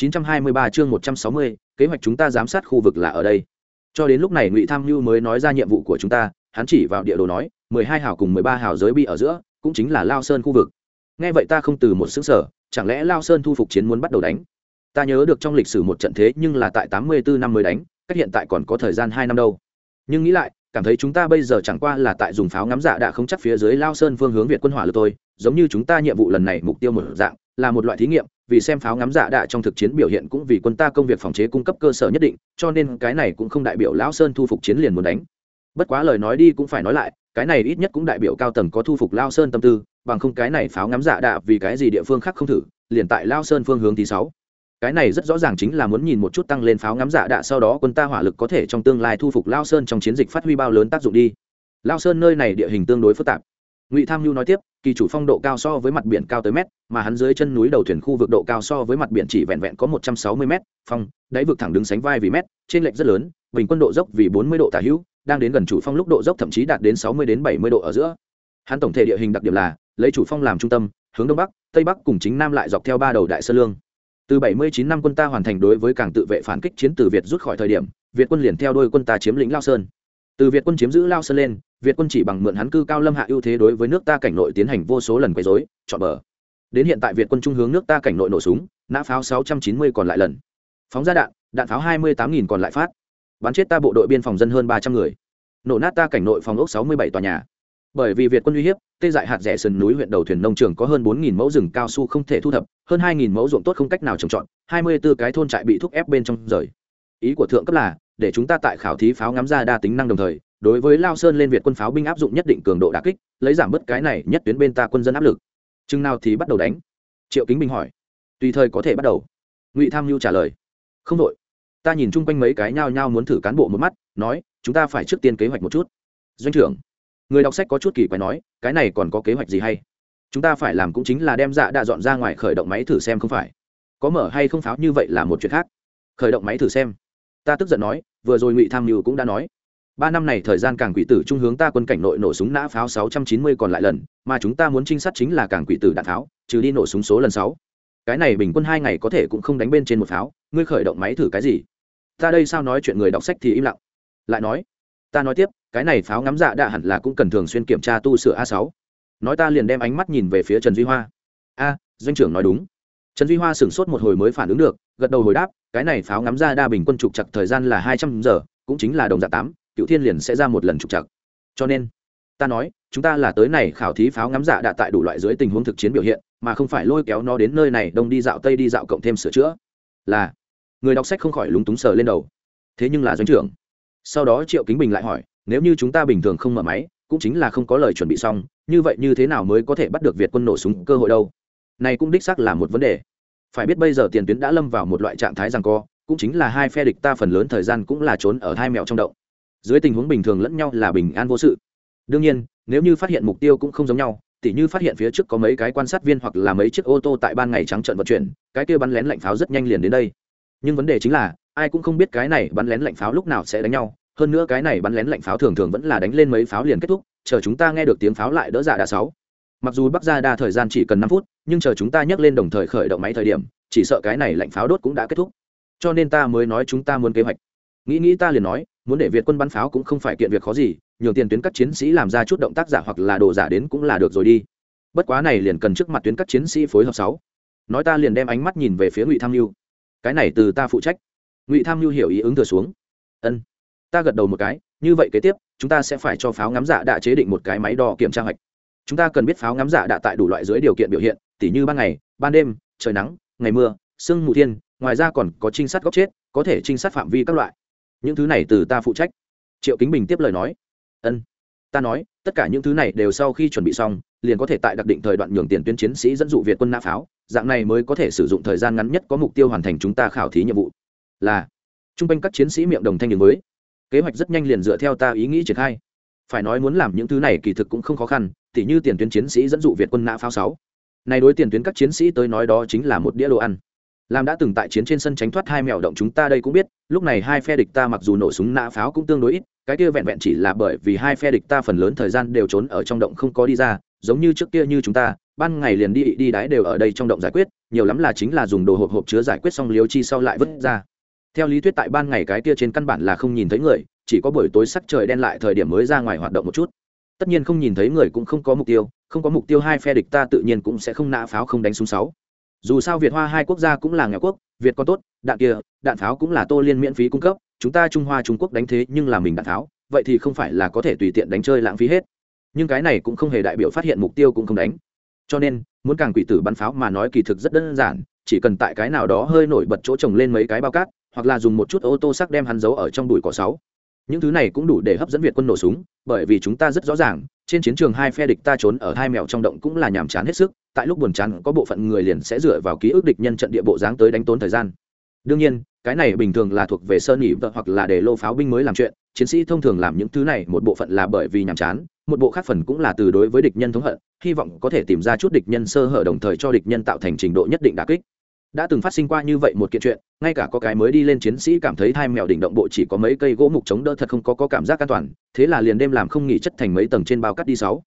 923 chương 160, kế hoạch chúng ta giám sát khu vực là ở đây. Cho đến lúc này Ngụy Tham Nhu mới nói ra nhiệm vụ của chúng ta, hắn chỉ vào địa đồ nói, 12 hào cùng 13 hào giới bi ở giữa, cũng chính là Lao Sơn khu vực. Nghe vậy ta không từ một sững sở, chẳng lẽ Lao Sơn thu phục chiến muốn bắt đầu đánh? Ta nhớ được trong lịch sử một trận thế nhưng là tại 84 năm mới đánh, cách hiện tại còn có thời gian 2 năm đâu. Nhưng nghĩ lại, cảm thấy chúng ta bây giờ chẳng qua là tại dùng pháo ngắm dạ đã không chắc phía dưới Lao Sơn phương hướng Việt quân hỏa lực thôi, giống như chúng ta nhiệm vụ lần này mục tiêu một dạng, là một loại thí nghiệm, vì xem pháo ngắm dạ đạ trong thực chiến biểu hiện cũng vì quân ta công việc phòng chế cung cấp cơ sở nhất định, cho nên cái này cũng không đại biểu lão sơn thu phục chiến liền muốn đánh. Bất quá lời nói đi cũng phải nói lại, cái này ít nhất cũng đại biểu cao tầng có thu phục lao sơn tâm tư, bằng không cái này pháo ngắm dạ đạ vì cái gì địa phương khác không thử, liền tại lao sơn phương hướng thứ sáu. Cái này rất rõ ràng chính là muốn nhìn một chút tăng lên pháo ngắm dạ đạ sau đó quân ta hỏa lực có thể trong tương lai thu phục lao sơn trong chiến dịch phát huy bao lớn tác dụng đi. Lao sơn nơi này địa hình tương đối phức tạp ngụy tham mưu nói tiếp, kỳ chủ phong độ cao so với mặt biển cao tới mét, mà hắn dưới chân núi đầu thuyền khu vực độ cao so với mặt biển chỉ vẹn vẹn có một trăm sáu mươi mét, phong, đáy vực thẳng đứng sánh vai vì mét, trên lệch rất lớn, bình quân độ dốc vì bốn mươi độ tả hữu, đang đến gần chủ phong lúc độ dốc thậm chí đạt đến sáu mươi đến bảy mươi độ ở giữa. Hắn tổng thể địa hình đặc điểm là, lấy chủ phong làm trung tâm, hướng đông bắc, tây bắc cùng chính nam lại dọc theo ba đầu đại sơ lương. Từ bảy mươi chín năm quân ta hoàn thành đối với cảng tự vệ phản kích chiến từ việt rút khỏi thời điểm, việt quân liền theo đôi quân ta chiếm lĩnh lao sơn từ việt quân chiếm giữ lao sơn lên, việt quân chỉ bằng mượn hắn cư cao lâm hạ ưu thế đối với nước ta cảnh nội tiến hành vô số lần quấy dối chọn bờ. Đến hiện tại việt quân trung hướng nước ta cảnh nội nổ súng, nã pháo 690 còn lại lần. Phóng ra đạn đạn pháo 28.000 còn lại phát. Bắn chết ta bộ đội biên phòng dân hơn 300 người. Nổ nát ta cảnh nội phòng ốc 67 tòa nhà. Bởi vì việt quân uy hiếp, tê dại hạt rẻ sườn núi huyện đầu thuyền nông trường có hơn 4.000 mẫu rừng cao su không thể thu thập, hơn 2.000 mẫu ruộng tốt không cách nào trồng trọt 24 cái thôn trại bị thúc ép bên trong rời ý của thượng cấp là, để chúng ta tại khảo thí pháo ngắm ra đa tính năng đồng thời, đối với lao sơn lên việt quân pháo binh áp dụng nhất định cường độ đà kích, lấy giảm bớt cái này nhất tuyến bên ta quân dân áp lực. Chừng nào thì bắt đầu đánh? Triệu kính bình hỏi. Tùy thời có thể bắt đầu. Ngụy tham mưu trả lời. Không đội. Ta nhìn chung quanh mấy cái nhao nhao muốn thử cán bộ một mắt, nói, chúng ta phải trước tiên kế hoạch một chút. Doanh trưởng, người đọc sách có chút kỳ quái nói, cái này còn có kế hoạch gì hay? Chúng ta phải làm cũng chính là đem dạ đã dọn ra ngoài khởi động máy thử xem không phải. Có mở hay không pháo như vậy là một chuyện khác. Khởi động máy thử xem ta tức giận nói, vừa rồi ngụy tham mưu cũng đã nói. Ba năm này thời gian cảng quỷ tử trung hướng ta quân cảnh nội nổ súng nã pháo sáu trăm chín mươi còn lại lần, mà chúng ta muốn trinh sát chính là cảng quỷ tử đạn pháo, trừ đi nổ súng số lần sáu. Cái này bình quân hai ngày có thể cũng không đánh bên trên một pháo, ngươi khởi động máy thử cái gì? Ta đây sao nói chuyện người đọc sách thì im lặng. Lại nói, ta nói tiếp, cái này pháo ngắm dạ đạ hẳn là cũng cần thường xuyên kiểm tra tu sửa a sáu. Nói ta liền đem ánh mắt nhìn về phía trần duy hoa. A, doanh trưởng nói đúng. Trần duy hoa sửng sốt một hồi mới phản ứng được, gật đầu hồi đáp cái này pháo ngắm ra đa bình quân trục chặt thời gian là hai trăm giờ, cũng chính là đồng dạng tám, cựu thiên liền sẽ ra một lần trục chặt cho nên, ta nói, chúng ta là tới này khảo thí pháo ngắm dạ đã tại đủ loại dưới tình huống thực chiến biểu hiện, mà không phải lôi kéo nó đến nơi này đông đi dạo tây đi dạo cộng thêm sửa chữa. Là, người đọc sách không khỏi lúng túng sờ lên đầu. Thế nhưng là doanh trưởng, sau đó triệu kính bình lại hỏi, nếu như chúng ta bình thường không mở máy, cũng chính là không có lời chuẩn bị xong, như vậy như thế nào mới có thể bắt được việt quân nổ súng cơ hội đâu? Này cũng đích xác là một vấn đề phải biết bây giờ tiền tuyến đã lâm vào một loại trạng thái rằng co, cũng chính là hai phe địch ta phần lớn thời gian cũng là trốn ở hai mẹo trong động. Dưới tình huống bình thường lẫn nhau là bình an vô sự. Đương nhiên, nếu như phát hiện mục tiêu cũng không giống nhau, tỉ như phát hiện phía trước có mấy cái quan sát viên hoặc là mấy chiếc ô tô tại ban ngày trắng trận vận chuyển, cái kia bắn lén lạnh pháo rất nhanh liền đến đây. Nhưng vấn đề chính là, ai cũng không biết cái này bắn lén lạnh pháo lúc nào sẽ đánh nhau, hơn nữa cái này bắn lén lạnh pháo thường thường vẫn là đánh lên mấy pháo liền kết thúc, chờ chúng ta nghe được tiếng pháo lại đỡ dạ đà sáu mặc dù bắc ra đa thời gian chỉ cần năm phút, nhưng chờ chúng ta nhắc lên đồng thời khởi động máy thời điểm, chỉ sợ cái này lạnh pháo đốt cũng đã kết thúc. Cho nên ta mới nói chúng ta muốn kế hoạch. Nghĩ nghĩ ta liền nói, muốn để việt quân bắn pháo cũng không phải kiện việc khó gì nhiều tiền tuyến các chiến sĩ làm ra chút động tác giả hoặc là đồ giả đến cũng là được rồi đi. Bất quá này liền cần trước mặt tuyến các chiến sĩ phối hợp sáu. Nói ta liền đem ánh mắt nhìn về phía ngụy tham mưu cái này từ ta phụ trách. Ngụy tham mưu hiểu ý ứng thừa xuống. Ân. Ta gật đầu một cái, như vậy kế tiếp, chúng ta sẽ phải cho pháo ngắm giả đã chế định một cái máy đo kiểm tra hoạch chúng ta cần biết pháo ngắm dạ giả đã tại đủ loại dưới điều kiện biểu hiện, tỉ như ban ngày, ban đêm, trời nắng, ngày mưa, sương mù thiên, ngoài ra còn có trinh sát góc chết, có thể trinh sát phạm vi các loại. Những thứ này từ ta phụ trách. Triệu kính bình tiếp lời nói. Ân, ta nói, tất cả những thứ này đều sau khi chuẩn bị xong, liền có thể tại đặc định thời đoạn nhường tiền tuyến chiến sĩ dẫn dụ việt quân nã pháo, dạng này mới có thể sử dụng thời gian ngắn nhất có mục tiêu hoàn thành chúng ta khảo thí nhiệm vụ. Là t r u n g quanh các chiến sĩ miệng đồng thanh đường mới kế hoạch rất nhanh liền dựa theo ta ý nghĩ triển khai phải nói muốn làm những thứ này kỳ thực cũng không khó khăn, tỉ như tiền tuyến chiến sĩ dẫn dụ việt quân nã pháo sáu. Này đối tiền tuyến các chiến sĩ tới nói đó chính là một đĩa đồ ăn. Làm đã từng tại chiến trên sân tránh thoát hai mèo động chúng ta đây cũng biết, lúc này hai phe địch ta mặc dù nổ súng nã pháo cũng tương đối ít, cái kia vẹn vẹn chỉ là bởi vì hai phe địch ta phần lớn thời gian đều trốn ở trong động không có đi ra, giống như trước kia như chúng ta, ban ngày liền đi đi đái đều ở đây trong động giải quyết, nhiều lắm là chính là dùng đồ hộp hộp chứa giải quyết xong liều chi sau lại vứt ra. Theo lý thuyết tại ban ngày cái kia trên căn bản là không nhìn thấy người chỉ có buổi tối sắc trời đen lại thời điểm mới ra ngoài hoạt động một chút. Tất nhiên không nhìn thấy người cũng không có mục tiêu, không có mục tiêu hai phe địch ta tự nhiên cũng sẽ không nã pháo không đánh súng sáu. Dù sao việt hoa hai quốc gia cũng là nghèo quốc, việt còn tốt, đạn kia, đạn pháo cũng là tô liên miễn phí cung cấp, chúng ta trung hoa trung quốc đánh thế nhưng là mình đạn pháo, vậy thì không phải là có thể tùy tiện đánh chơi lãng phí hết. Nhưng cái này cũng không hề đại biểu phát hiện mục tiêu cũng không đánh. Cho nên, muốn càng quỷ tử bắn pháo mà nói kỳ thực rất đơn giản, chỉ cần tại cái nào đó hơi nổi bật chỗ trồng lên mấy cái bao cát, hoặc là dùng một chút ô tô sắc đem hắn giấu ở trong bụi cỏ sáu những thứ này cũng đủ để hấp dẫn việt quân nổ súng, bởi vì chúng ta rất rõ ràng, trên chiến trường hai phe địch ta trốn ở hai mèo trong động cũng là nhàm chán hết sức, tại lúc buồn chán có bộ phận người liền sẽ dựa vào ký ức địch nhân trận địa bộ dáng tới đánh tốn thời gian. Đương nhiên, cái này bình thường là thuộc về sơn nghỉ vợ hoặc là để lô pháo binh mới làm chuyện, chiến sĩ thông thường làm những thứ này một bộ phận là bởi vì nhàm chán, một bộ khác phần cũng là từ đối với địch nhân thống hận, hy vọng có thể tìm ra chút địch nhân sơ hở đồng thời cho địch nhân tạo thành trình độ nhất định đà kích đã từng phát sinh qua như vậy một kiện chuyện ngay cả có cái mới đi lên chiến sĩ cảm thấy thai mèo đỉnh động bộ chỉ có mấy cây gỗ mục chống đỡ thật không có, có cảm giác an toàn thế là liền đêm làm không nghỉ chất thành mấy tầng trên bao cắt đi sáu.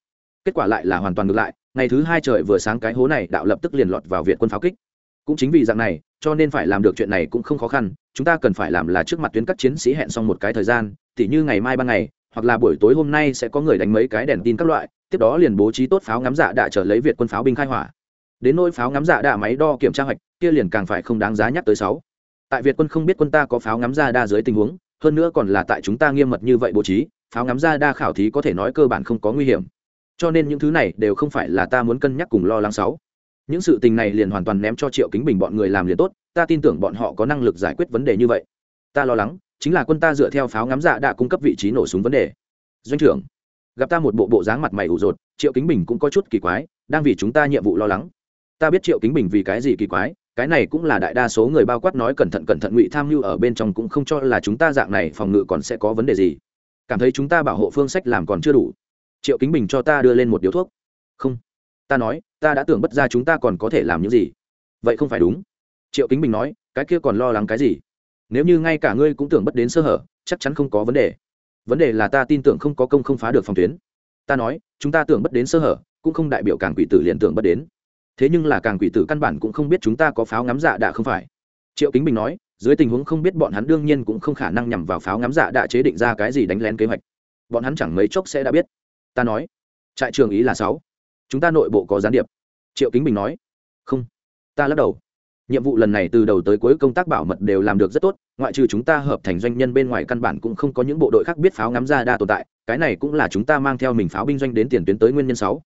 Kết quả lại là hoàn toàn ngược lại ngày thứ hai trời vừa sáng cái hố này đạo lập tức liền lọt vào viện quân pháo kích. Cũng chính vì dạng này cho nên phải làm được chuyện này cũng không khó khăn chúng ta cần phải làm là trước mặt tuyến các chiến sĩ hẹn xong một cái thời gian tỉ như ngày mai ban ngày hoặc là buổi tối hôm nay sẽ có người đánh mấy cái đèn tin các loại tiếp đó liền bố trí tốt pháo ngắm dạ đã trở lấy việt quân pháo binh khai hỏa. Đến nỗi pháo ngắm dạ đạ máy đo kiểm tra hoạch kia liền càng phải không đáng giá nhắc tới sáu. Tại việt quân không biết quân ta có pháo ngắm ra đa dưới tình huống, hơn nữa còn là tại chúng ta nghiêm mật như vậy bố trí, pháo ngắm ra đa khảo thí có thể nói cơ bản không có nguy hiểm. Cho nên những thứ này đều không phải là ta muốn cân nhắc cùng lo lắng sáu. Những sự tình này liền hoàn toàn ném cho triệu kính bình bọn người làm liền tốt, ta tin tưởng bọn họ có năng lực giải quyết vấn đề như vậy. Ta lo lắng, chính là quân ta dựa theo pháo ngắm dạ đã cung cấp vị trí nổ súng vấn đề. Doanh trưởng, gặp ta một bộ bộ dáng mặt mày ủ rột, triệu kính bình cũng có chút kỳ quái, đang vì chúng ta nhiệm vụ lo lắng. Ta biết triệu kính bình vì cái gì kỳ quái cái này cũng là đại đa số người bao quát nói cẩn thận cẩn thận ngụy tham mưu ở bên trong cũng không cho là chúng ta dạng này phòng ngự còn sẽ có vấn đề gì. Cảm thấy chúng ta bảo hộ phương sách làm còn chưa đủ. Triệu kính bình cho ta đưa lên một điếu thuốc. Không. Ta nói, ta đã tưởng bất ra chúng ta còn có thể làm những gì. Vậy không phải đúng. Triệu kính bình nói, cái kia còn lo lắng cái gì? Nếu như ngay cả ngươi cũng tưởng bất đến sơ hở, chắc chắn không có vấn đề. Vấn đề là ta tin tưởng không có công không phá được phòng tuyến. Ta nói, chúng ta tưởng bất đến sơ hở, cũng không đại biểu càng quỷ tử liền tưởng bất đến thế nhưng là càng quỷ tử căn bản cũng không biết chúng ta có pháo ngắm dạ đạ không phải. Triệu kính bình nói, dưới tình huống không biết bọn hắn đương nhiên cũng không khả năng nhằm vào pháo ngắm dạ đạ chế định ra cái gì đánh lén kế hoạch. Bọn hắn chẳng mấy chốc sẽ đã biết. Ta nói, trại trường ý là sáu. Chúng ta nội bộ có gián điệp. Triệu kính bình nói, không. Ta lắc đầu. Nhiệm vụ lần này từ đầu tới cuối công tác bảo mật đều làm được rất tốt, ngoại trừ chúng ta hợp thành doanh nhân bên ngoài căn bản cũng không có những bộ đội khác biết pháo ngắm dạ ra đa tồn tại, cái này cũng là chúng ta mang theo mình pháo binh doanh đến tiền tuyến tới nguyên nhân sáu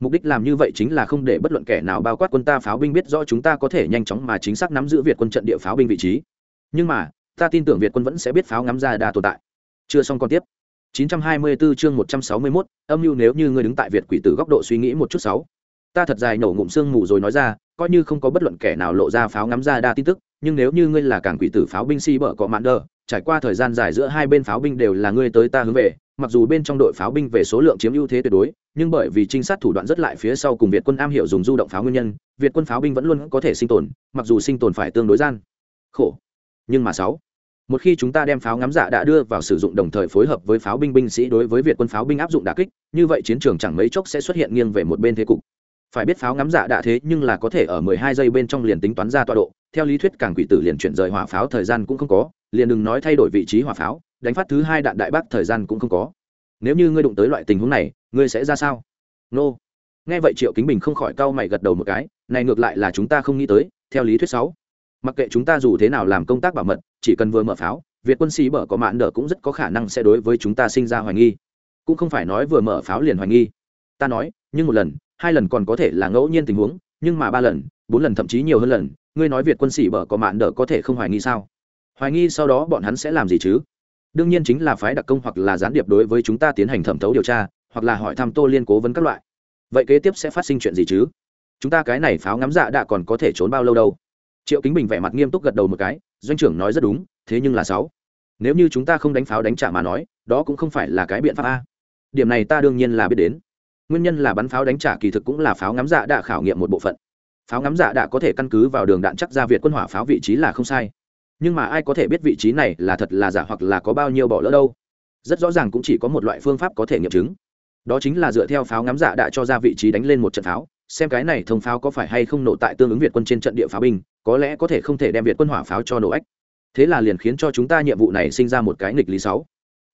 mục đích làm như vậy chính là không để bất luận kẻ nào bao quát quân ta pháo binh biết rõ chúng ta có thể nhanh chóng mà chính xác nắm giữ việt quân trận địa pháo binh vị trí. Nhưng mà ta tin tưởng việt quân vẫn sẽ biết pháo ngắm ra đa tồn tại. Chưa xong còn tiếp. 924 chương 161, âm mưu nếu như ngươi đứng tại Việt quỷ tử góc độ suy nghĩ một chút sáu. Ta thật dài nổ ngụm xương ngủ rồi nói ra, coi như không có bất luận kẻ nào lộ ra pháo ngắm ra đa tin tức, nhưng nếu như ngươi là càng quỷ tử pháo binh si bở có mạn đờ, trải qua thời gian dài giữa hai bên pháo binh đều là ngươi tới ta hướng về, mặc dù bên trong đội pháo binh về số lượng chiếm ưu thế tuyệt đối, nhưng bởi vì trinh sát thủ đoạn rất lại phía sau cùng Việt quân am hiểu dùng du động pháo nguyên nhân, Việt quân pháo binh vẫn luôn có thể sinh tồn, mặc dù sinh tồn phải tương đối gian. Khổ. Nhưng mà sáu. Một khi chúng ta đem pháo ngắm giả đã đưa vào sử dụng đồng thời phối hợp với pháo binh binh sĩ đối với việt quân pháo binh áp dụng đà kích như vậy chiến trường chẳng mấy chốc sẽ xuất hiện nghiêng về một bên thế cục. Phải biết pháo ngắm giả đã thế nhưng là có thể ở 12 giây bên trong liền tính toán ra tọa độ theo lý thuyết càng quỷ tử liền chuyển rời hỏa pháo thời gian cũng không có liền đừng nói thay đổi vị trí hỏa pháo đánh phát thứ hai đạn đại bác thời gian cũng không có nếu như ngươi đụng tới loại tình huống này, ngươi sẽ ra sao? Nô. Nghe vậy triệu kính bình không khỏi cau mày gật đầu một cái, này ngược lại là chúng ta không nghĩ tới, theo lý thuyết sáu. Mặc kệ chúng ta dù thế nào làm công tác bảo mật, chỉ cần vừa mở pháo, việt quân sĩ bở có mạn nở cũng rất có khả năng sẽ đối với chúng ta sinh ra hoài nghi. Cũng không phải nói vừa mở pháo liền hoài nghi. Ta nói, nhưng một lần, hai lần còn có thể là ngẫu nhiên tình huống, nhưng mà ba lần, bốn lần thậm chí nhiều hơn lần, ngươi nói việt quân sĩ bở có mạn nở có thể không hoài nghi sao? Hoài nghi sau đó bọn hắn sẽ làm gì chứ? Đương nhiên chính là phái đặc công hoặc là gián điệp đối với chúng ta tiến hành thẩm thấu điều tra, hoặc là hỏi thăm tô liên cố vấn các loại. Vậy kế tiếp sẽ phát sinh chuyện gì chứ? Chúng ta cái này pháo ngắm dạ đã còn có thể trốn bao lâu đâu? Triệu kính bình vẻ mặt nghiêm túc gật đầu một cái, doanh trưởng nói rất đúng, thế nhưng là sáu. Nếu như chúng ta không đánh pháo đánh trả mà nói, đó cũng không phải là cái biện pháp a. Điểm này ta đương nhiên là biết đến. Nguyên nhân là bắn pháo đánh trả kỳ thực cũng là pháo ngắm dạ đã khảo nghiệm một bộ phận. Pháo ngắm dạ đã có thể căn cứ vào đường đạn chắc ra việt quân hỏa pháo vị trí là không sai nhưng mà ai có thể biết vị trí này là thật là giả hoặc là có bao nhiêu bỏ lỡ đâu? Rất rõ ràng cũng chỉ có một loại phương pháp có thể nghiệm chứng. Đó chính là dựa theo pháo ngắm giả đã cho ra vị trí đánh lên một trận pháo, xem cái này thông pháo có phải hay không nổ tại tương ứng việt quân trên trận địa pháo binh, có lẽ có thể không thể đem việt quân hỏa pháo cho nổ ách. Thế là liền khiến cho chúng ta nhiệm vụ này sinh ra một cái nghịch lý sáu.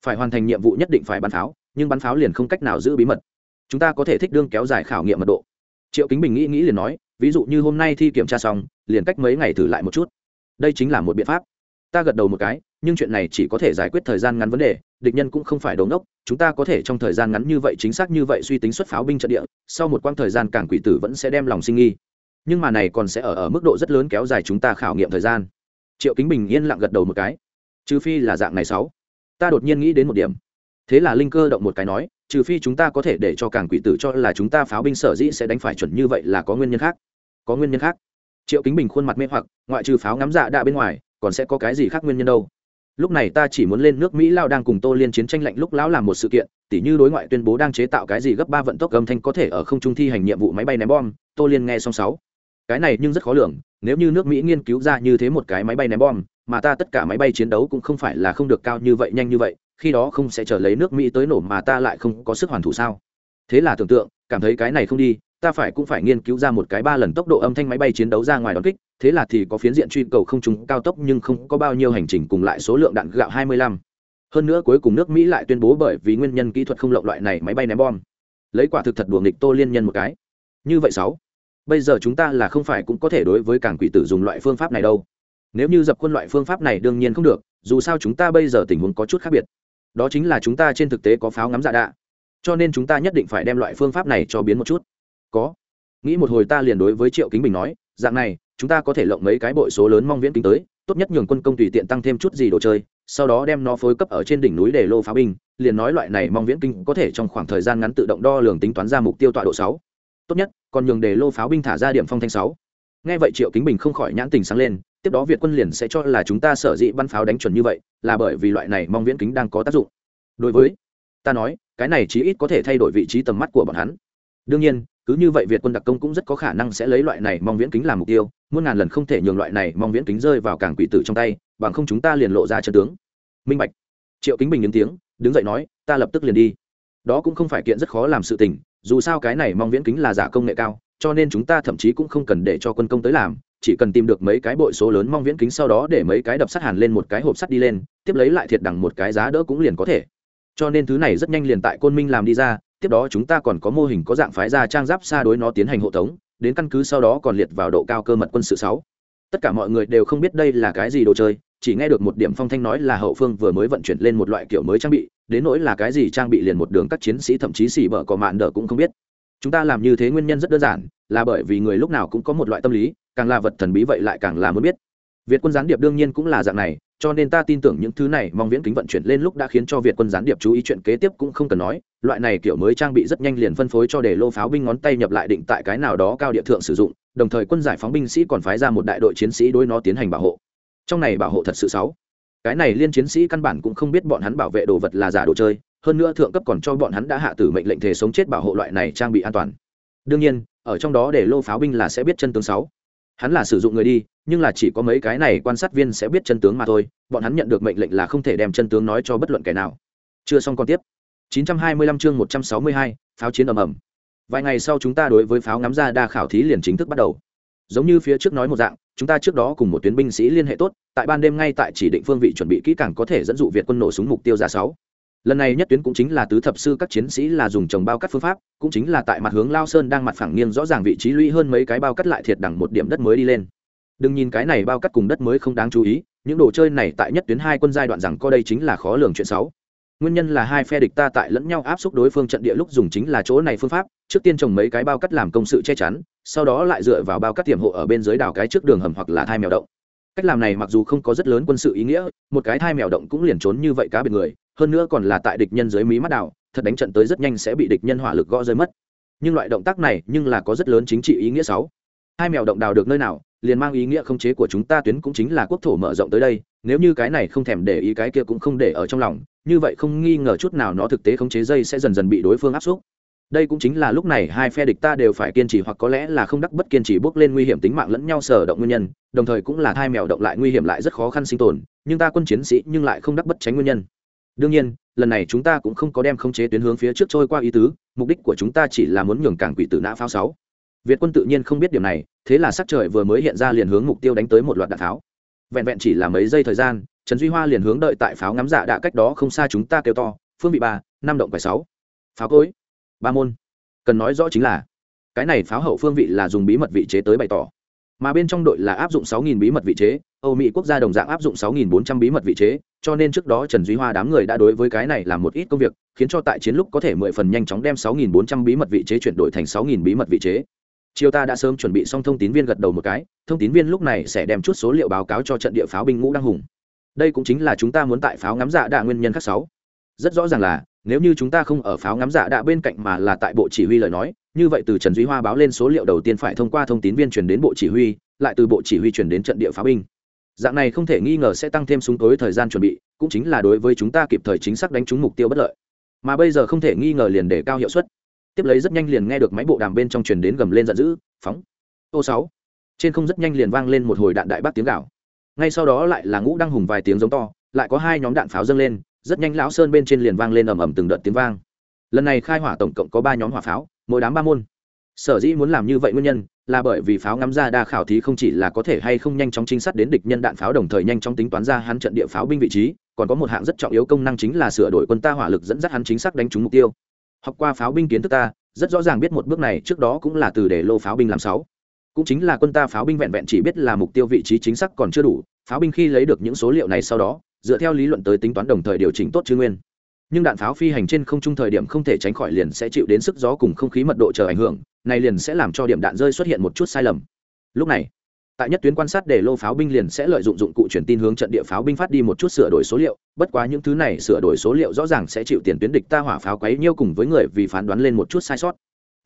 Phải hoàn thành nhiệm vụ nhất định phải bắn pháo, nhưng bắn pháo liền không cách nào giữ bí mật. Chúng ta có thể thích đương kéo dài khảo nghiệm mật độ. Triệu kính bình nghĩ nghĩ liền nói, ví dụ như hôm nay thi kiểm tra xong, liền cách mấy ngày thử lại một chút đây chính là một biện pháp. Ta gật đầu một cái, nhưng chuyện này chỉ có thể giải quyết thời gian ngắn vấn đề, địch nhân cũng không phải đống đốc chúng ta có thể trong thời gian ngắn như vậy, chính xác như vậy suy tính xuất pháo binh trận địa, sau một quãng thời gian càng quỷ tử vẫn sẽ đem lòng sinh nghi. Nhưng mà này còn sẽ ở ở mức độ rất lớn kéo dài chúng ta khảo nghiệm thời gian. Triệu kính bình yên lặng gật đầu một cái. Trừ phi là dạng này sáu. Ta đột nhiên nghĩ đến một điểm. Thế là linh cơ động một cái nói, trừ phi chúng ta có thể để cho càng quỷ tử cho là chúng ta pháo binh sở dĩ sẽ đánh phải chuẩn như vậy là có nguyên nhân khác. Có nguyên nhân khác triệu kính bình khuôn mặt mê hoặc, ngoại trừ pháo ngắm dạ đạ bên ngoài, còn sẽ có cái gì khác nguyên nhân đâu? Lúc này ta chỉ muốn lên nước mỹ lao đang cùng tô liên chiến tranh lạnh lúc lão làm một sự kiện, tỉ như đối ngoại tuyên bố đang chế tạo cái gì gấp ba vận tốc âm thanh có thể ở không trung thi hành nhiệm vụ máy bay ném bom, tô liên nghe xong sáu. Cái này nhưng rất khó lường, nếu như nước mỹ nghiên cứu ra như thế một cái máy bay ném bom, mà ta tất cả máy bay chiến đấu cũng không phải là không được cao như vậy, nhanh như vậy, khi đó không sẽ chờ lấy nước mỹ tới nổ mà ta lại không có sức hoàn thủ sao? Thế là tưởng tượng, cảm thấy cái này không đi ta phải cũng phải nghiên cứu ra một cái ba lần tốc độ âm thanh máy bay chiến đấu ra ngoài đón kích, thế là thì có phiến diện truy cầu không trùng cao tốc nhưng không có bao nhiêu hành trình cùng lại số lượng đạn gạo 25. hơn nữa cuối cùng nước mỹ lại tuyên bố bởi vì nguyên nhân kỹ thuật không lộng loại này máy bay ném bom. Lấy quả thực thật đùa nghịch tô liên nhân một cái. Như vậy sáu. Bây giờ chúng ta là không phải cũng có thể đối với cảng quỷ tử dùng loại phương pháp này đâu. Nếu như dập quân loại phương pháp này đương nhiên không được, dù sao chúng ta bây giờ tình huống có chút khác biệt. Đó chính là chúng ta trên thực tế có pháo ngắm dạ đạ. Cho nên chúng ta nhất định phải đem loại phương pháp này cho biến một chút có. Nghĩ một hồi ta liền đối với triệu kính bình nói, dạng này, chúng ta có thể lộng mấy cái bội số lớn mong viễn kính tới, tốt nhất nhường quân công tùy tiện tăng thêm chút gì đồ chơi, sau đó đem nó phối cấp ở trên đỉnh núi để lô pháo binh, liền nói loại này mong viễn kinh có thể trong khoảng thời gian ngắn tự động đo lường tính toán ra mục tiêu tọa độ sáu. Tốt nhất, còn nhường để lô pháo binh thả ra điểm phong thanh sáu. Nghe vậy triệu kính bình không khỏi nhãn tình sáng lên, tiếp đó việt quân liền sẽ cho là chúng ta sở dĩ bắn pháo đánh chuẩn như vậy, là bởi vì loại này mong viễn kính đang có tác dụng. Đối với, ta nói, cái này chí ít có thể thay đổi vị trí tầm mắt của bọn hắn. Đương nhiên cứ như vậy việt quân đặc công cũng rất có khả năng sẽ lấy loại này mong viễn kính làm mục tiêu, muôn ngàn lần không thể nhường loại này mong viễn kính rơi vào cảng quỷ tử trong tay, bằng không chúng ta liền lộ ra chân tướng. Minh bạch. Triệu kính bình những tiếng, đứng dậy nói, ta lập tức liền đi. Đó cũng không phải kiện rất khó làm sự tình, dù sao cái này mong viễn kính là giả công nghệ cao, cho nên chúng ta thậm chí cũng không cần để cho quân công tới làm, chỉ cần tìm được mấy cái bội số lớn mong viễn kính sau đó để mấy cái đập sắt hàn lên một cái hộp sắt đi lên, tiếp lấy lại thiệt đằng một cái giá đỡ cũng liền có thể. Cho nên thứ này rất nhanh liền tại côn minh làm đi ra tiếp đó chúng ta còn có mô hình có dạng phái ra trang giáp xa đối nó tiến hành hộ tống, đến căn cứ sau đó còn liệt vào độ cao cơ mật quân sự sáu. Tất cả mọi người đều không biết đây là cái gì đồ chơi, chỉ nghe được một điểm phong thanh nói là hậu phương vừa mới vận chuyển lên một loại kiểu mới trang bị, đến nỗi là cái gì trang bị liền một đường các chiến sĩ thậm chí xỉ bở có mạn đỡ cũng không biết. Chúng ta làm như thế nguyên nhân rất đơn giản, là bởi vì người lúc nào cũng có một loại tâm lý, càng là vật thần bí vậy lại càng là muốn biết việt quân gián điệp đương nhiên cũng là dạng này, cho nên ta tin tưởng những thứ này mong viễn kính vận chuyển lên lúc đã khiến cho việt quân gián điệp chú ý chuyện kế tiếp cũng không cần nói, loại này kiểu mới trang bị rất nhanh liền phân phối cho để lô pháo binh ngón tay nhập lại định tại cái nào đó cao địa thượng sử dụng, đồng thời quân giải phóng binh sĩ còn phái ra một đại đội chiến sĩ đối nó tiến hành bảo hộ. Trong này bảo hộ thật sự xấu. Cái này liên chiến sĩ căn bản cũng không biết bọn hắn bảo vệ đồ vật là giả đồ chơi, hơn nữa thượng cấp còn cho bọn hắn đã hạ tử mệnh lệnh thể sống chết bảo hộ loại này trang bị an toàn. Đương nhiên, ở trong đó để lô pháo binh là sẽ biết chân tướng sáu hắn là sử dụng người đi nhưng là chỉ có mấy cái này quan sát viên sẽ biết chân tướng mà thôi bọn hắn nhận được mệnh lệnh là không thể đem chân tướng nói cho bất luận kẻ nào. Chưa xong còn tiếp. 925 chương 162, pháo chiến ầm ầm. Vài ngày sau chúng ta đối với pháo ngắm ra đa khảo thí liền chính thức bắt đầu. Giống như phía trước nói một dạng chúng ta trước đó cùng một tuyến binh sĩ liên hệ tốt tại ban đêm ngay tại chỉ định phương vị chuẩn bị kỹ càng có thể dẫn dụ việt quân nổ súng mục tiêu ra sáu lần này nhất tuyến cũng chính là tứ thập sư các chiến sĩ là dùng trồng bao cắt phương pháp, cũng chính là tại mặt hướng lao sơn đang mặt phẳng nghiêng rõ ràng vị trí lũy hơn mấy cái bao cắt lại thiệt đẳng một điểm đất mới đi lên. Đừng nhìn cái này bao cắt cùng đất mới không đáng chú ý, những đồ chơi này tại nhất tuyến hai quân giai đoạn rằng co đây chính là khó lường chuyện xấu. Nguyên nhân là hai phe địch ta tại lẫn nhau áp xúc đối phương trận địa lúc dùng chính là chỗ này phương pháp, trước tiên trồng mấy cái bao cắt làm công sự che chắn, sau đó lại dựa vào bao cắt tiềm hộ ở bên dưới đào cái trước đường hầm hoặc là thai mèo động cách làm này mặc dù không có rất lớn quân sự ý nghĩa, một cái thai mèo động cũng liền trốn như vậy cá biệt người, hơn nữa còn là tại địch nhân dưới mí mắt đảo, thật đánh trận tới rất nhanh sẽ bị địch nhân hỏa lực gõ rơi mất. Nhưng loại động tác này nhưng là có rất lớn chính trị ý nghĩa sáu. Hai mèo động đào được nơi nào, liền mang ý nghĩa không chế của chúng ta tuyến cũng chính là quốc thổ mở rộng tới đây, nếu như cái này không thèm để ý cái kia cũng không để ở trong lòng, như vậy không nghi ngờ chút nào nó thực tế khống chế dây sẽ dần dần bị đối phương áp xúc đây cũng chính là lúc này hai phe địch ta đều phải kiên trì hoặc có lẽ là không đắc bất kiên trì bước lên nguy hiểm tính mạng lẫn nhau sở động nguyên nhân, đồng thời cũng là hai mèo động lại nguy hiểm lại rất khó khăn sinh tồn, nhưng ta quân chiến sĩ nhưng lại không đắc bất tránh nguyên nhân. Đương nhiên, lần này chúng ta cũng không có đem khống chế tuyến hướng phía trước trôi qua ý tứ, mục đích của chúng ta chỉ là muốn nhường cảng quỷ tử nã pháo sáu. Việt quân tự nhiên không biết điểm này, thế là sắc trời vừa mới hiện ra liền hướng mục tiêu đánh tới một loạt đạn tháo. vẹn vẹn chỉ là mấy giây thời gian, trần duy hoa liền hướng đợi tại pháo ngắm giả đã cách đó không xa chúng ta kêu to, phương vị ba, năm động phải sáu. Pháo cối ba môn. Cần nói rõ chính là, cái này pháo hậu phương vị là dùng bí mật vị chế tới bày tỏ. Mà bên trong đội là áp dụng 6.000 bí mật vị chế, âu mỹ quốc gia đồng dạng áp dụng 6.400 bí mật vị chế, cho nên trước đó trần duy hoa đám người đã đối với cái này làm một ít công việc, khiến cho tại chiến lúc có thể mười phần nhanh chóng đem 6.400 bí mật vị chế chuyển đổi thành 6.000 bí mật vị chế. Chiều ta đã sớm chuẩn bị xong thông tín viên gật đầu một cái, thông tín viên lúc này sẽ đem chút số liệu báo cáo cho trận địa pháo binh ngũ đăng hùng. Đây cũng chính là chúng ta muốn tại pháo ngắm dạ đạ nguyên nhân khác sáu. Rất rõ ràng là nếu như chúng ta không ở pháo ngắm dạ giả đã bên cạnh mà là tại bộ chỉ huy lời nói, như vậy từ trần duy hoa báo lên số liệu đầu tiên phải thông qua thông tín viên chuyển đến bộ chỉ huy, lại từ bộ chỉ huy chuyển đến trận địa pháo binh. Dạng này không thể nghi ngờ sẽ tăng thêm súng tối thời gian chuẩn bị, cũng chính là đối với chúng ta kịp thời chính xác đánh trúng mục tiêu bất lợi. Mà bây giờ không thể nghi ngờ liền để cao hiệu suất. Tiếp lấy rất nhanh liền nghe được máy bộ đàm bên trong truyền đến gầm lên giận dữ, phóng. Ô sáu. Trên không rất nhanh liền vang lên một hồi đạn đại bác tiếng gạo ngay sau đó lại là ngũ đăng hùng vài tiếng giống to, lại có hai nhóm đạn pháo dâng lên rất nhanh lão sơn bên trên liền vang lên ầm ầm từng đợt tiếng vang. Lần này khai hỏa tổng cộng có ba nhóm hỏa pháo, mỗi đám ba môn. Sở dĩ muốn làm như vậy nguyên nhân là bởi vì pháo ngắm ra đa khảo thí không chỉ là có thể hay không nhanh chóng trinh sát đến địch nhân đạn pháo đồng thời nhanh chóng tính toán ra hắn trận địa pháo binh vị trí, còn có một hạng rất trọng yếu công năng chính là sửa đổi quân ta hỏa lực dẫn dắt hắn chính xác đánh trúng mục tiêu. Học qua pháo binh kiến thức ta, rất rõ ràng biết một bước này trước đó cũng là từ để lô pháo binh làm sáu. Cũng chính là quân ta pháo binh vẹn vẹn chỉ biết là mục tiêu vị trí chính xác còn chưa đủ, pháo binh khi lấy được những số liệu này sau đó dựa theo lý luận tới tính toán đồng thời điều chỉnh tốt chư nguyên. Nhưng đạn pháo phi hành trên không trung thời điểm không thể tránh khỏi liền sẽ chịu đến sức gió cùng không khí mật độ chờ ảnh hưởng, này liền sẽ làm cho điểm đạn rơi xuất hiện một chút sai lầm. Lúc này, tại nhất tuyến quan sát để lô pháo binh liền sẽ lợi dụng dụng cụ truyền tin hướng trận địa pháo binh phát đi một chút sửa đổi số liệu, bất quá những thứ này sửa đổi số liệu rõ ràng sẽ chịu tiền tuyến địch ta hỏa pháo quấy nhiêu cùng với người vì phán đoán lên một chút sai sót.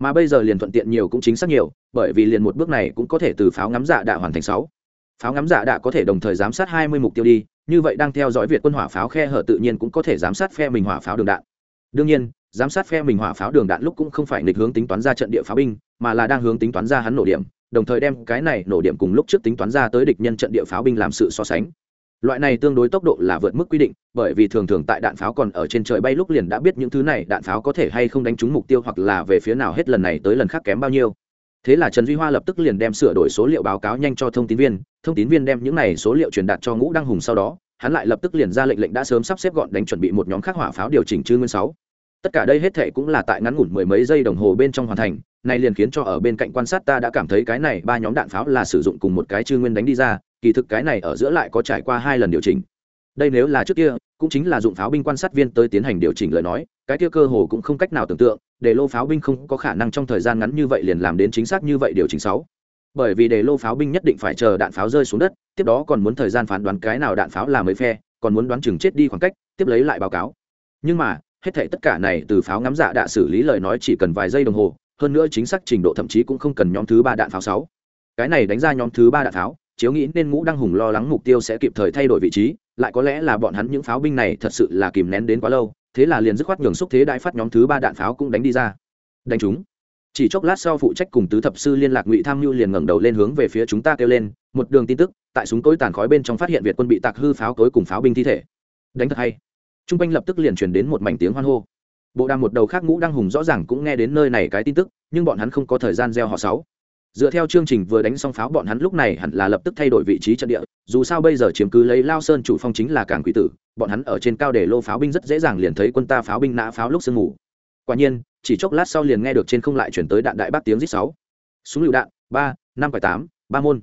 Mà bây giờ liền thuận tiện nhiều cũng chính xác nhiều, bởi vì liền một bước này cũng có thể từ pháo ngắm dạ đạ hoàn thành sáu. Pháo ngắm dạ đạ có thể đồng thời giám sát hai mươi mục tiêu đi như vậy đang theo dõi việt quân hỏa pháo khe hở tự nhiên cũng có thể giám sát phe mình hỏa pháo đường đạn. Đương nhiên, giám sát phe mình hỏa pháo đường đạn lúc cũng không phải nghịch hướng tính toán ra trận địa pháo binh, mà là đang hướng tính toán ra hắn nổ điểm, đồng thời đem cái này nổ điểm cùng lúc trước tính toán ra tới địch nhân trận địa pháo binh làm sự so sánh. Loại này tương đối tốc độ là vượt mức quy định, bởi vì thường thường tại đạn pháo còn ở trên trời bay lúc liền đã biết những thứ này đạn pháo có thể hay không đánh trúng mục tiêu hoặc là về phía nào hết lần này tới lần khác kém bao nhiêu thế là trần duy hoa lập tức liền đem sửa đổi số liệu báo cáo nhanh cho thông tín viên, thông tín viên đem những này số liệu truyền đạt cho ngũ đăng hùng sau đó, hắn lại lập tức liền ra lệnh lệnh đã sớm sắp xếp gọn đánh chuẩn bị một nhóm khác hỏa pháo điều chỉnh chư nguyên sáu. Tất cả đây hết thệ cũng là tại ngắn ngủn mười mấy giây đồng hồ bên trong hoàn thành này liền khiến cho ở bên cạnh quan sát ta đã cảm thấy cái này ba nhóm đạn pháo là sử dụng cùng một cái chư nguyên đánh đi ra, kỳ thực cái này ở giữa lại có trải qua hai lần điều chỉnh. Đây nếu là trước kia, cũng chính là dụng pháo binh quan sát viên tới tiến hành điều chỉnh lời nói, cái kia cơ hồ cũng không cách nào tưởng tượng để lô pháo binh không có khả năng trong thời gian ngắn như vậy liền làm đến chính xác như vậy điều chỉnh sáu. Bởi vì để lô pháo binh nhất định phải chờ đạn pháo rơi xuống đất, tiếp đó còn muốn thời gian phán đoán cái nào đạn pháo là mấy phe, còn muốn đoán chừng chết đi khoảng cách, tiếp lấy lại báo cáo. Nhưng mà, hết thảy tất cả này từ pháo ngắm dạ đã xử lý lời nói chỉ cần vài giây đồng hồ, hơn nữa chính xác trình độ thậm chí cũng không cần nhóm thứ ba đạn pháo sáu. Cái này đánh ra nhóm thứ ba đạn pháo, chiếu nghĩ nên ngũ đăng hùng lo lắng mục tiêu sẽ kịp thời thay đổi vị trí, lại có lẽ là bọn hắn những pháo binh này thật sự là kìm nén đến quá lâu thế là liền dứt khoát nhường xúc thế đại phát nhóm thứ ba đạn pháo cũng đánh đi ra. Đánh chúng. Chỉ chốc lát sau phụ trách cùng tứ thập sư liên lạc ngụy tham mưu liền ngẩng đầu lên hướng về phía chúng ta kêu lên, một đường tin tức, tại súng cối tàn khói bên trong phát hiện việt quân bị tạc hư pháo cối cùng pháo binh thi thể. Đánh thật hay. T r u n g quanh lập tức liền truyền đến một mảnh tiếng hoan hô. Bộ đàm một đầu khác ngũ đăng hùng rõ ràng cũng nghe đến nơi này cái tin tức, nhưng bọn hắn không có thời gian gieo họ sáu dựa theo chương trình vừa đánh xong pháo, bọn hắn lúc này hẳn là lập tức thay đổi vị trí trận địa. Dù sao bây giờ chiếm cứ lấy lao sơn chủ phong chính là cảng quỷ tử, bọn hắn ở trên cao để lô pháo binh rất dễ dàng liền thấy quân ta pháo binh nã pháo lúc sương ngủ quả nhiên, chỉ chốc lát sau liền nghe được trên không lại chuyển tới đạn đại bác tiếng rít sáu. Súng lựu đạn, ba, năm bảy tám, ba môn.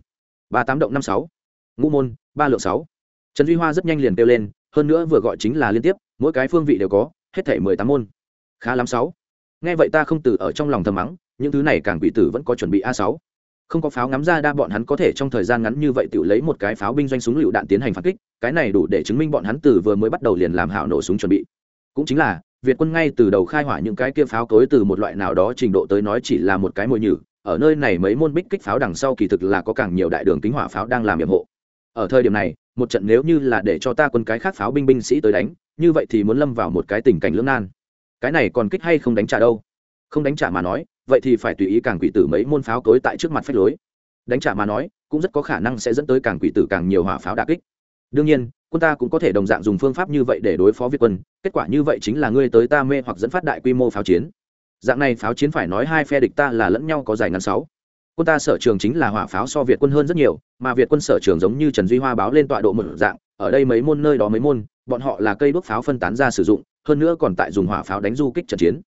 Ba tám động năm sáu. Ngũ môn, ba lượng sáu. Trần duy hoa rất nhanh liền kêu lên, hơn nữa vừa gọi chính là liên tiếp, mỗi cái phương vị đều có, hết thể mười tám môn. Khá lắm sáu. Nghe vậy ta không từ ở trong lòng thầm mắng, những thứ này càng quỷ tử vẫn có chuẩn bị a sáu không có pháo ngắm ra đa bọn hắn có thể trong thời gian ngắn như vậy tự lấy một cái pháo binh doanh súng lựu đạn tiến hành phản kích, cái này đủ để chứng minh bọn hắn từ vừa mới bắt đầu liền làm hảo nổ súng chuẩn bị. Cũng chính là, việt quân ngay từ đầu khai hỏa những cái kia pháo cối từ một loại nào đó trình độ tới nói chỉ là một cái mồi nhử, ở nơi này mấy môn bích kích pháo đằng sau kỳ thực là có càng nhiều đại đường kính hỏa pháo đang làm nhiệm hộ. Ở thời điểm này, một trận nếu như là để cho ta quân cái khác pháo binh binh sĩ tới đánh, như vậy thì muốn lâm vào một cái tình cảnh lưỡng nan. Cái này còn kích hay không đánh trả đâu? Không đánh trả mà nói vậy thì phải tùy ý càng quỷ tử mấy môn pháo cối tại trước mặt phách lối. Đánh trả mà nói, cũng rất có khả năng sẽ dẫn tới càng quỷ tử càng nhiều hỏa pháo đà kích. Đương nhiên, quân ta cũng có thể đồng dạng dùng phương pháp như vậy để đối phó việt quân, kết quả như vậy chính là ngươi tới ta mê hoặc dẫn phát đại quy mô pháo chiến. Dạng này pháo chiến phải nói hai phe địch ta là lẫn nhau có dài ngắn sáu. Quân ta sở trường chính là hỏa pháo so việt quân hơn rất nhiều, mà việt quân sở trường giống như trần duy hoa báo lên tọa độ một dạng, ở đây mấy môn nơi đó mấy môn, bọn họ là cây đốt pháo phân tán ra sử dụng, hơn nữa còn tại dùng hỏa pháo đánh du kích trận chiến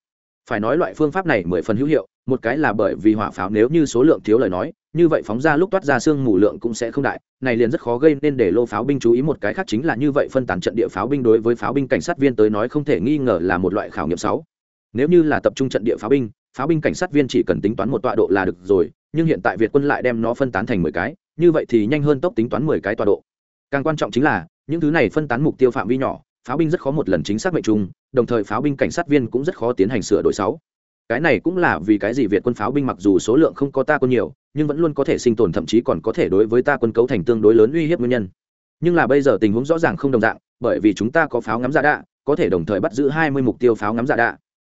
phải nói loại phương pháp này mười phần hữu hiệu, một cái là bởi vì hỏa pháo nếu như số lượng thiếu lời nói, như vậy phóng ra lúc toát ra xương mù lượng cũng sẽ không đại, này liền rất khó gây nên để lô pháo binh chú ý một cái khác chính là như vậy phân tán trận địa pháo binh đối với pháo binh cảnh sát viên tới nói không thể nghi ngờ là một loại khảo nghiệm sáu nếu như là tập trung trận địa pháo binh pháo binh cảnh sát viên chỉ cần tính toán một tọa độ là được rồi, nhưng hiện tại việt quân lại đem nó phân tán thành mười cái, như vậy thì nhanh hơn tốc tính toán mười cái tọa độ. Càng quan trọng chính là, những thứ này phân tán mục tiêu phạm vi nhỏ pháo binh rất khó một lần chính xác mệnh trung, đồng thời pháo binh cảnh sát viên cũng rất khó tiến hành sửa đổi sáu. Cái này cũng là vì cái gì việt quân pháo binh mặc dù số lượng không có ta quân nhiều, nhưng vẫn luôn có thể sinh tồn thậm chí còn có thể đối với ta quân cấu thành tương đối lớn uy hiếp nguyên nhân. Nhưng là bây giờ tình huống rõ ràng không đồng dạng, bởi vì chúng ta có pháo ngắm giả đạ, có thể đồng thời bắt giữ hai mươi mục tiêu pháo ngắm giả đạ.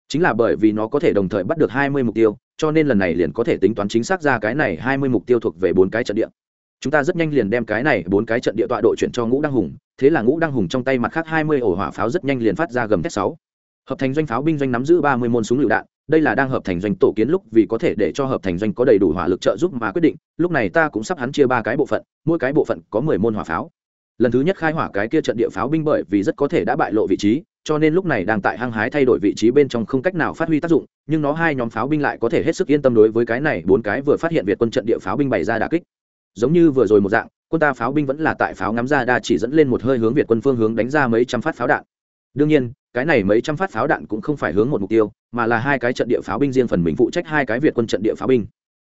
Chính là bởi vì nó có thể đồng thời bắt được hai mươi mục tiêu, cho nên lần này liền có thể tính toán chính xác ra cái này hai mươi mục tiêu thuộc về bốn cái trận địa chúng ta rất nhanh liền đem cái này bốn cái trận địa tọa độ chuyển cho ngũ đăng hùng, thế là ngũ đăng hùng trong tay mặt khác hai mươi ổ hỏa pháo rất nhanh liền phát ra gầm thét sáu. Hợp thành doanh pháo binh doanh nắm giữ ba mươi môn súng lựu đạn, đây là đang hợp thành doanh tổ kiến lúc vì có thể để cho hợp thành doanh có đầy đủ hỏa lực trợ giúp mà quyết định, lúc này ta cũng sắp hắn chia ba cái bộ phận, mỗi cái bộ phận có mười môn hỏa pháo. Lần thứ nhất khai hỏa cái kia trận địa pháo binh bởi vì rất có thể đã bại lộ vị trí, cho nên lúc này đang tại hăng hái thay đổi vị trí bên trong không cách nào phát huy tác dụng, nhưng nó hai nhóm pháo binh lại có thể hết sức yên tâm đối với cái này, bốn cái vừa phát hiện việt quân trận địa pháo binh bày ra đà kích giống như vừa rồi một dạng quân ta pháo binh vẫn là tại pháo ngắm ra đa chỉ dẫn lên một hơi hướng việt quân phương hướng đánh ra mấy trăm phát pháo đạn. Đương nhiên cái này mấy trăm phát pháo đạn cũng không phải hướng một mục tiêu mà là hai cái trận địa pháo binh riêng phần mình phụ trách hai cái việt quân trận địa pháo binh.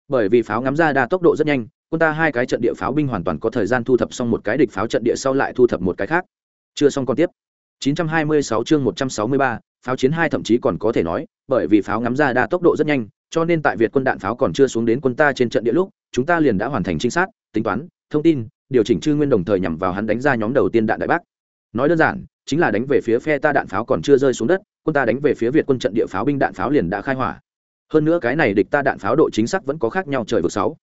Bởi vì pháo ngắm ra đa tốc độ rất nhanh quân ta hai cái trận địa pháo binh hoàn toàn có thời gian thu thập xong một cái địch pháo trận địa sau lại thu thập một cái khác. Chưa xong còn tiếp. 926 chương 163, pháo chiến hai thậm chí còn có thể nói bởi vì pháo ngắm ra đa tốc độ rất nhanh cho nên tại việt quân đạn pháo còn chưa xuống đến quân ta trên trận địa lúc, chúng ta liền đã hoàn thành trinh sát, tính toán, thông tin, điều chỉnh chư nguyên đồng thời nhằm vào hắn đánh ra nhóm đầu tiên đạn đại bác. Nói đơn giản, chính là đánh về phía phe ta đạn pháo còn chưa rơi xuống đất, quân ta đánh về phía việt quân trận địa pháo binh đạn pháo liền đã khai hỏa. Hơn nữa cái này địch ta đạn pháo độ chính xác vẫn có khác nhau trời vực sáu.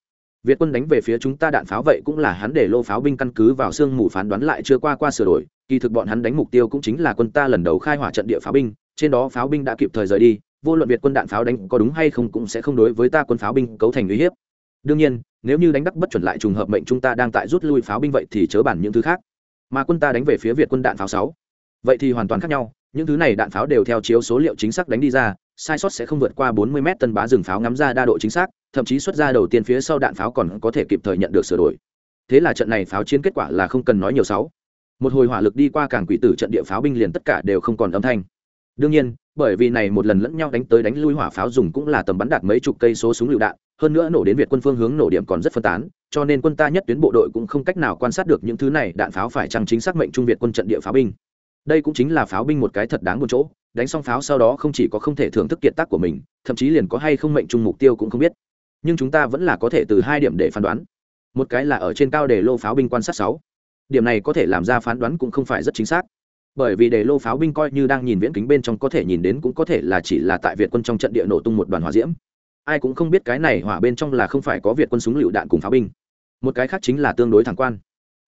Việt quân đánh về phía chúng ta đạn pháo vậy cũng là hắn để lô pháo binh căn cứ vào sương mù phán đoán lại chưa qua qua sửa đổi, kỳ thực bọn hắn đánh mục tiêu cũng chính là quân ta lần đầu khai hỏa trận địa pháo binh, trên đó pháo binh đã kịp thời rời đi vô luận việt quân đạn pháo đánh có đúng hay không cũng sẽ không đối với ta quân pháo binh cấu thành uy hiếp. Đương nhiên, nếu như đánh đắc bất chuẩn lại trùng hợp mệnh chúng ta đang tại rút lui pháo binh vậy thì chớ bản những thứ khác. Mà quân ta đánh về phía việt quân đạn pháo sáu. Vậy thì hoàn toàn khác nhau, những thứ này đạn pháo đều theo chiếu số liệu chính xác đánh đi ra, sai sót sẽ không vượt qua 40 m tân bá rừng pháo ngắm ra đa độ chính xác, thậm chí xuất ra đầu tiên phía sau đạn pháo còn có thể kịp thời nhận được sửa đổi. Thế là trận này pháo chiến kết quả là không cần nói nhiều sáu. Một hồi hỏa lực đi qua cảng quỷ tử trận địa pháo binh liền tất cả đều không còn âm thanh đương nhiên, bởi vì này một lần lẫn nhau đánh tới đánh lui hỏa pháo dùng cũng là tầm bắn đạt mấy chục cây số súng lựu đạn, hơn nữa nổ đến việt quân phương hướng nổ điểm còn rất phân tán, cho nên quân ta nhất tuyến bộ đội cũng không cách nào quan sát được những thứ này đạn pháo phải chăng chính xác mệnh trung việt quân trận địa pháo binh. Đây cũng chính là pháo binh một cái thật đáng buồn chỗ, đánh xong pháo sau đó không chỉ có không thể thưởng thức kiệt tác của mình, thậm chí liền có hay không mệnh trung mục tiêu cũng không biết. Nhưng chúng ta vẫn là có thể từ hai điểm để phán đoán. Một cái là ở trên cao để lô pháo binh quan sát sáu. Điểm này có thể làm ra phán đoán cũng không phải rất chính xác bởi vì để lô pháo binh coi như đang nhìn viễn kính bên trong có thể nhìn đến cũng có thể là chỉ là tại việt quân trong trận địa nổ tung một đoàn hỏa diễm. Ai cũng không biết cái này hỏa bên trong là không phải có việt quân súng lựu đạn cùng pháo binh. Một cái khác chính là tương đối thẳng quan.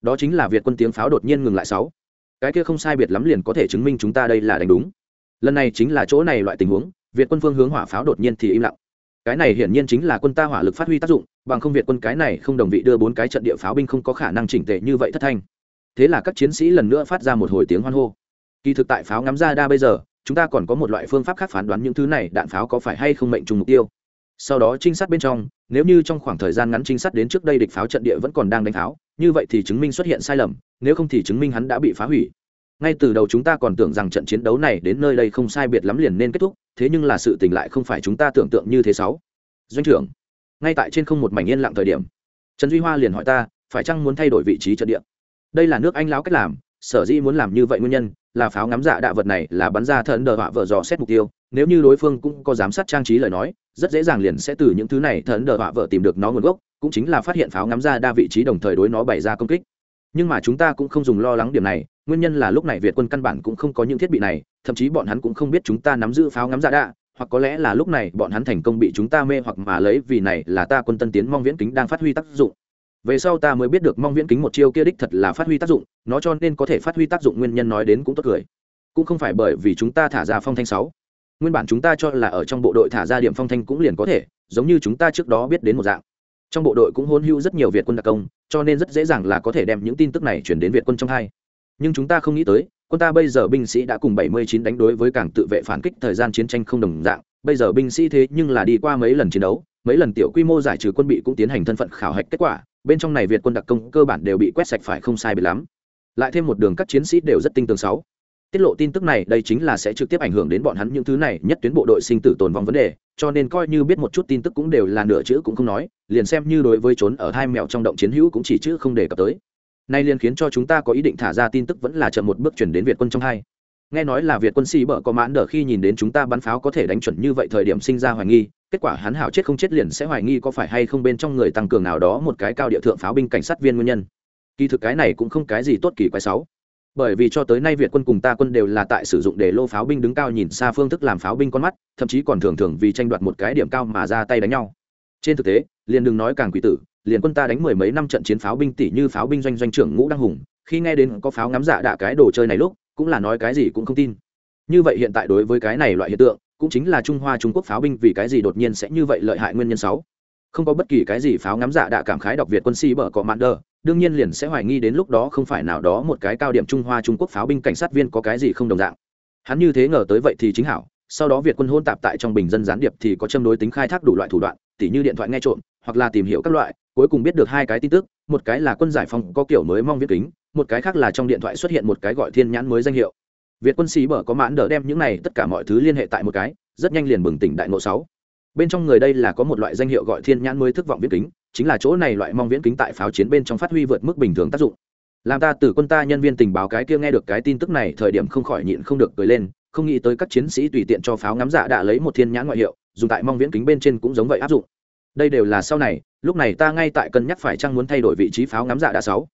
Đó chính là việt quân tiếng pháo đột nhiên ngừng lại sáu. Cái kia không sai biệt lắm liền có thể chứng minh chúng ta đây là đánh đúng. Lần này chính là chỗ này loại tình huống, việt quân phương hướng hỏa pháo đột nhiên thì im lặng. Cái này hiển nhiên chính là quân ta hỏa lực phát huy tác dụng, bằng không việt quân cái này không đồng vị đưa bốn cái trận địa pháo binh không có khả năng chỉnh tệ như vậy thất thanh. Thế là các chiến sĩ lần nữa phát ra một hồi tiếng hoan hô kỳ thực tại pháo ngắm ra đa bây giờ, chúng ta còn có một loại phương pháp khác phán đoán những thứ này đạn pháo có phải hay không mệnh trùng mục tiêu. Sau đó trinh sát bên trong, nếu như trong khoảng thời gian ngắn trinh sát đến trước đây địch pháo trận địa vẫn còn đang đánh pháo, như vậy thì chứng minh xuất hiện sai lầm, nếu không thì chứng minh hắn đã bị phá hủy. Ngay từ đầu chúng ta còn tưởng rằng trận chiến đấu này đến nơi đây không sai biệt lắm liền nên kết thúc, thế nhưng là sự tình lại không phải chúng ta tưởng tượng như thế sáu. Doanh trưởng, ngay tại trên không một mảnh yên lặng thời điểm, trần duy hoa liền hỏi ta, phải chăng muốn thay đổi vị trí trận địa? Đây là nước anh láo cách làm sở dĩ muốn làm như vậy nguyên nhân là pháo ngắm dạ đạ vật này là bắn ra thần đờ họa vợ dò xét mục tiêu. Nếu như đối phương cũng có giám sát trang trí lời nói, rất dễ dàng liền sẽ từ những thứ này thần đờ họa vợ tìm được nó nguồn gốc, cũng chính là phát hiện pháo ngắm dạ ra đa vị trí đồng thời đối nó bày ra công kích. Nhưng mà chúng ta cũng không dùng lo lắng điểm này, nguyên nhân là lúc này việt quân căn bản cũng không có những thiết bị này, thậm chí bọn hắn cũng không biết chúng ta nắm giữ pháo ngắm dạ đạ, hoặc có lẽ là lúc này bọn hắn thành công bị chúng ta mê hoặc mà lấy vì này là ta quân tân tiến mong viễn kính đang phát huy tác dụng về sau ta mới biết được mong viễn kính một chiêu kia đích thật là phát huy tác dụng, nó cho nên có thể phát huy tác dụng nguyên nhân nói đến cũng tốt cười. Cũng không phải bởi vì chúng ta thả ra phong thanh sáu. Nguyên bản chúng ta cho là ở trong bộ đội thả ra điểm phong thanh cũng liền có thể, giống như chúng ta trước đó biết đến một dạng. Trong bộ đội cũng hôn hữu rất nhiều việt quân đặc công, cho nên rất dễ dàng là có thể đem những tin tức này chuyển đến việt quân trong hai. Nhưng chúng ta không nghĩ tới, quân ta bây giờ binh sĩ đã cùng 79 đánh đối với cảng tự vệ phản kích thời gian chiến tranh không đồng dạng. Bây giờ binh sĩ thế nhưng là đi qua mấy lần chiến đấu, mấy lần tiểu quy mô giải trừ quân bị cũng tiến hành thân phận khảo hạch kết quả bên trong này việt quân đặc công cơ bản đều bị quét sạch phải không sai bị lắm. Lại thêm một đường các chiến sĩ đều rất tinh tường sáu. Tiết lộ tin tức này, đây chính là sẽ trực tiếp ảnh hưởng đến bọn hắn những thứ này, nhất tuyến bộ đội sinh tử tồn vong vấn đề, cho nên coi như biết một chút tin tức cũng đều là nửa chữ cũng không nói, liền xem như đối với trốn ở hai mèo trong động chiến hữu cũng chỉ chữ không đề cập tới. Nay liền khiến cho chúng ta có ý định thả ra tin tức vẫn là chậm một bước chuyển đến việt quân trong hai nghe nói là việt quân sĩ bợ có mãn đờ khi nhìn đến chúng ta bắn pháo có thể đánh chuẩn như vậy thời điểm sinh ra hoài nghi, kết quả hắn hảo chết không chết liền sẽ hoài nghi có phải hay không bên trong người tăng cường nào đó một cái cao địa thượng pháo binh cảnh sát viên nguyên nhân. Kỳ thực cái này cũng không cái gì tốt kỳ quái sáu bởi vì cho tới nay việt quân cùng ta quân đều là tại sử dụng để lô pháo binh đứng cao nhìn xa phương thức làm pháo binh con mắt, thậm chí còn thường thường vì tranh đoạt một cái điểm cao mà ra tay đánh nhau. Trên thực tế, liền đừng nói càng quỷ tử, liền quân ta đánh mười mấy năm trận chiến pháo binh tỷ như pháo binh doanh doanh trưởng ngũ đăng hùng, khi nghe đến có pháo ngắm dạ đạ cái đồ chơi này lúc cũng là nói cái gì cũng không tin. Như vậy hiện tại đối với cái này loại hiện tượng, cũng chính là trung hoa trung quốc pháo binh vì cái gì đột nhiên sẽ như vậy lợi hại nguyên nhân sáu. Không có bất kỳ cái gì pháo ngắm dạ đã cảm khái đọc việt quân sĩ bở cọ mạn đờ, đương nhiên liền sẽ hoài nghi đến lúc đó không phải nào đó một cái cao điểm trung hoa trung quốc pháo binh cảnh sát viên có cái gì không đồng dạng. Hắn như thế ngờ tới vậy thì chính hảo, sau đó việt quân hôn tạp tại trong bình dân gián điệp thì có châm đối tính khai thác đủ loại thủ đoạn, tỉ như điện thoại nghe trộm, hoặc là tìm hiểu các loại, cuối cùng biết được hai cái tin tức, một cái là quân giải phóng có kiểu mới mong viết kính một cái khác là trong điện thoại xuất hiện một cái gọi thiên nhãn mới danh hiệu. Việt quân sĩ bở có mãn đỡ đem những này tất cả mọi thứ liên hệ tại một cái, rất nhanh liền bừng tỉnh đại ngộ sáu. Bên trong người đây là có một loại danh hiệu gọi thiên nhãn mới thức vọng viễn kính, chính là chỗ này loại mong viễn kính tại pháo chiến bên trong phát huy vượt mức bình thường tác dụng. Làm ta từ quân ta nhân viên tình báo cái kia nghe được cái tin tức này thời điểm không khỏi nhịn không được cười lên, không nghĩ tới các chiến sĩ tùy tiện cho pháo ngắm dạ đã lấy một thiên nhãn ngoại hiệu, dùng tại mong viễn kính bên trên cũng giống vậy áp dụng. Đây đều là sau này, lúc này ta ngay tại cân nhắc phải chăng muốn thay đổi vị trí pháo ngắm dạ đã sáu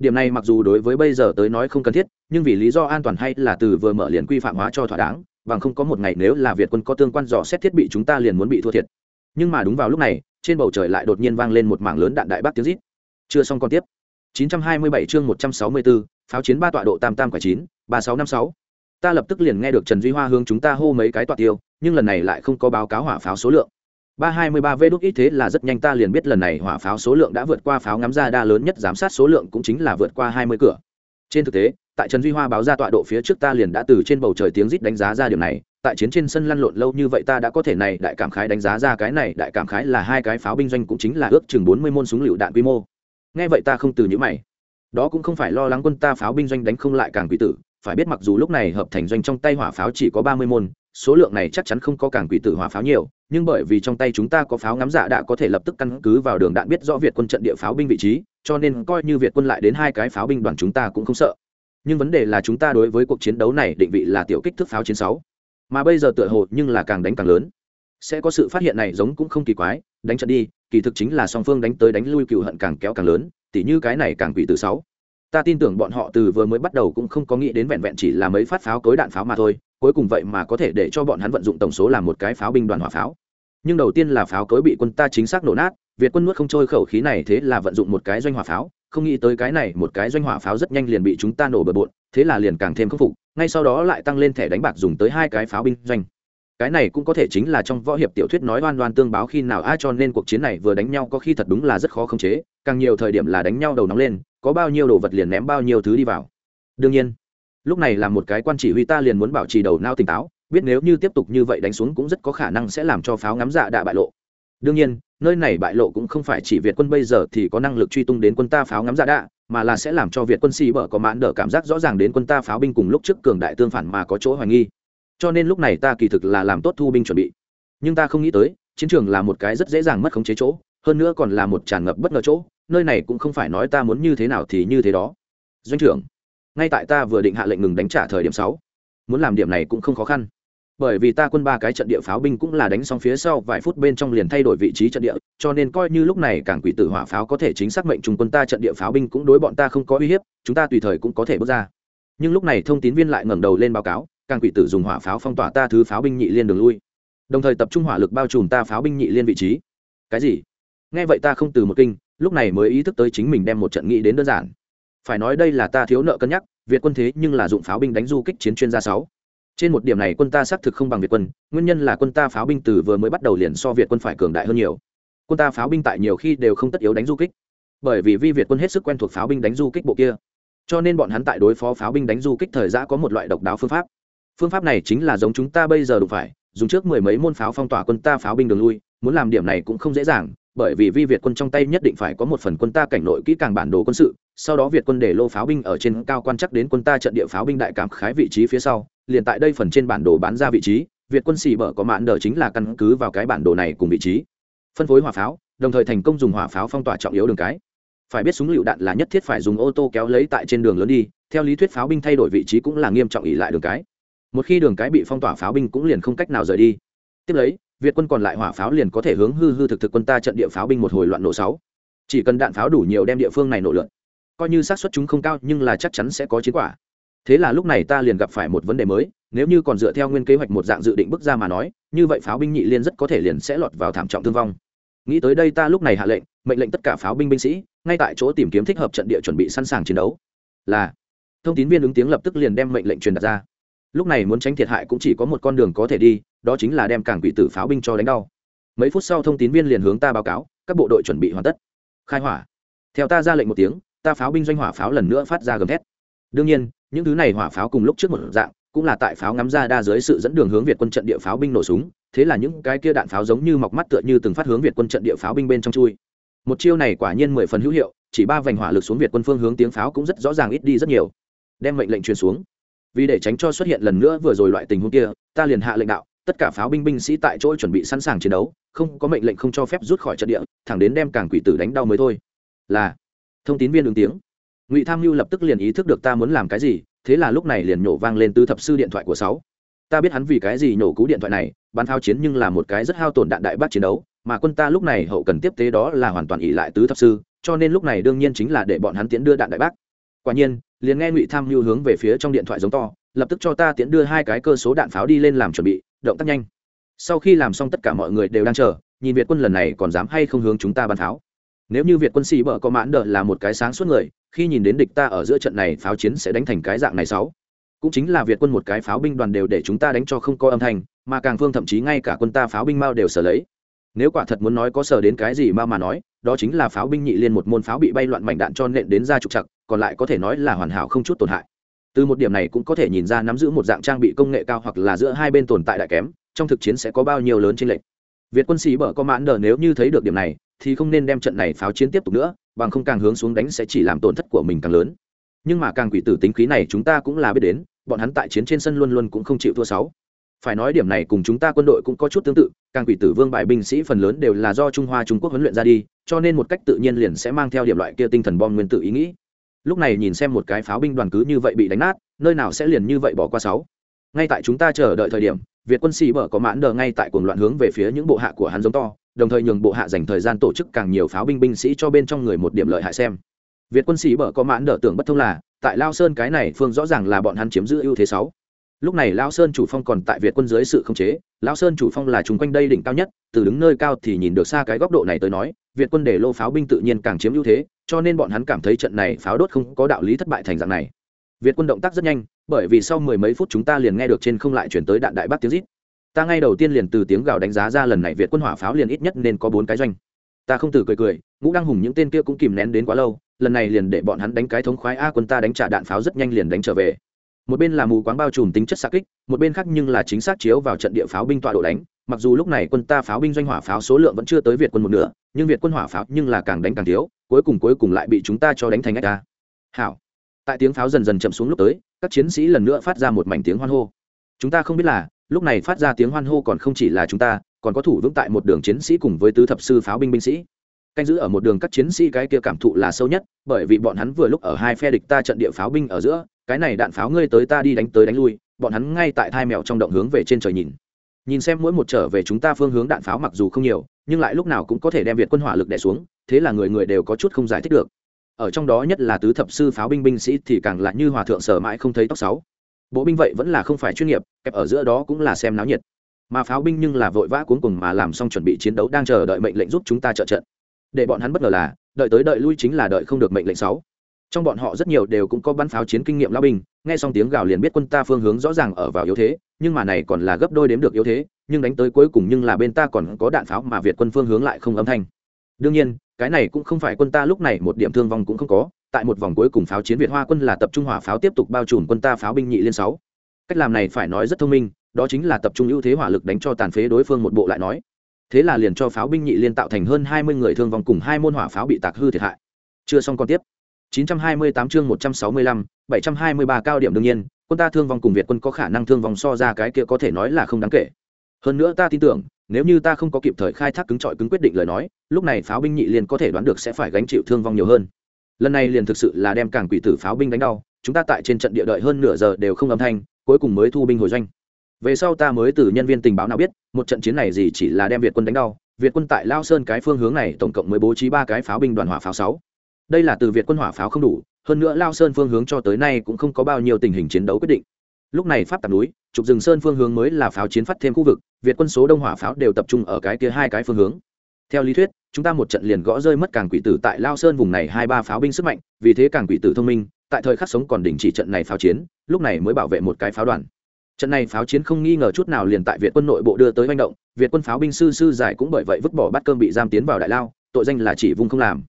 điểm này mặc dù đối với bây giờ tới nói không cần thiết nhưng vì lý do an toàn hay là từ vừa mở liền quy phạm hóa cho thỏa đáng bằng không có một ngày nếu là việt quân có tương quan dò xét thiết bị chúng ta liền muốn bị thua thiệt. Nhưng mà đúng vào lúc này trên bầu trời lại đột nhiên vang lên một mảng lớn đạn đại bác tiếng rít. Chưa xong còn tiếp. 927 chương 164, pháo chiến ba tọa độ tam tam quả chín ba sáu năm sáu. Ta lập tức liền nghe được trần duy hoa hướng chúng ta hô mấy cái tọa tiêu nhưng lần này lại không có báo cáo hỏa pháo số lượng ba hai mươi ba v đúc ít thế là rất nhanh ta liền biết lần này hỏa pháo số lượng đã vượt qua pháo ngắm ra đa lớn nhất giám sát số lượng cũng chính là vượt qua hai mươi cửa. Trên thực tế, tại trần duy hoa báo ra tọa độ phía trước ta liền đã từ trên bầu trời tiếng rít đánh giá ra điều này, tại chiến trên sân lăn lộn lâu như vậy ta đã có thể này đại cảm khái đánh giá ra cái này đại cảm khái là hai cái pháo binh doanh cũng chính là ước chừng bốn mươi môn súng lựu đạn quy mô. Nghe vậy ta không từ những mày. Đó cũng không phải lo lắng quân ta pháo binh doanh đánh không lại càng quỷ tử, phải biết mặc dù lúc này hợp thành doanh trong tay hỏa pháo chỉ có ba mươi môn số lượng này chắc chắn không có càng quỷ tử hỏa pháo nhiều, nhưng bởi vì trong tay chúng ta có pháo ngắm dạ đã có thể lập tức căn cứ vào đường đạn biết rõ việt quân trận địa pháo binh vị trí, cho nên coi như việt quân lại đến hai cái pháo binh đoàn chúng ta cũng không sợ. Nhưng vấn đề là chúng ta đối với cuộc chiến đấu này định vị là tiểu kích thước pháo chiến sáu. Mà bây giờ tựa hồ nhưng là càng đánh càng lớn. Sẽ có sự phát hiện này giống cũng không kỳ quái, đánh trận đi, kỳ thực chính là song phương đánh tới đánh lui cựu hận càng kéo càng lớn, tỉ như cái này càng quỷ từ sáu. Ta tin tưởng bọn họ từ vừa mới bắt đầu cũng không có nghĩ đến vẹn vẹn chỉ là mấy phát pháo cối đạn pháo mà thôi cuối cùng vậy mà có thể để cho bọn hắn vận dụng tổng số là một cái pháo binh đoàn hỏa pháo. Nhưng đầu tiên là pháo cối bị quân ta chính xác nổ nát, việt quân nuốt không trôi khẩu khí này thế là vận dụng một cái doanh hỏa pháo, không nghĩ tới cái này một cái doanh hỏa pháo rất nhanh liền bị chúng ta nổ bừa bộn, thế là liền càng thêm khắc phục, ngay sau đó lại tăng lên thẻ đánh bạc dùng tới hai cái pháo binh doanh. Cái này cũng có thể chính là trong võ hiệp tiểu thuyết nói oan oan tương báo khi nào ai cho nên cuộc chiến này vừa đánh nhau có khi thật đúng là rất khó khống chế, càng nhiều thời điểm là đánh nhau đầu nóng lên, có bao nhiêu đồ vật liền ném bao nhiêu thứ đi vào. Đương nhiên lúc này là một cái quan chỉ huy ta liền muốn bảo trì đầu não tỉnh táo, biết nếu như tiếp tục như vậy đánh xuống cũng rất có khả năng sẽ làm cho pháo ngắm dạ đạ bại lộ. Đương nhiên, nơi này bại lộ cũng không phải chỉ việt quân bây giờ thì có năng lực truy tung đến quân ta pháo ngắm dạ đạ, mà là sẽ làm cho việt quân xì bở có mãn đỡ cảm giác rõ ràng đến quân ta pháo binh cùng lúc trước cường đại tương phản mà có chỗ hoài nghi. Cho nên lúc này ta kỳ thực là làm tốt thu binh chuẩn bị. Nhưng ta không nghĩ tới, chiến trường là một cái rất dễ dàng mất khống chế chỗ, hơn nữa còn là một tràn ngập bất ngờ chỗ, nơi này cũng không phải nói ta muốn như thế nào thì như thế đó. Doanh trưởng ngay tại ta vừa định hạ lệnh ngừng đánh trả thời điểm sáu. Muốn làm điểm này cũng không khó khăn. Bởi vì ta quân ba cái trận địa pháo binh cũng là đánh xong phía sau vài phút bên trong liền thay đổi vị trí trận địa, cho nên coi như lúc này cảng quỷ tử hỏa pháo có thể chính xác mệnh trung quân ta trận địa pháo binh cũng đối bọn ta không có uy hiếp, chúng ta tùy thời cũng có thể bước ra. Nhưng lúc này thông tín viên lại ngẩng đầu lên báo cáo cảng quỷ tử dùng hỏa pháo phong tỏa ta thứ pháo binh nhị liên đường lui. Đồng thời tập trung hỏa lực bao trùm ta pháo binh nhị liên vị trí. Cái gì? Nghe vậy ta không từ một kinh, lúc này mới ý thức tới chính mình đem một trận nghĩ đến đơn giản phải nói đây là ta thiếu nợ cân nhắc, việt quân thế nhưng là dụng pháo binh đánh du kích chiến chuyên gia sáu. Trên một điểm này quân ta xác thực không bằng việt quân, nguyên nhân là quân ta pháo binh từ vừa mới bắt đầu liền so việt quân phải cường đại hơn nhiều. Quân ta pháo binh tại nhiều khi đều không tất yếu đánh du kích. Bởi vì vi việt quân hết sức quen thuộc pháo binh đánh du kích bộ kia. Cho nên bọn hắn tại đối phó pháo binh đánh du kích thời giã có một loại độc đáo phương pháp. Phương pháp này chính là giống chúng ta bây giờ đụng phải, dùng trước mười mấy môn pháo phong tỏa quân ta pháo binh đường lui, muốn làm điểm này cũng không dễ dàng bởi vì vi việt quân trong tay nhất định phải có một phần quân ta cảnh nội kỹ càng bản đồ quân sự, sau đó việt quân để lô pháo binh ở trên cao quan chắc đến quân ta trận địa pháo binh đại cảm khái vị trí phía sau, liền tại đây phần trên bản đồ bán ra vị trí, việt quân xì bở có mạn đờ chính là căn cứ vào cái bản đồ này cùng vị trí. Phân phối hỏa pháo, đồng thời thành công dùng hỏa pháo phong tỏa trọng yếu đường cái. Phải biết súng lựu đạn là nhất thiết phải dùng ô tô kéo lấy tại trên đường lớn đi, theo lý thuyết pháo binh thay đổi vị trí cũng là nghiêm trọng ỉ lại đường cái. Một khi đường cái bị phong tỏa pháo binh cũng liền không cách nào rời đi. Tiếp lấy việt quân còn lại hỏa pháo liền có thể hướng hư hư thực thực quân ta trận địa pháo binh một hồi loạn nổ sáu. Chỉ cần đạn pháo đủ nhiều đem địa phương này nổ lượn. Coi như xác suất chúng không cao, nhưng là chắc chắn sẽ có chiến quả. Thế là lúc này ta liền gặp phải một vấn đề mới, nếu như còn dựa theo nguyên kế hoạch một dạng dự định bước ra mà nói, như vậy pháo binh nhị liên rất có thể liền sẽ lọt vào thảm trọng thương vong. Nghĩ tới đây ta lúc này hạ lệnh, mệnh lệnh tất cả pháo binh binh sĩ, ngay tại chỗ tìm kiếm thích hợp trận địa chuẩn bị sẵn sàng chiến đấu. Là, thông tín viên ứng tiếng lập tức liền đem mệnh lệnh truyền đặt ra lúc này muốn tránh thiệt hại cũng chỉ có một con đường có thể đi, đó chính là đem cảng quỷ tử pháo binh cho đánh đau. Mấy phút sau thông tín viên liền hướng ta báo cáo, các bộ đội chuẩn bị hoàn tất. Khai hỏa. Theo ta ra lệnh một tiếng, ta pháo binh doanh hỏa pháo lần nữa phát ra gầm thét. Đương nhiên, những thứ này hỏa pháo cùng lúc trước một dạng, cũng là tại pháo ngắm ra đa dưới sự dẫn đường hướng việt quân trận địa pháo binh nổ súng, thế là những cái kia đạn pháo giống như mọc mắt tựa như từng phát hướng việt quân trận địa pháo binh bên trong chui. Một chiêu này quả nhiên mười phần hữu hiệu, chỉ ba vành hỏa lực xuống việt quân phương hướng tiếng pháo cũng rất rõ ràng ít đi rất nhiều. Đem mệnh lệnh truyền xuống vì để tránh cho xuất hiện lần nữa vừa rồi loại tình huống kia, ta liền hạ lệnh đạo, tất cả pháo binh binh sĩ tại chỗ chuẩn bị sẵn sàng chiến đấu, không có mệnh lệnh không cho phép rút khỏi trận địa, thẳng đến đem cảng quỷ tử đánh đau mới thôi. Là, thông tín viên ứng tiếng. Ngụy tham mưu lập tức liền ý thức được ta muốn làm cái gì, thế là lúc này liền nhổ vang lên tứ thập sư điện thoại của sáu. Ta biết hắn vì cái gì nhổ cú điện thoại này bắn thao chiến nhưng là một cái rất hao tổn đạn đại bác chiến đấu, mà quân ta lúc này hậu cần tiếp tế đó là hoàn toàn ỉ lại tứ thập sư, cho nên lúc này đương nhiên chính là để bọn hắn tiến đưa đạn đại bác. Quả nhiên liền nghe ngụy tham mưu hướng về phía trong điện thoại giống to, lập tức cho ta tiến đưa hai cái cơ số đạn pháo đi lên làm chuẩn bị, động tác nhanh. Sau khi làm xong tất cả mọi người đều đang chờ, nhìn việt quân lần này còn dám hay không hướng chúng ta bắn pháo. Nếu như việt quân xì bờ có mãn đờ là một cái sáng suốt người, khi nhìn đến địch ta ở giữa trận này, pháo chiến sẽ đánh thành cái dạng này sáu. Cũng chính là việt quân một cái pháo binh đoàn đều để chúng ta đánh cho không có âm thanh, mà càng phương thậm chí ngay cả quân ta pháo binh mao đều sở lấy. Nếu quả thật muốn nói có sở đến cái gì mà mà nói, đó chính là pháo binh nhị liên một môn pháo bị bay loạn mảnh đạn cho nện đến ra trục chặt còn lại có thể nói là hoàn hảo không chút tổn hại. Từ một điểm này cũng có thể nhìn ra nắm giữ một dạng trang bị công nghệ cao hoặc là giữa hai bên tồn tại đại kém, trong thực chiến sẽ có bao nhiêu lớn trên lệch. Việt quân sĩ bở có mãn đờ nếu như thấy được điểm này, thì không nên đem trận này pháo chiến tiếp tục nữa, bằng không càng hướng xuống đánh sẽ chỉ làm tổn thất của mình càng lớn. Nhưng mà càng quỷ tử tính khí này chúng ta cũng là biết đến, bọn hắn tại chiến trên sân luôn luôn cũng không chịu thua sáu. Phải nói điểm này cùng chúng ta quân đội cũng có chút tương tự, càng quỷ tử vương bại binh sĩ phần lớn đều là do trung hoa trung quốc huấn luyện ra đi, cho nên một cách tự nhiên liền sẽ mang theo điểm loại kia tinh thần bom nguyên tử ý nghĩ lúc này nhìn xem một cái pháo binh đoàn cứ như vậy bị đánh nát, nơi nào sẽ liền như vậy bỏ qua sáu. Ngay tại chúng ta chờ đợi thời điểm, việt quân sĩ bở có mãn đờ ngay tại cuồng loạn hướng về phía những bộ hạ của hắn giống to, đồng thời nhường bộ hạ dành thời gian tổ chức càng nhiều pháo binh binh sĩ cho bên trong người một điểm lợi hại xem. Việt quân sĩ bở có mãn đờ tưởng bất thông là, tại lao sơn cái này phương rõ ràng là bọn hắn chiếm giữ ưu thế sáu. Lúc này lao sơn chủ phong còn tại việt quân dưới sự khống chế, lao sơn chủ phong là chung quanh đây đỉnh cao nhất, từ đứng nơi cao thì nhìn được xa cái góc độ này tới nói, việt quân để lô pháo binh tự nhiên càng chiếm ưu thế cho nên bọn hắn cảm thấy trận này pháo đốt không có đạo lý thất bại thành dạng này. Việt quân động tác rất nhanh, bởi vì sau mười mấy phút chúng ta liền nghe được trên không lại chuyển tới đạn đại bác tiếng rít. Ta ngay đầu tiên liền từ tiếng gào đánh giá ra lần này việt quân hỏa pháo liền ít nhất nên có bốn cái doanh. Ta không từ cười cười, ngũ đăng hùng những tên kia cũng kìm nén đến quá lâu, lần này liền để bọn hắn đánh cái thống khoái a quân ta đánh trả đạn pháo rất nhanh liền đánh trở về. Một bên là mù quáng bao trùm tính chất xa kích, một bên khác nhưng là chính xác chiếu vào trận địa pháo binh tọa độ đánh. Mặc dù lúc này quân ta pháo binh doanh hỏa pháo số lượng vẫn chưa tới việt quân một nửa, nhưng việt quân hỏa pháo nhưng là càng đánh càng thiếu cuối cùng cuối cùng lại bị chúng ta cho đánh thành ách ta. Hảo. Tại tiếng pháo dần dần chậm xuống lúc tới, các chiến sĩ lần nữa phát ra một mảnh tiếng hoan hô. Chúng ta không biết là, lúc này phát ra tiếng hoan hô còn không chỉ là chúng ta, còn có thủ vững tại một đường chiến sĩ cùng với tứ thập sư pháo binh binh sĩ. Canh giữ ở một đường các chiến sĩ cái kia cảm thụ là sâu nhất, bởi vì bọn hắn vừa lúc ở hai phe địch ta trận địa pháo binh ở giữa, cái này đạn pháo ngươi tới ta đi đánh tới đánh lui, bọn hắn ngay tại thai mèo trong động hướng về trên trời nhìn nhìn xem mỗi một trở về chúng ta phương hướng đạn pháo mặc dù không nhiều, nhưng lại lúc nào cũng có thể đem việt quân hỏa lực đè xuống, thế là người người đều có chút không giải thích được. Ở trong đó nhất là tứ thập sư pháo binh binh sĩ thì càng là như hòa thượng sở mãi không thấy tóc sáu. Bộ binh vậy vẫn là không phải chuyên nghiệp, kẹp ở giữa đó cũng là xem náo nhiệt. Mà pháo binh nhưng là vội vã cuốn cùng mà làm xong chuẩn bị chiến đấu đang chờ đợi mệnh lệnh giúp chúng ta trợ trận. Để bọn hắn bất ngờ là, đợi tới đợi lui chính là đợi không được mệnh lệnh sáu trong bọn họ rất nhiều đều cũng có bắn pháo chiến kinh nghiệm lao binh, nghe xong tiếng gào liền biết quân ta phương hướng rõ ràng ở vào yếu thế, nhưng mà này còn là gấp đôi đếm được yếu thế, nhưng đánh tới cuối cùng nhưng là bên ta còn có đạn pháo mà việt quân phương hướng lại không âm thanh. Đương nhiên, cái này cũng không phải quân ta lúc này một điểm thương vong cũng không có, tại một vòng cuối cùng pháo chiến việt hoa quân là tập trung hỏa pháo tiếp tục bao trùm quân ta pháo binh nhị liên sáu. Cách làm này phải nói rất thông minh, đó chính là tập trung ưu thế hỏa lực đánh cho tàn phế đối phương một bộ lại nói. Thế là liền cho pháo binh nhị liên tạo thành hơn hai mươi người thương vong cùng hai môn hỏa pháo bị tạc hư thiệt hại. Chưa xong còn tiếp. 928 chương 165, 723 cao điểm đương nhiên quân ta thương vong cùng việt quân có khả năng thương vong so ra cái kia có thể nói là không đáng kể. Hơn nữa ta tin tưởng nếu như ta không có kịp thời khai thác cứng trọi cứng quyết định lời nói lúc này pháo binh nhị liên có thể đoán được sẽ phải gánh chịu thương vong nhiều hơn. Lần này liền thực sự là đem càng quỷ tử pháo binh đánh đau chúng ta tại trên trận địa đợi hơn nửa giờ đều không âm thanh cuối cùng mới thu binh hồi doanh. Về sau ta mới từ nhân viên tình báo nào biết một trận chiến này gì chỉ là đem việt quân đánh đau việt quân tại lao sơn cái phương hướng này tổng cộng mới bố trí ba cái pháo binh đoàn hỏa pháo sáu đây là từ việt quân hỏa pháo không đủ, hơn nữa lao sơn phương hướng cho tới nay cũng không có bao nhiêu tình hình chiến đấu quyết định. Lúc này pháp tạp núi, trục rừng sơn phương hướng mới là pháo chiến phát thêm khu vực, việt quân số đông hỏa pháo đều tập trung ở cái kia hai cái phương hướng. Theo lý thuyết, chúng ta một trận liền gõ rơi mất càng quỷ tử tại lao sơn vùng này hai ba pháo binh sức mạnh, vì thế càng quỷ tử thông minh, tại thời khắc sống còn đình chỉ trận này pháo chiến, lúc này mới bảo vệ một cái pháo đoàn. Trận này pháo chiến không nghi ngờ chút nào liền tại việt quân nội bộ đưa tới manh động, việt quân pháo binh sư sư giải cũng bởi vậy vứt bỏ bắt cơm bị giam tiến vào đại lao, tội danh là chỉ vùng không làm.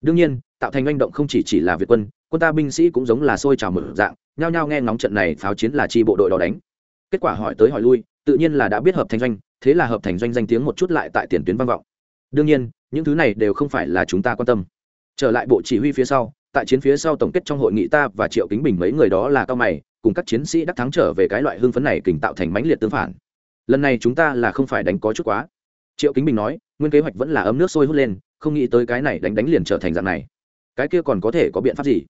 Đương nhiên tạo thành manh động không chỉ chỉ là việt quân quân ta binh sĩ cũng giống là sôi trào mở dạng, nhao nhao nghe ngóng trận này pháo chiến là chi bộ đội đó đánh. Kết quả hỏi tới hỏi lui, tự nhiên là đã biết hợp thành doanh, thế là hợp thành doanh danh tiếng một chút lại tại tiền tuyến vang vọng. Đương nhiên, những thứ này đều không phải là chúng ta quan tâm. Trở lại bộ chỉ huy phía sau, tại chiến phía sau tổng kết trong hội nghị ta và triệu kính bình mấy người đó là cao mày, cùng các chiến sĩ đắc thắng trở về cái loại hưng phấn này kình tạo thành mãnh liệt tương phản. Lần này chúng ta là không phải đánh có chút quá. Triệu kính bình nói, nguyên kế hoạch vẫn là ấm nước sôi hút lên, không nghĩ tới cái này đánh đánh liền trở thành dạng này cái kia còn có thể có biện pháp gì?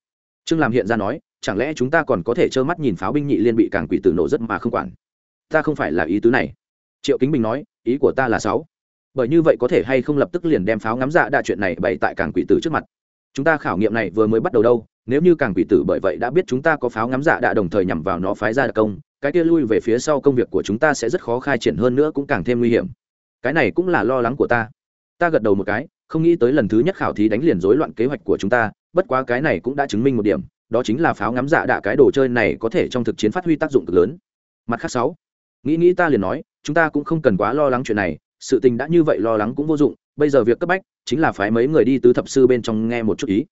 Trương làm hiện ra nói, chẳng lẽ chúng ta còn có thể trơ mắt nhìn pháo binh nhị liên bị càng quỷ tử nổ rất mà không quản? Ta không phải là ý tứ này. Triệu kính bình nói, ý của ta là sáu. Bởi như vậy có thể hay không lập tức liền đem pháo ngắm dạ đa chuyện này bày tại càng quỷ tử trước mặt. Chúng ta khảo nghiệm này vừa mới bắt đầu đâu, nếu như càng quỷ tử bởi vậy đã biết chúng ta có pháo ngắm dạ đa đồng thời nhằm vào nó phái ra đặc công, cái kia lui về phía sau công việc của chúng ta sẽ rất khó khai triển hơn nữa cũng càng thêm nguy hiểm. Cái này cũng là lo lắng của ta. Ta gật đầu một cái không nghĩ tới lần thứ nhất khảo thí đánh liền rối loạn kế hoạch của chúng ta, bất quá cái này cũng đã chứng minh một điểm, đó chính là pháo ngắm dạ đạ cái đồ chơi này có thể trong thực chiến phát huy tác dụng cực lớn. Mặt khác sáu, nghĩ nghĩ ta liền nói, chúng ta cũng không cần quá lo lắng chuyện này, sự tình đã như vậy lo lắng cũng vô dụng, bây giờ việc cấp bách chính là phái mấy người đi tứ thập sư bên trong nghe một chút ý.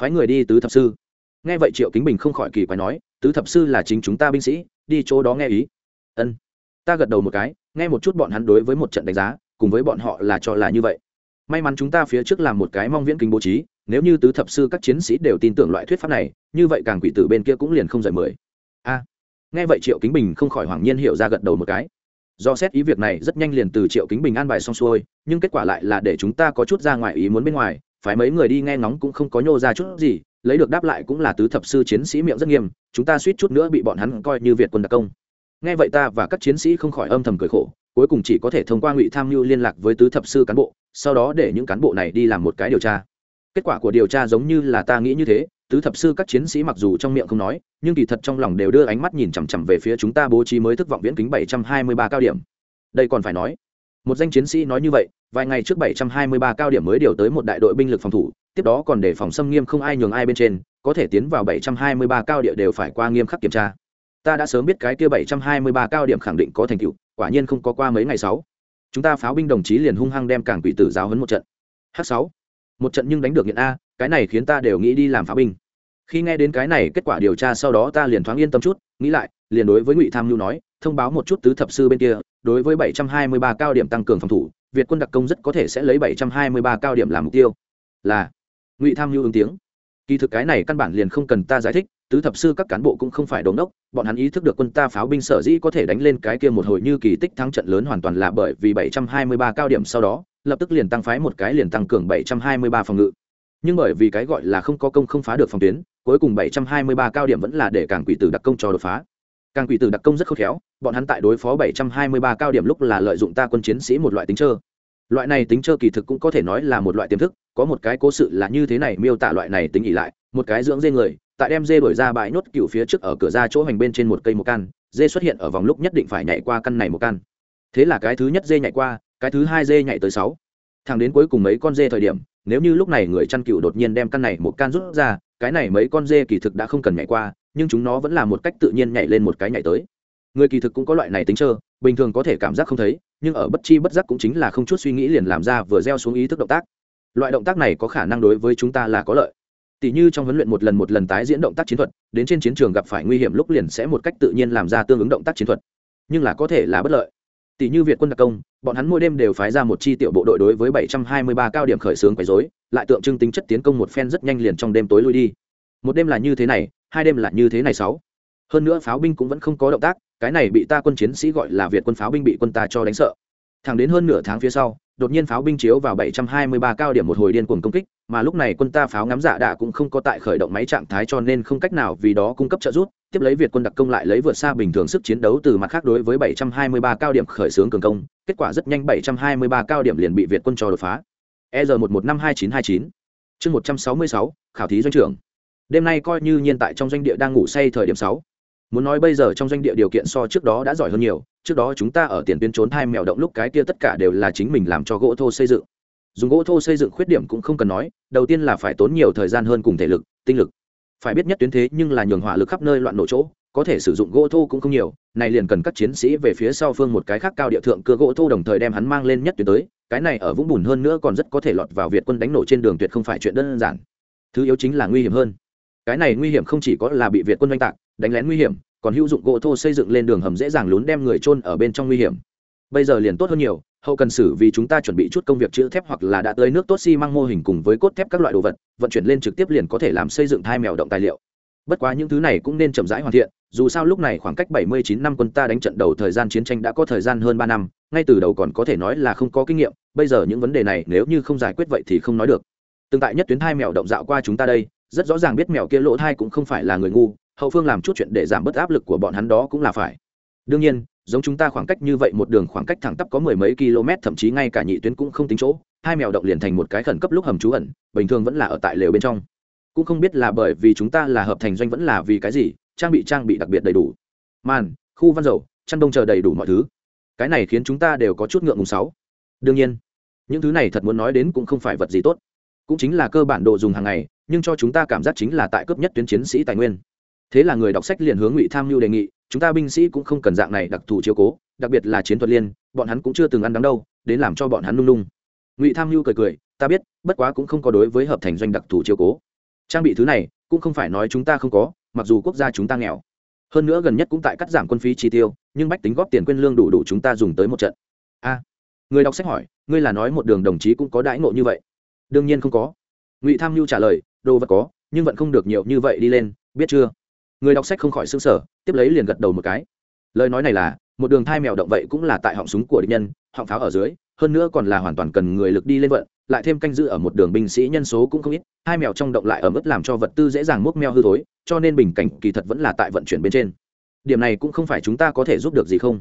Phái người đi tứ thập sư. Nghe vậy triệu kính bình không khỏi kỳ quái nói, tứ thập sư là chính chúng ta binh sĩ, đi chỗ đó nghe ý. Ân. Ta gật đầu một cái, nghe một chút bọn hắn đối với một trận đánh giá, cùng với bọn họ là cho là như vậy may mắn chúng ta phía trước làm một cái mong viễn kính bố trí, nếu như tứ thập sư các chiến sĩ đều tin tưởng loại thuyết pháp này, như vậy càng quỷ tử bên kia cũng liền không dạy mười a. Nghe vậy triệu kính bình không khỏi hoảng nhiên hiểu ra gật đầu một cái. Do xét ý việc này rất nhanh liền từ triệu kính bình an bài xong xuôi, nhưng kết quả lại là để chúng ta có chút ra ngoài ý muốn bên ngoài phải mấy người đi nghe ngóng cũng không có nhô ra chút gì, lấy được đáp lại cũng là tứ thập sư chiến sĩ miệng rất nghiêm, chúng ta suýt chút nữa bị bọn hắn coi như việt quân đặc công. Nghe vậy ta và các chiến sĩ không khỏi âm thầm cười khổ cuối cùng chỉ có thể thông qua ngụy tham mưu liên lạc với tứ thập sư cán bộ, sau đó để những cán bộ này đi làm một cái điều tra. Kết quả của điều tra giống như là ta nghĩ như thế, tứ thập sư các chiến sĩ mặc dù trong miệng không nói, nhưng kỳ thật trong lòng đều đưa ánh mắt nhìn chằm chằm về phía chúng ta bố trí mới thức vọng viễn kính bảy trăm hai mươi ba cao điểm. Đây còn phải nói, một danh chiến sĩ nói như vậy, vài ngày trước bảy trăm hai mươi ba cao điểm mới điều tới một đại đội binh lực phòng thủ, tiếp đó còn để phòng xâm nghiêm không ai nhường ai bên trên, có thể tiến vào bảy trăm hai mươi ba cao địa đều phải qua nghiêm khắc kiểm tra. Ta đã sớm biết cái kia bảy trăm hai mươi ba cao điểm khẳng định có thành tựu quả nhiên không có qua mấy ngày sáu. Chúng ta pháo binh đồng chí liền hung hăng đem cảng quỷ tử giáo hấn một trận. H sáu. Một trận nhưng đánh được nghiện a, cái này khiến ta đều nghĩ đi làm pháo binh. Khi nghe đến cái này kết quả điều tra sau đó ta liền thoáng yên tâm chút, nghĩ lại, liền đối với ngụy tham nhu nói, thông báo một chút tứ thập sư bên kia, đối với 723 cao điểm tăng cường phòng thủ, việt quân đặc công rất có thể sẽ lấy 723 cao điểm làm mục tiêu. Là, ngụy tham nhu ứng tiếng. Kỳ thực cái này căn bản liền không cần ta giải thích tứ thập sư các cán bộ cũng không phải đống đốc bọn hắn ý thức được quân ta pháo binh sở dĩ có thể đánh lên cái kia một hồi như kỳ tích thắng trận lớn hoàn toàn là bởi vì 723 cao điểm sau đó, lập tức liền tăng phái một cái liền tăng cường 723 phòng ngự. Nhưng bởi vì cái gọi là không có công không phá được phòng tuyến, cuối cùng 723 cao điểm vẫn là để càng quỷ tử đặc công cho đột phá. Càng quỷ tử đặc công rất khôn khéo, bọn hắn tại đối phó 723 cao điểm lúc là lợi dụng ta quân chiến sĩ một loại tính trơ. Loại này tính trơ kỳ thực cũng có thể nói là một loại tiềm thức, có một cái cố sự là như thế này miêu tả loại này tính ỉ lại, một cái dưỡng dê người tại đem dê đổi ra bãi nốt cựu phía trước ở cửa ra chỗ hành bên trên một cây một can, dê xuất hiện ở vòng lúc nhất định phải nhảy qua căn này một căn thế là cái thứ nhất dê nhảy qua, cái thứ hai dê nhảy tới sáu. Thằng đến cuối cùng mấy con dê thời điểm, nếu như lúc này người chăn cừu đột nhiên đem căn này một can rút ra, cái này mấy con dê kỳ thực đã không cần nhảy qua, nhưng chúng nó vẫn là một cách tự nhiên nhảy lên một cái nhảy tới. Người kỳ thực cũng có loại này tính trơ, bình thường có thể cảm giác không thấy, nhưng ở bất chi bất giác cũng chính là không chút suy nghĩ liền làm ra vừa gieo xuống ý thức động tác. Loại động tác này có khả năng đối với chúng ta là có lợi tỷ như trong huấn luyện một lần một lần tái diễn động tác chiến thuật, đến trên chiến trường gặp phải nguy hiểm lúc liền sẽ một cách tự nhiên làm ra tương ứng động tác chiến thuật. Nhưng là có thể là bất lợi. Tỷ như việt quân đặc công, bọn hắn mỗi đêm đều phái ra một chi tiểu bộ đội đối với 723 cao điểm khởi xướng quấy rối, lại tượng trưng tính chất tiến công một phen rất nhanh liền trong đêm tối lui đi. Một đêm là như thế này, hai đêm là như thế này sáu. Hơn nữa pháo binh cũng vẫn không có động tác, cái này bị ta quân chiến sĩ gọi là việt quân pháo binh bị quân ta cho đánh sợ. Thẳng đến hơn nửa tháng phía sau đột nhiên pháo binh chiếu vào 723 cao điểm một hồi điên cuồng công kích, mà lúc này quân ta pháo ngắm dạ đã cũng không có tại khởi động máy trạng thái cho nên không cách nào vì đó cung cấp trợ giúp, tiếp lấy việt quân đặc công lại lấy vượt xa bình thường sức chiến đấu từ mặt khác đối với 723 cao điểm khởi xướng cường công, kết quả rất nhanh 723 cao điểm liền bị việt quân cho đột phá. E r chương một trăm sáu mươi sáu, khảo thí doanh trưởng. Đêm nay coi như nhiên tại trong doanh địa đang ngủ say thời điểm 6 muốn nói bây giờ trong doanh địa điều kiện so trước đó đã giỏi hơn nhiều, trước đó chúng ta ở tiền tuyến trốn thai mèo động lúc cái kia tất cả đều là chính mình làm cho gỗ thô xây dựng. Dùng gỗ thô xây dựng khuyết điểm cũng không cần nói, đầu tiên là phải tốn nhiều thời gian hơn cùng thể lực, tinh lực. Phải biết nhất tuyến thế nhưng là nhường hỏa lực khắp nơi loạn nổ chỗ, có thể sử dụng gỗ thô cũng không nhiều, này liền cần các chiến sĩ về phía sau phương một cái khác cao địa thượng cưa gỗ thô đồng thời đem hắn mang lên nhất tuyến tới, cái này ở vũng bùn hơn nữa còn rất có thể lọt vào việt quân đánh nổ trên đường tuyệt không phải chuyện đơn giản. Thứ yếu chính là nguy hiểm hơn. Cái này nguy hiểm không chỉ có là bị việt quân oanh tạc đánh lén nguy hiểm, còn hữu dụng gỗ thô xây dựng lên đường hầm dễ dàng lún đem người trôn ở bên trong nguy hiểm. Bây giờ liền tốt hơn nhiều, hậu cần xử vì chúng ta chuẩn bị chút công việc chữ thép hoặc là đã tới nước tốt xi、si、măng mô hình cùng với cốt thép các loại đồ vật, vận chuyển lên trực tiếp liền có thể làm xây dựng thai mèo động tài liệu. Bất quá những thứ này cũng nên chậm rãi hoàn thiện, dù sao lúc này khoảng cách 79 năm quân ta đánh trận đầu thời gian chiến tranh đã có thời gian hơn ba năm, ngay từ đầu còn có thể nói là không có kinh nghiệm, bây giờ những vấn đề này nếu như không giải quyết vậy thì không nói được. Tương tại nhất tuyến thai mèo động dạo qua chúng ta đây, rất rõ ràng biết mèo kia lỗ thai cũng không phải là người ngu hậu phương làm chút chuyện để giảm bớt áp lực của bọn hắn đó cũng là phải. Đương nhiên, giống chúng ta khoảng cách như vậy một đường khoảng cách thẳng tắp có mười mấy km, thậm chí ngay cả nhị tuyến cũng không tính chỗ, hai mèo động liền thành một cái khẩn cấp lúc hầm trú ẩn, bình thường vẫn là ở tại lều bên trong. Cũng không biết là bởi vì chúng ta là hợp thành doanh vẫn là vì cái gì, trang bị trang bị đặc biệt đầy đủ. Màn, khu văn dầu, chăn đông chờ đầy đủ mọi thứ. Cái này khiến chúng ta đều có chút ngượng ngùng sáu. Đương nhiên, những thứ này thật muốn nói đến cũng không phải vật gì tốt. Cũng chính là cơ bản đồ dùng hàng ngày, nhưng cho chúng ta cảm giác chính là tại cấp nhất tuyến chiến sĩ tài nguyên thế là người đọc sách liền hướng ngụy tham mưu đề nghị, chúng ta binh sĩ cũng không cần dạng này đặc thù chiếu cố, đặc biệt là chiến thuật liên, bọn hắn cũng chưa từng ăn đắng đâu, đến làm cho bọn hắn lung lung. Ngụy tham mưu cười cười, ta biết, bất quá cũng không có đối với hợp thành doanh đặc thù chiếu cố. Trang bị thứ này, cũng không phải nói chúng ta không có, mặc dù quốc gia chúng ta nghèo. Hơn nữa gần nhất cũng tại cắt giảm quân phí chi tiêu, nhưng bách tính góp tiền quyên lương đủ đủ chúng ta dùng tới một trận. A. Người đọc sách hỏi, ngươi là nói một đường đồng chí cũng có đãi ngộ như vậy? Đương nhiên không có. Ngụy tham mưu trả lời, đồ vật có, nhưng vẫn không được nhiều như vậy đi lên, biết chưa? Người đọc sách không khỏi xương sở tiếp lấy liền gật đầu một cái. Lời nói này là, một đường thai mèo động vậy cũng là tại họng súng của địch nhân, họng pháo ở dưới, hơn nữa còn là hoàn toàn cần người lực đi lên vận, lại thêm canh giữ ở một đường binh sĩ nhân số cũng không ít, hai mèo trong động lại ở mức làm cho vật tư dễ dàng múc meo hư thối, cho nên bình cảnh kỳ thật vẫn là tại vận chuyển bên trên. Điểm này cũng không phải chúng ta có thể giúp được gì không?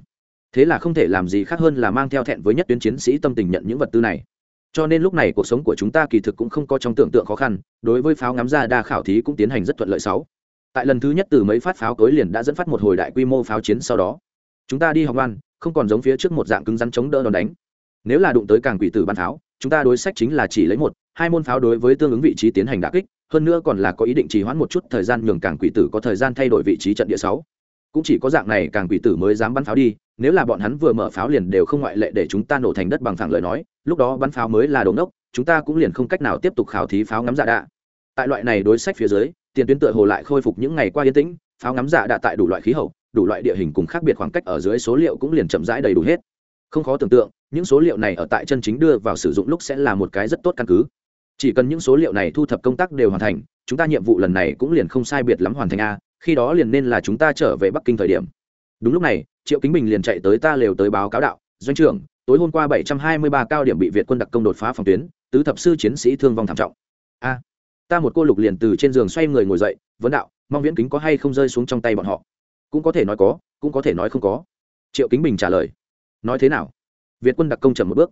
Thế là không thể làm gì khác hơn là mang theo thẹn với nhất tuyến chiến sĩ tâm tình nhận những vật tư này. Cho nên lúc này cuộc sống của chúng ta kỳ thực cũng không có trong tưởng tượng khó khăn, đối với pháo ngắm ra đa khảo thí cũng tiến hành rất thuận lợi sáu tại lần thứ nhất từ mấy phát pháo cối liền đã dẫn phát một hồi đại quy mô pháo chiến sau đó. Chúng ta đi học ngoan, không còn giống phía trước một dạng cứng rắn chống đỡ đòn đánh. Nếu là đụng tới càng quỷ tử bắn pháo, chúng ta đối sách chính là chỉ lấy một, hai môn pháo đối với tương ứng vị trí tiến hành đả kích, hơn nữa còn là có ý định trì hoãn một chút thời gian nhường càng quỷ tử có thời gian thay đổi vị trí trận địa sáu. Cũng chỉ có dạng này càng quỷ tử mới dám bắn pháo đi, nếu là bọn hắn vừa mở pháo liền đều không ngoại lệ để chúng ta nổ thành đất bằng phẳng lời nói, lúc đó bắn pháo mới là đống đốc, chúng ta cũng liền không cách nào tiếp tục khảo thí pháo ngắm dạ đạ. Tại loại này đối sách phía dưới tiền tuyến tựa hồ lại khôi phục những ngày qua yên tĩnh, pháo ngắm dạ đã tại đủ loại khí hậu, đủ loại địa hình cùng khác biệt khoảng cách ở dưới số liệu cũng liền chậm rãi đầy đủ hết. Không khó tưởng tượng, những số liệu này ở tại chân chính đưa vào sử dụng lúc sẽ là một cái rất tốt căn cứ. Chỉ cần những số liệu này thu thập công tác đều hoàn thành, chúng ta nhiệm vụ lần này cũng liền không sai biệt lắm hoàn thành a, khi đó liền nên là chúng ta trở về bắc kinh thời điểm. Đúng lúc này, triệu kính bình liền chạy tới ta lều tới báo cáo đạo, doanh trưởng, tối hôm qua bảy trăm hai mươi ba cao điểm bị việt quân đặc công đột phá phòng tuyến, tứ thập sư chiến sĩ thương vong thảm trọng. A ta một cô lục liền từ trên giường xoay người ngồi dậy, vấn đạo, mong viễn kính có hay không rơi xuống trong tay bọn họ? Cũng có thể nói có, cũng có thể nói không có. Triệu kính bình trả lời, nói thế nào? Việt quân đặc công chậm một bước.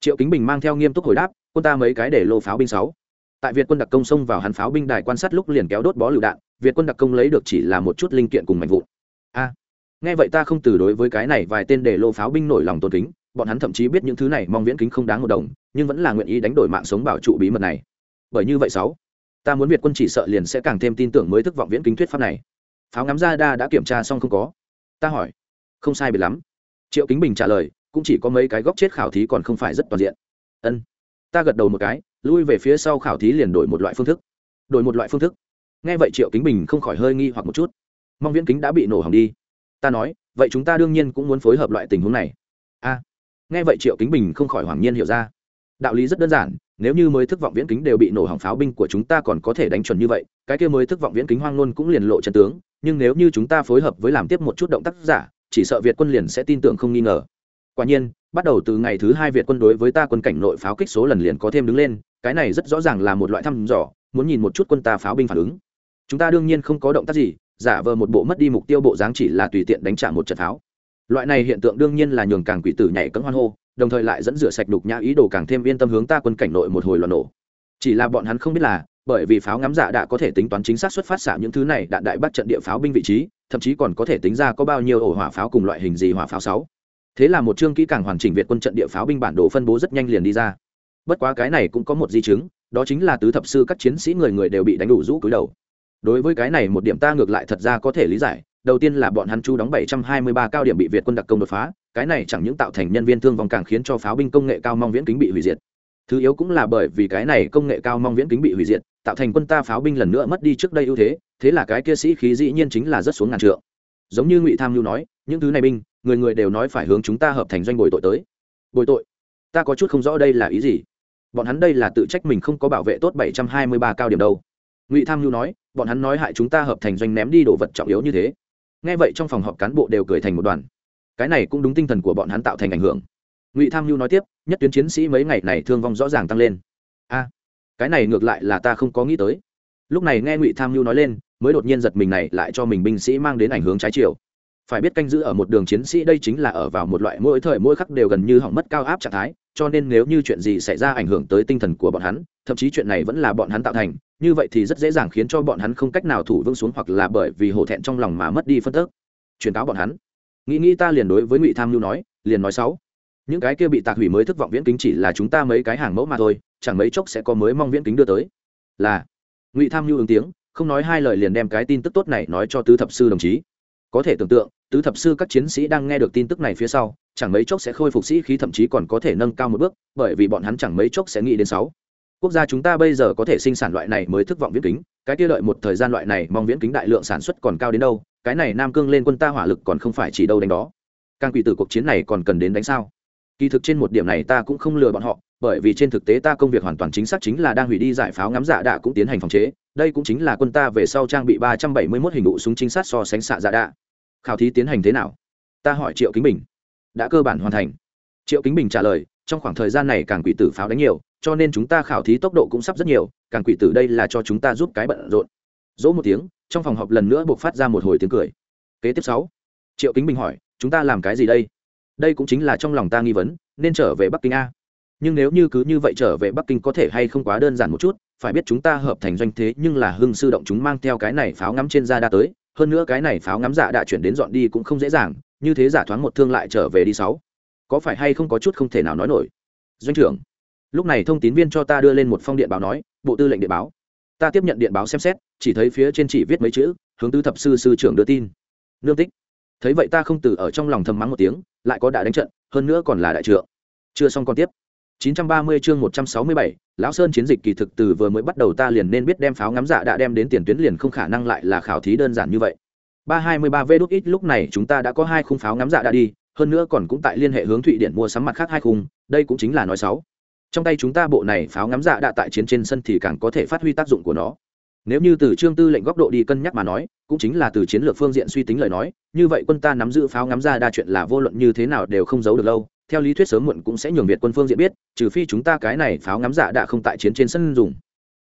Triệu kính bình mang theo nghiêm túc hồi đáp, quân ta mấy cái để lô pháo binh sáu. Tại việt quân đặc công xông vào hắn pháo binh đài quan sát lúc liền kéo đốt bó lựu đạn, việt quân đặc công lấy được chỉ là một chút linh kiện cùng mạnh vụn. A, nghe vậy ta không từ đối với cái này vài tên để lô pháo binh nổi lòng tôn kính, bọn hắn thậm chí biết những thứ này mong viễn kính không đáng một đồng, nhưng vẫn là nguyện ý đánh đổi mạng sống bảo trụ bí mật này. Bởi như vậy sáu ta muốn việt quân chỉ sợ liền sẽ càng thêm tin tưởng mới thức vọng viễn kính thuyết pháp này. Pháo ngắm ra đa đã kiểm tra xong không có. Ta hỏi. Không sai biệt lắm. Triệu kính bình trả lời, cũng chỉ có mấy cái góc chết khảo thí còn không phải rất toàn diện. Ân. Ta gật đầu một cái, lui về phía sau khảo thí liền đổi một loại phương thức. Đổi một loại phương thức. Nghe vậy triệu kính bình không khỏi hơi nghi hoặc một chút. Mong viễn kính đã bị nổ hỏng đi. Ta nói, vậy chúng ta đương nhiên cũng muốn phối hợp loại tình huống này. A. Nghe vậy triệu kính bình không khỏi hoảng nhiên hiểu ra đạo lý rất đơn giản, nếu như mới thức vọng viễn kính đều bị nổ hỏng pháo binh của chúng ta còn có thể đánh chuẩn như vậy, cái kia mới thức vọng viễn kính hoang luôn cũng liền lộ chân tướng, nhưng nếu như chúng ta phối hợp với làm tiếp một chút động tác giả, chỉ sợ việt quân liền sẽ tin tưởng không nghi ngờ. Quả nhiên, bắt đầu từ ngày thứ hai việt quân đối với ta quân cảnh nội pháo kích số lần liền có thêm đứng lên, cái này rất rõ ràng là một loại thăm dò, muốn nhìn một chút quân ta pháo binh phản ứng. Chúng ta đương nhiên không có động tác gì, giả vờ một bộ mất đi mục tiêu bộ dáng chỉ là tùy tiện đánh trả một trận pháo. Loại này hiện tượng đương nhiên là nhường càng quỷ tử nhảy cấm hoan hô đồng thời lại dẫn rửa sạch đục nhã ý đồ càng thêm yên tâm hướng ta quân cảnh nội một hồi loạn nổ. Chỉ là bọn hắn không biết là, bởi vì pháo ngắm dạ đã có thể tính toán chính xác xuất phát xạ những thứ này đạn đại bắt trận địa pháo binh vị trí, thậm chí còn có thể tính ra có bao nhiêu ổ hỏa pháo cùng loại hình gì hỏa pháo sáu. Thế là một chương kỹ càng hoàn chỉnh việt quân trận địa pháo binh bản đồ phân bố rất nhanh liền đi ra. Bất quá cái này cũng có một di chứng, đó chính là tứ thập sư các chiến sĩ người người đều bị đánh đủ rũ cúi đầu. Đối với cái này một điểm ta ngược lại thật ra có thể lý giải, đầu tiên là bọn hắn chu đóng 723 cao điểm bị việt quân đặc công đột phá cái này chẳng những tạo thành nhân viên thương vong càng khiến cho pháo binh công nghệ cao mong viễn kính bị hủy diệt. Thứ yếu cũng là bởi vì cái này công nghệ cao mong viễn kính bị hủy diệt, tạo thành quân ta pháo binh lần nữa mất đi trước đây ưu thế thế là cái kia sĩ khí dĩ nhiên chính là rất xuống ngàn trượng. Giống như ngụy tham lưu nói, những thứ này binh, người người đều nói phải hướng chúng ta hợp thành doanh bồi tội tới. Bồi tội? Ta có chút không rõ đây là ý gì. Bọn hắn đây là tự trách mình không có bảo vệ tốt 723 cao điểm đâu. Ngụy tham lưu nói, bọn hắn nói hại chúng ta hợp thành doanh ném đi đồ vật trọng yếu như thế. Nghe vậy trong phòng họp cán bộ đều cười thành một đoàn cái này cũng đúng tinh thần của bọn hắn tạo thành ảnh hưởng. Ngụy tham mưu nói tiếp, nhất tuyến chiến sĩ mấy ngày này thương vong rõ ràng tăng lên. A, cái này ngược lại là ta không có nghĩ tới. Lúc này nghe ngụy tham mưu nói lên, mới đột nhiên giật mình này, lại cho mình binh sĩ mang đến ảnh hướng trái chiều. Phải biết canh giữ ở một đường chiến sĩ đây chính là ở vào một loại mỗi thời mỗi khắc đều gần như hỏng mất cao áp trạng thái, cho nên nếu như chuyện gì xảy ra ảnh hưởng tới tinh thần của bọn hắn, thậm chí chuyện này vẫn là bọn hắn tạo thành, như vậy thì rất dễ dàng khiến cho bọn hắn không cách nào thủ vững xuống hoặc là bởi vì hổ thẹn trong lòng mà mất đi phân tức. Truyền cáo bọn hắn nghĩ nghĩ ta liền đối với ngụy tham nhu nói, liền nói sáu. Những cái kia bị tạc hủy mới thất vọng viễn kính chỉ là chúng ta mấy cái hàng mẫu mà thôi, chẳng mấy chốc sẽ có mới mong viễn kính đưa tới. Là, ngụy tham nhu ứng tiếng, không nói hai lời liền đem cái tin tức tốt này nói cho tứ thập sư đồng chí. Có thể tưởng tượng, tứ thập sư các chiến sĩ đang nghe được tin tức này phía sau, chẳng mấy chốc sẽ khôi phục sĩ khí thậm chí còn có thể nâng cao một bước, bởi vì bọn hắn chẳng mấy chốc sẽ nghĩ đến sáu. Quốc gia chúng ta bây giờ có thể sinh sản loại này mới thức vọng viễn kính, cái kia đợi một thời gian loại này mong viễn kính đại lượng sản xuất còn cao đến đâu cái này nam cương lên quân ta hỏa lực còn không phải chỉ đâu đánh đó. Càng quỷ tử cuộc chiến này còn cần đến đánh sao? Kỳ thực trên một điểm này ta cũng không lừa bọn họ, bởi vì trên thực tế ta công việc hoàn toàn chính xác chính là đang hủy đi giải pháo ngắm dạ đạ cũng tiến hành phòng chế, đây cũng chính là quân ta về sau trang bị ba trăm bảy mươi mốt hình đụ súng chính xác so sánh xạ dạ đạ. Khảo thí tiến hành thế nào? Ta hỏi triệu kính bình. Đã cơ bản hoàn thành. Triệu kính bình trả lời, trong khoảng thời gian này càng quỷ tử pháo đánh nhiều, cho nên chúng ta khảo thí tốc độ cũng sắp rất nhiều, càng quỷ tử đây là cho chúng ta giúp cái bận rộn. Dỗ một tiếng trong phòng họp lần nữa buộc phát ra một hồi tiếng cười. Kế tiếp sáu, triệu kính bình hỏi, chúng ta làm cái gì đây? Đây cũng chính là trong lòng ta nghi vấn, nên trở về bắc kinh a. Nhưng nếu như cứ như vậy trở về bắc kinh có thể hay không quá đơn giản một chút, phải biết chúng ta hợp thành doanh thế nhưng là hưng sư động chúng mang theo cái này pháo ngắm trên da đa tới, hơn nữa cái này pháo ngắm dạ đã chuyển đến dọn đi cũng không dễ dàng, như thế giả thoáng một thương lại trở về đi sáu. Có phải hay không có chút không thể nào nói nổi? Doanh trưởng, lúc này thông tín viên cho ta đưa lên một phong điện báo nói, bộ tư lệnh điện báo ta tiếp nhận điện báo xem xét chỉ thấy phía trên chỉ viết mấy chữ hướng tư thập sư sư trưởng đưa tin. Nương tích. Thấy vậy ta không từ ở trong lòng thầm mắng một tiếng lại có đã đánh trận hơn nữa còn là đại trượng. Chưa xong còn tiếp. 930 chương 167, lão sơn chiến dịch kỳ thực từ vừa mới bắt đầu ta liền nên biết đem pháo ngắm dạ đã đem đến tiền tuyến liền không khả năng lại là khảo thí đơn giản như vậy. 323 v đúc ít lúc này chúng ta đã có hai khung pháo ngắm dạ đã đi hơn nữa còn cũng tại liên hệ hướng thụy điển mua sắm mặt khác hai khung đây cũng chính là nói sáu trong tay chúng ta bộ này pháo ngắm dạ đã tại chiến trên sân thì càng có thể phát huy tác dụng của nó. Nếu như từ trương tư lệnh góc độ đi cân nhắc mà nói, cũng chính là từ chiến lược phương diện suy tính lời nói, như vậy quân ta nắm giữ pháo ngắm ra đa chuyện là vô luận như thế nào đều không giấu được lâu. Theo lý thuyết sớm muộn cũng sẽ nhường việt quân phương diện biết, trừ phi chúng ta cái này pháo ngắm dạ đã không tại chiến trên sân dùng.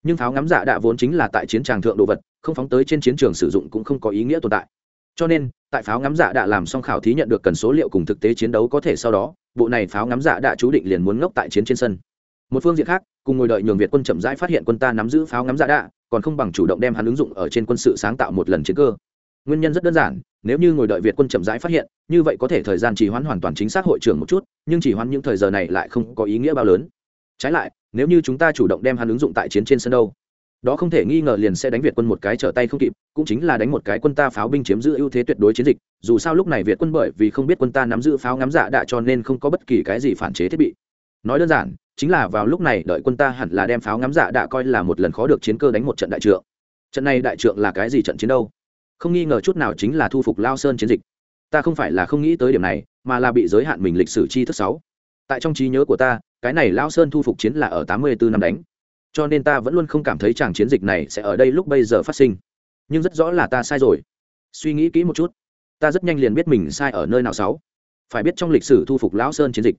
Nhưng pháo ngắm dạ đã vốn chính là tại chiến tràng thượng đồ vật, không phóng tới trên chiến trường sử dụng cũng không có ý nghĩa tồn tại. Cho nên, tại pháo ngắm dạ đã làm xong khảo thí nhận được cần số liệu cùng thực tế chiến đấu có thể sau đó, bộ này pháo ngắm dạ đã chú định liền muốn ngốc tại chiến trên sân một phương diện khác, cùng ngồi đợi nhường việt quân chậm rãi phát hiện quân ta nắm giữ pháo ngắm dạ đạ, còn không bằng chủ động đem hắn ứng dụng ở trên quân sự sáng tạo một lần chiến cơ. Nguyên nhân rất đơn giản, nếu như ngồi đợi việt quân chậm rãi phát hiện, như vậy có thể thời gian trì hoãn hoàn toàn chính xác hội trưởng một chút, nhưng chỉ hoãn những thời giờ này lại không có ý nghĩa bao lớn. Trái lại, nếu như chúng ta chủ động đem hắn ứng dụng tại chiến trên sân đâu, đó không thể nghi ngờ liền sẽ đánh việt quân một cái trở tay không kịp, cũng chính là đánh một cái quân ta pháo binh chiếm giữ ưu thế tuyệt đối chiến dịch, dù sao lúc này việt quân bởi vì không biết quân ta nắm giữ pháo ngắm dạ đạ cho nên không có bất kỳ cái gì phản chế thiết bị. Nói đơn giản chính là vào lúc này đợi quân ta hẳn là đem pháo ngắm dạ đã coi là một lần khó được chiến cơ đánh một trận đại trượng. Trận này đại trượng là cái gì trận chiến đâu? Không nghi ngờ chút nào chính là thu phục lao sơn chiến dịch. Ta không phải là không nghĩ tới điểm này, mà là bị giới hạn mình lịch sử chi thức sáu. Tại trong trí nhớ của ta, cái này lao sơn thu phục chiến là ở tám mươi bốn năm đánh. Cho nên ta vẫn luôn không cảm thấy chàng chiến dịch này sẽ ở đây lúc bây giờ phát sinh. Nhưng rất rõ là ta sai rồi. Suy nghĩ kỹ một chút. Ta rất nhanh liền biết mình sai ở nơi nào sáu. Phải biết trong lịch sử thu phục lão sơn chiến dịch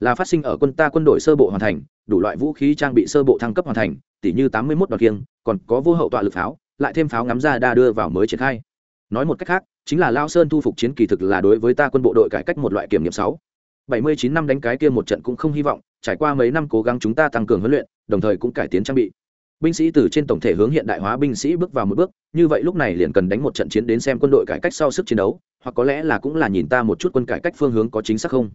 là phát sinh ở quân ta quân đội sơ bộ hoàn thành, đủ loại vũ khí trang bị sơ bộ thăng cấp hoàn thành tỷ như tám mươi một đòn kiêng, còn có vô hậu tọa lực pháo, lại thêm pháo ngắm ra đa đưa vào mới triển khai. Nói một cách khác, chính là lao sơn thu phục chiến kỳ thực là đối với ta quân bộ đội cải cách một loại kiểm nghiệm sáu. bảy mươi chín năm đánh cái kia một trận cũng không hy vọng, trải qua mấy năm cố gắng chúng ta tăng cường huấn luyện, đồng thời cũng cải tiến trang bị. Binh sĩ từ trên tổng thể hướng hiện đại hóa binh sĩ bước vào một bước, như vậy lúc này liền cần đánh một trận chiến đến xem quân đội cải cách sau sức chiến đấu, hoặc có lẽ là cũng là nhìn ta một chút quân cải cách phương hướng có chính xác không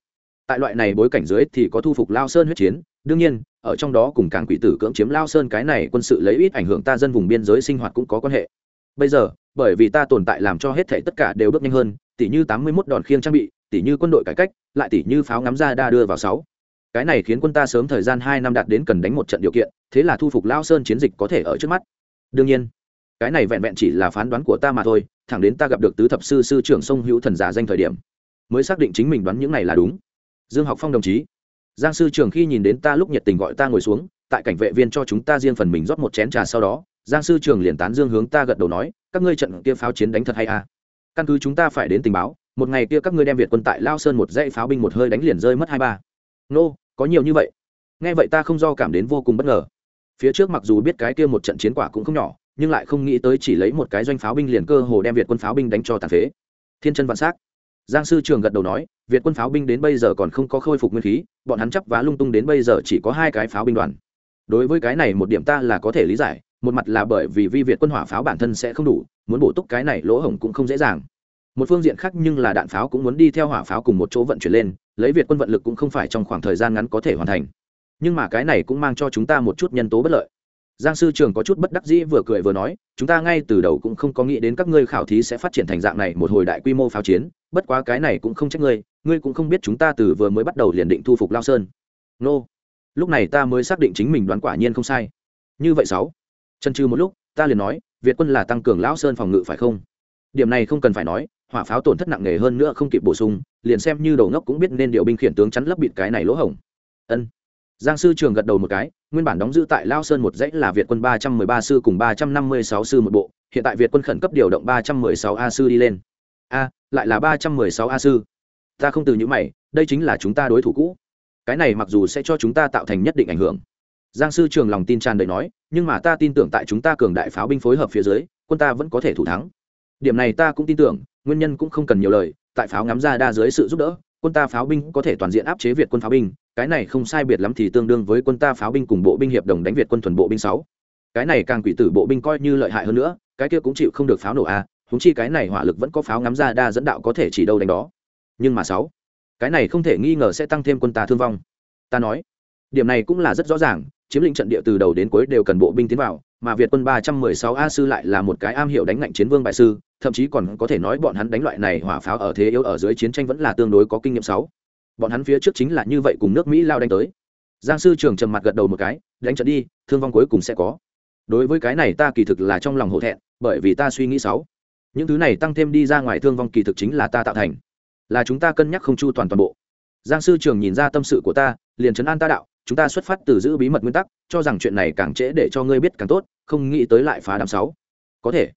tại loại này bối cảnh dưới thì có thu phục lao sơn huyết chiến. Đương nhiên, ở trong đó cùng càng quỷ tử cưỡng chiếm lao sơn cái này quân sự lấy ít ảnh hưởng ta dân vùng biên giới sinh hoạt cũng có quan hệ. Bây giờ, bởi vì ta tồn tại làm cho hết thể tất cả đều bước nhanh hơn, tỷ như tám mươi 81 đòn khiêng trang bị, tỷ như quân đội cải cách, lại tỷ như pháo ngắm ra đa đưa vào sáu. Cái này khiến quân ta sớm thời gian hai năm đạt đến cần đánh một trận điều kiện, thế là thu phục lao sơn chiến dịch có thể ở trước mắt. Đương nhiên, cái này vẹn vẹn chỉ là phán đoán của ta mà thôi, thẳng đến ta gặp được tứ thập sư sư trưởng sông hữu thần giả danh thời điểm, mới xác định chính mình đoán những này là đúng dương học phong đồng chí. Giang sư trưởng khi nhìn đến ta lúc nhiệt tình gọi ta ngồi xuống, tại cảnh vệ viên cho chúng ta riêng phần mình rót một chén trà sau đó, giang sư trưởng liền tán dương hướng ta gật đầu nói, các ngươi trận kia pháo chiến đánh thật hay à? Căn cứ chúng ta phải đến tình báo, một ngày kia các ngươi đem việt quân tại lao sơn một dãy pháo binh một hơi đánh liền rơi mất hai ba. Nô, có nhiều như vậy. Nghe vậy ta không do cảm đến vô cùng bất ngờ. Phía trước mặc dù biết cái kia một trận chiến quả cũng không nhỏ, nhưng lại không nghĩ tới chỉ lấy một cái doanh pháo binh liền cơ hồ đem việt quân pháo binh đánh cho tàn phế. Thiên chân vạn s á c giang sư trường gật đầu nói, việt quân pháo binh đến bây giờ còn không có khôi phục nguyên khí, bọn hắn chấp vá lung tung đến bây giờ chỉ có hai cái pháo binh đoàn. Đối với cái này một điểm ta là có thể lý giải, một mặt là bởi vì vi việt quân hỏa pháo bản thân sẽ không đủ, muốn bổ túc cái này lỗ hổng cũng không dễ dàng. Một phương diện khác nhưng là đạn pháo cũng muốn đi theo hỏa pháo cùng một chỗ vận chuyển lên, lấy việt quân vận lực cũng không phải trong khoảng thời gian ngắn có thể hoàn thành. Nhưng mà cái này cũng mang cho chúng ta một chút nhân tố bất lợi giang sư trường có chút bất đắc dĩ vừa cười vừa nói, chúng ta ngay từ đầu cũng không có nghĩ đến các ngươi khảo thí sẽ phát triển thành dạng này một hồi đại quy mô pháo chiến, bất quá cái này cũng không trách ngươi ngươi cũng không biết chúng ta từ vừa mới bắt đầu liền định thu phục lao sơn. Nô, lúc này ta mới xác định chính mình đoán quả nhiên không sai. Như vậy sáu chân trừ một lúc, ta liền nói, việt quân là tăng cường lão sơn phòng ngự phải không? Điểm này không cần phải nói, hỏa pháo tổn thất nặng nề hơn nữa không kịp bổ sung, liền xem như đầu ngốc cũng biết nên điều binh khiển tướng chắn lấp bịt cái này lỗ hổng. Ân. Giang sư trường gật đầu một cái nguyên bản đóng giữ tại lao sơn một dãy là việt quân ba trăm mười ba sư cùng ba trăm năm mươi sáu sư một bộ, hiện tại việt quân khẩn cấp điều động ba trăm mười sáu a sư đi lên. A, lại là ba trăm mười sáu a sư. Ta không từ những mày, đây chính là chúng ta đối thủ cũ. Cái này mặc dù sẽ cho chúng ta tạo thành nhất định ảnh hưởng. Giang sư trường lòng tin tràn đầy nói, nhưng mà ta tin tưởng tại chúng ta cường đại pháo binh phối hợp phía dưới, quân ta vẫn có thể thủ thắng. Điểm này ta cũng tin tưởng, nguyên nhân cũng không cần nhiều lời, tại pháo ngắm ra đa dưới sự giúp đỡ quân ta pháo binh có thể toàn diện áp chế việt quân pháo binh cái này không sai biệt lắm thì tương đương với quân ta pháo binh cùng bộ binh hiệp đồng đánh việt quân thuần bộ binh sáu. Cái này càng quỷ tử bộ binh coi như lợi hại hơn nữa cái kia cũng chịu không được pháo nổ a à, húng chi cái này hỏa lực vẫn có pháo ngắm ra đa dẫn đạo có thể chỉ đâu đánh đó. Nhưng mà sáu cái này không thể nghi ngờ sẽ tăng thêm quân ta thương vong. Ta nói điểm này cũng là rất rõ ràng chiếm lĩnh trận địa từ đầu đến cuối đều cần bộ binh tiến vào, mà việt quân ba trăm mười sáu a sư lại là một cái am hiểu đánh ngạnh chiến vương bại sư, thậm chí còn có thể nói bọn hắn đánh loại này hỏa pháo ở thế yếu ở dưới chiến tranh vẫn là tương đối có kinh nghiệm sáu. Bọn hắn phía trước chính là như vậy cùng nước mỹ lao đánh tới. Giang sư trường trầm mặt gật đầu một cái, đánh trận đi, thương vong cuối cùng sẽ có. Đối với cái này ta kỳ thực là trong lòng hổ thẹn, bởi vì ta suy nghĩ sáu. Những thứ này tăng thêm đi ra ngoài thương vong kỳ thực chính là ta tạo thành. Là chúng ta cân nhắc không chu toàn toàn bộ. Giang sư trường nhìn ra tâm sự của ta, liền chấn an ta đạo chúng ta xuất phát từ giữ bí mật nguyên tắc, cho rằng chuyện này càng trễ để cho ngươi biết càng tốt, không nghĩ tới lại phá đám sáu. Có thể.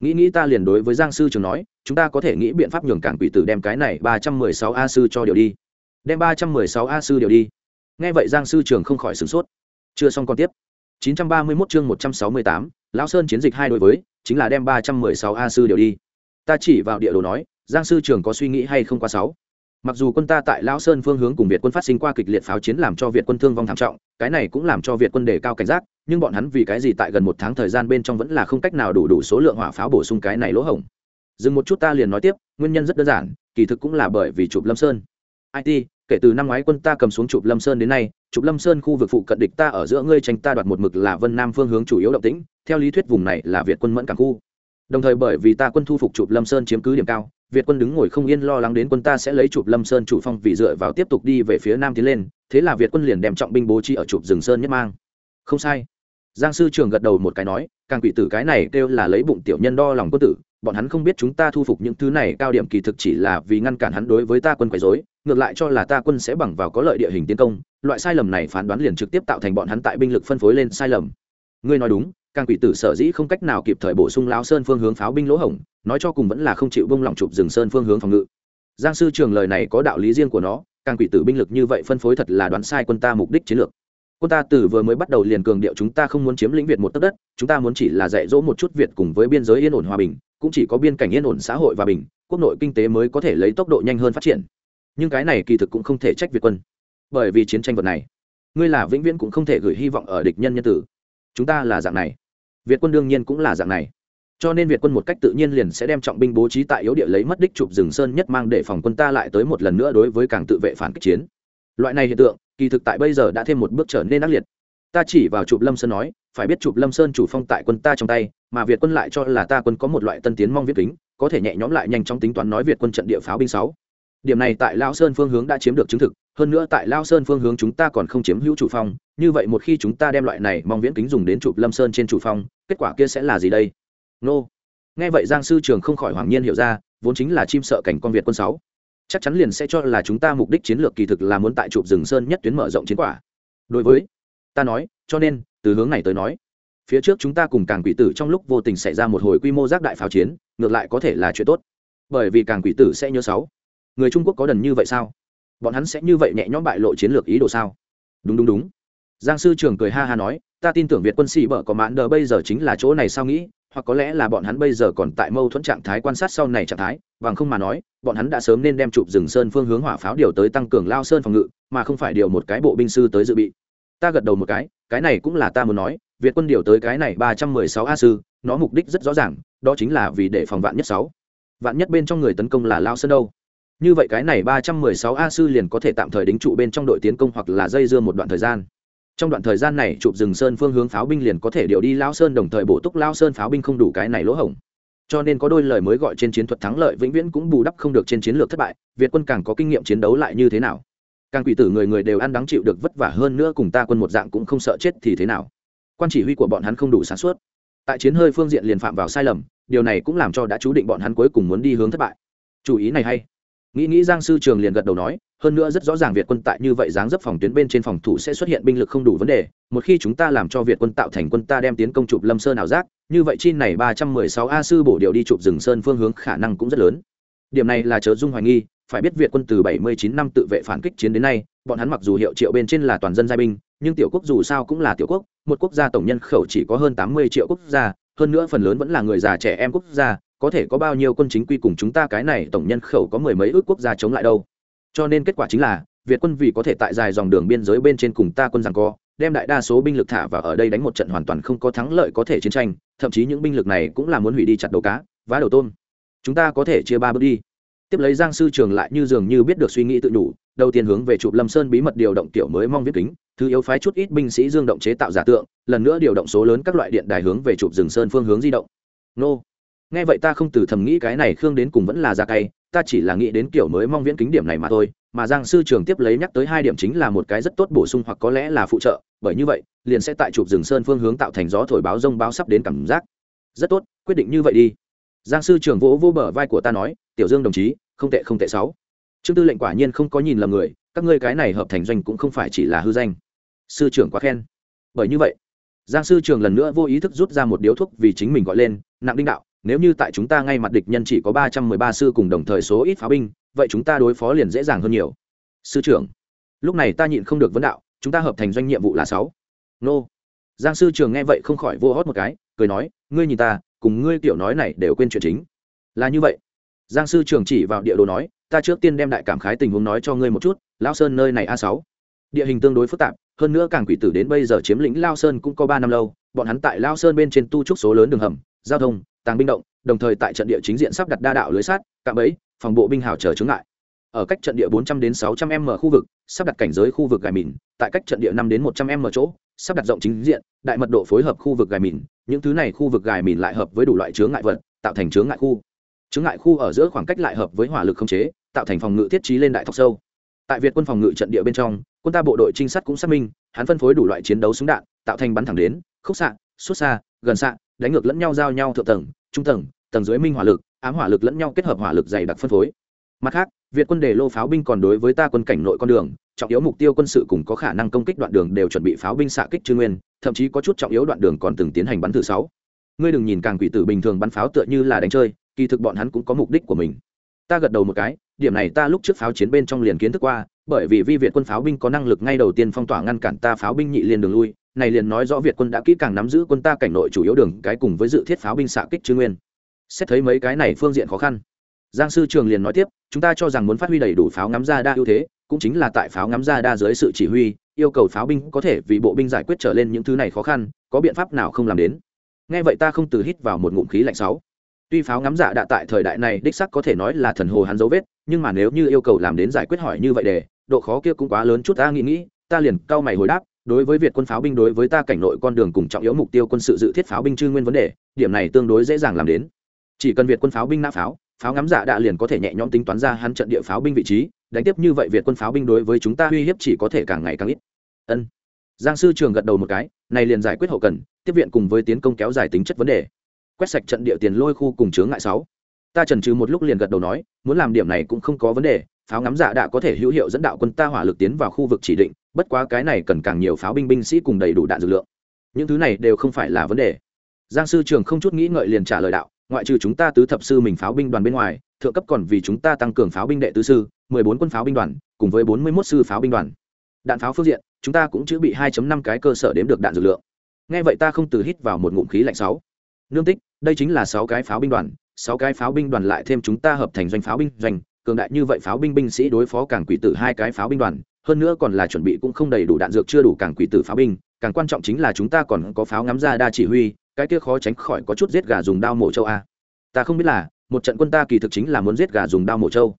Nghĩ nghĩ ta liền đối với giang sư trường nói, chúng ta có thể nghĩ biện pháp nhường cảng quỷ tử đem cái này ba trăm mười sáu a sư cho điều đi. Đem ba trăm mười sáu a sư điều đi. Nghe vậy giang sư trường không khỏi sửng sốt. Chưa xong còn tiếp. chín trăm ba mươi 931 chương một trăm sáu mươi tám, lão sơn chiến dịch hai đối với, chính là đem ba trăm mười sáu a sư điều đi. Ta chỉ vào địa đồ nói, giang sư trường có suy nghĩ hay không qua sáu? Mặc dù quân ta tại lão sơn phương hướng cùng việt quân phát sinh qua kịch liệt pháo chiến làm cho việt quân thương vong thảm trọng, cái này cũng làm cho việt quân đề cao cảnh giác, nhưng bọn hắn vì cái gì tại gần một tháng thời gian bên trong vẫn là không cách nào đủ đủ số lượng hỏa pháo bổ sung cái này lỗ hổng? Dừng một chút ta liền nói tiếp, nguyên nhân rất đơn giản, kỳ thực cũng là bởi vì chụp lâm sơn. It kể từ năm ngoái quân ta cầm xuống chụp lâm sơn đến nay chụp lâm sơn khu vực phụ cận địch ta ở giữa ngươi tranh ta đoạt một mực là vân nam phương hướng chủ yếu động tĩnh, theo lý thuyết vùng này là việt quân mẫn cảng khu đồng thời bởi vì ta quân thu phục chụp lâm sơn chiếm cứ điểm cao, việt quân đứng ngồi không yên lo lắng đến quân ta sẽ lấy chụp lâm sơn chủ phong vì dựa vào tiếp tục đi về phía nam tiến lên, thế là việt quân liền đem trọng binh bố trí ở chụp rừng sơn nhất mang. Không sai. Giang sư trường gật đầu một cái nói, càng quỷ tử cái này kêu là lấy bụng tiểu nhân đo lòng quân tử, bọn hắn không biết chúng ta thu phục những thứ này cao điểm kỳ thực chỉ là vì ngăn cản hắn đối với ta quân quấy dối ngược lại cho là ta quân sẽ bằng vào có lợi địa hình tiến công, loại sai lầm này phán đoán liền trực tiếp tạo thành bọn hắn tại binh lực phân phối lên sai lầm. Ngươi nói đúng càng quỷ tử sở dĩ không cách nào kịp thời bổ sung lao sơn phương hướng pháo binh lỗ hổng, nói cho cùng vẫn là không chịu bông lỏng chụp rừng sơn phương hướng phòng ngự. Giang sư trường lời này có đạo lý riêng của nó, càng quỷ tử binh lực như vậy phân phối thật là đoán sai quân ta mục đích chiến lược. Quân ta từ vừa mới bắt đầu liền cường điệu chúng ta không muốn chiếm lĩnh việt một tấc đất, chúng ta muốn chỉ là dạy dỗ một chút việt cùng với biên giới yên ổn hòa bình, cũng chỉ có biên cảnh yên ổn xã hội và bình, quốc nội kinh tế mới có thể lấy tốc độ nhanh hơn phát triển. Nhưng cái này kỳ thực cũng không thể trách việt quân. Bởi vì chiến tranh vật này, ngươi là vĩnh viễn cũng không thể gửi hy vọng ở địch nhân nhân tử. Chúng ta là dạng này việt quân đương nhiên cũng là dạng này. Cho nên việt quân một cách tự nhiên liền sẽ đem trọng binh bố trí tại yếu địa lấy mất đích chụp rừng sơn nhất mang để phòng quân ta lại tới một lần nữa đối với càng tự vệ phản kích chiến. Loại này hiện tượng, kỳ thực tại bây giờ đã thêm một bước trở nên ác liệt. Ta chỉ vào chụp lâm sơn nói, phải biết chụp lâm sơn chủ phong tại quân ta trong tay, mà việt quân lại cho là ta quân có một loại tân tiến mong viết kính, có thể nhẹ nhõm lại nhanh chóng tính toán nói việt quân trận địa pháo binh sáu điểm này tại lao sơn phương hướng đã chiếm được chứng thực, hơn nữa tại lao sơn phương hướng chúng ta còn không chiếm hữu chủ phong, như vậy một khi chúng ta đem loại này mong viễn kính dùng đến chụp lâm sơn trên chủ phong, kết quả kia sẽ là gì đây? Nô. Nghe vậy giang sư trường không khỏi hoàng nhiên hiểu ra, vốn chính là chim sợ cảnh con việt quân sáu. Chắc chắn liền sẽ cho là chúng ta mục đích chiến lược kỳ thực là muốn tại chụp rừng sơn nhất tuyến mở rộng chiến quả. Đối với, ta nói, cho nên, từ hướng này tới nói, phía trước chúng ta cùng càng quỷ tử trong lúc vô tình xảy ra một hồi quy mô giác đại pháo chiến, ngược lại có thể là chuyện tốt. Bởi vì càng quỷ tử sẽ nhớ sáu người trung quốc có đần như vậy sao bọn hắn sẽ như vậy nhẹ nhõm bại lộ chiến lược ý đồ sao đúng đúng đúng giang sư trưởng cười ha ha nói ta tin tưởng việt quân sĩ bở có mãn đờ bây giờ chính là chỗ này sao nghĩ hoặc có lẽ là bọn hắn bây giờ còn tại mâu thuẫn trạng thái quan sát sau này trạng thái bằng không mà nói bọn hắn đã sớm nên đem chụp rừng sơn phương hướng hỏa pháo điều tới tăng cường lao sơn phòng ngự mà không phải điều một cái bộ binh sư tới dự bị ta gật đầu một cái cái này cũng là ta muốn nói việt quân điều tới cái này ba trăm mười sáu a sư nó mục đích rất rõ ràng đó chính là vì để phòng vạn nhất sáu vạn nhất bên trong người tấn công là lao sơn đâu như vậy cái này ba trăm mười sáu a sư liền có thể tạm thời đính trụ bên trong đội tiến công hoặc là dây dưa một đoạn thời gian. Trong đoạn thời gian này, chụp rừng sơn phương hướng pháo binh liền có thể điều đi lao sơn đồng thời bổ túc lao sơn pháo binh không đủ cái này lỗ hổng. Cho nên có đôi lời mới gọi trên chiến thuật thắng lợi vĩnh viễn cũng bù đắp không được trên chiến lược thất bại, việt quân càng có kinh nghiệm chiến đấu lại như thế nào? Càng quỷ tử người người đều ăn đắng chịu được vất vả hơn nữa cùng ta quân một dạng cũng không sợ chết thì thế nào? Quan chỉ huy của bọn hắn không đủ sáng suốt. Tại chiến hơi phương diện liền phạm vào sai lầm, điều này cũng làm cho đã chú định bọn hắn cuối cùng muốn đi hướng thất bại. Chủ ý này hay nghĩ nghĩ giang sư trường liền gật đầu nói, hơn nữa rất rõ ràng việt quân tại như vậy dáng dấp phòng tuyến bên trên phòng thủ sẽ xuất hiện binh lực không đủ vấn đề, một khi chúng ta làm cho việt quân tạo thành quân ta đem tiến công chụp lâm sơn ảo giác, như vậy chi này ba trăm mười sáu a sư bổ điệu đi chụp rừng sơn phương hướng khả năng cũng rất lớn. Điểm này là chớ dung hoài nghi, phải biết việt quân từ bảy mươi chín năm tự vệ phản kích chiến đến nay, bọn hắn mặc dù hiệu triệu bên trên là toàn dân giai binh, nhưng tiểu quốc dù sao cũng là tiểu quốc, một quốc gia tổng nhân khẩu chỉ có hơn tám mươi triệu quốc gia, hơn nữa phần lớn vẫn là người già trẻ em quốc gia có thể có bao nhiêu quân chính quy cùng chúng ta cái này tổng nhân khẩu có mười mấy ước quốc gia chống lại đâu. Cho nên kết quả chính là, việt quân vì có thể tại dài dòng đường biên giới bên trên cùng ta quân rằng co, đem đại đa số binh lực thả vào ở đây đánh một trận hoàn toàn không có thắng lợi có thể chiến tranh, thậm chí những binh lực này cũng là muốn hủy đi chặt đầu cá, vá đầu tôm. Chúng ta có thể chia ba bước đi. Tiếp lấy giang sư trường lại như dường như biết được suy nghĩ tự đủ, đầu tiên hướng về chụp lâm sơn bí mật điều động tiểu mới mong viết kính, thứ yếu phái chút ít binh sĩ dương động chế tạo giả tượng, lần nữa điều động số lớn các loại điện đài hướng về chụp rừng sơn phương hướng di động. Nô nghe vậy ta không từ thầm nghĩ cái này khương đến cùng vẫn là ra cay, ta chỉ là nghĩ đến kiểu mới mong viễn kính điểm này mà thôi, mà giang sư trường tiếp lấy nhắc tới hai điểm chính là một cái rất tốt bổ sung hoặc có lẽ là phụ trợ, bởi như vậy, liền sẽ tại chụp rừng sơn phương hướng tạo thành gió thổi báo rông báo sắp đến cảm giác. Rất tốt, quyết định như vậy đi. Giang sư trường vỗ vỗ bờ vai của ta nói, tiểu dương đồng chí, không tệ không tệ sáu. Trương tư lệnh quả nhiên không có nhìn lầm người, các ngươi cái này hợp thành doanh cũng không phải chỉ là hư danh. Sư trưởng quá khen. Bởi như vậy, giang sư trường lần nữa vô ý thức rút ra một điếu thuốc vì chính mình gọi lên, nặng đinh đạo nếu như tại chúng ta ngay mặt địch nhân chỉ có ba trăm mười ba sư cùng đồng thời số ít pháo binh, vậy chúng ta đối phó liền dễ dàng hơn nhiều. Sư trưởng, lúc này ta nhịn không được vấn đạo, chúng ta hợp thành doanh nhiệm vụ là sáu. Nô. Giang sư trường nghe vậy không khỏi vô hót một cái, cười nói, ngươi nhìn ta, cùng ngươi tiểu nói này đều quên chuyện chính. Là như vậy. Giang sư trường chỉ vào địa đồ nói, ta trước tiên đem đại cảm khái tình huống nói cho ngươi một chút, lao sơn nơi này a sáu. Địa hình tương đối phức tạp, hơn nữa càng quỷ tử đến bây giờ chiếm lĩnh lao sơn cũng có ba năm lâu, bọn hắn tại lao sơn bên trên tu trúc số lớn đường hầm, giao thông tàng binh động, đồng thời tại trận địa chính diện sắp đặt đa đạo lưới sát, cạm bẫy, phòng bộ binh hào chờ chống ngại. Ở cách trận địa 400 đến 600 m khu vực, sắp đặt cảnh giới khu vực gài mìn, tại cách trận địa 5 đến 100 m chỗ, sắp đặt rộng chính diện, đại mật độ phối hợp khu vực gài mìn, những thứ này khu vực gài mìn lại hợp với đủ loại chướng ngại vật, tạo thành chướng ngại khu. Chướng ngại khu ở giữa khoảng cách lại hợp với hỏa lực không chế, tạo thành phòng ngự thiết trí lên đại thọc sâu. Tại việt quân phòng ngự trận địa bên trong, quân ta bộ đội trinh sát cũng xác minh, hắn phân phối đủ loại chiến đấu súng đạn, tạo thành bắn thẳng đến, khúc xạ, xuất xa, gần xạ, đánh ngược lẫn nhau giao nhau thượng tầng trung tầng tầng dưới minh hỏa lực, ám hỏa lực lẫn nhau kết hợp hỏa lực dày đặc phân phối. Mặt khác, việt quân đề lô pháo binh còn đối với ta quân cảnh nội con đường, trọng yếu mục tiêu quân sự cùng có khả năng công kích đoạn đường đều chuẩn bị pháo binh xạ kích trư nguyên, thậm chí có chút trọng yếu đoạn đường còn từng tiến hành bắn thử sáu. Ngươi đừng nhìn càng quỷ tử bình thường bắn pháo tựa như là đánh chơi, kỳ thực bọn hắn cũng có mục đích của mình. Ta gật đầu một cái, điểm này ta lúc trước pháo chiến bên trong liền kiến thức qua, bởi vì vi việt quân pháo binh có năng lực ngay đầu tiên phong tỏa ngăn cản ta pháo binh nhị liên đường lui này liền nói rõ việt quân đã kỹ càng nắm giữ quân ta cảnh nội chủ yếu đường, cái cùng với dự thiết pháo binh xạ kích chư nguyên. Xét thấy mấy cái này phương diện khó khăn. Giang sư trường liền nói tiếp, chúng ta cho rằng muốn phát huy đầy đủ pháo ngắm ra đa ưu thế, cũng chính là tại pháo ngắm ra đa dưới sự chỉ huy, yêu cầu pháo binh có thể vì bộ binh giải quyết trở lên những thứ này khó khăn, có biện pháp nào không làm đến. Nghe vậy ta không từ hít vào một ngụm khí lạnh sáu. Tuy pháo ngắm dạ đã tại thời đại này đích sắc có thể nói là thần hồ hắn dấu vết, nhưng mà nếu như yêu cầu làm đến giải quyết hỏi như vậy để, độ khó kia cũng quá lớn chút ta nghĩ nghĩ, ta liền cao mày hồi đáp đối với việt quân pháo binh, đối với ta cảnh nội con đường cùng trọng yếu mục tiêu quân sự dự thiết pháo binh trư nguyên vấn đề, điểm này tương đối dễ dàng làm đến. Chỉ cần việt quân pháo binh nã pháo pháo ngắm dạ giả đạ liền có thể nhẹ nhõm tính toán ra hắn trận địa pháo binh vị trí, đánh tiếp như vậy việt quân pháo binh đối với chúng ta uy hiếp chỉ có thể càng ngày càng ít. Ân. Giang sư trường gật đầu một cái, này liền giải quyết hậu cần, tiếp viện cùng với tiến công kéo dài tính chất vấn đề. Quét sạch trận địa tiền lôi khu cùng chướng ngại sáu. Ta trần trừ một lúc liền gật đầu nói, muốn làm điểm này cũng không có vấn đề, pháo ngắm giả đã có thể hữu hiệu dẫn đạo quân ta hỏa lực tiến vào khu vực chỉ định bất quá cái này cần càng nhiều pháo binh binh sĩ cùng đầy đủ đạn dược lượng những thứ này đều không phải là vấn đề giang sư trường không chút nghĩ ngợi liền trả lời đạo ngoại trừ chúng ta tứ thập sư mình pháo binh đoàn bên ngoài thượng cấp còn vì chúng ta tăng cường pháo binh đệ tứ sư mười bốn quân pháo binh đoàn cùng với bốn mươi 41 sư pháo binh đoàn đạn pháo phương diện chúng ta cũng chữ bị 2 năm cái cơ sở đếm được đạn dược lượng nghe vậy ta không từ hít vào một ngụm khí lạnh sáu nương tích đây chính là sáu cái pháo binh đoàn sáu cái pháo binh đoàn lại thêm chúng ta hợp thành doanh pháo binh doanh cường đại như vậy pháo binh binh sĩ đối phó càng quỷ tử hai cái pháo binh đoàn hơn nữa còn là chuẩn bị cũng không đầy đủ đạn dược chưa đủ càng quỷ tử pháo binh, càng quan trọng chính là chúng ta còn có pháo ngắm ra đa chỉ huy, cái kia khó tránh khỏi có chút giết gà dùng đao mổ châu a à. ta không biết là, một trận quân ta kỳ thực chính là muốn giết gà dùng đao mổ châu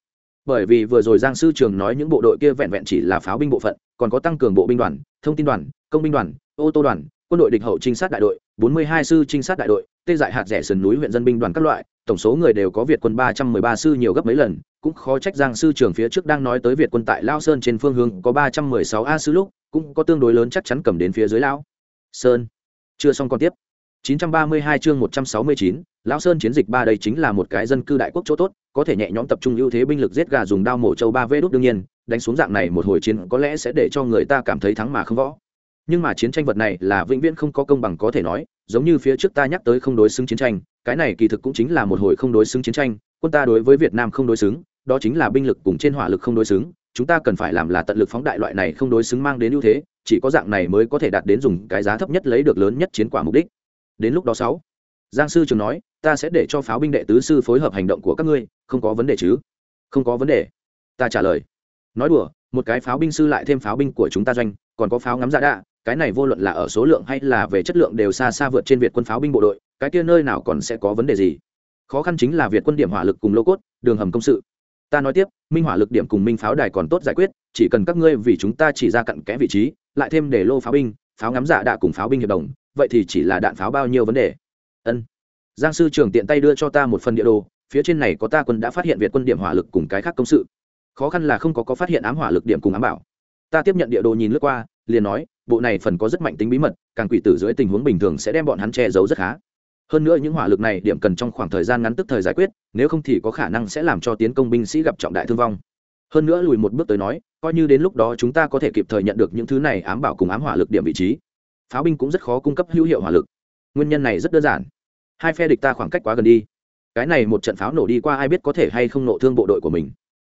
bởi vì vừa rồi giang sư trường nói những bộ đội kia vẹn vẹn chỉ là pháo binh bộ phận, còn có tăng cường bộ binh đoàn, thông tin đoàn, công binh đoàn, ô tô đoàn, quân đội địch hậu trinh sát đại đội 42 sư trinh sát đại đội, tê dại hạt rẻ sườn núi huyện dân binh đoàn các loại, tổng số người đều có việt quân 313 sư nhiều gấp mấy lần cũng khó trách giang sư trưởng phía trước đang nói tới việt quân tại lao sơn trên phương hướng có 316 a sư lúc cũng có tương đối lớn chắc chắn cầm đến phía dưới lao sơn. Chưa xong còn tiếp. 932 chương 169, lão sơn chiến dịch ba đây chính là một cái dân cư đại quốc chỗ tốt có thể nhẹ nhõm tập trung ưu thế binh lực giết gà dùng đao mổ châu ba vê đốt đương nhiên đánh xuống dạng này một hồi chiến có lẽ sẽ để cho người ta cảm thấy thắng mà không võ. Nhưng mà chiến tranh vật này là vĩnh viễn không có công bằng có thể nói giống như phía trước ta nhắc tới không đối xứng chiến tranh cái này kỳ thực cũng chính là một hồi không đối xứng chiến tranh quân ta đối với việt nam không đối xứng, đó chính là binh lực cùng trên hỏa lực không đối xứng, chúng ta cần phải làm là tận lực phóng đại loại này không đối xứng mang đến ưu thế, chỉ có dạng này mới có thể đạt đến dùng cái giá thấp nhất lấy được lớn nhất chiến quả mục đích. Đến lúc đó sáu, giang sư trường nói, ta sẽ để cho pháo binh đệ tứ sư phối hợp hành động của các ngươi, không có vấn đề chứ? Không có vấn đề. Ta trả lời. Nói đùa, một cái pháo binh sư lại thêm pháo binh của chúng ta doanh, còn có pháo ngắm giả đạ, cái này vô luận là ở số lượng hay là về chất lượng đều xa xa vượt trên việt quân pháo binh bộ đội, cái kia nơi nào còn sẽ có vấn đề gì? Khó khăn chính là việt quân điểm hỏa lực cùng lô cốt, đường hầm công sự. Ta nói tiếp, minh hỏa lực điểm cùng minh pháo đài còn tốt giải quyết, chỉ cần các ngươi vì chúng ta chỉ ra cặn kẽ vị trí, lại thêm để lô pháo binh, pháo ngắm giả đạ cùng pháo binh hiệp đồng, vậy thì chỉ là đạn pháo bao nhiêu vấn đề? Ân. Giang sư trưởng tiện tay đưa cho ta một phần địa đồ, phía trên này có ta quân đã phát hiện việt quân điểm hỏa lực cùng cái khác công sự. Khó khăn là không có có phát hiện ám hỏa lực điểm cùng ám bảo. Ta tiếp nhận địa đồ nhìn lướt qua, liền nói, bộ này phần có rất mạnh tính bí mật, càng quỷ tử dưới tình huống bình thường sẽ đem bọn hắn che giấu rất khá hơn nữa những hỏa lực này điểm cần trong khoảng thời gian ngắn tức thời giải quyết, nếu không thì có khả năng sẽ làm cho tiến công binh sĩ gặp trọng đại thương vong. Hơn nữa lùi một bước tới nói, coi như đến lúc đó chúng ta có thể kịp thời nhận được những thứ này ám bảo cùng ám hỏa lực điểm vị trí. Pháo binh cũng rất khó cung cấp hữu hiệu hỏa lực. Nguyên nhân này rất đơn giản. Hai phe địch ta khoảng cách quá gần đi. Cái này một trận pháo nổ đi qua ai biết có thể hay không nổ thương bộ đội của mình.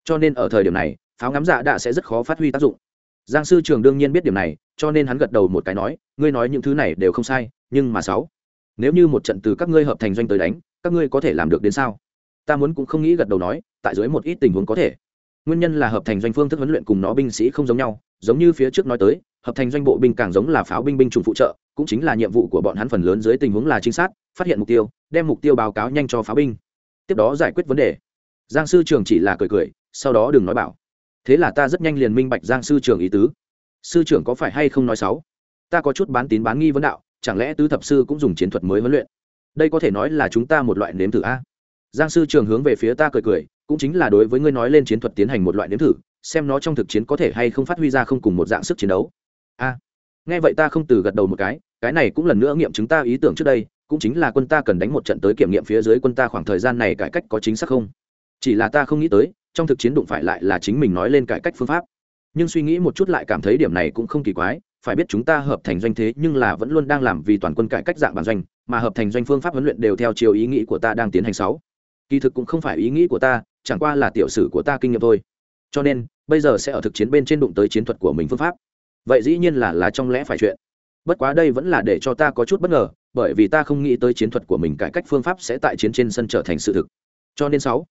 Cho nên ở thời điểm này, pháo ngắm dạ đã sẽ rất khó phát huy tác dụng. Giang sư trường đương nhiên biết điểm này, cho nên hắn gật đầu một cái nói, ngươi nói những thứ này đều không sai, nhưng mà sáu nếu như một trận từ các ngươi hợp thành doanh tới đánh, các ngươi có thể làm được đến sao? Ta muốn cũng không nghĩ gật đầu nói, tại dưới một ít tình huống có thể. Nguyên nhân là hợp thành doanh phương thức huấn luyện cùng nó binh sĩ không giống nhau, giống như phía trước nói tới, hợp thành doanh bộ binh càng giống là pháo binh binh chủng phụ trợ, cũng chính là nhiệm vụ của bọn hắn phần lớn dưới tình huống là trinh sát, phát hiện mục tiêu, đem mục tiêu báo cáo nhanh cho pháo binh. Tiếp đó giải quyết vấn đề. Giang sư trường chỉ là cười cười, sau đó đừng nói bảo. Thế là ta rất nhanh liền minh bạch giang sư trường ý tứ. Sư trưởng có phải hay không nói xấu? Ta có chút bán tín bán nghi vấn đạo chẳng lẽ tứ thập sư cũng dùng chiến thuật mới huấn luyện? Đây có thể nói là chúng ta một loại nếm thử a. Giang sư trường hướng về phía ta cười cười, cũng chính là đối với ngươi nói lên chiến thuật tiến hành một loại nếm thử, xem nó trong thực chiến có thể hay không phát huy ra không cùng một dạng sức chiến đấu. A. Nghe vậy ta không từ gật đầu một cái cái này cũng lần nữa nghiệm chứng ta ý tưởng trước đây, cũng chính là quân ta cần đánh một trận tới kiểm nghiệm phía dưới quân ta khoảng thời gian này cải cách có chính xác không? Chỉ là ta không nghĩ tới, trong thực chiến đụng phải lại là chính mình nói lên cải cách phương pháp. Nhưng suy nghĩ một chút lại cảm thấy điểm này cũng không kỳ quái phải biết chúng ta hợp thành doanh thế nhưng là vẫn luôn đang làm vì toàn quân cải cách dạng bản doanh, mà hợp thành doanh phương pháp huấn luyện đều theo chiều ý nghĩ của ta đang tiến hành sáu. Kỳ thực cũng không phải ý nghĩ của ta, chẳng qua là tiểu sử của ta kinh nghiệm thôi. Cho nên, bây giờ sẽ ở thực chiến bên trên đụng tới chiến thuật của mình phương pháp. Vậy dĩ nhiên là là trong lẽ phải chuyện. Bất quá đây vẫn là để cho ta có chút bất ngờ, bởi vì ta không nghĩ tới chiến thuật của mình cải cách phương pháp sẽ tại chiến trên sân trở thành sự thực. Cho nên sáu,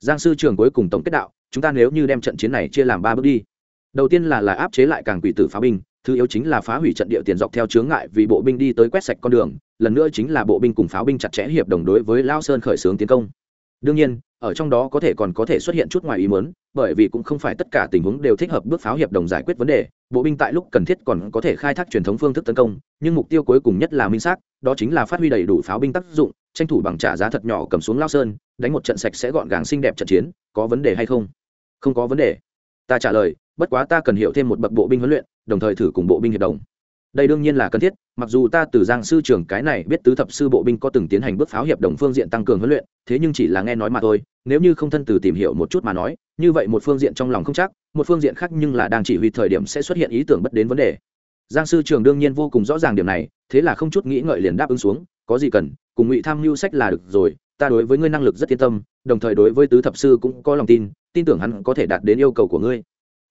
giang sư trường cuối cùng tổng kết đạo, chúng ta nếu như đem trận chiến này chia làm ba bước đi. Đầu tiên là là áp chế lại càng quỷ tử pháo binh thứ yếu chính là phá hủy trận địa tiền dọc theo chướng ngại vì bộ binh đi tới quét sạch con đường, lần nữa chính là bộ binh cùng pháo binh chặt chẽ hiệp đồng đối với lao sơn khởi xướng tiến công. Đương nhiên, ở trong đó có thể còn có thể xuất hiện chút ngoài ý muốn, bởi vì cũng không phải tất cả tình huống đều thích hợp bước pháo hiệp đồng giải quyết vấn đề, bộ binh tại lúc cần thiết còn có thể khai thác truyền thống phương thức tấn công, nhưng mục tiêu cuối cùng nhất là minh xác, đó chính là phát huy đầy đủ pháo binh tác dụng, tranh thủ bằng trả giá thật nhỏ cầm xuống lao sơn, đánh một trận sạch sẽ gọn gàng xinh đẹp trận chiến, có vấn đề hay không? Không có vấn đề. Ta trả lời, bất quá ta cần hiểu thêm một bậc bộ binh huấn luyện đồng thời thử cùng bộ binh hiệp đồng. Đây đương nhiên là cần thiết, mặc dù ta từ giang sư trưởng cái này biết tứ thập sư bộ binh có từng tiến hành bước pháo hiệp đồng phương diện tăng cường huấn luyện, thế nhưng chỉ là nghe nói mà thôi, nếu như không thân từ tìm hiểu một chút mà nói, như vậy một phương diện trong lòng không chắc, một phương diện khác nhưng là đang chỉ huy thời điểm sẽ xuất hiện ý tưởng bất đến vấn đề. Giang sư trưởng đương nhiên vô cùng rõ ràng điểm này, thế là không chút nghĩ ngợi liền đáp ứng xuống, có gì cần, cùng ngụy tham mưu sách là được rồi, ta đối với ngươi năng lực rất yên tâm, đồng thời đối với tứ thập sư cũng có lòng tin tin tưởng hắn có thể đạt đến yêu cầu của ngươi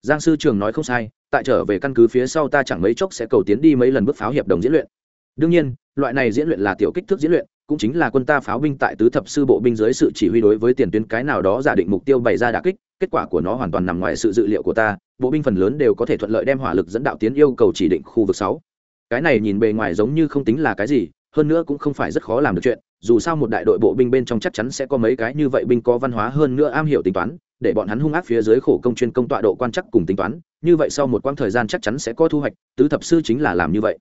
giang sư trường nói không sai, tại trở về căn cứ phía sau ta chẳng mấy chốc sẽ cầu tiến đi mấy lần bước pháo hiệp đồng diễn luyện. Đương nhiên, loại này diễn luyện là tiểu kích thước diễn luyện, cũng chính là quân ta pháo binh tại tứ thập sư bộ binh dưới sự chỉ huy đối với tiền tuyến cái nào đó giả định mục tiêu bày ra đà kích, kết quả của nó hoàn toàn nằm ngoài sự dự liệu của ta, bộ binh phần lớn đều có thể thuận lợi đem hỏa lực dẫn đạo tiến yêu cầu chỉ định khu vực sáu. Cái này nhìn bề ngoài giống như không tính là cái gì, hơn nữa cũng không phải rất khó làm được chuyện, dù sao một đại đội bộ binh bên trong chắc chắn sẽ có mấy cái như vậy binh có văn hóa hơn nữa am hiểu tính toán để bọn hắn hung ác phía dưới khổ công chuyên công tọa độ quan chắc cùng tính toán, như vậy sau một quãng thời gian chắc chắn sẽ có thu hoạch, tứ thập sư chính là làm như vậy.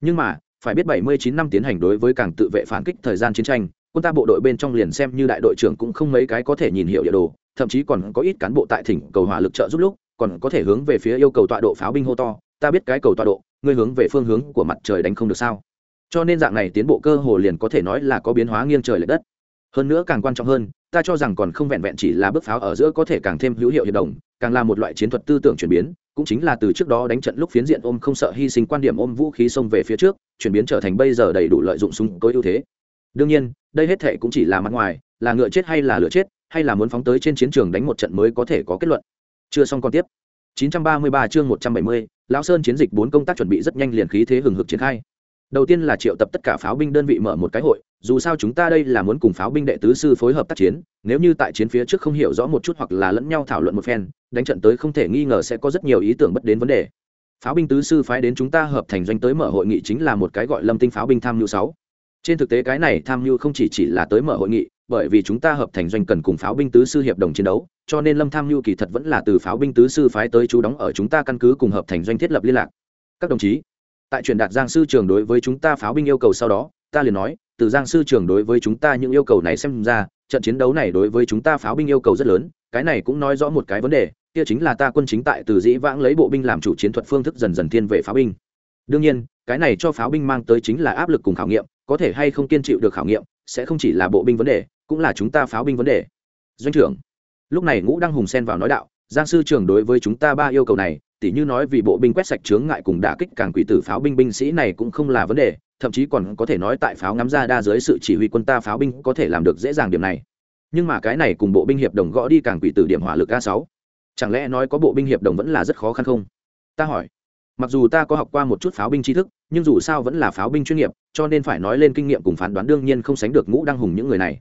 Nhưng mà, phải biết 79 năm tiến hành đối với càng tự vệ phản kích thời gian chiến tranh, quân ta bộ đội bên trong liền xem như đại đội trưởng cũng không mấy cái có thể nhìn hiểu địa đồ, thậm chí còn có ít cán bộ tại thỉnh cầu hỏa lực trợ giúp lúc, còn có thể hướng về phía yêu cầu tọa độ pháo binh hô to, ta biết cái cầu tọa độ, ngươi hướng về phương hướng của mặt trời đánh không được sao? Cho nên dạng này tiến bộ cơ hồ liền có thể nói là có biến hóa nghiêng trời l ệ đất hơn nữa càng quan trọng hơn ta cho rằng còn không vẹn vẹn chỉ là bước pháo ở giữa có thể càng thêm hữu hiệu hiệp đồng càng là một loại chiến thuật tư tưởng chuyển biến cũng chính là từ trước đó đánh trận lúc phiến diện ôm không sợ hy sinh quan điểm ôm vũ khí xông về phía trước chuyển biến trở thành bây giờ đầy đủ lợi dụng súng có ưu thế. Đương nhiên đây hết thệ cũng chỉ là mặt ngoài là ngựa chết hay là lửa chết hay là muốn phóng tới trên chiến trường đánh một trận mới có thể có kết luận. Chưa xong còn tiếp. 933 chương 170, lão sơn chiến dịch bốn công tác chuẩn bị rất nhanh liền khí thế hừng hực triển khai đầu tiên là triệu tập tất cả pháo binh đơn vị mở một cái hội, dù sao chúng ta đây là muốn cùng pháo binh đệ tứ sư phối hợp tác chiến, nếu như tại chiến phía trước không hiểu rõ một chút hoặc là lẫn nhau thảo luận một phen, đánh trận tới không thể nghi ngờ sẽ có rất nhiều ý tưởng bất đến vấn đề. Pháo binh tứ sư phái đến chúng ta hợp thành doanh tới mở hội nghị chính là một cái gọi lâm tinh pháo binh tham mưu sáu. Trên thực tế cái này tham mưu không chỉ chỉ là tới mở hội nghị, bởi vì chúng ta hợp thành doanh cần cùng pháo binh tứ sư hiệp đồng chiến đấu, cho nên lâm tham mưu kỳ thật vẫn là từ pháo binh tứ sư phái tới chú đóng ở chúng ta căn cứ cùng hợp thành doanh thiết lập liên lạc. Các đồng chí tại truyền đạt giang sư trường đối với chúng ta pháo binh yêu cầu sau đó, ta liền nói, từ giang sư trường đối với chúng ta những yêu cầu này xem ra, trận chiến đấu này đối với chúng ta pháo binh yêu cầu rất lớn, cái này cũng nói rõ một cái vấn đề, kia chính là ta quân chính tại từ dĩ vãng lấy bộ binh làm chủ chiến thuật phương thức dần dần thiên về pháo binh. Đương nhiên, cái này cho pháo binh mang tới chính là áp lực cùng khảo nghiệm, có thể hay không kiên chịu được khảo nghiệm, sẽ không chỉ là bộ binh vấn đề, cũng là chúng ta pháo binh vấn đề. Doanh trưởng, lúc này ngũ đăng hùng xen vào nói đạo, giang sư trưởng đối với chúng ta ba yêu cầu này tỉ như nói vì bộ binh quét sạch chướng ngại cùng đả kích càng quỷ tử pháo binh binh sĩ này cũng không là vấn đề, thậm chí còn có thể nói tại pháo ngắm ra đa dưới sự chỉ huy quân ta pháo binh có thể làm được dễ dàng điểm này. Nhưng mà cái này cùng bộ binh hiệp đồng gõ đi càng quỷ tử điểm hỏa lực a sáu. Chẳng lẽ nói có bộ binh hiệp đồng vẫn là rất khó khăn không? Ta hỏi. Mặc dù ta có học qua một chút pháo binh tri thức, nhưng dù sao vẫn là pháo binh chuyên nghiệp, cho nên phải nói lên kinh nghiệm cùng phán đoán đương nhiên không sánh được ngũ đăng hùng những người này.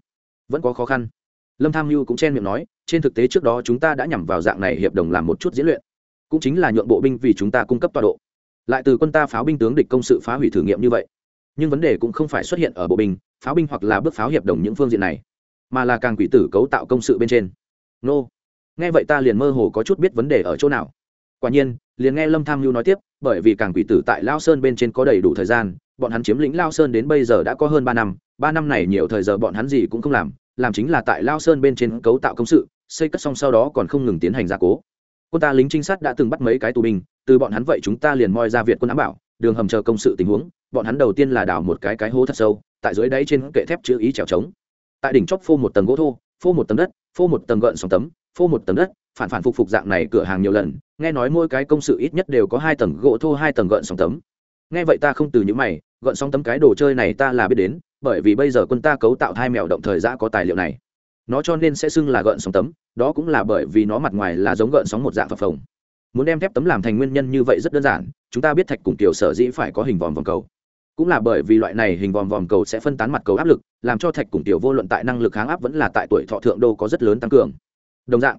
Vẫn có khó khăn. Lâm tham mưu cũng chen miệng nói, trên thực tế trước đó chúng ta đã nhằm vào dạng này hiệp đồng làm một chút diễn luyện cũng chính là nhượng bộ binh vì chúng ta cung cấp tọa độ. Lại từ quân ta pháo binh tướng địch công sự phá hủy thử nghiệm như vậy, nhưng vấn đề cũng không phải xuất hiện ở bộ binh, pháo binh hoặc là bước pháo hiệp đồng những phương diện này, mà là càng quỷ tử cấu tạo công sự bên trên. Nô, nghe vậy ta liền mơ hồ có chút biết vấn đề ở chỗ nào. Quả nhiên, liền nghe lâm tham mưu nói tiếp, bởi vì càng quỷ tử tại lao sơn bên trên có đầy đủ thời gian, bọn hắn chiếm lĩnh lao sơn đến bây giờ đã có hơn ba năm ba năm này nhiều thời giờ bọn hắn gì cũng không làm làm chính là tại lao sơn bên trên cấu tạo công sự, xây cất xong sau đó còn không ngừng tiến hành gia cố quân ta lính trinh sát đã từng bắt mấy cái tù binh, từ bọn hắn vậy chúng ta liền moi ra việt quân ám bảo, đường hầm chờ công sự tình huống, bọn hắn đầu tiên là đào một cái cái hố thật sâu, tại dưới đáy trên kệ thép chữ ý trèo trống. Tại đỉnh chóp phô một tầng gỗ thô, phô một tầng đất, phô một tầng gợn sóng tấm, phô một tầng đất, phản phản phục phục dạng này cửa hàng nhiều lần, nghe nói mỗi cái công sự ít nhất đều có hai tầng gỗ thô, hai tầng gợn sóng tấm. Nghe vậy ta không từ những mày, gợn sóng tấm cái đồ chơi này ta là biết đến, bởi vì bây giờ quân ta cấu tạo hai mèo động thời giã có tài liệu này nó cho nên sẽ xưng là gợn sóng tấm, đó cũng là bởi vì nó mặt ngoài là giống gợn sóng một dạng phập phồng. Muốn đem thép tấm làm thành nguyên nhân như vậy rất đơn giản, chúng ta biết thạch cùng kiểu sở dĩ phải có hình vòm vòng cầu. Cũng là bởi vì loại này hình vòm vòm cầu sẽ phân tán mặt cầu áp lực, làm cho thạch cùng tiểu vô luận tại năng lực kháng áp vẫn là tại tuổi thọ thượng đô có rất lớn tăng cường. Đồng dạng,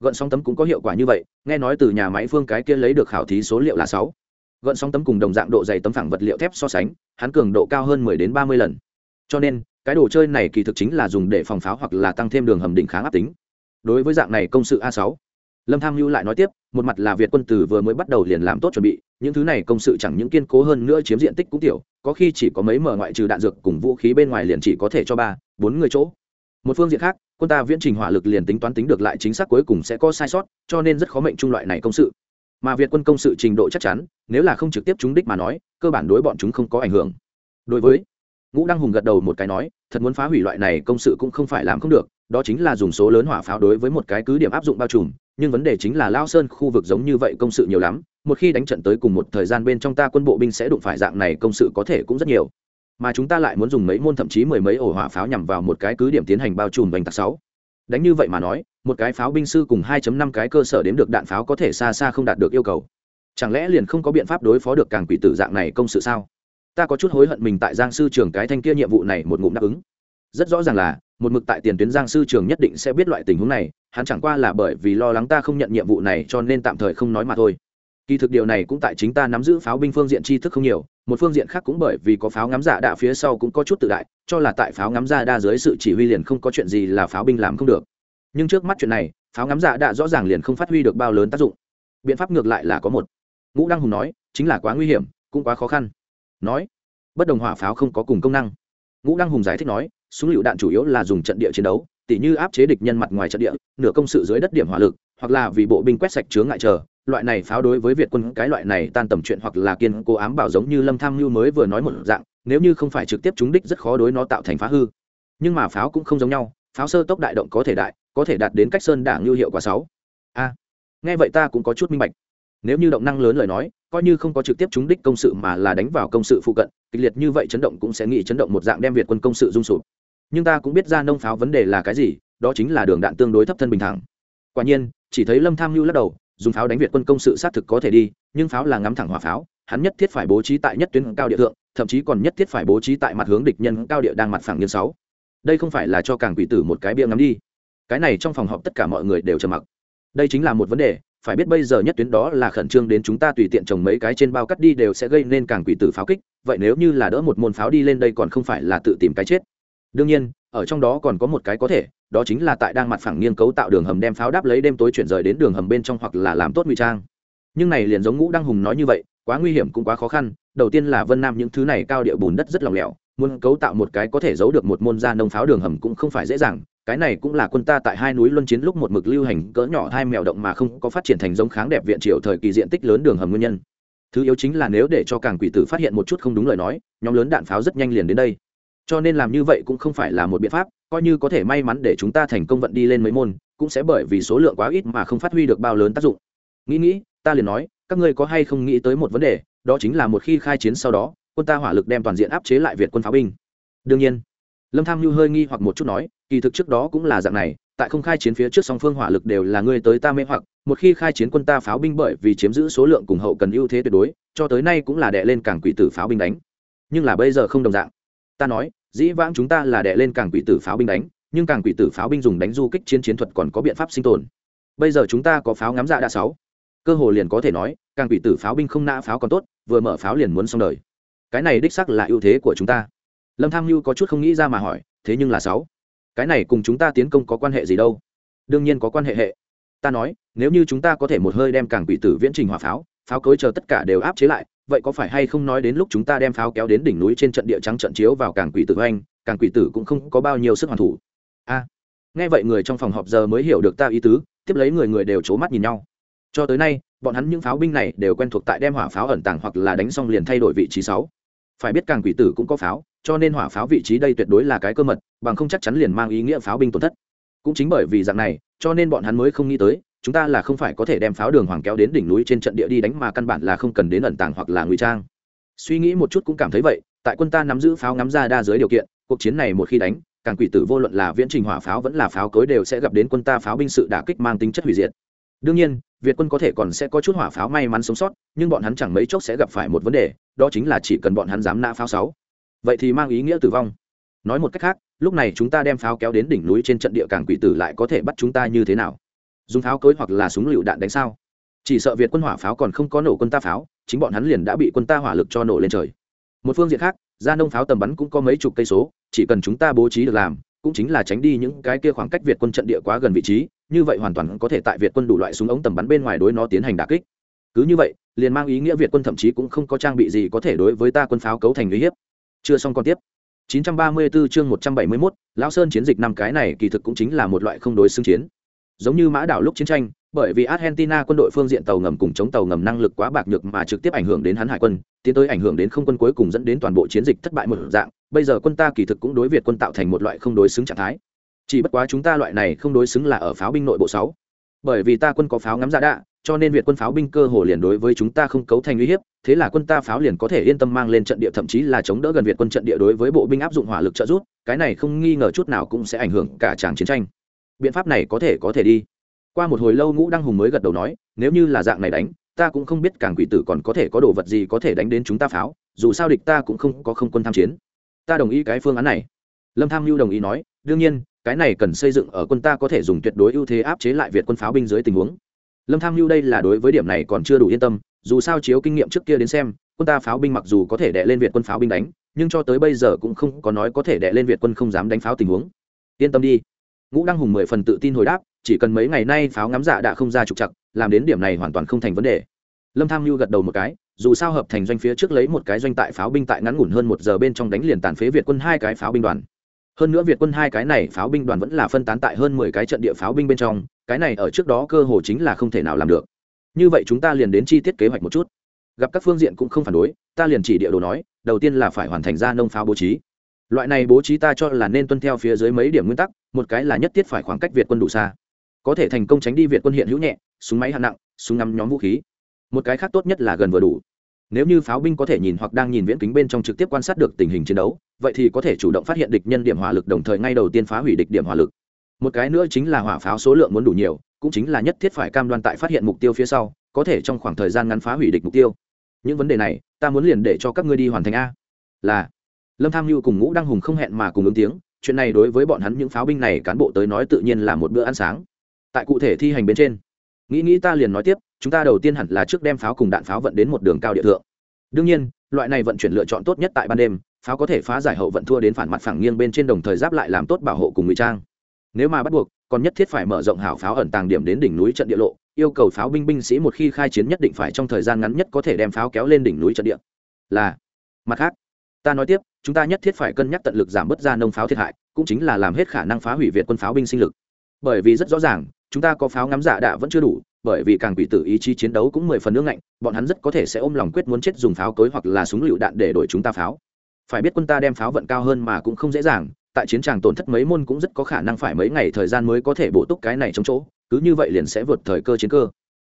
gợn sóng tấm cũng có hiệu quả như vậy, nghe nói từ nhà máy phương cái kia lấy được khảo thí số liệu là sáu. Gợn sóng tấm cùng đồng dạng độ dày tấm phẳng vật liệu thép so sánh, hắn cường độ cao hơn 10 đến 30 lần. Cho nên cái đồ chơi này kỳ thực chính là dùng để phòng pháo hoặc là tăng thêm đường hầm đỉnh kháng áp tính. Đối với dạng này công sự a 6 lâm tham mưu lại nói tiếp, một mặt là việt quân tử vừa mới bắt đầu liền làm tốt chuẩn bị, những thứ này công sự chẳng những kiên cố hơn nữa chiếm diện tích cũng tiểu, có khi chỉ có mấy mở ngoại trừ đạn dược cùng vũ khí bên ngoài liền chỉ có thể cho ba, bốn người chỗ. Một phương diện khác, quân ta viễn trình hỏa lực liền tính toán tính được lại chính xác cuối cùng sẽ có sai sót, cho nên rất khó mệnh trung loại này công sự. Mà việt quân công sự trình độ chắc chắn, nếu là không trực tiếp trúng đích mà nói, cơ bản đối bọn chúng không có ảnh hưởng. Đối với ngũ đăng hùng gật đầu một cái nói, thật muốn phá hủy loại này công sự cũng không phải làm không được, đó chính là dùng số lớn hỏa pháo đối với một cái cứ điểm áp dụng bao trùm, nhưng vấn đề chính là lao sơn khu vực giống như vậy công sự nhiều lắm, một khi đánh trận tới cùng một thời gian bên trong ta quân bộ binh sẽ đụng phải dạng này công sự có thể cũng rất nhiều. Mà chúng ta lại muốn dùng mấy môn thậm chí mười mấy ổ hỏa pháo nhằm vào một cái cứ điểm tiến hành bao trùm bành tạc sáu. Đánh như vậy mà nói, một cái pháo binh sư cùng 2.5 cái cơ sở đếm được đạn pháo có thể xa xa không đạt được yêu cầu. Chẳng lẽ liền không có biện pháp đối phó được càng quỷ tử dạng này công sự sao? Ta có chút hối hận mình tại giang sư trường cái thanh kia nhiệm vụ này một ngụm đáp ứng. Rất rõ ràng là, một mực tại tiền tuyến giang sư trường nhất định sẽ biết loại tình huống này, hắn chẳng qua là bởi vì lo lắng ta không nhận nhiệm vụ này cho nên tạm thời không nói mà thôi. Kỳ thực điều này cũng tại chính ta nắm giữ pháo binh phương diện tri thức không nhiều, một phương diện khác cũng bởi vì có pháo ngắm giả đạ phía sau cũng có chút tự đại, cho là tại pháo ngắm giả đa dưới sự chỉ huy liền không có chuyện gì là pháo binh làm không được. Nhưng trước mắt chuyện này, pháo ngắm giả đạ rõ ràng liền không phát huy được bao lớn tác dụng. Biện pháp ngược lại là có một. Ngũ đăng hùng nói, chính là quá nguy hiểm, cũng quá khó khăn nói, bất đồng hỏa pháo không có cùng công năng. Ngũ đăng hùng giải thích nói, súng lựu đạn chủ yếu là dùng trận địa chiến đấu, tỉ như áp chế địch nhân mặt ngoài trận địa, nửa công sự dưới đất điểm hỏa lực, hoặc là vì bộ binh quét sạch chướng ngại chờ. Loại này pháo đối với việt quân, cái loại này tan tầm chuyện hoặc là kiên cố ám bảo giống như lâm tham mưu mới vừa nói một dạng, nếu như không phải trực tiếp trúng đích rất khó đối nó tạo thành phá hư. Nhưng mà pháo cũng không giống nhau, pháo sơ tốc đại động có thể đại, có thể đạt đến cách sơn đảng lưu hiệu quả sáu. A, nghe vậy ta cũng có chút minh bạch nếu như động năng lớn lời nói, coi như không có trực tiếp trúng đích công sự mà là đánh vào công sự phụ cận, kịch liệt như vậy chấn động cũng sẽ nghĩ chấn động một dạng đem việt quân công sự rung sụp. Nhưng ta cũng biết ra nông pháo vấn đề là cái gì, đó chính là đường đạn tương đối thấp thân bình thẳng. Quả nhiên, chỉ thấy lâm tham mưu lắc đầu, dùng pháo đánh việt quân công sự xác thực có thể đi, nhưng pháo là ngắm thẳng hỏa pháo, hắn nhất thiết phải bố trí tại nhất tuyến cao địa thượng, thậm chí còn nhất thiết phải bố trí tại mặt hướng địch nhân cao địa đang mặt phẳng nghiêng sáu. Đây không phải là cho càng quỷ tử một cái bia ngắm đi. Cái này trong phòng họp tất cả mọi người đều trầm mặc. Đây chính là một vấn đề phải biết bây giờ nhất tuyến đó là khẩn trương đến chúng ta tùy tiện trồng mấy cái trên bao cắt đi đều sẽ gây nên càng quỷ tử pháo kích, vậy nếu như là đỡ một môn pháo đi lên đây còn không phải là tự tìm cái chết. Đương nhiên, ở trong đó còn có một cái có thể, đó chính là tại đang mặt phẳng nghiêng cấu tạo đường hầm đem pháo đáp lấy đêm tối chuyển rời đến đường hầm bên trong hoặc là làm tốt ngụy trang. Nhưng này liền giống ngũ đăng hùng nói như vậy, quá nguy hiểm cũng quá khó khăn, đầu tiên là vân nam những thứ này cao địa bùn đất rất lòng lẻo, muốn cấu tạo một cái có thể giấu được một môn gia nông pháo đường hầm cũng không phải dễ dàng cái này cũng là quân ta tại hai núi luân chiến lúc một mực lưu hành, cỡ nhỏ hai mèo động mà không có phát triển thành giống kháng đẹp viện triều thời kỳ diện tích lớn đường hầm nguyên nhân. Thứ yếu chính là nếu để cho càng quỷ tử phát hiện một chút không đúng lời nói, nhóm lớn đạn pháo rất nhanh liền đến đây. Cho nên làm như vậy cũng không phải là một biện pháp, coi như có thể may mắn để chúng ta thành công vận đi lên mấy môn, cũng sẽ bởi vì số lượng quá ít mà không phát huy được bao lớn tác dụng. Nghĩ nghĩ, ta liền nói, các ngươi có hay không nghĩ tới một vấn đề, đó chính là một khi khai chiến sau đó, quân ta hỏa lực đem toàn diện áp chế lại việt quân pháo binh. Đương nhiên, lâm tham nhu hơi nghi hoặc một chút nói kỳ thực trước đó cũng là dạng này, tại không khai chiến phía trước song phương hỏa lực đều là ngươi tới ta mê hoặc, một khi khai chiến quân ta pháo binh bởi vì chiếm giữ số lượng cùng hậu cần ưu thế tuyệt đối, cho tới nay cũng là đệ lên cảng quỷ tử pháo binh đánh. Nhưng là bây giờ không đồng dạng. Ta nói, dĩ vãng chúng ta là đệ lên cảng quỷ tử pháo binh đánh, nhưng cảng quỷ tử pháo binh dùng đánh du kích chiến chiến thuật còn có biện pháp sinh tồn. Bây giờ chúng ta có pháo ngắm dạ đã sáu. Cơ hồ liền có thể nói, cảng quỷ tử pháo binh không nã pháo còn tốt, vừa mở pháo liền muốn xong đời. Cái này đích sắc là ưu thế của chúng ta. Lâm tham mưu có chút không nghĩ ra mà hỏi, thế nhưng là sáu cái này cùng chúng ta tiến công có quan hệ gì đâu? Đương nhiên có quan hệ hệ. Ta nói, nếu như chúng ta có thể một hơi đem cảng quỷ tử viễn trình hỏa pháo pháo cối chờ tất cả đều áp chế lại, vậy có phải hay không nói đến lúc chúng ta đem pháo kéo đến đỉnh núi trên trận địa trắng trận chiếu vào cảng quỷ tử anh cảng quỷ tử cũng không có bao nhiêu sức hoàn thủ. A. Nghe vậy người trong phòng họp giờ mới hiểu được ta ý tứ, tiếp lấy người người đều c mắt nhìn nhau. Cho tới nay, bọn hắn những pháo binh này đều quen thuộc tại đem hỏa pháo ẩn tàng hoặc là đánh xong liền thay đổi vị trí sáu. Phải biết càng quỷ tử cũng có pháo cho nên hỏa pháo vị trí đây tuyệt đối là cái cơ mật, bằng không chắc chắn liền mang ý nghĩa pháo binh tổn thất. Cũng chính bởi vì dạng này, cho nên bọn hắn mới không nghĩ tới, chúng ta là không phải có thể đem pháo đường hoàng kéo đến đỉnh núi trên trận địa đi đánh mà căn bản là không cần đến ẩn tàng hoặc là ngụy trang. Suy nghĩ một chút cũng cảm thấy vậy, tại quân ta nắm giữ pháo ngắm ra đa dưới điều kiện, cuộc chiến này một khi đánh, càng quỷ tử vô luận là viễn trình hỏa pháo vẫn là pháo cối đều sẽ gặp đến quân ta pháo binh sự đả kích mang tính chất hủy diệt. Đương nhiên, việt quân có thể còn sẽ có chút hỏa pháo may mắn sống sót, nhưng bọn hắn chẳng mấy chốc sẽ gặp phải một vấn đề, đó chính là chỉ cần bọn hắn dám nã pháo sáu vậy thì mang ý nghĩa tử vong. Nói một cách khác, lúc này chúng ta đem pháo kéo đến đỉnh núi trên trận địa càng quỷ tử lại có thể bắt chúng ta như thế nào? Dùng pháo cối hoặc là súng lựu đạn đánh sao? Chỉ sợ việt quân hỏa pháo còn không có nổ quân ta pháo, chính bọn hắn liền đã bị quân ta hỏa lực cho nổ lên trời. Một phương diện khác, ra nông pháo tầm bắn cũng có mấy chục cây số, chỉ cần chúng ta bố trí được làm, cũng chính là tránh đi những cái kia khoảng cách việt quân trận địa quá gần vị trí, như vậy hoàn toàn có thể tại việt quân đủ loại súng ống tầm bắn bên ngoài đối nó tiến hành đà kích. Cứ như vậy, liền mang ý nghĩa việt quân thậm chí cũng không có trang bị gì có thể đối với ta quân pháo cấu thành uy hiếp chưa xong còn tiếp. 934 chương 171, lão sơn chiến dịch năm cái này kỳ thực cũng chính là một loại không đối xứng chiến. Giống như mã đảo lúc chiến tranh bởi vì argentina quân đội phương diện tàu ngầm cùng chống tàu ngầm năng lực quá bạc nhược mà trực tiếp ảnh hưởng đến hắn hải quân tiến tới ảnh hưởng đến không quân cuối cùng dẫn đến toàn bộ chiến dịch thất bại một dạng bây giờ quân ta kỳ thực cũng đối việt quân tạo thành một loại không đối xứng trạng thái. Chỉ bất quá chúng ta loại này không đối xứng là ở pháo binh nội bộ sáu. Bởi vì ta quân có pháo ngắm ra đạ cho nên việt quân pháo binh cơ hồ liền đối với chúng ta không cấu thành uy hiếp, thế là quân ta pháo liền có thể yên tâm mang lên trận địa, thậm chí là chống đỡ gần việt quân trận địa đối với bộ binh áp dụng hỏa lực trợ giúp, cái này không nghi ngờ chút nào cũng sẽ ảnh hưởng cả tràng chiến tranh. Biện pháp này có thể có thể đi. Qua một hồi lâu ngũ đăng hùng mới gật đầu nói, nếu như là dạng này đánh, ta cũng không biết càng quỷ tử còn có thể có đồ vật gì có thể đánh đến chúng ta pháo, dù sao địch ta cũng không có không quân tham chiến. Ta đồng ý cái phương án này. Lâm tham mưu đồng ý nói, đương nhiên, cái này cần xây dựng ở quân ta có thể dùng tuyệt đối ưu thế áp chế lại việt quân pháo binh dưới tình huống lâm tham mưu đây là đối với điểm này còn chưa đủ yên tâm, dù sao chiếu kinh nghiệm trước kia đến xem, quân ta pháo binh mặc dù có thể đệ lên việt quân pháo binh đánh, nhưng cho tới bây giờ cũng không có nói có thể đệ lên việt quân không dám đánh pháo tình huống. Yên tâm đi. Ngũ đăng hùng mười phần tự tin hồi đáp, chỉ cần mấy ngày nay pháo ngắm dạ đã không ra trục chặt làm đến điểm này hoàn toàn không thành vấn đề. Lâm tham mưu gật đầu một cái, dù sao hợp thành doanh phía trước lấy một cái doanh tại pháo binh tại ngắn ngủn hơn một giờ bên trong đánh liền tàn phế việt quân hai cái pháo binh đoàn hơn nữa việt quân hai cái này pháo binh đoàn vẫn là phân tán tại hơn mười cái trận địa pháo binh bên trong, cái này ở trước đó cơ hồ chính là không thể nào làm được. Như vậy chúng ta liền đến chi tiết kế hoạch một chút. Gặp các phương diện cũng không phản đối, ta liền chỉ địa đồ nói, đầu tiên là phải hoàn thành ra nông pháo bố trí. Loại này bố trí ta cho là nên tuân theo phía dưới mấy điểm nguyên tắc, một cái là nhất thiết phải khoảng cách việt quân đủ xa. Có thể thành công tránh đi việt quân hiện hữu nhẹ, súng máy hạng nặng, súng ngắm nhóm vũ khí. Một cái khác tốt nhất là gần vừa đủ nếu như pháo binh có thể nhìn hoặc đang nhìn viễn kính bên trong trực tiếp quan sát được tình hình chiến đấu, vậy thì có thể chủ động phát hiện địch nhân điểm hỏa lực đồng thời ngay đầu tiên phá hủy địch điểm hỏa lực. Một cái nữa chính là hỏa pháo số lượng muốn đủ nhiều, cũng chính là nhất thiết phải cam đoan tại phát hiện mục tiêu phía sau, có thể trong khoảng thời gian ngắn phá hủy địch mục tiêu. Những vấn đề này, ta muốn liền để cho các ngươi đi hoàn thành a. Là, lâm tham mưu cùng ngũ đăng hùng không hẹn mà cùng ứng tiếng, chuyện này đối với bọn hắn những pháo binh này cán bộ tới nói tự nhiên là một bữa ăn sáng. Tại cụ thể thi hành bên trên, nghĩ nghĩ ta liền nói tiếp chúng ta đầu tiên hẳn là trước đem pháo cùng đạn pháo vận đến một đường cao địa thượng. Đương nhiên, loại này vận chuyển lựa chọn tốt nhất tại ban đêm, pháo có thể phá giải hậu vận thua đến phản mặt phẳng nghiêng bên trên đồng thời giáp lại làm tốt bảo hộ cùng ngụy trang. Nếu mà bắt buộc, còn nhất thiết phải mở rộng hảo pháo ẩn tàng điểm đến đỉnh núi trận địa lộ, yêu cầu pháo binh binh sĩ một khi khai chiến nhất định phải trong thời gian ngắn nhất có thể đem pháo kéo lên đỉnh núi trận địa. Là, mặt khác, ta nói tiếp, chúng ta nhất thiết phải cân nhắc tận lực giảm bớt ra nông pháo thiệt hại, cũng chính là làm hết khả năng phá hủy việt quân pháo binh sinh lực. Bởi vì rất rõ ràng, chúng ta có pháo ngắm giả dạ đạ vẫn chưa đủ bởi vì càng quỷ tử ý chí chiến đấu cũng mười phần nước ngạnh, bọn hắn rất có thể sẽ ôm lòng quyết muốn chết dùng pháo cối hoặc là súng lựu đạn để đổi chúng ta pháo. Phải biết quân ta đem pháo vận cao hơn mà cũng không dễ dàng, tại chiến tràng tổn thất mấy môn cũng rất có khả năng phải mấy ngày thời gian mới có thể bổ túc cái này trong chỗ, cứ như vậy liền sẽ vượt thời cơ chiến cơ.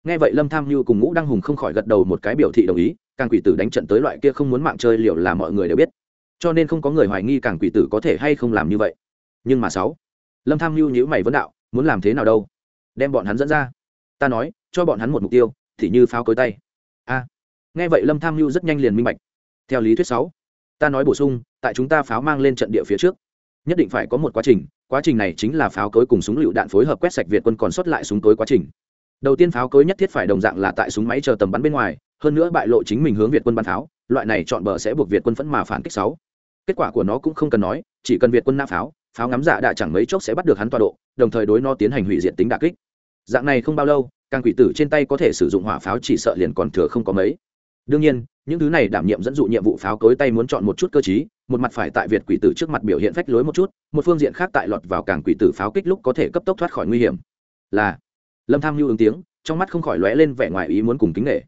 Nghe vậy lâm tham như cùng ngũ đăng hùng không khỏi gật đầu một cái biểu thị đồng ý, càng quỷ tử đánh trận tới loại kia không muốn mạng chơi liệu là mọi người đều biết. Cho nên không có người hoài nghi càng quỷ tử có thể hay không làm như vậy. Nhưng mà sáu, lâm tham mưu nhữ mày vấn đạo, muốn làm thế nào đâu? Đem bọn hắn dẫn ra ta nói, cho bọn hắn một mục tiêu, thì như pháo cối tay. A nghe vậy lâm tham mưu rất nhanh liền minh bạch. Theo lý thuyết sáu, ta nói bổ sung, tại chúng ta pháo mang lên trận địa phía trước, nhất định phải có một quá trình quá trình này chính là pháo cối cùng súng lựu đạn phối hợp quét sạch việt quân còn sót lại súng cối quá trình. Đầu tiên pháo cối nhất thiết phải đồng dạng là tại súng máy chờ tầm bắn bên ngoài, hơn nữa bại lộ chính mình hướng việt quân bắn pháo, loại này chọn bờ sẽ buộc việt quân phẫn mà phản kích sáu. Kết quả của nó cũng không cần nói, chỉ cần việt quân nã pháo pháo ngắm dạ đã chẳng mấy chốc sẽ bắt được hắn tọa độ, đồng thời đối nó tiến hành hủy diệt tính đà kích. Dạng này không bao lâu càng quỷ tử trên tay có thể sử dụng hỏa pháo chỉ sợ liền còn thừa không có mấy. Đương nhiên, những thứ này đảm nhiệm dẫn dụ nhiệm vụ pháo cối tay muốn chọn một chút cơ chí một mặt phải tại việt quỷ tử trước mặt biểu hiện phách lối một chút, một phương diện khác tại lọt vào càng quỷ tử pháo kích lúc có thể cấp tốc thoát khỏi nguy hiểm. Là, lâm tham mưu ứng tiếng, trong mắt không khỏi lóe lên vẻ ngoài ý muốn cùng kính nghệ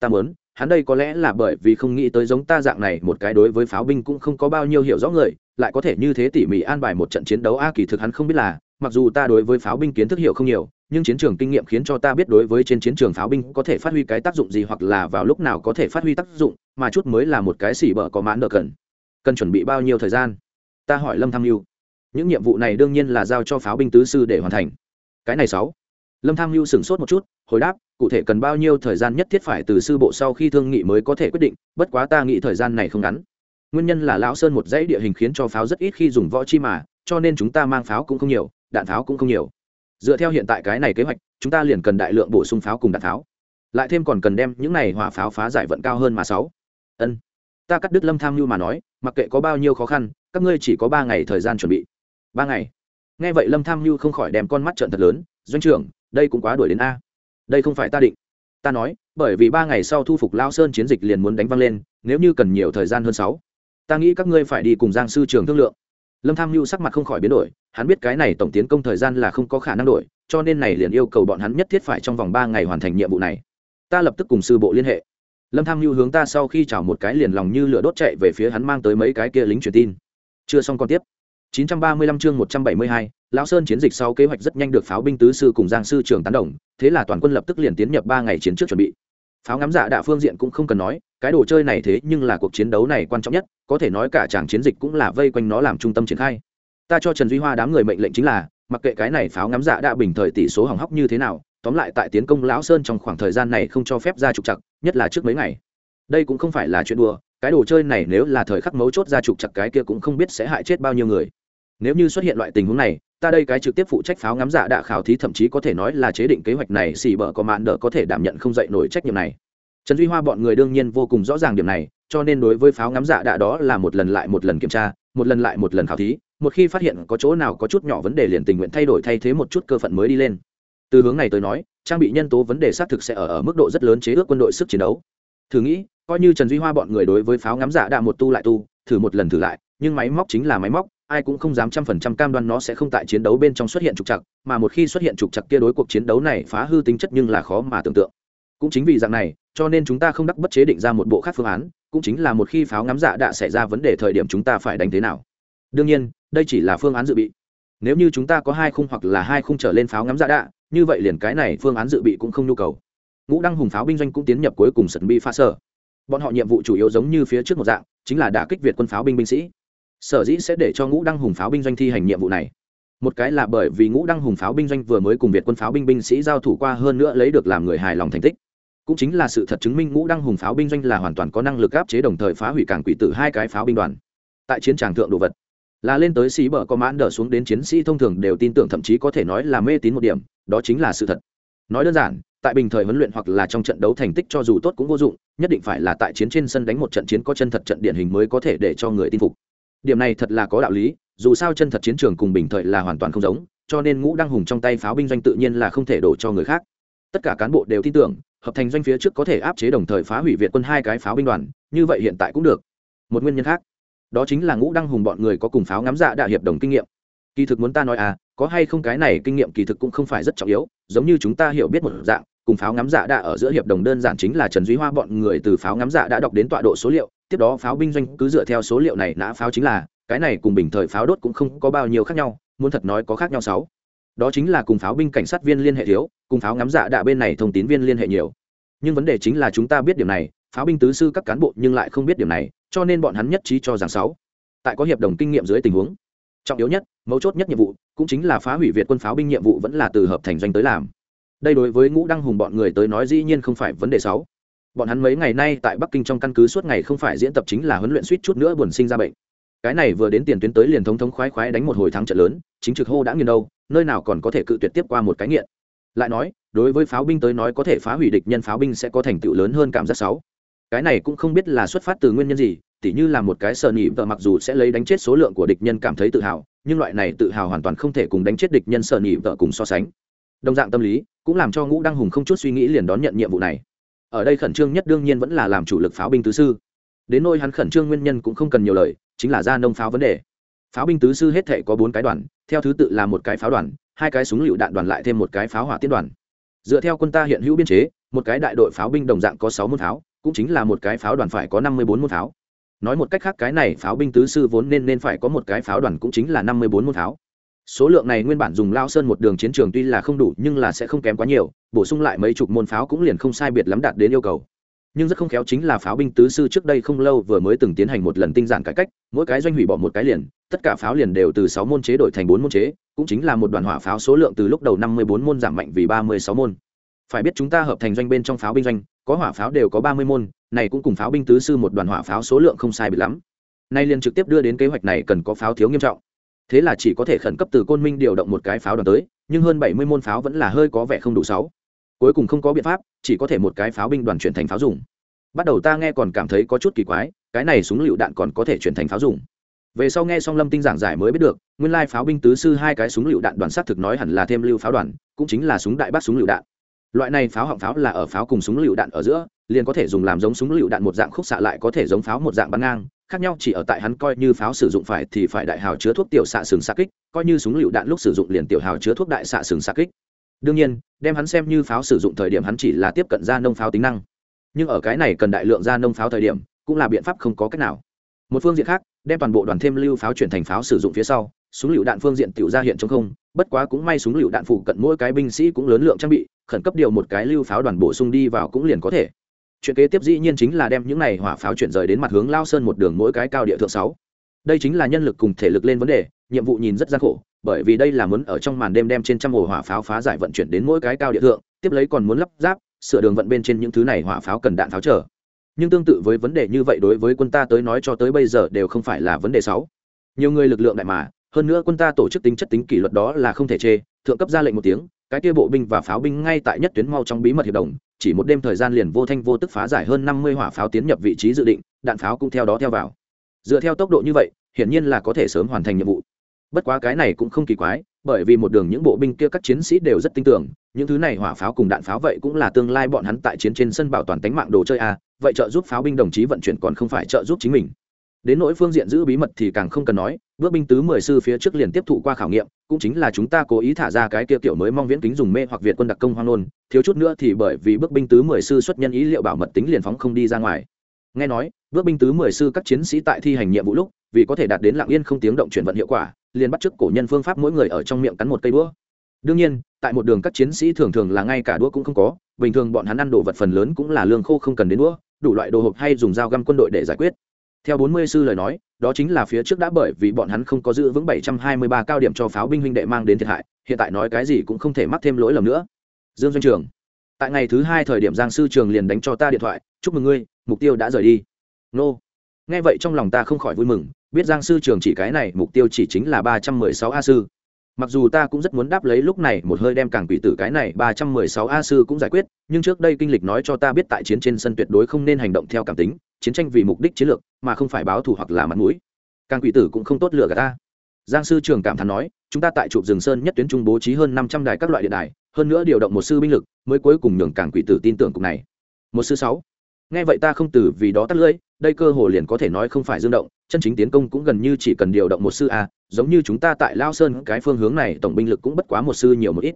ta muốn, hắn đây có lẽ là bởi vì không nghĩ tới giống ta dạng này, một cái đối với pháo binh cũng không có bao nhiêu hiểu rõ người, lại có thể như thế tỉ mỉ an bài một trận chiến đấu a kỳ thực hắn không biết là, mặc dù ta đối với pháo binh kiến thức hiểu không nhiều nhưng chiến trường kinh nghiệm khiến cho ta biết đối với trên chiến trường pháo binh có thể phát huy cái tác dụng gì hoặc là vào lúc nào có thể phát huy tác dụng, mà chút mới là một cái xỉ bở có mãn nợ cần. Cần chuẩn bị bao nhiêu thời gian? Ta hỏi lâm tham mưu những nhiệm vụ này đương nhiên là giao cho pháo binh tứ sư để hoàn thành. Cái này sáu. Lâm tham mưu sửng sốt một chút, hồi đáp, cụ thể cần bao nhiêu thời gian nhất thiết phải từ sư bộ sau khi thương nghị mới có thể quyết định, bất quá ta nghĩ thời gian này không ngắn. Nguyên nhân là lão sơn một dãy địa hình khiến cho pháo rất ít khi dùng võ chi mà, cho nên chúng ta mang pháo cũng không nhiều, đạn pháo cũng không nhiều dựa theo hiện tại cái này kế hoạch, chúng ta liền cần đại lượng bổ sung pháo cùng đạn pháo. Lại thêm còn cần đem những này hỏa pháo phá giải vận cao hơn mà sáu. Ân. Ta cắt đứt lâm tham mưu mà nói, mặc kệ có bao nhiêu khó khăn, các ngươi chỉ có ba ngày thời gian chuẩn bị. Ba ngày. Nghe vậy lâm tham mưu không khỏi đem con mắt trợn thật lớn, doanh trưởng, đây cũng quá đuổi đến a. Đây không phải ta định. Ta nói, bởi vì ba ngày sau thu phục lao sơn chiến dịch liền muốn đánh văng lên, nếu như cần nhiều thời gian hơn sáu, ta nghĩ các ngươi phải đi cùng giang sư trường thương lượng lâm tham mưu sắc mặt không khỏi biến đổi hắn biết cái này tổng tiến công thời gian là không có khả năng đổi cho nên này liền yêu cầu bọn hắn nhất thiết phải trong vòng ba ngày hoàn thành nhiệm vụ này. Ta lập tức cùng sư bộ liên hệ. Lâm tham mưu hướng ta sau khi chào một cái liền lòng như lửa đốt chạy về phía hắn mang tới mấy cái kia lính truyền tin. Chưa xong còn tiếp. 935 chương 172, lão sơn chiến dịch sau kế hoạch rất nhanh được pháo binh tứ sư cùng giang sư trưởng tán đồng thế là toàn quân lập tức liền tiến nhập ba ngày chiến trước chuẩn bị. Pháo ngắm dạ đạ phương diện cũng không cần nói cái đồ chơi này thế nhưng là cuộc chiến đấu này quan trọng nhất, có thể nói cả chàng chiến dịch cũng là vây quanh nó làm trung tâm triển khai. Ta cho trần duy hoa đám người mệnh lệnh chính là, mặc kệ cái này pháo ngắm dạ đã bình thời tỷ số hỏng hóc như thế nào, tóm lại tại tiến công lão sơn trong khoảng thời gian này không cho phép ra trục chặt nhất là trước mấy ngày. Đây cũng không phải là chuyện đùa, cái đồ chơi này nếu là thời khắc mấu chốt ra trục chặt cái kia cũng không biết sẽ hại chết bao nhiêu người. Nếu như xuất hiện loại tình huống này, ta đây cái trực tiếp phụ trách pháo ngắm dạ đạ khảo thí thậm chí có thể nói là chế định kế hoạch này xì bở có mạn đỡ có thể đảm nhận không dậy nổi trách nhiệm này trần duy hoa bọn người đương nhiên vô cùng rõ ràng điểm này cho nên đối với pháo ngắm dạ đạ đó là một lần lại một lần kiểm tra một lần lại một lần khảo thí một khi phát hiện có chỗ nào có chút nhỏ vấn đề liền tình nguyện thay đổi thay thế một chút cơ phận mới đi lên. Từ hướng này tới nói trang bị nhân tố vấn đề xác thực sẽ ở, ở mức độ rất lớn chế ước quân đội sức chiến đấu. Thử nghĩ coi như trần duy hoa bọn người đối với pháo ngắm dạ đạ một tu lại tu thử một lần thử lại nhưng máy móc chính là máy móc ai cũng không dám trăm phần trăm cam đoan nó sẽ không tại chiến đấu bên trong xuất hiện trục chặt mà một khi xuất hiện trục chặt kia đối cuộc chiến đấu này phá hư tính chất nhưng là khó mà tưởng tượng. Cũng chính vì dạng này cho nên chúng ta không đắc bất chế định ra một bộ khác phương án, cũng chính là một khi pháo ngắm dạ đã xảy ra vấn đề thời điểm chúng ta phải đánh thế nào. Đương nhiên, đây chỉ là phương án dự bị. Nếu như chúng ta có hai khung hoặc là hai khung trở lên pháo ngắm dạ đạ như vậy liền cái này phương án dự bị cũng không nhu cầu. Ngũ đăng hùng pháo binh doanh cũng tiến nhập cuối cùng sân bi pha sở. Bọn họ nhiệm vụ chủ yếu giống như phía trước một dạng, chính là đả kích việt quân pháo binh binh sĩ. Sở dĩ sẽ để cho ngũ đăng hùng pháo binh doanh thi hành nhiệm vụ này. Một cái là bởi vì ngũ đăng hùng pháo binh doanh vừa mới cùng việt quân pháo binh binh sĩ giao thủ qua hơn nữa lấy được làm người hài lòng thành tích cũng chính là sự thật chứng minh ngũ đăng hùng pháo binh doanh là hoàn toàn có năng lực áp chế đồng thời phá hủy cảng quỷ tử hai cái pháo binh đoàn. Tại chiến tràng thượng đồ vật, là lên tới xí bờ có mãn đỡ xuống đến chiến sĩ thông thường đều tin tưởng thậm chí có thể nói là mê tín một điểm, đó chính là sự thật. Nói đơn giản, tại bình thời huấn luyện hoặc là trong trận đấu thành tích cho dù tốt cũng vô dụng, nhất định phải là tại chiến trên sân đánh một trận chiến có chân thật trận điển hình mới có thể để cho người tin phục. Điểm này thật là có đạo lý, dù sao chân thật chiến trường cùng bình thời là hoàn toàn không giống, cho nên ngũ đăng hùng trong tay pháo binh doanh tự nhiên là không thể đổ cho người khác. Tất cả cán bộ đều tin tưởng hợp thành doanh phía trước có thể áp chế đồng thời phá hủy việt quân hai cái pháo binh đoàn, như vậy hiện tại cũng được. Một nguyên nhân khác, đó chính là ngũ đăng hùng bọn người có cùng pháo ngắm dạ đạ hiệp đồng kinh nghiệm. Kỳ thực muốn ta nói à có hay không cái này kinh nghiệm kỳ thực cũng không phải rất trọng yếu, giống như chúng ta hiểu biết một dạng, cùng pháo ngắm dạ đạ ở giữa hiệp đồng đơn giản chính là trần duy hoa bọn người từ pháo ngắm dạ đã đọc đến tọa độ số liệu, tiếp đó pháo binh doanh cứ dựa theo số liệu này nã pháo chính là, cái này cùng bình thời pháo đốt cũng không có bao nhiêu khác nhau, muốn thật nói có khác nhau sáu đó chính là cùng pháo binh cảnh sát viên liên hệ thiếu, cùng pháo ngắm dạ đạ bên này thông tín viên liên hệ nhiều. Nhưng vấn đề chính là chúng ta biết điểm này, pháo binh tứ sư các cán bộ nhưng lại không biết điểm này, cho nên bọn hắn nhất trí cho rằng sáu. Tại có hiệp đồng kinh nghiệm dưới tình huống, trọng yếu nhất, mấu chốt nhất nhiệm vụ, cũng chính là phá hủy việt quân pháo binh nhiệm vụ vẫn là từ hợp thành doanh tới làm. Đây đối với ngũ đăng hùng bọn người tới nói dĩ nhiên không phải vấn đề sáu. Bọn hắn mấy ngày nay tại bắc kinh trong căn cứ suốt ngày không phải diễn tập chính là huấn luyện suýt chút nữa buồn sinh ra bệnh. Cái này vừa đến tiền tuyến tới liền thống thống khoái khoái đánh một hồi thắng trận lớn, chính trực hô đã nghiền đâu nơi nào còn có thể cự tuyệt tiếp qua một cái nghiện. Lại nói, đối với pháo binh tới nói có thể phá hủy địch nhân pháo binh sẽ có thành tựu lớn hơn cảm giác sáu cái này cũng không biết là xuất phát từ nguyên nhân gì, tỉ như là một cái sợ nhị vợ mặc dù sẽ lấy đánh chết số lượng của địch nhân cảm thấy tự hào, nhưng loại này tự hào hoàn toàn không thể cùng đánh chết địch nhân sợ nhị vợ cùng so sánh. Đồng dạng tâm lý, cũng làm cho ngũ đăng hùng không chút suy nghĩ liền đón nhận nhiệm vụ này. Ở đây khẩn trương nhất đương nhiên vẫn là làm chủ lực pháo binh tứ sư. Đến nôi hắn khẩn trương nguyên nhân cũng không cần nhiều lời, chính là ra nông pháo vấn đề pháo binh tứ sư hết thể có bốn cái đoàn, theo thứ tự là một cái pháo đoàn, hai cái súng lựu đạn đoàn lại thêm một cái pháo hỏa tiết đoàn. Dựa theo quân ta hiện hữu biên chế, một cái đại đội pháo binh đồng dạng có sáu môn pháo, cũng chính là một cái pháo đoàn phải có năm mươi bốn môn pháo. Nói một cách khác, cái này pháo binh tứ sư vốn nên nên phải có một cái pháo đoàn cũng chính là năm mươi bốn môn pháo. Số lượng này nguyên bản dùng lao sơn một đường chiến trường tuy là không đủ, nhưng là sẽ không kém quá nhiều, bổ sung lại mấy chục môn pháo cũng liền không sai biệt lắm đạt đến yêu cầu nhưng rất không khéo chính là pháo binh tứ sư trước đây không lâu vừa mới từng tiến hành một lần tinh giản cải cách, mỗi cái doanh hủy bỏ một cái liền, tất cả pháo liền đều từ sáu môn chế đổi thành bốn môn chế, cũng chính là một đoàn hỏa pháo số lượng từ lúc đầu năm mươi bốn môn giảm mạnh vì ba mươi sáu môn. Phải biết chúng ta hợp thành doanh bên trong pháo binh doanh, có hỏa pháo đều có ba mươi môn, này cũng cùng pháo binh tứ sư một đoàn hỏa pháo số lượng không sai bị lắm. Nay liền trực tiếp đưa đến kế hoạch này cần có pháo thiếu nghiêm trọng. Thế là chỉ có thể khẩn cấp từ côn minh điều động một cái pháo đoàn tới, nhưng hơn bảy mươi môn pháo vẫn là hơi có vẻ không đủ sáu cuối cùng không có biện pháp, chỉ có thể một cái pháo binh đoàn chuyển thành pháo dùng. Bắt đầu ta nghe còn cảm thấy có chút kỳ quái, cái này súng lựu đạn còn có thể chuyển thành pháo dùng. Về sau nghe xong lâm tinh giảng giải mới biết được, nguyên lai pháo binh tứ sư hai cái súng lựu đạn đoàn sát thực nói hẳn là thêm lưu pháo đoàn, cũng chính là súng đại bác súng lựu đạn. Loại này pháo họng pháo là ở pháo cùng súng lựu đạn ở giữa, liền có thể dùng làm giống súng lựu đạn một dạng khúc xạ lại có thể giống pháo một dạng bắn ngang, khác nhau chỉ ở tại hắn coi như pháo sử dụng phải thì phải đại hào chứa thuốc tiểu xạ sừng xạ kích, coi như súng lựu đạn lúc sử dụng liền tiểu hào chứa thuốc đại xạ sừng xạ kích đương nhiên, đem hắn xem như pháo sử dụng thời điểm hắn chỉ là tiếp cận ra nông pháo tính năng. Nhưng ở cái này cần đại lượng ra nông pháo thời điểm, cũng là biện pháp không có cách nào. Một phương diện khác, đem toàn bộ đoàn thêm lưu pháo chuyển thành pháo sử dụng phía sau, súng lựu đạn phương diện tiểu ra hiện trong không, bất quá cũng may súng lựu đạn phụ cận mỗi cái binh sĩ cũng lớn lượng trang bị, khẩn cấp điều một cái lưu pháo đoàn bổ sung đi vào cũng liền có thể. Chuyện kế tiếp dĩ nhiên chính là đem những này hỏa pháo chuyển rời đến mặt hướng lao sơn một đường mỗi cái cao địa thượng sáu. Đây chính là nhân lực cùng thể lực lên vấn đề, nhiệm vụ nhìn rất gian khổ bởi vì đây là muốn ở trong màn đêm đem trên trăm ổ hỏa pháo phá giải vận chuyển đến mỗi cái cao địa thượng, tiếp lấy còn muốn lắp ráp, sửa đường vận bên trên những thứ này hỏa pháo cần đạn pháo trở. Nhưng tương tự với vấn đề như vậy đối với quân ta tới nói cho tới bây giờ đều không phải là vấn đề sáu nhiều người lực lượng đại mà, hơn nữa quân ta tổ chức tính chất tính kỷ luật đó là không thể chê, thượng cấp ra lệnh một tiếng, cái kia bộ binh và pháo binh ngay tại nhất tuyến mau trong bí mật hiệp đồng, chỉ một đêm thời gian liền vô thanh vô tức phá giải hơn năm mươi hỏa pháo tiến nhập vị trí dự định, đạn pháo cũng theo đó theo vào. Dựa theo tốc độ như vậy, hiển nhiên là có thể sớm hoàn thành nhiệm vụ bất quá cái này cũng không kỳ quái, bởi vì một đường những bộ binh kia các chiến sĩ đều rất tin tưởng, những thứ này hỏa pháo cùng đạn pháo vậy cũng là tương lai bọn hắn tại chiến trên sân bảo toàn tính mạng đồ chơi a, vậy trợ giúp pháo binh đồng chí vận chuyển còn không phải trợ giúp chính mình. Đến nỗi phương diện giữ bí mật thì càng không cần nói, bước binh tứ mười sư phía trước liền tiếp thụ qua khảo nghiệm, cũng chính là chúng ta cố ý thả ra cái kia kiểu mới mong viễn kính dùng mê hoặc việt quân đặc công hoang nôn thiếu chút nữa thì bởi vì bước binh tứ mười sư xuất nhân ý liệu bảo mật tính liền phóng không đi ra ngoài. Nghe nói, bước binh tứ mười sư các chiến sĩ tại thi hành nhiệm vụ lúc, vì có thể đạt đến lặng yên không tiếng động chuyển vận hiệu quả liền bắt chước cổ nhân phương pháp mỗi người ở trong miệng cắn một cây đũa. Đương nhiên, tại một đường các chiến sĩ thường thường là ngay cả đũa cũng không có, bình thường bọn hắn ăn đồ vật phần lớn cũng là lương khô không cần đến đũa, đủ loại đồ hộp hay dùng dao găm quân đội để giải quyết. Theo bốn mươi sư lời nói, đó chính là phía trước đã bởi vì bọn hắn không có giữ vững bảy trăm hai mươi ba cao điểm cho pháo binh huynh đệ mang đến thiệt hại, hiện tại nói cái gì cũng không thể mắc thêm lỗi lầm nữa. Dương doanh trường, tại ngày thứ hai thời điểm giang sư trường liền đánh cho ta điện thoại, chúc mừng ngươi, mục tiêu đã rời đi. Nô nghe vậy trong lòng ta không khỏi vui mừng, biết giang sư trường chỉ cái này, mục tiêu chỉ chính là ba trăm mười sáu a sư. Mặc dù ta cũng rất muốn đáp lấy lúc này, một hơi đem càng quỷ tử cái này ba trăm mười sáu a sư cũng giải quyết, nhưng trước đây kinh lịch nói cho ta biết tại chiến trên sân tuyệt đối không nên hành động theo cảm tính, chiến tranh vì mục đích chiến lược, mà không phải báo thù hoặc là mặt mũi. Càng quỷ tử cũng không tốt lựa cả ta. Giang sư trường cảm thán nói, chúng ta tại chụp rừng sơn nhất tuyến trung bố trí hơn năm trăm đài các loại điện đài, hơn nữa điều động một sư binh lực, mới cuối cùng nhường càng quỷ tử tin tưởng cục này. Một sư sáu. Nghe vậy ta không từ vì đó tắt lưỡi đây cơ hồ liền có thể nói không phải dương động, chân chính tiến công cũng gần như chỉ cần điều động một sư a, giống như chúng ta tại lao sơn cái phương hướng này, tổng binh lực cũng bất quá một sư nhiều một ít.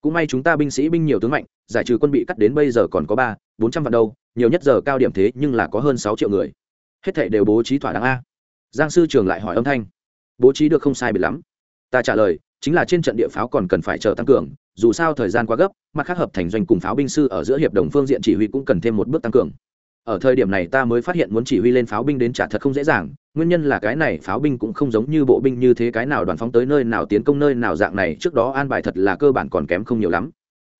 Cũng may chúng ta binh sĩ binh nhiều tướng mạnh, giải trừ quân bị cắt đến bây giờ còn có ba, bốn trăm vạn đâu, nhiều nhất giờ cao điểm thế nhưng là có hơn sáu triệu người. Hết thệ đều bố trí thỏa đáng a. Giang sư trường lại hỏi âm thanh. Bố trí được không sai biệt lắm. Ta trả lời, chính là trên trận địa pháo còn cần phải chờ tăng cường, dù sao thời gian quá gấp, mặt khác hợp thành doanh cùng pháo binh sư ở giữa hiệp đồng phương diện chỉ huy cũng cần thêm một bước tăng cường ở thời điểm này ta mới phát hiện muốn chỉ huy lên pháo binh đến trả thật không dễ dàng, nguyên nhân là cái này pháo binh cũng không giống như bộ binh như thế cái nào đoàn phóng tới nơi nào tiến công nơi nào dạng này, trước đó an bài thật là cơ bản còn kém không nhiều lắm.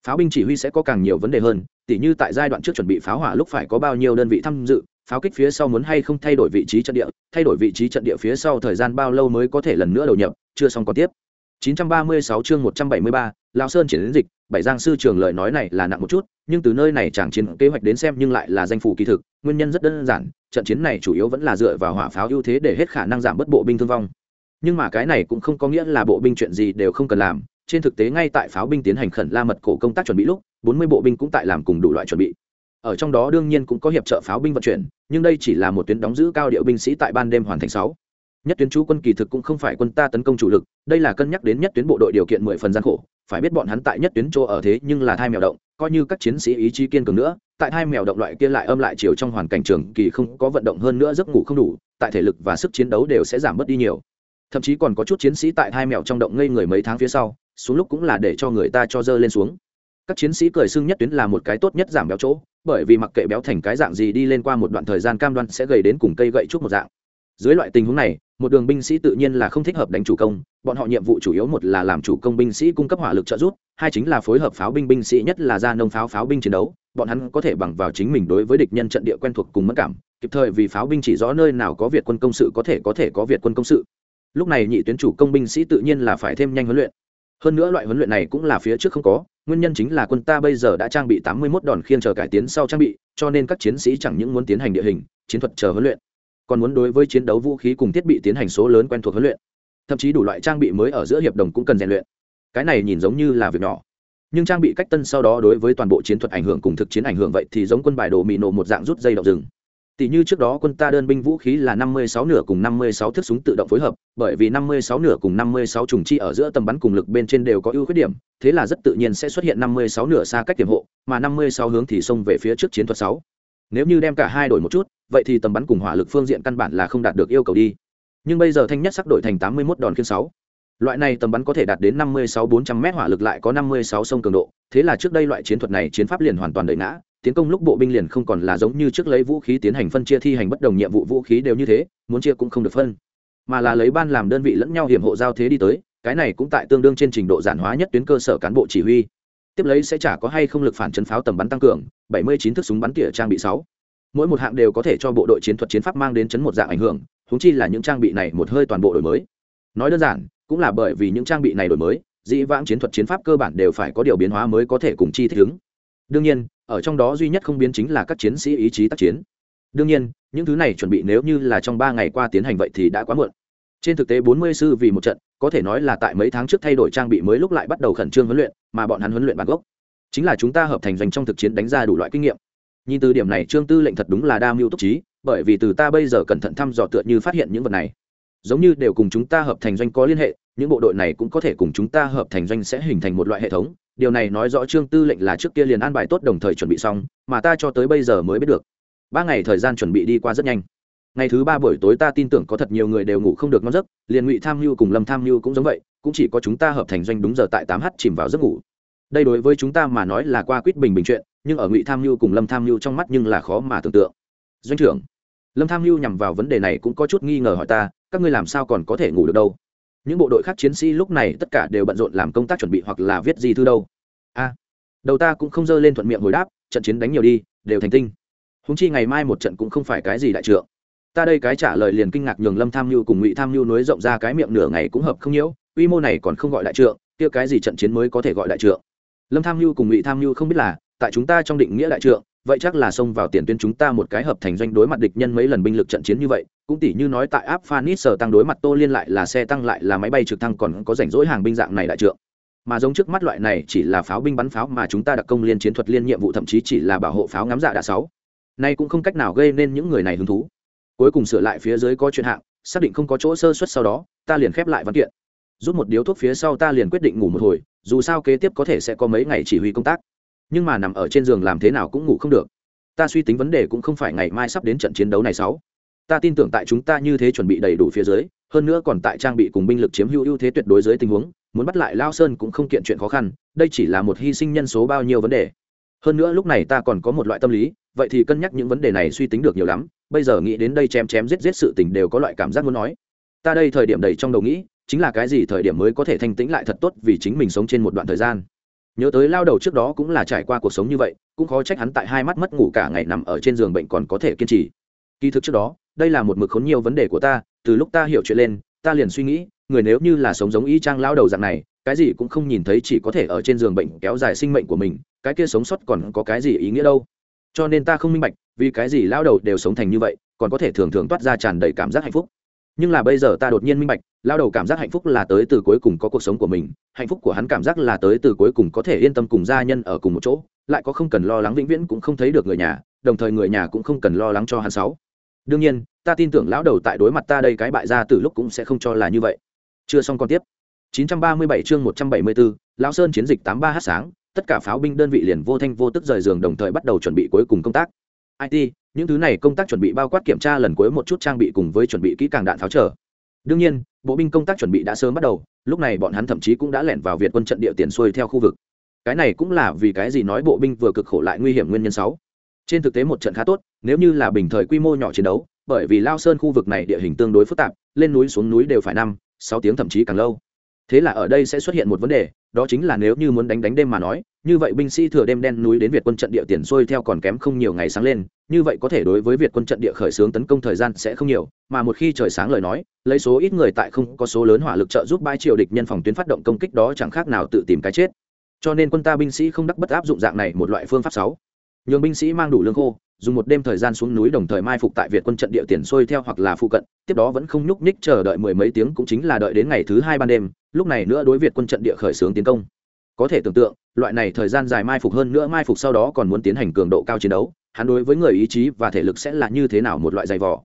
Pháo binh chỉ huy sẽ có càng nhiều vấn đề hơn, tỉ như tại giai đoạn trước chuẩn bị pháo hỏa lúc phải có bao nhiêu đơn vị tham dự, pháo kích phía sau muốn hay không thay đổi vị trí trận địa, thay đổi vị trí trận địa phía sau thời gian bao lâu mới có thể lần nữa đầu nhập, chưa xong còn tiếp. 936 chương 173, Lão Sơn triển đến dịch, bảy giang sư trường lời nói này là nặng một chút, nhưng từ nơi này chẳng chiến kế hoạch đến xem nhưng lại là danh phủ kỳ thực, nguyên nhân rất đơn giản, trận chiến này chủ yếu vẫn là dựa vào hỏa pháo ưu thế để hết khả năng giảm bất bộ binh thương vong. Nhưng mà cái này cũng không có nghĩa là bộ binh chuyện gì đều không cần làm, trên thực tế ngay tại pháo binh tiến hành khẩn la mật cổ công tác chuẩn bị lúc bốn mươi bộ binh cũng tại làm cùng đủ loại chuẩn bị ở trong đó đương nhiên cũng có hiệp trợ pháo binh vận chuyển nhưng đây chỉ là một tuyến đóng giữ cao điệu binh sĩ tại ban đêm hoàn thành sáu nhất tuyến chú quân kỳ thực cũng không phải quân ta tấn công chủ lực, đây là cân nhắc đến nhất tuyến bộ đội điều kiện mười phần gian khổ, phải biết bọn hắn tại nhất tuyến chỗ ở thế nhưng là thai mèo động, coi như các chiến sĩ ý chí kiên cường nữa, tại thai mèo động loại kia lại âm lại chiều trong hoàn cảnh trường kỳ không có vận động hơn nữa giấc ngủ không đủ, tại thể lực và sức chiến đấu đều sẽ giảm bớt đi nhiều. Thậm chí còn có chút chiến sĩ tại thai mèo trong động ngây người mấy tháng phía sau, xuống lúc cũng là để cho người ta cho dơ lên xuống. Các chiến sĩ cười xưng nhất tuyến là một cái tốt nhất giảm béo chỗ, bởi vì mặc kệ béo thành cái dạng gì đi lên qua một đoạn thời gian cam đoan sẽ gầy đến cùng cây gậy chút một dạng dưới loại tình huống này, một đường binh sĩ tự nhiên là không thích hợp đánh chủ công, bọn họ nhiệm vụ chủ yếu một là làm chủ công binh sĩ cung cấp hỏa lực trợ giúp, hai chính là phối hợp pháo binh binh sĩ, nhất là ra nông pháo pháo binh chiến đấu, bọn hắn có thể bằng vào chính mình đối với địch nhân trận địa quen thuộc cùng mất cảm, kịp thời vì pháo binh chỉ rõ nơi nào có việt quân công sự có thể có thể có việt quân công sự. Lúc này nhị tuyến chủ công binh sĩ tự nhiên là phải thêm nhanh huấn luyện. Hơn nữa loại huấn luyện này cũng là phía trước không có, nguyên nhân chính là quân ta bây giờ đã trang bị tám mươi 81 đòn khiên chờ cải tiến sau trang bị, cho nên các chiến sĩ chẳng những muốn tiến hành địa hình, chiến thuật chờ huấn luyện còn muốn đối với chiến đấu vũ khí cùng thiết bị tiến hành số lớn quen thuộc huấn luyện. Thậm chí đủ loại trang bị mới ở giữa hiệp đồng cũng cần rèn luyện. Cái này nhìn giống như là việc nhỏ. Nhưng trang bị cách tân sau đó đối với toàn bộ chiến thuật ảnh hưởng cùng thực chiến ảnh hưởng vậy thì giống quân bài đồ mị nổ một dạng rút dây động rừng. Tỷ như trước đó quân ta đơn binh vũ khí là năm mươi sáu nửa cùng năm mươi sáu thước súng tự động phối hợp, bởi vì năm mươi sáu nửa cùng năm mươi sáu trùng chi ở giữa tầm bắn cùng lực bên trên đều có ưu khuyết điểm, thế là rất tự nhiên sẽ xuất hiện năm mươi sáu nửa xa cách tiềm hộ, mà năm mươi sáu hướng thì xông về phía trước chiến thuật sáu nếu như đem cả hai đổi một chút, vậy thì tầm bắn cùng hỏa lực phương diện căn bản là không đạt được yêu cầu đi. Nhưng bây giờ thanh nhất sắc đổi thành tám mươi 81 đòn khiên sáu. Loại này tầm bắn có thể đạt đến năm mươi sáu bốn trăm m hỏa lực lại có năm mươi sáu sông cường độ. Thế là trước đây loại chiến thuật này chiến pháp liền hoàn toàn đợi ngã. Tiến công lúc bộ binh liền không còn là giống như trước lấy vũ khí tiến hành phân chia thi hành bất đồng nhiệm vụ, vũ khí đều như thế, muốn chia cũng không được phân. Mà là lấy ban làm đơn vị lẫn nhau hiểm hộ giao thế đi tới, cái này cũng tại tương đương trên trình độ giản hóa nhất tuyến cơ sở cán bộ chỉ huy tiếp lấy sẽ chả có hay không lực phản chấn pháo tầm bắn tăng cường 79 thước súng bắn tỉa trang bị 6. mỗi một hạng đều có thể cho bộ đội chiến thuật chiến pháp mang đến chấn một dạng ảnh hưởng húng chi là những trang bị này một hơi toàn bộ đổi mới. Nói đơn giản, cũng là bởi vì những trang bị này đổi mới, dĩ vãng chiến thuật chiến pháp cơ bản đều phải có điều biến hóa mới có thể cùng chi thích ứng. Đương nhiên, ở trong đó duy nhất không biến chính là các chiến sĩ ý chí tác chiến. Đương nhiên, những thứ này chuẩn bị nếu như là trong ba ngày qua tiến hành vậy thì đã quá muộn trên thực tế bốn mươi sư vì một trận, có thể nói là tại mấy tháng trước thay đổi trang bị mới lúc lại bắt đầu khẩn trương huấn luyện, mà bọn hắn huấn luyện bản gốc. Chính là chúng ta hợp thành doanh trong thực chiến đánh ra đủ loại kinh nghiệm. Nhìn từ điểm này, trương tư lệnh thật đúng là đa mưu túc trí, bởi vì từ ta bây giờ cẩn thận thăm dò tựa như phát hiện những vật này. Giống như đều cùng chúng ta hợp thành doanh có liên hệ, những bộ đội này cũng có thể cùng chúng ta hợp thành doanh sẽ hình thành một loại hệ thống. Điều này nói rõ trương tư lệnh là trước kia liền an bài tốt đồng thời chuẩn bị xong, mà ta cho tới bây giờ mới biết được. Ba ngày thời gian chuẩn bị đi qua rất nhanh ngày thứ ba buổi tối ta tin tưởng có thật nhiều người đều ngủ không được ngon giấc, liền ngụy tham mưu cùng lâm tham mưu cũng giống vậy, cũng chỉ có chúng ta hợp thành doanh đúng giờ tại tám h chìm vào giấc ngủ. Đây đối với chúng ta mà nói là qua quýt bình bình chuyện, nhưng ở ngụy tham mưu cùng lâm tham mưu trong mắt nhưng là khó mà tưởng tượng. Doanh trưởng, lâm tham mưu nhằm vào vấn đề này cũng có chút nghi ngờ hỏi ta, các ngươi làm sao còn có thể ngủ được đâu? Những bộ đội khác chiến sĩ lúc này tất cả đều bận rộn làm công tác chuẩn bị hoặc là viết gì thư đâu. A, đầu ta cũng không dơ lên thuận miệng hồi đáp, trận chiến đánh nhiều đi, đều thành tinh. Húng chi ngày mai một trận cũng không phải cái gì đại trượng ta đây cái trả lời liền kinh ngạc nhường lâm tham mưu cùng ngụy tham mưu nối rộng ra cái miệng nửa ngày cũng hợp không nhiễu, quy mô này còn không gọi đại trượng, kia cái gì trận chiến mới có thể gọi đại trượng? Lâm tham mưu cùng ngụy tham mưu không biết là, tại chúng ta trong định nghĩa đại trượng, vậy chắc là xông vào tiền tuyến chúng ta một cái hợp thành doanh đối mặt địch nhân mấy lần binh lực trận chiến như vậy, cũng tỷ như nói tại áp phanis sở tăng đối mặt tô liên lại là xe tăng lại là máy bay trực thăng còn có rảnh rỗi hàng binh dạng này đại trượng. Mà giống trước mắt loại này chỉ là pháo binh bắn pháo mà chúng ta đặc công liên chiến thuật liên nhiệm vụ thậm chí chỉ là bảo hộ pháo ngắm dạ đã sáu. Nay cũng không cách nào gây nên những người này hứng thú cuối cùng sửa lại phía dưới có chuyện hạng, xác định không có chỗ sơ suất sau đó, ta liền khép lại văn kiện. Rút một điếu thuốc phía sau ta liền quyết định ngủ một hồi, dù sao kế tiếp có thể sẽ có mấy ngày chỉ huy công tác. Nhưng mà nằm ở trên giường làm thế nào cũng ngủ không được. Ta suy tính vấn đề cũng không phải ngày mai sắp đến trận chiến đấu này sáu. Ta tin tưởng tại chúng ta như thế chuẩn bị đầy đủ phía dưới, hơn nữa còn tại trang bị cùng binh lực chiếm hữu ưu thế tuyệt đối dưới tình huống, muốn bắt lại lao sơn cũng không kiện chuyện khó khăn, đây chỉ là một hy sinh nhân số bao nhiêu vấn đề. Hơn nữa lúc này ta còn có một loại tâm lý, vậy thì cân nhắc những vấn đề này suy tính được nhiều lắm bây giờ nghĩ đến đây chém chém giết giết sự tình đều có loại cảm giác muốn nói. Ta đây thời điểm đầy trong đầu nghĩ, chính là cái gì thời điểm mới có thể thanh tĩnh lại thật tốt vì chính mình sống trên một đoạn thời gian. Nhớ tới lao đầu trước đó cũng là trải qua cuộc sống như vậy, cũng khó trách hắn tại hai mắt mất ngủ cả ngày nằm ở trên giường bệnh còn có thể kiên trì. Kỳ thực trước đó, đây là một mực khốn nhiều vấn đề của ta, từ lúc ta hiểu chuyện lên, ta liền suy nghĩ, người nếu như là sống giống y trang lao đầu dạng này, cái gì cũng không nhìn thấy chỉ có thể ở trên giường bệnh kéo dài sinh mệnh của mình, cái kia sống sót còn có cái gì ý nghĩa đâu? Cho nên ta không minh bạch vì cái gì lao đầu đều sống thành như vậy còn có thể thường thường toát ra tràn đầy cảm giác hạnh phúc. Nhưng là bây giờ ta đột nhiên minh bạch lao đầu cảm giác hạnh phúc là tới từ cuối cùng có cuộc sống của mình hạnh phúc của hắn cảm giác là tới từ cuối cùng có thể yên tâm cùng gia nhân ở cùng một chỗ lại có không cần lo lắng vĩnh viễn cũng không thấy được người nhà đồng thời người nhà cũng không cần lo lắng cho hắn sáu. Đương nhiên ta tin tưởng lão đầu tại đối mặt ta đây cái bại ra từ lúc cũng sẽ không cho là như vậy. Chưa xong còn tiếp. 937 chương 174, lão sơn chiến dịch 83 h sáng tất cả pháo binh đơn vị liền vô thanh vô tức rời giường đồng thời bắt đầu chuẩn bị cuối cùng công tác. It những thứ này công tác chuẩn bị bao quát kiểm tra lần cuối một chút trang bị cùng với chuẩn bị kỹ càng đạn pháo trở. Đương nhiên, bộ binh công tác chuẩn bị đã sớm bắt đầu, lúc này bọn hắn thậm chí cũng đã lẻn vào việt quân trận địa tiền xuôi theo khu vực. Cái này cũng là vì cái gì nói bộ binh vừa cực khổ lại nguy hiểm nguyên nhân sáu. Trên thực tế một trận khá tốt, nếu như là bình thời quy mô nhỏ chiến đấu, bởi vì lao sơn khu vực này địa hình tương đối phức tạp, lên núi xuống núi đều phải năm, sáu tiếng thậm chí càng lâu. Thế là ở đây sẽ xuất hiện một vấn đề đó chính là nếu như muốn đánh đánh đêm mà nói, như vậy binh sĩ thừa đêm đen núi đến việt quân trận địa tiền xuôi theo còn kém không nhiều ngày sáng lên, như vậy có thể đối với việt quân trận địa khởi xướng tấn công thời gian sẽ không nhiều, mà một khi trời sáng lời nói, lấy số ít người tại không có số lớn hỏa lực trợ giúp bãi triều địch nhân phòng tuyến phát động công kích đó chẳng khác nào tự tìm cái chết. Cho nên quân ta binh sĩ không đắc bất áp dụng dạng này một loại phương pháp sáu. Nhường binh sĩ mang đủ lương khô, dùng một đêm thời gian xuống núi đồng thời mai phục tại việt quân trận địa tiền xuôi theo hoặc là phụ cận, tiếp đó vẫn không nhúc nhích chờ đợi mười mấy tiếng cũng chính là đợi đến ngày thứ hai ban đêm lúc này nữa đối việt quân trận địa khởi xướng tiến công. Có thể tưởng tượng, loại này thời gian dài mai phục hơn nữa mai phục sau đó còn muốn tiến hành cường độ cao chiến đấu, hắn đối với người ý chí và thể lực sẽ là như thế nào một loại dày vỏ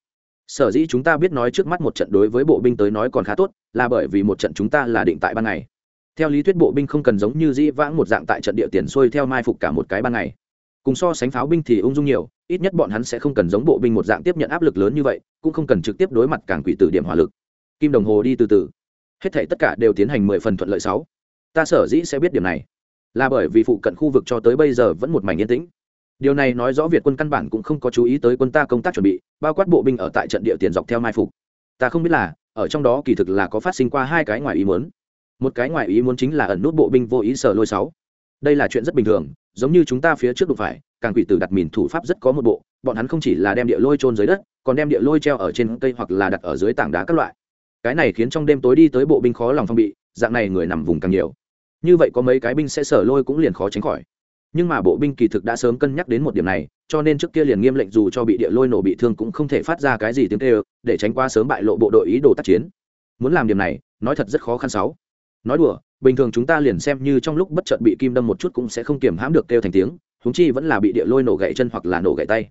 sở dĩ chúng ta biết nói trước mắt một trận đối với bộ binh tới nói còn khá tốt, là bởi vì một trận chúng ta là định tại ban ngày. Theo lý thuyết bộ binh không cần giống như dĩ vãng một dạng tại trận địa tiền xuôi theo mai phục cả một cái ban ngày. Cùng so sánh pháo binh thì ung dung nhiều, ít nhất bọn hắn sẽ không cần giống bộ binh một dạng tiếp nhận áp lực lớn như vậy, cũng không cần trực tiếp đối mặt càng quỷ tử điểm hỏa lực. Kim đồng hồ đi từ từ hết thể tất cả đều tiến hành mười phần thuận lợi sáu. Ta sở dĩ sẽ biết điểm này, là bởi vì phụ cận khu vực cho tới bây giờ vẫn một mảnh yên tĩnh. Điều này nói rõ việt quân căn bản cũng không có chú ý tới quân ta công tác chuẩn bị, bao quát bộ binh ở tại trận địa tiền dọc theo mai phục. Ta không biết là, ở trong đó kỳ thực là có phát sinh qua hai cái ngoài ý muốn. Một cái ngoài ý muốn chính là ẩn nút bộ binh vô ý sở lôi sáu. Đây là chuyện rất bình thường, giống như chúng ta phía trước đụng phải, càng quỷ tử đặt mìn thủ pháp rất có một bộ, bọn hắn không chỉ là đem địa lôi trôn dưới đất, còn đem địa lôi treo ở trên cây hoặc là đặt ở dưới tảng đá các loại cái này khiến trong đêm tối đi tới bộ binh khó lòng phong bị, dạng này người nằm vùng càng nhiều. Như vậy có mấy cái binh sẽ sở lôi cũng liền khó tránh khỏi. Nhưng mà bộ binh kỳ thực đã sớm cân nhắc đến một điểm này, cho nên trước kia liền nghiêm lệnh dù cho bị địa lôi nổ bị thương cũng không thể phát ra cái gì tiếng kêu, để tránh qua sớm bại lộ bộ đội ý đồ tác chiến. Muốn làm điểm này, nói thật rất khó khăn sáu. Nói đùa, bình thường chúng ta liền xem như trong lúc bất chợt bị kim đâm một chút cũng sẽ không kiềm hãm được kêu thành tiếng húng chi vẫn là bị địa lôi nổ gãy chân hoặc là nổ gãy tay.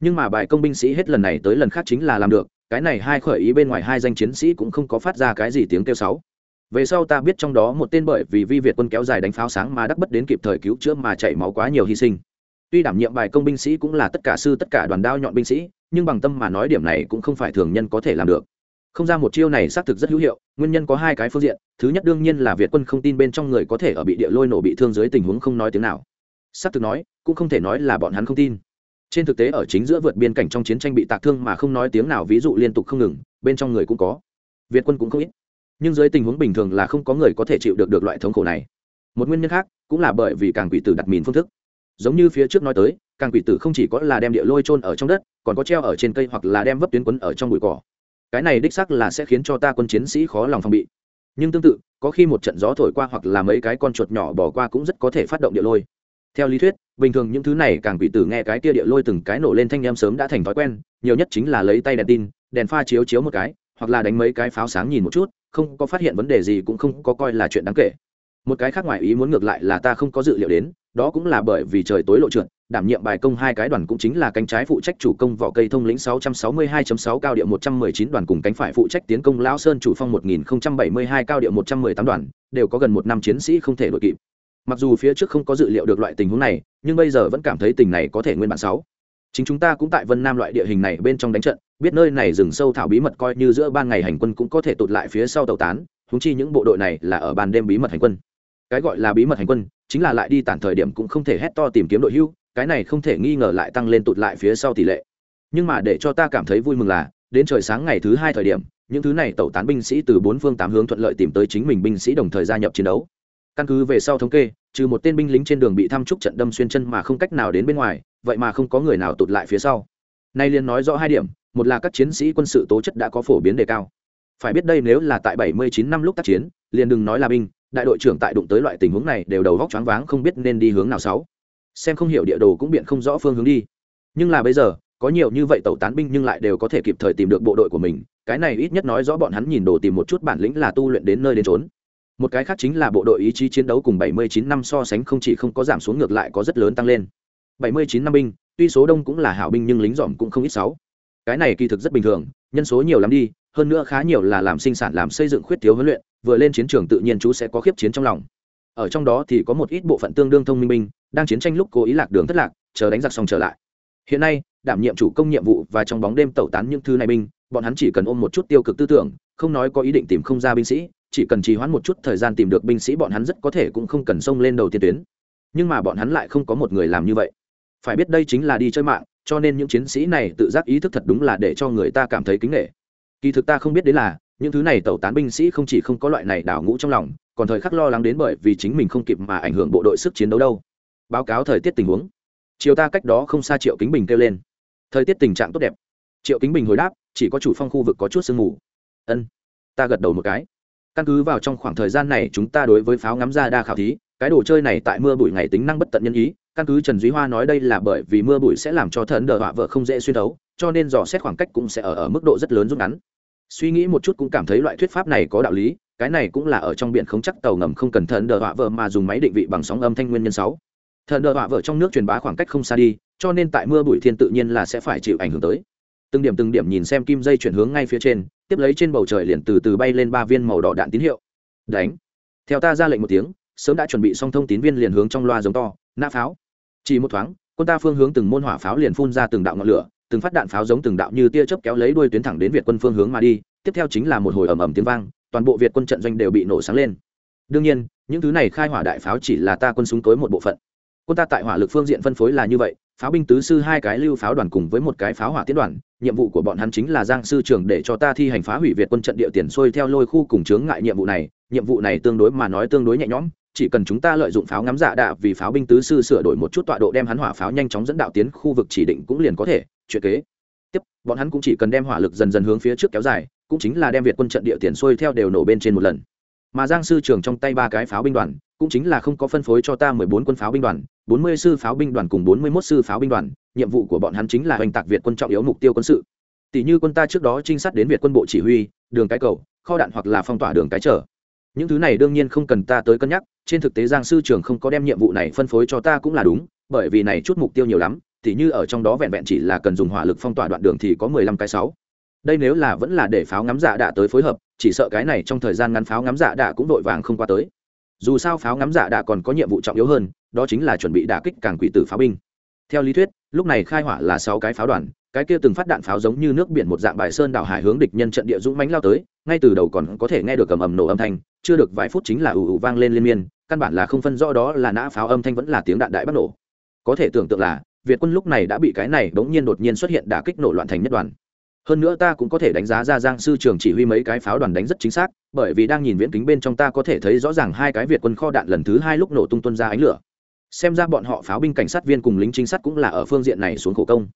Nhưng mà bài công binh sĩ hết lần này tới lần khác chính là làm được cái này hai khởi ý bên ngoài hai danh chiến sĩ cũng không có phát ra cái gì tiếng kêu sáu. Về sau ta biết trong đó một tên bởi vì vi việt quân kéo dài đánh pháo sáng mà đắc bất đến kịp thời cứu chữa mà chảy máu quá nhiều hy sinh. Tuy đảm nhiệm bài công binh sĩ cũng là tất cả sư, tất cả đoàn đao nhọn binh sĩ, nhưng bằng tâm mà nói điểm này cũng không phải thường nhân có thể làm được. Không ra một chiêu này xác thực rất hữu hiệu, nguyên nhân có hai cái phương diện, thứ nhất đương nhiên là việt quân không tin bên trong người có thể ở bị địa lôi nổ bị thương dưới tình huống không nói tiếng nào. Xác thực nói, cũng không thể nói là bọn hắn không tin trên thực tế ở chính giữa vượt biên cảnh trong chiến tranh bị tạc thương mà không nói tiếng nào ví dụ liên tục không ngừng, bên trong người cũng có. Việt quân cũng không ít. Nhưng dưới tình huống bình thường là không có người có thể chịu được được loại thống khổ này. Một nguyên nhân khác cũng là bởi vì càng quỷ tử đặt mìn phương thức. Giống như phía trước nói tới, càng quỷ tử không chỉ có là đem địa lôi trôn ở trong đất, còn có treo ở trên cây hoặc là đem vấp tuyến quấn ở trong bụi cỏ. Cái này đích sắc là sẽ khiến cho ta quân chiến sĩ khó lòng phòng bị. Nhưng tương tự, có khi một trận gió thổi qua hoặc là mấy cái con chuột nhỏ bỏ qua cũng rất có thể phát động địa lôi theo lý thuyết, bình thường những thứ này càng quỷ tử nghe cái kia địa lôi từng cái nổ lên thanh em sớm đã thành thói quen, nhiều nhất chính là lấy tay đèn tin, đèn pha chiếu chiếu một cái, hoặc là đánh mấy cái pháo sáng nhìn một chút, không có phát hiện vấn đề gì cũng không có coi là chuyện đáng kể. Một cái khác ngoài ý muốn ngược lại là ta không có dự liệu đến, đó cũng là bởi vì trời tối lộ trượt, đảm nhiệm bài công hai cái đoàn cũng chính là cánh trái phụ trách chủ công vỏ cây thông lĩnh 662.6 cao điệu 119 đoàn cùng cánh phải phụ trách tiến công lão sơn chủ phong 1072 cao điệu 118 đoàn, đều có gần một năm chiến sĩ không thể đội kịp mặc dù phía trước không có dự liệu được loại tình huống này, nhưng bây giờ vẫn cảm thấy tình này có thể nguyên bản sáu. Chính chúng ta cũng tại vân nam loại địa hình này bên trong đánh trận, biết nơi này rừng sâu thảo bí mật coi như giữa ban ngày hành quân cũng có thể tụt lại phía sau tàu tán húng chi những bộ đội này là ở ban đêm bí mật hành quân. Cái gọi là bí mật hành quân, chính là lại đi tản thời điểm cũng không thể hét to tìm kiếm đội hưu, cái này không thể nghi ngờ lại tăng lên tụt lại phía sau tỷ lệ. Nhưng mà để cho ta cảm thấy vui mừng là, đến trời sáng ngày thứ hai thời điểm, những thứ này tẩu tán binh sĩ từ bốn phương tám hướng thuận lợi tìm tới chính mình binh sĩ đồng thời gia nhập chiến đấu căn cứ về sau thống kê, trừ một tên binh lính trên đường bị thăm trúc trận đâm xuyên chân mà không cách nào đến bên ngoài, vậy mà không có người nào tụt lại phía sau. Nay liền nói rõ hai điểm, một là các chiến sĩ quân sự tố chất đã có phổ biến đề cao. Phải biết đây nếu là tại 79 năm lúc tác chiến, liền đừng nói là binh, đại đội trưởng tại đụng tới loại tình huống này đều đầu góc choáng váng không biết nên đi hướng nào sáu. Xem không hiểu địa đồ cũng biện không rõ phương hướng đi. Nhưng là bây giờ, có nhiều như vậy tẩu tán binh nhưng lại đều có thể kịp thời tìm được bộ đội của mình, cái này ít nhất nói rõ bọn hắn nhìn đồ tìm một chút bản lĩnh là tu luyện đến nơi đến trốn một cái khác chính là bộ đội ý chí chiến đấu cùng 79 năm so sánh không chỉ không có giảm xuống ngược lại có rất lớn tăng lên. 79 năm binh, tuy số đông cũng là hảo binh nhưng lính dòm cũng không ít sáu. Cái này kỳ thực rất bình thường, nhân số nhiều lắm đi, hơn nữa khá nhiều là làm sinh sản làm xây dựng khuyết thiếu huấn luyện, vừa lên chiến trường tự nhiên chú sẽ có khiếp chiến trong lòng. Ở trong đó thì có một ít bộ phận tương đương thông minh binh, đang chiến tranh lúc cố ý lạc đường thất lạc, chờ đánh giặc xong trở lại. Hiện nay, đảm nhiệm chủ công nhiệm vụ và trong bóng đêm tẩu tán những thứ này binh, bọn hắn chỉ cần ôm một chút tiêu cực tư tưởng, không nói có ý định tìm không ra binh sĩ chỉ cần trì hoãn một chút thời gian tìm được binh sĩ, bọn hắn rất có thể cũng không cần xông lên đầu tiên tuyến. Nhưng mà bọn hắn lại không có một người làm như vậy. Phải biết đây chính là đi chơi mạng, cho nên những chiến sĩ này tự giác ý thức thật đúng là để cho người ta cảm thấy kính nghệ kỳ thực ta không biết đến là, những thứ này tẩu tán binh sĩ không chỉ không có loại này đảo ngũ trong lòng, còn thời khắc lo lắng đến bởi vì chính mình không kịp mà ảnh hưởng bộ đội sức chiến đấu đâu. Báo cáo thời tiết tình huống. Chiều ta cách đó không xa triệu kính bình kêu lên. Thời tiết tình trạng tốt đẹp. Triệu kính bình hồi đáp, chỉ có chủ phong khu vực có chút sương mù. Ân, ta gật đầu một cái căn cứ vào trong khoảng thời gian này chúng ta đối với pháo ngắm ra đa khảo thí, cái đồ chơi này tại mưa bụi ngày tính năng bất tận nhân ý, căn cứ trần duy hoa nói đây là bởi vì mưa bụi sẽ làm cho thần đờ họa vợ không dễ xuyên thấu, cho nên dò xét khoảng cách cũng sẽ ở ở mức độ rất lớn rút ngắn. Suy nghĩ một chút cũng cảm thấy loại thuyết pháp này có đạo lý, cái này cũng là ở trong biển không chắc tàu ngầm không cần thần đờ họa vợ mà dùng máy định vị bằng sóng âm thanh nguyên nhân sáu. Thần đờ họa vợ trong nước truyền bá khoảng cách không xa đi, cho nên tại mưa bụi thiên tự nhiên là sẽ phải chịu ảnh hưởng tới từng điểm từng điểm nhìn xem kim dây chuyển hướng ngay phía trên, tiếp lấy trên bầu trời liền từ từ bay lên ba viên màu đỏ đạn tín hiệu. Đánh. Theo ta ra lệnh một tiếng, sớm đã chuẩn bị xong thông tín viên liền hướng trong loa giống to, nã pháo. Chỉ một thoáng, quân ta phương hướng từng môn hỏa pháo liền phun ra từng đạo ngọn lửa, từng phát đạn pháo giống từng đạo như tia chớp kéo lấy đuôi tuyến thẳng đến việt quân phương hướng mà đi, tiếp theo chính là một hồi ầm ầm tiếng vang, toàn bộ việt quân trận doanh đều bị nổ sáng lên. Đương nhiên, những thứ này khai hỏa đại pháo chỉ là ta quân súng tối một bộ phận. Quân ta tại hỏa lực phương diện phân phối là như vậy pháo binh tứ sư hai cái lưu pháo đoàn cùng với một cái pháo hỏa tiến đoàn, nhiệm vụ của bọn hắn chính là giang sư trưởng để cho ta thi hành phá hủy việt quân trận địa tiền xuôi theo lôi khu cùng chướng ngại nhiệm vụ này, nhiệm vụ này tương đối mà nói tương đối nhẹ nhõm, chỉ cần chúng ta lợi dụng pháo ngắm dạ đạ vì pháo binh tứ sư sửa đổi một chút tọa độ đem hắn hỏa pháo nhanh chóng dẫn đạo tiến khu vực chỉ định cũng liền có thể, chuyện kế. Tiếp, bọn hắn cũng chỉ cần đem hỏa lực dần dần hướng phía trước kéo dài, cũng chính là đem việt quân trận địa tiền xuôi theo đều nổ bên trên một lần mà giang sư trưởng trong tay ba cái pháo binh đoàn, cũng chính là không có phân phối cho ta mười bốn quân pháo binh đoàn, bốn mươi sư pháo binh đoàn cùng bốn mươi 41 sư pháo binh đoàn, nhiệm vụ của bọn hắn chính là hoành tạc việt quân trọng yếu mục tiêu quân sự. Tỷ như quân ta trước đó trinh sát đến việt quân bộ chỉ huy, đường cái cầu, kho đạn hoặc là phong tỏa đường cái trở những thứ này đương nhiên không cần ta tới cân nhắc, trên thực tế giang sư trưởng không có đem nhiệm vụ này phân phối cho ta cũng là đúng, bởi vì này chút mục tiêu nhiều lắm thì như ở trong đó vẹn vẹn chỉ là cần dùng hỏa lực phong tỏa đoạn đường thì có mười lăm cái sáu đây nếu là vẫn là để pháo ngắm dạ đạ tới phối hợp, chỉ sợ cái này trong thời gian ngắn pháo ngắm dạ đạ cũng vội vàng không qua tới. Dù sao pháo ngắm dạ đạ còn có nhiệm vụ trọng yếu hơn, đó chính là chuẩn bị đả kích càng quỷ tử pháo binh. Theo lý thuyết, lúc này khai hỏa là sáu cái pháo đoàn, cái kia từng phát đạn pháo giống như nước biển một dạng bài sơn đảo hải hướng địch nhân trận địa dũng mánh lao tới, ngay từ đầu còn có thể nghe được cầm ầm nổ âm thanh, chưa được vài phút chính là ù ù vang lên liên miên, căn bản là không phân rõ đó là nã pháo âm thanh vẫn là tiếng đạn đại bắt nổ. Có thể tưởng tượng là, việt quân lúc này đã bị cái này bỗng nhiên đột nhiên xuất hiện đả kích nổ loạn thành nhất đoàn hơn nữa ta cũng có thể đánh giá ra giang sư trường chỉ huy mấy cái pháo đoàn đánh rất chính xác bởi vì đang nhìn viễn kính bên trong ta có thể thấy rõ ràng hai cái việt quân kho đạn lần thứ hai lúc nổ tung tuân ra ánh lửa. Xem ra bọn họ pháo binh cảnh sát viên cùng lính trinh sát cũng là ở phương diện này xuống khổ công.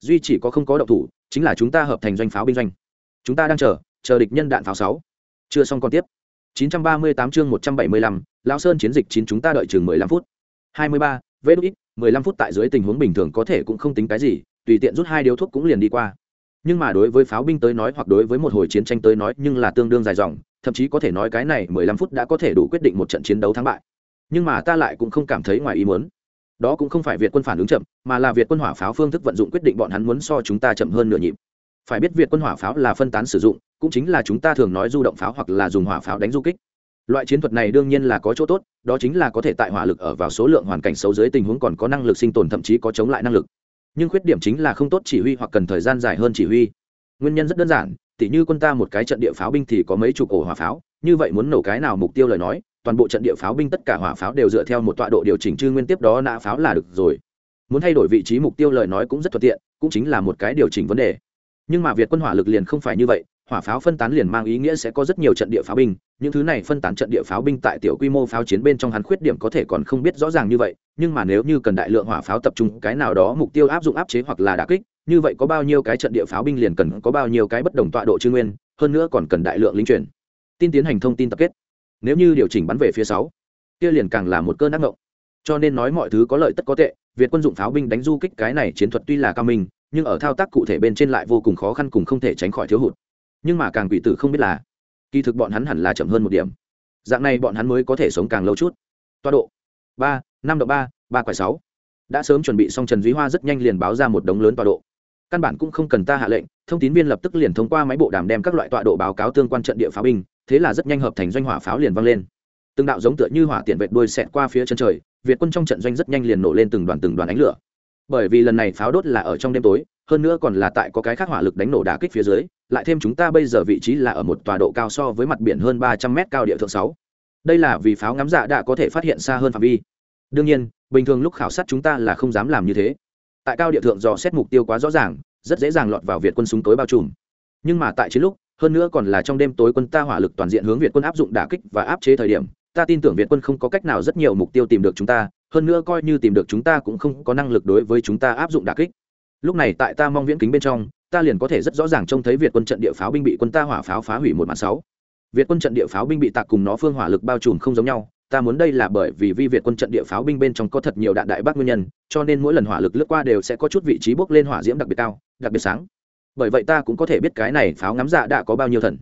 Duy chỉ có không có động thủ chính là chúng ta hợp thành doanh pháo binh doanh. Chúng ta đang chờ chờ địch nhân đạn pháo sáu. Chưa xong còn tiếp. 938 chương 175, lão sơn chiến dịch chín chúng ta đợi chừng 15 phút. 23, vết ít 15 phút tại dưới tình huống bình thường có thể cũng không tính cái gì tùy tiện rút hai điếu thuốc cũng liền đi qua nhưng mà đối với pháo binh tới nói hoặc đối với một hồi chiến tranh tới nói nhưng là tương đương dài dòng, thậm chí có thể nói cái này 15 phút đã có thể đủ quyết định một trận chiến đấu thắng bại. Nhưng mà ta lại cũng không cảm thấy ngoài ý muốn. Đó cũng không phải việt quân phản ứng chậm, mà là việt quân hỏa pháo phương thức vận dụng quyết định bọn hắn muốn so chúng ta chậm hơn nửa nhịp. Phải biết việt quân hỏa pháo là phân tán sử dụng, cũng chính là chúng ta thường nói du động pháo hoặc là dùng hỏa pháo đánh du kích. Loại chiến thuật này đương nhiên là có chỗ tốt, đó chính là có thể tại hỏa lực ở vào số lượng hoàn cảnh xấu dưới tình huống còn có năng lực sinh tồn thậm chí có chống lại năng lực nhưng khuyết điểm chính là không tốt chỉ huy hoặc cần thời gian dài hơn chỉ huy. Nguyên nhân rất đơn giản, tỉ như quân ta một cái trận địa pháo binh thì có mấy chục ổ hỏa pháo, như vậy muốn nổ cái nào mục tiêu lời nói, toàn bộ trận địa pháo binh tất cả hỏa pháo đều dựa theo một tọa độ điều chỉnh chư nguyên tiếp đó nã pháo là được rồi. Muốn thay đổi vị trí mục tiêu lời nói cũng rất thuận tiện, cũng chính là một cái điều chỉnh vấn đề. Nhưng mà việt quân hỏa lực liền không phải như vậy hỏa pháo phân tán liền mang ý nghĩa sẽ có rất nhiều trận địa pháo binh, những thứ này phân tán trận địa pháo binh tại tiểu quy mô pháo chiến bên trong hắn khuyết điểm có thể còn không biết rõ ràng như vậy, nhưng mà nếu như cần đại lượng hỏa pháo tập trung, cái nào đó mục tiêu áp dụng áp chế hoặc là đà kích, như vậy có bao nhiêu cái trận địa pháo binh liền cần có bao nhiêu cái bất đồng tọa độ chư nguyên, hơn nữa còn cần đại lượng linh truyền. Tin tiến hành thông tin tập kết. Nếu như điều chỉnh bắn về phía sáu, kia liền càng là một cơn ác ngộng cho nên nói mọi thứ có lợi tất có tệ, việt quân dụng pháo binh đánh du kích cái này chiến thuật tuy là cao minh, nhưng ở thao tác cụ thể bên trên lại vô cùng khó khăn cùng không thể tránh khỏi thiếu hụt nhưng mà càng quỷ tử không biết là, kỳ thực bọn hắn hẳn là chậm hơn một điểm. Dạng này bọn hắn mới có thể sống càng lâu chút. Toa độ, ba, năm độ ba ba quải sáu. Đã sớm chuẩn bị xong trần duy hoa rất nhanh liền báo ra một đống lớn tọa độ. Căn bản cũng không cần ta hạ lệnh, thông tín viên lập tức liền thông qua máy bộ đàm đem các loại tọa độ báo cáo tương quan trận địa pháo binh, thế là rất nhanh hợp thành doanh hỏa pháo liền vang lên. Từng đạo giống tựa như hỏa tiện vệt đuôi xẹt qua phía chân trời, việt quân trong trận doanh rất nhanh liền nổ lên từng đoàn từng đoàn ánh lửa bởi vì lần này pháo đốt là ở trong đêm tối, hơn nữa còn là tại có cái khác hỏa lực đánh nổ đá kích phía dưới, lại thêm chúng ta bây giờ vị trí là ở một tòa độ cao so với mặt biển hơn ba trăm mét cao địa thượng sáu. Đây là vì pháo ngắm dạ đã có thể phát hiện xa hơn phạm vi. Đương nhiên, bình thường lúc khảo sát chúng ta là không dám làm như thế. Tại cao địa thượng dò xét mục tiêu quá rõ ràng, rất dễ dàng lọt vào việt quân súng tối bao trùm. Nhưng mà tại chiến lúc, hơn nữa còn là trong đêm tối quân ta hỏa lực toàn diện hướng việt quân áp dụng đả kích và áp chế thời điểm, ta tin tưởng việt quân không có cách nào rất nhiều mục tiêu tìm được chúng ta hơn nữa coi như tìm được chúng ta cũng không có năng lực đối với chúng ta áp dụng đà kích. Lúc này tại ta mong viễn kính bên trong, ta liền có thể rất rõ ràng trông thấy việt quân trận địa pháo binh bị quân ta hỏa pháo phá hủy một màn sáu. Việt quân trận địa pháo binh bị tạc cùng nó phương hỏa lực bao trùm không giống nhau, ta muốn đây là bởi vì vi việt quân trận địa pháo binh bên trong có thật nhiều đạn đại bác nguyên nhân, cho nên mỗi lần hỏa lực lướt qua đều sẽ có chút vị trí bốc lên hỏa diễm đặc biệt cao, đặc biệt sáng. Bởi vậy ta cũng có thể biết cái này pháo ngắm dạ đã có bao nhiêu thần.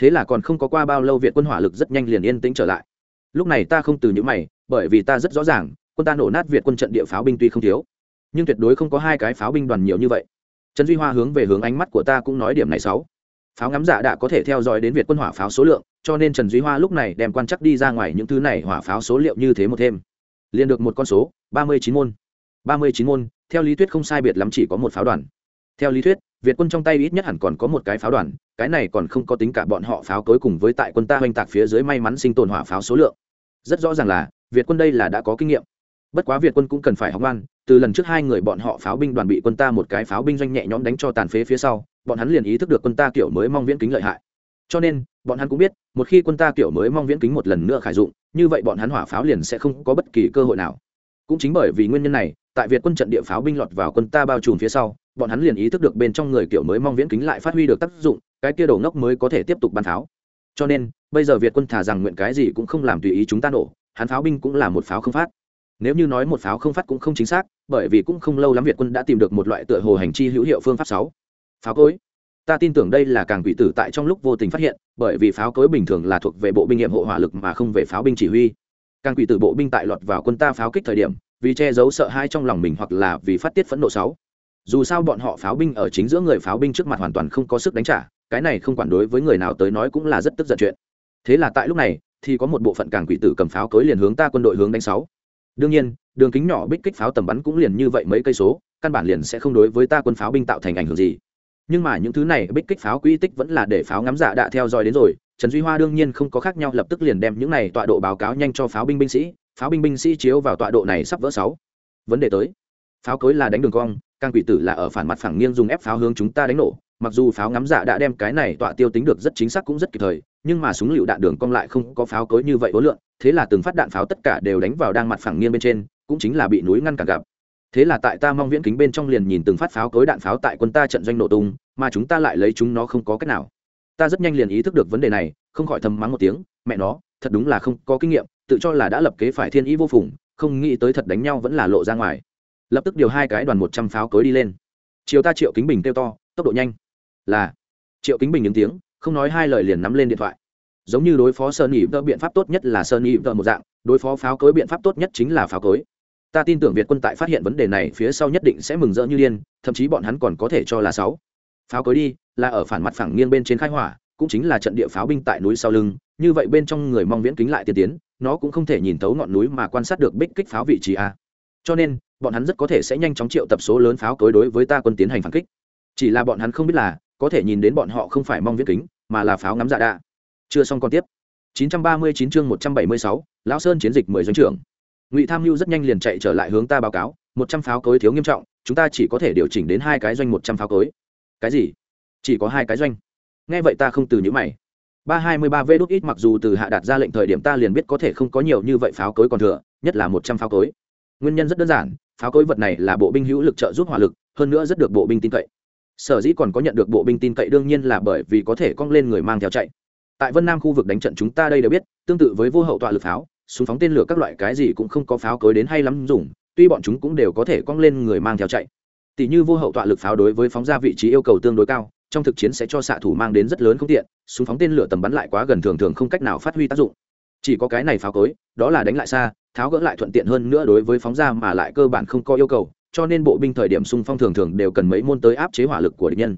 Thế là còn không có qua bao lâu việt quân hỏa lực rất nhanh liền yên tĩnh trở lại. Lúc này ta không từ những mày, bởi vì ta rất rõ ràng quân ta nổ nát việt quân trận địa pháo binh tuy không thiếu, nhưng tuyệt đối không có hai cái pháo binh đoàn nhiều như vậy. Trần duy hoa hướng về hướng ánh mắt của ta cũng nói điểm này sáu. Pháo ngắm giả đã có thể theo dõi đến việt quân hỏa pháo số lượng, cho nên trần duy hoa lúc này đem quan chắc đi ra ngoài những thứ này hỏa pháo số liệu như thế một thêm. Liền được một con số, ba mươi chín môn. Ba mươi chín môn, theo lý thuyết không sai biệt lắm chỉ có một pháo đoàn. Theo lý thuyết, việt quân trong tay ít nhất hẳn còn có một cái pháo đoàn, cái này còn không có tính cả bọn họ pháo cối cùng với tại quân ta oanh tạc phía dưới may mắn sinh tồn hỏa pháo số lượng. Rất rõ ràng là, việt quân đây là đã có kinh nghiệm bất quá việt quân cũng cần phải học ngoan, từ lần trước hai người bọn họ pháo binh đoàn bị quân ta một cái pháo binh doanh nhẹ nhõm đánh cho tàn phế phía sau, bọn hắn liền ý thức được quân ta kiểu mới mong viễn kính lợi hại. Cho nên, bọn hắn cũng biết, một khi quân ta kiểu mới mong viễn kính một lần nữa khải dụng, như vậy bọn hắn hỏa pháo liền sẽ không có bất kỳ cơ hội nào. Cũng chính bởi vì nguyên nhân này, tại việt quân trận địa pháo binh lọt vào quân ta bao trùm phía sau, bọn hắn liền ý thức được bên trong người kiểu mới mong viễn kính lại phát huy được tác dụng, cái kia đầu ngốc mới có thể tiếp tục bắn pháo. Cho nên, bây giờ việt quân thả rằng nguyện cái gì cũng không làm tùy ý chúng ta nổ, hắn pháo binh cũng là một pháo không phát nếu như nói một pháo không phát cũng không chính xác, bởi vì cũng không lâu lắm việt quân đã tìm được một loại tựa hồ hành chi hữu hiệu phương pháp sáu. Pháo cối. Ta tin tưởng đây là càng quỷ tử tại trong lúc vô tình phát hiện, bởi vì pháo cối bình thường là thuộc về bộ binh nghiệm hộ hỏa lực mà không về pháo binh chỉ huy. Càng quỷ tử bộ binh tại lọt vào quân ta pháo kích thời điểm, vì che giấu sợ hai trong lòng mình hoặc là vì phát tiết phẫn nộ sáu. Dù sao bọn họ pháo binh ở chính giữa người pháo binh trước mặt hoàn toàn không có sức đánh trả, cái này không quản đối với người nào tới nói cũng là rất tức giận chuyện. Thế là tại lúc này, thì có một bộ phận càng quỷ tử cầm pháo cối liền hướng ta quân đội hướng đánh sáu đương nhiên, đường kính nhỏ bích kích pháo tầm bắn cũng liền như vậy mấy cây số, căn bản liền sẽ không đối với ta quân pháo binh tạo thành ảnh hưởng gì. Nhưng mà những thứ này bích kích pháo quỹ tích vẫn là để pháo ngắm giả đã theo dõi đến rồi, trần duy hoa đương nhiên không có khác nhau, lập tức liền đem những này tọa độ báo cáo nhanh cho pháo binh binh sĩ, pháo binh binh sĩ chiếu vào tọa độ này sắp vỡ sáu. Vấn đề tới. Pháo cối là đánh đường cong, càng quỷ tử là ở phản mặt phẳng nghiêng dùng ép pháo hướng chúng ta đánh nổ mặc dù pháo ngắm dạ đã đem cái này tọa tiêu tính được rất chính xác cũng rất kịp thời, nhưng mà súng lựu đạn đường cong lại không có pháo cối như vậy ối lượng, thế là từng phát đạn pháo tất cả đều đánh vào đang mặt phẳng nghiêng bên trên, cũng chính là bị núi ngăn cản gặp. Thế là tại ta mong viễn kính bên trong liền nhìn từng phát pháo cối đạn pháo tại quân ta trận doanh nổ tung, mà chúng ta lại lấy chúng nó không có cách nào. Ta rất nhanh liền ý thức được vấn đề này, không khỏi thầm mắng một tiếng, mẹ nó, thật đúng là không có kinh nghiệm, tự cho là đã lập kế phải thiên ý vô phùng, không nghĩ tới thật đánh nhau vẫn là lộ ra ngoài. Lập tức điều hai cái đoàn một trăm pháo cối đi lên. Chiều ta triệu kính bình kêu to, tốc độ nhanh là triệu kính bình những tiếng, không nói hai lời liền nắm lên điện thoại. Giống như đối phó sơn nhị vợ biện pháp tốt nhất là sơn nhị vợ một dạng, đối phó pháo cối biện pháp tốt nhất chính là pháo cối. Ta tin tưởng việt quân tại phát hiện vấn đề này phía sau nhất định sẽ mừng rỡ như điên, thậm chí bọn hắn còn có thể cho là sáu. Pháo cối đi, là ở phản mặt phẳng nghiêng bên trên khai hỏa, cũng chính là trận địa pháo binh tại núi sau lưng, như vậy bên trong người mong viễn kính lại tiên tiến, nó cũng không thể nhìn thấu ngọn núi mà quan sát được bích kích pháo vị trí a. Cho nên, bọn hắn rất có thể sẽ nhanh chóng triệu tập số lớn pháo cối đối với ta quân tiến hành phản kích. Chỉ là bọn hắn không biết là có thể nhìn đến bọn họ không phải mong viễn kính mà là pháo ngắm dạ đạ. chưa xong còn tiếp. 939 chương 176, lão sơn chiến dịch 10 doanh trưởng. Ngụy tham mưu rất nhanh liền chạy trở lại hướng ta báo cáo một trăm pháo cối thiếu nghiêm trọng chúng ta chỉ có thể điều chỉnh đến hai cái doanh một trăm pháo cối. Cái gì? Chỉ có hai cái doanh? Nghe vậy ta không từ những mày. ba hai mươi ba v đốt ít mặc dù từ hạ đạt ra lệnh thời điểm ta liền biết có thể không có nhiều như vậy pháo cối còn thừa nhất là một trăm pháo cối. Nguyên nhân rất đơn giản pháo cối vật này là bộ binh hữu lực trợ giúp hỏa lực hơn nữa rất được bộ binh tin cậy sở dĩ còn có nhận được bộ binh tin cậy đương nhiên là bởi vì có thể cong lên người mang theo chạy. Tại vân nam khu vực đánh trận chúng ta đây đều biết, tương tự với vô hậu tọa lực pháo, súng phóng tên lửa các loại cái gì cũng không có pháo cối đến hay lắm dùng, tuy bọn chúng cũng đều có thể cong lên người mang theo chạy. Tỷ như vô hậu tọa lực pháo đối với phóng ra vị trí yêu cầu tương đối cao, trong thực chiến sẽ cho xạ thủ mang đến rất lớn không tiện, súng phóng tên lửa tầm bắn lại quá gần thường thường không cách nào phát huy tác dụng. Chỉ có cái này pháo cối, đó là đánh lại xa, tháo gỡ lại thuận tiện hơn nữa đối với phóng ra mà lại cơ bản không có yêu cầu cho nên bộ binh thời điểm xung phong thường thường đều cần mấy môn tới áp chế hỏa lực của địch nhân.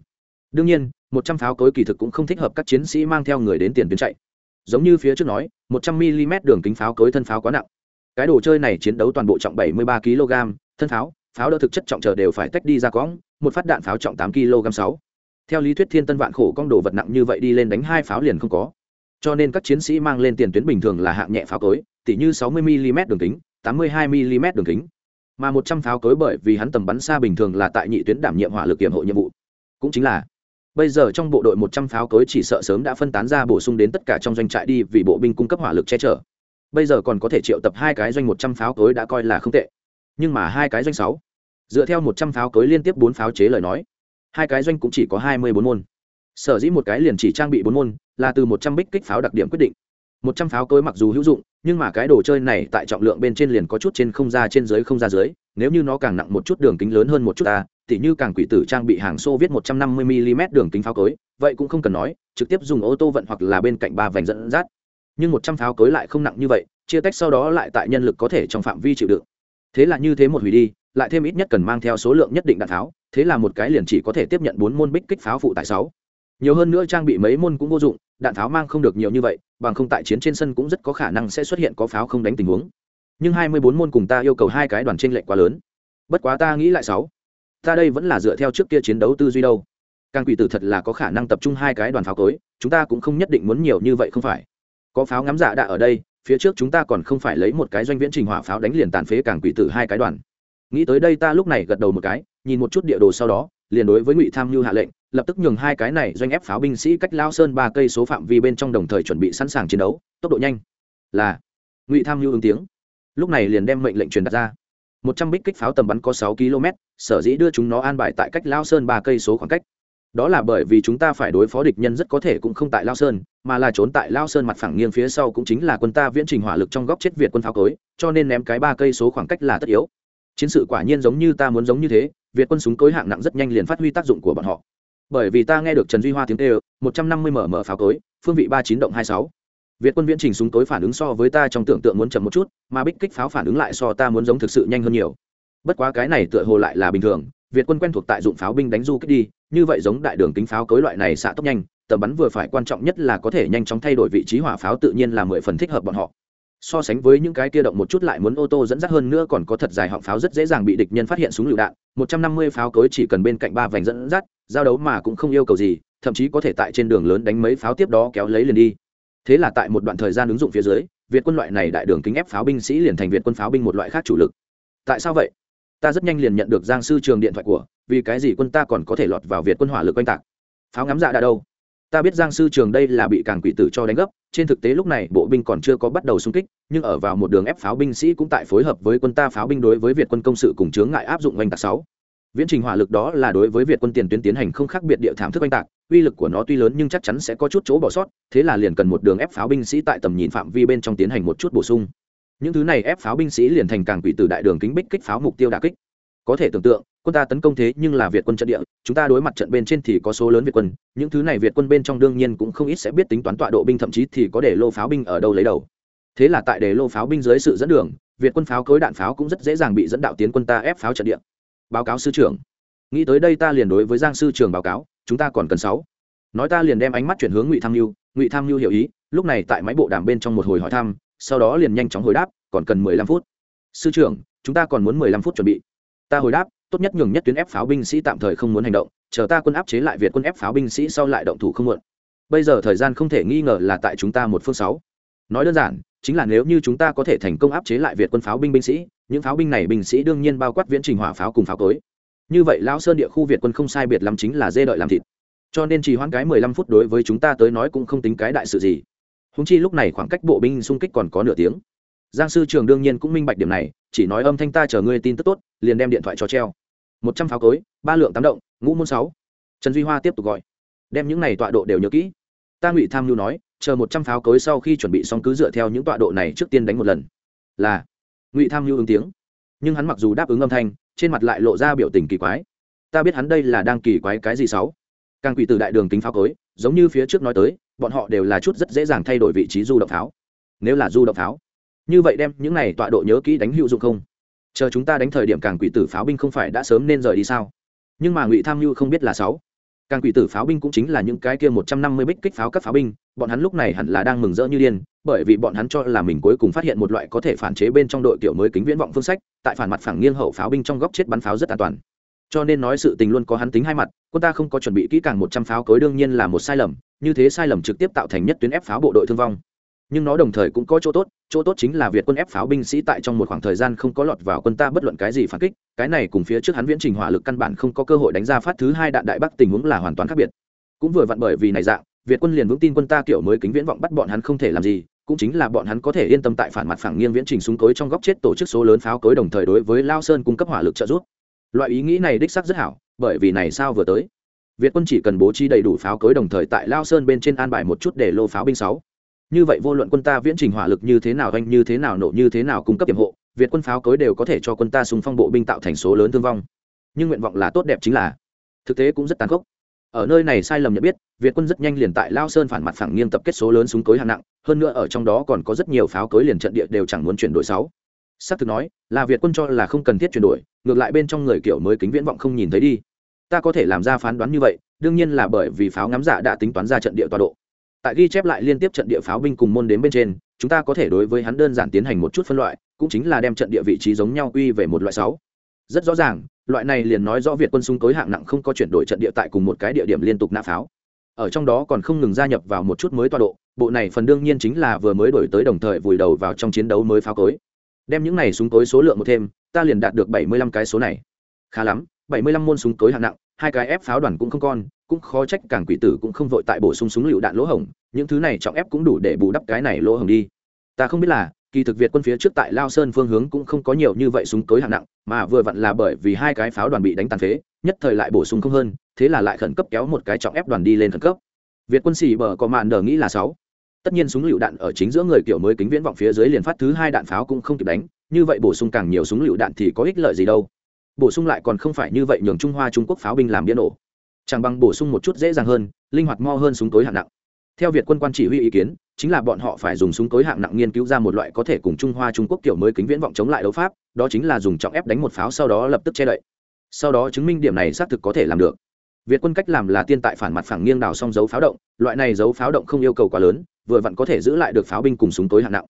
Đương nhiên, một trăm pháo cối kỳ thực cũng không thích hợp các chiến sĩ mang theo người đến tiền tuyến chạy. Giống như phía trước nói, một trăm mm đường kính pháo cối thân pháo quá nặng. Cái đồ chơi này chiến đấu toàn bộ trọng bảy mươi ba kg thân pháo pháo đỡ thực chất trọng chờ đều phải tách đi ra cõng, một phát đạn pháo trọng tám kg sáu. Theo lý thuyết thiên tân vạn khổ con đồ vật nặng như vậy đi lên đánh hai pháo liền không có. Cho nên các chiến sĩ mang lên tiền tuyến bình thường là hạng nhẹ pháo cối, tỉ như 60 mm đường kính 82 mm đường kính mà 100 pháo cối bởi vì hắn tầm bắn xa bình thường là tại nhị tuyến đảm nhiệm hỏa lực kiểm hộ nhiệm vụ. Cũng chính là, bây giờ trong bộ đội 100 pháo cối chỉ sợ sớm đã phân tán ra bổ sung đến tất cả trong doanh trại đi vì bộ binh cung cấp hỏa lực che chở. Bây giờ còn có thể triệu tập hai cái doanh 100 pháo cối đã coi là không tệ. Nhưng mà hai cái doanh sáu, dựa theo 100 pháo cối liên tiếp bốn pháo chế lời nói, hai cái doanh cũng chỉ có 24 môn. Sở dĩ một cái liền chỉ trang bị bốn môn là từ 100 bích kích pháo đặc điểm quyết định một trăm pháo cối mặc dù hữu dụng, nhưng mà cái đồ chơi này tại trọng lượng bên trên liền có chút trên không ra trên dưới không ra dưới, nếu như nó càng nặng một chút đường kính lớn hơn một chút ta, tỉ như càng quỷ tử trang bị hàng xô viết một trăm năm mươi mm đường kính pháo cối, vậy cũng không cần nói, trực tiếp dùng ô tô vận hoặc là bên cạnh ba vành dẫn dắt nhưng một trăm pháo cối lại không nặng như vậy, chia tách sau đó lại tại nhân lực có thể trong phạm vi chịu đựng thế là như thế một hủy đi, lại thêm ít nhất cần mang theo số lượng nhất định đạn tháo. thế là một cái liền chỉ có thể tiếp nhận bốn môn bích kích pháo phụ tại sáu nhiều hơn nữa trang bị mấy môn cũng vô dụng đạn pháo mang không được nhiều như vậy bằng không tại chiến trên sân cũng rất có khả năng sẽ xuất hiện có pháo không đánh tình huống. Nhưng hai mươi bốn môn cùng ta yêu cầu hai cái đoàn tranh lệnh quá lớn. Bất quá ta nghĩ lại sáu. Ta đây vẫn là dựa theo trước kia chiến đấu tư duy đâu. Càng quỷ tử thật là có khả năng tập trung hai cái đoàn pháo tối, chúng ta cũng không nhất định muốn nhiều như vậy không phải. Có pháo ngắm dạ đã ở đây phía trước chúng ta còn không phải lấy một cái doanh viễn trình hỏa pháo đánh liền tàn phế càng quỷ tử hai cái đoàn. Nghĩ tới đây ta lúc này gật đầu một cái nhìn một chút địa đồ sau đó liền đối với ngụy tham mưu hạ lệnh lập tức nhường hai cái này doanh ép pháo binh sĩ cách lao sơn ba cây số phạm vi bên trong đồng thời chuẩn bị sẵn sàng chiến đấu, tốc độ nhanh. Là, ngụy tham mưu ứng tiếng. Lúc này liền đem mệnh lệnh truyền đặt ra. Một trăm bích kích pháo tầm bắn có sáu km, sở dĩ đưa chúng nó an bài tại cách lao sơn ba cây số khoảng cách. Đó là bởi vì chúng ta phải đối phó địch nhân rất có thể cũng không tại lao sơn, mà là trốn tại lao sơn mặt phẳng nghiêng phía sau cũng chính là quân ta viễn trình hỏa lực trong góc chết việt quân pháo cối, cho nên ném cái ba cây số khoảng cách là tất yếu. Chiến sự quả nhiên giống như ta muốn giống như thế, việt quân súng cối hạng nặng rất nhanh liền phát huy tác dụng của bọn họ bởi vì ta nghe được trần duy hoa tiếng tê một trăm năm mươi mở mở pháo tối, phương vị ba chín động hai sáu. Việt quân viễn trình súng tối phản ứng so với ta trong tưởng tượng muốn chậm một chút mà bích kích pháo phản ứng lại so ta muốn giống thực sự nhanh hơn nhiều. Bất quá cái này tựa hồ lại là bình thường việt quân quen thuộc tại dụng pháo binh đánh du kích đi như vậy giống đại đường kính pháo cối loại này xạ tốc nhanh tầm bắn vừa phải quan trọng nhất là có thể nhanh chóng thay đổi vị trí hỏa pháo tự nhiên là mười phần thích hợp bọn họ so sánh với những cái kia động một chút lại muốn ô tô dẫn dắt hơn nữa còn có thật dài họng pháo rất dễ dàng bị địch nhân phát hiện súng lựu đạn. Một trăm năm mươi pháo cối chỉ cần bên cạnh ba vành dẫn dắt, giao đấu mà cũng không yêu cầu gì, thậm chí có thể tại trên đường lớn đánh mấy pháo tiếp đó kéo lấy liền đi. Thế là tại một đoạn thời gian ứng dụng phía dưới, việt quân loại này đại đường kính ép pháo binh sĩ liền thành việt quân pháo binh một loại khác chủ lực. Tại sao vậy? Ta rất nhanh liền nhận được giang sư trường điện thoại của, vì cái gì quân ta còn có thể lọt vào việt quân hỏa lực oanh tạc? Pháo ngắm dạ đã đâu? Ta biết giang sư trường đây là bị càng quỷ tử cho đánh gấp, trên thực tế lúc này bộ binh còn chưa có bắt đầu xung kích, nhưng ở vào một đường ép pháo binh sĩ cũng tại phối hợp với quân ta pháo binh đối với việt quân công sự cùng chướng ngại áp dụng oanh tạc sáu. Viễn trình hỏa lực đó là đối với việt quân tiền tuyến tiến hành không khác biệt địa thảm thức oanh tạc, uy lực của nó tuy lớn nhưng chắc chắn sẽ có chút chỗ bỏ sót, thế là liền cần một đường ép pháo binh sĩ tại tầm nhìn phạm vi bên trong tiến hành một chút bổ sung. Những thứ này ép pháo binh sĩ liền thành càng quỷ từ đại đường kính bích kích pháo mục tiêu đà kích. Có thể tưởng tượng quân ta tấn công thế nhưng là việt quân trận địa, chúng ta đối mặt trận bên trên thì có số lớn việt quân, những thứ này việt quân bên trong đương nhiên cũng không ít sẽ biết tính toán tọa độ binh, thậm chí thì có để lô pháo binh ở đâu lấy đầu. Thế là tại để lô pháo binh dưới sự dẫn đường, việt quân pháo cối đạn pháo cũng rất dễ dàng bị dẫn đạo tiến quân ta ép pháo trận địa. Báo cáo sư trưởng. Nghĩ tới đây ta liền đối với giang sư trưởng báo cáo, chúng ta còn cần sáu. Nói ta liền đem ánh mắt chuyển hướng ngụy tham mưu ngụy tham mưu hiểu ý, lúc này tại máy bộ đàm bên trong một hồi hỏi thăm, sau đó liền nhanh chóng hồi đáp, còn cần mười lăm phút. Sư trưởng, chúng ta còn muốn mười lăm phút chuẩn bị. Ta hồi đáp tốt nhất nhường nhất tuyến ép pháo binh sĩ tạm thời không muốn hành động, chờ ta quân áp chế lại việt quân ép pháo binh sĩ sau lại động thủ không muộn. Bây giờ thời gian không thể nghi ngờ là tại chúng ta một phương sáu. Nói đơn giản, chính là nếu như chúng ta có thể thành công áp chế lại việt quân pháo binh binh sĩ, những pháo binh này binh sĩ đương nhiên bao quát viễn trình hỏa pháo cùng pháo cối. Như vậy lão sơn địa khu việt quân không sai biệt lắm chính là dê đợi làm thịt. Cho nên chỉ hoãn cái mười lăm phút đối với chúng ta tới nói cũng không tính cái đại sự gì. Húng chi lúc này khoảng cách bộ binh xung kích còn có nửa tiếng. Giang sư trường đương nhiên cũng minh bạch điểm này, chỉ nói âm thanh ta chờ ngươi tin tức tốt, liền đem điện thoại cho treo một trăm pháo cối, ba lượng tám động, ngũ môn sáu. Trần duy hoa tiếp tục gọi. Đem những này tọa độ đều nhớ kỹ. Ta ngụy tham mưu nói, chờ một trăm pháo cối sau khi chuẩn bị xong cứ dựa theo những tọa độ này trước tiên đánh một lần. Là. Ngụy tham mưu ứng tiếng. Nhưng hắn mặc dù đáp ứng âm thanh, trên mặt lại lộ ra biểu tình kỳ quái. Ta biết hắn đây là đang kỳ quái cái gì sáu. Càng quỷ từ đại đường kính pháo cối, giống như phía trước nói tới, bọn họ đều là chút rất dễ dàng thay đổi vị trí du động pháo. Nếu là du động pháo, như vậy đem những này tọa độ nhớ kỹ đánh hữu dụng không? Chờ chúng ta đánh thời điểm càng quỷ tử pháo binh không phải đã sớm nên rời đi sao? Nhưng mà ngụy tham mưu không biết là sáu. Càng quỷ tử pháo binh cũng chính là những cái kia một trăm năm mươi bích kích pháo các pháo binh, bọn hắn lúc này hẳn là đang mừng rỡ như điên, bởi vì bọn hắn cho là mình cuối cùng phát hiện một loại có thể phản chế bên trong đội kiểu mới kính viễn vọng phương sách, tại phản mặt phẳng nghiêng hậu pháo binh trong góc chết bắn pháo rất an toàn. Cho nên nói sự tình luôn có hắn tính hai mặt, quân ta không có chuẩn bị kỹ càng một trăm pháo cối đương nhiên là một sai lầm, như thế sai lầm trực tiếp tạo thành nhất tuyến ép pháo bộ đội thương vong nhưng nó đồng thời cũng có chỗ tốt chỗ tốt chính là việt quân ép pháo binh sĩ tại trong một khoảng thời gian không có lọt vào quân ta bất luận cái gì phản kích, cái này cùng phía trước hắn viễn trình hỏa lực căn bản không có cơ hội đánh ra phát thứ hai đạn đại bắc tình huống là hoàn toàn khác biệt. Cũng vừa vặn bởi vì này dạng, việt quân liền vững tin quân ta kiểu mới kính viễn vọng bắt bọn hắn không thể làm gì, cũng chính là bọn hắn có thể yên tâm tại phản mặt phẳng nghiêng viễn trình súng cối trong góc chết tổ chức số lớn pháo cối đồng thời đối với lao sơn cung cấp hỏa lực trợ giúp. Loại ý nghĩ này đích sắc rất hảo, bởi vì này sao vừa tới. Việt quân chỉ cần bố trí đầy đủ pháo cối đồng thời tại lao sơn bên trên an bài một chút để lô pháo binh sáu như vậy vô luận quân ta viễn trình hỏa lực như thế nào, anh như thế nào nổ như thế nào cung cấp tiềm hộ, việt quân pháo cối đều có thể cho quân ta súng phong bộ binh tạo thành số lớn thương vong. Nhưng nguyện vọng là tốt đẹp chính là thực tế cũng rất tàn khốc. Ở nơi này sai lầm nhận biết, việt quân rất nhanh liền tại lao sơn phản mặt phẳng nghiêng tập kết số lớn súng cối hạng nặng, hơn nữa ở trong đó còn có rất nhiều pháo cối liền trận địa đều chẳng muốn chuyển đổi sáu. Xác thực nói, là việt quân cho là không cần thiết chuyển đổi, ngược lại bên trong người kiểu mới kính viễn vọng không nhìn thấy đi. Ta có thể làm ra phán đoán như vậy, đương nhiên là bởi vì pháo ngắm giả đã tính toán ra trận địa tọa độ tại ghi chép lại liên tiếp trận địa pháo binh cùng môn đến bên trên, chúng ta có thể đối với hắn đơn giản tiến hành một chút phân loại, cũng chính là đem trận địa vị trí giống nhau quy về một loại sáu. Rất rõ ràng, loại này liền nói rõ việt quân súng tối hạng nặng không có chuyển đổi trận địa tại cùng một cái địa điểm liên tục nã pháo. Ở trong đó còn không ngừng gia nhập vào một chút mới toa độ, bộ này phần đương nhiên chính là vừa mới đổi tới đồng thời vùi đầu vào trong chiến đấu mới pháo cối. Đem những này súng cối số lượng một thêm, ta liền đạt được bảy mươi lăm cái số này. Khá lắm, bảy mươi lăm môn súng cối hạng nặng, hai cái ép pháo đoàn cũng không con cũng khó trách càng quỷ tử cũng không vội tại bổ sung súng lựu đạn lỗ hổng, những thứ này trọng ép cũng đủ để bù đắp cái này lỗ hổng đi. Ta không biết là, kỳ thực việt quân phía trước tại lao sơn phương hướng cũng không có nhiều như vậy súng cối hạng nặng, mà vừa vặn là bởi vì hai cái pháo đoàn bị đánh tàn phế, nhất thời lại bổ sung không hơn, thế là lại khẩn cấp kéo một cái trọng ép đoàn đi lên khẩn cấp. Việt quân xì bờ có mạn đờ nghĩ là sáu. Tất nhiên súng lựu đạn ở chính giữa người kiểu mới kính viễn vọng phía dưới liền phát thứ hai đạn pháo cũng không kịp đánh, như vậy bổ sung càng nhiều súng lựu đạn thì có ích lợi gì đâu. Bổ sung lại còn không phải như vậy nhường trung hoa trung quốc pháo binh làm biên ổ chẳng bằng bổ sung một chút dễ dàng hơn, linh hoạt mo hơn súng tối hạng nặng. Theo việt quân quan chỉ huy ý kiến, chính là bọn họ phải dùng súng tối hạng nặng nghiên cứu ra một loại có thể cùng trung hoa trung quốc kiểu mới kính viễn vọng chống lại đấu pháp, đó chính là dùng trọng ép đánh một pháo sau đó lập tức che đậy. Sau đó chứng minh điểm này xác thực có thể làm được. Việt quân cách làm là tiên tại phản mặt phẳng nghiêng đào xong dấu pháo động, loại này dấu pháo động không yêu cầu quá lớn, vừa vặn có thể giữ lại được pháo binh cùng súng tối hạng nặng.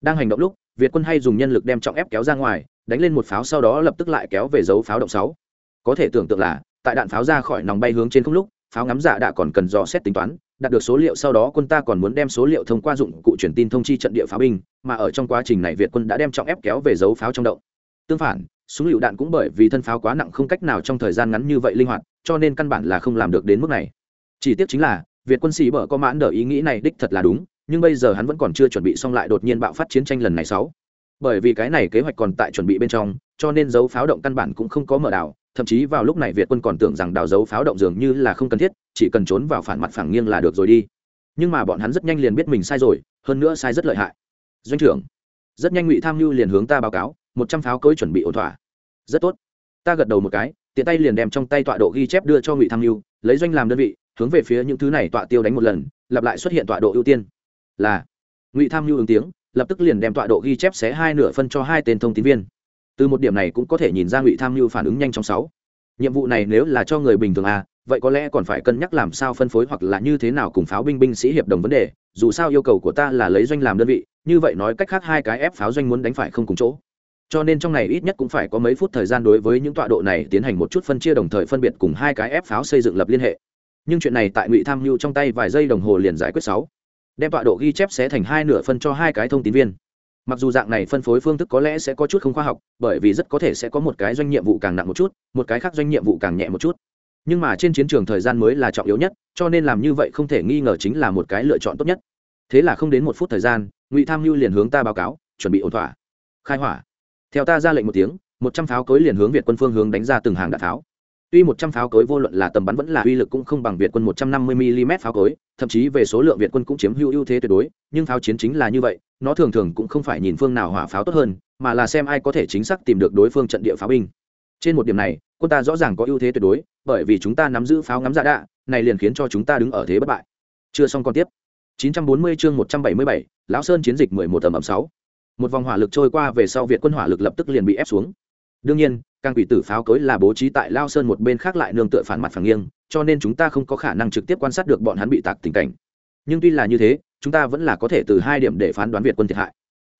Đang hành động lúc, việt quân hay dùng nhân lực đem trọng ép kéo ra ngoài, đánh lên một pháo sau đó lập tức lại kéo về dấu pháo động sáu. Có thể tưởng tượng là tại đạn pháo ra khỏi nòng bay hướng trên không lúc, pháo ngắm dạ đã còn cần dò xét tính toán, đạt được số liệu sau đó quân ta còn muốn đem số liệu thông qua dụng cụ truyền tin thông chi trận địa pháo binh, mà ở trong quá trình này việt quân đã đem trọng ép kéo về dấu pháo trong động. Tương phản, súng lựu đạn cũng bởi vì thân pháo quá nặng không cách nào trong thời gian ngắn như vậy linh hoạt, cho nên căn bản là không làm được đến mức này. Chỉ tiếc chính là, việt quân sĩ bở có mãn đỡ ý nghĩ này đích thật là đúng, nhưng bây giờ hắn vẫn còn chưa chuẩn bị xong lại đột nhiên bạo phát chiến tranh lần này sáu. Bởi vì cái này kế hoạch còn tại chuẩn bị bên trong, cho nên dấu pháo động căn bản cũng không có mở đảo thậm chí vào lúc này việt quân còn tưởng rằng đào dấu pháo động dường như là không cần thiết, chỉ cần trốn vào phản mặt phẳng nghiêng là được rồi đi. Nhưng mà bọn hắn rất nhanh liền biết mình sai rồi, hơn nữa sai rất lợi hại. Doanh trưởng, rất nhanh ngụy tham mưu liền hướng ta báo cáo, một trăm pháo cối chuẩn bị ổn thỏa. Rất tốt. Ta gật đầu một cái, tiện tay liền đem trong tay tọa độ ghi chép đưa cho ngụy tham mưu lấy doanh làm đơn vị, hướng về phía những thứ này tọa tiêu đánh một lần, lặp lại xuất hiện tọa độ ưu tiên. Là, ngụy tham mưu ứng tiếng, lập tức liền đem tọa độ ghi chép xé hai nửa phân cho hai tên thông tín viên từ một điểm này cũng có thể nhìn ra ngụy tham mưu phản ứng nhanh trong sáu. Nhiệm vụ này nếu là cho người bình thường à vậy có lẽ còn phải cân nhắc làm sao phân phối hoặc là như thế nào cùng pháo binh binh sĩ hiệp đồng vấn đề. Dù sao yêu cầu của ta là lấy doanh làm đơn vị, như vậy nói cách khác hai cái ép pháo doanh muốn đánh phải không cùng chỗ. Cho nên trong này ít nhất cũng phải có mấy phút thời gian đối với những tọa độ này tiến hành một chút phân chia đồng thời phân biệt cùng hai cái ép pháo xây dựng lập liên hệ. Nhưng chuyện này tại ngụy tham mưu trong tay vài giây đồng hồ liền giải quyết sáu. Đem tọa độ ghi chép sẽ thành hai nửa phân cho hai cái thông tín viên mặc dù dạng này phân phối phương thức có lẽ sẽ có chút không khoa học, bởi vì rất có thể sẽ có một cái doanh nhiệm vụ càng nặng một chút, một cái khác doanh nhiệm vụ càng nhẹ một chút. Nhưng mà trên chiến trường thời gian mới là trọng yếu nhất, cho nên làm như vậy không thể nghi ngờ chính là một cái lựa chọn tốt nhất. Thế là không đến một phút thời gian, ngụy tham mưu liền hướng ta báo cáo, chuẩn bị ổn thỏa. Khai hỏa. Theo ta ra lệnh một tiếng, một trăm pháo cối liền hướng việt quân phương hướng đánh ra từng hàng đạn pháo tuy một trăm pháo cối vô luận là tầm bắn vẫn là uy lực cũng không bằng việt quân một trăm năm mươi mm pháo cối thậm chí về số lượng việt quân cũng chiếm hữu ưu thế tuyệt đối nhưng pháo chiến chính là như vậy nó thường thường cũng không phải nhìn phương nào hỏa pháo tốt hơn mà là xem ai có thể chính xác tìm được đối phương trận địa pháo binh. Trên một điểm này quân ta rõ ràng có ưu thế tuyệt đối bởi vì chúng ta nắm giữ pháo ngắm dạ đạ này liền khiến cho chúng ta đứng ở thế bất bại. Chưa xong còn tiếp. 940 chương 177, lão sơn chiến dịch 11 tầm ẩm 6. một vòng hỏa lực trôi qua về sau việt quân hỏa lực lập tức liền bị ép xuống. Đương nhiên càng quỷ tử pháo cối là bố trí tại lao sơn một bên khác lại nương tựa phản mặt phẳng nghiêng, cho nên chúng ta không có khả năng trực tiếp quan sát được bọn hắn bị tạc tình cảnh. Nhưng tuy là như thế, chúng ta vẫn là có thể từ hai điểm để phán đoán việt quân thiệt hại.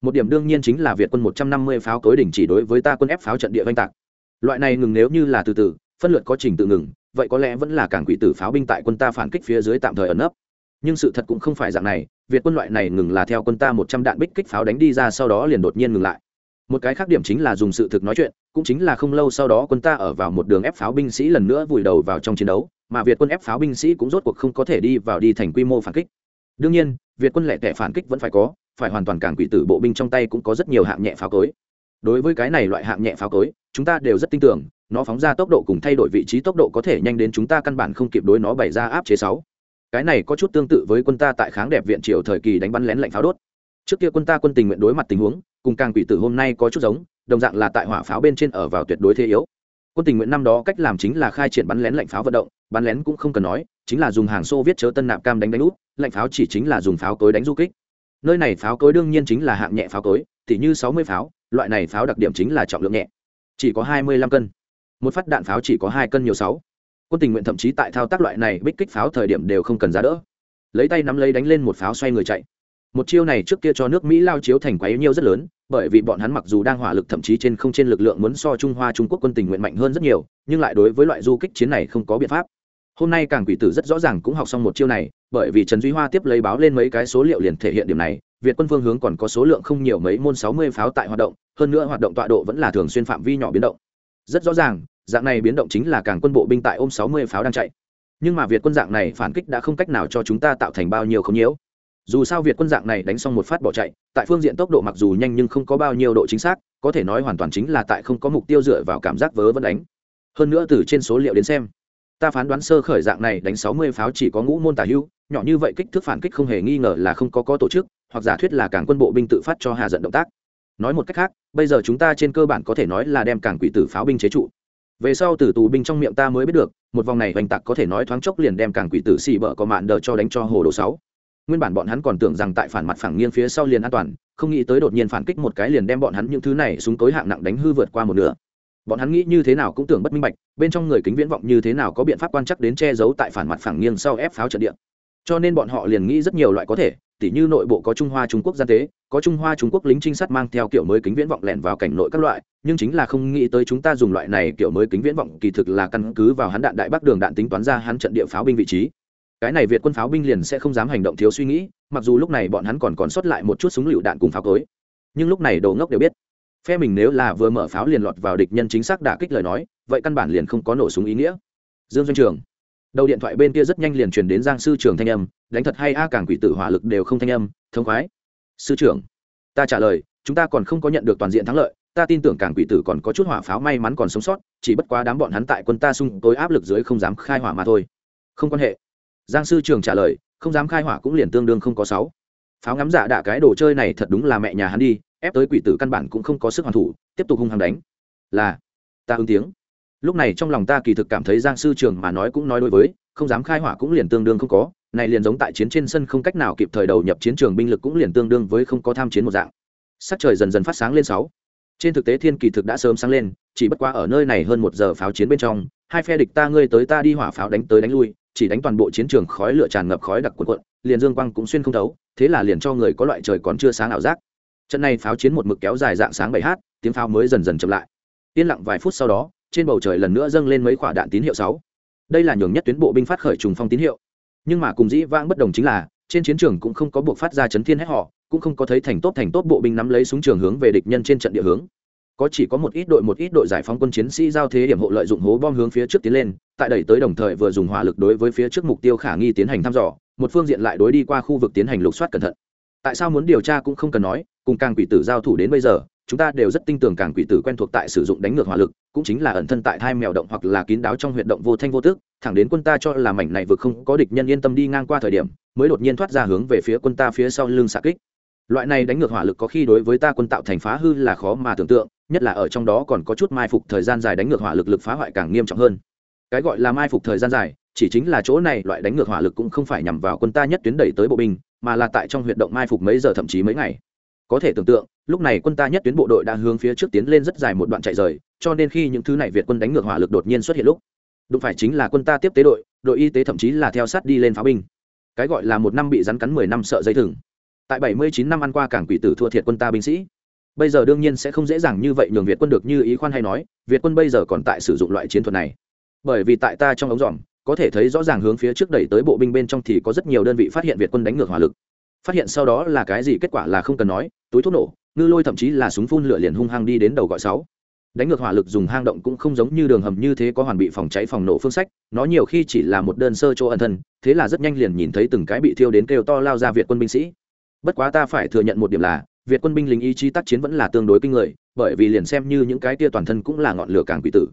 Một điểm đương nhiên chính là việt quân một trăm năm mươi pháo cối đỉnh chỉ đối với ta quân ép pháo trận địa oanh tạc. Loại này ngừng nếu như là từ từ, phân lượt có trình tự ngừng, vậy có lẽ vẫn là cảng quỷ tử pháo binh tại quân ta phản kích phía dưới tạm thời ẩn nấp. Nhưng sự thật cũng không phải dạng này, việt quân loại này ngừng là theo quân ta một trăm đạn bích kích pháo đánh đi ra sau đó liền đột nhiên ngừng lại một cái khác điểm chính là dùng sự thực nói chuyện, cũng chính là không lâu sau đó quân ta ở vào một đường ép pháo binh sĩ lần nữa vùi đầu vào trong chiến đấu, mà việt quân ép pháo binh sĩ cũng rốt cuộc không có thể đi vào đi thành quy mô phản kích. Đương nhiên, việt quân lẻ tẻ phản kích vẫn phải có, phải hoàn toàn cản quỷ tử bộ binh trong tay cũng có rất nhiều hạng nhẹ pháo cối. Đối với cái này loại hạng nhẹ pháo cối, chúng ta đều rất tin tưởng, nó phóng ra tốc độ cùng thay đổi vị trí tốc độ có thể nhanh đến chúng ta căn bản không kịp đối nó bày ra áp chế sáu. Cái này có chút tương tự với quân ta tại kháng đẹp viện triều thời kỳ đánh bắn lén lạnh pháo đốt trước kia quân ta quân tình nguyện đối mặt tình huống, cùng càng quỷ tử hôm nay có chút giống, đồng dạng là tại hỏa pháo bên trên ở vào tuyệt đối thế yếu. Quân tình nguyện năm đó cách làm chính là khai triển bắn lén lạnh pháo vận động, bắn lén cũng không cần nói, chính là dùng hàng xô viết chớ tân nạp cam đánh đánh út lạnh pháo chỉ chính là dùng pháo cối đánh du kích. Nơi này pháo cối đương nhiên chính là hạng nhẹ pháo cối, tỉ như sáu mươi pháo, loại này pháo đặc điểm chính là trọng lượng nhẹ, chỉ có hai mươi lăm cân. Một phát đạn pháo chỉ có hai cân nhiều sáu. Quân tình nguyện thậm chí tại thao tác loại này bích kích pháo thời điểm đều không cần giá đỡ. Lấy tay nắm lấy đánh lên một pháo xoay người chạy một chiêu này trước kia cho nước mỹ lao chiếu thành quá yếu nhiều rất lớn, bởi vì bọn hắn mặc dù đang hỏa lực thậm chí trên không trên lực lượng muốn so trung hoa trung quốc quân tình nguyện mạnh hơn rất nhiều, nhưng lại đối với loại du kích chiến này không có biện pháp. Hôm nay càng quỷ tử rất rõ ràng cũng học xong một chiêu này, bởi vì trần duy hoa tiếp lấy báo lên mấy cái số liệu liền thể hiện điểm này, việt quân phương hướng còn có số lượng không nhiều mấy môn sáu mươi pháo tại hoạt động, hơn nữa hoạt động tọa độ vẫn là thường xuyên phạm vi nhỏ biến động. Rất rõ ràng, dạng này biến động chính là càng quân bộ binh tại ôm sáu mươi pháo đang chạy. Nhưng mà việt quân dạng này phản kích đã không cách nào cho chúng ta tạo thành bao nhiêu không nhiễu dù sao việt quân dạng này đánh xong một phát bỏ chạy, tại phương diện tốc độ mặc dù nhanh nhưng không có bao nhiêu độ chính xác, có thể nói hoàn toàn chính là tại không có mục tiêu dựa vào cảm giác vớ vẫn đánh. Hơn nữa từ trên số liệu đến xem, ta phán đoán sơ khởi dạng này đánh sáu mươi pháo chỉ có ngũ môn tả hưu nhỏ như vậy kích thước phản kích không hề nghi ngờ là không có có tổ chức, hoặc giả thuyết là cảng quân bộ binh tự phát cho hạ giận động tác. Nói một cách khác, bây giờ chúng ta trên cơ bản có thể nói là đem cảng quỷ tử pháo binh chế trụ. Về sau từ tù binh trong miệng ta mới biết được, một vòng này hoành tặc có thể nói thoáng chốc liền đem cảng quỷ tử xì bở có mạn đờ cho đánh cho hồ đồ sáu nguyên bản bọn hắn còn tưởng rằng tại phản mặt phẳng nghiêng phía sau liền an toàn, không nghĩ tới đột nhiên phản kích một cái liền đem bọn hắn những thứ này xuống tối hạng nặng đánh hư vượt qua một nửa. Bọn hắn nghĩ như thế nào cũng tưởng bất minh bạch, bên trong người kính viễn vọng như thế nào có biện pháp quan chắc đến che giấu tại phản mặt phẳng nghiêng sau ép pháo trận địa. Cho nên bọn họ liền nghĩ rất nhiều loại có thể, tỉ như nội bộ có trung hoa trung quốc gian tế, có trung hoa trung quốc lính trinh sát mang theo kiểu mới kính viễn vọng lẻn vào cảnh nội các loại, nhưng chính là không nghĩ tới chúng ta dùng loại này kiểu mới kính viễn vọng kỳ thực là căn cứ vào hắn đạn đại bắc đường đạn tính toán ra hắn trận địa pháo binh vị trí cái này việt quân pháo binh liền sẽ không dám hành động thiếu suy nghĩ, mặc dù lúc này bọn hắn còn còn sót lại một chút súng lựu đạn cùng pháo cối. Nhưng lúc này đồ ngốc đều biết, phe mình nếu là vừa mở pháo liền lọt vào địch nhân chính xác đả kích lời nói, vậy căn bản liền không có nổ súng ý nghĩa. Dương doanh trường, đầu điện thoại bên kia rất nhanh liền truyền đến giang sư Trường thanh âm, đánh thật hay a, càng quỷ tử hỏa lực đều không thanh âm, thông khoái. Sư trưởng ta trả lời, chúng ta còn không có nhận được toàn diện thắng lợi, ta tin tưởng càng quỷ tử còn có chút hỏa pháo may mắn còn sống sót, chỉ bất quá đám bọn hắn tại quân ta sung tối áp lực dưới không dám khai hỏa mà thôi. Không quan hệ giang sư trường trả lời, không dám khai hỏa cũng liền tương đương không có sáu. Pháo ngắm giả đạ cái đồ chơi này thật đúng là mẹ nhà hắn đi, ép tới quỷ tử căn bản cũng không có sức hoàn thủ, tiếp tục hung hăng đánh. Là, ta ứng tiếng. Lúc này trong lòng ta kỳ thực cảm thấy giang sư trường mà nói cũng nói đối với, không dám khai hỏa cũng liền tương đương không có, này liền giống tại chiến trên sân không cách nào kịp thời đầu nhập chiến trường binh lực cũng liền tương đương với không có tham chiến một dạng. Sắc trời dần dần phát sáng lên sáu. Trên thực tế thiên kỳ thực đã sớm sáng lên, chỉ bất quá ở nơi này hơn một giờ pháo chiến bên trong, hai phe địch ta ngươi tới ta đi hỏa pháo đánh tới đánh lui chỉ đánh toàn bộ chiến trường khói lửa tràn ngập khói đặc cuộn cuộn, liền dương quang cũng xuyên không thấu, thế là liền cho người có loại trời còn chưa sáng ảo giác. Trận này pháo chiến một mực kéo dài dạng sáng bảy h tiếng pháo mới dần dần chậm lại. Yên lặng vài phút sau đó, trên bầu trời lần nữa dâng lên mấy quả đạn tín hiệu sáu. Đây là nhường nhất tuyến bộ binh phát khởi trùng phong tín hiệu. Nhưng mà cùng dĩ vãng bất đồng chính là, trên chiến trường cũng không có buộc phát ra chấn thiên hết họ cũng không có thấy thành tốt thành tốt bộ binh nắm lấy súng trường hướng về địch nhân trên trận địa hướng có chỉ có một ít đội một ít đội giải phóng quân chiến sĩ giao thế điểm hộ lợi dụng hố bom hướng phía trước tiến lên, tại đẩy tới đồng thời vừa dùng hỏa lực đối với phía trước mục tiêu khả nghi tiến hành thăm dò, một phương diện lại đối đi qua khu vực tiến hành lục soát cẩn thận. Tại sao muốn điều tra cũng không cần nói, cùng càng quỷ tử giao thủ đến bây giờ, chúng ta đều rất tin tưởng càng quỷ tử quen thuộc tại sử dụng đánh ngược hỏa lực, cũng chính là ẩn thân tại thai mèo động hoặc là kín đáo trong huyệt động vô thanh vô tức, thẳng đến quân ta cho là mảnh này vực không có địch nhân yên tâm đi ngang qua thời điểm, mới đột nhiên thoát ra hướng về phía quân ta phía sau lưng xạ kích loại này đánh ngược hỏa lực có khi đối với ta quân tạo thành phá hư là khó mà tưởng tượng, nhất là ở trong đó còn có chút mai phục thời gian dài đánh ngược hỏa lực lực phá hoại càng nghiêm trọng hơn. Cái gọi là mai phục thời gian dài, chỉ chính là chỗ này loại đánh ngược hỏa lực cũng không phải nhằm vào quân ta nhất tuyến đẩy tới bộ binh, mà là tại trong huyệt động mai phục mấy giờ thậm chí mấy ngày. Có thể tưởng tượng, lúc này quân ta nhất tuyến bộ đội đã hướng phía trước tiến lên rất dài một đoạn chạy rời, cho nên khi những thứ này việt quân đánh ngược hỏa lực đột nhiên xuất hiện lúc, đụng phải chính là quân ta tiếp tế đội đội y tế thậm chí là theo sát đi lên pháo binh. Cái gọi là một năm bị rắn cắn mười năm sợ dây thừng tại bảy mươi chín năm ăn qua cảng quỷ tử thua thiệt quân ta binh sĩ. Bây giờ đương nhiên sẽ không dễ dàng như vậy nhường việt quân được như ý khoan hay nói, việt quân bây giờ còn tại sử dụng loại chiến thuật này. Bởi vì tại ta trong ống dòm, có thể thấy rõ ràng hướng phía trước đẩy tới bộ binh bên trong thì có rất nhiều đơn vị phát hiện việt quân đánh ngược hỏa lực. Phát hiện sau đó là cái gì kết quả là không cần nói, túi thuốc nổ, ngư lôi thậm chí là súng phun lửa liền hung hăng đi đến đầu gọi sáu. Đánh ngược hỏa lực dùng hang động cũng không giống như đường hầm như thế có hoàn bị phòng cháy phòng nổ phương sách, nó nhiều khi chỉ là một đơn sơ chỗ ẩn thân, thế là rất nhanh liền nhìn thấy từng cái bị thiêu đến kêu to lao ra việt quân binh sĩ bất quá ta phải thừa nhận một điểm là, việt quân binh lính ý chí tác chiến vẫn là tương đối kinh người, bởi vì liền xem như những cái tia toàn thân cũng là ngọn lửa càng quỷ tử.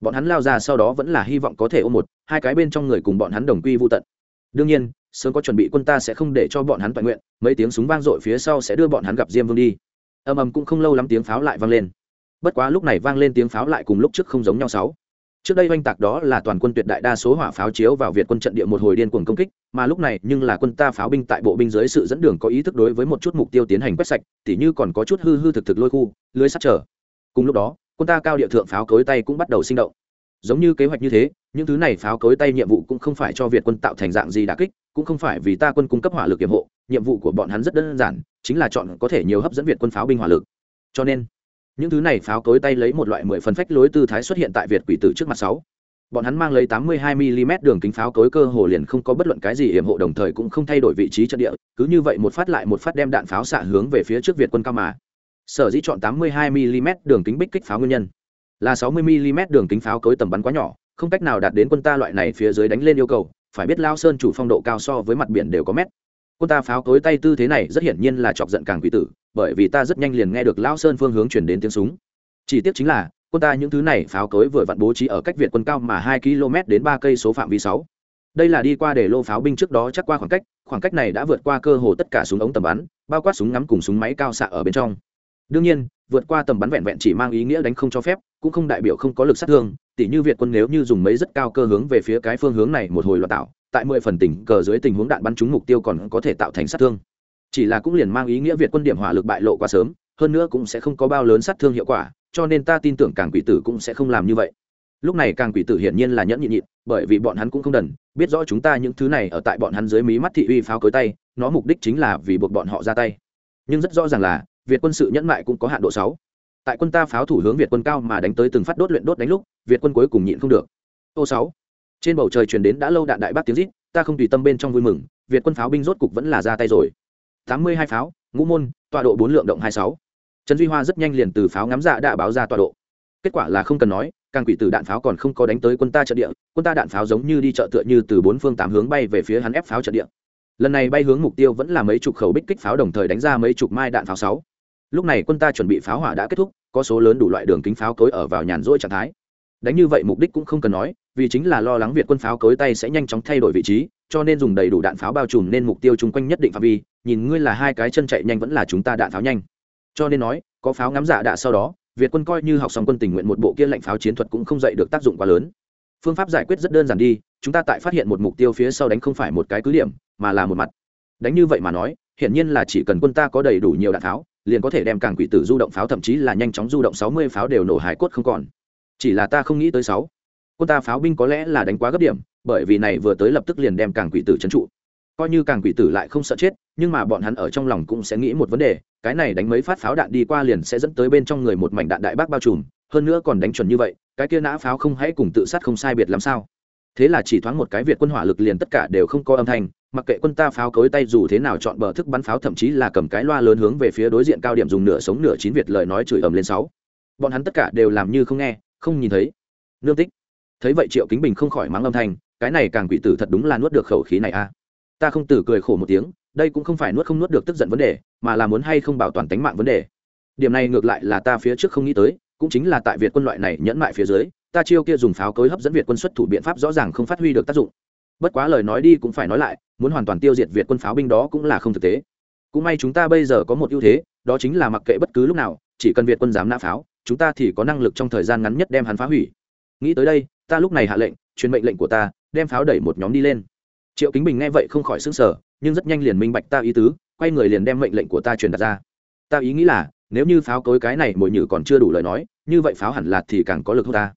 Bọn hắn lao ra sau đó vẫn là hy vọng có thể ôm một, hai cái bên trong người cùng bọn hắn đồng quy vô tận. Đương nhiên, sớm có chuẩn bị quân ta sẽ không để cho bọn hắn toàn nguyện, mấy tiếng súng vang dội phía sau sẽ đưa bọn hắn gặp diêm vương đi. Âm âm cũng không lâu lắm tiếng pháo lại vang lên. Bất quá lúc này vang lên tiếng pháo lại cùng lúc trước không giống nhau sáu trước đây oanh tạc đó là toàn quân tuyệt đại đa số hỏa pháo chiếu vào việt quân trận địa một hồi điên cuồng công kích, mà lúc này nhưng là quân ta pháo binh tại bộ binh dưới sự dẫn đường có ý thức đối với một chút mục tiêu tiến hành quét sạch, tỉ như còn có chút hư hư thực thực lôi khu, lưới sắt trở. Cùng lúc đó, quân ta cao địa thượng pháo cối tay cũng bắt đầu sinh động. Giống như kế hoạch như thế, những thứ này pháo cối tay nhiệm vụ cũng không phải cho việt quân tạo thành dạng gì đà kích, cũng không phải vì ta quân cung cấp hỏa lực kiểm hộ, nhiệm vụ của bọn hắn rất đơn giản, chính là chọn có thể nhiều hấp dẫn việt quân pháo binh hỏa lực. Cho nên những thứ này pháo cối tay lấy một loại mười phần phách lối tư thái xuất hiện tại việt quỷ tử trước mặt sáu. Bọn hắn mang lấy 82 mm đường kính pháo cối cơ hồ liền không có bất luận cái gì yểm hộ, đồng thời cũng không thay đổi vị trí trận địa, cứ như vậy một phát lại một phát đem đạn pháo xạ hướng về phía trước việt quân cao mà. Sở dĩ chọn 82 mm đường kính bích kích pháo nguyên nhân là 60 mm đường kính pháo cối tầm bắn quá nhỏ, không cách nào đạt đến quân ta loại này phía dưới đánh lên yêu cầu, phải biết lao sơn chủ phong độ cao so với mặt biển đều có mét. Quân ta pháo cối tay tư thế này rất hiển nhiên là chọc giận càng quỷ tử bởi vì ta rất nhanh liền nghe được lao sơn phương hướng chuyển đến tiếng súng. Chỉ tiếc chính là, quân ta những thứ này pháo cối vừa vặn bố trí ở cách việt quân cao mà hai km đến ba cây số phạm vi sáu. Đây là đi qua để lô pháo binh trước đó chắc qua khoảng cách khoảng cách này đã vượt qua cơ hồ tất cả súng ống tầm bắn, bao quát súng ngắm cùng súng máy cao xạ ở bên trong. Đương nhiên, vượt qua tầm bắn vẹn vẹn chỉ mang ý nghĩa đánh không cho phép, cũng không đại biểu không có lực sát thương, tỉ như việt quân nếu như dùng mấy rất cao cơ hướng về phía cái phương hướng này một hồi loạt tạo, tại mười phần tỉnh cờ dưới tình huống đạn bắn trúng mục tiêu còn có thể tạo thành sát thương chỉ là cũng liền mang ý nghĩa việt quân điểm hỏa lực bại lộ quá sớm, hơn nữa cũng sẽ không có bao lớn sát thương hiệu quả, cho nên ta tin tưởng càng quỷ tử cũng sẽ không làm như vậy. Lúc này càng quỷ tử hiển nhiên là nhẫn nhịn nhịn, bởi vì bọn hắn cũng không đần, biết rõ chúng ta những thứ này ở tại bọn hắn dưới mí mắt thị uy pháo cối tay, nó mục đích chính là vì buộc bọn họ ra tay. Nhưng rất rõ ràng là, việt quân sự nhẫn mại cũng có hạn độ sáu. Tại quân ta pháo thủ hướng việt quân cao mà đánh tới từng phát đốt luyện đốt đánh lúc, việt quân cuối cùng nhịn không được. Ô sáu. Trên bầu trời truyền đến đã lâu đạn đại bác tiếng rít, ta không tùy tâm bên trong vui mừng, việt quân pháo binh rốt cục vẫn là ra tay rồi tám mươi hai pháo, ngũ môn, tọa độ bốn lượng động hai sáu. Trần duy hoa rất nhanh liền từ pháo ngắm dạ đã báo ra tọa độ. Kết quả là không cần nói, càng quỷ tử đạn pháo còn không có đánh tới quân ta trận địa, quân ta đạn pháo giống như đi chợ tựa như từ bốn phương tám hướng bay về phía hắn ép pháo trận địa. Lần này bay hướng mục tiêu vẫn là mấy chục khẩu bích kích pháo đồng thời đánh ra mấy chục mai đạn pháo sáu. Lúc này quân ta chuẩn bị pháo hỏa đã kết thúc, có số lớn đủ loại đường kính pháo cối ở vào nhàn rỗi trạng thái. Đánh như vậy mục đích cũng không cần nói, vì chính là lo lắng việt quân pháo cối tay sẽ nhanh chóng thay đổi vị trí cho nên dùng đầy đủ đạn pháo bao trùm nên mục tiêu chung quanh nhất định phạm vi, nhìn ngươi là hai cái chân chạy nhanh vẫn là chúng ta đạn pháo nhanh. Cho nên nói, có pháo ngắm dạ đạ sau đó, việt quân coi như học xong quân tình nguyện một bộ kia lệnh pháo chiến thuật cũng không dạy được tác dụng quá lớn. Phương pháp giải quyết rất đơn giản đi, chúng ta tại phát hiện một mục tiêu phía sau đánh không phải một cái cứ điểm, mà là một mặt. Đánh như vậy mà nói, hiển nhiên là chỉ cần quân ta có đầy đủ nhiều đạn pháo, liền có thể đem càng quỷ tử du động pháo, thậm chí là nhanh chóng du động sáu mươi pháo đều nổ hải cốt không còn. Chỉ là ta không nghĩ tới sáu quân ta pháo binh có lẽ là đánh quá gấp điểm, bởi vì này vừa tới lập tức liền đem càng quỷ tử trấn trụ. Coi như càng quỷ tử lại không sợ chết, nhưng mà bọn hắn ở trong lòng cũng sẽ nghĩ một vấn đề, cái này đánh mấy phát pháo đạn đi qua liền sẽ dẫn tới bên trong người một mảnh đạn đại bác bao trùm, hơn nữa còn đánh chuẩn như vậy, cái kia nã pháo không hãy cùng tự sát không sai biệt làm sao. Thế là chỉ thoáng một cái việt quân hỏa lực liền tất cả đều không có âm thanh, mặc kệ quân ta pháo cối tay dù thế nào chọn bờ thức bắn pháo thậm chí là cầm cái loa lớn hướng về phía đối diện cao điểm dùng nửa sống nửa chín việt lời nói chửi ầm lên sáu. Bọn hắn tất cả đều làm như không nghe, không nhìn thấy. Nương tích thấy vậy triệu kính bình không khỏi mắng âm thanh, cái này càng quỷ tử thật đúng là nuốt được khẩu khí này a ta không tử cười khổ một tiếng, đây cũng không phải nuốt không nuốt được tức giận vấn đề, mà là muốn hay không bảo toàn tính mạng vấn đề. Điểm này ngược lại là ta phía trước không nghĩ tới, cũng chính là tại việt quân loại này nhẫn mại phía dưới, ta chiêu kia dùng pháo cối hấp dẫn việt quân xuất thủ biện pháp rõ ràng không phát huy được tác dụng. Bất quá lời nói đi cũng phải nói lại, muốn hoàn toàn tiêu diệt việt quân pháo binh đó cũng là không thực tế. Cũng may chúng ta bây giờ có một ưu thế, đó chính là mặc kệ bất cứ lúc nào, chỉ cần việt quân dám nã pháo, chúng ta thì có năng lực trong thời gian ngắn nhất đem hắn phá hủy. Nghĩ tới đây ta lúc này hạ lệnh truyền mệnh lệnh của ta đem pháo đẩy một nhóm đi lên. Triệu kính bình nghe vậy không khỏi xứng sở nhưng rất nhanh liền minh bạch ta ý tứ quay người liền đem mệnh lệnh của ta truyền đặt ra. Ta ý nghĩ là nếu như pháo cối cái này mồi nhử còn chưa đủ lời nói như vậy pháo hẳn là thì càng có lực hơn ta.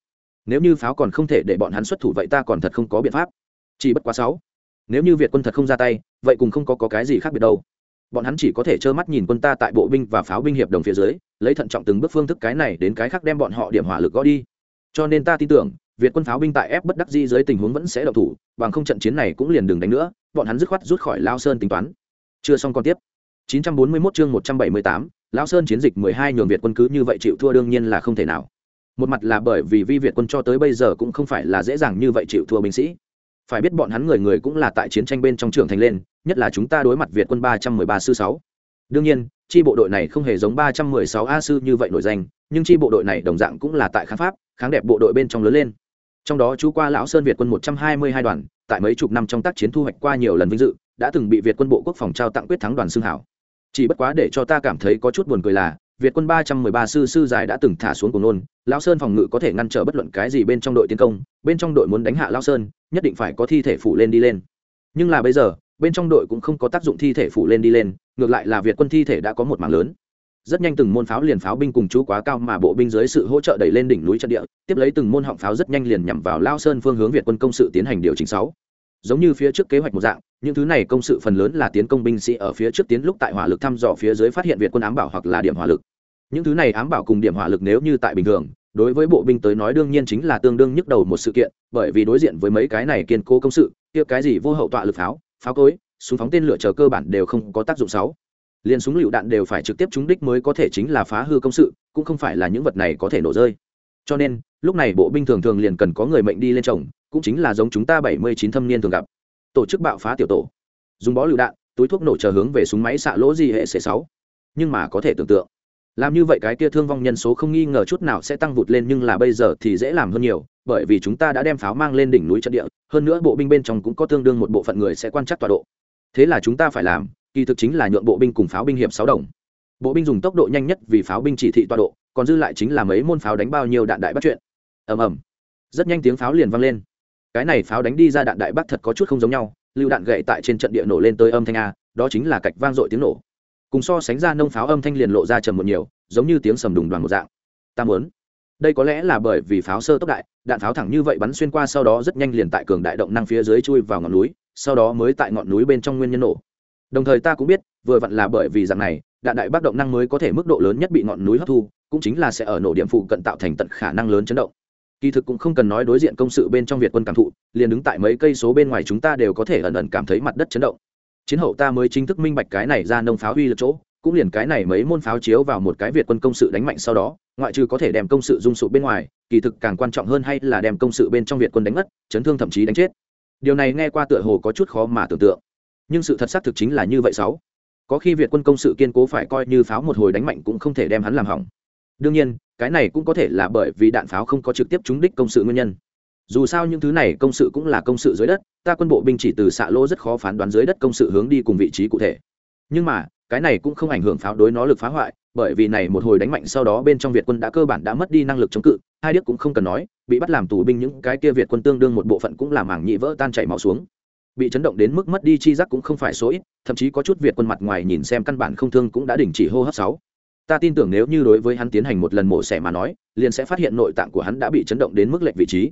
Nếu như pháo còn không thể để bọn hắn xuất thủ vậy ta còn thật không có biện pháp. Chỉ bất quá sáu. Nếu như việt quân thật không ra tay vậy cùng không có, có cái gì khác biệt đâu. Bọn hắn chỉ có thể trơ mắt nhìn quân ta tại bộ binh và pháo binh hiệp đồng phía dưới lấy thận trọng từng bước phương thức cái này đến cái khác đem bọn họ điểm hỏa lực gõ đi. Cho nên ta tin tưởng việt quân pháo binh tại ép bất đắc di dưới tình huống vẫn sẽ đậu thủ bằng không trận chiến này cũng liền đừng đánh nữa bọn hắn dứt khoát rút khỏi lao sơn tính toán. Chưa xong còn tiếp. 941 chương 178, lão sơn chiến dịch 12 nhường việt quân cứ như vậy chịu thua đương nhiên là không thể nào. Một mặt là bởi vì vi việt quân cho tới bây giờ cũng không phải là dễ dàng như vậy chịu thua binh sĩ. Phải biết bọn hắn người người cũng là tại chiến tranh bên trong trưởng thành lên nhất là chúng ta đối mặt việt quân 313 sư 6. đương nhiên chi bộ đội này không hề giống 316 a sư như vậy nổi danh nhưng chi bộ đội này đồng dạng cũng là tại kháng pháp kháng đẹp bộ đội bên trong lớn lên trong đó chú qua lão sơn việt quân 122 đoàn, tại mấy chục năm trong tác chiến thu hoạch qua nhiều lần vinh dự, đã từng bị việt quân bộ quốc phòng trao tặng quyết thắng đoàn xương hảo. Chỉ bất quá để cho ta cảm thấy có chút buồn cười là, việt quân 313 sư sư dài đã từng thả xuống cùng nôn, lão sơn phòng ngự có thể ngăn trở bất luận cái gì bên trong đội tiến công, bên trong đội muốn đánh hạ lão sơn, nhất định phải có thi thể phủ lên đi lên. Nhưng là bây giờ, bên trong đội cũng không có tác dụng thi thể phủ lên đi lên, ngược lại là việt quân thi thể đã có một mảng lớn rất nhanh từng môn pháo liền pháo binh cùng chú quá cao mà bộ binh dưới sự hỗ trợ đẩy lên đỉnh núi trận địa, tiếp lấy từng môn họng pháo rất nhanh liền nhằm vào lao sơn phương hướng việt quân công sự tiến hành điều chỉnh sáu. Giống như phía trước kế hoạch một dạng, những thứ này công sự phần lớn là tiến công binh sĩ ở phía trước tiến lúc tại hỏa lực thăm dò phía dưới phát hiện việt quân ám bảo hoặc là điểm hỏa lực. Những thứ này ám bảo cùng điểm hỏa lực nếu như tại bình thường, đối với bộ binh tới nói đương nhiên chính là tương đương nhức đầu một sự kiện, bởi vì đối diện với mấy cái này kiên cố công sự, kia cái gì vô hậu tọa lực pháo pháo cối, súng phóng tên lửa chờ cơ bản đều không có tác dụng sáu liền súng lựu đạn đều phải trực tiếp trúng đích mới có thể chính là phá hư công sự cũng không phải là những vật này có thể nổ rơi. Cho nên lúc này bộ binh thường thường liền cần có người mệnh đi lên chồng, cũng chính là giống chúng ta bảy mươi chín thâm niên thường gặp. Tổ chức bạo phá tiểu tổ. Dùng bó lựu đạn túi thuốc nổ chờ hướng về súng máy xạ lỗ gì hệ c sáu. Nhưng mà có thể tưởng tượng làm như vậy cái kia thương vong nhân số không nghi ngờ chút nào sẽ tăng vụt lên nhưng là bây giờ thì dễ làm hơn nhiều bởi vì chúng ta đã đem pháo mang lên đỉnh núi trận địa hơn nữa bộ binh bên trong cũng có tương đương một bộ phận người sẽ quan trắc tọa độ. Thế là chúng ta phải làm kỳ thực chính là nhượng bộ binh cùng pháo binh hiệp sáu đồng. Bộ binh dùng tốc độ nhanh nhất vì pháo binh chỉ thị tọa độ, còn dư lại chính là mấy môn pháo đánh bao nhiêu đạn đại bắt chuyện. Ầm ầm. Rất nhanh tiếng pháo liền vang lên. Cái này pháo đánh đi ra đạn đại bắc thật có chút không giống nhau, lưu đạn gậy tại trên trận địa nổ lên tới âm thanh a, đó chính là cạch vang dội tiếng nổ. Cùng so sánh ra nông pháo âm thanh liền lộ ra trầm một nhiều, giống như tiếng sầm đùng đoàn một dạng. Ta muốn. Đây có lẽ là bởi vì pháo sơ tốc đại, đạn pháo thẳng như vậy bắn xuyên qua sau đó rất nhanh liền tại cường đại động năng phía dưới chui vào ngọn núi, sau đó mới tại ngọn núi bên trong nguyên nhân nổ đồng thời ta cũng biết, vừa vặn là bởi vì dạng này, đạn đại bác động năng mới có thể mức độ lớn nhất bị ngọn núi hấp thu, cũng chính là sẽ ở nổ điểm phụ cận tạo thành tận khả năng lớn chấn động. Kỳ thực cũng không cần nói đối diện công sự bên trong việt quân cảm thụ, liền đứng tại mấy cây số bên ngoài chúng ta đều có thể ẩn ẩn cảm thấy mặt đất chấn động. Chiến hậu ta mới chính thức minh bạch cái này ra nông pháo uy lực chỗ, cũng liền cái này mấy môn pháo chiếu vào một cái việt quân công sự đánh mạnh sau đó, ngoại trừ có thể đem công sự dung sụp bên ngoài, kỳ thực càng quan trọng hơn hay là đem công sự bên trong việt quân đánh mất, chấn thương thậm chí đánh chết. Điều này nghe qua tựa hồ có chút khó mà tưởng tượng nhưng sự thật xác thực chính là như vậy sáu. Có khi việt quân công sự kiên cố phải coi như pháo một hồi đánh mạnh cũng không thể đem hắn làm hỏng. Đương nhiên, cái này cũng có thể là bởi vì đạn pháo không có trực tiếp trúng đích công sự nguyên nhân. Dù sao những thứ này công sự cũng là công sự dưới đất, ta quân bộ binh chỉ từ xạ lỗ rất khó phán đoán dưới đất công sự hướng đi cùng vị trí cụ thể. Nhưng mà, cái này cũng không ảnh hưởng pháo đối nó lực phá hoại, bởi vì này một hồi đánh mạnh sau đó bên trong việt quân đã cơ bản đã mất đi năng lực chống cự, hai điếc cũng không cần nói, bị bắt làm tù binh những cái kia việt quân tương đương một bộ phận cũng làm mảng nhị vỡ tan chảy máu xuống bị chấn động đến mức mất đi chi giác cũng không phải số ít, thậm chí có chút việt quân mặt ngoài nhìn xem căn bản không thương cũng đã đình chỉ hô hấp sáu. Ta tin tưởng nếu như đối với hắn tiến hành một lần mổ xẻ mà nói, liền sẽ phát hiện nội tạng của hắn đã bị chấn động đến mức lệch vị trí.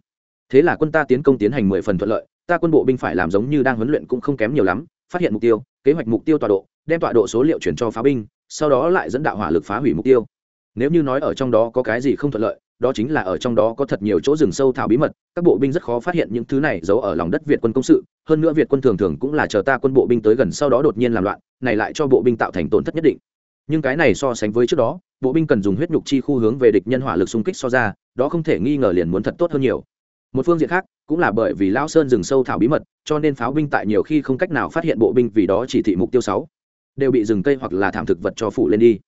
Thế là quân ta tiến công tiến hành mười phần thuận lợi, ta quân bộ binh phải làm giống như đang huấn luyện cũng không kém nhiều lắm, phát hiện mục tiêu, kế hoạch mục tiêu tọa độ, đem tọa độ số liệu chuyển cho phá binh, sau đó lại dẫn đạo hỏa lực phá hủy mục tiêu. Nếu như nói ở trong đó có cái gì không thuận lợi đó chính là ở trong đó có thật nhiều chỗ rừng sâu thảo bí mật, các bộ binh rất khó phát hiện những thứ này giấu ở lòng đất việt quân công sự, hơn nữa việt quân thường thường cũng là chờ ta quân bộ binh tới gần sau đó đột nhiên làm loạn, này lại cho bộ binh tạo thành tổn thất nhất định. Nhưng cái này so sánh với trước đó, bộ binh cần dùng huyết nhục chi khu hướng về địch nhân hỏa lực xung kích so ra, đó không thể nghi ngờ liền muốn thật tốt hơn nhiều. Một phương diện khác, cũng là bởi vì lao sơn rừng sâu thảo bí mật, cho nên pháo binh tại nhiều khi không cách nào phát hiện bộ binh vì đó chỉ thị mục tiêu sáu, đều bị rừng cây hoặc là thảm thực vật cho phủ lên đi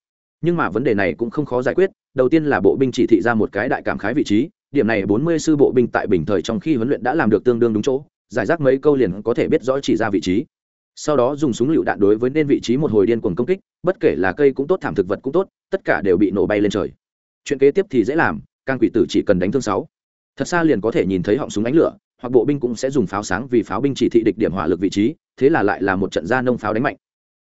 nhưng mà vấn đề này cũng không khó giải quyết. Đầu tiên là bộ binh chỉ thị ra một cái đại cảm khái vị trí. Điểm này bốn mươi sư bộ binh tại bình thời trong khi huấn luyện đã làm được tương đương đúng chỗ. Giải rác mấy câu liền có thể biết rõ chỉ ra vị trí. Sau đó dùng súng lựu đạn đối với nên vị trí một hồi điên cuồng công kích, bất kể là cây cũng tốt, thảm thực vật cũng tốt, tất cả đều bị nổ bay lên trời. Chuyện kế tiếp thì dễ làm, càng quỷ tử chỉ cần đánh thương sáu. Thật xa liền có thể nhìn thấy họng súng ánh lửa, hoặc bộ binh cũng sẽ dùng pháo sáng vì pháo binh chỉ thị địch điểm hỏa lực vị trí, thế là lại là một trận gia nông pháo đánh mạnh.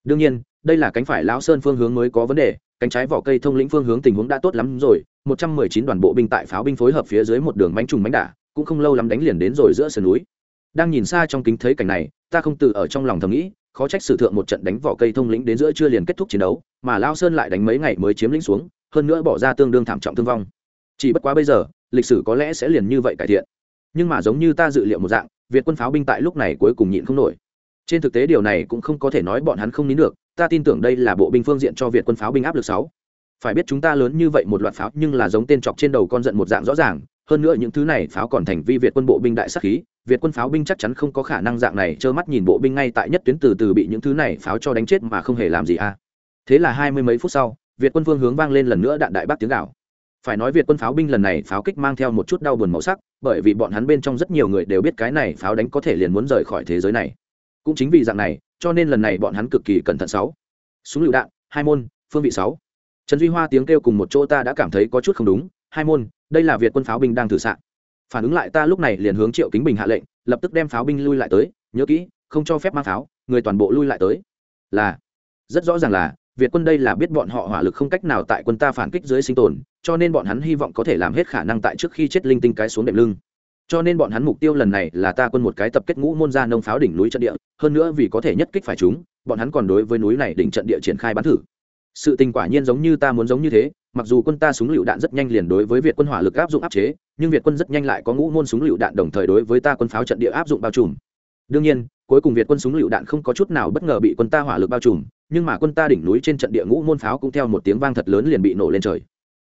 Đương nhiên, đây là cánh phải lão sơn phương hướng mới có vấn đề cánh trái vỏ cây thông lĩnh phương hướng tình huống đã tốt lắm rồi, một trăm mười chín đoàn bộ binh tại pháo binh phối hợp phía dưới một đường mãnh trùng mãnh đả, cũng không lâu lắm đánh liền đến rồi giữa sườn núi. Đang nhìn xa trong kính thấy cảnh này, ta không từ ở trong lòng thầm nghĩ, khó trách sử thượng một trận đánh vỏ cây thông lĩnh đến giữa chưa liền kết thúc chiến đấu, mà lao sơn lại đánh mấy ngày mới chiếm lĩnh xuống, hơn nữa bỏ ra tương đương thảm trọng thương vong. Chỉ bất quá bây giờ, lịch sử có lẽ sẽ liền như vậy cải thiện. Nhưng mà giống như ta dự liệu một dạng, việt quân pháo binh tại lúc này cuối cùng nhịn không nổi. Trên thực tế điều này cũng không có thể nói bọn hắn không nín được ta tin tưởng đây là bộ binh phương diện cho việt quân pháo binh áp lực sáu. Phải biết chúng ta lớn như vậy một loạt pháo, nhưng là giống tên chọc trên đầu con giận một dạng rõ ràng. Hơn nữa những thứ này pháo còn thành vi việt quân bộ binh đại sắc khí. Việt quân pháo binh chắc chắn không có khả năng dạng này trơ mắt nhìn bộ binh ngay tại nhất tuyến từ từ bị những thứ này pháo cho đánh chết mà không hề làm gì a thế là hai mươi mấy phút sau, việt quân phương hướng vang lên lần nữa đạn đại bác tiếng gạo phải nói việt quân pháo binh lần này pháo kích mang theo một chút đau buồn màu sắc, bởi vì bọn hắn bên trong rất nhiều người đều biết cái này pháo đánh có thể liền muốn rời khỏi thế giới này. Cũng chính vì dạng này cho nên lần này bọn hắn cực kỳ cẩn thận sáu. Súng lựu đạn, hai môn, phương vị sáu. Trần duy hoa tiếng kêu cùng một chỗ ta đã cảm thấy có chút không đúng, hai môn, đây là việt quân pháo binh đang thử sạn. Phản ứng lại ta lúc này liền hướng triệu kính bình hạ lệnh, lập tức đem pháo binh lui lại tới, nhớ kỹ, không cho phép mang pháo, người toàn bộ lui lại tới. Là, rất rõ ràng là, việt quân đây là biết bọn họ hỏa lực không cách nào tại quân ta phản kích dưới sinh tồn, cho nên bọn hắn hy vọng có thể làm hết khả năng tại trước khi chết linh tinh cái xuống đệm lưng cho nên bọn hắn mục tiêu lần này là ta quân một cái tập kết ngũ môn ra nông pháo đỉnh núi trận địa, hơn nữa vì có thể nhất kích phải chúng, bọn hắn còn đối với núi này đỉnh trận địa triển khai bắn thử. Sự tình quả nhiên giống như ta muốn giống như thế, mặc dù quân ta súng lựu đạn rất nhanh liền đối với việt quân hỏa lực áp dụng áp chế, nhưng việt quân rất nhanh lại có ngũ môn súng lựu đạn đồng thời đối với ta quân pháo trận địa áp dụng bao trùm. Đương nhiên, cuối cùng việt quân súng lựu đạn không có chút nào bất ngờ bị quân ta hỏa lực bao trùm, nhưng mà quân ta đỉnh núi trên trận địa ngũ môn pháo cũng theo một tiếng vang thật lớn liền bị nổ lên trời.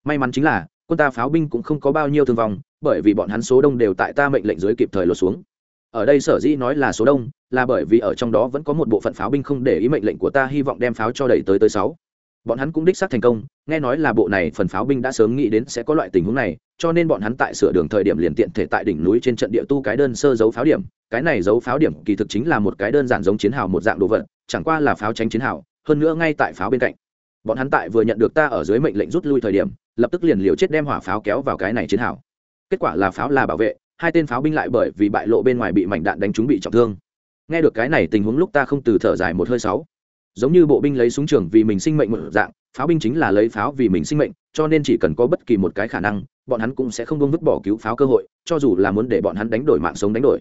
May mắn chính là quân ta pháo binh cũng không có bao nhiêu thương vong, bởi vì bọn hắn số đông đều tại ta mệnh lệnh dưới kịp thời lột xuống. Ở đây sở dĩ nói là số đông, là bởi vì ở trong đó vẫn có một bộ phận pháo binh không để ý mệnh lệnh của ta hy vọng đem pháo cho đẩy tới tới sáu. Bọn hắn cũng đích xác thành công, nghe nói là bộ này phần pháo binh đã sớm nghĩ đến sẽ có loại tình huống này, cho nên bọn hắn tại sửa đường thời điểm liền tiện thể tại đỉnh núi trên trận địa tu cái đơn sơ dấu pháo điểm. Cái này dấu pháo điểm kỳ thực chính là một cái đơn giản giống chiến hào một dạng đồ vật, chẳng qua là pháo tránh chiến hào, hơn nữa ngay tại pháo bên cạnh. Bọn hắn tại vừa nhận được ta ở dưới mệnh lệnh rút lui thời điểm lập tức liền liều chết đem hỏa pháo kéo vào cái này chiến hào. Kết quả là pháo là bảo vệ, hai tên pháo binh lại bởi vì bại lộ bên ngoài bị mảnh đạn đánh trúng bị trọng thương. Nghe được cái này tình huống lúc ta không từ thở dài một hơi sáu. Giống như bộ binh lấy súng trường vì mình sinh mệnh một dạng, pháo binh chính là lấy pháo vì mình sinh mệnh, cho nên chỉ cần có bất kỳ một cái khả năng, bọn hắn cũng sẽ không bông vứt bỏ cứu pháo cơ hội, cho dù là muốn để bọn hắn đánh đổi mạng sống đánh đổi.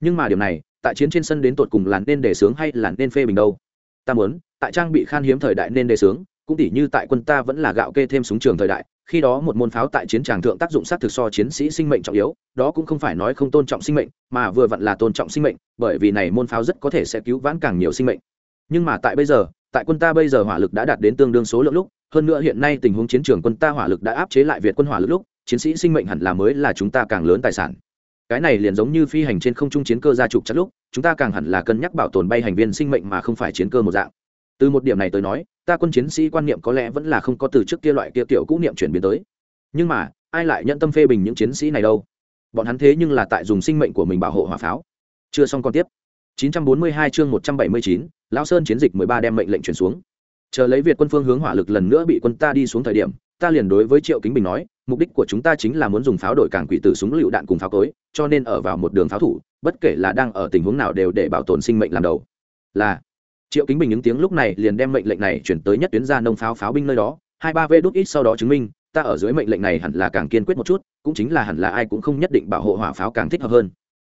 Nhưng mà điều này, tại chiến trên sân đến tột cùng là nên đề sướng hay là nên phê bình đâu? Ta muốn, tại trang bị khan hiếm thời đại nên đề sướng cũng tỉ như tại quân ta vẫn là gạo kê thêm súng trường thời đại, khi đó một môn pháo tại chiến tràng thượng tác dụng sát thực so chiến sĩ sinh mệnh trọng yếu, đó cũng không phải nói không tôn trọng sinh mệnh, mà vừa vặn là tôn trọng sinh mệnh, bởi vì này môn pháo rất có thể sẽ cứu vãn càng nhiều sinh mệnh. Nhưng mà tại bây giờ, tại quân ta bây giờ hỏa lực đã đạt đến tương đương số lượng lúc, hơn nữa hiện nay tình huống chiến trường quân ta hỏa lực đã áp chế lại việt quân hỏa lực lúc, chiến sĩ sinh mệnh hẳn là mới là chúng ta càng lớn tài sản. Cái này liền giống như phi hành trên không trung chiến cơ gia trục chắc lúc, chúng ta càng hẳn là cân nhắc bảo tồn bay hành viên sinh mệnh mà không phải chiến cơ một dạng từ một điểm này tới nói ta quân chiến sĩ quan niệm có lẽ vẫn là không có từ trước kia loại kia tiểu cũ niệm chuyển biến tới. Nhưng mà ai lại nhận tâm phê bình những chiến sĩ này đâu? Bọn hắn thế nhưng là tại dùng sinh mệnh của mình bảo hộ hỏa pháo. Chưa xong còn tiếp. 942 chương 179, lão sơn chiến dịch 13 đem mệnh lệnh chuyển xuống. Chờ lấy việt quân phương hướng hỏa lực lần nữa bị quân ta đi xuống thời điểm ta liền đối với triệu kính bình nói mục đích của chúng ta chính là muốn dùng pháo đổi cảng quỷ tử súng lựu đạn cùng pháo cối cho nên ở vào một đường pháo thủ bất kể là đang ở tình huống nào đều để bảo tồn sinh mệnh làm đầu. Là triệu kính bình những tiếng lúc này liền đem mệnh lệnh này chuyển tới nhất tuyến gia nông pháo pháo binh nơi đó, hai ba v đốt ít sau đó chứng minh, ta ở dưới mệnh lệnh này hẳn là càng kiên quyết một chút, cũng chính là hẳn là ai cũng không nhất định bảo hộ hỏa pháo càng thích hợp hơn.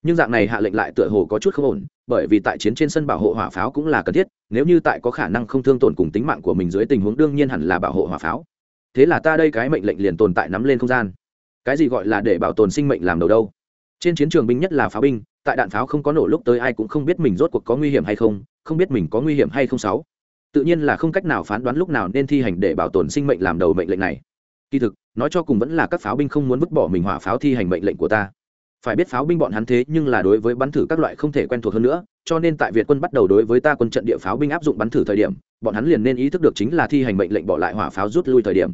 Nhưng dạng này hạ lệnh lại tựa hồ có chút không ổn, bởi vì tại chiến trên sân bảo hộ hỏa pháo cũng là cần thiết, nếu như tại có khả năng không thương tổn cùng tính mạng của mình dưới tình huống đương nhiên hẳn là bảo hộ hỏa pháo. Thế là ta đây cái mệnh lệnh liền tồn tại nắm lên không gian. Cái gì gọi là để bảo tồn sinh mệnh làm đầu đâu? Trên chiến trường binh nhất là pháo binh tại đạn pháo không có nổ lúc tới ai cũng không biết mình rốt cuộc có nguy hiểm hay không không biết mình có nguy hiểm hay không sáu. Tự nhiên là không cách nào phán đoán lúc nào nên thi hành để bảo tồn sinh mệnh làm đầu mệnh lệnh này. Kỳ thực, nói cho cùng vẫn là các pháo binh không muốn vứt bỏ mình hỏa pháo thi hành mệnh lệnh của ta. Phải biết pháo binh bọn hắn thế nhưng là đối với bắn thử các loại không thể quen thuộc hơn nữa, cho nên tại việt quân bắt đầu đối với ta quân trận địa pháo binh áp dụng bắn thử thời điểm, bọn hắn liền nên ý thức được chính là thi hành mệnh lệnh bỏ lại hỏa pháo rút lui thời điểm.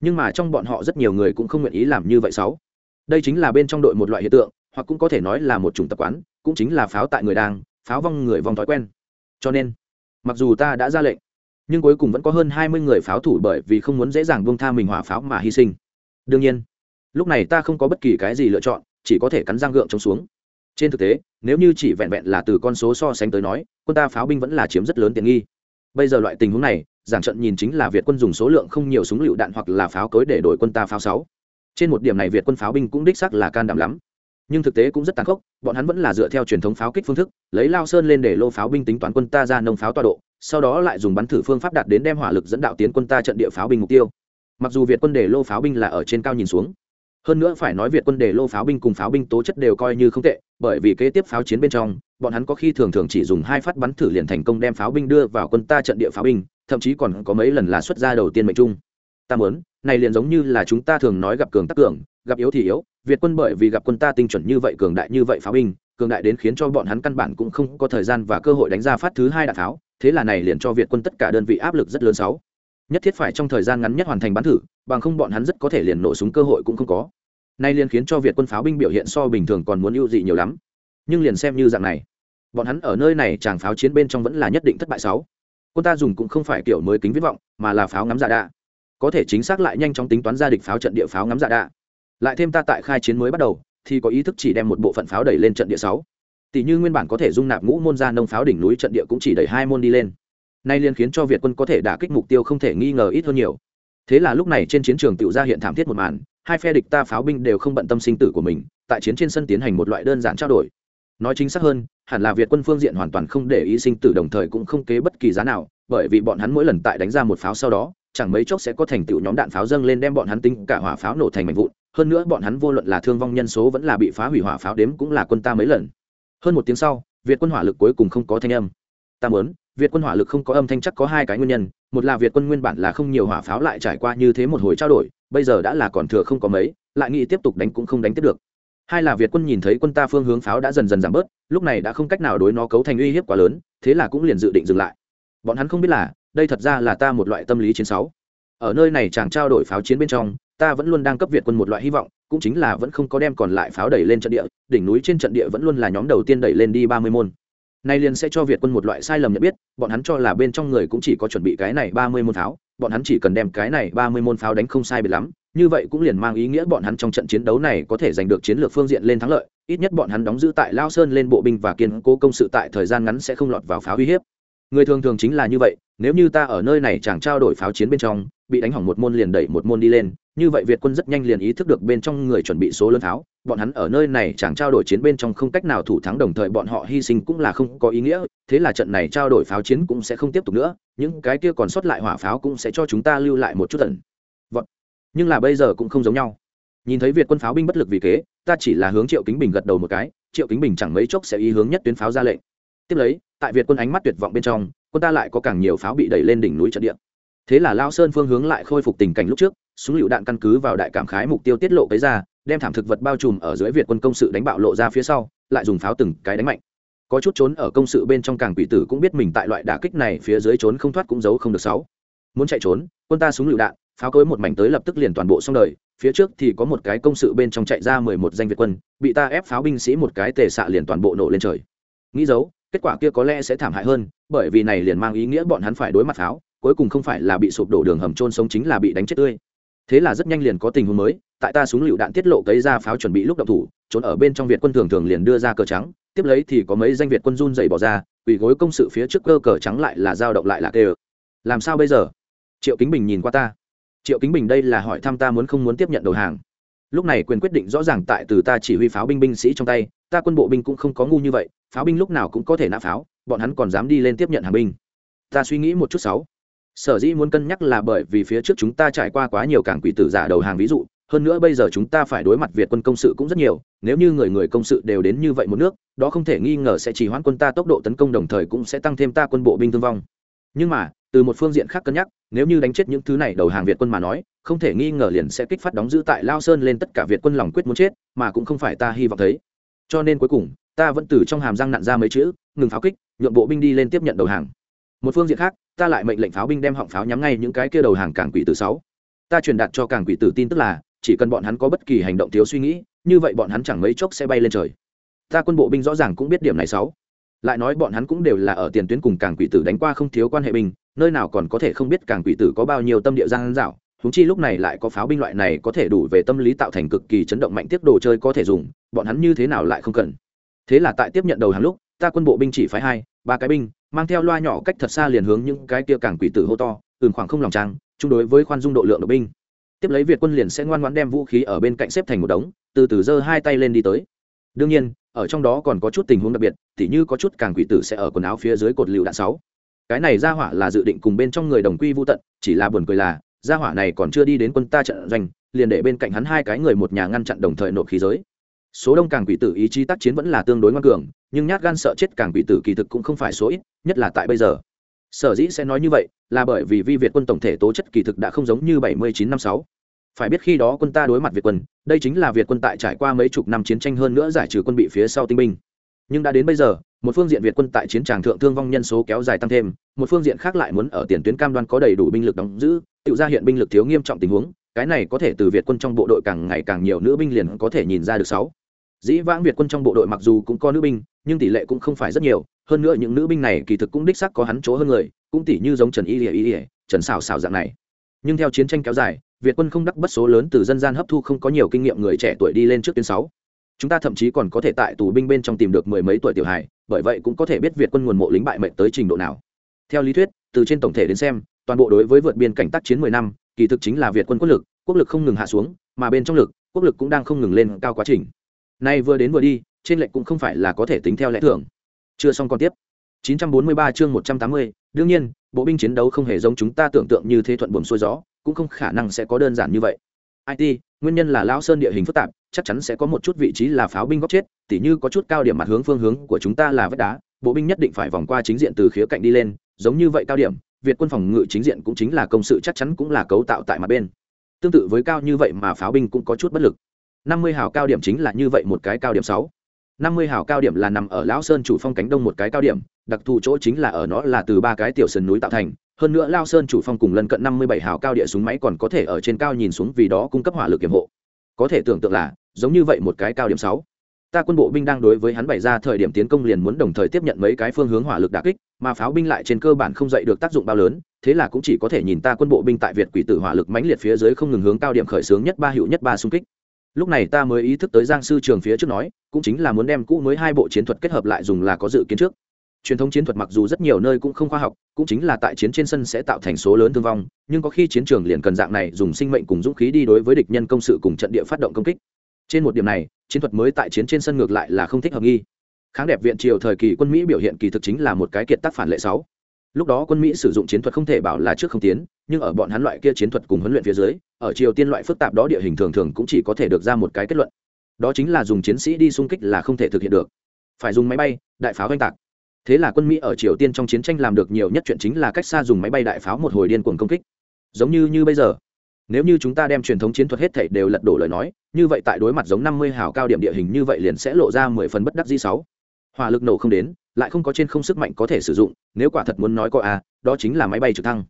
Nhưng mà trong bọn họ rất nhiều người cũng không nguyện ý làm như vậy sáu. Đây chính là bên trong đội một loại hiện tượng hoặc cũng có thể nói là một chủng tập quán, cũng chính là pháo tại người đang, pháo vong người vong thói quen. Cho nên, mặc dù ta đã ra lệnh, nhưng cuối cùng vẫn có hơn hai mươi người pháo thủ bởi vì không muốn dễ dàng buông tha mình hỏa pháo mà hy sinh. Đương nhiên, lúc này ta không có bất kỳ cái gì lựa chọn, chỉ có thể cắn răng gượng chống xuống. Trên thực tế, nếu như chỉ vẹn vẹn là từ con số so sánh tới nói, quân ta pháo binh vẫn là chiếm rất lớn tiện nghi. Bây giờ loại tình huống này, giảng trận nhìn chính là việt quân dùng số lượng không nhiều súng lựu đạn hoặc là pháo cối để đổi quân ta pháo sáu. Trên một điểm này việt quân pháo binh cũng đích sắc là can đảm lắm nhưng thực tế cũng rất tàn khốc, bọn hắn vẫn là dựa theo truyền thống pháo kích phương thức, lấy lao sơn lên để lô pháo binh tính toán quân ta ra nông pháo tọa độ, sau đó lại dùng bắn thử phương pháp đạt đến đem hỏa lực dẫn đạo tiến quân ta trận địa pháo binh mục tiêu. Mặc dù việt quân để lô pháo binh là ở trên cao nhìn xuống, hơn nữa phải nói việt quân để lô pháo binh cùng pháo binh tố chất đều coi như không tệ, bởi vì kế tiếp pháo chiến bên trong, bọn hắn có khi thường thường chỉ dùng hai phát bắn thử liền thành công đem pháo binh đưa vào quân ta trận địa pháo binh, thậm chí còn có mấy lần là xuất ra đầu tiên mệnh trung. Ta muốn, này liền giống như là chúng ta thường nói gặp cường tắc cường, gặp yếu thì yếu việt quân bởi vì gặp quân ta tinh chuẩn như vậy, cường đại như vậy pháo binh, cường đại đến khiến cho bọn hắn căn bản cũng không có thời gian và cơ hội đánh ra phát thứ hai đạn tháo. thế là này liền cho việt quân tất cả đơn vị áp lực rất lớn sáu. Nhất thiết phải trong thời gian ngắn nhất hoàn thành bắn thử, bằng không bọn hắn rất có thể liền nổ súng cơ hội cũng không có. Nay liền khiến cho việt quân pháo binh biểu hiện so bình thường còn muốn ưu dị nhiều lắm. Nhưng liền xem như dạng này, bọn hắn ở nơi này chàng pháo chiến bên trong vẫn là nhất định thất bại sáu. Quân ta dùng cũng không phải kiểu mới kính viết vọng, mà là pháo ngắm giả đạ. Có thể chính xác lại nhanh chóng tính toán ra địch pháo trận địa pháo ngắm giả đạ lại thêm ta tại khai chiến mới bắt đầu, thì có ý thức chỉ đem một bộ phận pháo đẩy lên trận địa sáu. Tỷ như nguyên bản có thể dung nạp ngũ môn ra nông pháo đỉnh núi trận địa cũng chỉ đẩy hai môn đi lên. Nay liên khiến cho việt quân có thể đả kích mục tiêu không thể nghi ngờ ít hơn nhiều. Thế là lúc này trên chiến trường tự ra hiện thảm thiết một màn, hai phe địch ta pháo binh đều không bận tâm sinh tử của mình, tại chiến trên sân tiến hành một loại đơn giản trao đổi. Nói chính xác hơn, hẳn là việt quân phương diện hoàn toàn không để ý sinh tử đồng thời cũng không kế bất kỳ giá nào, bởi vì bọn hắn mỗi lần tại đánh ra một pháo sau đó, chẳng mấy chốc sẽ có thành tựu nhóm đạn pháo dâng lên đem bọn hắn tính cả hỏa pháo nổ thành mảnh vụn hơn nữa bọn hắn vô luận là thương vong nhân số vẫn là bị phá hủy hỏa pháo đếm cũng là quân ta mấy lần. Hơn một tiếng sau, việt quân hỏa lực cuối cùng không có thanh âm. Ta muốn, việt quân hỏa lực không có âm thanh chắc có hai cái nguyên nhân. Một là việt quân nguyên bản là không nhiều hỏa pháo lại trải qua như thế một hồi trao đổi, bây giờ đã là còn thừa không có mấy, lại nghĩ tiếp tục đánh cũng không đánh tiếp được. Hai là việt quân nhìn thấy quân ta phương hướng pháo đã dần dần giảm bớt, lúc này đã không cách nào đối nó cấu thành uy hiếp quá lớn, thế là cũng liền dự định dừng lại. Bọn hắn không biết là, đây thật ra là ta một loại tâm lý chiến sáu. Ở nơi này chàng trao đổi pháo chiến bên trong ta vẫn luôn đang cấp việt quân một loại hy vọng, cũng chính là vẫn không có đem còn lại pháo đẩy lên trận địa, đỉnh núi trên trận địa vẫn luôn là nhóm đầu tiên đẩy lên đi ba mươi môn. Nay liền sẽ cho việt quân một loại sai lầm nhận biết, bọn hắn cho là bên trong người cũng chỉ có chuẩn bị cái này ba mươi môn pháo, bọn hắn chỉ cần đem cái này ba mươi môn pháo đánh không sai biệt lắm, như vậy cũng liền mang ý nghĩa bọn hắn trong trận chiến đấu này có thể giành được chiến lược phương diện lên thắng lợi, ít nhất bọn hắn đóng giữ tại lao sơn lên bộ binh và kiên cố công sự tại thời gian ngắn sẽ không lọt vào pháo uy hiếp. Người thường thường chính là như vậy, nếu như ta ở nơi này chẳng trao đổi pháo chiến bên trong, bị đánh hỏng một môn liền đẩy một môn đi lên như vậy việt quân rất nhanh liền ý thức được bên trong người chuẩn bị số lớn pháo bọn hắn ở nơi này chẳng trao đổi chiến bên trong không cách nào thủ thắng, đồng thời bọn họ hy sinh cũng là không có ý nghĩa. Thế là trận này trao đổi pháo chiến cũng sẽ không tiếp tục nữa. Những cái kia còn sót lại hỏa pháo cũng sẽ cho chúng ta lưu lại một chút tận vọt. Nhưng là bây giờ cũng không giống nhau. Nhìn thấy việt quân pháo binh bất lực vì kế, ta chỉ là hướng triệu kính bình gật đầu một cái. Triệu kính bình chẳng mấy chốc sẽ ý hướng nhất tuyến pháo ra lệnh. Tiếp lấy, tại việt quân ánh mắt tuyệt vọng bên trong, quân ta lại có càng nhiều pháo bị đẩy lên đỉnh núi trận địa. Thế là lao sơn phương hướng lại khôi phục tình cảnh lúc trước súng lựu đạn căn cứ vào đại cảm khái mục tiêu tiết lộ cái ra, đem thảm thực vật bao trùm ở dưới việt quân công sự đánh bạo lộ ra phía sau, lại dùng pháo từng cái đánh mạnh. Có chút trốn ở công sự bên trong càng quỷ tử cũng biết mình tại loại đả kích này phía dưới trốn không thoát cũng giấu không được sáu. Muốn chạy trốn, quân ta súng lựu đạn, pháo cối một mảnh tới lập tức liền toàn bộ xong đời, phía trước thì có một cái công sự bên trong chạy ra mười một danh việt quân, bị ta ép pháo binh sĩ một cái tề xạ liền toàn bộ nổ lên trời. Nghĩ giấu kết quả kia có lẽ sẽ thảm hại hơn, bởi vì này liền mang ý nghĩa bọn hắn phải đối mặt pháo, cuối cùng không phải là bị sụp đổ đường hầm trôn sống chính là bị đánh chết tươi thế là rất nhanh liền có tình huống mới, tại ta súng lựu đạn tiết lộ cấy ra pháo chuẩn bị lúc động thủ, trốn ở bên trong việt quân thường thường liền đưa ra cờ trắng, tiếp lấy thì có mấy danh việt quân run dày bỏ ra, quỳ gối công sự phía trước cơ cờ trắng lại là dao động lại là kê làm sao bây giờ? Triệu kính bình nhìn qua ta. Triệu kính bình đây là hỏi thăm ta muốn không muốn tiếp nhận đầu hàng. Lúc này quyền quyết định rõ ràng tại từ ta chỉ huy pháo binh binh sĩ trong tay, ta quân bộ binh cũng không có ngu như vậy, pháo binh lúc nào cũng có thể nã pháo, bọn hắn còn dám đi lên tiếp nhận hàng binh. Ta suy nghĩ một chút sáu sở dĩ muốn cân nhắc là bởi vì phía trước chúng ta trải qua quá nhiều cảng quỷ tử giả đầu hàng ví dụ, hơn nữa bây giờ chúng ta phải đối mặt việt quân công sự cũng rất nhiều, nếu như người người công sự đều đến như vậy một nước, đó không thể nghi ngờ sẽ chỉ hoãn quân ta tốc độ tấn công đồng thời cũng sẽ tăng thêm ta quân bộ binh thương vong. Nhưng mà, từ một phương diện khác cân nhắc, nếu như đánh chết những thứ này đầu hàng việt quân mà nói, không thể nghi ngờ liền sẽ kích phát đóng giữ tại lao sơn lên tất cả việt quân lòng quyết muốn chết, mà cũng không phải ta hy vọng thấy. Cho nên cuối cùng, ta vẫn từ trong hàm răng nặn ra mấy chữ, ngừng pháo kích nhuộm bộ binh đi lên tiếp nhận đầu hàng một phương diện khác, ta lại mệnh lệnh pháo binh đem họng pháo nhắm ngay những cái kia đầu hàng cảng quỷ tử sáu. Ta truyền đạt cho cảng quỷ tử tin tức là, chỉ cần bọn hắn có bất kỳ hành động thiếu suy nghĩ, như vậy bọn hắn chẳng mấy chốc sẽ bay lên trời. Ta quân bộ binh rõ ràng cũng biết điểm này sáu. Lại nói bọn hắn cũng đều là ở tiền tuyến cùng cảng quỷ tử đánh qua không thiếu quan hệ binh, nơi nào còn có thể không biết cảng quỷ tử có bao nhiêu tâm địa gian dạo húng chi lúc này lại có pháo binh loại này có thể đủ về tâm lý tạo thành cực kỳ chấn động mạnh tiếp đồ chơi có thể dùng, bọn hắn như thế nào lại không cần. Thế là tại tiếp nhận đầu hàng lúc, ta quân bộ binh chỉ phái hai, ba cái binh mang theo loa nhỏ cách thật xa liền hướng những cái kia cảng quỷ tử hô to, ừm, khoảng không lòng trang, chung đối với khoan dung độ lượng đội binh. Tiếp lấy việt quân liền sẽ ngoan ngoãn đem vũ khí ở bên cạnh xếp thành một đống, từ từ giơ hai tay lên đi tới. Đương nhiên, ở trong đó còn có chút tình huống đặc biệt, tỉ như có chút càng quỷ tử sẽ ở quần áo phía dưới cột lựu đạn sáu. Cái này ra hỏa là dự định cùng bên trong người đồng quy vô tận, chỉ là buồn cười là, ra hỏa này còn chưa đi đến quân ta trận doanh, liền để bên cạnh hắn hai cái người một nhà ngăn chặn đồng thời nộp khí giới số đông càng quỷ tử ý chí tác chiến vẫn là tương đối ngoan cường, nhưng nhát gan sợ chết càng quỷ tử kỳ thực cũng không phải số ít, nhất là tại bây giờ. Sở dĩ sẽ nói như vậy là bởi vì vi việt quân tổng thể tố chất kỳ thực đã không giống như bảy mươi chín năm sáu. Phải biết khi đó quân ta đối mặt việt quân, đây chính là việt quân tại trải qua mấy chục năm chiến tranh hơn nữa giải trừ quân bị phía sau tinh binh. Nhưng đã đến bây giờ, một phương diện việt quân tại chiến tràng thượng thương vong nhân số kéo dài tăng thêm, một phương diện khác lại muốn ở tiền tuyến cam đoan có đầy đủ binh lực đóng giữ, tự ra hiện binh lực thiếu nghiêm trọng tình huống, cái này có thể từ việt quân trong bộ đội càng ngày càng nhiều nữ binh liền có thể nhìn ra được sáu dĩ vãng việt quân trong bộ đội mặc dù cũng có nữ binh, nhưng tỷ lệ cũng không phải rất nhiều, hơn nữa những nữ binh này kỳ thực cũng đích sắc có hắn chỗ hơn người, cũng tỷ như giống trần y ỉa y ỉa trần xào xào dạng này. Nhưng theo chiến tranh kéo dài, việt quân không đắc bất số lớn từ dân gian hấp thu không có nhiều kinh nghiệm người trẻ tuổi đi lên trước tuyến sáu. Chúng ta thậm chí còn có thể tại tù binh bên trong tìm được mười mấy tuổi tiểu hài, bởi vậy cũng có thể biết việt quân nguồn mộ lính bại mệnh tới trình độ nào. Theo lý thuyết, từ trên tổng thể đến xem, toàn bộ đối với vượt biên cảnh tác chiến mười năm, kỳ thực chính là việt quân quốc lực quốc lực không ngừng hạ xuống, mà bên trong lực, quốc lực cũng đang không ngừng lên cao quá trình nay vừa đến vừa đi trên lệnh cũng không phải là có thể tính theo lẽ thường. Chưa xong còn tiếp. 943 chương 180, đương nhiên bộ binh chiến đấu không hề giống chúng ta tưởng tượng như thế thuận buồm xuôi gió cũng không khả năng sẽ có đơn giản như vậy. It nguyên nhân là lão sơn địa hình phức tạp chắc chắn sẽ có một chút vị trí là pháo binh góc chết tỉ như có chút cao điểm mặt hướng phương hướng của chúng ta là vách đá bộ binh nhất định phải vòng qua chính diện từ khía cạnh đi lên giống như vậy cao điểm việt quân phòng ngự chính diện cũng chính là công sự chắc chắn cũng là cấu tạo tại mặt bên. Tương tự với cao như vậy mà pháo binh cũng có chút bất lực năm mươi hào cao điểm chính là như vậy một cái cao điểm sáu. Năm mươi hào cao điểm là nằm ở lão sơn chủ phong cánh đông một cái cao điểm, đặc thù chỗ chính là ở nó là từ ba cái tiểu sườn núi tạo thành. Hơn nữa lao sơn chủ phong cùng lân cận năm mươi bảy hào cao địa súng máy còn có thể ở trên cao nhìn xuống vì đó cung cấp hỏa lực kiểm hộ. Có thể tưởng tượng là, giống như vậy một cái cao điểm sáu. Ta quân bộ binh đang đối với hắn bày ra thời điểm tiến công liền muốn đồng thời tiếp nhận mấy cái phương hướng hỏa lực đả kích, mà pháo binh lại trên cơ bản không dậy được tác dụng bao lớn, thế là cũng chỉ có thể nhìn ta quân bộ binh tại việt quỷ tử hỏa lực mãnh liệt phía dưới không ngừng hướng cao điểm khởi xướng nhất ba hiệu nhất ba xung kích lúc này ta mới ý thức tới giang sư trường phía trước nói, cũng chính là muốn đem cũ mới hai bộ chiến thuật kết hợp lại dùng là có dự kiến trước. Truyền thống chiến thuật mặc dù rất nhiều nơi cũng không khoa học, cũng chính là tại chiến trên sân sẽ tạo thành số lớn thương vong, nhưng có khi chiến trường liền cần dạng này dùng sinh mệnh cùng dũng khí đi đối với địch nhân công sự cùng trận địa phát động công kích. Trên một điểm này, chiến thuật mới tại chiến trên sân ngược lại là không thích hợp nghi. Kháng đẹp viện triều thời kỳ quân mỹ biểu hiện kỳ thực chính là một cái kiệt tác phản lệ sáu. Lúc đó quân mỹ sử dụng chiến thuật không thể bảo là trước không tiến nhưng ở bọn hắn loại kia chiến thuật cùng huấn luyện phía dưới, ở triều tiên loại phức tạp đó địa hình thường thường cũng chỉ có thể được ra một cái kết luận. Đó chính là dùng chiến sĩ đi xung kích là không thể thực hiện được. Phải dùng máy bay, đại pháo oanh tạc. Thế là quân mỹ ở triều tiên trong chiến tranh làm được nhiều nhất chuyện chính là cách xa dùng máy bay đại pháo một hồi điên cuồng công kích. Giống như như bây giờ, nếu như chúng ta đem truyền thống chiến thuật hết thảy đều lật đổ lời nói, như vậy tại đối mặt giống năm mươi hào cao điểm địa hình như vậy liền sẽ lộ ra mười phần bất đắc dĩ sáu. Hỏa lực nổ không đến, lại không có trên không sức mạnh có thể sử dụng, nếu quả thật muốn nói có a đó chính là máy bay trực thăng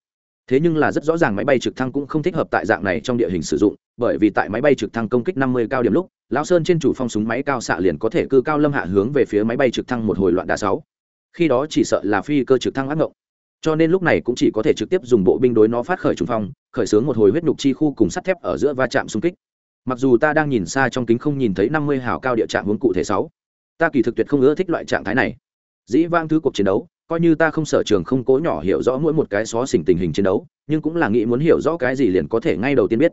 thế nhưng là rất rõ ràng máy bay trực thăng cũng không thích hợp tại dạng này trong địa hình sử dụng, bởi vì tại máy bay trực thăng công kích năm mươi cao điểm lúc, lão sơn trên chủ phong súng máy cao xạ liền có thể cư cao lâm hạ hướng về phía máy bay trực thăng một hồi loạn đá sáu. Khi đó chỉ sợ là phi cơ trực thăng ác ngộng. Cho nên lúc này cũng chỉ có thể trực tiếp dùng bộ binh đối nó phát khởi trung phong, khởi xướng một hồi huyết nhục chi khu cùng sắt thép ở giữa va chạm xung kích. Mặc dù ta đang nhìn xa trong kính không nhìn thấy năm mươi hào cao địa trạng hướng cụ thể sáu. Ta kỳ thực tuyệt không ưa thích loại trạng thái này dĩ vang thứ cuộc chiến đấu, coi như ta không sở trường không cố nhỏ hiểu rõ mỗi một cái xó xỉnh tình hình chiến đấu, nhưng cũng là nghĩ muốn hiểu rõ cái gì liền có thể ngay đầu tiên biết.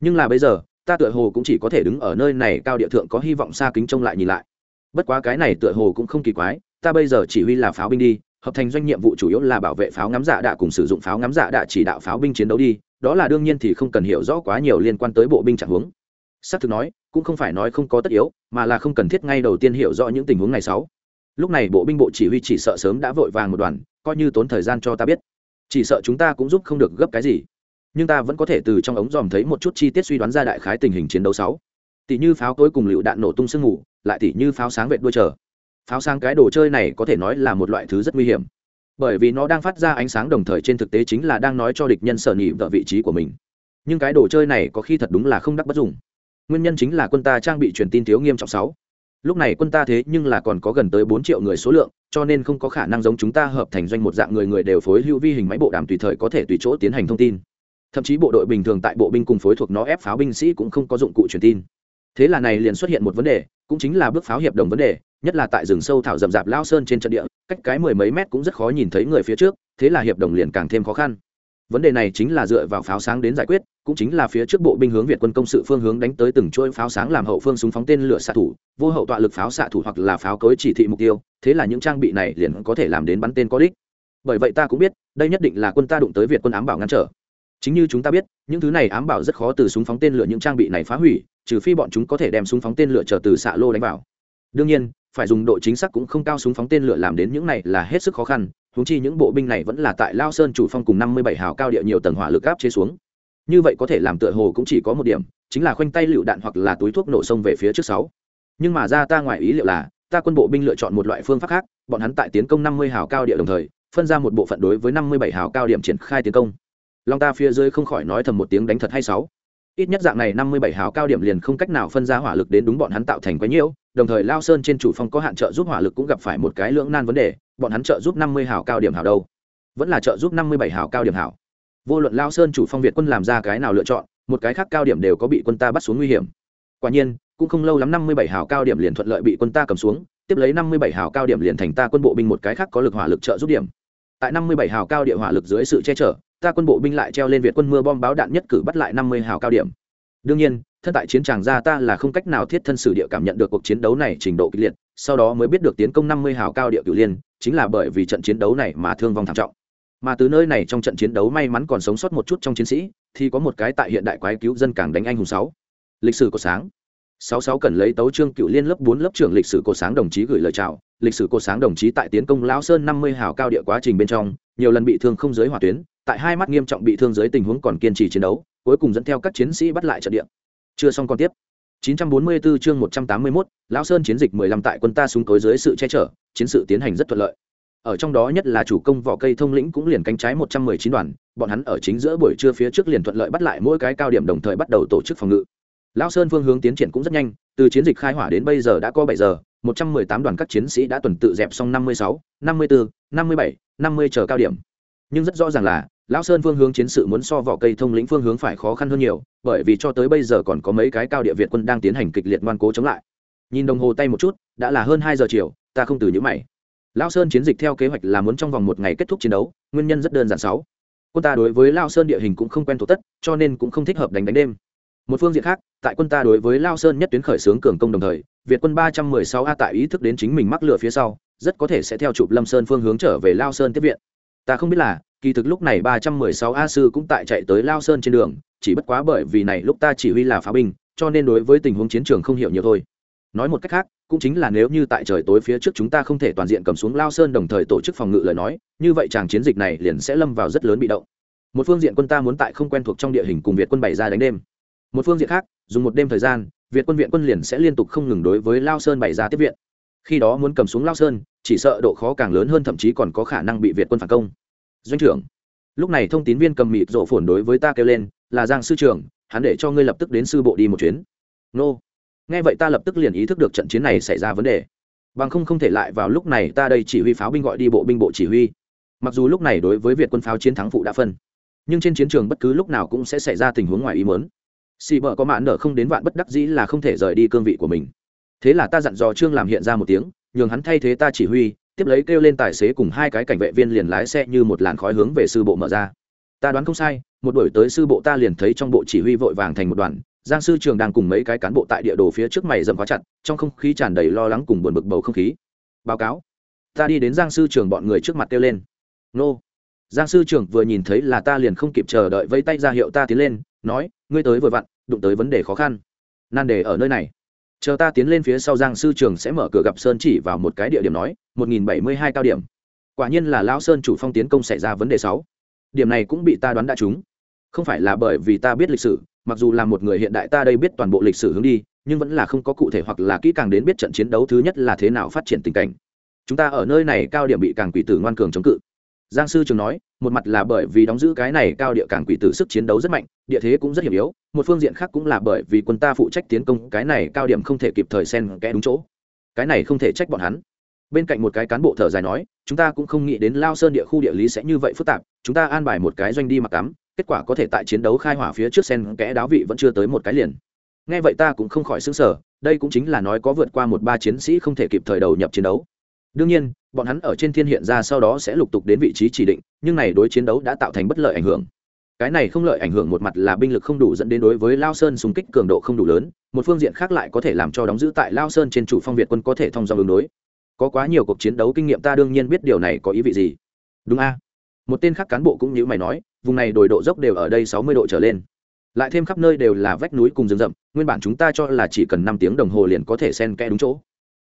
Nhưng là bây giờ, ta tựa hồ cũng chỉ có thể đứng ở nơi này cao địa thượng có hy vọng xa kính trông lại nhìn lại. Bất quá cái này tựa hồ cũng không kỳ quái, ta bây giờ chỉ huy là pháo binh đi, hợp thành doanh nhiệm vụ chủ yếu là bảo vệ pháo ngắm dạ đạ cùng sử dụng pháo ngắm dạ đạ chỉ đạo pháo binh chiến đấu đi, đó là đương nhiên thì không cần hiểu rõ quá nhiều liên quan tới bộ binh trạng huống. Xác thực nói, cũng không phải nói không có tất yếu, mà là không cần thiết ngay đầu tiên hiểu rõ những tình huống này sáu lúc này bộ binh bộ chỉ huy chỉ sợ sớm đã vội vàng một đoàn, coi như tốn thời gian cho ta biết. Chỉ sợ chúng ta cũng giúp không được gấp cái gì. Nhưng ta vẫn có thể từ trong ống dòm thấy một chút chi tiết suy đoán ra đại khái tình hình chiến đấu sáu. Tỷ như pháo tối cùng lựu đạn nổ tung sương ngủ lại tỷ như pháo sáng vệ đuôi chờ. Pháo sáng cái đồ chơi này có thể nói là một loại thứ rất nguy hiểm. Bởi vì nó đang phát ra ánh sáng đồng thời trên thực tế chính là đang nói cho địch nhân sở nhị vợ vị trí của mình. Nhưng cái đồ chơi này có khi thật đúng là không đắc bất dùng nguyên nhân chính là quân ta trang bị truyền tin thiếu nghiêm trọng sáu lúc này quân ta thế nhưng là còn có gần tới bốn triệu người số lượng, cho nên không có khả năng giống chúng ta hợp thành doanh một dạng người người đều phối hữu vi hình máy bộ đàm tùy thời có thể tùy chỗ tiến hành thông tin. Thậm chí bộ đội bình thường tại bộ binh cùng phối thuộc nó ép pháo binh sĩ cũng không có dụng cụ truyền tin. Thế là này liền xuất hiện một vấn đề, cũng chính là bước pháo hiệp đồng vấn đề, nhất là tại rừng sâu thảo rậm rạp lao sơn trên trận địa, cách cái mười mấy mét cũng rất khó nhìn thấy người phía trước, thế là hiệp đồng liền càng thêm khó khăn vấn đề này chính là dựa vào pháo sáng đến giải quyết, cũng chính là phía trước bộ binh hướng việt quân công sự phương hướng đánh tới từng chuỗi pháo sáng làm hậu phương súng phóng tên lửa xạ thủ, vô hậu tọa lực pháo xạ thủ hoặc là pháo cối chỉ thị mục tiêu, thế là những trang bị này liền có thể làm đến bắn tên có đích. Bởi vậy ta cũng biết, đây nhất định là quân ta đụng tới việt quân ám bảo ngăn trở. Chính như chúng ta biết, những thứ này ám bảo rất khó từ súng phóng tên lửa những trang bị này phá hủy, trừ phi bọn chúng có thể đem súng phóng tên lửa chờ từ xạ lô đánh vào. Đương nhiên, phải dùng độ chính xác cũng không cao súng phóng tên lửa làm đến những này là hết sức khó khăn huống chi những bộ binh này vẫn là tại lao sơn chủ phong cùng năm mươi bảy hào cao địa nhiều tầng hỏa lực áp chế xuống. Như vậy có thể làm tựa hồ cũng chỉ có một điểm, chính là khoanh tay lựu đạn hoặc là túi thuốc nổ sông về phía trước sáu. Nhưng mà ra ta ngoài ý liệu là, ta quân bộ binh lựa chọn một loại phương pháp khác, bọn hắn tại tiến công năm mươi hào cao địa đồng thời, phân ra một bộ phận đối với năm mươi bảy hào cao điểm triển khai tiến công. Long ta phía dưới không khỏi nói thầm một tiếng đánh thật hay sáu ít nhất dạng này năm mươi bảy hào cao điểm liền không cách nào phân ra hỏa lực đến đúng bọn hắn tạo thành quá nhiễu, đồng thời lao sơn trên chủ phong có hạn trợ giúp hỏa lực cũng gặp phải một cái lưỡng nan vấn đề, bọn hắn trợ giúp năm mươi hào cao điểm hảo đâu? Vẫn là trợ giúp năm mươi bảy hào cao điểm hảo. Vô luận lao sơn chủ phong việt quân làm ra cái nào lựa chọn, một cái khác cao điểm đều có bị quân ta bắt xuống nguy hiểm. Quả nhiên, cũng không lâu lắm năm mươi bảy hào cao điểm liền thuận lợi bị quân ta cầm xuống, tiếp lấy năm mươi bảy hào cao điểm liền thành ta quân bộ binh một cái khác có lực hỏa lực trợ giúp điểm. Tại năm mươi bảy hào cao địa hỏa lực dưới sự che chở ta quân bộ binh lại treo lên việt quân mưa bom báo đạn nhất cử bắt lại năm mươi hào cao điểm. Đương nhiên, thân tại chiến tràng ra ta là không cách nào thiết thân sử địa cảm nhận được cuộc chiến đấu này trình độ kịch liệt, sau đó mới biết được tiến công năm mươi hào cao địa cửu liên, chính là bởi vì trận chiến đấu này mà thương vong thảm trọng. Mà từ nơi này trong trận chiến đấu may mắn còn sống sót một chút trong chiến sĩ, thì có một cái tại hiện đại quái cứu dân càng đánh anh hùng sáu. Lịch sử của sáng. Sáu sáu cần lấy tấu trương cựu liên lớp bốn lớp trưởng lịch sử cổ sáng đồng chí gửi lời chào. Lịch sử cổ sáng đồng chí tại tiến công lão sơn năm mươi hào cao địa quá trình bên trong, nhiều lần bị thương không giới hỏa tuyến tại hai mắt nghiêm trọng bị thương dưới tình huống còn kiên trì chiến đấu cuối cùng dẫn theo các chiến sĩ bắt lại trận địa. Chưa xong còn tiếp. 944 chương 181, lão sơn chiến dịch 15 tại quân ta xuống cối dưới sự che chở chiến sự tiến hành rất thuận lợi. Ở trong đó nhất là chủ công vỏ cây thông lĩnh cũng liền cánh trái 119 đoàn bọn hắn ở chính giữa buổi trưa phía trước liền thuận lợi bắt lại mỗi cái cao điểm đồng thời bắt đầu tổ chức phòng ngự. Lão sơn phương hướng tiến triển cũng rất nhanh từ chiến dịch khai hỏa đến bây giờ đã có 7 giờ 118 đoàn các chiến sĩ đã tuần tự dẹp xong 56, 54, 57, 50 chờ cao điểm. Nhưng rất rõ ràng là lão sơn phương hướng chiến sự muốn so vỏ cây thông lĩnh phương hướng phải khó khăn hơn nhiều, bởi vì cho tới bây giờ còn có mấy cái cao địa việt quân đang tiến hành kịch liệt ngoan cố chống lại. Nhìn đồng hồ tay một chút, đã là hơn hai giờ chiều, ta không từ những mày. Lão sơn chiến dịch theo kế hoạch là muốn trong vòng một ngày kết thúc chiến đấu, nguyên nhân rất đơn giản sáu. Quân ta đối với lao sơn địa hình cũng không quen thuộc tất, cho nên cũng không thích hợp đánh đánh đêm. Một phương diện khác, tại quân ta đối với lao sơn nhất tuyến khởi xướng cường công đồng thời, việt quân ba trăm mười sáu a tại ý thức đến chính mình mắc lửa phía sau, rất có thể sẽ theo chụp lâm sơn phương hướng trở về lao sơn tiếp viện ta không biết là, kỳ thực lúc này ba trăm mười sáu a sư cũng tại chạy tới lao sơn trên đường, chỉ bất quá bởi vì này lúc ta chỉ huy là phá binh, cho nên đối với tình huống chiến trường không hiểu nhiều thôi. Nói một cách khác, cũng chính là nếu như tại trời tối phía trước chúng ta không thể toàn diện cầm xuống lao sơn đồng thời tổ chức phòng ngự lời nói, như vậy chàng chiến dịch này liền sẽ lâm vào rất lớn bị động. Một phương diện quân ta muốn tại không quen thuộc trong địa hình cùng việt quân bày ra đánh đêm. Một phương diện khác, dùng một đêm thời gian, việt quân viện quân liền sẽ liên tục không ngừng đối với lao sơn bày ra tiếp viện. Khi đó muốn cầm xuống lao sơn chỉ sợ độ khó càng lớn hơn, thậm chí còn có khả năng bị việt quân phản công. Doanh trưởng, lúc này thông tín viên cầm mịt rộ phồn đối với ta kêu lên, là giang sư trưởng, hắn để cho ngươi lập tức đến sư bộ đi một chuyến. Nô. Nghe vậy ta lập tức liền ý thức được trận chiến này xảy ra vấn đề. Bằng không không thể lại vào lúc này ta đây chỉ huy pháo binh gọi đi bộ binh bộ chỉ huy. Mặc dù lúc này đối với việt quân pháo chiến thắng phụ đã phân, nhưng trên chiến trường bất cứ lúc nào cũng sẽ xảy ra tình huống ngoài ý mớn xì vợ có mạn nở không đến vạn bất đắc dĩ là không thể rời đi cương vị của mình. Thế là ta dặn dò trương làm hiện ra một tiếng nhường hắn thay thế ta chỉ huy, tiếp lấy kêu lên tài xế cùng hai cái cảnh vệ viên liền lái xe như một làn khói hướng về sư bộ mở ra. Ta đoán không sai, một đổi tới sư bộ ta liền thấy trong bộ chỉ huy vội vàng thành một đoàn, giang sư trường đang cùng mấy cái cán bộ tại địa đồ phía trước mày dầm quá chặt, trong không khí tràn đầy lo lắng cùng buồn bực bầu không khí. Báo cáo. Ta đi đến giang sư trường bọn người trước mặt kêu lên. Nô. Giang sư trường vừa nhìn thấy là ta liền không kịp chờ đợi vẫy tay ra hiệu ta tiến lên, nói, ngươi tới vừa vặn, đụng tới vấn đề khó khăn. Nan đề ở nơi này chờ ta tiến lên phía sau giang sư trường sẽ mở cửa gặp sơn chỉ vào một cái địa điểm nói, một nghìn bảy mươi hai cao điểm. Quả nhiên là lão sơn chủ phong tiến công xảy ra vấn đề sáu. Điểm này cũng bị ta đoán đã trúng. Không phải là bởi vì ta biết lịch sử, mặc dù là một người hiện đại ta đây biết toàn bộ lịch sử hướng đi, nhưng vẫn là không có cụ thể hoặc là kỹ càng đến biết trận chiến đấu thứ nhất là thế nào phát triển tình cảnh. Chúng ta ở nơi này cao điểm bị càng quỷ tử ngoan cường chống cự giang sư trường nói, một mặt là bởi vì đóng giữ cái này cao địa cảng quỷ tử sức chiến đấu rất mạnh, địa thế cũng rất hiểm yếu, một phương diện khác cũng là bởi vì quân ta phụ trách tiến công, cái này cao điểm không thể kịp thời xen kẽ đúng chỗ. Cái này không thể trách bọn hắn. Bên cạnh một cái cán bộ thở dài nói, chúng ta cũng không nghĩ đến lao sơn địa khu địa lý sẽ như vậy phức tạp, chúng ta an bài một cái doanh đi mặc cắm, kết quả có thể tại chiến đấu khai hỏa phía trước sen kẽ đáo vị vẫn chưa tới một cái liền. Nghe vậy ta cũng không khỏi xứng sở đây cũng chính là nói có vượt qua một ba chiến sĩ không thể kịp thời đầu nhập chiến đấu. Đương nhiên bọn hắn ở trên thiên hiện ra sau đó sẽ lục tục đến vị trí chỉ định, nhưng này đối chiến đấu đã tạo thành bất lợi ảnh hưởng. Cái này không lợi ảnh hưởng một mặt là binh lực không đủ dẫn đến đối với lao sơn xung kích cường độ không đủ lớn, một phương diện khác lại có thể làm cho đóng giữ tại lao sơn trên chủ phong việt quân có thể thông dòng ứng đối có quá nhiều cuộc chiến đấu kinh nghiệm ta đương nhiên biết điều này có ý vị gì. Đúng a. Một tên khác cán bộ cũng như mày nói, vùng này đồi độ dốc đều ở đây sáu mươi độ trở lên. Lại thêm khắp nơi đều là vách núi cùng rừng rậm, nguyên bản chúng ta cho là chỉ cần năm tiếng đồng hồ liền có thể sen kẽ đúng chỗ.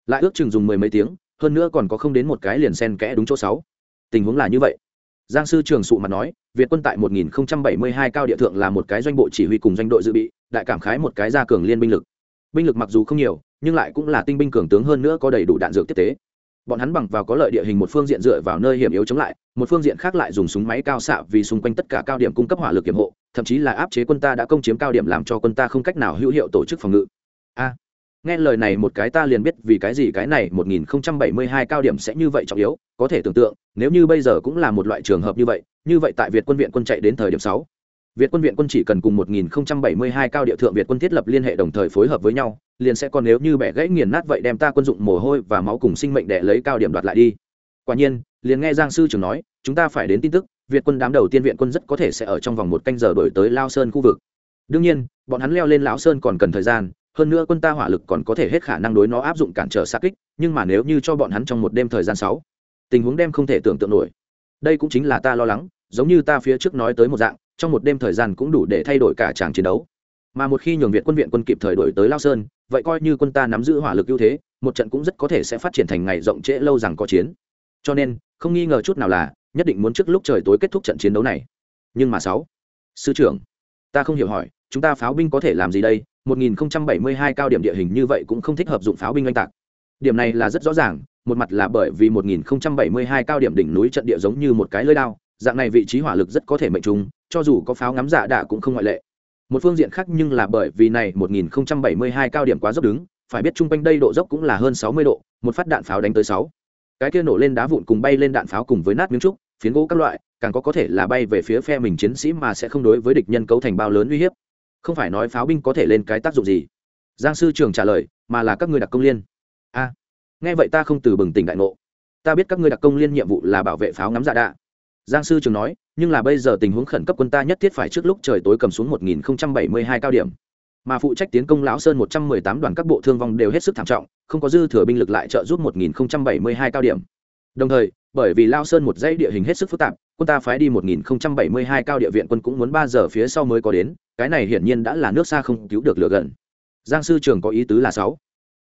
Lại ước chừng dùng mười mấy tiếng hơn nữa còn có không đến một cái liền sen kẽ đúng chỗ sáu. Tình huống là như vậy. Giang sư trường sụ mặt nói, việt quân tại 1072 cao địa thượng là một cái doanh bộ chỉ huy cùng doanh đội dự bị, đại cảm khái một cái gia cường liên binh lực. Binh lực mặc dù không nhiều, nhưng lại cũng là tinh binh cường tướng hơn nữa có đầy đủ đạn dược tiếp tế. Bọn hắn bằng vào có lợi địa hình một phương diện dựa vào nơi hiểm yếu chống lại, một phương diện khác lại dùng súng máy cao xạ vì xung quanh tất cả cao điểm cung cấp hỏa lực kiểm hộ, thậm chí là áp chế quân ta đã công chiếm cao điểm làm cho quân ta không cách nào hữu hiệu tổ chức phòng ngự. A nghe lời này một cái ta liền biết vì cái gì cái này 1072 cao điểm sẽ như vậy trọng yếu có thể tưởng tượng nếu như bây giờ cũng là một loại trường hợp như vậy như vậy tại việt quân viện quân chạy đến thời điểm sáu Việt quân viện quân chỉ cần cùng 1072 cao địa thượng Việt quân thiết lập liên hệ đồng thời phối hợp với nhau, liền sẽ còn nếu như bẻ gãy nghiền nát vậy đem ta quân dụng mồ hôi và máu cùng sinh mệnh để lấy cao điểm đoạt lại đi. Quả nhiên, liền nghe Giang sư trưởng nói, chúng ta phải đến tin tức, Việt quân đám đầu tiên viện quân rất có thể sẽ ở trong vòng một canh giờ đổi tới Lao Sơn khu vực. Đương nhiên, bọn hắn leo lên lão Sơn còn cần thời gian, hơn nữa quân ta hỏa lực còn có thể hết khả năng đối nó áp dụng cản trở sát kích, nhưng mà nếu như cho bọn hắn trong một đêm thời gian sáu tình huống đem không thể tưởng tượng nổi. Đây cũng chính là ta lo lắng, giống như ta phía trước nói tới một dạng, trong một đêm thời gian cũng đủ để thay đổi cả tràng chiến đấu. Mà một khi nhường viện quân viện quân kịp thời đổi tới lao sơn vậy coi như quân ta nắm giữ hỏa lực ưu thế một trận cũng rất có thể sẽ phát triển thành ngày rộng trễ lâu rằng có chiến. Cho nên không nghi ngờ chút nào là nhất định muốn trước lúc trời tối kết thúc trận chiến đấu này. Nhưng mà sáu sư trưởng ta không hiểu hỏi chúng ta pháo binh có thể làm gì đây? 1072 cao điểm địa hình như vậy cũng không thích hợp dụng pháo binh oanh tạc. Điểm này là rất rõ ràng, một mặt là bởi vì 1072 cao điểm đỉnh núi trận địa giống như một cái lưỡi đao, dạng này vị trí hỏa lực rất có thể mệnh trùng cho dù có pháo ngắm dạ đạ cũng không ngoại lệ. Một phương diện khác nhưng là bởi vì này 1072 cao điểm quá dốc đứng, phải biết trung quanh đây độ dốc cũng là hơn 60 độ, một phát đạn pháo đánh tới 6. cái kia nổ lên đá vụn cùng bay lên đạn pháo cùng với nát miếng trúc, phiến gỗ các loại, càng có có thể là bay về phía phe mình chiến sĩ mà sẽ không đối với địch nhân cấu thành bao lớn uy hiếp không phải nói pháo binh có thể lên cái tác dụng gì? Giang sư trường trả lời, mà là các ngươi đặc công liên. A, nghe vậy ta không từ bừng tỉnh đại ngộ. Ta biết các ngươi đặc công liên nhiệm vụ là bảo vệ pháo ngắm dạ đạ. Giang sư trường nói, nhưng là bây giờ tình huống khẩn cấp quân ta nhất thiết phải trước lúc trời tối cầm xuống 1072 cao điểm. Mà phụ trách tiến công lão sơn 118 đoàn các bộ thương vong đều hết sức thảm trọng, không có dư thừa binh lực lại trợ giúp 1072 cao điểm. Đồng thời, bởi vì lao sơn một dãy địa hình hết sức phức tạp quân ta phái đi 1072 cao địa viện quân cũng muốn ba giờ phía sau mới có đến, cái này hiển nhiên đã là nước xa không cứu được lửa gần. Giang sư trưởng có ý tứ là sáu.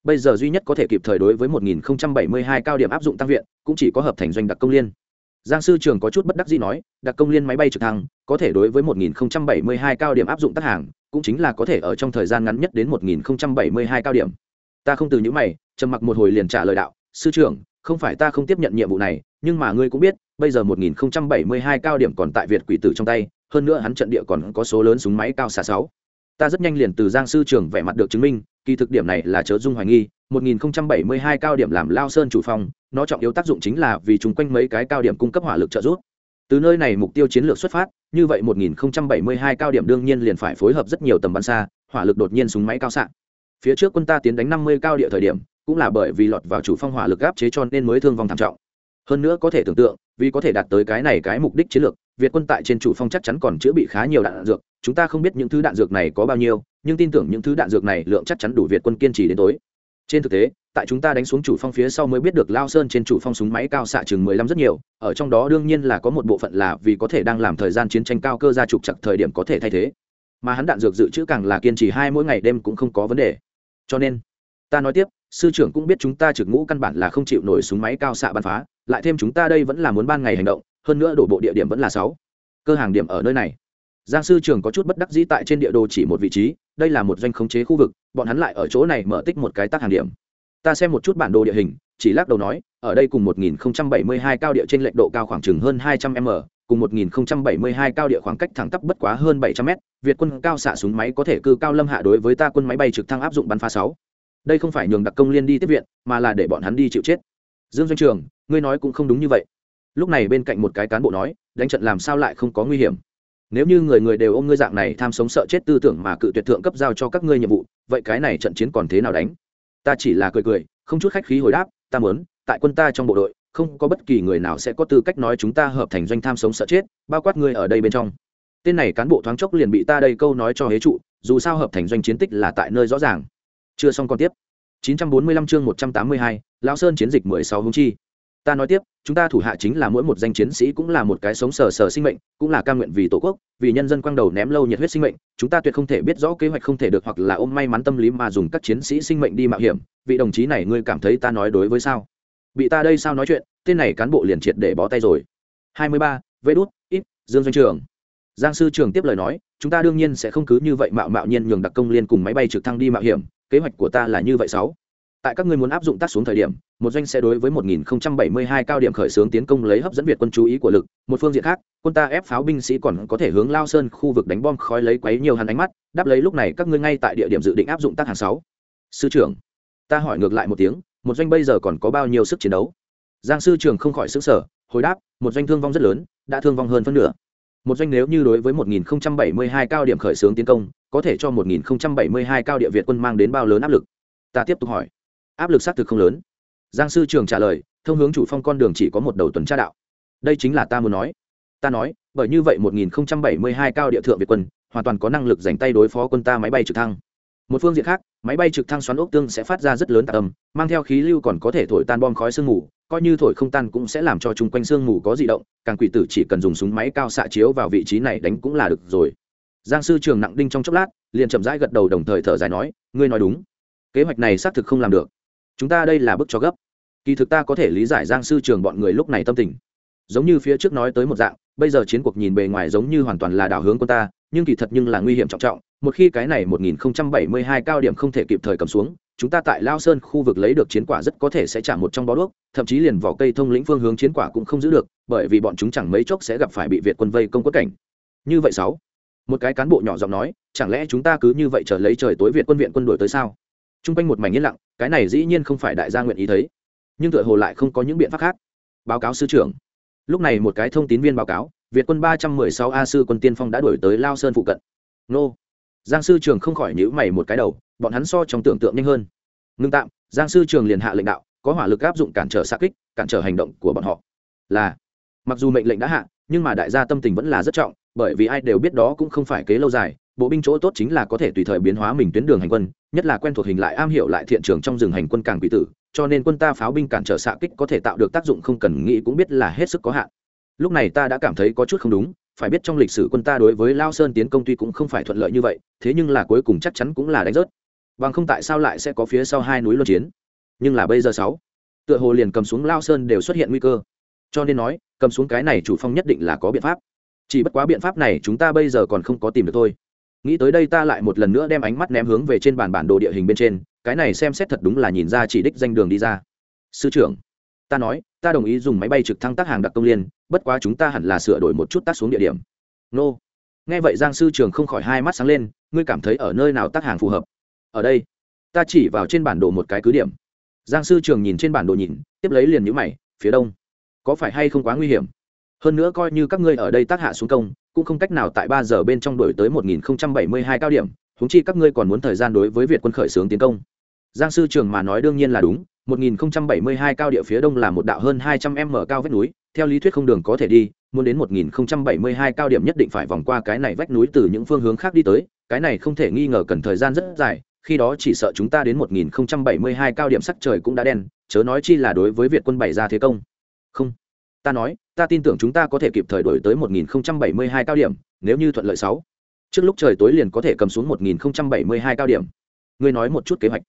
Bây giờ duy nhất có thể kịp thời đối với 1072 cao điểm áp dụng tăng viện, cũng chỉ có hợp thành doanh đặc công liên. Giang sư trưởng có chút bất đắc dĩ nói, đặc công liên máy bay trực thăng, có thể đối với 1072 cao điểm áp dụng tác hàng, cũng chính là có thể ở trong thời gian ngắn nhất đến 1072 cao điểm. Ta không từ những mày, trầm mặc một hồi liền trả lời đạo, sư trưởng, không phải ta không tiếp nhận nhiệm vụ này, nhưng mà ngươi cũng biết bây giờ 1072 cao điểm còn tại việt quỷ tử trong tay, hơn nữa hắn trận địa còn có số lớn súng máy cao xạ sáu. Ta rất nhanh liền từ giang sư trưởng vẻ mặt được chứng minh, kỳ thực điểm này là chớ dung hoài nghi 1072 cao điểm làm lao sơn chủ phong, nó trọng yếu tác dụng chính là vì chúng quanh mấy cái cao điểm cung cấp hỏa lực trợ giúp. Từ nơi này mục tiêu chiến lược xuất phát, như vậy 1072 cao điểm đương nhiên liền phải phối hợp rất nhiều tầm bắn xa, hỏa lực đột nhiên súng máy cao xạ. Phía trước quân ta tiến đánh 50 cao địa thời điểm, cũng là bởi vì lọt vào chủ phong hỏa lực áp chế cho nên mới thương vong thảm trọng. Hơn nữa có thể tưởng tượng vì có thể đạt tới cái này cái mục đích chiến lược, việt quân tại trên chủ phong chắc chắn còn chữa bị khá nhiều đạn dược, chúng ta không biết những thứ đạn dược này có bao nhiêu, nhưng tin tưởng những thứ đạn dược này lượng chắc chắn đủ việt quân kiên trì đến tối. Trên thực tế, tại chúng ta đánh xuống chủ phong phía sau mới biết được lao sơn trên chủ phong súng máy cao xạ chừng mười lăm rất nhiều, ở trong đó đương nhiên là có một bộ phận là vì có thể đang làm thời gian chiến tranh cao cơ ra trục chặt thời điểm có thể thay thế. Mà hắn đạn dược dự trữ càng là kiên trì hai mỗi ngày đêm cũng không có vấn đề. Cho nên ta nói tiếp, sư trưởng cũng biết chúng ta trực ngũ căn bản là không chịu nổi súng máy cao xạ bắn phá, lại thêm chúng ta đây vẫn là muốn ban ngày hành động, hơn nữa đổ bộ địa điểm vẫn là sáu. Cơ hàng điểm ở nơi này. Giang sư trưởng có chút bất đắc dĩ tại trên địa đồ chỉ một vị trí, đây là một doanh khống chế khu vực, bọn hắn lại ở chỗ này mở tích một cái tác hàng điểm. Ta xem một chút bản đồ địa hình, chỉ lắc đầu nói, ở đây cùng 1072 cao địa trên lệch độ cao khoảng chừng hơn 200 m, cùng 1072 cao địa khoảng cách thẳng tắp bất quá hơn 700 m việt quân cao xạ súng máy có thể cư cao lâm hạ đối với ta quân máy bay trực thăng áp dụng bắn phá sáu đây không phải nhường đặc công liên đi tiếp viện, mà là để bọn hắn đi chịu chết. Dương doanh trường, ngươi nói cũng không đúng như vậy. Lúc này bên cạnh một cái cán bộ nói, đánh trận làm sao lại không có nguy hiểm? Nếu như người người đều ôm ngươi dạng này tham sống sợ chết tư tưởng mà cự tuyệt thượng cấp giao cho các ngươi nhiệm vụ, vậy cái này trận chiến còn thế nào đánh? Ta chỉ là cười cười, không chút khách khí hồi đáp, ta muốn, tại quân ta trong bộ đội, không có bất kỳ người nào sẽ có tư cách nói chúng ta hợp thành doanh tham sống sợ chết, bao quát ngươi ở đây bên trong. Tên này cán bộ thoáng chốc liền bị ta đây câu nói cho hế trụ, dù sao hợp thành doanh chiến tích là tại nơi rõ ràng chưa xong còn tiếp. 945 chương 182, lão sơn chiến dịch 16 hung chi. Ta nói tiếp chúng ta thủ hạ chính là mỗi một danh chiến sĩ cũng là một cái sống sờ sờ sinh mệnh cũng là ca nguyện vì tổ quốc vì nhân dân quang đầu ném lâu nhiệt huyết sinh mệnh chúng ta tuyệt không thể biết rõ kế hoạch không thể được hoặc là ôm may mắn tâm lý mà dùng các chiến sĩ sinh mệnh đi mạo hiểm. Vị đồng chí này ngươi cảm thấy ta nói đối với sao? Bị ta đây sao nói chuyện tên này cán bộ liền triệt để bó tay rồi. 23, vê đút ít dương doanh trường. Giang sư trường tiếp lời nói chúng ta đương nhiên sẽ không cứ như vậy mạo mạo nhiên nhường đặc công liên cùng máy bay trực thăng đi mạo hiểm kế hoạch của ta là như vậy sáu. Tại các ngươi muốn áp dụng tác xuống thời điểm, một doanh sẽ đối với 1072 cao điểm khởi xướng tiến công lấy hấp dẫn việt quân chú ý của lực, một phương diện khác, quân ta ép pháo binh sĩ còn có thể hướng lao sơn khu vực đánh bom khói lấy quấy nhiều hắn ánh mắt, đáp lấy lúc này các ngươi ngay tại địa điểm dự định áp dụng tác hàng sáu. Sư trưởng, ta hỏi ngược lại một tiếng, một doanh bây giờ còn có bao nhiêu sức chiến đấu? Giang sư trưởng không khỏi xứng sở hồi đáp, một doanh thương vong rất lớn, đã thương vong hơn phân nửa một doanh nếu như đối với 1072 cao điểm khởi xướng tiến công, có thể cho 1072 cao địa việt quân mang đến bao lớn áp lực? Ta tiếp tục hỏi. Áp lực xác thực không lớn. Giang sư trường trả lời, thông hướng chủ phong con đường chỉ có một đầu tuần tra đạo. Đây chính là ta muốn nói. Ta nói, bởi như vậy 1072 cao địa thượng việt quân, hoàn toàn có năng lực giành tay đối phó quân ta máy bay trực thăng. Một phương diện khác, máy bay trực thăng xoắn ốc tương sẽ phát ra rất lớn tạc âm, mang theo khí lưu còn có thể thổi tan bom khói sương mù coi như thổi không tan cũng sẽ làm cho chung quanh sương mù có di động, càng quỷ tử chỉ cần dùng súng máy cao xạ chiếu vào vị trí này đánh cũng là được rồi. Giang sư trường nặng đinh trong chốc lát, liền chậm rãi gật đầu đồng thời thở dài nói, ngươi nói đúng. Kế hoạch này xác thực không làm được. Chúng ta đây là bức cho gấp. Kỳ thực ta có thể lý giải giang sư trường bọn người lúc này tâm tình. Giống như phía trước nói tới một dạng, bây giờ chiến cuộc nhìn bề ngoài giống như hoàn toàn là đảo hướng quân ta, nhưng kỳ thật nhưng là nguy hiểm trọng trọng, một khi cái này 1072 cao điểm không thể kịp thời cầm xuống chúng ta tại lao sơn khu vực lấy được chiến quả rất có thể sẽ trả một trong bó đuốc, thậm chí liền vỏ cây thông lĩnh phương hướng chiến quả cũng không giữ được, bởi vì bọn chúng chẳng mấy chốc sẽ gặp phải bị việt quân vây công quất cảnh. Như vậy sáu. Một cái cán bộ nhỏ giọng nói, chẳng lẽ chúng ta cứ như vậy chờ lấy trời tối việt quân viện quân đuổi tới sao? T r u n g quanh một mảnh yên lặng, cái này dĩ nhiên không phải đại gia nguyện ý thấy. Nhưng tựa hồ lại không có những biện pháp khác. Báo cáo sư trưởng. Lúc này một cái thông tín viên báo cáo, việt quân ba trăm mười sáu a sư quân tiên phong đã đổi tới lao sơn phụ cận. Nô giang sư trường không khỏi nhữ mày một cái đầu, bọn hắn so trong tưởng tượng nhanh hơn. Ngưng tạm, giang sư trường liền hạ lệnh đạo, có hỏa lực áp dụng cản trở xa kích, cản trở hành động của bọn họ. Là, mặc dù mệnh lệnh đã hạ, nhưng mà đại gia tâm tình vẫn là rất trọng, bởi vì ai đều biết đó cũng không phải kế lâu dài, bộ binh chỗ tốt chính là có thể tùy thời biến hóa mình tuyến đường hành quân, nhất là quen thuộc hình lại am hiểu lại thiện trường trong rừng hành quân càng quỷ tử, cho nên quân ta pháo binh cản trở xạ kích có thể tạo được tác dụng không cần nghĩ cũng biết là hết sức có hạn. Lúc này ta đã cảm thấy có chút không đúng phải biết trong lịch sử quân ta đối với lao sơn tiến công tuy cũng không phải thuận lợi như vậy, thế nhưng là cuối cùng chắc chắn cũng là đánh rớt. Bằng không tại sao lại sẽ có phía sau hai núi luân chiến? Nhưng là bây giờ sáu, tựa hồ liền cầm xuống lao sơn đều xuất hiện nguy cơ. Cho nên nói, cầm xuống cái này chủ phong nhất định là có biện pháp. Chỉ bất quá biện pháp này chúng ta bây giờ còn không có tìm được thôi. Nghĩ tới đây ta lại một lần nữa đem ánh mắt ném hướng về trên bàn bản đồ địa hình bên trên, cái này xem xét thật đúng là nhìn ra chỉ đích danh đường đi ra. Sư trưởng, ta nói, ta đồng ý dùng máy bay trực thăng tác hàng đặc công liên bất quá chúng ta hẳn là sửa đổi một chút tác xuống địa điểm. Nô. Nghe vậy giang sư trường không khỏi hai mắt sáng lên ngươi cảm thấy ở nơi nào tác hàng phù hợp? Ở đây. Ta chỉ vào trên bản đồ một cái cứ điểm. Giang sư trường nhìn trên bản đồ nhìn tiếp lấy liền nhữ mày phía đông. Có phải hay không quá nguy hiểm? Hơn nữa coi như các ngươi ở đây tác hạ xuống công cũng không cách nào tại ba giờ bên trong đổi tới một nghìn bảy mươi hai cao điểm húng chi các ngươi còn muốn thời gian đối với việt quân khởi xướng tiến công. Giang sư trường mà nói đương nhiên là đúng 1072 cao địa phía đông là một đạo hơn 200m cao vách núi, theo lý thuyết không đường có thể đi, muốn đến 1072 cao điểm nhất định phải vòng qua cái này vách núi từ những phương hướng khác đi tới, cái này không thể nghi ngờ cần thời gian rất dài, khi đó chỉ sợ chúng ta đến 1072 cao điểm sắc trời cũng đã đen, chớ nói chi là đối với Việt quân bày ra thế công. Không, ta nói, ta tin tưởng chúng ta có thể kịp thời đổi tới 1072 cao điểm, nếu như thuận lợi sáu. Trước lúc trời tối liền có thể cầm xuống 1072 cao điểm. Ngươi nói một chút kế hoạch.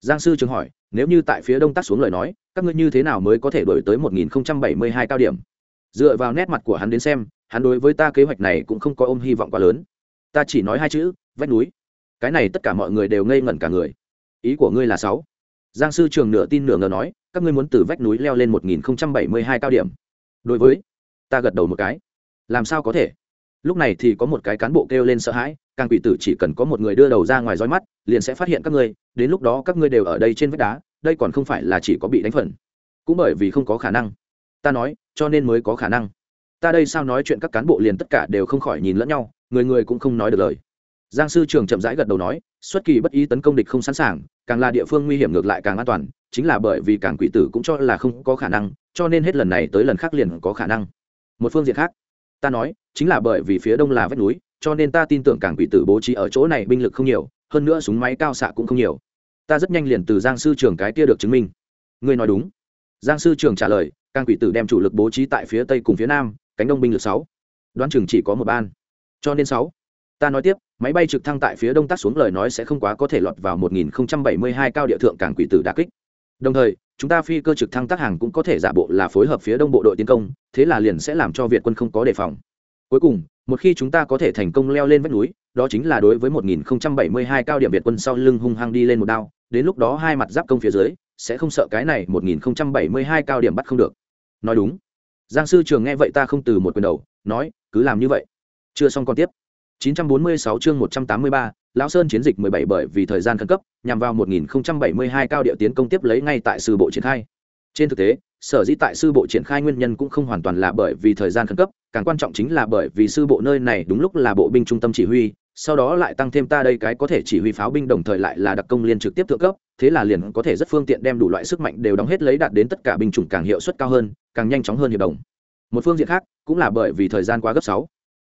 Giang sư trường hỏi, nếu như tại phía đông tác xuống lời nói các ngươi như thế nào mới có thể đổi tới 1072 cao điểm? Dựa vào nét mặt của hắn đến xem, hắn đối với ta kế hoạch này cũng không có ôm hy vọng quá lớn. Ta chỉ nói hai chữ, vách núi. Cái này tất cả mọi người đều ngây ngẩn cả người. Ý của ngươi là sáu. Giang sư trường nửa tin nửa ngờ nói, các ngươi muốn từ vách núi leo lên 1072 cao điểm. Đối với, ta gật đầu một cái. Làm sao có thể? Lúc này thì có một cái cán bộ kêu lên sợ hãi, càng quỷ tử chỉ cần có một người đưa đầu ra ngoài roi mắt, liền sẽ phát hiện các ngươi, đến lúc đó các ngươi đều ở đây trên vách đá đây còn không phải là chỉ có bị đánh phần. Cũng bởi vì không có khả năng. Ta nói, cho nên mới có khả năng. Ta đây sao nói chuyện các cán bộ liền tất cả đều không khỏi nhìn lẫn nhau, người người cũng không nói được lời. Giang sư trường chậm rãi gật đầu nói, xuất kỳ bất ý tấn công địch không sẵn sàng, càng là địa phương nguy hiểm ngược lại càng an toàn, chính là bởi vì càng quỷ tử cũng cho là không có khả năng, cho nên hết lần này tới lần khác liền có khả năng. Một phương diện khác, ta nói, chính là bởi vì phía đông là vách núi, cho nên ta tin tưởng càng quỷ tử bố trí ở chỗ này binh lực không nhiều, hơn nữa súng máy cao xạ cũng không nhiều ta rất nhanh liền từ giang sư trường cái kia được chứng minh. Ngươi nói đúng. Giang sư trường trả lời càng quỷ tử đem chủ lực bố trí tại phía tây cùng phía nam, cánh đông binh lực sáu. Đoán chừng chỉ có một ban. Cho nên sáu. Ta nói tiếp, máy bay trực thăng tại phía đông tác xuống lời nói sẽ không quá có thể lọt vào 1072 cao địa thượng càng quỷ tử đà kích. Đồng thời, chúng ta phi cơ trực thăng tác hàng cũng có thể giả bộ là phối hợp phía đông bộ đội tiến công, thế là liền sẽ làm cho việt quân không có đề phòng. Cuối cùng, một khi chúng ta có thể thành công leo lên vách núi, đó chính là đối với 1072 cao điểm việt quân sau lưng hung hăng đi lên một đao đến lúc đó hai mặt giáp công phía dưới sẽ không sợ cái này 1072 cao điểm bắt không được. Nói đúng. Giang sư trường nghe vậy ta không từ một quyền đầu nói cứ làm như vậy. Chưa xong còn tiếp. 946 chương 183, lão sơn chiến dịch 17 bởi vì thời gian khẩn cấp nhằm vào 1072 cao địa tiến công tiếp lấy ngay tại sư bộ triển khai. Trên thực tế sở dĩ tại sư bộ triển khai nguyên nhân cũng không hoàn toàn là bởi vì thời gian khẩn cấp càng quan trọng chính là bởi vì sư bộ nơi này đúng lúc là bộ binh trung tâm chỉ huy sau đó lại tăng thêm ta đây cái có thể chỉ huy pháo binh đồng thời lại là đặc công liên trực tiếp thượng cấp, thế là liền có thể rất phương tiện đem đủ loại sức mạnh đều đóng hết lấy đạt đến tất cả binh chủng càng hiệu suất cao hơn, càng nhanh chóng hơn hiệp đồng. Một phương diện khác, cũng là bởi vì thời gian quá gấp sáu.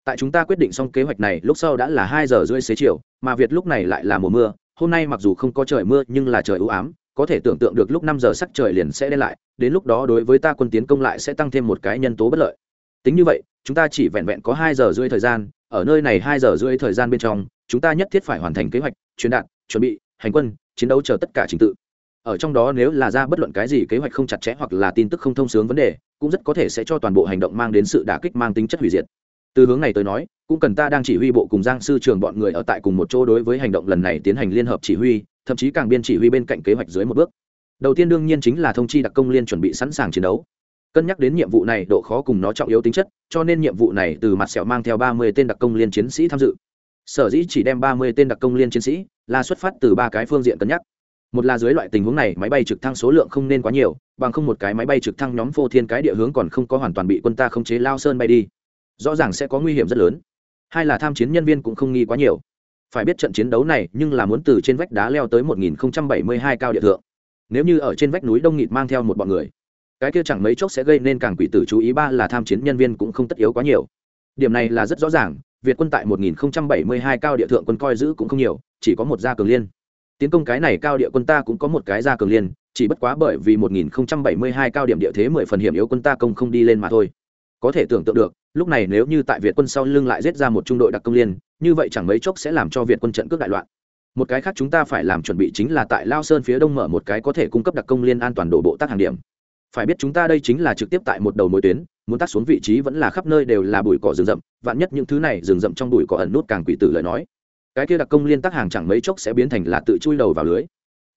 Tại chúng ta quyết định xong kế hoạch này, lúc sau đã là hai giờ rưỡi xế chiều, mà việt lúc này lại là mùa mưa, hôm nay mặc dù không có trời mưa, nhưng là trời ưu ám, có thể tưởng tượng được lúc năm giờ sắc trời liền sẽ đen lại, đến lúc đó đối với ta quân tiến công lại sẽ tăng thêm một cái nhân tố bất lợi. Tính như vậy, chúng ta chỉ vẹn vẹn có hai giờ rưỡi thời gian ở nơi này hai giờ rưỡi thời gian bên trong, chúng ta nhất thiết phải hoàn thành kế hoạch chuyến đạn chuẩn bị, hành quân, chiến đấu chờ tất cả trình tự. Ở trong đó nếu là ra bất luận cái gì kế hoạch không chặt chẽ hoặc là tin tức không thông sướng vấn đề, cũng rất có thể sẽ cho toàn bộ hành động mang đến sự đả kích mang tính chất hủy diệt. Từ hướng này tới nói, cũng cần ta đang chỉ huy bộ cùng giang sư trường bọn người ở tại cùng một chỗ đối với hành động lần này tiến hành liên hợp chỉ huy, thậm chí càng biên chỉ huy bên cạnh kế hoạch dưới một bước. Đầu tiên đương nhiên chính là thông chi đặc công liên chuẩn bị sẵn sàng chiến đấu cân nhắc đến nhiệm vụ này độ khó cùng nó trọng yếu tính chất, cho nên nhiệm vụ này từ mặt sẹo mang theo ba mươi tên đặc công liên chiến sĩ tham dự. Sở dĩ chỉ đem ba mươi tên đặc công liên chiến sĩ là xuất phát từ ba cái phương diện cân nhắc. Một là dưới loại tình huống này, máy bay trực thăng số lượng không nên quá nhiều, bằng không một cái máy bay trực thăng nhóm phô thiên cái địa hướng còn không có hoàn toàn bị quân ta khống chế lao sơn bay đi. Rõ ràng sẽ có nguy hiểm rất lớn. Hai là tham chiến nhân viên cũng không nghi quá nhiều. Phải biết trận chiến đấu này nhưng là muốn từ trên vách đá leo tới 1072 cao địa thượng. Nếu như ở trên vách núi đông nghịt mang theo một bọn người cái kia chẳng mấy chốc sẽ gây nên càng quỷ tử chú ý, ba là tham chiến nhân viên cũng không tất yếu quá nhiều. Điểm này là rất rõ ràng, việt quân tại 1072 cao địa thượng quân coi giữ cũng không nhiều, chỉ có một gia cường liên. Tiến công cái này cao địa quân ta cũng có một cái gia cường liên, chỉ bất quá bởi vì 1072 cao điểm địa thế mười phần hiểm yếu quân ta công không đi lên mà thôi. Có thể tưởng tượng được, lúc này nếu như tại việt quân sau lưng lại giết ra một trung đội đặc công liên, như vậy chẳng mấy chốc sẽ làm cho việt quân trận cướp đại loạn. Một cái khác chúng ta phải làm chuẩn bị chính là tại lao sơn phía đông mở một cái có thể cung cấp đặc công liên an toàn đổ bộ tác hàng điểm phải biết chúng ta đây chính là trực tiếp tại một đầu mối tuyến, muốn tác xuống vị trí vẫn là khắp nơi đều là bụi cỏ rừng rậm, vạn nhất những thứ này rừng rậm trong bụi cỏ ẩn nút càng quỷ tử lời nói. Cái kia đặc công liên tác hàng chẳng mấy chốc sẽ biến thành là tự chui đầu vào lưới.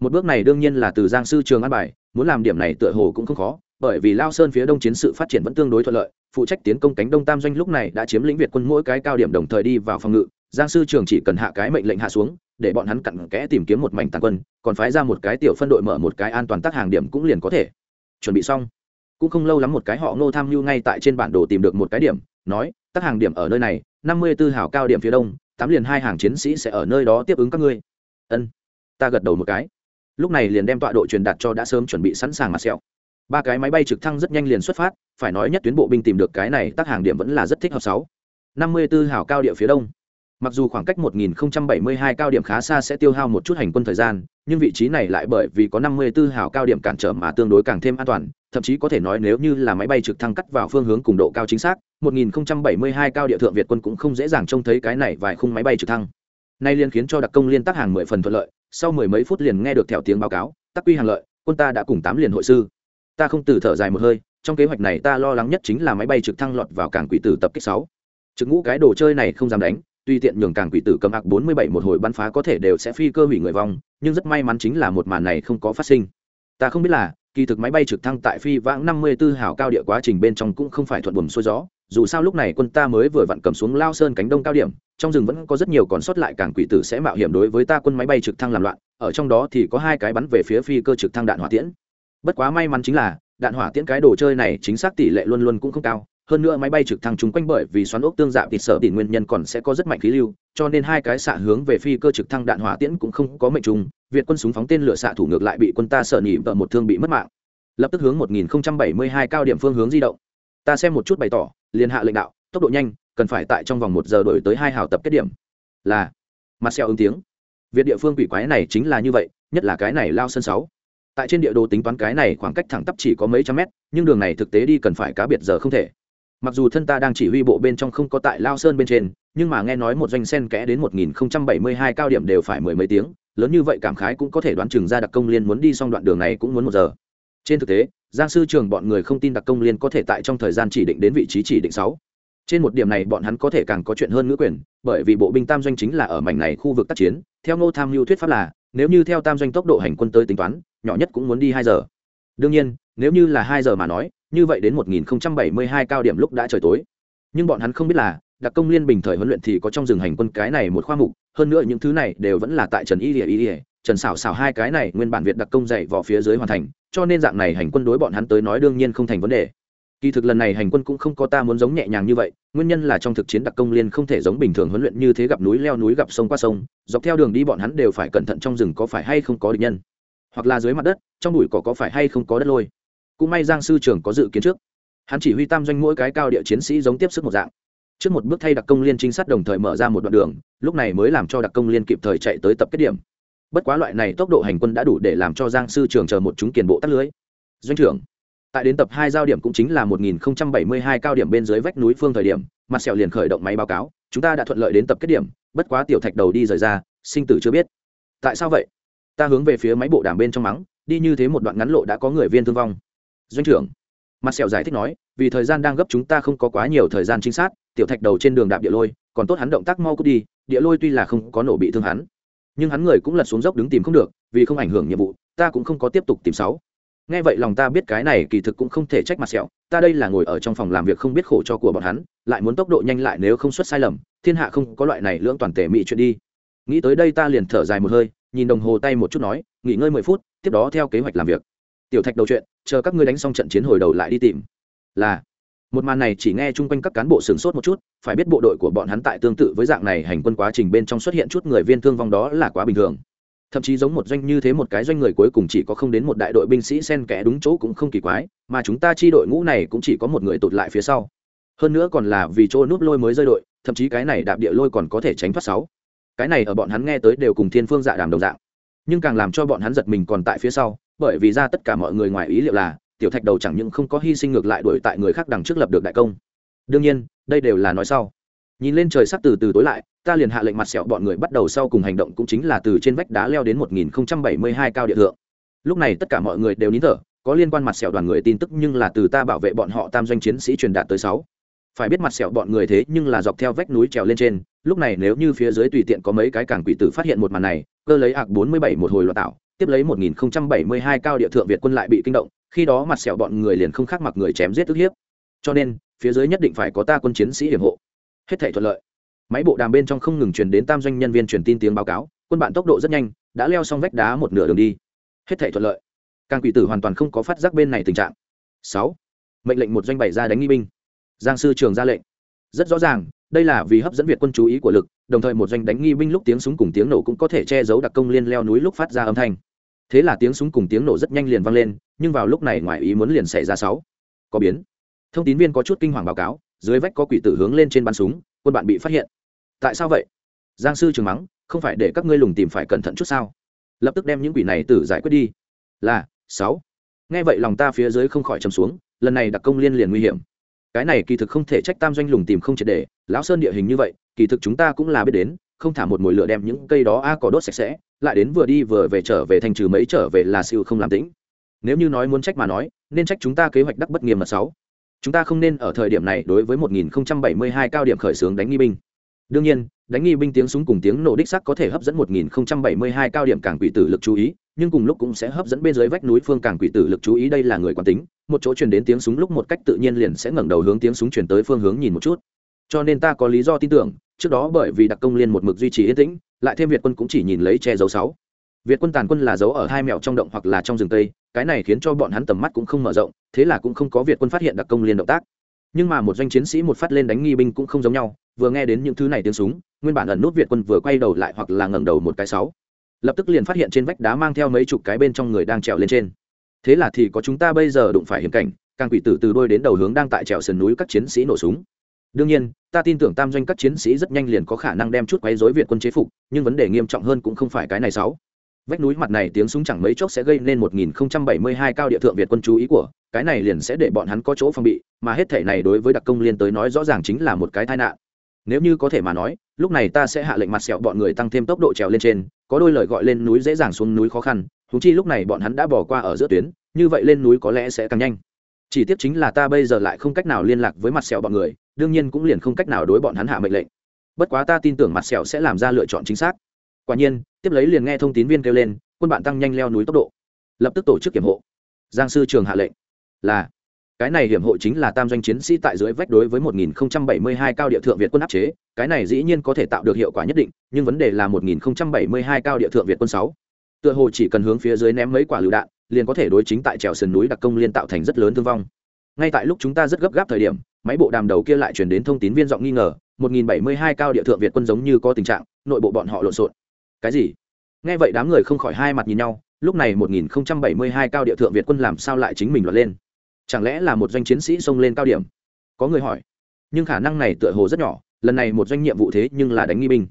Một bước này đương nhiên là từ giang sư trường an bài, muốn làm điểm này tựa hồ cũng không khó, bởi vì lao sơn phía đông chiến sự phát triển vẫn tương đối thuận lợi, phụ trách tiến công cánh đông tam doanh lúc này đã chiếm lĩnh việt quân mỗi cái cao điểm đồng thời đi vào phòng ngự, giang sư trường chỉ cần hạ cái mệnh lệnh hạ xuống, để bọn hắn cặn kẽ tìm kiếm một mảnh tàn quân, còn phái ra một cái tiểu phân đội mở một cái an toàn tác hàng điểm cũng liền có thể chuẩn bị xong. Cũng không lâu lắm một cái họ ngô tham mưu ngay tại trên bản đồ tìm được một cái điểm, nói tác hàng điểm ở nơi này, năm mươi tư hảo cao điểm phía đông, tám liền hai hàng chiến sĩ sẽ ở nơi đó tiếp ứng các ngươi. Ân. Ta gật đầu một cái. Lúc này liền đem tọa độ truyền đạt cho đã sớm chuẩn bị sẵn sàng mặt sẹo ba cái máy bay trực thăng rất nhanh liền xuất phát, phải nói nhất tuyến bộ binh tìm được cái này tác hàng điểm vẫn là rất thích hợp sáu. năm mươi 54 hào cao địa phía đông mặc dù khoảng cách 1072 cao điểm khá xa sẽ tiêu hao một chút hành quân thời gian, nhưng vị trí này lại bởi vì có 54 hào cao điểm cản trở mà tương đối càng thêm an toàn, thậm chí có thể nói nếu như là máy bay trực thăng cắt vào phương hướng cùng độ cao chính xác 1072 cao địa thượng việt quân cũng không dễ dàng trông thấy cái này vài khung máy bay trực thăng. Nay liên khiến cho đặc công liên tác hàng mười phần thuận lợi, sau mười mấy phút liền nghe được theo tiếng báo cáo tác quy hàng lợi, quân ta đã cùng tám liền hội sư. Ta không từ thở dài một hơi, trong kế hoạch này ta lo lắng nhất chính là máy bay trực thăng lọt vào cảng quỷ tử tập kích sáu. Trực ngũ cái đồ chơi này không dám đánh tuy tiện nhường càng quỷ tử cầm ạc bốn mươi bảy một hồi bắn phá có thể đều sẽ phi cơ hủy người vong, nhưng rất may mắn chính là một màn này không có phát sinh. Ta không biết là, kỳ thực máy bay trực thăng tại phi vãng năm mươi 54 hào cao địa quá trình bên trong cũng không phải thuận buồm xuôi gió, dù sao lúc này quân ta mới vừa vặn cầm xuống lao sơn cánh đông cao điểm, trong rừng vẫn có rất nhiều còn sót lại càng quỷ tử sẽ mạo hiểm đối với ta quân máy bay trực thăng làm loạn, ở trong đó thì có hai cái bắn về phía phi cơ trực thăng đạn hỏa tiễn. Bất quá may mắn chính là, đạn hỏa tiễn cái đồ chơi này chính xác tỷ lệ luôn luôn cũng không cao hơn nữa máy bay trực thăng chúng quanh bởi vì xoắn ốc tương dạng thịt sở tỉ nguyên nhân còn sẽ có rất mạnh khí lưu, cho nên hai cái xạ hướng về phi cơ trực thăng đạn hỏa tiễn cũng không có mệnh trùng việt quân súng phóng tên lửa xạ thủ ngược lại bị quân ta sợ nhị vợ một thương bị mất mạng. Lập tức hướng 1072 cao điểm phương hướng di động. Ta xem một chút bày tỏ, liên hạ lệnh đạo, tốc độ nhanh, cần phải tại trong vòng một giờ đổi tới hai hào tập kết điểm. Là, mặt xeo ứng tiếng. Việt địa phương quỷ quái này chính là như vậy, nhất là cái này lao sân sáu. Tại trên địa đồ tính toán cái này khoảng cách thẳng tắp chỉ có mấy trăm mét, nhưng đường này thực tế đi cần phải cá biệt giờ không thể mặc dù thân ta đang chỉ huy bộ bên trong không có tại lao sơn bên trên, nhưng mà nghe nói một doanh sen kẽ đến 1072 cao điểm đều phải mười mấy tiếng, lớn như vậy cảm khái cũng có thể đoán chừng ra đặc công liên muốn đi xong đoạn đường này cũng muốn một giờ. Trên thực tế, giang sư trường bọn người không tin đặc công liên có thể tại trong thời gian chỉ định đến vị trí chỉ định sáu. Trên một điểm này bọn hắn có thể càng có chuyện hơn ngữ quyền, bởi vì bộ binh tam doanh chính là ở mảnh này khu vực tác chiến, theo ngô tham mưu thuyết pháp là, nếu như theo tam doanh tốc độ hành quân tới tính toán, nhỏ nhất cũng muốn đi hai giờ. Đương nhiên, nếu như là hai giờ mà nói như vậy đến 1072 cao điểm lúc đã trời tối. Nhưng bọn hắn không biết là, đặc công liên bình thời huấn luyện thì có trong rừng hành quân cái này một khoa mục, hơn nữa những thứ này đều vẫn là tại trần y ỉa ỉa trần xảo xảo hai cái này nguyên bản việt đặc công dạy vỏ phía dưới hoàn thành, cho nên dạng này hành quân đối bọn hắn tới nói đương nhiên không thành vấn đề. Kỳ thực lần này hành quân cũng không có ta muốn giống nhẹ nhàng như vậy, nguyên nhân là trong thực chiến đặc công liên không thể giống bình thường huấn luyện như thế gặp núi leo núi gặp sông qua sông, dọc theo đường đi bọn hắn đều phải cẩn thận trong rừng có phải hay không có địch nhân, hoặc là dưới mặt đất, trong bụi cỏ có phải hay không có đất lôi cũng may giang sư trưởng có dự kiến trước. Hắn chỉ huy tam doanh mỗi cái cao địa chiến sĩ giống tiếp sức một dạng. Trước một bước thay đặc công liên trinh sát đồng thời mở ra một đoạn đường, lúc này mới làm cho đặc công liên kịp thời chạy tới tập kết điểm. Bất quá loại này tốc độ hành quân đã đủ để làm cho giang sư trưởng chờ một chúng kiền bộ tắt lưới. Doanh trưởng, tại đến tập hai giao điểm cũng chính là 1072 cao điểm bên dưới vách núi phương thời điểm, mặt sẹo liền khởi động máy báo cáo, chúng ta đã thuận lợi đến tập kết điểm, bất quá tiểu thạch đầu đi rời ra, sinh tử chưa biết. Tại sao vậy? Ta hướng về phía máy bộ đàm bên trong mắng, đi như thế một đoạn ngắn lộ đã có người viên thương vong doanh trưởng. Mặt sẹo giải thích nói, vì thời gian đang gấp chúng ta không có quá nhiều thời gian trinh sát, tiểu thạch đầu trên đường đạp địa lôi, còn tốt hắn động tác mau cút đi, địa lôi tuy là không có nổ bị thương hắn. Nhưng hắn người cũng lật xuống dốc đứng tìm không được, vì không ảnh hưởng nhiệm vụ, ta cũng không có tiếp tục tìm sáu. Nghe vậy lòng ta biết cái này kỳ thực cũng không thể trách mặt sẹo, ta đây là ngồi ở trong phòng làm việc không biết khổ cho của bọn hắn, lại muốn tốc độ nhanh lại nếu không xuất sai lầm, thiên hạ không có loại này lưỡng toàn tể mị chuyện đi. Nghĩ tới đây ta liền thở dài một hơi, nhìn đồng hồ tay một chút nói, nghỉ ngơi mười phút, tiếp đó theo kế hoạch làm việc tiểu thạch đầu chuyện, chờ các ngươi đánh xong trận chiến hồi đầu lại đi tìm. Là, một màn này chỉ nghe chung quanh các cán bộ sửng sốt một chút, phải biết bộ đội của bọn hắn tại tương tự với dạng này hành quân quá trình bên trong xuất hiện chút người viên thương vong đó là quá bình thường. Thậm chí giống một doanh như thế một cái doanh người cuối cùng chỉ có không đến một đại đội binh sĩ sen kẽ đúng chỗ cũng không kỳ quái, mà chúng ta chi đội ngũ này cũng chỉ có một người tụt lại phía sau. Hơn nữa còn là vì chỗ núp lôi mới rơi đội, thậm chí cái này đạp địa lôi còn có thể tránh thoát sáu. Cái này ở bọn hắn nghe tới đều cùng thiên phương dạ đàm đồng dạng. Nhưng càng làm cho bọn hắn giật mình còn tại phía sau bởi vì ra tất cả mọi người ngoài ý liệu là, tiểu thạch đầu chẳng những không có hy sinh ngược lại đuổi tại người khác đằng trước lập được đại công. Đương nhiên, đây đều là nói sau. Nhìn lên trời sắp từ từ tối lại, ta liền hạ lệnh mặt sẹo bọn người bắt đầu sau cùng hành động cũng chính là từ trên vách đá leo đến 1072 cao địa thượng. Lúc này tất cả mọi người đều nín thở, có liên quan mặt sẹo đoàn người tin tức nhưng là từ ta bảo vệ bọn họ tam doanh chiến sĩ truyền đạt tới sáu. Phải biết mặt sẹo bọn người thế nhưng là dọc theo vách núi trèo lên trên, lúc này nếu như phía dưới tùy tiện có mấy cái cảng quỷ tử phát hiện một màn này, cơ lấy ạc 47 một hồi loạn tạo tiếp lấy 1072 cao địa thượng việt quân lại bị kinh động, khi đó mặt sẹo bọn người liền không khác mặc người chém giết ức hiếp. Cho nên, phía dưới nhất định phải có ta quân chiến sĩ hiểm hộ. Hết thảy thuận lợi. Máy bộ đàm bên trong không ngừng truyền đến tam doanh nhân viên truyền tin tiếng báo cáo, quân bạn tốc độ rất nhanh, đã leo xong vách đá một nửa đường đi. Hết thảy thuận lợi. Càng quỷ tử hoàn toàn không có phát giác bên này tình trạng. Sáu. Mệnh lệnh một doanh bảy ra đánh nghi binh. Giang sư trưởng ra lệnh. Rất rõ ràng, đây là vì hấp dẫn việt quân chú ý của lực, đồng thời một doanh đánh nghi binh lúc tiếng súng cùng tiếng nổ cũng có thể che giấu đặc công liên leo núi lúc phát ra âm thanh thế là tiếng súng cùng tiếng nổ rất nhanh liền vang lên, nhưng vào lúc này ngoài ý muốn liền xảy ra sáu. Có biến. Thông tín viên có chút kinh hoàng báo cáo, dưới vách có quỷ tử hướng lên trên bắn súng, quân bạn bị phát hiện. Tại sao vậy? Giang sư trường mắng, không phải để các ngươi lùng tìm phải cẩn thận chút sao? Lập tức đem những quỷ này tử giải quyết đi. Là, sáu. Nghe vậy lòng ta phía dưới không khỏi chầm xuống, lần này đặc công liên liền nguy hiểm. Cái này kỳ thực không thể trách tam doanh lùng tìm không triệt để, lão sơn địa hình như vậy, kỳ thực chúng ta cũng là biết đến không thả một mồi lửa đem những cây đó a cỏ đốt sạch sẽ, lại đến vừa đi vừa về trở về thành trừ mấy trở về là siêu không làm tĩnh. Nếu như nói muốn trách mà nói, nên trách chúng ta kế hoạch đắc bất nghiêm mật sáu. Chúng ta không nên ở thời điểm này đối với 1072 cao điểm khởi xướng đánh nghi binh. Đương nhiên, đánh nghi binh tiếng súng cùng tiếng nổ đích sắc có thể hấp dẫn 1072 cao điểm càng quỷ tử lực chú ý, nhưng cùng lúc cũng sẽ hấp dẫn bên dưới vách núi phương càng quỷ tử lực chú ý đây là người quán tính. Một chỗ truyền đến tiếng súng lúc một cách tự nhiên liền sẽ ngẩng đầu hướng tiếng súng truyền tới phương hướng nhìn một chút. Cho nên ta có lý do tin tưởng trước đó bởi vì đặc công liên một mực duy trì yên tĩnh, lại thêm việt quân cũng chỉ nhìn lấy che dấu sáu. Việt quân tàn quân là giấu ở hai mẹo trong động hoặc là trong rừng tây, cái này khiến cho bọn hắn tầm mắt cũng không mở rộng, thế là cũng không có việt quân phát hiện đặc công liên động tác. Nhưng mà một doanh chiến sĩ một phát lên đánh nghi binh cũng không giống nhau, vừa nghe đến những thứ này tiếng súng, nguyên bản ẩn nút việt quân vừa quay đầu lại hoặc là ngẩng đầu một cái sáu. Lập tức liền phát hiện trên vách đá mang theo mấy chục cái bên trong người đang trèo lên trên. Thế là thì có chúng ta bây giờ đụng phải hiểm cảnh, càng quỷ tử từ đôi đến đầu hướng đang tại trèo sườn núi các chiến sĩ nổ súng đương nhiên, ta tin tưởng tam doanh các chiến sĩ rất nhanh liền có khả năng đem chút quấy rối việt quân chế phục, nhưng vấn đề nghiêm trọng hơn cũng không phải cái này sáu. Vách núi mặt này tiếng súng chẳng mấy chốc sẽ gây nên 1072 cao địa thượng việt quân chú ý của, cái này liền sẽ để bọn hắn có chỗ phòng bị, mà hết thể này đối với đặc công liên tới nói rõ ràng chính là một cái tai nạn. Nếu như có thể mà nói, lúc này ta sẽ hạ lệnh mặt sẹo bọn người tăng thêm tốc độ trèo lên trên, có đôi lời gọi lên núi dễ dàng xuống núi khó khăn thú chi lúc này bọn hắn đã bỏ qua ở giữa tuyến, như vậy lên núi có lẽ sẽ càng nhanh. Chỉ tiếc chính là ta bây giờ lại không cách nào liên lạc với mặt sẹo bọn người đương nhiên cũng liền không cách nào đối bọn hắn hạ mệnh lệnh. Bất quá ta tin tưởng mặt sẹo sẽ làm ra lựa chọn chính xác. Quả nhiên tiếp lấy liền nghe thông tín viên kêu lên quân bạn tăng nhanh leo núi tốc độ. Lập tức tổ chức kiểm hộ. Giang sư trường hạ lệnh. Là cái này hiểm hộ chính là tam doanh chiến sĩ tại dưới vách đối với 1072 cao địa thượng Việt quân áp chế, cái này dĩ nhiên có thể tạo được hiệu quả nhất định, nhưng vấn đề là 1072 cao địa thượng Việt quân 6. Tựa hồ chỉ cần hướng phía dưới ném mấy quả lựu đạn, liền có thể đối chính tại trèo sườn núi đặc công liên tạo thành rất lớn thương vong. Ngay tại lúc chúng ta rất gấp gáp thời điểm, máy bộ đàm đầu kia lại truyền đến thông tin viên giọng nghi ngờ, 1072 cao địa thượng Việt quân giống như có tình trạng, nội bộ bọn họ lộn xộn. Cái gì? Nghe vậy đám người không khỏi hai mặt nhìn nhau, lúc này 1072 cao địa thượng Việt quân làm sao lại chính mình loạn lên? chẳng lẽ là một doanh chiến sĩ xông lên cao điểm có người hỏi nhưng khả năng này tựa hồ rất nhỏ lần này một doanh nhiệm vụ thế nhưng là đánh nghi binh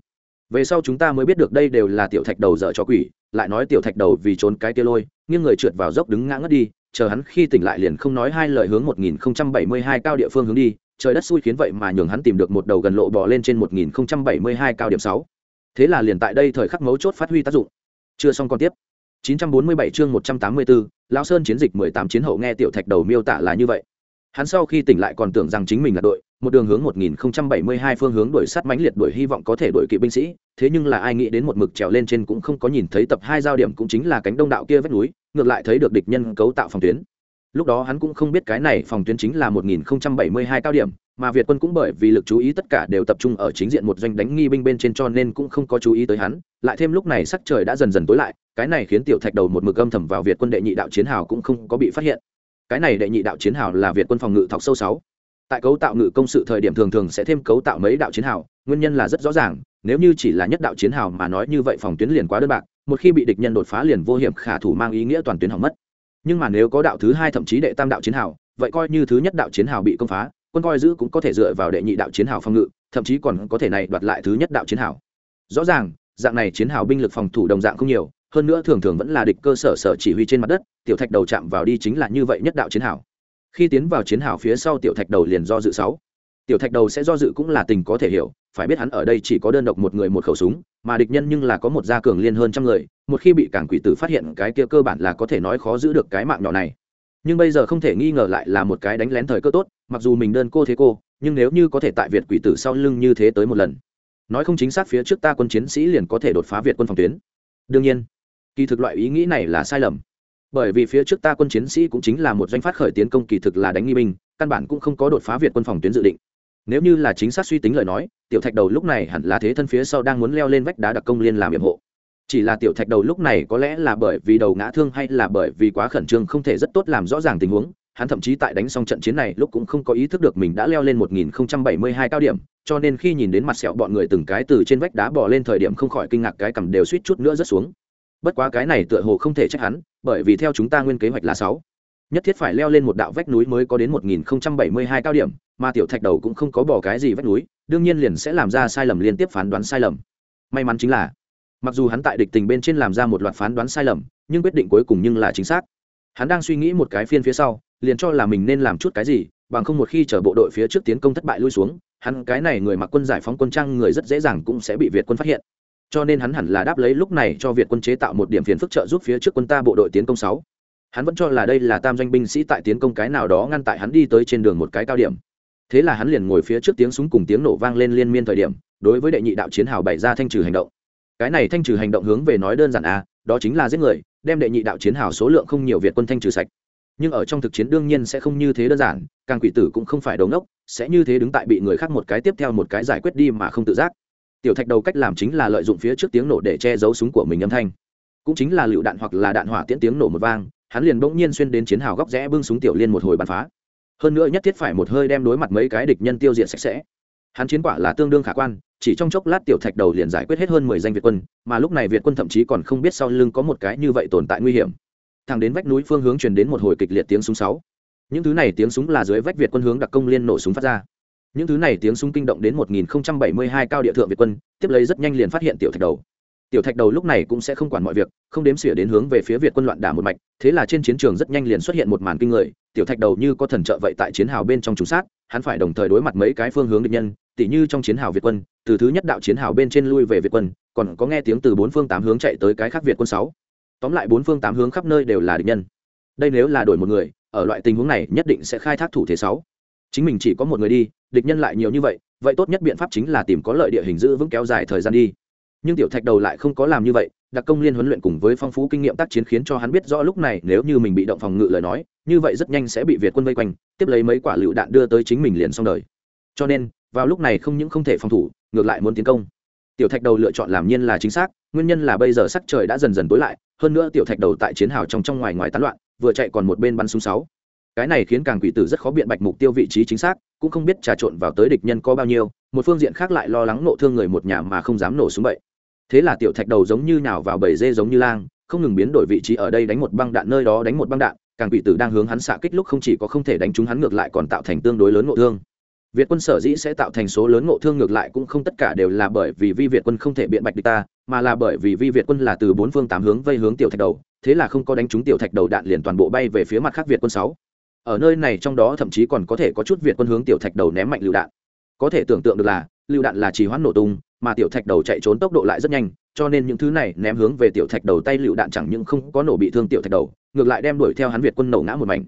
về sau chúng ta mới biết được đây đều là tiểu thạch đầu dở cho quỷ lại nói tiểu thạch đầu vì trốn cái tia lôi nghiêng người trượt vào dốc đứng ngã ngất đi chờ hắn khi tỉnh lại liền không nói hai lời hướng 1072 cao địa phương hướng đi trời đất xui khiến vậy mà nhường hắn tìm được một đầu gần lộ bò lên trên 1072 cao điểm 6. thế là liền tại đây thời khắc mấu chốt phát huy tác dụng. Chưa xong còn tiếp. 947 chương 184, lão sơn chiến dịch 18 chiến hậu nghe tiểu thạch đầu miêu tả là như vậy. Hắn sau khi tỉnh lại còn tưởng rằng chính mình là đội một đường hướng 1072 phương hướng đuổi sát mãnh liệt đuổi hy vọng có thể đuổi kỵ binh sĩ thế nhưng là ai nghĩ đến một mực trèo lên trên cũng không có nhìn thấy tập hai giao điểm cũng chính là cánh đông đạo kia vách núi ngược lại thấy được địch nhân cấu tạo phòng tuyến. Lúc đó hắn cũng không biết cái này phòng tuyến chính là 1072 cao điểm, mà việt quân cũng bởi vì lực chú ý tất cả đều tập trung ở chính diện một doanh đánh nghi binh bên trên cho nên cũng không có chú ý tới hắn, lại thêm lúc này sắc trời đã dần dần tối lại, cái này khiến tiểu thạch đầu một mực âm thầm vào việt quân đệ nhị đạo chiến hào cũng không có bị phát hiện. Cái này đệ nhị đạo chiến hào là việt quân phòng ngự thọc sâu sáu. Tại cấu tạo ngự công sự thời điểm thường thường sẽ thêm cấu tạo mấy đạo chiến hào, nguyên nhân là rất rõ ràng, nếu như chỉ là nhất đạo chiến hào mà nói như vậy phòng tuyến liền quá đơn bạc một khi bị địch nhân đột phá liền vô hiểm khả thủ mang ý nghĩa toàn tuyến hỏng mất. Nhưng mà nếu có đạo thứ hai thậm chí đệ tam đạo chiến hào, vậy coi như thứ nhất đạo chiến hào bị công phá, quân coi giữ cũng có thể dựa vào đệ nhị đạo chiến hào phòng ngự, thậm chí còn có thể này đoạt lại thứ nhất đạo chiến hào. Rõ ràng, dạng này chiến hào binh lực phòng thủ đồng dạng không nhiều, hơn nữa thường thường vẫn là địch cơ sở sở chỉ huy trên mặt đất, tiểu thạch đầu chạm vào đi chính là như vậy nhất đạo chiến hào. Khi tiến vào chiến hào phía sau tiểu thạch đầu liền do dự sáu. Tiểu thạch đầu sẽ do dự cũng là tình có thể hiểu phải biết hắn ở đây chỉ có đơn độc một người một khẩu súng, mà địch nhân nhưng là có một gia cường liên hơn trăm người, một khi bị cảng quỷ tử phát hiện, cái kia cơ bản là có thể nói khó giữ được cái mạng nhỏ này. Nhưng bây giờ không thể nghi ngờ lại là một cái đánh lén thời cơ tốt, mặc dù mình đơn cô thế cô, nhưng nếu như có thể tại việt quỷ tử sau lưng như thế tới một lần, nói không chính xác phía trước ta quân chiến sĩ liền có thể đột phá việt quân phòng tuyến. Đương nhiên, kỳ thực loại ý nghĩ này là sai lầm. Bởi vì phía trước ta quân chiến sĩ cũng chính là một doanh phát khởi tiến công kỳ thực là đánh nghi binh, căn bản cũng không có đột phá việt quân phòng tuyến dự định nếu như là chính xác suy tính lời nói, tiểu thạch đầu lúc này hẳn là thế thân phía sau đang muốn leo lên vách đá đặc công liên làm nhiệm hộ chỉ là tiểu thạch đầu lúc này có lẽ là bởi vì đầu ngã thương hay là bởi vì quá khẩn trương không thể rất tốt làm rõ ràng tình huống, hắn thậm chí tại đánh xong trận chiến này lúc cũng không có ý thức được mình đã leo lên 1072 cao điểm, cho nên khi nhìn đến mặt sẹo bọn người từng cái từ trên vách đá bò lên thời điểm không khỏi kinh ngạc cái cầm đều suýt chút nữa rất xuống. Bất quá cái này tựa hồ không thể trách hắn, bởi vì theo chúng ta nguyên kế hoạch là sáu nhất thiết phải leo lên một đạo vách núi mới có đến 1072 cao điểm, mà tiểu thạch đầu cũng không có bỏ cái gì vách núi, đương nhiên liền sẽ làm ra sai lầm liên tiếp phán đoán sai lầm. May mắn chính là, mặc dù hắn tại địch tình bên trên làm ra một loạt phán đoán sai lầm, nhưng quyết định cuối cùng nhưng là chính xác. Hắn đang suy nghĩ một cái phiên phía sau, liền cho là mình nên làm chút cái gì, bằng không một khi chở bộ đội phía trước tiến công thất bại lui xuống, hắn cái này người mặc quân giải phóng quân trang người rất dễ dàng cũng sẽ bị việt quân phát hiện. Cho nên hắn hẳn là đáp lấy lúc này cho việt quân chế tạo một điểm phiền phức trợ giúp phía trước quân ta bộ đội tiến công sáu hắn vẫn cho là đây là tam doanh binh sĩ tại tiến công cái nào đó ngăn tại hắn đi tới trên đường một cái cao điểm. Thế là hắn liền ngồi phía trước tiếng súng cùng tiếng nổ vang lên liên miên thời điểm, đối với đệ nhị đạo chiến hào bày ra thanh trừ hành động. Cái này thanh trừ hành động hướng về nói đơn giản à đó chính là giết người, đem đệ nhị đạo chiến hào số lượng không nhiều việt quân thanh trừ sạch. Nhưng ở trong thực chiến đương nhiên sẽ không như thế đơn giản, càng quỷ tử cũng không phải đầu ngốc, sẽ như thế đứng tại bị người khác một cái tiếp theo một cái giải quyết đi mà không tự giác. Tiểu thạch đầu cách làm chính là lợi dụng phía trước tiếng nổ để che giấu súng của mình âm thanh. Cũng chính là lựu đạn hoặc là đạn hỏa tiễn tiếng nổ một vang hắn liền bỗng nhiên xuyên đến chiến hào góc rẽ bưng súng tiểu liên một hồi bắn phá. Hơn nữa nhất thiết phải một hơi đem đối mặt mấy cái địch nhân tiêu diệt sạch sẽ. Hắn chiến quả là tương đương khả quan, chỉ trong chốc lát tiểu thạch đầu liền giải quyết hết hơn mười danh việt quân, mà lúc này việt quân thậm chí còn không biết sau lưng có một cái như vậy tồn tại nguy hiểm. Thẳng đến vách núi phương hướng truyền đến một hồi kịch liệt tiếng súng sáu. Những thứ này tiếng súng là dưới vách việt quân hướng đặc công liên nổ súng phát ra. Những thứ này tiếng súng kinh động đến 1072 cao địa thượng việt quân, tiếp lấy rất nhanh liền phát hiện tiểu thạch đầu tiểu thạch đầu lúc này cũng sẽ không quản mọi việc, không đếm xỉa đến hướng về phía việt quân loạn đả một mạch, thế là trên chiến trường rất nhanh liền xuất hiện một màn kinh người, tiểu thạch đầu như có thần trợ vậy tại chiến hào bên trong trùng sát, hắn phải đồng thời đối mặt mấy cái phương hướng địch nhân, tỉ như trong chiến hào việt quân, từ thứ nhất đạo chiến hào bên trên lui về việt quân, còn có nghe tiếng từ bốn phương tám hướng chạy tới cái khác việt quân sáu. Tóm lại bốn phương tám hướng khắp nơi đều là địch nhân. Đây nếu là đổi một người, ở loại tình huống này nhất định sẽ khai thác thủ thế sáu. Chính mình chỉ có một người đi, địch nhân lại nhiều như vậy vậy tốt nhất biện pháp chính là tìm có lợi địa hình giữ vững kéo dài thời gian đi nhưng tiểu thạch đầu lại không có làm như vậy, đặc công liên huấn luyện cùng với phong phú kinh nghiệm tác chiến khiến cho hắn biết rõ lúc này nếu như mình bị động phòng ngự lời nói, như vậy rất nhanh sẽ bị việt quân vây quanh, tiếp lấy mấy quả lựu đạn đưa tới chính mình liền xong đời. Cho nên, vào lúc này không những không thể phòng thủ, ngược lại muốn tiến công. Tiểu thạch đầu lựa chọn làm nhiên là chính xác, nguyên nhân là bây giờ sắc trời đã dần dần tối lại, hơn nữa tiểu thạch đầu tại chiến hào trong trong ngoài ngoài tán loạn, vừa chạy còn một bên bắn súng sáu. Cái này khiến càng quỷ tử rất khó biện bạch mục tiêu vị trí chính xác, cũng không biết trà trộn vào tới địch nhân có bao nhiêu, một phương diện khác lại lo lắng nộ thương người một nhà mà không dám nổ súng vậy thế là tiểu thạch đầu giống như nào vào bầy dê giống như lang, không ngừng biến đổi vị trí ở đây đánh một băng đạn nơi đó đánh một băng đạn, càng quỷ tử đang hướng hắn xạ kích lúc không chỉ có không thể đánh trúng hắn ngược lại còn tạo thành tương đối lớn ngộ thương. Việt quân sở dĩ sẽ tạo thành số lớn ngộ thương ngược lại cũng không tất cả đều là bởi vì vi việt quân không thể biện bạch địch ta, mà là bởi vì vi việt quân là từ bốn phương tám hướng vây hướng tiểu thạch đầu, thế là không có đánh trúng tiểu thạch đầu đạn liền toàn bộ bay về phía mặt khác việt quân sáu. Ở nơi này trong đó thậm chí còn có thể có chút việt quân hướng tiểu thạch đầu ném mạnh lựu đạn. Có thể tưởng tượng được là, lựu đạn là trì hoãn nổ tung mà tiểu thạch đầu chạy trốn tốc độ lại rất nhanh, cho nên những thứ này ném hướng về tiểu thạch đầu tay lựu đạn chẳng những không có nổ bị thương tiểu thạch đầu, ngược lại đem đuổi theo hắn việt quân nổ ngã một mảnh.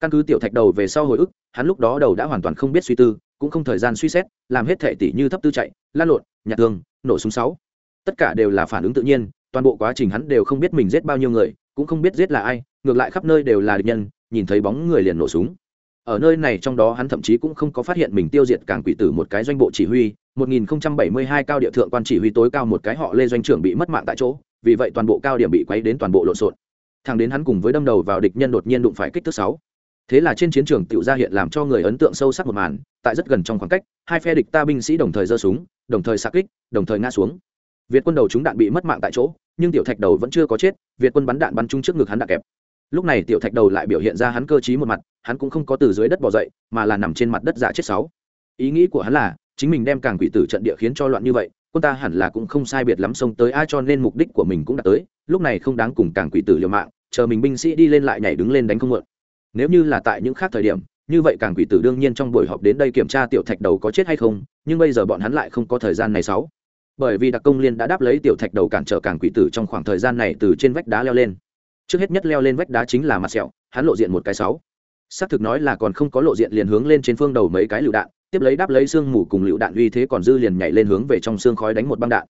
Căn cứ tiểu thạch đầu về sau hồi ức, hắn lúc đó đầu đã hoàn toàn không biết suy tư, cũng không thời gian suy xét, làm hết thệ tỷ như thấp tư chạy, lan lộn, nhặt thương, nổ súng sáu. Tất cả đều là phản ứng tự nhiên, toàn bộ quá trình hắn đều không biết mình giết bao nhiêu người, cũng không biết giết là ai, ngược lại khắp nơi đều là địch nhân, nhìn thấy bóng người liền nổ súng ở nơi này trong đó hắn thậm chí cũng không có phát hiện mình tiêu diệt cảng quỷ tử một cái doanh bộ chỉ huy 1072 cao địa thượng quan chỉ huy tối cao một cái họ lê doanh trưởng bị mất mạng tại chỗ, vì vậy toàn bộ cao điểm bị quấy đến toàn bộ lộn xộn. Thằng đến hắn cùng với đâm đầu vào địch nhân đột nhiên đụng phải kích thước sáu. Thế là trên chiến trường tiểu ra hiện làm cho người ấn tượng sâu sắc một màn, tại rất gần trong khoảng cách, hai phe địch ta binh sĩ đồng thời giơ súng, đồng thời xạ kích, đồng thời ngã xuống. Việt quân đầu chúng đạn bị mất mạng tại chỗ, nhưng tiểu thạch đầu vẫn chưa có chết, việt quân bắn đạn bắn trúng trước ngực hắn đạn kẹp lúc này tiểu thạch đầu lại biểu hiện ra hắn cơ t một mặt, hắn cũng không có từ dưới đất bỏ dậy, mà là nằm trên mặt đất giả chết sáu. Ý nghĩ của hắn là, chính mình đem càng quỷ tử trận địa khiến cho loạn như vậy, quân ta hẳn là cũng không sai biệt lắm xông tới, ai cho nên mục đích của mình cũng đã tới, lúc này không đáng cùng càng quỷ tử liều mạng, chờ mình binh sĩ đi lên lại nhảy đứng lên đánh không mượn. Nếu như là tại những khác thời điểm, như vậy càng quỷ tử đương nhiên trong buổi họp đến đây kiểm tra tiểu thạch đầu có chết hay không, nhưng bây giờ bọn hắn lại không có thời gian này sáu. Bởi vì đặc công liên đã đáp lấy tiểu thạch đầu cản trở càng quỷ tử trong khoảng thời gian này từ trên vách đá leo lên trước hết nhất leo lên vách đá chính là mặt sẹo, hắn lộ diện một cái sáu. Xác thực nói là còn không có lộ diện liền hướng lên trên phương đầu mấy cái lựu đạn, tiếp lấy đáp lấy xương mù cùng lựu đạn uy thế còn dư liền nhảy lên hướng về trong xương khói đánh một băng đạn.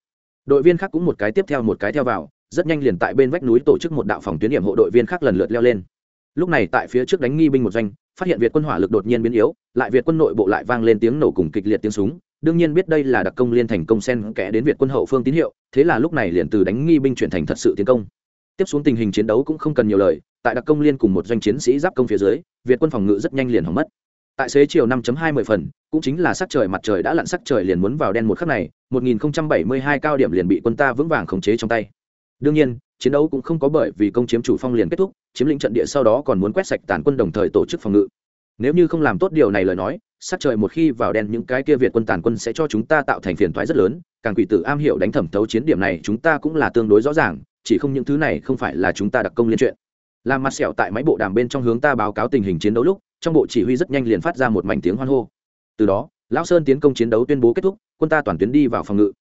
Đội viên khác cũng một cái tiếp theo một cái theo vào, rất nhanh liền tại bên vách núi tổ chức một đạo phòng tuyến điểm hộ đội viên khác lần lượt leo lên. Lúc này tại phía trước đánh nghi binh một doanh, phát hiện việt quân hỏa lực đột nhiên biến yếu, lại việt quân nội bộ lại vang lên tiếng nổ cùng kịch liệt tiếng súng, đương nhiên biết đây là đặc công liên thành công sen kẽ đến việt quân hậu phương tín hiệu, thế là lúc này liền từ đánh nghi binh chuyển thành thật sự tiến công tiếp xuống tình hình chiến đấu cũng không cần nhiều lời, tại đặc công liên cùng một doanh chiến sĩ giáp công phía dưới, việt quân phòng ngự rất nhanh liền hỏng mất. Tại xế chiều 5.20 phần, cũng chính là sắc trời mặt trời đã lặn sắc trời liền muốn vào đen một khắc này 1072 cao điểm liền bị quân ta vững vàng khống chế trong tay. Đương nhiên, chiến đấu cũng không có bởi vì công chiếm chủ phong liền kết thúc, chiếm lĩnh trận địa sau đó còn muốn quét sạch tàn quân đồng thời tổ chức phòng ngự. Nếu như không làm tốt điều này lời nói, sắc trời một khi vào đen những cái kia việt quân tàn quân sẽ cho chúng ta tạo thành phiền toái rất lớn, càng quỷ tử am hiểu đánh thẩm thấu chiến điểm này chúng ta cũng là tương đối rõ ràng chỉ không những thứ này không phải là chúng ta đặc công liên chuyện. Làm mặt sẹo tại máy bộ đàm bên trong hướng ta báo cáo tình hình chiến đấu lúc, trong bộ chỉ huy rất nhanh liền phát ra một mảnh tiếng hoan hô. Từ đó, lão sơn tiến công chiến đấu tuyên bố kết thúc, quân ta toàn tuyến đi vào phòng ngự.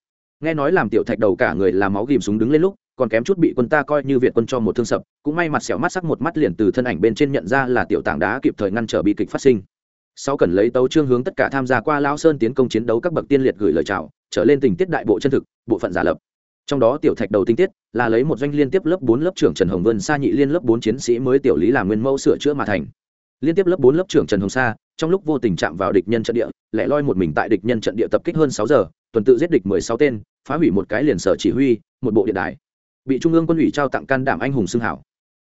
Nghe nói làm tiểu thạch đầu cả người làm máu ghìm súng đứng lên lúc, còn kém chút bị quân ta coi như viện quân cho một thương sập, cũng may mặt sẹo mắt sắc một mắt liền từ thân ảnh bên trên nhận ra là tiểu tảng đá kịp thời ngăn trở bi kịch phát sinh. Sau cần lấy tấu trương hướng tất cả tham gia qua Lão sơn tiến công chiến đấu các bậc tiên liệt gửi lời chào, trở lên tình tiết đại bộ chân thực, bộ phận giả lập trong đó tiểu thạch đầu tinh tiết là lấy một doanh liên tiếp lớp bốn lớp trưởng trần hồng vân, sa nhị liên lớp bốn chiến sĩ mới tiểu lý làm nguyên mẫu sửa chữa mà thành. Liên tiếp lớp bốn lớp trưởng trần hồng sa, trong lúc vô tình chạm vào địch nhân trận địa, lẻ loi một mình tại địch nhân trận địa tập kích hơn sáu giờ, tuần tự giết địch mười sáu tên, phá hủy một cái liền sở chỉ huy, một bộ điện đài. Bị trung ương quân ủy trao tặng can đảm anh hùng xưng hảo.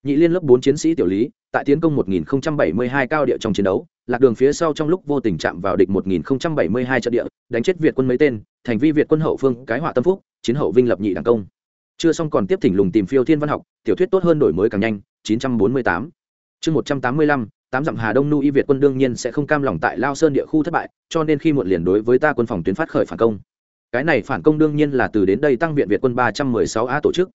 Nhị liên lớp bốn chiến sĩ tiểu lý, tại tiến công 1072 cao địa trong chiến đấu lạc đường phía sau trong lúc vô tình chạm vào địch 1072 trận địa, đánh chết việt quân mấy tên, thành vi việt quân hậu phương, cái họa tâm phúc, chiến hậu vinh lập nhị đẳng công. Chưa xong còn tiếp thỉnh lùng tìm phiêu thiên văn học, tiểu thuyết tốt hơn đổi mới càng nhanh 948 chương 185 tám dặm hà đông nu y việt quân đương nhiên sẽ không cam lòng tại lao sơn địa khu thất bại, cho nên khi muộn liền đối với ta quân phòng tuyến phát khởi phản công. Cái này phản công đương nhiên là từ đến đây tăng viện việt quân 316 a tổ chức.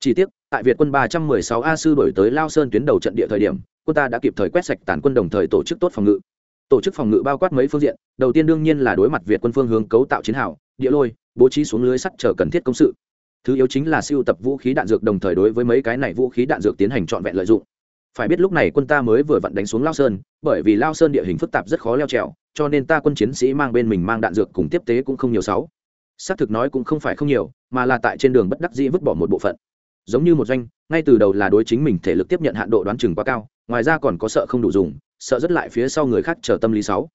Chỉ tiếc, tại việt quân 316 a sư đổi tới lao sơn tuyến đầu trận địa thời điểm quân ta đã kịp thời quét sạch tàn quân đồng thời tổ chức tốt phòng ngự. Tổ chức phòng ngự bao quát mấy phương diện, đầu tiên đương nhiên là đối mặt việt quân phương hướng cấu tạo chiến hào, địa lôi, bố trí xuống lưới sắt chờ cần thiết công sự. Thứ yếu chính là siêu tập vũ khí đạn dược đồng thời đối với mấy cái này vũ khí đạn dược tiến hành trọn vẹn lợi dụng. Phải biết lúc này quân ta mới vừa vặn đánh xuống lao sơn, bởi vì lao sơn địa hình phức tạp rất khó leo trèo, cho nên ta quân chiến sĩ mang bên mình mang đạn dược cùng tiếp tế cũng không nhiều sáu. Xác thực nói cũng không phải không nhiều, mà là tại trên đường bất đắc dĩ vứt bỏ một bộ phận. Giống như một doanh, ngay từ đầu là đối chính mình thể lực tiếp nhận hạn độ đoán chừng quá cao ngoài ra còn có sợ không đủ dùng, sợ rất lại phía sau người khác chờ tâm lý sáu.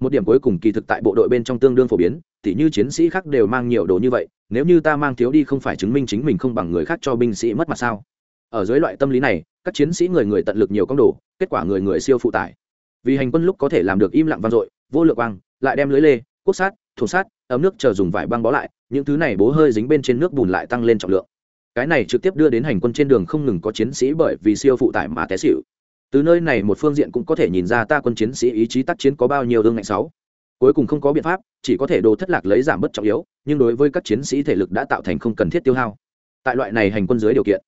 Một điểm cuối cùng kỳ thực tại bộ đội bên trong tương đương phổ biến, tỉ như chiến sĩ khác đều mang nhiều đồ như vậy, nếu như ta mang thiếu đi không phải chứng minh chính mình không bằng người khác cho binh sĩ mất mặt sao? Ở dưới loại tâm lý này, các chiến sĩ người người tận lực nhiều công đồ, kết quả người người siêu phụ tải. Vì hành quân lúc có thể làm được im lặng vang dội, vô lượng quang, lại đem lưới lê, quốc sát thủ sát, ấm nước chờ dùng vải băng bó lại, những thứ này bố hơi dính bên trên nước bùn lại tăng lên trọng lượng. Cái này trực tiếp đưa đến hành quân trên đường không ngừng có chiến sĩ bởi vì siêu phụ tải mà té xỉu từ nơi này một phương diện cũng có thể nhìn ra ta quân chiến sĩ ý chí tác chiến có bao nhiêu đương ngạnh sáu. Cuối cùng không có biện pháp, chỉ có thể đồ thất lạc lấy giảm bất trọng yếu, nhưng đối với các chiến sĩ thể lực đã tạo thành không cần thiết tiêu hao. Tại loại này hành quân dưới điều kiện,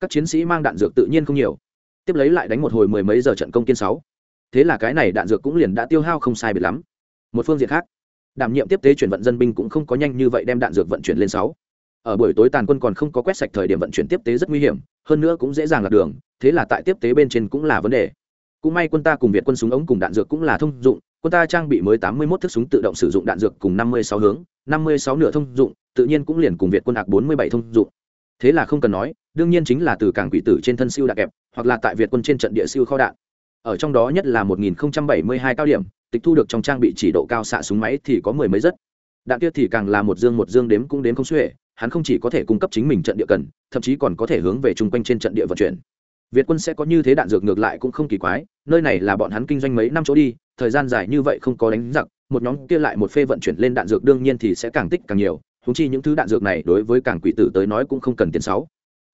các chiến sĩ mang đạn dược tự nhiên không nhiều. Tiếp lấy lại đánh một hồi mười mấy giờ trận công kiên sáu. Thế là cái này đạn dược cũng liền đã tiêu hao không sai biệt lắm. Một phương diện khác, đảm nhiệm tiếp tế chuyển vận dân binh cũng không có nhanh như vậy đem đạn dược vận chuyển lên sáu ở buổi tối tàn quân còn không có quét sạch thời điểm vận chuyển tiếp tế rất nguy hiểm, hơn nữa cũng dễ dàng lạc đường, thế là tại tiếp tế bên trên cũng là vấn đề. Cũng may quân ta cùng việt quân súng ống cùng đạn dược cũng là thông dụng, quân ta trang bị mới tám mươi 81 thước súng tự động sử dụng đạn dược cùng năm mươi sáu hướng, năm mươi sáu nửa thông dụng, tự nhiên cũng liền cùng việt quân hạc bốn mươi bảy thông dụng. Thế là không cần nói, đương nhiên chính là từ cảng quỷ tử trên thân siêu đạn kẹp, hoặc là tại việt quân trên trận địa siêu kho đạn. Ở trong đó nhất là 1072 cao điểm, tịch thu được trong trang bị chỉ độ cao xạ súng máy thì có mười mấy rất. Đạn kia thì càng là một dương một dương đếm cũng đếm không xuể hắn không chỉ có thể cung cấp chính mình trận địa cần, thậm chí còn có thể hướng về chung quanh trên trận địa vận chuyển. Việt quân sẽ có như thế đạn dược ngược lại cũng không kỳ quái, nơi này là bọn hắn kinh doanh mấy năm chỗ đi, thời gian dài như vậy không có đánh giặc, một nhóm kia lại một phê vận chuyển lên đạn dược đương nhiên thì sẽ càng tích càng nhiều húng chi những thứ đạn dược này đối với cảng quỷ tử tới nói cũng không cần tiền sáu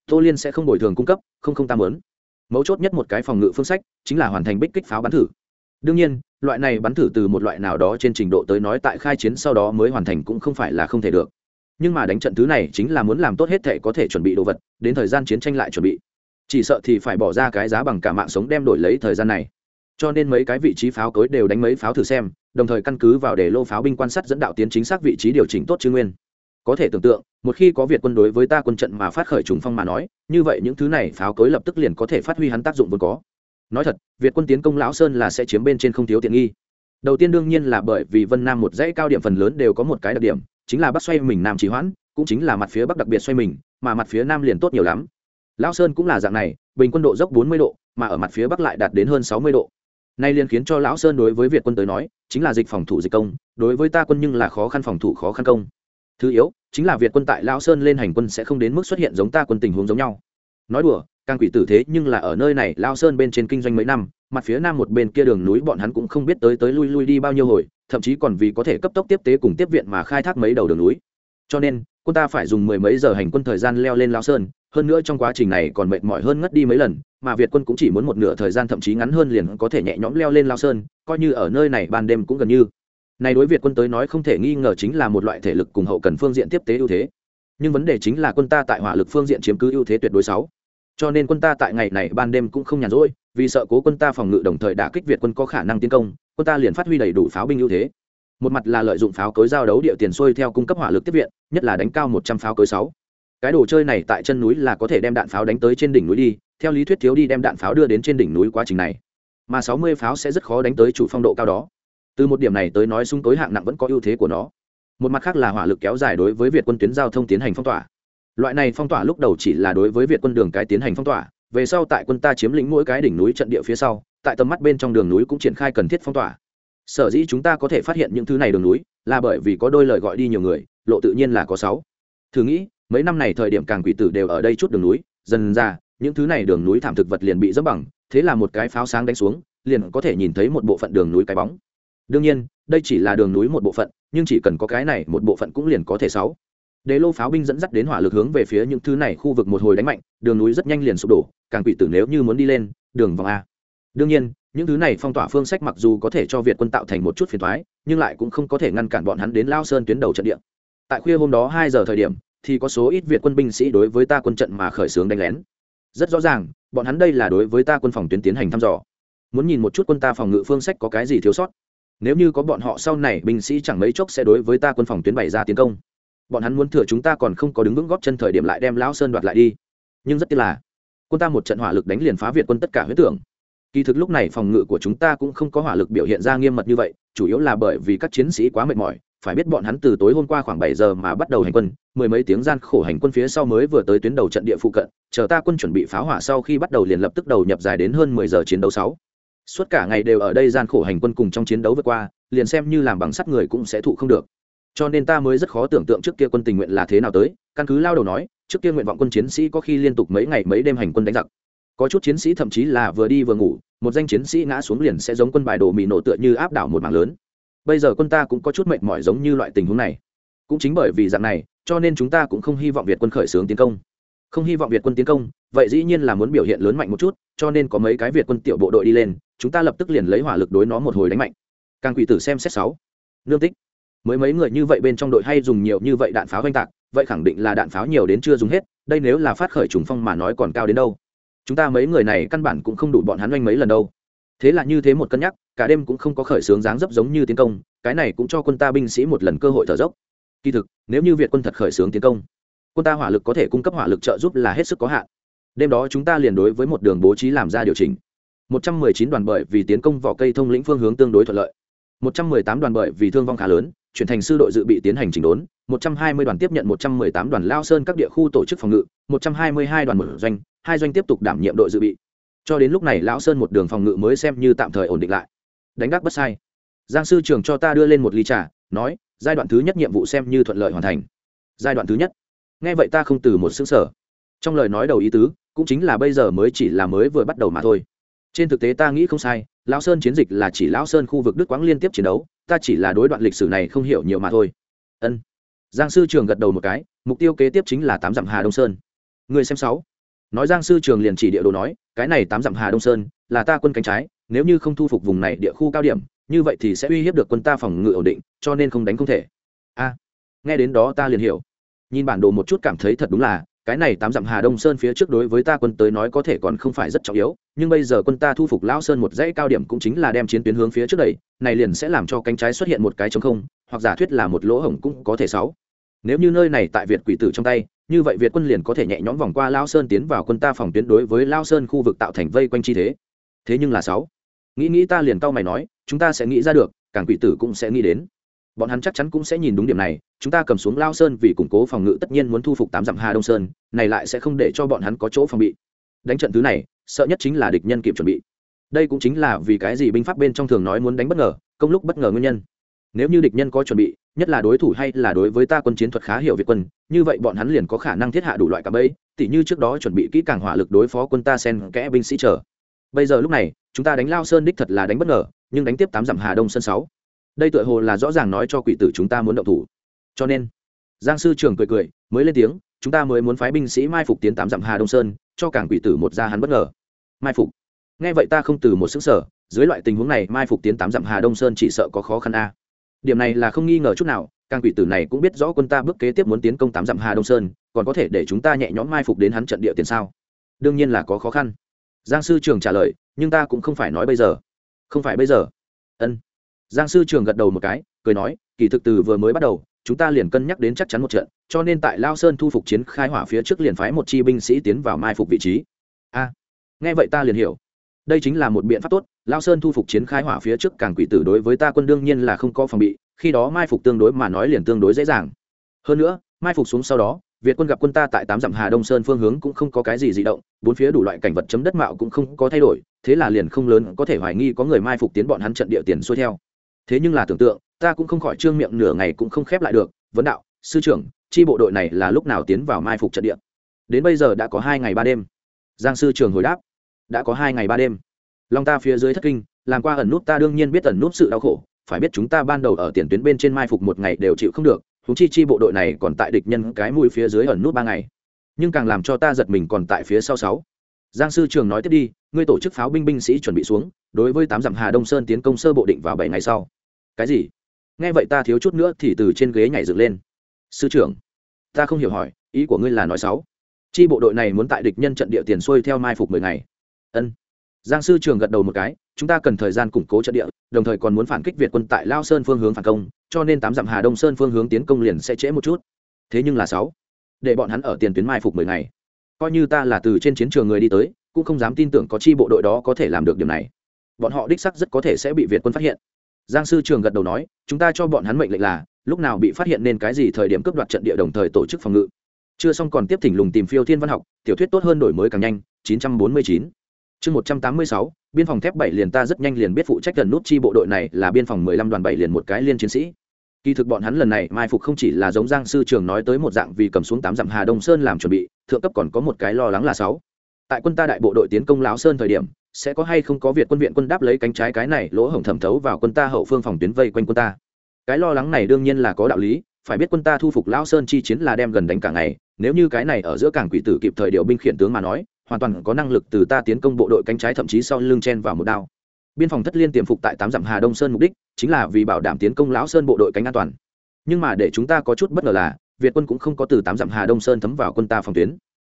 tô liên sẽ không bồi thường cung cấp, không không tam lớn mấu chốt nhất một cái phòng ngự phương sách chính là hoàn thành bích kích pháo bắn thử. Đương nhiên, loại này bắn thử từ một loại nào đó trên trình độ tới nói tại khai chiến sau đó mới hoàn thành cũng không phải là không thể được nhưng mà đánh trận thứ này chính là muốn làm tốt hết thể có thể chuẩn bị đồ vật, đến thời gian chiến tranh lại chuẩn bị. Chỉ sợ thì phải bỏ ra cái giá bằng cả mạng sống đem đổi lấy thời gian này. Cho nên mấy cái vị trí pháo cối đều đánh mấy pháo thử xem, đồng thời căn cứ vào để lô pháo binh quan sát dẫn đạo tiến chính xác vị trí điều chỉnh tốt chư nguyên. Có thể tưởng tượng, một khi có việt quân đối với ta quân trận mà phát khởi trùng phong mà nói, như vậy những thứ này pháo cối lập tức liền có thể phát huy hắn tác dụng vốn có. Nói thật, việt quân tiến công lão sơn là sẽ chiếm bên trên không thiếu tiện nghi. Đầu tiên đương nhiên là bởi vì vân nam một dãy cao điểm phần lớn đều có một cái đặc điểm chính là bắc xoay mình nam trì hoãn, cũng chính là mặt phía bắc đặc biệt xoay mình, mà mặt phía nam liền tốt nhiều lắm. Lão sơn cũng là dạng này, bình quân độ dốc bốn mươi độ, mà ở mặt phía bắc lại đạt đến hơn sáu mươi độ. Nay liền khiến cho lão sơn đối với việt quân tới nói, chính là dịch phòng thủ dịch công, đối với ta quân nhưng là khó khăn phòng thủ khó khăn công. Thứ yếu, chính là việt quân tại lão sơn lên hành quân sẽ không đến mức xuất hiện giống ta quân tình huống giống nhau. Nói đùa, càng quỷ tử thế nhưng là ở nơi này lao sơn bên trên kinh doanh mấy năm, mặt phía nam một bên kia đường núi bọn hắn cũng không biết tới tới lui lui đi bao nhiêu hồi thậm chí còn vì có thể cấp tốc tiếp tế cùng tiếp viện mà khai thác mấy đầu đường núi. Cho nên, quân ta phải dùng mười mấy giờ hành quân thời gian leo lên lao sơn, hơn nữa trong quá trình này còn mệt mỏi hơn ngất đi mấy lần, mà việt quân cũng chỉ muốn một nửa thời gian thậm chí ngắn hơn liền có thể nhẹ nhõm leo lên lao sơn, coi như ở nơi này ban đêm cũng gần như. Này đối việt quân tới nói không thể nghi ngờ chính là một loại thể lực cùng hậu cần phương diện tiếp tế ưu thế. Nhưng vấn đề chính là quân ta tại hỏa lực phương diện chiếm cứ ưu thế tuyệt đối sáu. Cho nên quân ta tại ngày này ban đêm cũng không nhàn rỗi, vì sợ cố quân ta phòng ngự đồng thời đả kích việt quân có khả năng tiến công quân ta liền phát huy đầy đủ pháo binh ưu thế. Một mặt là lợi dụng pháo cối giao đấu địa tiền xuôi theo cung cấp hỏa lực tiếp viện, nhất là đánh cao một trăm pháo cối sáu. Cái đồ chơi này tại chân núi là có thể đem đạn pháo đánh tới trên đỉnh núi đi, theo lý thuyết thiếu đi đem đạn pháo đưa đến trên đỉnh núi quá trình này. Mà sáu mươi pháo sẽ rất khó đánh tới chủ phong độ cao đó. Từ một điểm này tới nói súng tối hạng nặng vẫn có ưu thế của nó. Một mặt khác là hỏa lực kéo dài đối với việt quân tuyến giao thông tiến hành phong tỏa. Loại này phong tỏa lúc đầu chỉ là đối với việt quân đường cái tiến hành phong tỏa, về sau tại quân ta chiếm lĩnh mỗi cái đỉnh núi trận địa phía sau tại tầm mắt bên trong đường núi cũng triển khai cần thiết phong tỏa. Sở dĩ chúng ta có thể phát hiện những thứ này đường núi là bởi vì có đôi lời gọi đi nhiều người, lộ tự nhiên là có sáu. Thử nghĩ, mấy năm này thời điểm càng quỷ tử đều ở đây chút đường núi, dần ra, những thứ này đường núi thảm thực vật liền bị dẫm bằng, thế là một cái pháo sáng đánh xuống, liền có thể nhìn thấy một bộ phận đường núi cái bóng. Đương nhiên, đây chỉ là đường núi một bộ phận, nhưng chỉ cần có cái này, một bộ phận cũng liền có thể sáu. Đế lô pháo binh dẫn dắt đến hỏa lực hướng về phía những thứ này khu vực một hồi đánh mạnh, đường núi rất nhanh liền sụp đổ, càng quỷ tử nếu như muốn đi lên, đường vòng a đương nhiên, những thứ này phong tỏa phương sách mặc dù có thể cho việt quân tạo thành một chút phiền thoái nhưng lại cũng không có thể ngăn cản bọn hắn đến lao sơn tuyến đầu trận địa. Tại khuya hôm đó hai giờ thời điểm, thì có số ít việt quân binh sĩ đối với ta quân trận mà khởi xướng đánh lén. Rất rõ ràng, bọn hắn đây là đối với ta quân phòng tuyến tiến hành thăm dò. Muốn nhìn một chút quân ta phòng ngự phương sách có cái gì thiếu sót. Nếu như có bọn họ sau này, binh sĩ chẳng mấy chốc sẽ đối với ta quân phòng tuyến bày ra tiến công. Bọn hắn muốn thừa chúng ta còn không có đứng vững góp chân thời điểm lại đem lão sơn đoạt lại đi. Nhưng rất tiếc là, quân ta một trận hỏa lực đánh liền phá việt quân tất cả huyết tưởng kỳ thực lúc này phòng ngự của chúng ta cũng không có hỏa lực biểu hiện ra nghiêm mật như vậy, chủ yếu là bởi vì các chiến sĩ quá mệt mỏi, phải biết bọn hắn từ tối hôm qua khoảng bảy giờ mà bắt đầu hành quân, mười mấy tiếng gian khổ hành quân phía sau mới vừa tới tuyến đầu trận địa phụ cận, chờ ta quân chuẩn bị pháo hỏa sau khi bắt đầu liền lập tức đầu nhập dài đến hơn mười giờ chiến đấu sáu. Suốt cả ngày đều ở đây gian khổ hành quân cùng trong chiến đấu vượt qua, liền xem như làm bằng sắt người cũng sẽ thụ không được. Cho nên ta mới rất khó tưởng tượng trước kia quân tình nguyện là thế nào tới, căn cứ lao đầu nói, trước kia nguyện vọng quân chiến sĩ có khi liên tục mấy ngày mấy đêm hành quân đánh giặc có chút chiến sĩ thậm chí là vừa đi vừa ngủ, một danh chiến sĩ ngã xuống liền sẽ giống quân bài đồ mì nổ tựa như áp đảo một mảng lớn. Bây giờ quân ta cũng có chút mệt mỏi giống như loại tình huống này. Cũng chính bởi vì dạng này, cho nên chúng ta cũng không hy vọng việt quân khởi xướng tiến công. Không hy vọng việt quân tiến công, vậy dĩ nhiên là muốn biểu hiện lớn mạnh một chút, cho nên có mấy cái việt quân tiểu bộ đội đi lên, chúng ta lập tức liền lấy hỏa lực đối nó một hồi đánh mạnh. Càng quỷ tử xem xét sáu. Nương tích. Mới mấy người như vậy bên trong đội hay dùng nhiều như vậy đạn pháo oanh tạc, vậy khẳng định là đạn pháo nhiều đến chưa dùng hết, đây nếu là phát khởi trùng phong mà nói còn cao đến đâu chúng ta mấy người này căn bản cũng không đủ bọn hắn oanh mấy lần đâu. Thế là như thế một cân nhắc, cả đêm cũng không có khởi xướng dáng dấp giống như tiến công, cái này cũng cho quân ta binh sĩ một lần cơ hội thở dốc. Kỳ thực, nếu như việt quân thật khởi xướng tiến công, quân ta hỏa lực có thể cung cấp hỏa lực trợ giúp là hết sức có hạn. Đêm đó chúng ta liền đối với một đường bố trí làm ra điều chỉnh. 119 đoàn bởi vì tiến công vỏ cây thông lĩnh phương hướng tương đối thuận lợi. 118 đoàn bởi vì thương vong khá lớn, chuyển thành sư đội dự bị tiến hành chỉnh đốn. 120 đoàn tiếp nhận 118 đoàn lao sơn các địa khu tổ chức phòng ngự. 122 đoàn mở doanh hai doanh tiếp tục đảm nhiệm đội dự bị. Cho đến lúc này, lão sơn một đường phòng ngự mới xem như tạm thời ổn định lại. Đánh gác bất sai. Giang sư trưởng cho ta đưa lên một ly trà, nói, giai đoạn thứ nhất nhiệm vụ xem như thuận lợi hoàn thành. Giai đoạn thứ nhất. Nghe vậy ta không từ một xứng sở trong lời nói đầu ý tứ, cũng chính là bây giờ mới chỉ là mới vừa bắt đầu mà thôi. Trên thực tế ta nghĩ không sai, lão sơn chiến dịch là chỉ lão sơn khu vực đức quáng liên tiếp chiến đấu, ta chỉ là đối đoạn lịch sử này không hiểu nhiều mà thôi. Ân. Giang sư trường gật đầu một cái, mục tiêu kế tiếp chính là tám dặm hà đông sơn. Người xem sáu nói giang sư trường liền chỉ địa đồ nói, cái này tám dặm hà đông sơn, là ta quân cánh trái, nếu như không thu phục vùng này địa khu cao điểm, như vậy thì sẽ uy hiếp được quân ta phòng ngự ổn định, cho nên không đánh không thể. A, nghe đến đó ta liền hiểu. Nhìn bản đồ một chút cảm thấy thật đúng là, cái này tám dặm hà đông sơn phía trước đối với ta quân tới nói có thể còn không phải rất trọng yếu, nhưng bây giờ quân ta thu phục lão sơn một dãy cao điểm cũng chính là đem chiến tuyến hướng phía trước đẩy, này liền sẽ làm cho cánh trái xuất hiện một cái chống không, hoặc giả thuyết là một lỗ hổng cũng có thể sáu nếu như nơi này tại việt quỷ tử trong tay, như vậy việt quân liền có thể nhẹ nhõm vòng qua lao sơn tiến vào quân ta phòng tuyến đối với lao sơn khu vực tạo thành vây quanh chi thế. Thế nhưng là sáu, nghĩ nghĩ ta liền cau mày nói, chúng ta sẽ nghĩ ra được càng quỷ tử cũng sẽ nghĩ đến. Bọn hắn chắc chắn cũng sẽ nhìn đúng điểm này, chúng ta cầm xuống lao sơn vì củng cố phòng ngự tất nhiên muốn thu phục tám dặm hà đông sơn, này lại sẽ không để cho bọn hắn có chỗ phòng bị. Đánh trận thứ này, sợ nhất chính là địch nhân kịp chuẩn bị. Đây cũng chính là vì cái gì binh pháp bên trong thường nói muốn đánh bất ngờ, công lúc bất ngờ nguyên nhân nếu như địch nhân có chuẩn bị, nhất là đối thủ hay là đối với ta quân chiến thuật khá hiểu việt quân, như vậy bọn hắn liền có khả năng thiết hạ đủ loại cả bẫy, tỉ như trước đó chuẩn bị kỹ càng hỏa lực đối phó quân ta sen kẽ binh sĩ chờ. Bây giờ lúc này, chúng ta đánh lao sơn đích thật là đánh bất ngờ, nhưng đánh tiếp tám dặm hà đông sân sáu. Đây tựa hồ là rõ ràng nói cho quỷ tử chúng ta muốn động thủ. Cho nên, giang sư trưởng cười cười, mới lên tiếng, chúng ta mới muốn phái binh sĩ mai phục tiến tám dặm hà đông sơn, cho cảng quỷ tử một ra hắn bất ngờ. Mai phục. Nghe vậy ta không từ một xứng sở dưới loại tình huống này mai phục tiến tám dặm hà đông sơn chỉ sợ có khó khăn a điểm này là không nghi ngờ chút nào, càng quỷ tử này cũng biết rõ quân ta bước kế tiếp muốn tiến công tám dặm hà đông sơn, còn có thể để chúng ta nhẹ nhõm mai phục đến hắn trận địa tiền sao? Đương nhiên là có khó khăn. Giang sư trường trả lời, nhưng ta cũng không phải nói bây giờ. Không phải bây giờ. Ân. Giang sư trường gật đầu một cái, cười nói, kỳ thực từ vừa mới bắt đầu, chúng ta liền cân nhắc đến chắc chắn một trận, cho nên tại lao sơn thu phục chiến khai hỏa phía trước liền phái một chi binh sĩ tiến vào mai phục vị trí. A. Nghe vậy ta liền hiểu đây chính là một biện pháp tốt, lao sơn thu phục chiến khai hỏa phía trước càng quỷ tử đối với ta quân đương nhiên là không có phòng bị, khi đó mai phục tương đối mà nói liền tương đối dễ dàng. Hơn nữa, mai phục xuống sau đó, việt quân gặp quân ta tại tám dặm hà đông sơn phương hướng cũng không có cái gì di động, bốn phía đủ loại cảnh vật chấm đất mạo cũng không có thay đổi, thế là liền không lớn có thể hoài nghi có người mai phục tiến bọn hắn trận địa tiền xuôi theo. Thế nhưng là tưởng tượng, ta cũng không khỏi trương miệng nửa ngày cũng không khép lại được, vấn đạo, sư trưởng, chi bộ đội này là lúc nào tiến vào mai phục trận địa? Đến bây giờ đã có hai ngày ba đêm. Giang sư trưởng hồi đáp đã có hai ngày ba đêm. Lòng ta phía dưới thất kinh, làm qua ẩn nút ta đương nhiên biết ẩn nút sự đau khổ, phải biết chúng ta ban đầu ở tiền tuyến bên trên mai phục một ngày đều chịu không được húng chi chi bộ đội này còn tại địch nhân cái mũi phía dưới ẩn nút ba ngày. Nhưng càng làm cho ta giật mình còn tại phía sau sáu. Giang sư trường nói tiếp đi, ngươi tổ chức pháo binh binh sĩ chuẩn bị xuống, đối với tám dặm hà đông sơn tiến công sơ bộ định vào bảy ngày sau. Cái gì? Nghe vậy ta thiếu chút nữa thì từ trên ghế nhảy dựng lên. Sư trưởng, ta không hiểu hỏi, ý của ngươi là nói sáu. Chi bộ đội này muốn tại địch nhân trận địa tiền xuôi theo mai phục mười ngày ân. Giang sư trường gật đầu một cái, chúng ta cần thời gian củng cố trận địa, đồng thời còn muốn phản kích việt quân tại lao sơn phương hướng phản công, cho nên tám dặm hà đông sơn phương hướng tiến công liền sẽ trễ một chút. Thế nhưng là sáu, để bọn hắn ở tiền tuyến mai phục mười ngày. Coi như ta là từ trên chiến trường người đi tới, cũng không dám tin tưởng có chi bộ đội đó có thể làm được điều này. Bọn họ đích sắc rất có thể sẽ bị việt quân phát hiện. Giang sư trường gật đầu nói, chúng ta cho bọn hắn mệnh lệnh là, lúc nào bị phát hiện nên cái gì thời điểm cướp đoạt trận địa đồng thời tổ chức phòng ngự. Chưa xong còn tiếp thỉnh lùng tìm phiêu thiên văn học, tiểu thuyết tốt hơn đổi mới càng nhanh 949 chương 186 biên phòng thép bảy liền ta rất nhanh liền biết phụ trách gần nút chi bộ đội này là biên phòng 15 đoàn bảy liền một cái liên chiến sĩ. Kỳ thực bọn hắn lần này mai phục không chỉ là giống giang sư trường nói tới một dạng vì cầm xuống tám dặm hà đông sơn làm chuẩn bị, thượng cấp còn có một cái lo lắng là sáu. Tại quân ta đại bộ đội tiến công láo sơn thời điểm, sẽ có hay không có việt quân viện quân đáp lấy cánh trái cái này lỗ hổng thẩm thấu vào quân ta hậu phương phòng tuyến vây quanh quân ta. Cái lo lắng này đương nhiên là có đạo lý, phải biết quân ta thu phục lão sơn chi chiến là đem gần đánh cả ngày, nếu như cái này ở giữa cảng quỷ tử kịp thời điều binh khiển tướng mà nói hoàn toàn có năng lực từ ta tiến công bộ đội cánh trái thậm chí sau lưng chen vào một đao. Biên phòng thất liên tiềm phục tại tám dặm hà đông sơn mục đích chính là vì bảo đảm tiến công lão sơn bộ đội cánh an toàn. Nhưng mà để chúng ta có chút bất ngờ là, việt quân cũng không có từ tám dặm hà đông sơn thấm vào quân ta phòng tuyến.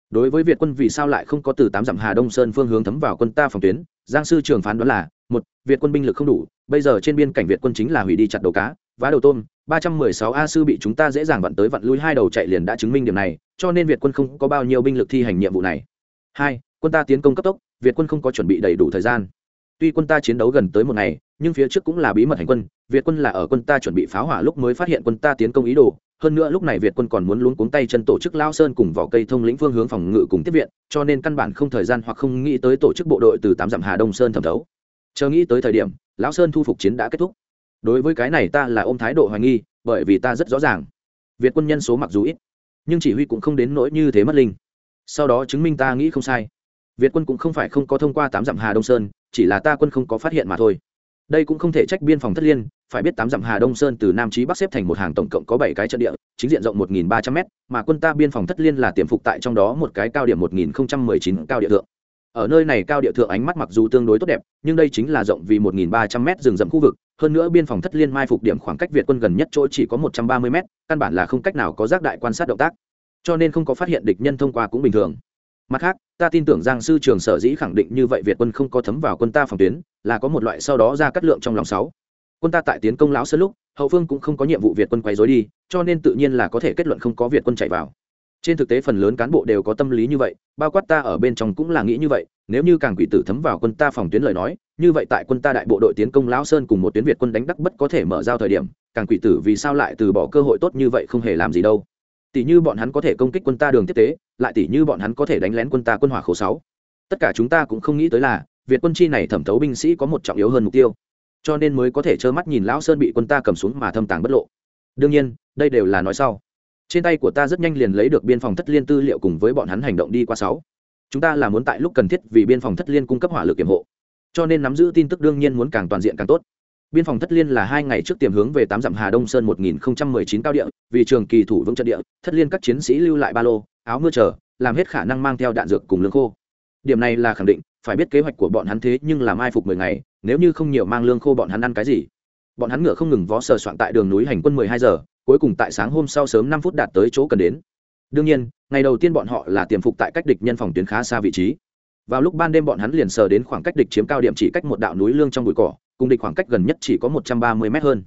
Đối với việt quân vì sao lại không có từ tám dặm hà đông sơn phương hướng thấm vào quân ta phòng tuyến, giang sư trường phán đoán là, một, việt quân binh lực không đủ, bây giờ trên biên cảnh việt quân chính là hủy đi chặt đầu cá, vá đầu tôm, ba trăm mười sáu a sư bị chúng ta dễ dàng vặn tới vặn lui, hai đầu chạy liền đã chứng minh điểm này, cho nên việt quân không có bao nhiêu binh lực thi hành nhiệm vụ này hai, quân ta tiến công cấp tốc, việt quân không có chuẩn bị đầy đủ thời gian. Tuy quân ta chiến đấu gần tới một ngày, nhưng phía trước cũng là bí mật hành quân, việt quân là ở quân ta chuẩn bị pháo hỏa lúc mới phát hiện quân ta tiến công ý đồ. Hơn nữa lúc này việt quân còn muốn luống cuống tay chân tổ chức lao sơn cùng vỏ cây thông lĩnh phương hướng phòng ngự cùng tiếp viện, cho nên căn bản không thời gian hoặc không nghĩ tới tổ chức bộ đội từ tám dặm hà đông sơn thẩm thấu. Chờ nghĩ tới thời điểm, lão sơn thu phục chiến đã kết thúc. Đối với cái này ta là ôm thái độ hoài nghi, bởi vì ta rất rõ ràng, việt quân nhân số mặc dù ít, nhưng chỉ huy cũng không đến nỗi như thế mất linh sau đó chứng minh ta nghĩ không sai. Việt quân cũng không phải không có thông qua tám dặm hà đông sơn, chỉ là ta quân không có phát hiện mà thôi. Đây cũng không thể trách biên phòng thất liên, phải biết tám dặm hà đông sơn từ nam chí bắc xếp thành một hàng tổng cộng có bảy cái trận địa, chính diện rộng một nghìn ba trăm m mà quân ta biên phòng thất liên là tiềm phục tại trong đó một cái cao điểm một nghìn chín cao địa thượng. Ở nơi này cao địa thượng ánh mắt mặc dù tương đối tốt đẹp, nhưng đây chính là rộng vì một nghìn ba trăm m rừng rậm khu vực, hơn nữa biên phòng thất liên mai phục điểm khoảng cách việt quân gần nhất chỗ chỉ có một trăm ba mươi m căn bản là không cách nào có giác đại quan sát động tác cho nên không có phát hiện địch nhân thông qua cũng bình thường. Mặt khác, ta tin tưởng giang sư trường sở dĩ khẳng định như vậy việt quân không có thấm vào quân ta phòng tuyến, là có một loại sau đó ra cắt lượng trong lòng sáu. Quân ta tại tiến công lão sơn lúc, hậu phương cũng không có nhiệm vụ việt quân quay dối đi, cho nên tự nhiên là có thể kết luận không có việt quân chạy vào. Trên thực tế phần lớn cán bộ đều có tâm lý như vậy, bao quát ta ở bên trong cũng là nghĩ như vậy, nếu như càng quỷ tử thấm vào quân ta phòng tuyến lời nói, như vậy tại quân ta đại bộ đội tiến công lão sơn cùng một tuyến việt quân đánh đắc bất có thể mở giao thời điểm, càng quỷ tử vì sao lại từ bỏ cơ hội tốt như vậy không hề làm gì đâu tỷ như bọn hắn có thể công kích quân ta đường tiếp tế, lại tỷ như bọn hắn có thể đánh lén quân ta quân hỏa khổ sáu. Tất cả chúng ta cũng không nghĩ tới là, việt quân chi này thẩm thấu binh sĩ có một trọng yếu hơn mục tiêu. Cho nên mới có thể trơ mắt nhìn lão sơn bị quân ta cầm xuống mà thâm tàng bất lộ. Đương nhiên, đây đều là nói sau. Trên tay của ta rất nhanh liền lấy được biên phòng thất liên tư liệu cùng với bọn hắn hành động đi qua sáu. Chúng ta là muốn tại lúc cần thiết vì biên phòng thất liên cung cấp hỏa lực kiểm hộ. Cho nên nắm giữ tin tức đương nhiên muốn càng toàn diện càng tốt biên phòng thất liên là hai ngày trước tiềm hướng về tám dặm hà đông sơn một nghìn chín cao địa, vì trường kỳ thủ vững trận địa, thất liên các chiến sĩ lưu lại ba lô, áo mưa chờ, làm hết khả năng mang theo đạn dược cùng lương khô. Điểm này là khẳng định, phải biết kế hoạch của bọn hắn thế nhưng làm mai phục mười ngày, nếu như không nhiều mang lương khô bọn hắn ăn cái gì. Bọn hắn ngựa không ngừng vó sờ soạn tại đường núi hành quân mười hai giờ, cuối cùng tại sáng hôm sau sớm năm phút đạt tới chỗ cần đến. Đương nhiên, ngày đầu tiên bọn họ là tiềm phục tại cách địch nhân phòng tuyến khá xa vị trí vào lúc ban đêm bọn hắn liền sờ đến khoảng cách địch chiếm cao điểm chỉ cách một đạo núi lương trong bụi cỏ, cùng địch khoảng cách gần nhất chỉ có một trăm ba mươi m hơn.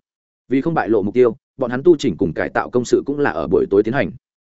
Vì không bại lộ mục tiêu, bọn hắn tu chỉnh cùng cải tạo công sự cũng là ở buổi tối tiến hành.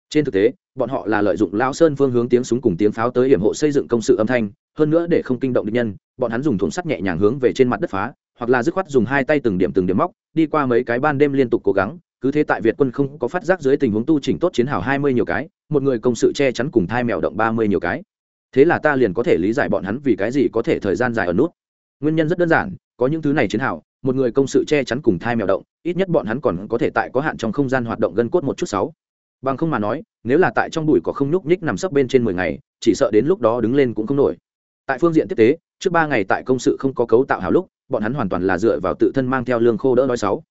Trên thực tế, bọn họ là lợi dụng lao sơn phương hướng tiếng súng cùng tiếng pháo tới hiểm hộ xây dựng công sự âm thanh, hơn nữa để không kinh động địch nhân, bọn hắn dùng thùng sắt nhẹ nhàng hướng về trên mặt đất phá, hoặc là dứt khoát dùng hai tay từng điểm từng điểm móc, đi qua mấy cái ban đêm liên tục cố gắng, cứ thế tại việt quân không có phát giác dưới tình huống tu chỉnh tốt chiến hào hai mươi nhiều cái, một người công sự che chắn cùng thai mèo động ba mươi nhiều cái thế là ta liền có thể lý giải bọn hắn vì cái gì có thể thời gian dài ở nút. Nguyên nhân rất đơn giản, có những thứ này chiến hào, một người công sự che chắn cùng thai mèo động, ít nhất bọn hắn còn có thể tại có hạn trong không gian hoạt động gân cốt một chút sáu. Bằng không mà nói, nếu là tại trong bụi có không nhúc nhích nằm sấp bên trên mười ngày, chỉ sợ đến lúc đó đứng lên cũng không nổi. Tại phương diện tiếp tế, trước ba ngày tại công sự không có cấu tạo hào lúc, bọn hắn hoàn toàn là dựa vào tự thân mang theo lương khô đỡ nói sáu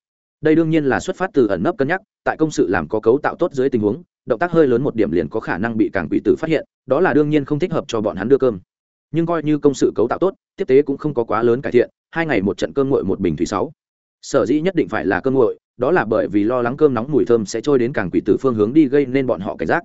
đây đương nhiên là xuất phát từ ẩn nấp cân nhắc, tại công sự làm có cấu tạo tốt dưới tình huống, động tác hơi lớn một điểm liền có khả năng bị cảng quỷ tử phát hiện, đó là đương nhiên không thích hợp cho bọn hắn đưa cơm. Nhưng coi như công sự cấu tạo tốt, tiếp tế cũng không có quá lớn cải thiện, hai ngày một trận cơm nguội một bình thủy sáu. Sở dĩ nhất định phải là cơm nguội, đó là bởi vì lo lắng cơm nóng mùi thơm sẽ trôi đến cảng quỷ tử phương hướng đi gây nên bọn họ cảnh giác.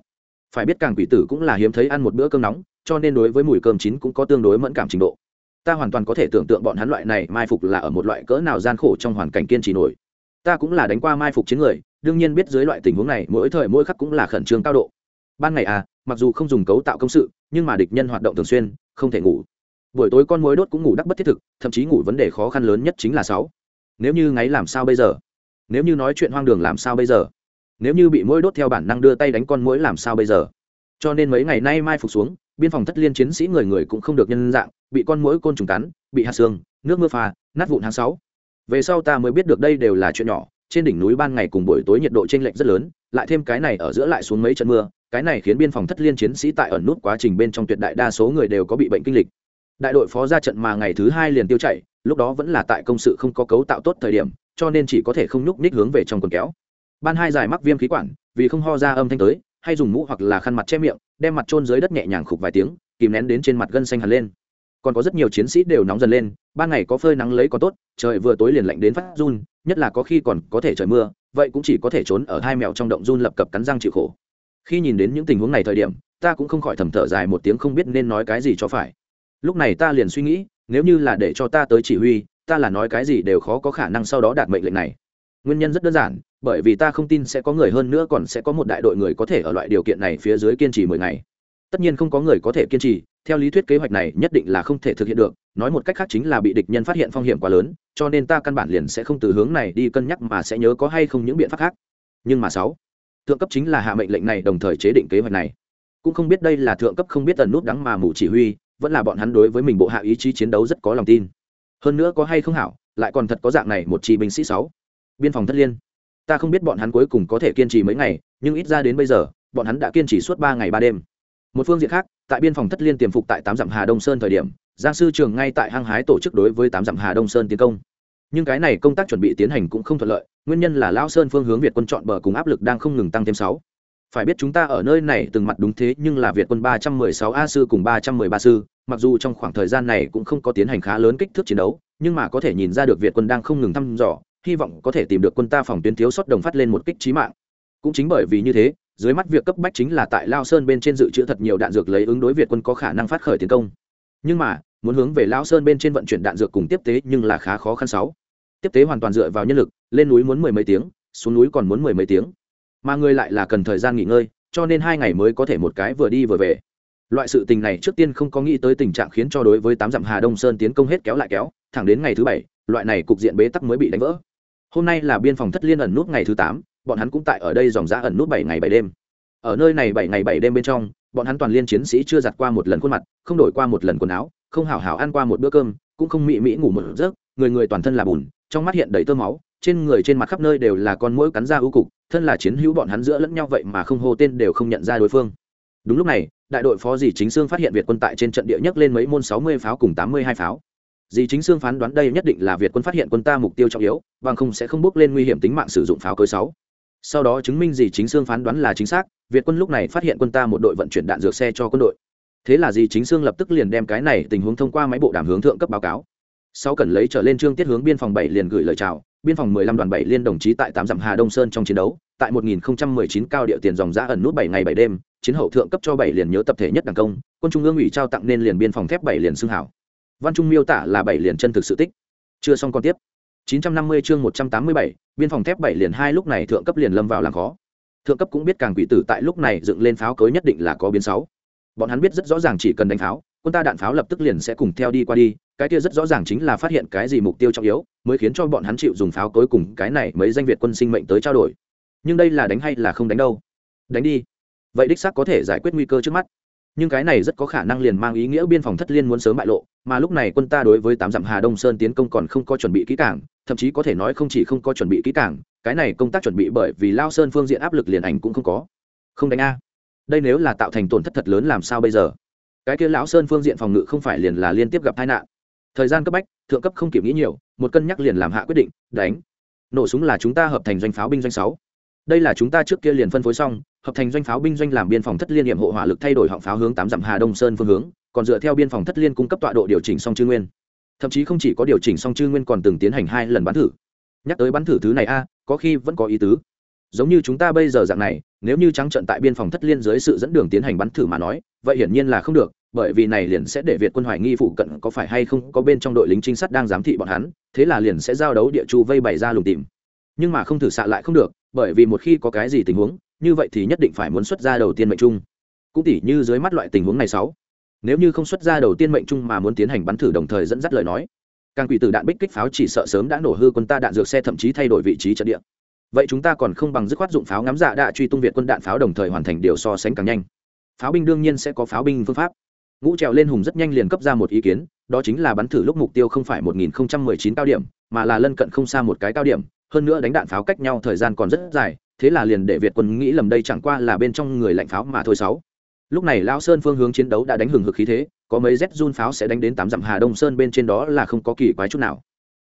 Phải biết cảng quỷ tử cũng là hiếm thấy ăn một bữa cơm nóng, cho nên đối với mùi cơm chín cũng có tương đối mẫn cảm trình độ. Ta hoàn toàn có thể tưởng tượng bọn hắn loại này mai phục là ở một loại cỡ nào gian khổ trong hoàn cảnh kiên trì nổi ta cũng là đánh qua mai phục chiến người, đương nhiên biết dưới loại tình huống này, mỗi thời mỗi khắc cũng là khẩn trương cao độ. Ban ngày à mặc dù không dùng cấu tạo công sự, nhưng mà địch nhân hoạt động thường xuyên, không thể ngủ. Buổi tối con mối đốt cũng ngủ đắc bất thiết thực, thậm chí ngủ vấn đề khó khăn lớn nhất chính là sáu. Nếu như ngáy làm sao bây giờ? Nếu như nói chuyện hoang đường làm sao bây giờ? Nếu như bị mối đốt theo bản năng đưa tay đánh con mối làm sao bây giờ? Cho nên mấy ngày nay mai phục xuống, biên phòng thất liên chiến sĩ người người cũng không được nhân dạng, bị con mối côn trùng cắn, bị hạt xương, nước mưa pha nát vụn hàng sáu về sau ta mới biết được đây đều là chuyện nhỏ, trên đỉnh núi ban ngày cùng buổi tối nhiệt độ t r ê n lệch rất lớn, lại thêm cái này ở giữa lại xuống mấy trận mưa, cái này khiến biên phòng thất liên chiến sĩ tại ẩn nút quá trình bên trong tuyệt đại đa số người đều có bị bệnh kinh lịch. Đại đội phó ra trận mà ngày thứ hai liền tiêu chảy lúc đó vẫn là tại công sự không có cấu tạo tốt thời điểm, cho nên chỉ có thể không nhúc ních hướng về trong quần kéo. Ban hai dài mắc viêm khí quản, vì không ho ra âm thanh tới, hay dùng mũ hoặc là khăn mặt che miệng, đem mặt trôn dưới đất nhẹ nhàng khục vài tiếng, kìm nén đến trên mặt gân xanh hẳn lên còn có rất nhiều chiến sĩ đều nóng dần lên, ban ngày có phơi nắng lấy có tốt, trời vừa tối liền lạnh đến phát run, nhất là có khi còn có thể trời mưa, vậy cũng chỉ có thể trốn ở hai mèo trong động run lập cập cắn răng chịu khổ. Khi nhìn đến những tình huống này thời điểm, ta cũng không khỏi thầm thở dài một tiếng không biết nên nói cái gì cho phải. Lúc này ta liền suy nghĩ, nếu như là để cho ta tới chỉ huy, ta là nói cái gì đều khó có khả năng sau đó đạt mệnh lệnh này. Nguyên nhân rất đơn giản, bởi vì ta không tin sẽ có người hơn nữa còn sẽ có một đại đội người có thể ở loại điều kiện này phía dưới kiên trì mười ngày tất nhiên không có người có thể kiên trì, theo lý thuyết kế hoạch này nhất định là không thể thực hiện được, nói một cách khác chính là bị địch nhân phát hiện phong hiểm quá lớn, cho nên ta căn bản liền sẽ không từ hướng này đi cân nhắc mà sẽ nhớ có hay không những biện pháp khác. Nhưng mà sáu, thượng cấp chính là hạ mệnh lệnh này đồng thời chế định kế hoạch này. Cũng không biết đây là thượng cấp không biết tần nút đắng mà mù chỉ huy, vẫn là bọn hắn đối với mình bộ hạ ý chí chiến đấu rất có lòng tin. Hơn nữa có hay không hảo, lại còn thật có dạng này một chi binh sĩ sáu. Biên phòng thất liên. Ta không biết bọn hắn cuối cùng có thể kiên trì mấy ngày, nhưng ít ra đến bây giờ, bọn hắn đã kiên trì suốt ba ngày ba đêm một phương diện khác, tại biên phòng thất liên tiềm phục tại tám dặm hà đông sơn thời điểm, giang sư trường ngay tại hăng hái tổ chức đối với tám dặm hà đông sơn tiến công. Nhưng cái này công tác chuẩn bị tiến hành cũng không thuận lợi, nguyên nhân là lao sơn phương hướng việt quân chọn bờ cùng áp lực đang không ngừng tăng thêm sáu. Phải biết chúng ta ở nơi này từng mặt đúng thế nhưng là việt quân ba trăm mười sáu a sư cùng ba trăm mười ba sư, mặc dù trong khoảng thời gian này cũng không có tiến hành khá lớn kích thước chiến đấu, nhưng mà có thể nhìn ra được việt quân đang không ngừng thăm dò, hy vọng có thể tìm được quân ta phòng tuyến thiếu sót đồng phát lên một kích trí mạng. Cũng chính bởi vì như thế dưới mắt việc cấp bách chính là tại lao sơn bên trên dự trữ thật nhiều đạn dược lấy ứng đối việt quân có khả năng phát khởi tiến công. Nhưng mà, muốn hướng về lao sơn bên trên vận chuyển đạn dược cùng tiếp tế nhưng là khá khó khăn sáu. Tiếp tế hoàn toàn dựa vào nhân lực, lên núi muốn mười mấy tiếng, xuống núi còn muốn mười mấy tiếng. Mà người lại là cần thời gian nghỉ ngơi, cho nên hai ngày mới có thể một cái vừa đi vừa về. Loại sự tình này trước tiên không có nghĩ tới tình trạng khiến cho đối với tám dặm hà đông sơn tiến công hết kéo lại kéo, thẳng đến ngày thứ bảy, loại này cục diện bế tắc mới bị đánh vỡ. Hôm nay là biên phòng thất liên ẩn nút ngày thứ tám bọn hắn cũng tại ở đây dòng giã ẩn nút bảy ngày bảy đêm. Ở nơi này bảy ngày bảy đêm bên trong, bọn hắn toàn liên chiến sĩ chưa giặt qua một lần khuôn mặt, không đổi qua một lần quần áo, không hảo hảo ăn qua một bữa cơm, cũng không mị mỹ ngủ một giấc, người người toàn thân là bùn, trong mắt hiện đầy tơ máu, trên người trên mặt khắp nơi đều là con mũi cắn ra ưu cục, thân là chiến hữu bọn hắn giữa lẫn nhau vậy mà không hô tên đều không nhận ra đối phương. Đúng lúc này, đại đội phó dì chính sương phát hiện việt quân tại trên trận địa nhất lên mấy môn sáu mươi pháo cùng tám mươi hai pháo. Dì chính sương phán đoán đây nhất định là việt quân phát hiện quân ta mục tiêu trọng yếu, bằng không sẽ không bước lên nguy hiểm tính mạng sử dụng pháo cối sáu sau đó chứng minh gì chính xương phán đoán là chính xác việt quân lúc này phát hiện quân ta một đội vận chuyển đạn dược xe cho quân đội thế là gì chính xương lập tức liền đem cái này tình huống thông qua máy bộ đàm hướng thượng cấp báo cáo sau cần lấy trở lên trương tiết hướng biên phòng bảy liền gửi lời chào biên phòng 15 đoàn bảy liên đồng chí tại tám dặm Hà Đông Sơn trong chiến đấu, tại 1019 cao địa tiền dòng giá ẩn nút 7 ngày 7 đêm, chiến hậu thượng cấp cho bảy liền nhớ tập thể nhất đẳng công, quân trung ương ủy trao tặng nên liền biên phòng thép bảy liền xưng hảo. Văn Trung miêu tả là bảy liền chân thực sự tích. Chưa xong con tiếp. 950 chương 187, biên phòng thép bảy liền hai lúc này thượng cấp liền lâm vào làm khó. Thượng cấp cũng biết càng quỷ tử tại lúc này dựng lên pháo cối nhất định là có biến sáu. Bọn hắn biết rất rõ ràng chỉ cần đánh pháo, quân ta đạn pháo lập tức liền sẽ cùng theo đi qua đi, cái kia rất rõ ràng chính là phát hiện cái gì mục tiêu trọng yếu, mới khiến cho bọn hắn chịu dùng pháo cối cùng cái này mấy danh Việt quân sinh mệnh tới trao đổi. Nhưng đây là đánh hay là không đánh đâu? Đánh đi. Vậy đích xác có thể giải quyết nguy cơ trước mắt nhưng cái này rất có khả năng liền mang ý nghĩa biên phòng thất liên muốn sớm bại lộ, mà lúc này quân ta đối với tám dặm hà đông sơn tiến công còn không có chuẩn bị kỹ cảng thậm chí có thể nói không chỉ không có chuẩn bị kỹ cảng cái này công tác chuẩn bị bởi vì lao sơn phương diện áp lực liền ảnh cũng không có. Không đánh a. Đây nếu là tạo thành tổn thất thật lớn làm sao bây giờ? Cái kia lão sơn phương diện phòng ngự không phải liền là liên tiếp gặp tai nạn. Thời gian cấp bách, thượng cấp không kịp nghĩ nhiều, một cân nhắc liền làm hạ quyết định, đánh. Nổ súng là chúng ta hợp thành doanh pháo binh doanh sáu đây là chúng ta trước kia liền phân phối xong, hợp thành doanh pháo binh doanh làm biên phòng thất liên nhiệm hộ hỏa lực thay đổi họng pháo hướng tám dặm hà đông sơn phương hướng, còn dựa theo biên phòng thất liên cung cấp tọa độ điều chỉnh song chư nguyên. Thậm chí không chỉ có điều chỉnh song chư nguyên còn từng tiến hành hai lần bắn thử. Nhắc tới bắn thử thứ này a, có khi vẫn có ý tứ. Giống như chúng ta bây giờ dạng này, nếu như trắng trận tại biên phòng thất liên dưới sự dẫn đường tiến hành bắn thử mà nói, vậy hiển nhiên là không được, bởi vì này liền sẽ để việt quân hoài nghi phụ cận có phải hay không có bên trong đội lính trinh sát đang giám thị bọn hắn, thế là liền sẽ giao đấu địa chu vây bày ra lùng tìm. Nhưng mà không thử xạ lại không được bởi vì một khi có cái gì tình huống, như vậy thì nhất định phải muốn xuất ra đầu tiên mệnh chung cũng tỉ như dưới mắt loại tình huống này sáu. Nếu như không xuất ra đầu tiên mệnh chung mà muốn tiến hành bắn thử đồng thời dẫn dắt lời nói, càng quỷ tử đạn bích kích pháo chỉ sợ sớm đã nổ hư quân ta đạn dược xe thậm chí thay đổi vị trí trận địa. Vậy chúng ta còn không bằng dứt khoát dụng pháo ngắm dạ đạ truy tung việt quân đạn pháo đồng thời hoàn thành điều so sánh càng nhanh. Pháo binh đương nhiên sẽ có pháo binh phương pháp. Ngũ trèo lên hùng rất nhanh liền cấp ra một ý kiến, đó chính là bắn thử lúc mục tiêu không phải 1019 cao điểm, mà là lân cận không xa một cái cao điểm hơn nữa đánh đạn pháo cách nhau thời gian còn rất dài, thế là liền để việt quân nghĩ lầm đây chẳng qua là bên trong người lạnh pháo mà thôi sáu. Lúc này lao sơn phương hướng chiến đấu đã đánh hừng hực khí thế, có mấy z run pháo sẽ đánh đến tám dặm hà đông sơn bên trên đó là không có kỳ quái chút nào.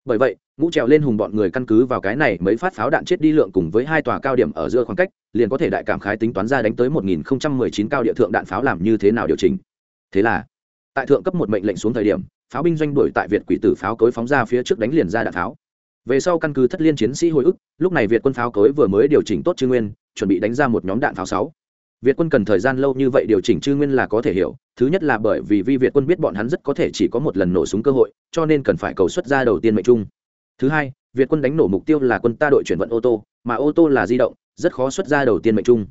Bởi vậy, ngũ trèo lên hùng bọn người căn cứ vào cái này mấy phát pháo đạn chết đi lượng cùng với hai tòa cao điểm ở giữa khoảng cách, liền có thể đại cảm khái tính toán ra đánh tới 1019 cao địa thượng đạn pháo làm như thế nào điều chỉnh. Thế là, tại thượng cấp một mệnh lệnh xuống thời điểm, pháo binh doanh đuổi tại việt quỷ tử pháo cối phóng ra phía trước đánh liền ra đạn pháo về sau căn cứ thất liên chiến sĩ hồi ức, lúc này việt quân pháo cối vừa mới điều chỉnh tốt chư nguyên, chuẩn bị đánh ra một nhóm đạn pháo sáu. Việt quân cần thời gian lâu như vậy điều chỉnh chư nguyên là có thể hiểu, thứ nhất là bởi vì vi việt quân biết bọn hắn rất có thể chỉ có một lần nổ súng cơ hội, cho nên cần phải cầu xuất ra đầu tiên mệnh trung thứ hai, việt quân đánh nổ mục tiêu là quân ta đội chuyển vận ô tô, mà ô tô là di động, rất khó xuất ra đầu tiên mệnh trung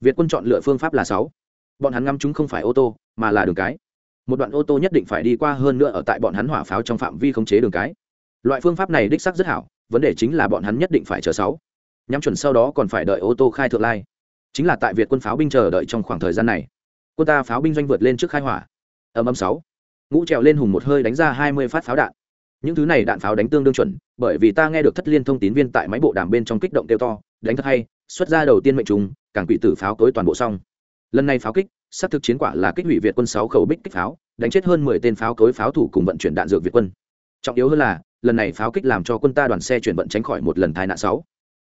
việt quân chọn lựa phương pháp là sáu. Bọn hắn ngắm chúng không phải ô tô, mà là đường cái. Một đoạn ô tô nhất định phải đi qua hơn nữa ở tại bọn hắn hỏa pháo trong phạm vi khống chế đường cái loại phương pháp này đích sắc rất hảo, vấn đề chính là bọn hắn nhất định phải chờ sáu. Nhắm chuẩn sau đó còn phải đợi ô tô khai thượng lai. Chính là tại việt quân pháo binh chờ đợi trong khoảng thời gian này. Quân ta pháo binh doanh vượt lên trước khai hỏa. Âm âm sáu. Ngũ trèo lên hùng một hơi đánh ra hai mươi phát pháo đạn. Những thứ này đạn pháo đánh tương đương chuẩn, bởi vì ta nghe được thất liên thông tín viên tại máy bộ đàm bên trong kích động kêu to, đánh thật hay, xuất ra đầu tiên mệnh trùng càng quỷ tử pháo tối toàn bộ xong. Lần này pháo kích, xác thực chiến quả là kích hủy việt quân sáu khẩu bích kích pháo, đánh chết hơn mười tên pháo tối pháo thủ cùng vận chuyển đạn dược việt quân. Trọng yếu hơn là lần này pháo kích làm cho quân ta đoàn xe chuyển vận tránh khỏi một lần tai nạn sáu.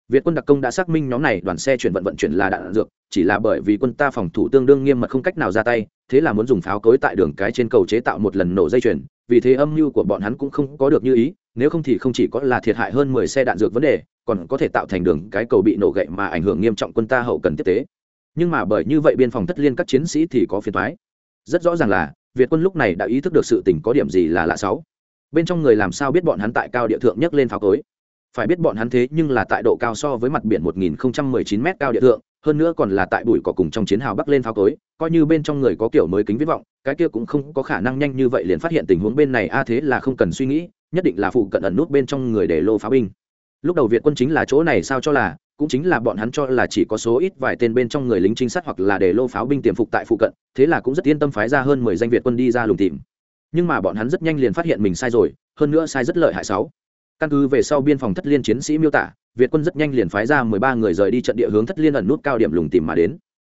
Việt quân đặc công đã xác minh nhóm này đoàn xe chuyển vận vận chuyển là đạn dược, chỉ là bởi vì quân ta phòng thủ tương đương nghiêm mật không cách nào ra tay, thế là muốn dùng pháo cối tại đường cái trên cầu chế tạo một lần nổ dây chuyền, vì thế âm mưu của bọn hắn cũng không có được như ý, nếu không thì không chỉ có là thiệt hại hơn mười xe đạn dược vấn đề, còn có thể tạo thành đường cái cầu bị nổ gậy mà ảnh hưởng nghiêm trọng quân ta hậu cần tiếp tế. Nhưng mà bởi như vậy biên phòng thất liên các chiến sĩ thì có phiền toái. rất rõ ràng là, việt quân lúc này đã ý thức được sự tình có điểm gì là lạ sáu bên trong người làm sao biết bọn hắn tại cao địa thượng nhấc lên pháo cối? Phải biết bọn hắn thế nhưng là tại độ cao so với mặt biển 1019 m cao địa thượng, hơn nữa còn là tại bụi cỏ cùng trong chiến hào bắc lên pháo cối, coi như bên trong người có kiểu mới kính viết vọng, cái kia cũng không có khả năng nhanh như vậy liền phát hiện tình huống bên này, a, thế là không cần suy nghĩ, nhất định là phụ cận ẩn nút bên trong người để lô pháo binh. Lúc đầu việt quân chính là chỗ này sao cho là, cũng chính là bọn hắn cho là chỉ có số ít vài tên bên trong người lính trinh sát hoặc là để lô pháo binh tiềm phục tại phụ cận, thế là cũng rất yên tâm phái ra hơn mười danh việt quân đi ra lùng tìm nhưng mà bọn hắn rất nhanh liền phát hiện mình sai rồi, hơn nữa sai rất lợi hại sáu. Căn cứ về sau biên phòng thất liên chiến sĩ miêu tả, việt quân rất nhanh liền phái ra mười ba người rời đi trận địa hướng thất liên ẩn nút cao điểm lùng tìm mà đến.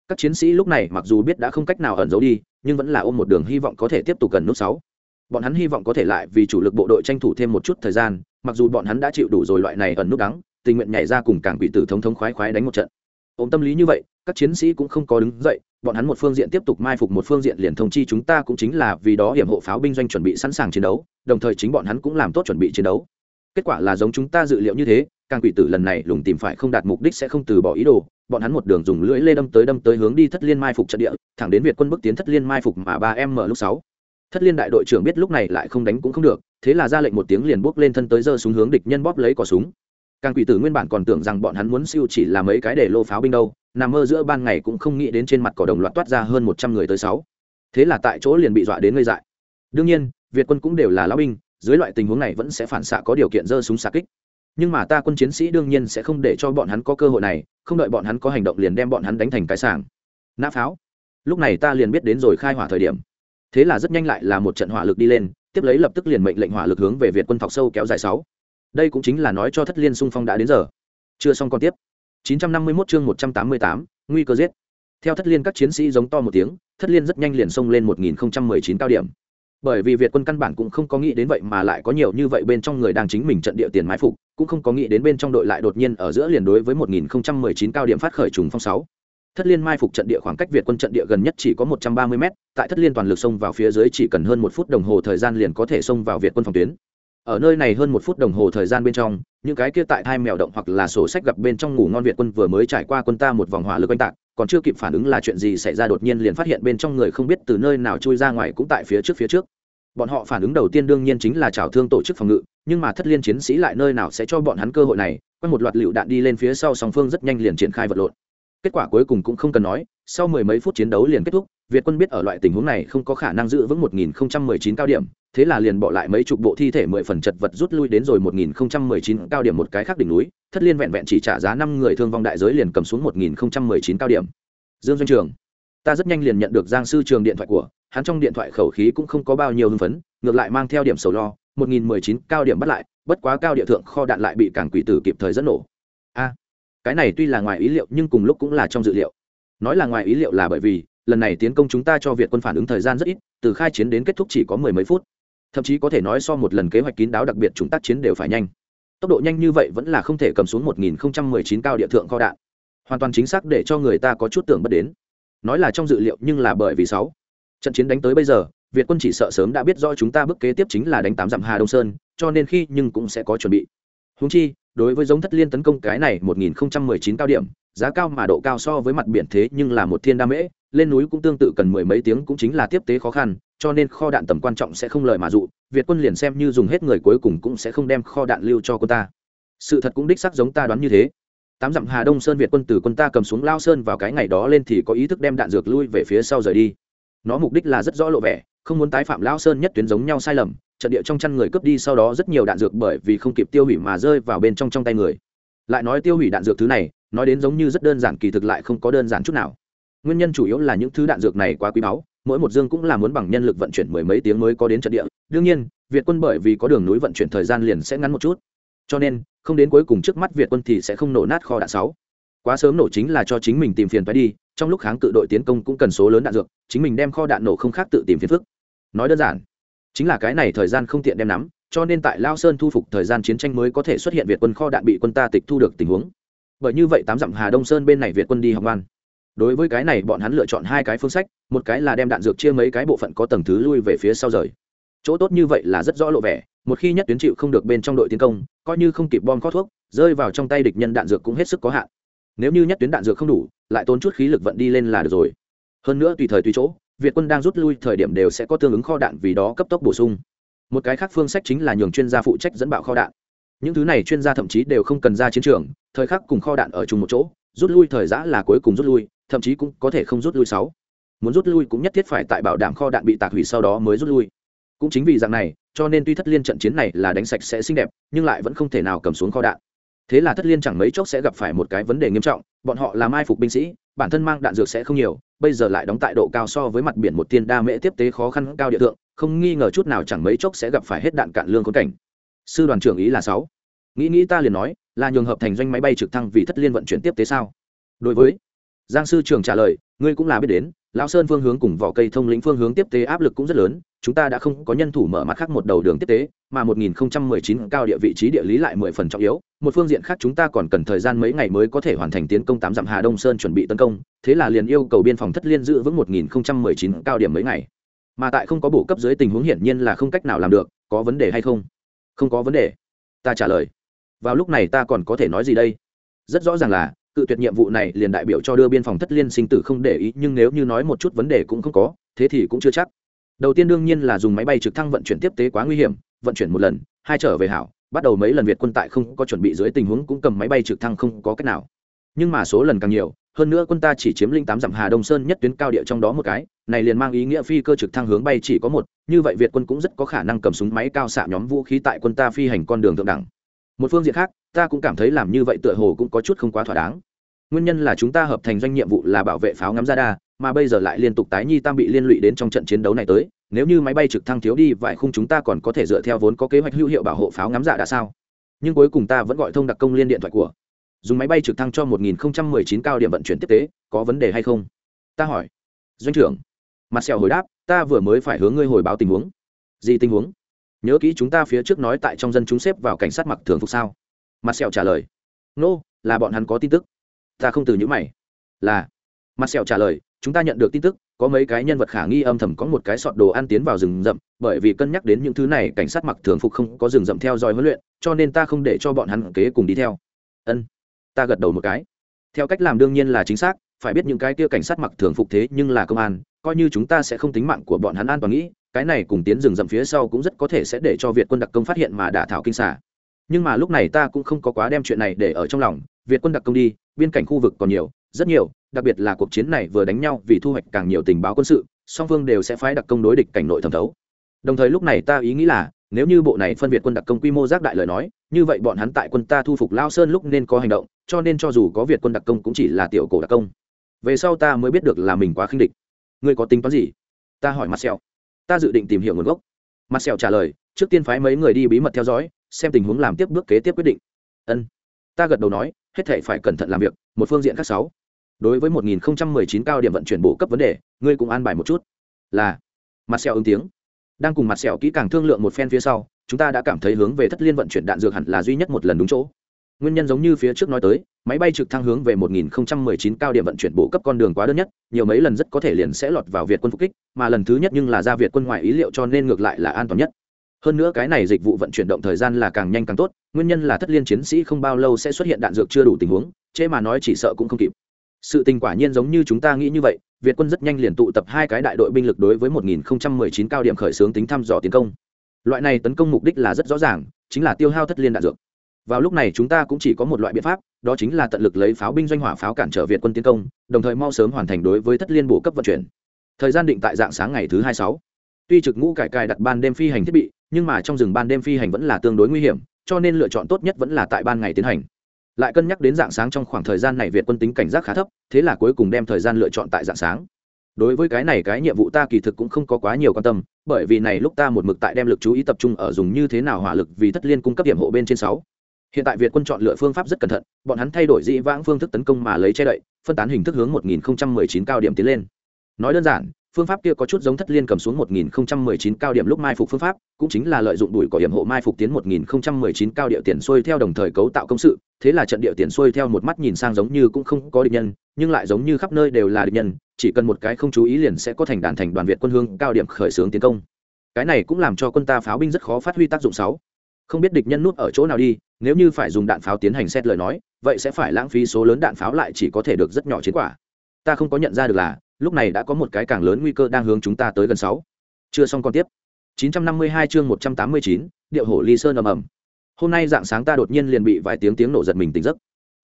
Các chiến sĩ lúc này mặc dù biết đã không cách nào ẩn giấu đi, nhưng vẫn là ôm một đường hy vọng có thể tiếp tục gần nút sáu. Bọn hắn hy vọng có thể lại vì chủ lực bộ đội tranh thủ thêm một chút thời gian, mặc dù bọn hắn đã chịu đủ rồi loại này ẩn nút đắng, tình nguyện nhảy ra cùng càng bị tử thống thống khoái khoái đánh một trận ôm tâm lý như vậy, các chiến sĩ cũng không có đứng dậy, bọn hắn một phương diện tiếp tục mai phục một phương diện liền thông chi chúng ta cũng chính là vì đó hiểm hộ pháo binh doanh chuẩn bị sẵn sàng chiến đấu, đồng thời chính bọn hắn cũng làm tốt chuẩn bị chiến đấu. Kết quả là giống chúng ta dự liệu như thế, càng quỷ tử lần này lùng tìm phải không đạt mục đích sẽ không từ bỏ ý đồ, bọn hắn một đường dùng lưỡi lê đâm tới đâm tới hướng đi thất liên mai phục trận địa, thẳng đến việt quân bước tiến thất liên mai phục mà ba em mở lúc sáu. Thất liên đại đội trưởng biết lúc này lại không đánh cũng không được, thế là ra lệnh một tiếng liền bước lên thân tới giơ súng hướng địch nhân bóp lấy cò súng càng quỷ tử nguyên bản còn tưởng rằng bọn hắn muốn siêu chỉ là mấy cái để lô pháo binh đâu, nằm mơ giữa ban ngày cũng không nghĩ đến trên mặt cỏ đồng loạt toát ra hơn một trăm người tới sáu. Thế là tại chỗ liền bị dọa đến ngây dại. Đương nhiên, việt quân cũng đều là lão binh, dưới loại tình huống này vẫn sẽ phản xạ có điều kiện giơ súng xạ kích. Nhưng mà ta quân chiến sĩ đương nhiên sẽ không để cho bọn hắn có cơ hội này, không đợi bọn hắn có hành động liền đem bọn hắn đánh thành cái sàng nã pháo. Lúc này ta liền biết đến rồi khai hỏa thời điểm. Thế là rất nhanh lại là một trận hỏa lực đi lên, tiếp lấy lập tức liền mệnh lệnh hỏa lực hướng về việt quân thọc sâu kéo dài sáu đây cũng chính là nói cho thất liên xung phong đã đến giờ. Chưa xong còn tiếp. 951 chương 188, nguy cơ giết. Theo thất liên các chiến sĩ giống to một tiếng thất liên rất nhanh liền xông lên 1019 cao điểm. Bởi vì việt quân căn bản cũng không có nghĩ đến vậy mà lại có nhiều như vậy bên trong người đang chính mình trận địa tiền mái phục cũng không có nghĩ đến bên trong đội lại đột nhiên ở giữa liền đối với 1019 cao điểm phát khởi trùng phong 6. thất liên mai phục trận địa khoảng cách việt quân trận địa gần nhất chỉ có 130 m tại thất liên toàn lực xông vào phía dưới chỉ cần hơn một phút đồng hồ thời gian liền có thể xông vào việt quân phòng tuyến ở nơi này hơn một phút đồng hồ thời gian bên trong, những cái kia tại thai mèo động hoặc là sổ sách gặp bên trong ngủ ngon việt quân vừa mới trải qua quân ta một vòng hỏa lực oanh tạc, còn chưa kịp phản ứng là chuyện gì xảy ra đột nhiên liền phát hiện bên trong người không biết từ nơi nào chui ra ngoài cũng tại phía trước phía trước. Bọn họ phản ứng đầu tiên đương nhiên chính là trào thương tổ chức phòng ngự, nhưng mà thất liên chiến sĩ lại nơi nào sẽ cho bọn hắn cơ hội này, quay một loạt lựu đạn đi lên phía sau song phương rất nhanh liền triển khai vật lộn. Kết quả cuối cùng cũng không cần nói, sau mười mấy phút chiến đấu liền kết thúc việt quân biết ở loại tình huống này không có khả năng giữ vững 1019 cao điểm, thế là liền bỏ lại mấy chục bộ thi thể mười phần chật vật rút lui đến rồi 1019 cao điểm một cái khác đỉnh núi, thất liên vẹn vẹn chỉ trả giá năm người thương vong đại giới liền cầm xuống 1019 cao điểm. Dương doanh trường, ta rất nhanh liền nhận được giang sư trường điện thoại của, hắn trong điện thoại khẩu khí cũng không có bao nhiêu hưng phấn, ngược lại mang theo điểm sầu lo 1019 cao điểm bắt lại, bất quá cao địa thượng kho đạn lại bị cản quỷ tử kịp thời dẫn nổ. A, cái này tuy là ngoài ý liệu nhưng cùng lúc cũng là trong dự liệu. Nói là ngoài ý liệu là bởi vì lần này tiến công chúng ta cho việt quân phản ứng thời gian rất ít, từ khai chiến đến kết thúc chỉ có mười mấy phút. Thậm chí có thể nói so một lần kế hoạch kín đáo đặc biệt chúng tác chiến đều phải nhanh. Tốc độ nhanh như vậy vẫn là không thể cầm xuống 1019 cao địa thượng kho đạn. Hoàn toàn chính xác để cho người ta có chút tưởng bất đến. Nói là trong dự liệu nhưng là bởi vì sáu. Trận chiến đánh tới bây giờ, việt quân chỉ sợ sớm đã biết rõ chúng ta bước kế tiếp chính là đánh tám dặm hà đông sơn, cho nên khi nhưng cũng sẽ có chuẩn bị. Húng chi, đối với giống thất liên tấn công cái này 1019 cao điểm, giá cao mà độ cao so với mặt biển thế nhưng là một thiên đa mễ lên núi cũng tương tự cần mười mấy tiếng cũng chính là tiếp tế khó khăn, cho nên kho đạn tầm quan trọng sẽ không lời mà dụ, việt quân liền xem như dùng hết người cuối cùng cũng sẽ không đem kho đạn lưu cho quân ta. Sự thật cũng đích xác giống ta đoán như thế. Tám dặm hà đông sơn việt quân từ quân ta cầm xuống lao sơn vào cái ngày đó lên thì có ý thức đem đạn dược lui về phía sau rời đi. Nó mục đích là rất rõ lộ vẻ, không muốn tái phạm lao sơn nhất tuyến giống nhau sai lầm, trận địa trong chăn người cướp đi sau đó rất nhiều đạn dược bởi vì không kịp tiêu hủy mà rơi vào bên trong trong tay người. Lại nói tiêu hủy đạn dược thứ này, nói đến giống như rất đơn giản kỳ thực lại không có đơn giản chút nào nguyên nhân chủ yếu là những thứ đạn dược này quá quý báu, mỗi một dương cũng là muốn bằng nhân lực vận chuyển mười mấy tiếng mới có đến trận địa. Đương nhiên, việt quân bởi vì có đường núi vận chuyển thời gian liền sẽ ngắn một chút. Cho nên, không đến cuối cùng trước mắt việt quân thì sẽ không nổ nát kho đạn sáu. Quá sớm nổ chính là cho chính mình tìm phiền phải đi, trong lúc kháng cự đội tiến công cũng cần số lớn đạn dược, chính mình đem kho đạn nổ không khác tự tìm phiền phức. Nói đơn giản, chính là cái này thời gian không tiện đem nắm, cho nên tại lao sơn thu phục thời gian chiến tranh mới có thể xuất hiện việt quân kho đạn bị quân ta tịch thu được tình huống. Bởi như vậy tám dặm hà đông sơn bên này việt quân đi học văn đối với cái này, bọn hắn lựa chọn hai cái phương sách, một cái là đem đạn dược chia mấy cái bộ phận có tầng thứ lui về phía sau rời. Chỗ tốt như vậy là rất rõ lộ vẻ, một khi nhất tuyến chịu không được bên trong đội tiến công, coi như không kịp bom khó thuốc, rơi vào trong tay địch nhân đạn dược cũng hết sức có hạn. Nếu như nhất tuyến đạn dược không đủ, lại tốn chút khí lực vận đi lên là được rồi. Hơn nữa tùy thời tùy chỗ, việt quân đang rút lui thời điểm đều sẽ có tương ứng kho đạn vì đó cấp tốc bổ sung. Một cái khác phương sách chính là nhường chuyên gia phụ trách dẫn bạo kho đạn. Những thứ này chuyên gia thậm chí đều không cần ra chiến trường, thời khắc cùng kho đạn ở chung một chỗ, rút lui thời giã là cuối cùng rút lui thậm chí cũng có thể không rút lui sáu. Muốn rút lui cũng nhất thiết phải tại bảo đảm kho đạn bị tạc hủy sau đó mới rút lui. Cũng chính vì dạng này, cho nên tuy thất liên trận chiến này là đánh sạch sẽ xinh đẹp, nhưng lại vẫn không thể nào cầm xuống kho đạn. Thế là thất liên chẳng mấy chốc sẽ gặp phải một cái vấn đề nghiêm trọng, bọn họ làm ai phục binh sĩ, bản thân mang đạn dược sẽ không nhiều, bây giờ lại đóng tại độ cao so với mặt biển một tiên đa mễ tiếp tế khó khăn cao địa tượng không nghi ngờ chút nào chẳng mấy chốc sẽ gặp phải hết đạn cạn lương khốn cảnh. Sư đoàn trưởng ý là sáu. Nghĩ nghĩ ta liền nói, là nhường hợp thành doanh máy bay trực thăng vì thất liên vận chuyển tiếp tế sao? Đối với giang sư trưởng trả lời, ngươi cũng là biết đến, lão sơn phương hướng cùng vỏ cây thông lĩnh phương hướng tiếp tế áp lực cũng rất lớn, chúng ta đã không có nhân thủ mở mặt khác một đầu đường tiếp tế, mà 1019 cao địa vị trí địa lý lại 10 phần trọng yếu, một phương diện khác chúng ta còn cần thời gian mấy ngày mới có thể hoàn thành tiến công tám dặm hà đông sơn chuẩn bị tấn công, thế là liền yêu cầu biên phòng thất liên giữ vững 1019 cao điểm mấy ngày. Mà tại không có bổ cấp dưới tình huống hiển nhiên là không cách nào làm được, có vấn đề hay không? Không có vấn đề, ta trả lời. Vào lúc này ta còn có thể nói gì đây? Rất rõ ràng là cự tuyệt nhiệm vụ này liền đại biểu cho đưa biên phòng thất liên sinh tử không để ý, nhưng nếu như nói một chút vấn đề cũng không có, thế thì cũng chưa chắc. Đầu tiên đương nhiên là dùng máy bay trực thăng vận chuyển tiếp tế quá nguy hiểm, vận chuyển một lần, hai trở về hảo, bắt đầu mấy lần việt quân tại không có chuẩn bị dưới tình huống cũng cầm máy bay trực thăng không có cách nào. Nhưng mà số lần càng nhiều, hơn nữa quân ta chỉ chiếm linh tám dặm hà đông sơn nhất tuyến cao địa trong đó một cái, này liền mang ý nghĩa phi cơ trực thăng hướng bay chỉ có một, như vậy việt quân cũng rất có khả năng cầm súng máy cao xạ nhóm vũ khí tại quân ta phi hành con đường thượng đẳng. Một phương diện khác ta cũng cảm thấy làm như vậy tựa hồ cũng có chút không quá thỏa đáng. Nguyên nhân là chúng ta hợp thành doanh nhiệm vụ là bảo vệ pháo ngắm ra đa mà bây giờ lại liên tục tái nhi tam bị liên lụy đến trong trận chiến đấu này tới. Nếu như máy bay trực thăng thiếu đi, vài khung chúng ta còn có thể dựa theo vốn có kế hoạch hữu hiệu bảo hộ pháo ngắm dạ đã sao? Nhưng cuối cùng ta vẫn gọi thông đặc công liên điện thoại của. Dùng máy bay trực thăng cho 1019 cao điểm vận chuyển tiếp tế, có vấn đề hay không? Ta hỏi. Doanh trưởng. Mặt sẹo hồi đáp, ta vừa mới phải hướng ngươi hồi báo tình huống. Gì tình huống? Nhớ kỹ chúng ta phía trước nói tại trong dân chúng xếp vào cảnh sát mặc thường phục sao? Mặt sẹo trả lời nô、no, là bọn hắn có tin tức. Ta không từ những mày. Là. Mặt sẹo trả lời chúng ta nhận được tin tức có mấy cái nhân vật khả nghi âm thầm có một cái sọt đồ ăn tiến vào rừng rậm bởi vì cân nhắc đến những thứ này cảnh sát mặc thường phục không có rừng rậm theo dõi huấn luyện cho nên ta không để cho bọn hắn kế cùng đi theo. Ân. Ta gật đầu một cái. Theo cách làm đương nhiên là chính xác phải biết những cái kia cảnh sát mặc thường phục thế nhưng là công an coi như chúng ta sẽ không tính mạng của bọn hắn an toàn nghĩ cái này cùng tiến rừng rậm phía sau cũng rất có thể sẽ để cho việt quân đặc công phát hiện mà đả thảo kinh xả nhưng mà lúc này ta cũng không có quá đem chuyện này để ở trong lòng, việt quân đặc công đi, biên cảnh khu vực còn nhiều, rất nhiều, đặc biệt là cuộc chiến này vừa đánh nhau vì thu hoạch càng nhiều tình báo quân sự, song phương đều sẽ phái đặc công đối địch cảnh nội thẩm thấu. Đồng thời lúc này ta ý nghĩ là, nếu như bộ này phân biệt quân đặc công quy mô giác đại lời nói, như vậy bọn hắn tại quân ta thu phục lao sơn lúc nên có hành động, cho nên cho dù có việt quân đặc công cũng chỉ là tiểu cổ đặc công. Về sau ta mới biết được là mình quá khinh địch. Ngươi có tính toán gì? Ta hỏi mặt sẹo. Ta dự định tìm hiểu nguồn gốc. Mặt sẹo trả lời, trước tiên phái mấy người đi bí mật theo dõi xem tình huống làm tiếp bước kế tiếp quyết định. Ân. Ta gật đầu nói, hết thể phải cẩn thận làm việc, một phương diện khác sáu. Đối với 1019 cao điểm vận chuyển bộ cấp vấn đề, ngươi cũng an bài một chút. Là. Mặt sẹo ứng tiếng. Đang cùng mặt sẹo kỹ càng thương lượng một phen phía sau, chúng ta đã cảm thấy hướng về thất liên vận chuyển đạn dược hẳn là duy nhất một lần đúng chỗ. Nguyên nhân giống như phía trước nói tới, máy bay trực thăng hướng về 1019 cao điểm vận chuyển bộ cấp con đường quá đơn nhất, nhiều mấy lần rất có thể liền sẽ lọt vào việt quân phục kích, mà lần thứ nhất nhưng là ra việt quân ngoài ý liệu cho nên ngược lại là an toàn nhất hơn nữa cái này dịch vụ vận chuyển động thời gian là càng nhanh càng tốt, nguyên nhân là thất liên chiến sĩ không bao lâu sẽ xuất hiện đạn dược chưa đủ tình huống, chế mà nói chỉ sợ cũng không kịp. Sự tình quả nhiên giống như chúng ta nghĩ như vậy, việt quân rất nhanh liền tụ tập hai cái đại đội binh lực đối với 1019 cao điểm khởi xướng tính thăm dò tiến công. Loại này tấn công mục đích là rất rõ ràng, chính là tiêu hao thất liên đạn dược. Vào lúc này chúng ta cũng chỉ có một loại biện pháp, đó chính là tận lực lấy pháo binh doanh hỏa pháo cản trở việt quân tiến công, đồng thời mau sớm hoàn thành đối với thất liên bổ cấp vận chuyển. Thời gian định tại dạng sáng ngày thứ hai sáu tuy trực ngũ cải cài đặt ban đêm phi hành thiết bị, nhưng mà trong rừng ban đêm phi hành vẫn là tương đối nguy hiểm, cho nên lựa chọn tốt nhất vẫn là tại ban ngày tiến hành. Lại cân nhắc đến dạng sáng trong khoảng thời gian này việt quân tính cảnh giác khá thấp, thế là cuối cùng đem thời gian lựa chọn tại dạng sáng. Đối với cái này cái nhiệm vụ ta kỳ thực cũng không có quá nhiều quan tâm, bởi vì này lúc ta một mực tại đem lực chú ý tập trung ở dùng như thế nào hỏa lực vì thất liên cung cấp điểm hộ bên trên sáu. Hiện tại việt quân chọn lựa phương pháp rất cẩn thận, bọn hắn thay đổi dĩ vãng phương thức tấn công mà lấy che đậy, phân tán hình thức hướng 1019 cao điểm tiến lên. Nói đơn giản phương pháp kia có chút giống thất liên cầm xuống 1019 cao điểm lúc mai phục phương pháp, cũng chính là lợi dụng đuổi cỏ hiểm hộ mai phục tiến 1019 cao điệu tiền xuôi theo đồng thời cấu tạo công sự. Thế là trận điệu tiền xuôi theo một mắt nhìn sang giống như cũng không có địch nhân, nhưng lại giống như khắp nơi đều là địch nhân, chỉ cần một cái không chú ý liền sẽ có thành đàn thành đoàn việt quân hương cao điểm khởi xướng tiến công. Cái này cũng làm cho quân ta pháo binh rất khó phát huy tác dụng sáu. Không biết địch nhân nút ở chỗ nào đi, nếu như phải dùng đạn pháo tiến hành xét lời nói, vậy sẽ phải lãng phí số lớn đạn pháo lại chỉ có thể được rất nhỏ chiến quả. Ta không có nhận ra được là lúc này đã có một cái càng lớn nguy cơ đang hướng chúng ta tới gần sáu. Chưa xong còn tiếp. 952 chương 189, điệu hổ ly sơn ầm ầm. Hôm nay dạng sáng ta đột nhiên liền bị vài tiếng tiếng nổ giật mình tỉnh giấc.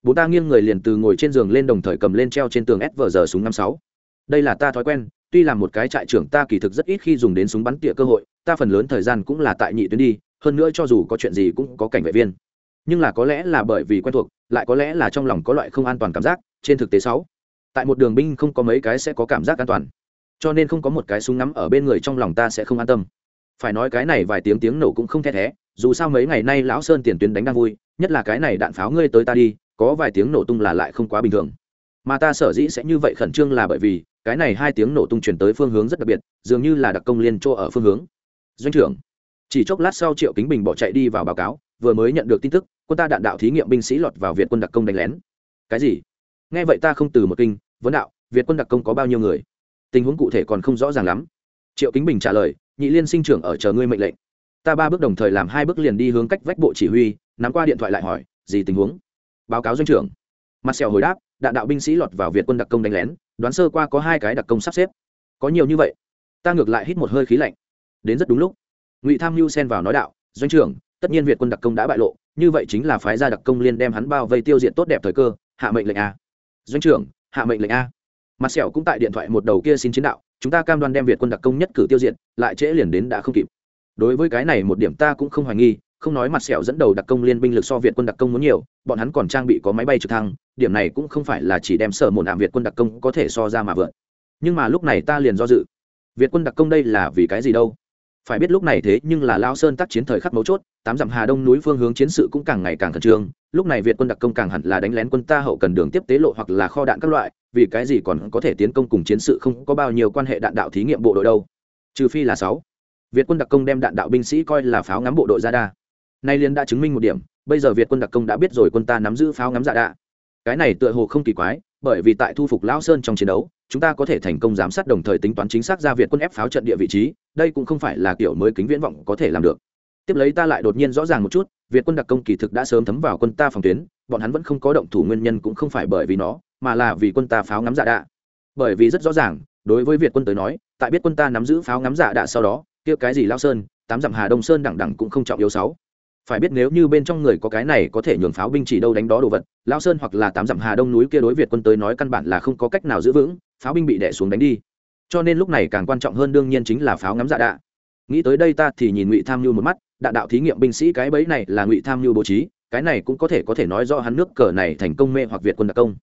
Bố ta nghiêng người liền từ ngồi trên giường lên đồng thời cầm lên treo trên tường s vờ giờ súng năm sáu. Đây là ta thói quen tuy là một cái trại trưởng ta kỳ thực rất ít khi dùng đến súng bắn tỉa cơ hội ta phần lớn thời gian cũng là tại nhị tuyến đi hơn nữa cho dù có chuyện gì cũng có cảnh vệ viên. Nhưng là có lẽ là bởi vì quen thuộc lại có lẽ là trong lòng có loại không an toàn cảm giác trên thực tế sáu tại một đường binh không có mấy cái sẽ có cảm giác an toàn. Cho nên không có một cái súng ngắm ở bên người trong lòng ta sẽ không an tâm. Phải nói cái này vài tiếng tiếng nổ cũng không the thé, dù sao mấy ngày nay lão sơn tiền tuyến đánh đang vui, nhất là cái này đạn pháo ngươi tới ta đi, có vài tiếng nổ tung là lại không quá bình thường. Mà ta sở dĩ sẽ như vậy khẩn trương là bởi vì, cái này hai tiếng nổ tung chuyển tới phương hướng rất đặc biệt, dường như là đặc công liên chỗ ở phương hướng. Doanh trưởng, chỉ chốc lát sau triệu kính bình bỏ chạy đi vào báo cáo, vừa mới nhận được tin tức, quân ta đạn đạo thí nghiệm binh sĩ lọt vào việt quân đặc công đánh lén. Cái gì? Nghe vậy ta không từ một kinh vấn đạo, việt quân đặc công có bao nhiêu người? Tình huống cụ thể còn không rõ ràng lắm. Triệu kính bình trả lời, nhị liên sinh trưởng ở chờ ngươi mệnh lệnh. Ta ba bước đồng thời làm hai bước liền đi hướng cách vách bộ chỉ huy, nắm qua điện thoại lại hỏi, gì tình huống? Báo cáo doanh trưởng. Mặt sẹo hồi đáp, đạn đạo binh sĩ lọt vào việt quân đặc công đánh lén, đoán sơ qua có hai cái đặc công sắp xếp. Có nhiều như vậy. Ta ngược lại hít một hơi khí lạnh. Đến rất đúng lúc. Ngụy tham mưu xen vào nói đạo, doanh trưởng, tất nhiên việt quân đặc công đã bại lộ, như vậy chính là phái gia đặc công liên đem hắn bao vây tiêu diệt tốt đẹp thời cơ, hạ mệnh lệnh a doanh trưởng hạ mệnh lệnh a. Mặt sẹo cũng tại điện thoại một đầu kia xin chiến đạo, chúng ta cam đoan đem việt quân đặc công nhất cử tiêu diệt, lại trễ liền đến đã không kịp. Đối với cái này một điểm ta cũng không hoài nghi, không nói mặt sẹo dẫn đầu đặc công liên binh lực so việt quân đặc công muốn nhiều, bọn hắn còn trang bị có máy bay trực thăng, điểm này cũng không phải là chỉ đem sở một ảm việt quân đặc công có thể so ra mà vượt nhưng mà lúc này ta liền do dự. Việt quân đặc công đây là vì cái gì đâu? Phải biết lúc này thế nhưng là lao sơn tác chiến thời khắc mấu chốt, tám dặm hà đông núi phương hướng chiến sự cũng càng ngày càng khẩn trương. Lúc này việt quân đặc công càng hẳn là đánh lén quân ta hậu cần đường tiếp tế lộ hoặc là kho đạn các loại, vì cái gì còn có thể tiến công cùng chiến sự không có bao nhiêu quan hệ đạn đạo thí nghiệm bộ đội đâu. Trừ phi là sáu. Việt quân đặc công đem đạn đạo binh sĩ coi là pháo ngắm bộ đội ra đa. Nay liên đã chứng minh một điểm, bây giờ việt quân đặc công đã biết rồi quân ta nắm giữ pháo ngắm dạ đạ. Cái này tựa hồ không kỳ quái bởi vì tại thu phục lão sơn trong chiến đấu, chúng ta có thể thành công giám sát đồng thời tính toán chính xác ra việt quân ép pháo trận địa vị trí, đây cũng không phải là kiểu mới kính viễn vọng có thể làm được. Tiếp lấy ta lại đột nhiên rõ ràng một chút, việt quân đặc công kỳ thực đã sớm thấm vào quân ta phòng tuyến, bọn hắn vẫn không có động thủ nguyên nhân cũng không phải bởi vì nó, mà là vì quân ta pháo ngắm dạ đạ. Bởi vì rất rõ ràng, đối với việt quân tới nói, tại biết quân ta nắm giữ pháo ngắm dạ đạ sau đó, kia cái gì lao sơn, tám dặm hà đông sơn đẳng đẳng cũng không trọng yếu sáu phải biết nếu như bên trong người có cái này có thể nhường pháo binh chỉ đâu đánh đó đồ vật lao sơn hoặc là tám dặm hà đông núi kia đối việt quân tới nói căn bản là không có cách nào giữ vững, pháo binh bị đẻ xuống đánh đi. Cho nên lúc này càng quan trọng hơn đương nhiên chính là pháo ngắm dạ đạ. Nghĩ tới đây ta thì nhìn ngụy tham mưu một mắt đạn đạo thí nghiệm binh sĩ cái bẫy này là ngụy tham mưu bố trí, cái này cũng có thể có thể nói do hắn nước cờ này thành công mê hoặc việt quân đặc công.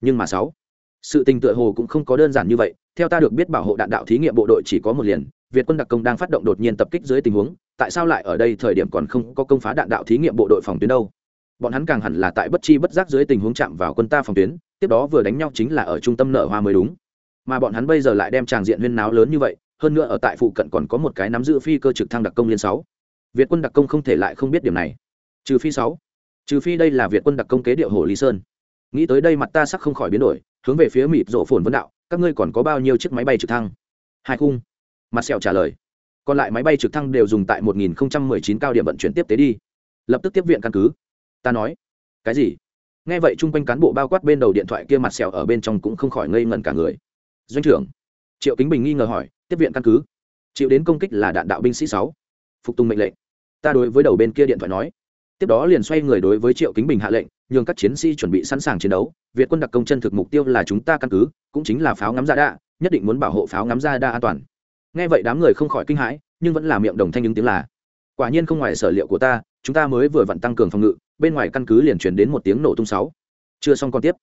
Nhưng mà sáu, sự tình tựa hồ cũng không có đơn giản như vậy, theo ta được biết bảo hộ đạn đạo thí nghiệm bộ đội chỉ có một liền việt quân đặc công đang phát động đột nhiên tập kích dưới tình huống, tại sao lại ở đây thời điểm còn không có công phá đạn đạo thí nghiệm bộ đội phòng tuyến đâu? Bọn hắn càng hẳn là tại bất chi bất giác dưới tình huống chạm vào quân ta phòng tuyến, tiếp đó vừa đánh nhau chính là ở trung tâm nở hoa mới đúng. Mà bọn hắn bây giờ lại đem tràng diện huyên náo lớn như vậy, hơn nữa ở tại phụ cận còn có một cái nắm giữ phi cơ trực thăng đặc công liên sáu. Việt quân đặc công không thể lại không biết điểm này. Trừ phi sáu. Trừ phi đây là việt quân đặc công kế điệu hồ lý sơn. Nghĩ tới đây mặt ta sắc không khỏi biến đổi, hướng về phía mịt rộ phồn vân đạo, các ngươi còn có bao nhiêu chiếc máy bay trực thăng? Hai khung mặt sẹo trả lời. Còn lại máy bay trực thăng đều dùng tại 1019 cao điểm vận chuyển tiếp tế đi. Lập tức tiếp viện căn cứ. Ta nói, cái gì? Nghe vậy chung quanh cán bộ bao quát bên đầu điện thoại kia mặt sẹo ở bên trong cũng không khỏi ngây ngẩn cả người. Doanh trưởng, triệu kính bình nghi ngờ hỏi, tiếp viện căn cứ? Chịu đến công kích là đạn đạo binh sĩ sáu. Phục tùng mệnh lệnh. Ta đối với đầu bên kia điện thoại nói. Tiếp đó liền xoay người đối với triệu kính bình hạ lệnh, nhường các chiến sĩ chuẩn bị sẵn sàng chiến đấu. Việt quân đặc công chân thực mục tiêu là chúng ta căn cứ, cũng chính là pháo ngắm ra đa, nhất định muốn bảo hộ pháo ngắm ra đa an toàn nghe vậy đám người không khỏi kinh hãi nhưng vẫn là miệng đồng thanh ứng tiếng là quả nhiên không ngoài sở liệu của ta chúng ta mới vừa vặn tăng cường phòng ngự bên ngoài căn cứ liền truyền đến một tiếng nổ tung sáu. Chưa xong còn tiếp.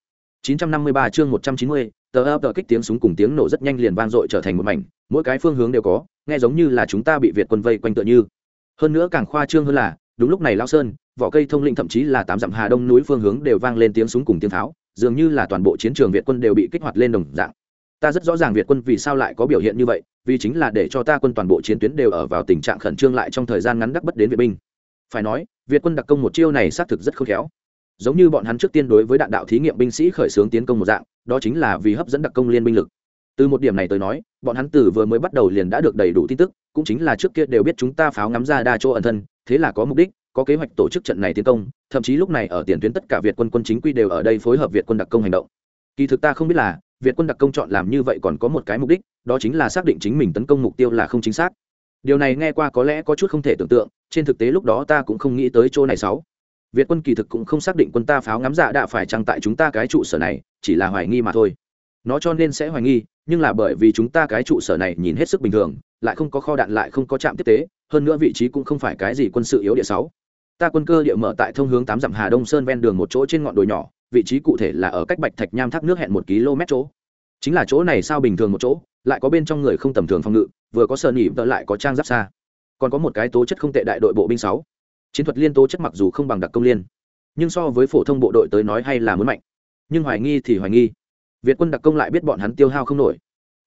953 chương 190, tờ ấp tờ kích tiếng súng cùng tiếng nổ rất nhanh liền vang dội trở thành một mảnh mỗi cái phương hướng đều có nghe giống như là chúng ta bị việt quân vây quanh tựa như. Hơn nữa càng khoa trương hơn là đúng lúc này lao sơn vỏ cây thông linh thậm chí là tám dặm hà đông núi phương hướng đều vang lên tiếng súng cùng tiếng tháo dường như là toàn bộ chiến trường việt quân đều bị kích hoạt lên đồng dạng. Ta rất rõ ràng việt quân vì sao lại có biểu hiện như vậy vì chính là để cho ta quân toàn bộ chiến tuyến đều ở vào tình trạng khẩn trương lại trong thời gian ngắn đắc bất đến viện binh. Phải nói, việt quân đặc công một chiêu này xác thực rất khôn khéo. Giống như bọn hắn trước tiên đối với đạn đạo thí nghiệm binh sĩ khởi xướng tiến công một dạng, đó chính là vì hấp dẫn đặc công liên binh lực. Từ một điểm này tới nói, bọn hắn từ vừa mới bắt đầu liền đã được đầy đủ tin tức, cũng chính là trước kia đều biết chúng ta pháo ngắm ra đa chỗ ẩn thân, thế là có mục đích, có kế hoạch tổ chức trận này tiến công, thậm chí lúc này ở tiền tuyến tất cả việt quân quân chính quy đều ở đây phối hợp việt quân đặc công hành động. Kỳ thực ta không biết là việt quân đặc công chọn làm như vậy còn có một cái mục đích, đó chính là xác định chính mình tấn công mục tiêu là không chính xác. Điều này nghe qua có lẽ có chút không thể tưởng tượng, trên thực tế lúc đó ta cũng không nghĩ tới chỗ này sáu. Việt quân kỳ thực cũng không xác định quân ta pháo ngắm dạ đã phải trăng tại chúng ta cái trụ sở này, chỉ là hoài nghi mà thôi. Nó cho nên sẽ hoài nghi, nhưng là bởi vì chúng ta cái trụ sở này nhìn hết sức bình thường, lại không có kho đạn lại không có trạm tiếp tế, hơn nữa vị trí cũng không phải cái gì quân sự yếu địa sáu. Ta quân cơ địa mở tại thông hướng tám dặm hà đông sơn ven đường một chỗ trên ngọn đồi nhỏ vị trí cụ thể là ở cách bạch thạch nham thác nước hẹn một km chỗ. Chính là chỗ này sao bình thường một chỗ, lại có bên trong người không tầm thường phòng ngự, vừa có sợ nỉ vợ lại có trang giáp xa. Còn có một cái tố chất không tệ đại đội bộ binh sáu. Chiến thuật liên tố chất mặc dù không bằng đặc công liên, nhưng so với phổ thông bộ đội tới nói hay là muốn mạnh. Nhưng hoài nghi thì hoài nghi. Việt quân đặc công lại biết bọn hắn tiêu hao không nổi.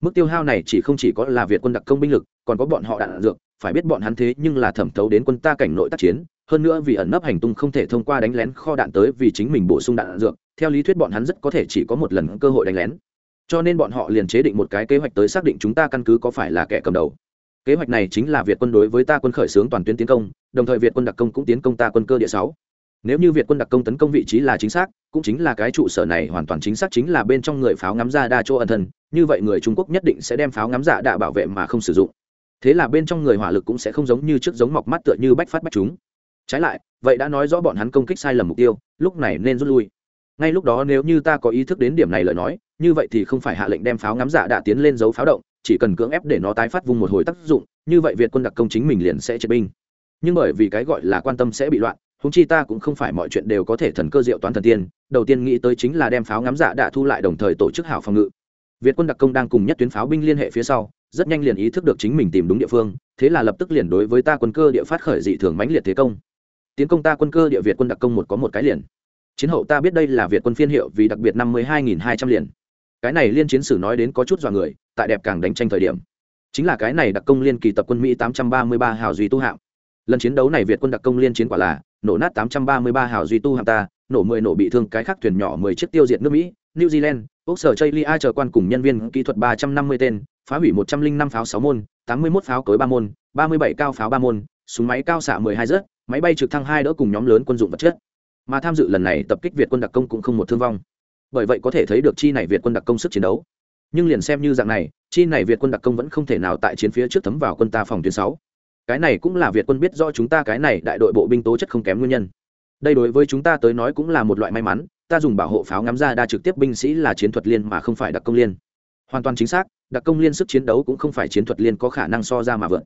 Mức tiêu hao này chỉ không chỉ có là việt quân đặc công binh lực, còn có bọn họ đạn dược, phải biết bọn hắn thế nhưng là thẩm thấu đến quân ta cảnh nội tác chiến hơn nữa vì ẩn nấp hành tung không thể thông qua đánh lén kho đạn tới vì chính mình bổ sung đạn dược, theo lý thuyết bọn hắn rất có thể chỉ có một lần cơ hội đánh lén. Cho nên bọn họ liền chế định một cái kế hoạch tới xác định chúng ta căn cứ có phải là kẻ cầm đầu. Kế hoạch này chính là việt quân đối với ta quân khởi xướng toàn tuyến tiến công, đồng thời việt quân đặc công cũng tiến công ta quân cơ địa sáu. Nếu như việt quân đặc công tấn công vị trí là chính xác, cũng chính là cái trụ sở này hoàn toàn chính xác chính là bên trong người pháo ngắm ra đa chỗ ẩn thân, như vậy người trung quốc nhất định sẽ đem pháo ngắm dạ giả đạ bảo vệ mà không sử dụng. Thế là bên trong người hỏa lực cũng sẽ không giống như trước giống mọc mắt tựa như bách phát bách chúng trái lại, vậy đã nói rõ bọn hắn công kích sai lầm mục tiêu, lúc này nên rút lui. Ngay lúc đó nếu như ta có ý thức đến điểm này lời nói, như vậy thì không phải hạ lệnh đem pháo ngắm giả đã tiến lên dấu pháo động, chỉ cần cưỡng ép để nó tái phát vùng một hồi tác dụng, như vậy việt quân đặc công chính mình liền sẽ chế binh. Nhưng bởi vì cái gọi là quan tâm sẽ bị loạn húng chi ta cũng không phải mọi chuyện đều có thể thần cơ diệu toán thần tiên, đầu tiên nghĩ tới chính là đem pháo ngắm giả đã thu lại đồng thời tổ chức hảo phòng ngự. Việt quân đặc công đang cùng nhất tuyến pháo binh liên hệ phía sau, rất nhanh liền ý thức được chính mình tìm đúng địa phương, thế là lập tức liền đối với ta quân cơ địa phát khởi dị thường mãnh liệt thế công tiến công ta quân cơ địa việt quân đặc công một có một cái liền. Chiến hậu ta biết đây là việt quân phiên hiệu vì đặc biệt năm mươi hai nghìn hai trăm liền. Cái này liên chiến sử nói đến có chút dọa người, tại đẹp càng đánh tranh thời điểm. Chính là cái này đặc công liên kỳ tập quân mỹ tám trăm ba mươi ba hào duy tu hạm. Lần chiến đấu này việt quân đặc công liên chiến quả là, nổ nát tám trăm ba mươi ba hào duy tu hạm ta, nổ mười nổ bị thương cái khác thuyền nhỏ mười chiếc tiêu diệt nước mỹ, new zealand, quốc sở chây lia chờ quan cùng nhân viên kỹ thuật ba trăm năm mươi tên, phá hủy một trăm linh năm pháo sáu môn, tám mươi mốt pháo cối ba môn, ba mươi bảy cao pháo ba môn súng máy cao xạ mười hai rớt, máy bay trực thăng hai đỡ cùng nhóm lớn quân dụng vật chất. Mà tham dự lần này tập kích việt quân đặc công cũng không một thương vong. Bởi vậy có thể thấy được chi này việt quân đặc công sức chiến đấu. Nhưng liền xem như dạng này, chi này việt quân đặc công vẫn không thể nào tại chiến phía trước thấm vào quân ta phòng tuyến sáu. Cái này cũng là việt quân biết rõ chúng ta cái này đại đội bộ binh tố chất không kém nguyên nhân. Đây đối với chúng ta tới nói cũng là một loại may mắn, ta dùng bảo hộ pháo ngắm ra đa trực tiếp binh sĩ là chiến thuật liên mà không phải đặc công liên. Hoàn toàn chính xác, đặc công liên sức chiến đấu cũng không phải chiến thuật liên có khả năng so ra mà vượt.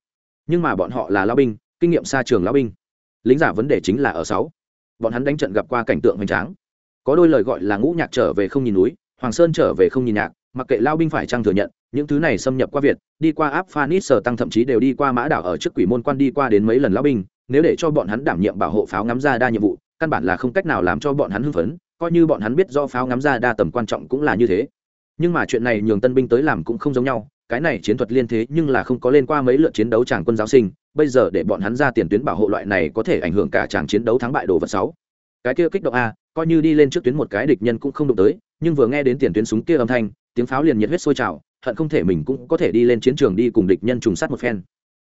Nhưng mà bọn họ là lao binh kinh nghiệm xa trường lao binh. Lính giả vấn đề chính là ở sáu. Bọn hắn đánh trận gặp qua cảnh tượng hoành tráng. Có đôi lời gọi là ngũ nhạc trở về không nhìn núi, hoàng sơn trở về không nhìn nhạc, mặc kệ lao binh phải trang thừa nhận, những thứ này xâm nhập qua việt, đi qua áp phanis sở tăng thậm chí đều đi qua mã đảo ở trước quỷ môn quan đi qua đến mấy lần lao binh, nếu để cho bọn hắn đảm nhiệm bảo hộ pháo ngắm ra đa nhiệm vụ, căn bản là không cách nào làm cho bọn hắn hưng phấn, coi như bọn hắn biết do pháo ngắm ra đa tầm quan trọng cũng là như thế. Nhưng mà chuyện này nhường tân binh tới làm cũng không giống nhau cái này chiến thuật liên thế nhưng là không có lên qua mấy lượt chiến đấu tràng quân giáo sinh, bây giờ để bọn hắn ra tiền tuyến bảo hộ loại này có thể ảnh hưởng cả tràng chiến đấu thắng bại đồ vật sáu. Cái kia kích động a, coi như đi lên trước tuyến một cái địch nhân cũng không đụng tới, nhưng vừa nghe đến tiền tuyến súng kia âm thanh, tiếng pháo liền nhiệt huyết sôi trào, hận không thể mình cũng có thể đi lên chiến trường đi cùng địch nhân trùng sát một phen.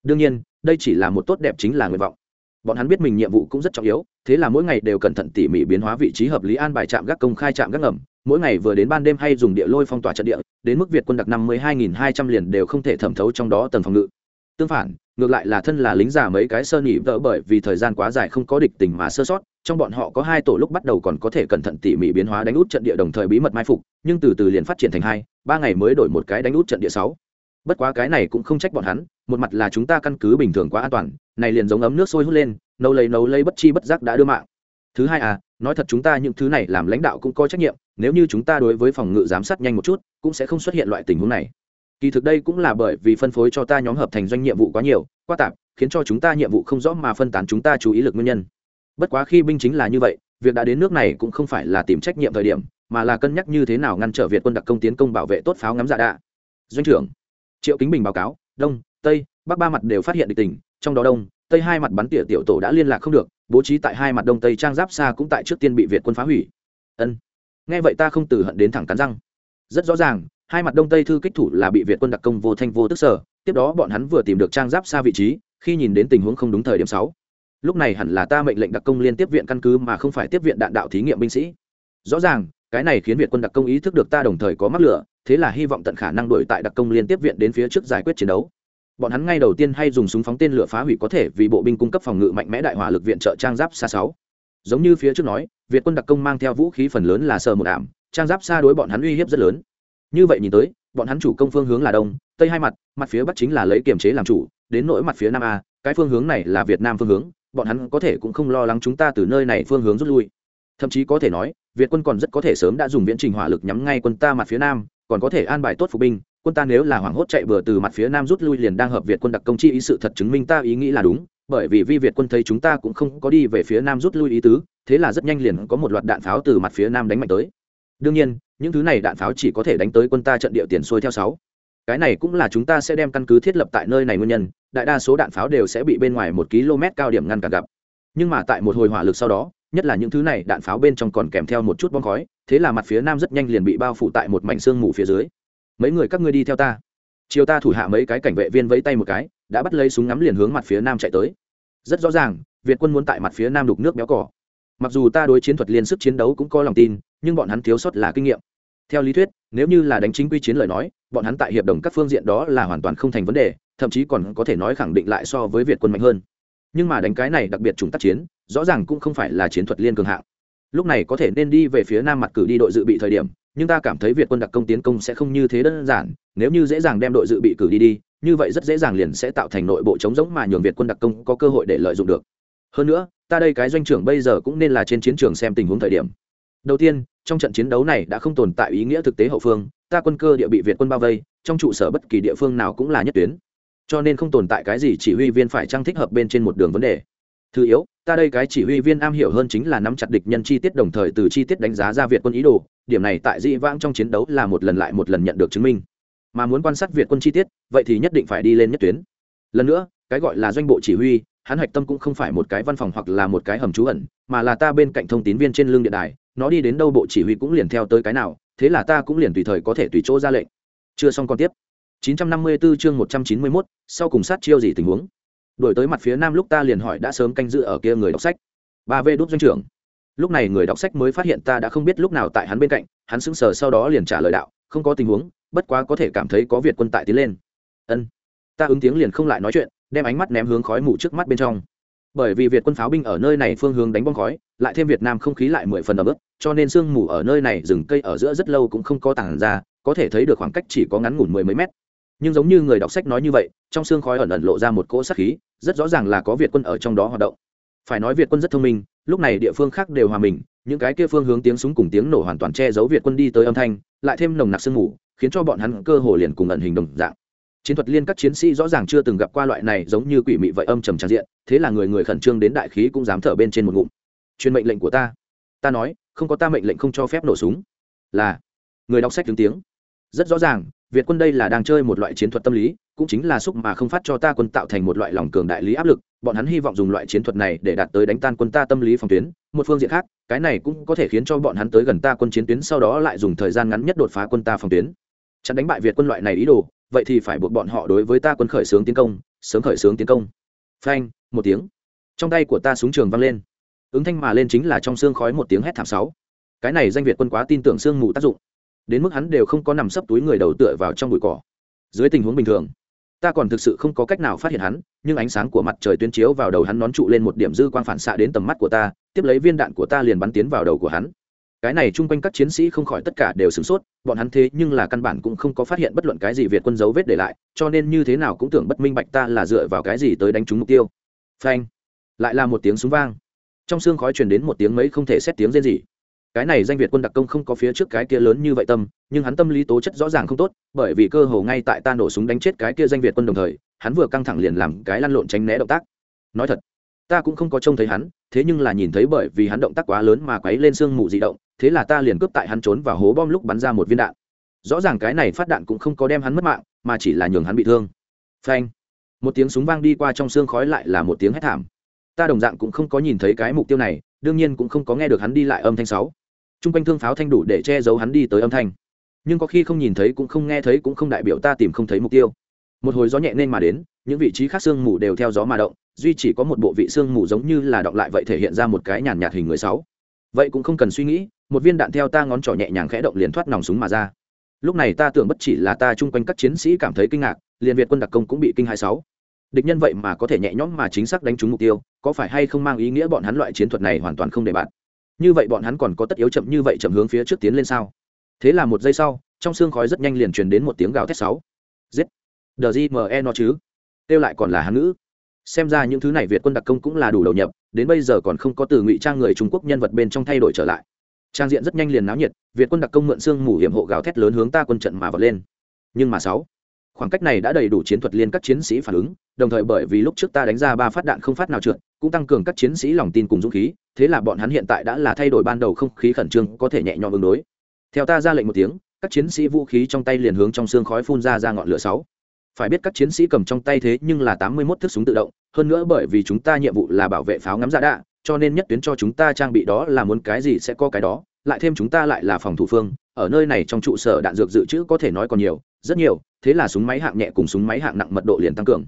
Đương nhiên, đây chỉ là một tốt đẹp chính là nguyện vọng. Bọn hắn biết mình nhiệm vụ cũng rất trọng yếu, thế là mỗi ngày đều cẩn thận tỉ mỉ biến hóa vị trí hợp lý an bài trạm gác công khai trạm gác ngầm mỗi ngày vừa đến ban đêm hay dùng địa lôi phong tỏa trận địa, đến mức việt quân đặc năm mươi hai nghìn hai trăm liền đều không thể thẩm thấu trong đó tầng phòng ngự. Tương phản, ngược lại là thân là lính già mấy cái sơ nhị vỡ bởi vì thời gian quá dài không có địch tình mà sơ sót, trong bọn họ có hai tổ lúc bắt đầu còn có thể cẩn thận tỉ mỉ biến hóa đánh út trận địa đồng thời bí mật mai phục, nhưng từ từ liền phát triển thành hai, ba ngày mới đổi một cái đánh út trận địa sáu. Bất quá cái này cũng không trách bọn hắn, một mặt là chúng ta căn cứ bình thường quá an toàn, này liền giống ấm nước sôi hút lên, nấu lấy nấu lấy bất chi bất giác đã đưa mạng. Thứ hai à nói thật chúng ta những thứ này làm lãnh đạo cũng có trách nhiệm nếu như chúng ta đối với phòng ngự giám sát nhanh một chút, cũng sẽ không xuất hiện loại tình huống này. Kỳ thực đây cũng là bởi vì phân phối cho ta nhóm hợp thành doanh nhiệm vụ quá nhiều, quá tạp, khiến cho chúng ta nhiệm vụ không rõ mà phân tán chúng ta chú ý lực nguyên nhân. Bất quá khi binh chính là như vậy, việc đã đến nước này cũng không phải là tìm trách nhiệm thời điểm, mà là cân nhắc như thế nào ngăn trở việt quân đặc công tiến công bảo vệ tốt pháo ngắm dạ đạ. Doanh trưởng, triệu kính bình báo cáo, đông, tây, bắc ba mặt đều phát hiện địch tình, trong đó đông, tây hai mặt bắn tỉa tiểu tổ đã liên lạc không được, bố trí tại hai mặt đông, tây trang giáp xa cũng tại trước tiên bị việt quân phá hủy. Ân nghe vậy ta không từ hận đến thẳng cắn răng. Rất rõ ràng, hai mặt đông tây thư kích thủ là bị việt quân đặc công vô thanh vô tức sở, tiếp đó bọn hắn vừa tìm được trang giáp xa vị trí, khi nhìn đến tình huống không đúng thời điểm sáu. Lúc này hẳn là ta mệnh lệnh đặc công liên tiếp viện căn cứ mà không phải tiếp viện đạn đạo thí nghiệm binh sĩ. Rõ ràng, cái này khiến việt quân đặc công ý thức được ta đồng thời có mắc lửa, thế là hy vọng tận khả năng đổi tại đặc công liên tiếp viện đến phía trước giải quyết chiến đấu. Bọn hắn ngay đầu tiên hay dùng súng phóng tên lửa phá hủy có thể vì bộ binh cung cấp phòng ngự mạnh mẽ đại hỏa lực viện trợ trang giáp xa sáu giống như phía trước nói, việt quân đặc công mang theo vũ khí phần lớn là sờ một ảm, trang giáp xa đối bọn hắn uy hiếp rất lớn. Như vậy nhìn tới, bọn hắn chủ công phương hướng là đông, tây hai mặt mặt phía bắc chính là lấy kiềm chế làm chủ, đến nỗi mặt phía nam a, cái phương hướng này là việt nam phương hướng, bọn hắn có thể cũng không lo lắng chúng ta từ nơi này phương hướng rút lui. Thậm chí có thể nói, việt quân còn rất có thể sớm đã dùng viễn trình hỏa lực nhắm ngay quân ta mặt phía nam, còn có thể an bài tốt phục binh, quân ta nếu là hoảng hốt chạy vừa từ mặt phía nam rút lui liền đang hợp việt quân đặc công chi ý sự thật chứng minh ta ý nghĩ là đúng bởi vì vi việt quân thấy chúng ta cũng không có đi về phía nam rút lui ý tứ, thế là rất nhanh liền có một loạt đạn pháo từ mặt phía nam đánh mạnh tới. Đương nhiên, những thứ này đạn pháo chỉ có thể đánh tới quân ta trận địa tiền xuôi theo sáu. Cái này cũng là chúng ta sẽ đem căn cứ thiết lập tại nơi này nguyên nhân, đại đa số đạn pháo đều sẽ bị bên ngoài một km cao điểm ngăn cản gặp. Nhưng mà tại một hồi hỏa lực sau đó, nhất là những thứ này đạn pháo bên trong còn kèm theo một chút bom khói, thế là mặt phía nam rất nhanh liền bị bao phủ tại một mảnh xương mù phía dưới. Mấy người các ngươi đi theo ta. Chiều ta thủ hạ mấy cái cảnh vệ viên vẫy tay một cái đã bắt lấy súng ngắm liền hướng mặt phía nam chạy tới. Rất rõ ràng, việt quân muốn tại mặt phía nam đục nước béo cỏ mặc dù ta đối chiến thuật liên sức chiến đấu cũng có lòng tin, nhưng bọn hắn thiếu sót là kinh nghiệm. Theo lý thuyết, nếu như là đánh chính quy chiến lời nói, bọn hắn tại hiệp đồng các phương diện đó là hoàn toàn không thành vấn đề, thậm chí còn có thể nói khẳng định lại so với việt quân mạnh hơn. Nhưng mà đánh cái này đặc biệt chúng tác chiến, rõ ràng cũng không phải là chiến thuật liên cường hạng. Lúc này có thể nên đi về phía nam mặt cử đi đội dự bị thời điểm nhưng ta cảm thấy việt quân đặc công tiến công sẽ không như thế đơn giản, nếu như dễ dàng đem đội dự bị cử đi đi, như vậy rất dễ dàng liền sẽ tạo thành nội bộ chống giống mà nhường việt quân đặc công có cơ hội để lợi dụng được. Hơn nữa, ta đây cái doanh trưởng bây giờ cũng nên là trên chiến trường xem tình huống thời điểm. Đầu tiên, trong trận chiến đấu này đã không tồn tại ý nghĩa thực tế hậu phương, ta quân cơ địa bị việt quân bao vây, trong trụ sở bất kỳ địa phương nào cũng là nhất tuyến. Cho nên không tồn tại cái gì chỉ huy viên phải trang thích hợp bên trên một đường vấn đề. Thứ yếu, ta đây cái chỉ huy viên am hiểu hơn chính là nắm chặt địch nhân chi tiết đồng thời từ chi tiết đánh giá ra việt quân ý đồ điểm này tại dĩ vãng trong chiến đấu là một lần lại một lần nhận được chứng minh. Mà muốn quan sát việt quân chi tiết vậy thì nhất định phải đi lên nhất tuyến. Lần nữa cái gọi là doanh bộ chỉ huy hắn hạch tâm cũng không phải một cái văn phòng hoặc là một cái hầm trú ẩn mà là ta bên cạnh thông tín viên trên lương điện đài nó đi đến đâu bộ chỉ huy cũng liền theo tới cái nào thế là ta cũng liền tùy thời có thể tùy chỗ ra lệnh. Chưa xong còn tiếp. 954 chương 191, sau cùng sát chiêu gì tình huống? Đổi tới mặt phía nam lúc ta liền hỏi đã sớm canh dự ở kia người đọc sách. Ba v đốt doanh trưởng lúc này người đọc sách mới phát hiện ta đã không biết lúc nào tại hắn bên cạnh, hắn sững sờ sau đó liền trả lời đạo, không có tình huống, bất quá có thể cảm thấy có việt quân tại tiến lên. Ân. Ta ứng tiếng liền không lại nói chuyện, đem ánh mắt ném hướng khói mù trước mắt bên trong. Bởi vì việt quân pháo binh ở nơi này phương hướng đánh bom khói, lại thêm việt nam không khí lại mười phần ấm ức cho nên sương mù ở nơi này rừng cây ở giữa rất lâu cũng không có tảng ra, có thể thấy được khoảng cách chỉ có ngắn ngủn mười mấy mét. Nhưng giống như người đọc sách nói như vậy, trong xương khói ẩn ẩn lộ ra một cỗ sắc khí, rất rõ ràng là có việt quân ở trong đó hoạt động. Phải nói việt quân rất thông minh lúc này địa phương khác đều hòa mình, những cái kia phương hướng tiếng súng cùng tiếng nổ hoàn toàn che giấu việt quân đi tới âm thanh, lại thêm nồng nặc sương mù, khiến cho bọn hắn cơ hồ liền cùng ẩn hình đồng dạng. Chiến thuật liên các chiến sĩ rõ ràng chưa từng gặp qua loại này giống như quỷ mị vậy âm trầm tràn diện, thế là người người khẩn trương đến đại khí cũng dám thở bên trên một ngụm. Truyền mệnh lệnh của ta. Ta nói, không có ta mệnh lệnh không cho phép nổ súng. Là. Người đọc sách tiếng tiếng. Rất rõ ràng, việt quân đây là đang chơi một loại chiến thuật tâm lý, cũng chính là xúc mà không phát cho ta quân tạo thành một loại lòng cường đại lý áp lực bọn hắn hy vọng dùng loại chiến thuật này để đạt tới đánh tan quân ta tâm lý phòng tuyến, một phương diện khác, cái này cũng có thể khiến cho bọn hắn tới gần ta quân chiến tuyến sau đó lại dùng thời gian ngắn nhất đột phá quân ta phòng tuyến. Chặn đánh bại việt quân loại này ý đồ, vậy thì phải buộc bọn họ đối với ta quân khởi xướng tiến công, sớm khởi xướng tiến công. Phanh, một tiếng. Trong tay của ta súng trường văng lên. Ứng thanh mà lên chính là trong xương khói một tiếng hét thảm sáu. Cái này danh việt quân quá tin tưởng xương mù tác dụng. Đến mức hắn đều không có nằm sấp túi người đầu tựa vào trong bụi cỏ. Dưới tình huống bình thường ta còn thực sự không có cách nào phát hiện hắn, nhưng ánh sáng của mặt trời tuyên chiếu vào đầu hắn nón trụ lên một điểm dư quang phản xạ đến tầm mắt của ta, tiếp lấy viên đạn của ta liền bắn tiến vào đầu của hắn. Cái này chung quanh các chiến sĩ không khỏi tất cả đều sửng sốt, bọn hắn thế nhưng là căn bản cũng không có phát hiện bất luận cái gì việt quân dấu vết để lại, cho nên như thế nào cũng tưởng bất minh bạch ta là dựa vào cái gì tới đánh trúng mục tiêu. Phanh! Lại là một tiếng súng vang. Trong xương khói truyền đến một tiếng mấy không thể xét tiếng rên gì cái này danh việt quân đặc công không có phía trước cái kia lớn như vậy tâm, nhưng hắn tâm lý tố chất rõ ràng không tốt, bởi vì cơ hồ ngay tại ta nổ súng đánh chết cái kia danh việt quân đồng thời, hắn vừa căng thẳng liền làm cái lăn lộn tránh né động tác. Nói thật, ta cũng không có trông thấy hắn, thế nhưng là nhìn thấy bởi vì hắn động tác quá lớn mà quấy lên sương mù dị động, thế là ta liền cướp tại hắn trốn và hố bom lúc bắn ra một viên đạn. Rõ ràng cái này phát đạn cũng không có đem hắn mất mạng, mà chỉ là nhường hắn bị thương. Phanh! Một tiếng súng vang đi qua trong xương khói lại là một tiếng hét thảm. Ta đồng dạng cũng không có nhìn thấy cái mục tiêu này, đương nhiên cũng không có nghe được hắn đi lại âm thanh sáu chung quanh thương pháo thanh đủ để che giấu hắn đi tới âm thanh. Nhưng có khi không nhìn thấy cũng không nghe thấy cũng không đại biểu ta tìm không thấy mục tiêu. Một hồi gió nhẹ nên mà đến, những vị trí khác sương mù đều theo gió mà động, duy chỉ có một bộ vị sương mù giống như là động lại vậy thể hiện ra một cái nhàn nhạt hình người sáu. Vậy cũng không cần suy nghĩ, một viên đạn theo ta ngón trỏ nhẹ nhàng khẽ động liền thoát nòng súng mà ra. Lúc này ta tưởng bất chỉ là ta chung quanh các chiến sĩ cảm thấy kinh ngạc, liền việt quân đặc công cũng bị kinh hai sáu. Địch nhân vậy mà có thể nhẹ nhõm mà chính xác đánh trúng mục tiêu, có phải hay không mang ý nghĩa bọn hắn loại chiến thuật này hoàn toàn không để bạn? Như vậy bọn hắn còn có tất yếu chậm như vậy chậm hướng phía trước tiến lên sao? Thế là một giây sau, trong xương khói rất nhanh liền truyền đến một tiếng gào thét sáu. Giết! Đờ gì mờ e nó chứ? Kêu lại còn là hán ngữ. Xem ra những thứ này việt quân đặc công cũng là đủ đầu nhập, đến bây giờ còn không có từ ngụy trang người trung quốc nhân vật bên trong thay đổi trở lại. Trang diện rất nhanh liền náo nhiệt, việt quân đặc công mượn xương mù hiểm hộ gào thét lớn hướng ta quân trận mà vật lên. Nhưng mà sáu, khoảng cách này đã đầy đủ chiến thuật liên các chiến sĩ phản ứng, đồng thời bởi vì lúc trước ta đánh ra ba phát đạn không phát nào trượt cũng tăng cường các chiến sĩ lòng tin cùng dũng khí, thế là bọn hắn hiện tại đã là thay đổi ban đầu không khí khẩn trương, có thể nhẹ nhõm ứng đối. Theo ta ra lệnh một tiếng, các chiến sĩ vũ khí trong tay liền hướng trong xương khói phun ra ra ngọn lửa sáu. Phải biết các chiến sĩ cầm trong tay thế nhưng là tám mươi 81 thước súng tự động, hơn nữa bởi vì chúng ta nhiệm vụ là bảo vệ pháo ngắm giả đạ, cho nên nhất tuyến cho chúng ta trang bị đó là muốn cái gì sẽ có cái đó, lại thêm chúng ta lại là phòng thủ phương, ở nơi này trong trụ sở đạn dược dự trữ có thể nói còn nhiều, rất nhiều, thế là súng máy hạng nhẹ cùng súng máy hạng nặng mật độ liền tăng cường.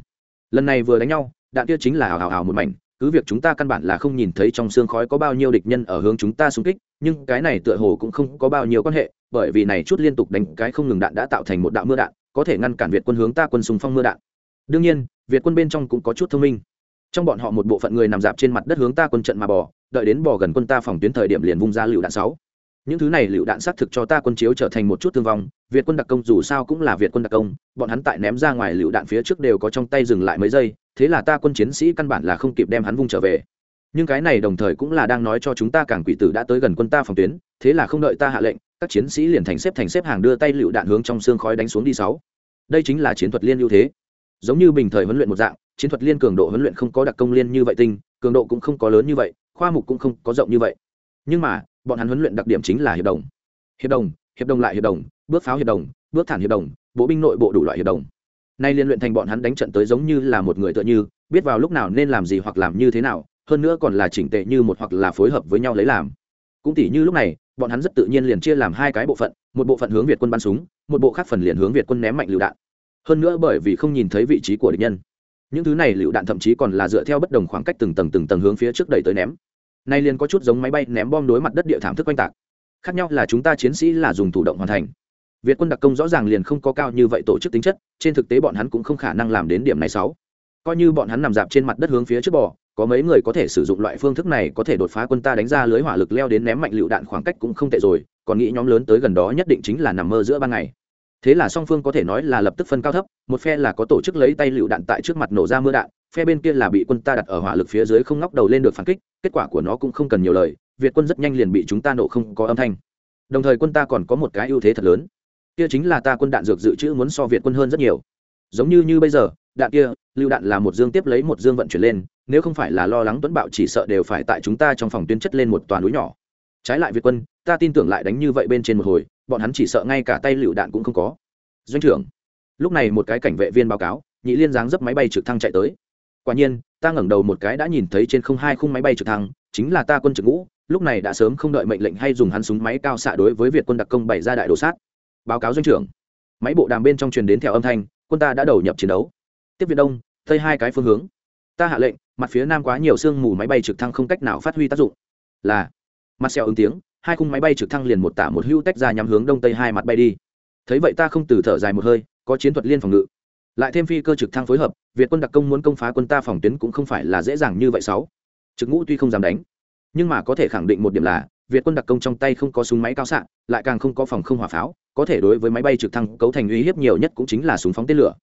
Lần này vừa đánh nhau, đạn kia chính là hào hào hào một mảnh cứ việc chúng ta căn bản là không nhìn thấy trong xương khói có bao nhiêu địch nhân ở hướng chúng ta xung kích, nhưng cái này tựa hồ cũng không có bao nhiêu quan hệ, bởi vì này chút liên tục đánh cái không ngừng đạn đã tạo thành một đạo mưa đạn, có thể ngăn cản việt quân hướng ta quân xung phong mưa đạn. Đương nhiên, việt quân bên trong cũng có chút thông minh. Trong bọn họ một bộ phận người nằm dạp trên mặt đất hướng ta quân trận mà bỏ đợi đến bỏ gần quân ta phòng tuyến thời điểm liền vung ra lựu đạn sáu. Những thứ này lựu đạn xác thực cho ta quân chiếu trở thành một chút thương vong, việt quân đặc công dù sao cũng là việt quân đặc công, bọn hắn tại ném ra ngoài lựu đạn phía trước đều có trong tay dừng lại mấy giây thế là ta quân chiến sĩ căn bản là không kịp đem hắn vung trở về. Nhưng cái này đồng thời cũng là đang nói cho chúng ta cảng quỷ tử đã tới gần quân ta phòng tuyến, thế là không đợi ta hạ lệnh, các chiến sĩ liền thành xếp thành xếp hàng đưa tay lựu đạn hướng trong xương khói đánh xuống đi sáu. Đây chính là chiến thuật liên ưu thế. Giống như bình thời huấn luyện một dạng, chiến thuật liên cường độ huấn luyện không có đặc công liên như vậy tinh, cường độ cũng không có lớn như vậy, khoa mục cũng không có rộng như vậy. Nhưng mà, bọn hắn huấn luyện đặc điểm chính là hiệp đồng. Hiệp đồng hiệp đồng lại hiệp đồng, bước pháo hiệp đồng, bước thản hiệp đồng, bộ binh nội bộ đủ loại hiệp đồng nay liên luyện thành bọn hắn đánh trận tới giống như là một người tựa như, biết vào lúc nào nên làm gì hoặc làm như thế nào, hơn nữa còn là chỉnh tệ như một hoặc là phối hợp với nhau lấy làm. Cũng tỉ như lúc này, bọn hắn rất tự nhiên liền chia làm hai cái bộ phận, một bộ phận hướng việt quân bắn súng, một bộ khác phần liền hướng việt quân ném mạnh lựu đạn. Hơn nữa bởi vì không nhìn thấy vị trí của địch nhân, những thứ này lựu đạn thậm chí còn là dựa theo bất đồng khoảng cách từng tầng từng tầng hướng phía trước đẩy tới ném. Nay liền có chút giống máy bay ném bom đối mặt đất địa thảm thức oanh tạc. Khác nhau là chúng ta chiến sĩ là dùng thủ động hoàn thành việt quân đặc công rõ ràng liền không có cao như vậy tổ chức tính chất, trên thực tế bọn hắn cũng không khả năng làm đến điểm này sáu. Coi như bọn hắn nằm dạp trên mặt đất hướng phía trước bò, có mấy người có thể sử dụng loại phương thức này có thể đột phá quân ta đánh ra lưới hỏa lực leo đến ném mạnh lựu đạn khoảng cách cũng không tệ rồi, còn nghĩ nhóm lớn tới gần đó nhất định chính là nằm mơ giữa ban ngày. Thế là song phương có thể nói là lập tức phân cao thấp, một phe là có tổ chức lấy tay lựu đạn tại trước mặt nổ ra mưa đạn, phe bên kia là bị quân ta đặt ở hỏa lực phía dưới không ngóc đầu lên được phản kích, kết quả của nó cũng không cần nhiều lời, việt quân rất nhanh liền bị chúng ta nổ không có âm thanh. Đồng thời quân ta còn có một cái ưu thế thật lớn kia chính là ta quân đạn dược dự trữ muốn so việt quân hơn rất nhiều. Giống như như bây giờ, đạn kia, lưu đạn là một dương tiếp lấy một dương vận chuyển lên, nếu không phải là lo lắng tuấn bạo chỉ sợ đều phải tại chúng ta trong phòng tuyến chất lên một toàn núi nhỏ. Trái lại việt quân, ta tin tưởng lại đánh như vậy bên trên một hồi, bọn hắn chỉ sợ ngay cả tay lựu đạn cũng không có. Doanh trưởng, lúc này một cái cảnh vệ viên báo cáo, nhị liên dáng dấp máy bay trực thăng chạy tới. Quả nhiên, ta ngẩng đầu một cái đã nhìn thấy trên không hai khung máy bay trực thăng, chính là ta quân trực ngũ, lúc này đã sớm không đợi mệnh lệnh hay dùng hắn súng máy cao xạ đối với việt quân đặc công bày ra đại đồ sát báo cáo doanh trưởng. Máy bộ đàm bên trong truyền đến theo âm thanh, quân ta đã đầu nhập chiến đấu. Tiếp viện đông tây hai cái phương hướng. Ta hạ lệnh, mặt phía nam quá nhiều sương mù máy bay trực thăng không cách nào phát huy tác dụng. Là, mặt xèo ứng tiếng, hai khung máy bay trực thăng liền một tả một hưu tách ra nhắm hướng đông tây hai mặt bay đi. Thấy vậy ta không từ thở dài một hơi, có chiến thuật liên phòng ngự. Lại thêm phi cơ trực thăng phối hợp, việt quân đặc công muốn công phá quân ta phòng tuyến cũng không phải là dễ dàng như vậy sáu. Trực ngũ tuy không dám đánh, nhưng mà có thể khẳng định một điểm là việt quân đặc công trong tay không có súng máy cao xạ, lại càng không có phòng không hỏa pháo, có thể đối với máy bay trực thăng cấu thành uy hiếp nhiều nhất cũng chính là súng phóng tên lửa.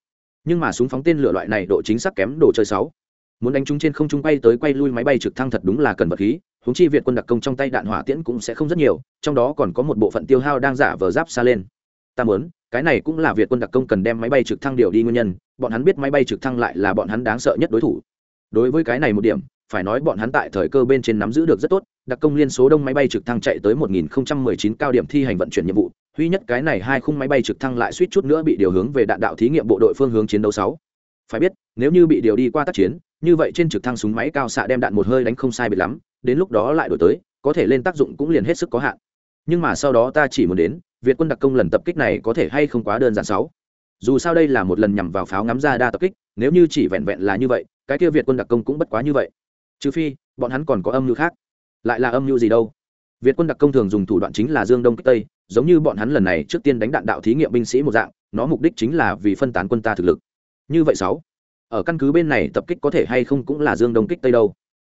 Nhưng mà súng phóng tên lửa loại này độ chính xác kém đồ chơi sáu muốn đánh chúng trên không trung bay tới quay lui máy bay trực thăng thật đúng là cần vật khí húng chi việt quân đặc công trong tay đạn hỏa tiễn cũng sẽ không rất nhiều, trong đó còn có một bộ phận tiêu hao đang giả vờ giáp xa lên. Ta muốn, cái này cũng là việt quân đặc công cần đem máy bay trực thăng điều đi nguyên nhân, bọn hắn biết máy bay trực thăng lại là bọn hắn đáng sợ nhất đối thủ. Đối với cái này một điểm, phải nói bọn hắn tại thời cơ bên trên nắm giữ được rất tốt đặc công liên số đông máy bay trực thăng chạy tới 1019 cao điểm thi hành vận chuyển nhiệm vụ huy nhất cái này hai khung máy bay trực thăng lại suýt chút nữa bị điều hướng về đạn đạo thí nghiệm bộ đội phương hướng chiến đấu sáu. Phải biết, nếu như bị điều đi qua tác chiến, như vậy trên trực thăng súng máy cao xạ đem đạn một hơi đánh không sai biệt lắm, đến lúc đó lại đổi tới, có thể lên tác dụng cũng liền hết sức có hạn. Nhưng mà sau đó ta chỉ muốn đến, việt quân đặc công lần tập kích này có thể hay không quá đơn giản sáu. Dù sao đây là một lần nhằm vào pháo ngắm ra đa tập kích, nếu như chỉ vẹn vẹn là như vậy, cái kia việt quân đặc công cũng bất quá như vậy. Trừ phi, bọn hắn còn có âm mưu khác lại là âm mưu gì đâu? Việt quân đặc công thường dùng thủ đoạn chính là dương đông kích tây, giống như bọn hắn lần này trước tiên đánh đạn đạo thí nghiệm binh sĩ một dạng, nó mục đích chính là vì phân tán quân ta thực lực. Như vậy sáu, ở căn cứ bên này tập kích có thể hay không cũng là dương đông kích tây đâu.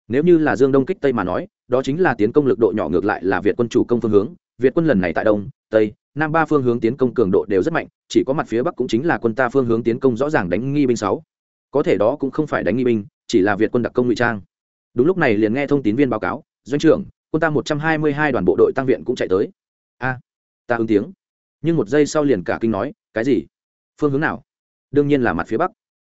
Nếu như là dương đông kích tây mà nói, đó chính là tiến công lực độ nhỏ ngược lại là việt quân chủ công phương hướng. Việt quân lần này tại đông, tây, nam ba phương hướng tiến công cường độ đều rất mạnh, chỉ có mặt phía bắc cũng chính là quân ta phương hướng tiến công rõ ràng đánh nghi binh sáu. Có thể đó cũng không phải đánh nghi binh, chỉ là việt quân đặc công ngụy trang. Đúng lúc này liền nghe thông tin viên báo cáo doanh trưởng, quân ta một trăm hai mươi hai đoàn bộ đội tăng viện cũng chạy tới. A, ta ứng tiếng. Nhưng một giây sau liền cả kinh nói, cái gì? Phương hướng nào? Đương nhiên là mặt phía bắc.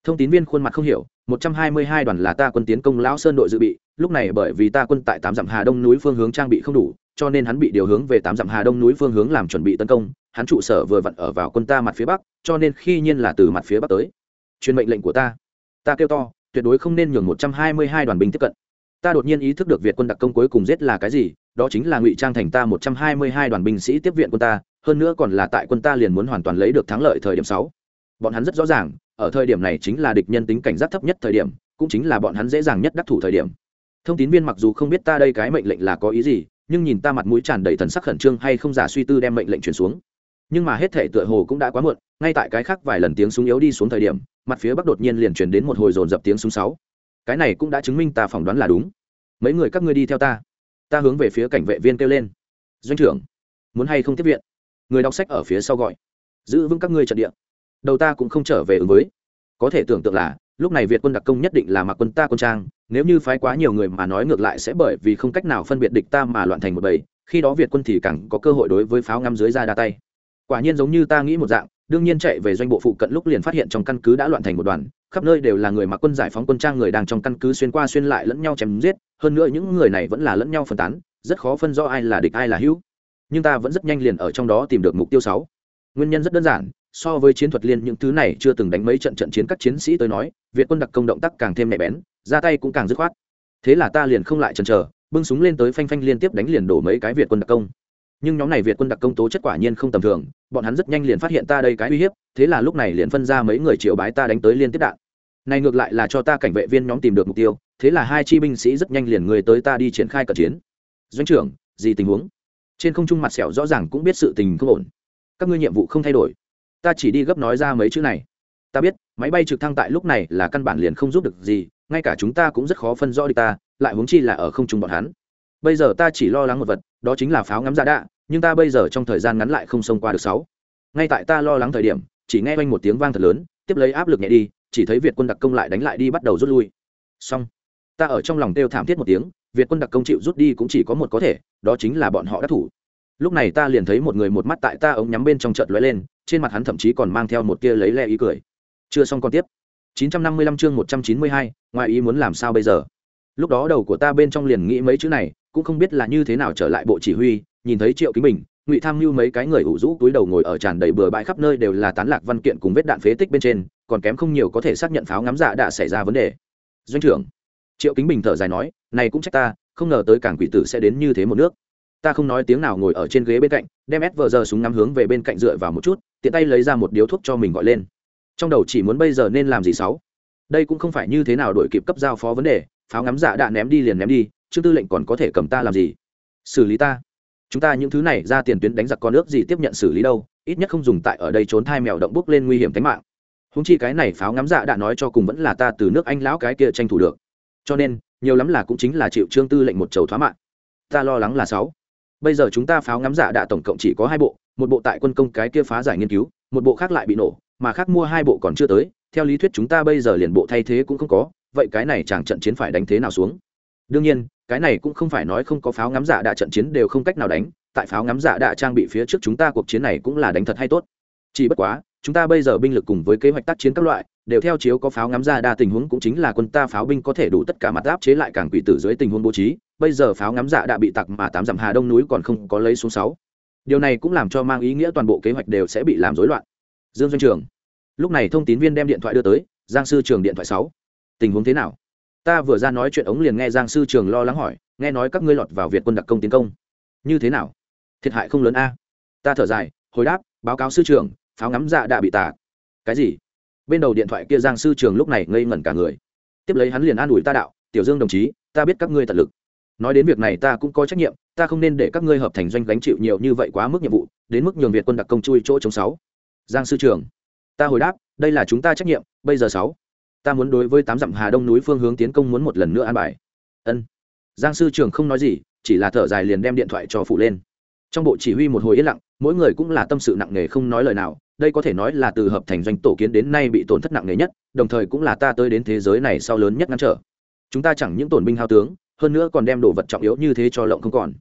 Thông tín viên khuôn mặt không hiểu, một trăm hai mươi hai đoàn là ta quân tiến công lão sơn đội dự bị, lúc này bởi vì ta quân tại tám dặm hà đông núi phương hướng trang bị không đủ, cho nên hắn bị điều hướng về tám dặm hà đông núi phương hướng làm chuẩn bị tấn công, hắn trụ sở vừa vặn ở vào quân ta mặt phía bắc, cho nên khi nhiên là từ mặt phía bắc tới. Truyền mệnh lệnh của ta. Ta kêu to, tuyệt đối không nên nhường một trăm hai mươi hai đoàn binh tiếp cận ta đột nhiên ý thức được việt quân đặc công cuối cùng giết là cái gì, đó chính là ngụy trang thành ta một trăm hai mươi hai đoàn binh sĩ tiếp viện quân ta, hơn nữa còn là tại quân ta liền muốn hoàn toàn lấy được thắng lợi thời điểm sáu. Bọn hắn rất rõ ràng, ở thời điểm này chính là địch nhân tính cảnh giác thấp nhất thời điểm, cũng chính là bọn hắn dễ dàng nhất đắc thủ thời điểm. Thông tín viên mặc dù không biết ta đây cái mệnh lệnh là có ý gì, nhưng nhìn ta mặt mũi tràn đầy thần sắc khẩn trương hay không giả suy tư đem mệnh lệnh truyền xuống. Nhưng mà hết thể tựa hồ cũng đã quá muộn, ngay tại cái khác vài lần tiếng súng yếu đi xuống thời điểm, mặt phía bắc đột nhiên liền truyền đến một hồi dồn dập tiếng súng sáu cái này cũng đã chứng minh ta phỏng đoán là đúng. Mấy người các ngươi đi theo ta. Ta hướng về phía cảnh vệ viên kêu lên. Doanh trưởng, muốn hay không tiếp viện? Người đọc sách ở phía sau gọi. Giữ vững các ngươi trận địa. Đầu ta cũng không trở về ứng với. Có thể tưởng tượng là, lúc này việt quân đặc công nhất định là mặc quân ta quân trang. Nếu như phái quá nhiều người mà nói ngược lại sẽ bởi vì không cách nào phân biệt địch ta mà loạn thành một bầy. Khi đó việt quân thì càng có cơ hội đối với pháo ngắm dưới ra đa tay quả nhiên giống như ta nghĩ một dạng, đương nhiên chạy về doanh bộ phụ cận lúc liền phát hiện trong căn cứ đã loạn thành một đoàn, khắp nơi đều là người mặc quân giải phóng quân trang người đang trong căn cứ xuyên qua xuyên lại lẫn nhau chém giết, hơn nữa những người này vẫn là lẫn nhau phân tán, rất khó phân rõ ai là địch ai là hữu. Nhưng ta vẫn rất nhanh liền ở trong đó tìm được mục tiêu sáu. Nguyên nhân rất đơn giản, so với chiến thuật liên những thứ này chưa từng đánh mấy trận trận chiến các chiến sĩ tới nói, việt quân đặc công động tác càng thêm nhạy bén, ra tay cũng càng dứt khoát. Thế là ta liền không lại chần chờ, bưng súng lên tới phanh phanh liên tiếp đánh liền đổ mấy cái việt quân đặc công nhưng nhóm này việt quân đặc công tố chất quả nhiên không tầm thường, bọn hắn rất nhanh liền phát hiện ta đây cái uy hiếp, thế là lúc này liền phân ra mấy người triệu bái ta đánh tới liên tiếp đạn. Này ngược lại là cho ta cảnh vệ viên nhóm tìm được mục tiêu, thế là hai chi binh sĩ rất nhanh liền người tới ta đi triển khai cận chiến. Doanh trưởng, gì tình huống? Trên không trung mặt sẹo rõ ràng cũng biết sự tình không ổn. Các ngươi nhiệm vụ không thay đổi. Ta chỉ đi gấp nói ra mấy chữ này. Ta biết, máy bay trực thăng tại lúc này là căn bản liền không giúp được gì, ngay cả chúng ta cũng rất khó phân rõ đi ta, lại huống chi là ở không trung bọn hắn bây giờ ta chỉ lo lắng một vật đó chính là pháo ngắm ra đạ nhưng ta bây giờ trong thời gian ngắn lại không xông qua được sáu. Ngay tại ta lo lắng thời điểm chỉ nghe quanh một tiếng vang thật lớn tiếp lấy áp lực nhẹ đi chỉ thấy việt quân đặc công lại đánh lại đi bắt đầu rút lui. Xong. Ta ở trong lòng kêu thảm thiết một tiếng việt quân đặc công chịu rút đi cũng chỉ có một có thể đó chính là bọn họ đã thủ. Lúc này ta liền thấy một người một mắt tại ta ống nhắm bên trong trận lóe lên trên mặt hắn thậm chí còn mang theo một kia lấy le ý cười. Chưa xong còn tiếp. 955 chương 192, ngoài ý muốn làm sao bây giờ? Lúc đó đầu của ta bên trong liền nghĩ mấy chữ này cũng không biết là như thế nào trở lại bộ chỉ huy, nhìn thấy triệu kính bình, ngụy tham mưu mấy cái người ủ rũ túi đầu ngồi ở tràn đầy bừa bãi khắp nơi đều là tán lạc văn kiện cùng vết đạn phế tích bên trên, còn kém không nhiều có thể xác nhận pháo ngắm dạ đã xảy ra vấn đề. Doanh trưởng, triệu kính bình thở dài nói, này cũng trách ta, không ngờ tới cảng quỷ tử sẽ đến như thế một nước. Ta không nói tiếng nào ngồi ở trên ghế bên cạnh, đem ép vờ giờ súng ngắm hướng về bên cạnh dựa vào một chút, tiện tay lấy ra một điếu thuốc cho mình gọi lên. Trong đầu chỉ muốn bây giờ nên làm gì sáu? Đây cũng không phải như thế nào đổi kịp cấp giao phó vấn đề, pháo ngắm dạ đã ném đi liền ném đi chứ tư lệnh còn có thể cầm ta làm gì? Xử lý ta. Chúng ta những thứ này ra tiền tuyến đánh giặc con nước gì tiếp nhận xử lý đâu, ít nhất không dùng tại ở đây trốn thai mèo động bước lên nguy hiểm tính mạng. Húng chi cái này pháo ngắm dạ đã nói cho cùng vẫn là ta từ nước anh lão cái kia tranh thủ được. Cho nên, nhiều lắm là cũng chính là chịu trương tư lệnh một chầu thoá mạng. Ta lo lắng là sáu. Bây giờ chúng ta pháo ngắm dạ đã tổng cộng chỉ có hai bộ, một bộ tại quân công cái kia phá giải nghiên cứu, một bộ khác lại bị nổ, mà khác mua hai bộ còn chưa tới. Theo lý thuyết chúng ta bây giờ liền bộ thay thế cũng không có, vậy cái này chẳng trận chiến phải đánh thế nào xuống? Đương nhiên cái này cũng không phải nói không có pháo ngắm giả đạ trận chiến đều không cách nào đánh, tại pháo ngắm giả đạ trang bị phía trước chúng ta cuộc chiến này cũng là đánh thật hay tốt. Chỉ bất quá, chúng ta bây giờ binh lực cùng với kế hoạch tác chiến các loại, đều theo chiếu có pháo ngắm ra đa tình huống cũng chính là quân ta pháo binh có thể đủ tất cả mặt áp chế lại cảng quỷ tử dưới tình huống bố trí, bây giờ pháo ngắm dạ đã bị tặc mà tám dặm hà đông núi còn không có lấy xuống sáu. Điều này cũng làm cho mang ý nghĩa toàn bộ kế hoạch đều sẽ bị làm rối loạn. Dương doanh trường. Lúc này thông tín viên đem điện thoại đưa tới, giang sư trường điện thoại sáu. Tình huống thế nào? Ta vừa ra nói chuyện ống liền nghe giang sư trường lo lắng hỏi, nghe nói các ngươi lọt vào việt quân đặc công tiến công. Như thế nào? Thiệt hại không lớn a. Ta thở dài, hồi đáp, báo cáo sư trường pháo ngắm dạ đã bị tả cái gì? Bên đầu điện thoại kia giang sư trường lúc này ngây ngẩn cả người. Tiếp lấy hắn liền an ủi ta đạo, tiểu dương đồng chí, ta biết các ngươi tận lực. Nói đến việc này ta cũng có trách nhiệm, ta không nên để các ngươi hợp thành doanh gánh chịu nhiều như vậy quá mức nhiệm vụ, đến mức nhường việt quân đặc công chui chỗ chống sáu. Giang sư trường ta hồi đáp, đây là chúng ta trách nhiệm, bây giờ sáu ta muốn đối với tám dặm hà đông núi phương hướng tiến công muốn một lần nữa an bài. Ân. Giang sư trường không nói gì, chỉ là thở dài liền đem điện thoại cho phụ lên. Trong bộ chỉ huy một hồi yên lặng, mỗi người cũng là tâm sự nặng nề không nói lời nào, đây có thể nói là từ hợp thành doanh tổ kiến đến nay bị tổn thất nặng nề nhất, đồng thời cũng là ta tới đến thế giới này sau lớn nhất ngăn trở. Chúng ta chẳng những tổn binh hao tướng, hơn nữa còn đem đồ vật trọng yếu như thế cho lộng không còn.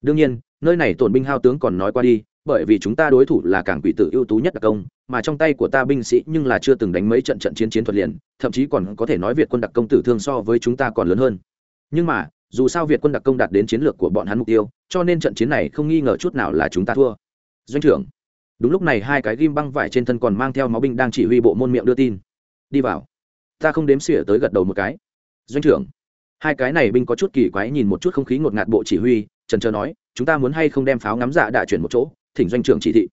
Đương nhiên, nơi này tổn binh hao tướng còn nói qua đi bởi vì chúng ta đối thủ là cảng quỷ tử ưu tú nhất đặc công, mà trong tay của ta binh sĩ nhưng là chưa từng đánh mấy trận trận chiến chiến thuật liền, thậm chí còn có thể nói việt quân đặc công tử thương so với chúng ta còn lớn hơn. Nhưng mà, dù sao việt quân đặc công đạt đến chiến lược của bọn hắn mục tiêu, cho nên trận chiến này không nghi ngờ chút nào là chúng ta thua. Doanh trưởng, đúng lúc này hai cái ghim băng vải trên thân còn mang theo máu binh đang chỉ huy bộ môn miệng đưa tin. Đi vào. Ta không đếm xỉa tới gật đầu một cái. Doanh trưởng, hai cái này binh có chút kỳ quái nhìn một chút không khí ngột ngạt bộ chỉ huy, trần trờ nói, chúng ta muốn hay không đem pháo ngắm dạ đạ chuyển một chỗ? Thỉnh doanh trưởng chỉ thị.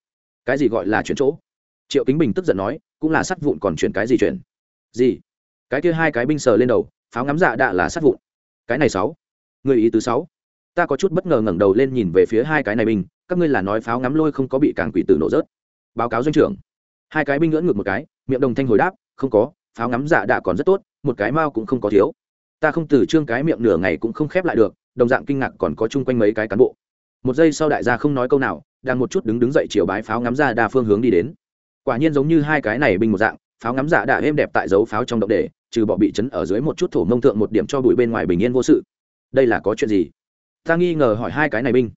Cái gì gọi là chuyển chỗ? Triệu kính bình tức giận nói, cũng là sắt vụn còn chuyển cái gì chuyển? Gì? Cái kia hai cái binh sờ lên đầu, pháo ngắm dạ đạ là sắt vụn. Cái này sáu. Người ý tứ sáu. Ta có chút bất ngờ ngẩng đầu lên nhìn về phía hai cái này binh, các ngươi là nói pháo ngắm lôi không có bị cảng quỷ tử nổ rớt. Báo cáo doanh trưởng. Hai cái binh ngưỡng ngược một cái, miệng đồng thanh hồi đáp, không có, pháo ngắm dạ đạ còn rất tốt, một cái mao cũng không có thiếu. Ta không từ trương cái miệng nửa ngày cũng không khép lại được, đồng dạng kinh ngạc còn có chung quanh mấy cái cán bộ. Một giây sau đại gia không nói câu nào đang một chút đứng đứng dậy chiều bái pháo ngắm ra đa phương hướng đi đến. Quả nhiên giống như hai cái này binh một dạng pháo ngắm giả đã êm đẹp tại dấu pháo trong động để, trừ bỏ bị chấn ở dưới một chút thổ mông thượng một điểm cho bụi bên ngoài bình yên vô sự. Đây là có chuyện gì? Ta nghi ngờ hỏi hai cái này binh.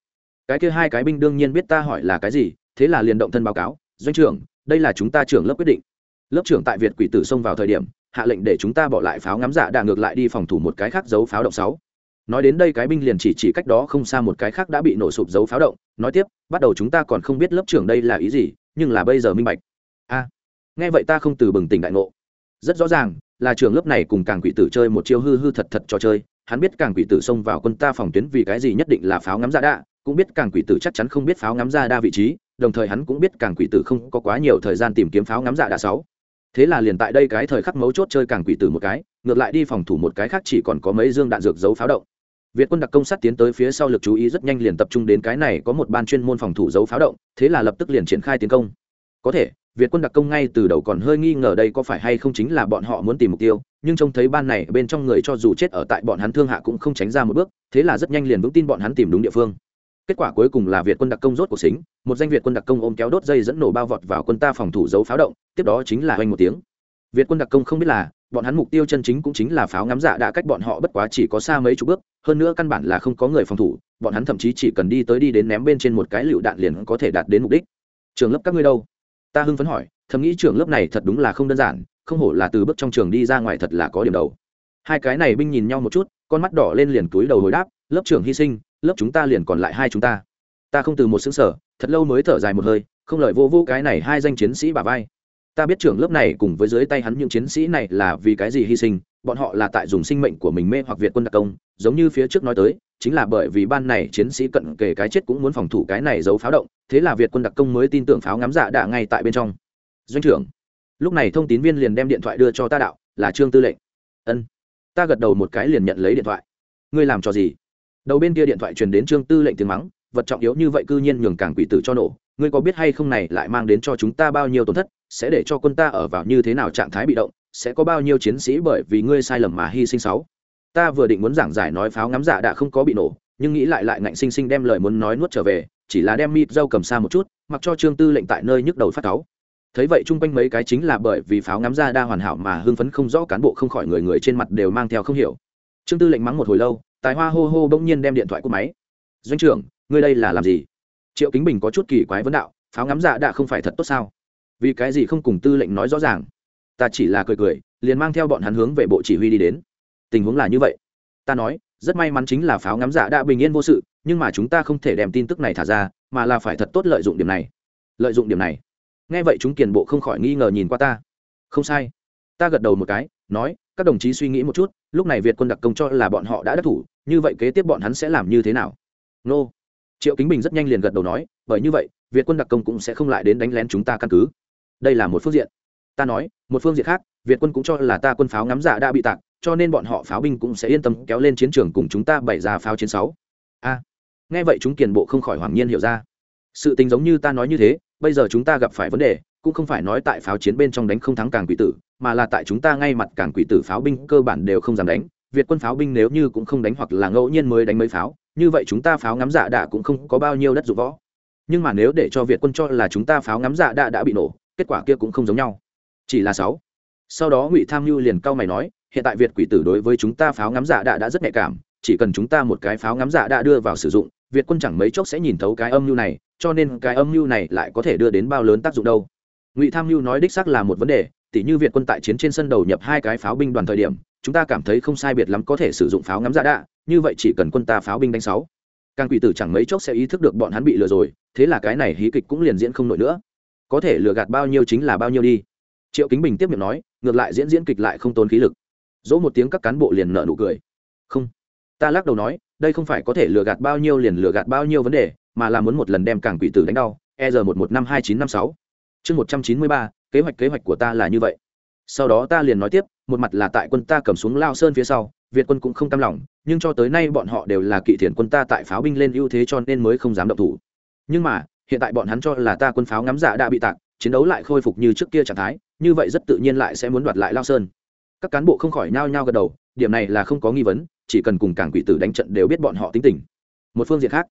Cái kia hai cái binh đương nhiên biết ta hỏi là cái gì thế là liền động thân báo cáo doanh trưởng đây là chúng ta trưởng lớp quyết định. Lớp trưởng tại việt quỷ tử xông vào thời điểm hạ lệnh để chúng ta bỏ lại pháo ngắm dạ giả đà ngược lại đi phòng thủ một cái khác giấu pháo động sáu nói đến đây cái binh liền chỉ chỉ cách đó không xa một cái khác đã bị nổ sụp dấu pháo động, nói tiếp, bắt đầu chúng ta còn không biết lớp trưởng đây là ý gì, nhưng là bây giờ minh bạch. A, nghe vậy ta không từ bừng tỉnh đại ngộ. Rất rõ ràng, là trường lớp này cùng càng quỷ tử chơi một chiêu hư hư thật thật trò chơi, hắn biết càng quỷ tử xông vào quân ta phòng tuyến vì cái gì nhất định là pháo ngắm dạ ra đa cũng biết càng quỷ tử chắc chắn không biết pháo ngắm dạ ra đa vị trí, đồng thời hắn cũng biết càng quỷ tử không có quá nhiều thời gian tìm kiếm pháo ngắm dạ đa sáu. Thế là liền tại đây cái thời khắc mấu chốt chơi càng quỷ tử một cái, ngược lại đi phòng thủ một cái khác chỉ còn có mấy dương đạn dược giấu pháo động. Việt quân đặc công sát tiến tới phía sau lực chú ý rất nhanh liền tập trung đến cái này có một ban chuyên môn phòng thủ giấu pháo động, thế là lập tức liền triển khai tiến công. Có thể, Việt quân đặc công ngay từ đầu còn hơi nghi ngờ đây có phải hay không chính là bọn họ muốn tìm mục tiêu, nhưng trông thấy ban này bên trong người cho dù chết ở tại bọn hắn thương hạ cũng không tránh ra một bước, thế là rất nhanh liền vững tin bọn hắn tìm đúng địa phương. Kết quả cuối cùng là Việt quân đặc công rốt cuộc xính, một danh Việt quân đặc công ôm kéo đốt dây dẫn nổ bao vọt vào quân ta phòng thủ giấu pháo động, tiếp đó chính là hoành một tiếng. Việt quân đặc công không biết là, bọn hắn mục tiêu chân chính cũng chính là pháo ngắm dạ đã cách bọn họ bất quá chỉ có xa mấy chục bước, hơn nữa căn bản là không có người phòng thủ, bọn hắn thậm chí chỉ cần đi tới đi đến ném bên trên một cái lựu đạn liền có thể đạt đến mục đích. Trường lớp các ngươi đâu? Ta hưng phấn hỏi, thầm nghĩ trường lớp này thật đúng là không đơn giản, không hổ là từ bước trong trường đi ra ngoài thật là có điểm đầu. Hai cái này binh nhìn nhau một chút, con mắt đỏ lên liền túi đầu hồi đáp, lớp trưởng hy sinh, lớp chúng ta liền còn lại hai chúng ta. Ta không từ một xứng sở thật lâu mới thở dài một hơi, không lời vô vô cái này hai danh chiến sĩ bà vai ta biết trưởng lớp này cùng với dưới tay hắn những chiến sĩ này là vì cái gì hy sinh, bọn họ là tại dùng sinh mệnh của mình mê hoặc việt quân đặc công, giống như phía trước nói tới, chính là bởi vì ban này chiến sĩ cận kề cái chết cũng muốn phòng thủ cái này giấu pháo động, thế là việt quân đặc công mới tin tưởng pháo ngắm dạ đạ ngay tại bên trong. Doanh trưởng, lúc này thông tín viên liền đem điện thoại đưa cho ta đạo, là trương tư lệnh. Ân. Ta gật đầu một cái liền nhận lấy điện thoại. Ngươi làm cho gì? Đầu bên kia điện thoại truyền đến trương tư lệnh tiếng mắng, vật trọng yếu như vậy cư nhiên nhường càng quỷ tử cho nổ ngươi có biết hay không này lại mang đến cho chúng ta bao nhiêu tổn thất, sẽ để cho quân ta ở vào như thế nào trạng thái bị động, sẽ có bao nhiêu chiến sĩ bởi vì ngươi sai lầm mà hy sinh sáu. Ta vừa định muốn giảng giải nói pháo ngắm giả đã không có bị nổ, nhưng nghĩ lại lại ngạnh sinh sinh đem lời muốn nói nuốt trở về, chỉ là đem mịt dâu cầm xa một chút, mặc cho trương tư lệnh tại nơi nhức đầu phát cáu. Thấy vậy chung quanh mấy cái chính là bởi vì pháo ngắm ra đa hoàn hảo mà hưng phấn không rõ cán bộ không khỏi người người trên mặt đều mang theo không hiểu. Trương tư lệnh mắng một hồi lâu, tài hoa hô hô bỗng nhiên đem điện thoại của máy. Doanh trưởng, ngươi đây là làm gì? Triệu kính bình có chút kỳ quái vấn đạo, pháo ngắm dạ đã không phải thật tốt sao? Vì cái gì không cùng tư lệnh nói rõ ràng? Ta chỉ là cười cười, liền mang theo bọn hắn hướng về bộ chỉ huy đi đến. Tình huống là như vậy. Ta nói, rất may mắn chính là pháo ngắm dạ đã bình yên vô sự, nhưng mà chúng ta không thể đem tin tức này thả ra, mà là phải thật tốt lợi dụng điểm này. Lợi dụng điểm này. Nghe vậy chúng kiền bộ không khỏi nghi ngờ nhìn qua ta. Không sai. Ta gật đầu một cái, nói, các đồng chí suy nghĩ một chút, lúc này việt quân đặc công cho là bọn họ đã đắc thủ, như vậy kế tiếp bọn hắn sẽ làm như thế nào? Nô triệu kính bình rất nhanh liền gật đầu nói bởi như vậy việt quân đặc công cũng sẽ không lại đến đánh lén chúng ta căn cứ đây là một phương diện ta nói một phương diện khác việt quân cũng cho là ta quân pháo ngắm giả đã bị tạc cho nên bọn họ pháo binh cũng sẽ yên tâm kéo lên chiến trường cùng chúng ta bày ra pháo chiến sáu a nghe vậy chúng kiền bộ không khỏi hoàng nhiên hiểu ra sự tình giống như ta nói như thế bây giờ chúng ta gặp phải vấn đề cũng không phải nói tại pháo chiến bên trong đánh không thắng càng quỷ tử mà là tại chúng ta ngay mặt càng quỷ tử pháo binh cơ bản đều không dám đánh việt quân pháo binh nếu như cũng không đánh hoặc là ngẫu nhiên mới đánh mấy pháo như vậy chúng ta pháo ngắm dạ đạ cũng không có bao nhiêu đất dụng võ. Nhưng mà nếu để cho việt quân cho là chúng ta pháo ngắm dạ đạ đã bị nổ, kết quả kia cũng không giống nhau. Chỉ là sáu. Sau đó ngụy tham mưu liền cau mày nói, hiện tại việt quỷ tử đối với chúng ta pháo ngắm dạ đạ đã rất nhạy cảm, chỉ cần chúng ta một cái pháo ngắm dạ đạ đưa vào sử dụng, việt quân chẳng mấy chốc sẽ nhìn thấu cái âm mưu này, cho nên cái âm mưu này lại có thể đưa đến bao lớn tác dụng đâu. Ngụy tham mưu nói đích xác là một vấn đề, tỉ như việt quân tại chiến trên sân đầu nhập hai cái pháo binh đoàn thời điểm, chúng ta cảm thấy không sai biệt lắm có thể sử dụng pháo ngắm dạ đạ như vậy chỉ cần quân ta pháo binh đánh sáu. Càng quỷ tử chẳng mấy chốc sẽ ý thức được bọn hắn bị lừa rồi, thế là cái này hí kịch cũng liền diễn không nổi nữa. Có thể lừa gạt bao nhiêu chính là bao nhiêu đi. Triệu kính bình tiếp miệng nói, ngược lại diễn diễn kịch lại không tốn khí lực. Dỗ một tiếng các cán bộ liền nợ nụ cười. Không. Ta lắc đầu nói, đây không phải có thể lừa gạt bao nhiêu liền lừa gạt bao nhiêu vấn đề, mà là muốn một lần đem càng quỷ tử đánh đau e r một một năm hai chín năm sáu. Chương một trăm chín mươi ba, kế hoạch kế hoạch của ta là như vậy. Sau đó ta liền nói tiếp, một mặt là tại quân ta cầm xuống lao sơn phía sau việt quân cũng không cam lòng, nhưng cho tới nay bọn họ đều là kỵ thiền quân ta tại pháo binh lên ưu thế cho nên mới không dám động thủ. Nhưng mà, hiện tại bọn hắn cho là ta quân pháo ngắm giả đã bị tạc, chiến đấu lại khôi phục như trước kia trạng thái, như vậy rất tự nhiên lại sẽ muốn đoạt lại lao sơn. Các cán bộ không khỏi nhao nhao gật đầu, điểm này là không có nghi vấn, chỉ cần cùng cảng quỷ tử đánh trận đều biết bọn họ tính tình. Một phương diện khác,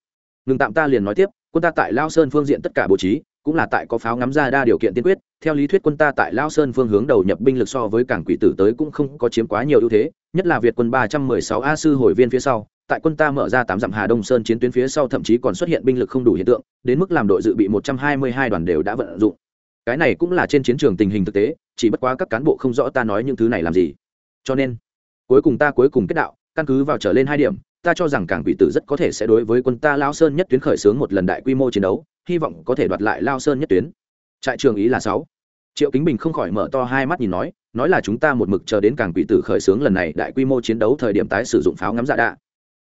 ngừng tạm ta liền nói tiếp, quân ta tại lao sơn phương diện tất cả bố trí, cũng là tại có pháo ngắm ra đa điều kiện tiên quyết theo lý thuyết quân ta tại lao sơn phương hướng đầu nhập binh lực so với cảng quỷ tử tới cũng không có chiếm quá nhiều ưu thế, nhất là việt quân ba trăm mười sáu a sư hồi viên phía sau, tại quân ta mở ra tám dặm hà đông sơn chiến tuyến phía sau thậm chí còn xuất hiện binh lực không đủ hiện tượng, đến mức làm đội dự bị một trăm hai mươi hai đoàn đều đã vận dụng. Cái này cũng là trên chiến trường tình hình thực tế, chỉ bất quá các cán bộ không rõ ta nói những thứ này làm gì. Cho nên, cuối cùng ta cuối cùng kết đạo, căn cứ vào trở lên hai điểm, ta cho rằng cảng quỷ tử rất có thể sẽ đối với quân ta lao sơn nhất tuyến khởi xướng một lần đại quy mô chiến đấu, hy vọng có thể đoạt lại lao sơn nhất tuyến. Trại trường ý là sáu triệu kính bình không khỏi mở to hai mắt nhìn nói nói là chúng ta một mực chờ đến càng quỷ tử khởi xướng lần này đại quy mô chiến đấu thời điểm tái sử dụng pháo ngắm dạ đạ.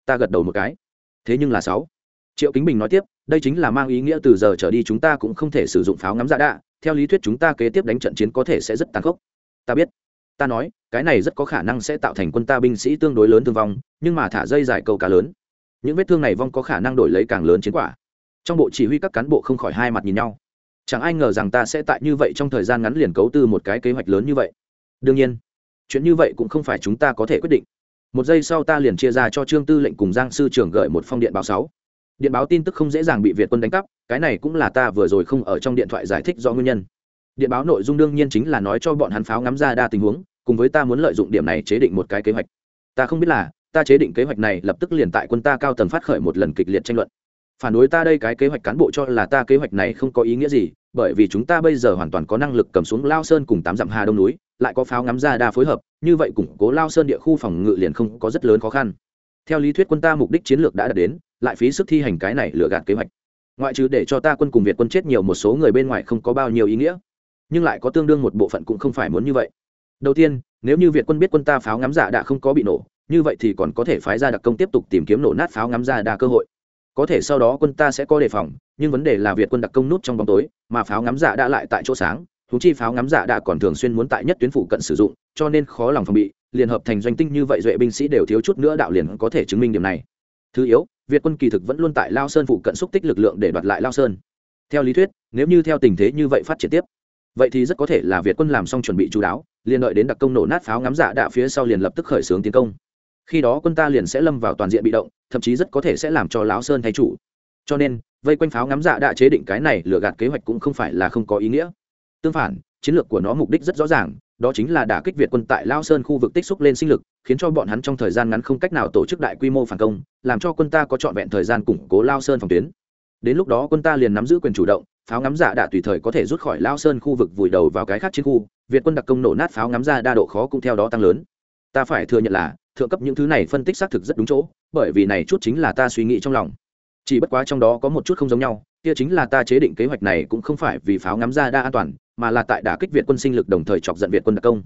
Ta gật đầu một cái. Thế nhưng là sáu. Triệu kính bình nói tiếp, đây chính là mang ý nghĩa từ giờ trở đi chúng ta cũng không thể sử dụng pháo ngắm dạ đạ. Theo lý thuyết chúng ta kế tiếp đánh trận chiến có thể sẽ rất tàn khốc. Ta biết. Ta nói, cái này rất có khả năng sẽ tạo thành quân ta binh sĩ tương đối lớn thương vong, nhưng mà thả dây dài câu cá lớn. Những vết thương này vong có khả năng đổi lấy càng lớn chiến quả. Trong bộ chỉ huy các cán bộ không khỏi hai mặt nhìn nhau chẳng ai ngờ rằng ta sẽ tại như vậy trong thời gian ngắn liền cấu tư một cái kế hoạch lớn như vậy. Đương nhiên, chuyện như vậy cũng không phải chúng ta có thể quyết định. Một giây sau ta liền chia ra cho trương tư lệnh cùng giang sư trưởng gửi một phong điện báo sáu. Điện báo tin tức không dễ dàng bị việt quân đánh cắp, cái này cũng là ta vừa rồi không ở trong điện thoại giải thích do nguyên nhân. Điện báo nội dung đương nhiên chính là nói cho bọn hắn pháo ngắm ra đa tình huống, cùng với ta muốn lợi dụng điểm này chế định một cái kế hoạch. Ta không biết là, ta chế định kế hoạch này lập tức liền tại quân ta cao tầng phát khởi một lần kịch liệt tranh luận phản đối ta đây cái kế hoạch cán bộ cho là ta kế hoạch này không có ý nghĩa gì, bởi vì chúng ta bây giờ hoàn toàn có năng lực cầm xuống lao sơn cùng tám dặm hà đông núi, lại có pháo ngắm ra đa phối hợp, như vậy củng cố lao sơn địa khu phòng ngự liền không có rất lớn khó khăn. Theo lý thuyết quân ta mục đích chiến lược đã đạt đến, lại phí sức thi hành cái này lừa gạt kế hoạch. Ngoại trừ để cho ta quân cùng việt quân chết nhiều một số người bên ngoài không có bao nhiêu ý nghĩa, nhưng lại có tương đương một bộ phận cũng không phải muốn như vậy. Đầu tiên, nếu như việt quân biết quân ta pháo ngắm giả đã không có bị nổ, như vậy thì còn có thể phái ra đặc công tiếp tục tìm kiếm nổ nát pháo ngắm ra đa cơ hội có thể sau đó quân ta sẽ có đề phòng, nhưng vấn đề là việt quân đặc công nút trong bóng tối, mà pháo ngắm giả đã lại tại chỗ sáng thú chi pháo ngắm giả đã còn thường xuyên muốn tại nhất tuyến phụ cận sử dụng, cho nên khó lòng phòng bị liền hợp thành doanh tinh như vậy duệ binh sĩ đều thiếu chút nữa đạo liền có thể chứng minh điểm này. Thứ yếu, việt quân kỳ thực vẫn luôn tại lao sơn phụ cận xúc tích lực lượng để đoạt lại lao sơn. Theo lý thuyết, nếu như theo tình thế như vậy phát triển tiếp, vậy thì rất có thể là việt quân làm xong chuẩn bị chú đáo, liền đợi đến đặc công nổ nát pháo ngắm dạ đạ phía sau liền lập tức khởi xướng tiến công. Khi đó quân ta liền sẽ lâm vào toàn diện bị động thậm chí rất có thể sẽ làm cho lão sơn thay chủ. Cho nên, vây quanh pháo ngắm dạ đã chế định cái này lừa gạt kế hoạch cũng không phải là không có ý nghĩa. Tương phản, chiến lược của nó mục đích rất rõ ràng, đó chính là đả kích việt quân tại lao sơn khu vực tích xúc lên sinh lực, khiến cho bọn hắn trong thời gian ngắn không cách nào tổ chức đại quy mô phản công, làm cho quân ta có trọn vẹn thời gian củng cố lao sơn phòng tuyến. Đến lúc đó quân ta liền nắm giữ quyền chủ động, pháo ngắm giả đã tùy thời có thể rút khỏi lao sơn khu vực vùi đầu vào cái khác chiến khu, việt quân đặc công nổ nát pháo ngắm ra đa độ khó cũng theo đó tăng lớn. Ta phải thừa nhận là thượng cấp những thứ này phân tích xác thực rất đúng chỗ, bởi vì này chút chính là ta suy nghĩ trong lòng. Chỉ bất quá trong đó có một chút không giống nhau, kia chính là ta chế định kế hoạch này cũng không phải vì pháo ngắm ra đa an toàn, mà là tại đả kích việt quân sinh lực đồng thời chọc giận việt quân đặc công.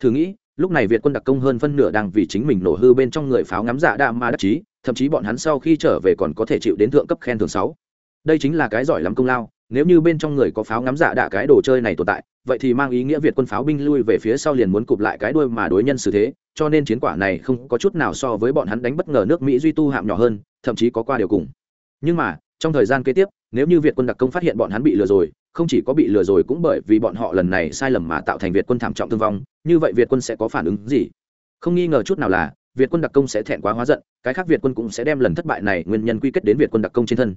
Thử nghĩ, lúc này việt quân đặc công hơn phân nửa đang vì chính mình nổ hư bên trong người pháo ngắm dạ đa mà đắc chí, thậm chí bọn hắn sau khi trở về còn có thể chịu đến thượng cấp khen thưởng sáu. Đây chính là cái giỏi lắm công lao, nếu như bên trong người có pháo ngắm dạ đạ cái đồ chơi này tồn tại, vậy thì mang ý nghĩa việt quân pháo binh lui về phía sau liền muốn cụp lại cái đuôi mà đối nhân xử thế cho nên chiến quả này không có chút nào so với bọn hắn đánh bất ngờ nước mỹ duy tu hạm nhỏ hơn, thậm chí có qua điều cùng. Nhưng mà, trong thời gian kế tiếp, nếu như việt quân đặc công phát hiện bọn hắn bị lừa rồi, không chỉ có bị lừa rồi cũng bởi vì bọn họ lần này sai lầm mà tạo thành việt quân thảm trọng thương vong, như vậy việt quân sẽ có phản ứng gì? Không nghi ngờ chút nào là, việt quân đặc công sẽ thẹn quá hóa giận, cái khác việt quân cũng sẽ đem lần thất bại này nguyên nhân quy kết đến việt quân đặc công trên thân.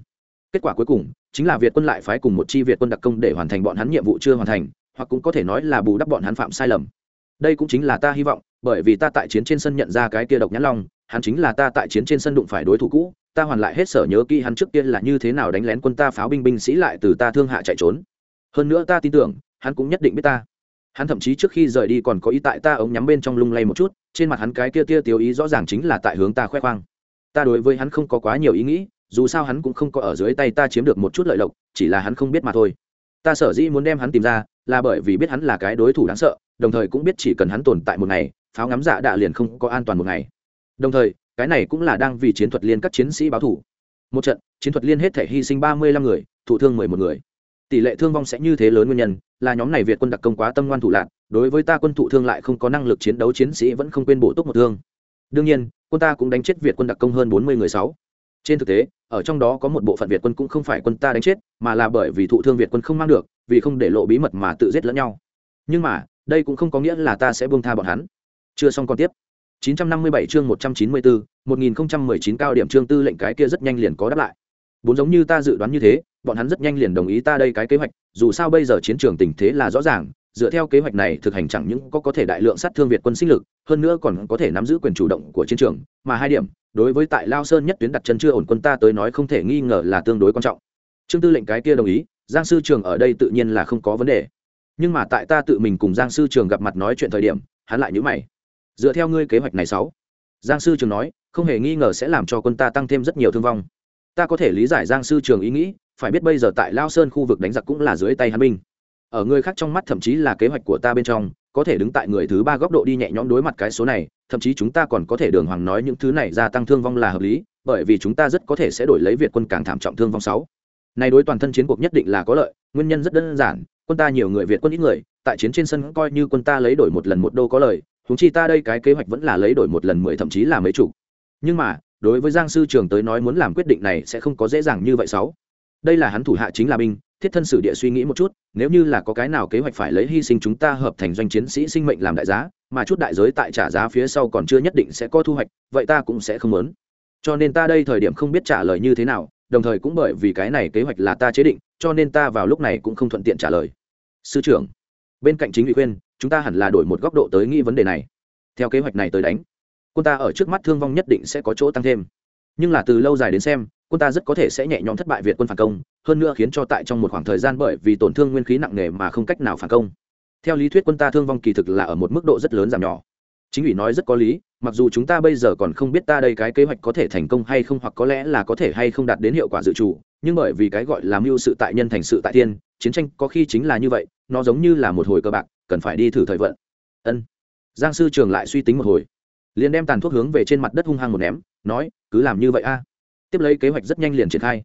Kết quả cuối cùng, chính là việt quân lại phái cùng một chi việt quân đặc công để hoàn thành bọn hắn nhiệm vụ chưa hoàn thành, hoặc cũng có thể nói là bù đắp bọn hắn phạm sai lầm đây cũng chính là ta hy vọng, bởi vì ta tại chiến trên sân nhận ra cái kia độc nhãn long, hắn chính là ta tại chiến trên sân đụng phải đối thủ cũ, ta hoàn lại hết sở nhớ kỹ hắn trước kia là như thế nào đánh lén quân ta pháo binh binh sĩ lại từ ta thương hạ chạy trốn. Hơn nữa ta tin tưởng, hắn cũng nhất định biết ta. Hắn thậm chí trước khi rời đi còn có ý tại ta ống nhắm bên trong lung lay một chút, trên mặt hắn cái kia tia tiêu ý rõ ràng chính là tại hướng ta khoe khoang. Ta đối với hắn không có quá nhiều ý nghĩ, dù sao hắn cũng không có ở dưới tay ta chiếm được một chút lợi lộc, chỉ là hắn không biết mà thôi. Ta sở dĩ muốn đem hắn tìm ra, là bởi vì biết hắn là cái đối thủ đáng sợ đồng thời cũng biết chỉ cần hắn tồn tại một ngày, pháo ngắm dạ đạ liền không có an toàn một ngày. Đồng thời, cái này cũng là đang vì chiến thuật liên các chiến sĩ báo thủ. Một trận, chiến thuật liên hết thể hy sinh ba mươi lăm người, thụ thương mười một người. Tỷ lệ thương vong sẽ như thế lớn nguyên nhân, là nhóm này việt quân đặc công quá tâm ngoan thủ lạc, đối với ta quân thụ thương lại không có năng lực chiến đấu, chiến sĩ vẫn không quên bổ túc một thương. Đương nhiên, quân ta cũng đánh chết việt quân đặc công hơn bốn mươi người sáu. Trên thực tế, ở trong đó có một bộ phận việt quân cũng không phải quân ta đánh chết, mà là bởi vì thụ thương việt quân không mang được, vì không để lộ bí mật mà tự giết lẫn nhau. Nhưng mà đây cũng không có nghĩa là ta sẽ buông tha bọn hắn. Chưa xong còn tiếp. 957 chương 194, 1019 cao điểm chương tư lệnh cái kia rất nhanh liền có đáp lại. Bốn giống như ta dự đoán như thế bọn hắn rất nhanh liền đồng ý ta đây cái kế hoạch dù sao bây giờ chiến trường tình thế là rõ ràng dựa theo kế hoạch này thực hành chẳng những có có thể đại lượng sát thương việt quân sinh lực hơn nữa còn có thể nắm giữ quyền chủ động của chiến trường mà hai điểm đối với tại lao sơn nhất tuyến đặt chân chưa ổn quân ta tới nói không thể nghi ngờ là tương đối quan trọng. Trương tư lệnh cái kia đồng ý giang sư trường ở đây tự nhiên là không có vấn đề nhưng mà tại ta tự mình cùng giang sư trường gặp mặt nói chuyện thời điểm, hắn lại nhữ mày. Dựa theo ngươi kế hoạch này sáu. Giang sư trường nói, không hề nghi ngờ sẽ làm cho quân ta tăng thêm rất nhiều thương vong. Ta có thể lý giải giang sư trường ý nghĩ, phải biết bây giờ tại lao sơn khu vực đánh giặc cũng là dưới tay hắn binh. Ở người khác trong mắt thậm chí là kế hoạch của ta bên trong, có thể đứng tại người thứ ba góc độ đi nhẹ nhõm đối mặt cái số này, thậm chí chúng ta còn có thể đường hoàng nói những thứ này gia tăng thương vong là hợp lý, bởi vì chúng ta rất có thể sẽ đổi lấy việt quân càng thảm trọng thương vong sáu. Này đối toàn thân chiến cuộc nhất định là có lợi, nguyên nhân rất đơn giản quân ta nhiều người việt quân ít người, tại chiến trên sân coi như quân ta lấy đổi một lần một đô có lời húng chi ta đây cái kế hoạch vẫn là lấy đổi một lần mười thậm chí là mấy chục. Nhưng mà, đối với giang sư trường tới nói muốn làm quyết định này sẽ không có dễ dàng như vậy sáu. Đây là hắn thủ hạ chính là binh, thiết thân sử địa suy nghĩ một chút, nếu như là có cái nào kế hoạch phải lấy hy sinh chúng ta hợp thành doanh chiến sĩ sinh mệnh làm đại giá, mà chút đại giới tại trả giá phía sau còn chưa nhất định sẽ có thu hoạch, vậy ta cũng sẽ không muốn. Cho nên ta đây thời điểm không biết trả lời như thế nào đồng thời cũng bởi vì cái này kế hoạch là ta chế định, cho nên ta vào lúc này cũng không thuận tiện trả lời. Sư trưởng, bên cạnh chính ủy khuyên, chúng ta hẳn là đổi một góc độ tới nghĩ vấn đề này. Theo kế hoạch này tới đánh, quân ta ở trước mắt thương vong nhất định sẽ có chỗ tăng thêm. Nhưng là từ lâu dài đến xem, quân ta rất có thể sẽ nhẹ nhõm thất bại việt quân phản công, hơn nữa khiến cho tại trong một khoảng thời gian bởi vì tổn thương nguyên khí nặng nề mà không cách nào phản công. Theo lý thuyết quân ta thương vong kỳ thực là ở một mức độ rất lớn giảm nhỏ chính ủy nói rất có lý, mặc dù chúng ta bây giờ còn không biết ta đây cái kế hoạch có thể thành công hay không hoặc có lẽ là có thể hay không đạt đến hiệu quả dự trù, nhưng bởi vì cái gọi là mưu sự tại nhân thành sự tại tiên chiến tranh có khi chính là như vậy, nó giống như là một hồi cơ bạc, cần phải đi thử thời vận. Ân. Giang sư trường lại suy tính một hồi. Liền đem tàn thuốc hướng về trên mặt đất hung hăng một ném, nói, cứ làm như vậy a. Tiếp lấy kế hoạch rất nhanh liền triển khai.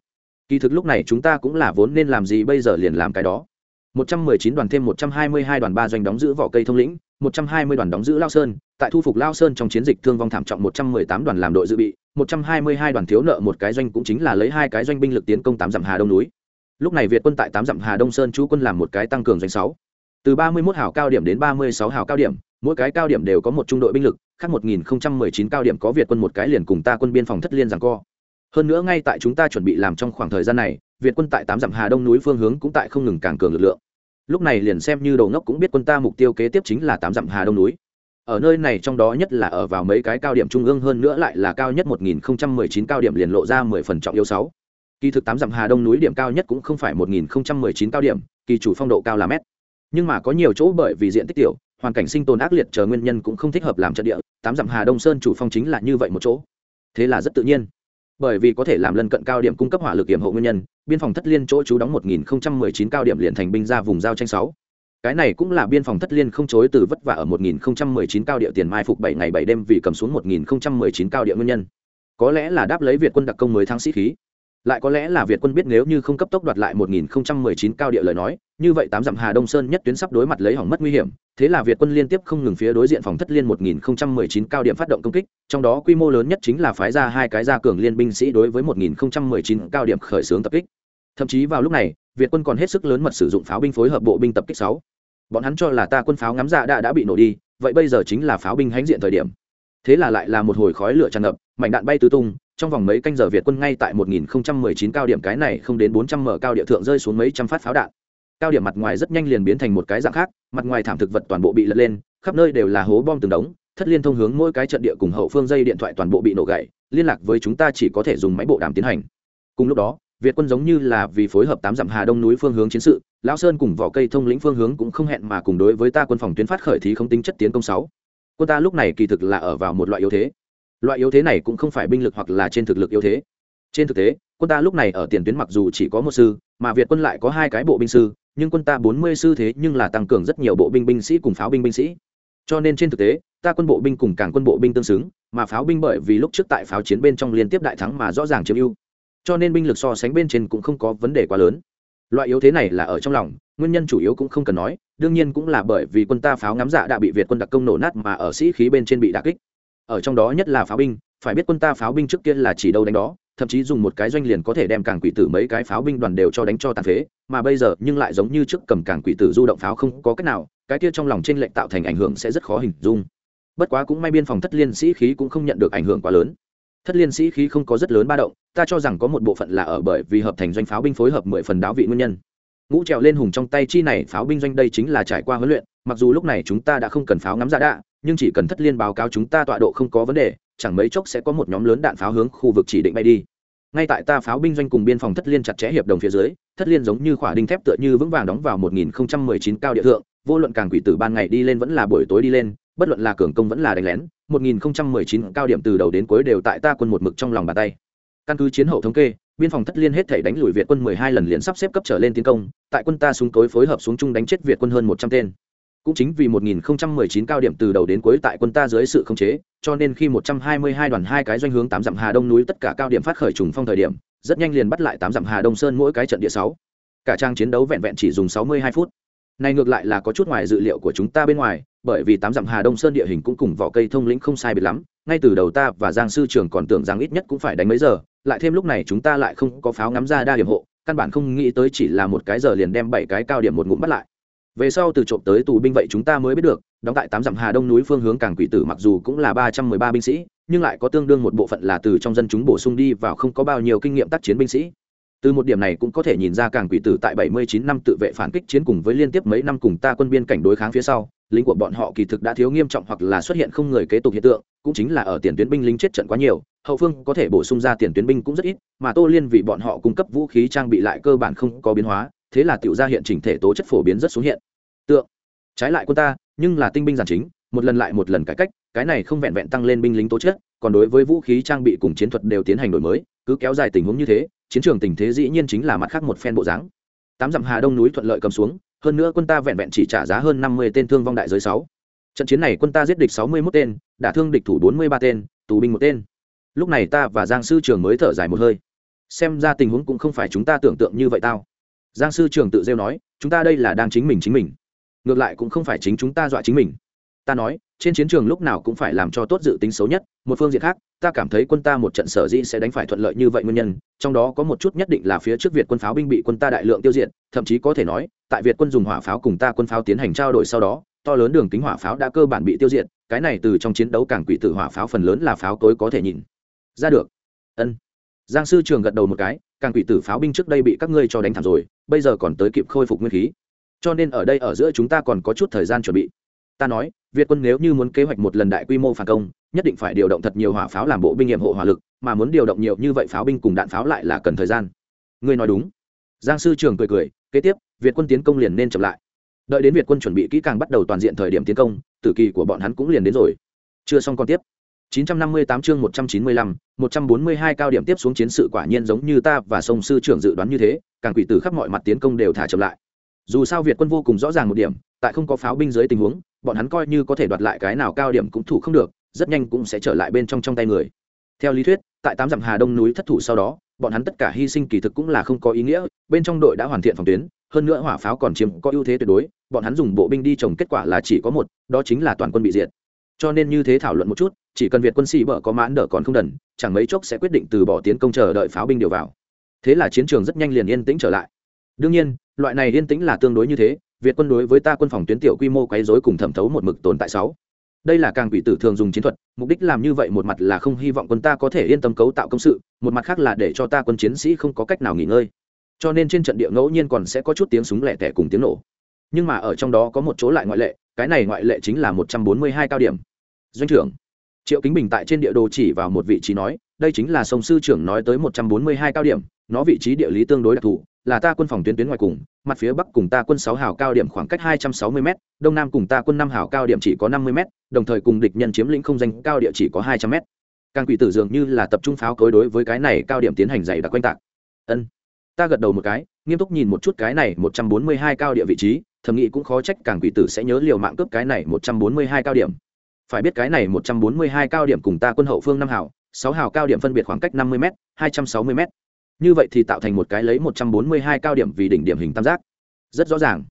Kỳ thực lúc này chúng ta cũng là vốn nên làm gì bây giờ liền làm cái đó. 119 đoàn thêm 122 đoàn ba doanh đóng giữ vỏ cây thông lĩnh 120 đoàn đóng giữ lao sơn, tại thu phục lao sơn trong chiến dịch thương vong thảm trọng 118 đoàn làm đội dự bị 122 đoàn thiếu nợ một cái doanh cũng chính là lấy hai cái doanh binh lực tiến công tám dặm hà đông núi. Lúc này việt quân tại tám dặm hà đông sơn chú quân làm một cái tăng cường doanh sáu. Từ 31 hào cao điểm đến 36 hào cao điểm, mỗi cái cao điểm đều có một trung đội binh lực, khác 1019 cao điểm có việt quân một cái liền cùng ta quân biên phòng thất liên giằng co. Hơn nữa ngay tại chúng ta chuẩn bị làm trong khoảng thời gian này, việt quân tại tám dặm hà đông núi phương hướng cũng tại không ngừng càng cường lực lượng lúc này liền xem như đầu ngốc cũng biết quân ta mục tiêu kế tiếp chính là tám dặm hà đông núi ở nơi này trong đó nhất là ở vào mấy cái cao điểm trung ương hơn nữa lại là cao nhất 1019 cao điểm liền lộ ra 10 phần trọng yếu 6. Kỳ thực tám dặm Hà Đông núi điểm cao nhất cũng không phải 1019 cao điểm, kỳ chủ phong độ cao là mét. Nhưng mà có nhiều chỗ bởi vì diện tích tiểu, hoàn cảnh sinh tồn ác liệt chờ nguyên nhân cũng không thích hợp làm trận địa, tám dặm Hà Đông Sơn chủ phong chính là như vậy một chỗ. Thế là rất tự nhiên bởi vì có thể làm lân cận cao điểm cung cấp hỏa lực hiểm hộ nguyên nhân, biên phòng thất liên chỗ trú đóng 1019 cao điểm liền thành binh ra vùng giao tranh sáu. Cái này cũng là biên phòng thất liên không chối từ vất vả ở 1019 cao địa tiền mai phục 7 ngày 7 đêm vì cầm xuống 1019 cao địa nguyên nhân. Có lẽ là đáp lấy việt quân đặc công mới thắng sĩ khí lại có lẽ là việt quân biết nếu như không cấp tốc đoạt lại 1019 cao địa lời nói, như vậy tám dặm hà đông sơn nhất tuyến sắp đối mặt lấy hỏng mất nguy hiểm, thế là việt quân liên tiếp không ngừng phía đối diện phòng thất liên 1019 cao điểm phát động công kích, trong đó quy mô lớn nhất chính là phái ra hai cái gia cường liên binh sĩ đối với 1019 cao điểm khởi xướng tập kích thậm chí vào lúc này, việt quân còn hết sức lớn mật sử dụng pháo binh phối hợp bộ binh tập kích 6. bọn hắn cho là ta quân pháo ngắm dạ đã đã bị nổ đi, vậy bây giờ chính là pháo binh hãnh diện thời điểm thế là lại là một hồi khói lửa tràn ngập, mảnh đạn bay tứ tung trong vòng mấy canh giờ việt quân ngay tại 1019 cao điểm cái này không đến 400 mở cao địa thượng rơi xuống mấy trăm phát pháo đạn. Cao điểm mặt ngoài rất nhanh liền biến thành một cái dạng khác, mặt ngoài thảm thực vật toàn bộ bị lật lên, khắp nơi đều là hố bom từng đống, thất liên thông hướng mỗi cái trận địa cùng hậu phương dây điện thoại toàn bộ bị nổ gãy, liên lạc với chúng ta chỉ có thể dùng máy bộ đàm tiến hành. Cùng lúc đó, việt quân giống như là vì phối hợp tám dặm hà đông núi phương hướng chiến sự, lão sơn cùng vỏ cây thông lĩnh phương hướng cũng không hẹn mà cùng đối với ta quân phòng tuyến phát khởi thí không tính chất tiến công sáu. Quân ta lúc này kỳ thực là ở vào một loại yếu thế loại yếu thế này cũng không phải binh lực hoặc là trên thực lực yếu thế. Trên thực tế, quân ta lúc này ở tiền tuyến mặc dù chỉ có một sư, mà việt quân lại có hai cái bộ binh sư, nhưng quân ta bốn mươi sư thế nhưng là tăng cường rất nhiều bộ binh binh sĩ cùng pháo binh binh sĩ. Cho nên trên thực tế, ta quân bộ binh cùng càng quân bộ binh tương xứng, mà pháo binh bởi vì lúc trước tại pháo chiến bên trong liên tiếp đại thắng mà rõ ràng chiếm ưu. Cho nên binh lực so sánh bên trên cũng không có vấn đề quá lớn. Loại yếu thế này là ở trong lòng, nguyên nhân chủ yếu cũng không cần nói, đương nhiên cũng là bởi vì quân ta pháo ngắm dạ đã bị việt quân đặc công nổ nát mà ở sĩ khí bên trên bị đà kích ở trong đó nhất là pháo binh, phải biết quân ta pháo binh trước kia là chỉ đâu đánh đó, thậm chí dùng một cái doanh liền có thể đem cảng quỷ tử mấy cái pháo binh đoàn đều cho đánh cho tàn phế, mà bây giờ nhưng lại giống như trước cầm cảng quỷ tử du động pháo không có cách nào, cái kia trong lòng trên lệnh tạo thành ảnh hưởng sẽ rất khó hình dung. Bất quá cũng may biên phòng thất liên sĩ khí cũng không nhận được ảnh hưởng quá lớn. Thất liên sĩ khí không có rất lớn ba động, ta cho rằng có một bộ phận là ở bởi vì hợp thành doanh pháo binh phối hợp mười phần đáo vị nguyên nhân. Ngũ trèo lên hùng trong tay chi này, pháo binh doanh đây chính là trải qua huấn luyện, mặc dù lúc này chúng ta đã không cần pháo ngắm ra đạ nhưng chỉ cần thất liên báo cáo chúng ta tọa độ không có vấn đề, chẳng mấy chốc sẽ có một nhóm lớn đạn pháo hướng khu vực chỉ định bay đi. Ngay tại ta pháo binh doanh cùng biên phòng thất liên chặt chẽ hiệp đồng phía dưới, thất liên giống như khỏa đinh thép tựa như vững vàng đóng vào 1019 cao địa thượng, vô luận càng quỷ tử ban ngày đi lên vẫn là buổi tối đi lên, bất luận là cường công vẫn là đánh lén 1019 cao điểm từ đầu đến cuối đều tại ta quân một mực trong lòng bàn tay. Căn cứ chiến hậu thống kê, biên phòng thất liên hết thể đánh lùi việt quân 12 lần liền sắp xếp cấp trở lên tiến công, tại quân ta xuống tối phối hợp xuống chung đánh chết việt quân hơn 100 tên cũng chính vì 1019 cao điểm từ đầu đến cuối tại quân ta dưới sự khống chế, cho nên khi 122 đoàn hai cái doanh hướng tám dặm Hà Đông núi tất cả cao điểm phát khởi trùng phong thời điểm, rất nhanh liền bắt lại tám dặm Hà Đông Sơn mỗi cái trận địa 6. Cả trang chiến đấu vẹn vẹn chỉ dùng 62 phút. Này ngược lại là có chút ngoài dự liệu của chúng ta bên ngoài, bởi vì tám dặm Hà Đông Sơn địa hình cũng cùng vỏ cây thông lĩnh không sai biệt lắm, ngay từ đầu ta và Giang sư trưởng còn tưởng rằng ít nhất cũng phải đánh mấy giờ, lại thêm lúc này chúng ta lại không có pháo ngắm ra đa điểm hộ, căn bản không nghĩ tới chỉ là một cái giờ liền đem bảy cái cao điểm một ngụm bắt lại về sau từ trộm tới tù binh vậy chúng ta mới biết được, đóng tại tám dặm hà đông núi phương hướng cảng quỷ tử mặc dù cũng là ba trăm mười ba binh sĩ, nhưng lại có tương đương một bộ phận là từ trong dân chúng bổ sung đi vào không có bao nhiêu kinh nghiệm tác chiến binh sĩ. Từ một điểm này cũng có thể nhìn ra cảng quỷ tử tại bảy mươi chín năm tự vệ phản kích chiến cùng với liên tiếp mấy năm cùng ta quân biên cảnh đối kháng phía sau, lính của bọn họ kỳ thực đã thiếu nghiêm trọng hoặc là xuất hiện không người kế tục hiện tượng, cũng chính là ở tiền tuyến binh lính chết trận quá nhiều, hậu phương có thể bổ sung ra tiền tuyến binh cũng rất ít, mà tô liên vì bọn họ cung cấp vũ khí trang bị lại cơ bản không có biến hóa thế là tiểu ra hiện chỉnh thể tố chất phổ biến rất xuống hiện. Tượng, trái lại quân ta, nhưng là tinh binh giản chính, một lần lại một lần cải cách, cái này không vẹn vẹn tăng lên binh lính tố chất, còn đối với vũ khí trang bị cùng chiến thuật đều tiến hành đổi mới, cứ kéo dài tình huống như thế, chiến trường tình thế dĩ nhiên chính là mặt khác một phen bộ dáng. Tám dặm hà đông núi thuận lợi cầm xuống, hơn nữa quân ta vẹn vẹn chỉ trả giá hơn năm mươi tên thương vong đại giới sáu. Trận chiến này quân ta giết địch sáu mươi 61 tên, đả thương địch thủ bốn mươi ba tên, tù binh một tên. Lúc này ta và giang sư trường mới thở dài một hơi. Xem ra tình huống cũng không phải chúng ta tưởng tượng như vậy tao giang sư trường tự rêu nói, chúng ta đây là đang chính mình chính mình. Ngược lại cũng không phải chính chúng ta dọa chính mình. Ta nói, trên chiến trường lúc nào cũng phải làm cho tốt dự tính xấu nhất, một phương diện khác, ta cảm thấy quân ta một trận sở dĩ sẽ đánh phải thuận lợi như vậy nguyên nhân, trong đó có một chút nhất định là phía trước việt quân pháo binh bị quân ta đại lượng tiêu diệt, thậm chí có thể nói, tại việt quân dùng hỏa pháo cùng ta quân pháo tiến hành trao đổi sau đó, to lớn đường kính hỏa pháo đã cơ bản bị tiêu diệt, cái này từ trong chiến đấu càng quỷ tử hỏa pháo phần lớn là pháo tối có thể nhìn. Ra được. Ân giang sư trường gật đầu một cái, càng quỷ tử pháo binh trước đây bị các ngươi cho đánh thảm rồi, bây giờ còn tới kịp khôi phục nguyên khí. Cho nên ở đây ở giữa chúng ta còn có chút thời gian chuẩn bị. Ta nói, việt quân nếu như muốn kế hoạch một lần đại quy mô phản công, nhất định phải điều động thật nhiều hỏa pháo làm bộ binh nghiệm hộ hỏa lực, mà muốn điều động nhiều như vậy pháo binh cùng đạn pháo lại là cần thời gian. Ngươi nói đúng. Giang sư trường cười cười, kế tiếp, việt quân tiến công liền nên chậm lại. Đợi đến việt quân chuẩn bị kỹ càng bắt đầu toàn diện thời điểm tiến công, tử kỳ của bọn hắn cũng liền đến rồi. Chưa xong còn tiếp. 958 chương 195, 142 cao điểm tiếp xuống chiến sự quả nhiên giống như ta và sông sư trưởng dự đoán như thế càng quỷ tử khắp mọi mặt tiến công đều thả chậm lại. Dù sao việt quân vô cùng rõ ràng một điểm tại không có pháo binh dưới tình huống bọn hắn coi như có thể đoạt lại cái nào cao điểm cũng thủ không được rất nhanh cũng sẽ trở lại bên trong trong tay người. Theo lý thuyết tại tám dặm hà đông núi thất thủ sau đó bọn hắn tất cả hy sinh kỳ thực cũng là không có ý nghĩa bên trong đội đã hoàn thiện phòng tuyến hơn nữa hỏa pháo còn chiếm có ưu thế tuyệt đối bọn hắn dùng bộ binh đi trồng kết quả là chỉ có một đó chính là toàn quân bị diệt cho nên như thế thảo luận một chút, chỉ cần việt quân sĩ bở có mãn đỡ còn không đần, chẳng mấy chốc sẽ quyết định từ bỏ tiến công chờ đợi pháo binh điều vào. Thế là chiến trường rất nhanh liền yên tĩnh trở lại. Đương nhiên, loại này yên tĩnh là tương đối như thế, việt quân đối với ta quân phòng tuyến tiểu quy mô quấy rối cùng thẩm thấu một mực tồn tại sáu. Đây là càng quỷ tử thường dùng chiến thuật, mục đích làm như vậy một mặt là không hy vọng quân ta có thể yên tâm cấu tạo công sự, một mặt khác là để cho ta quân chiến sĩ không có cách nào nghỉ ngơi. Cho nên trên trận địa ngẫu nhiên còn sẽ có chút tiếng súng lẻ tẻ cùng tiếng nổ. Nhưng mà ở trong đó có một chỗ lại ngoại lệ, cái này ngoại lệ chính là một trăm bốn mươi hai cao điểm doanh trưởng. Triệu kính bình tại trên địa đồ chỉ vào một vị trí nói, đây chính là sông sư trưởng nói tới một trăm bốn mươi hai cao điểm, nó vị trí địa lý tương đối đặc thù, là ta quân phòng tuyến tuyến ngoài cùng, mặt phía bắc cùng ta quân sáu hào cao điểm khoảng cách hai trăm sáu mươi m đông nam cùng ta quân năm hào cao điểm chỉ có năm mươi m đồng thời cùng địch nhân chiếm lĩnh không danh cao địa chỉ có hai trăm m càng quỷ tử dường như là tập trung pháo cối đối với cái này cao điểm tiến hành dày đặc quanh tạc. Ân. Ta gật đầu một cái, nghiêm túc nhìn một chút cái này một trăm bốn mươi hai cao địa vị trí, thầm nghĩ cũng khó trách càng quỷ tử sẽ nhớ liều mạng cướp cái này một trăm bốn mươi hai cao điểm phải biết cái này một trăm bốn mươi hai cao điểm cùng ta quân hậu phương năm hào, sáu hào cao điểm phân biệt khoảng cách năm mươi m hai trăm sáu mươi m như vậy thì tạo thành một cái lấy một trăm bốn mươi hai cao điểm vì đỉnh điểm hình tam giác. Rất rõ ràng.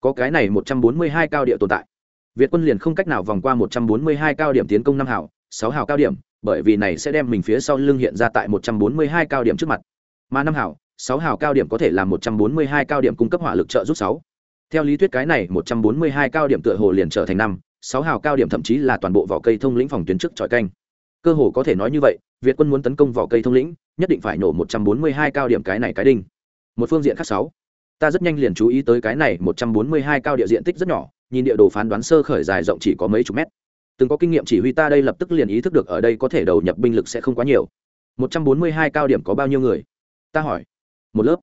Có cái này một trăm bốn mươi hai cao địa tồn tại. Việt quân liền không cách nào vòng qua một trăm bốn mươi hai cao điểm tiến công năm hào, sáu hào cao điểm, bởi vì này sẽ đem mình phía sau lưng hiện ra tại một trăm bốn mươi hai cao điểm trước mặt. Mà năm hào, sáu hào cao điểm có thể là một trăm bốn mươi hai cao điểm cung cấp hỏa lực trợ giúp sáu. Theo lý thuyết cái này một trăm bốn mươi hai cao điểm tựa hồ liền trở thành năm sáu hào cao điểm thậm chí là toàn bộ vỏ cây thông lĩnh phòng tuyến trước trọi canh. Cơ hồ có thể nói như vậy, việt quân muốn tấn công vỏ cây thông lĩnh, nhất định phải nổ một trăm bốn mươi hai cao điểm cái này cái đinh. Một phương diện khác sáu. Ta rất nhanh liền chú ý tới cái này một trăm bốn mươi hai cao địa diện tích rất nhỏ, nhìn địa đồ phán đoán sơ khởi dài rộng chỉ có mấy chục mét. Từng có kinh nghiệm chỉ huy ta đây lập tức liền ý thức được ở đây có thể đầu nhập binh lực sẽ không quá nhiều. Một trăm bốn mươi hai cao điểm có bao nhiêu người? Ta hỏi. Một lớp.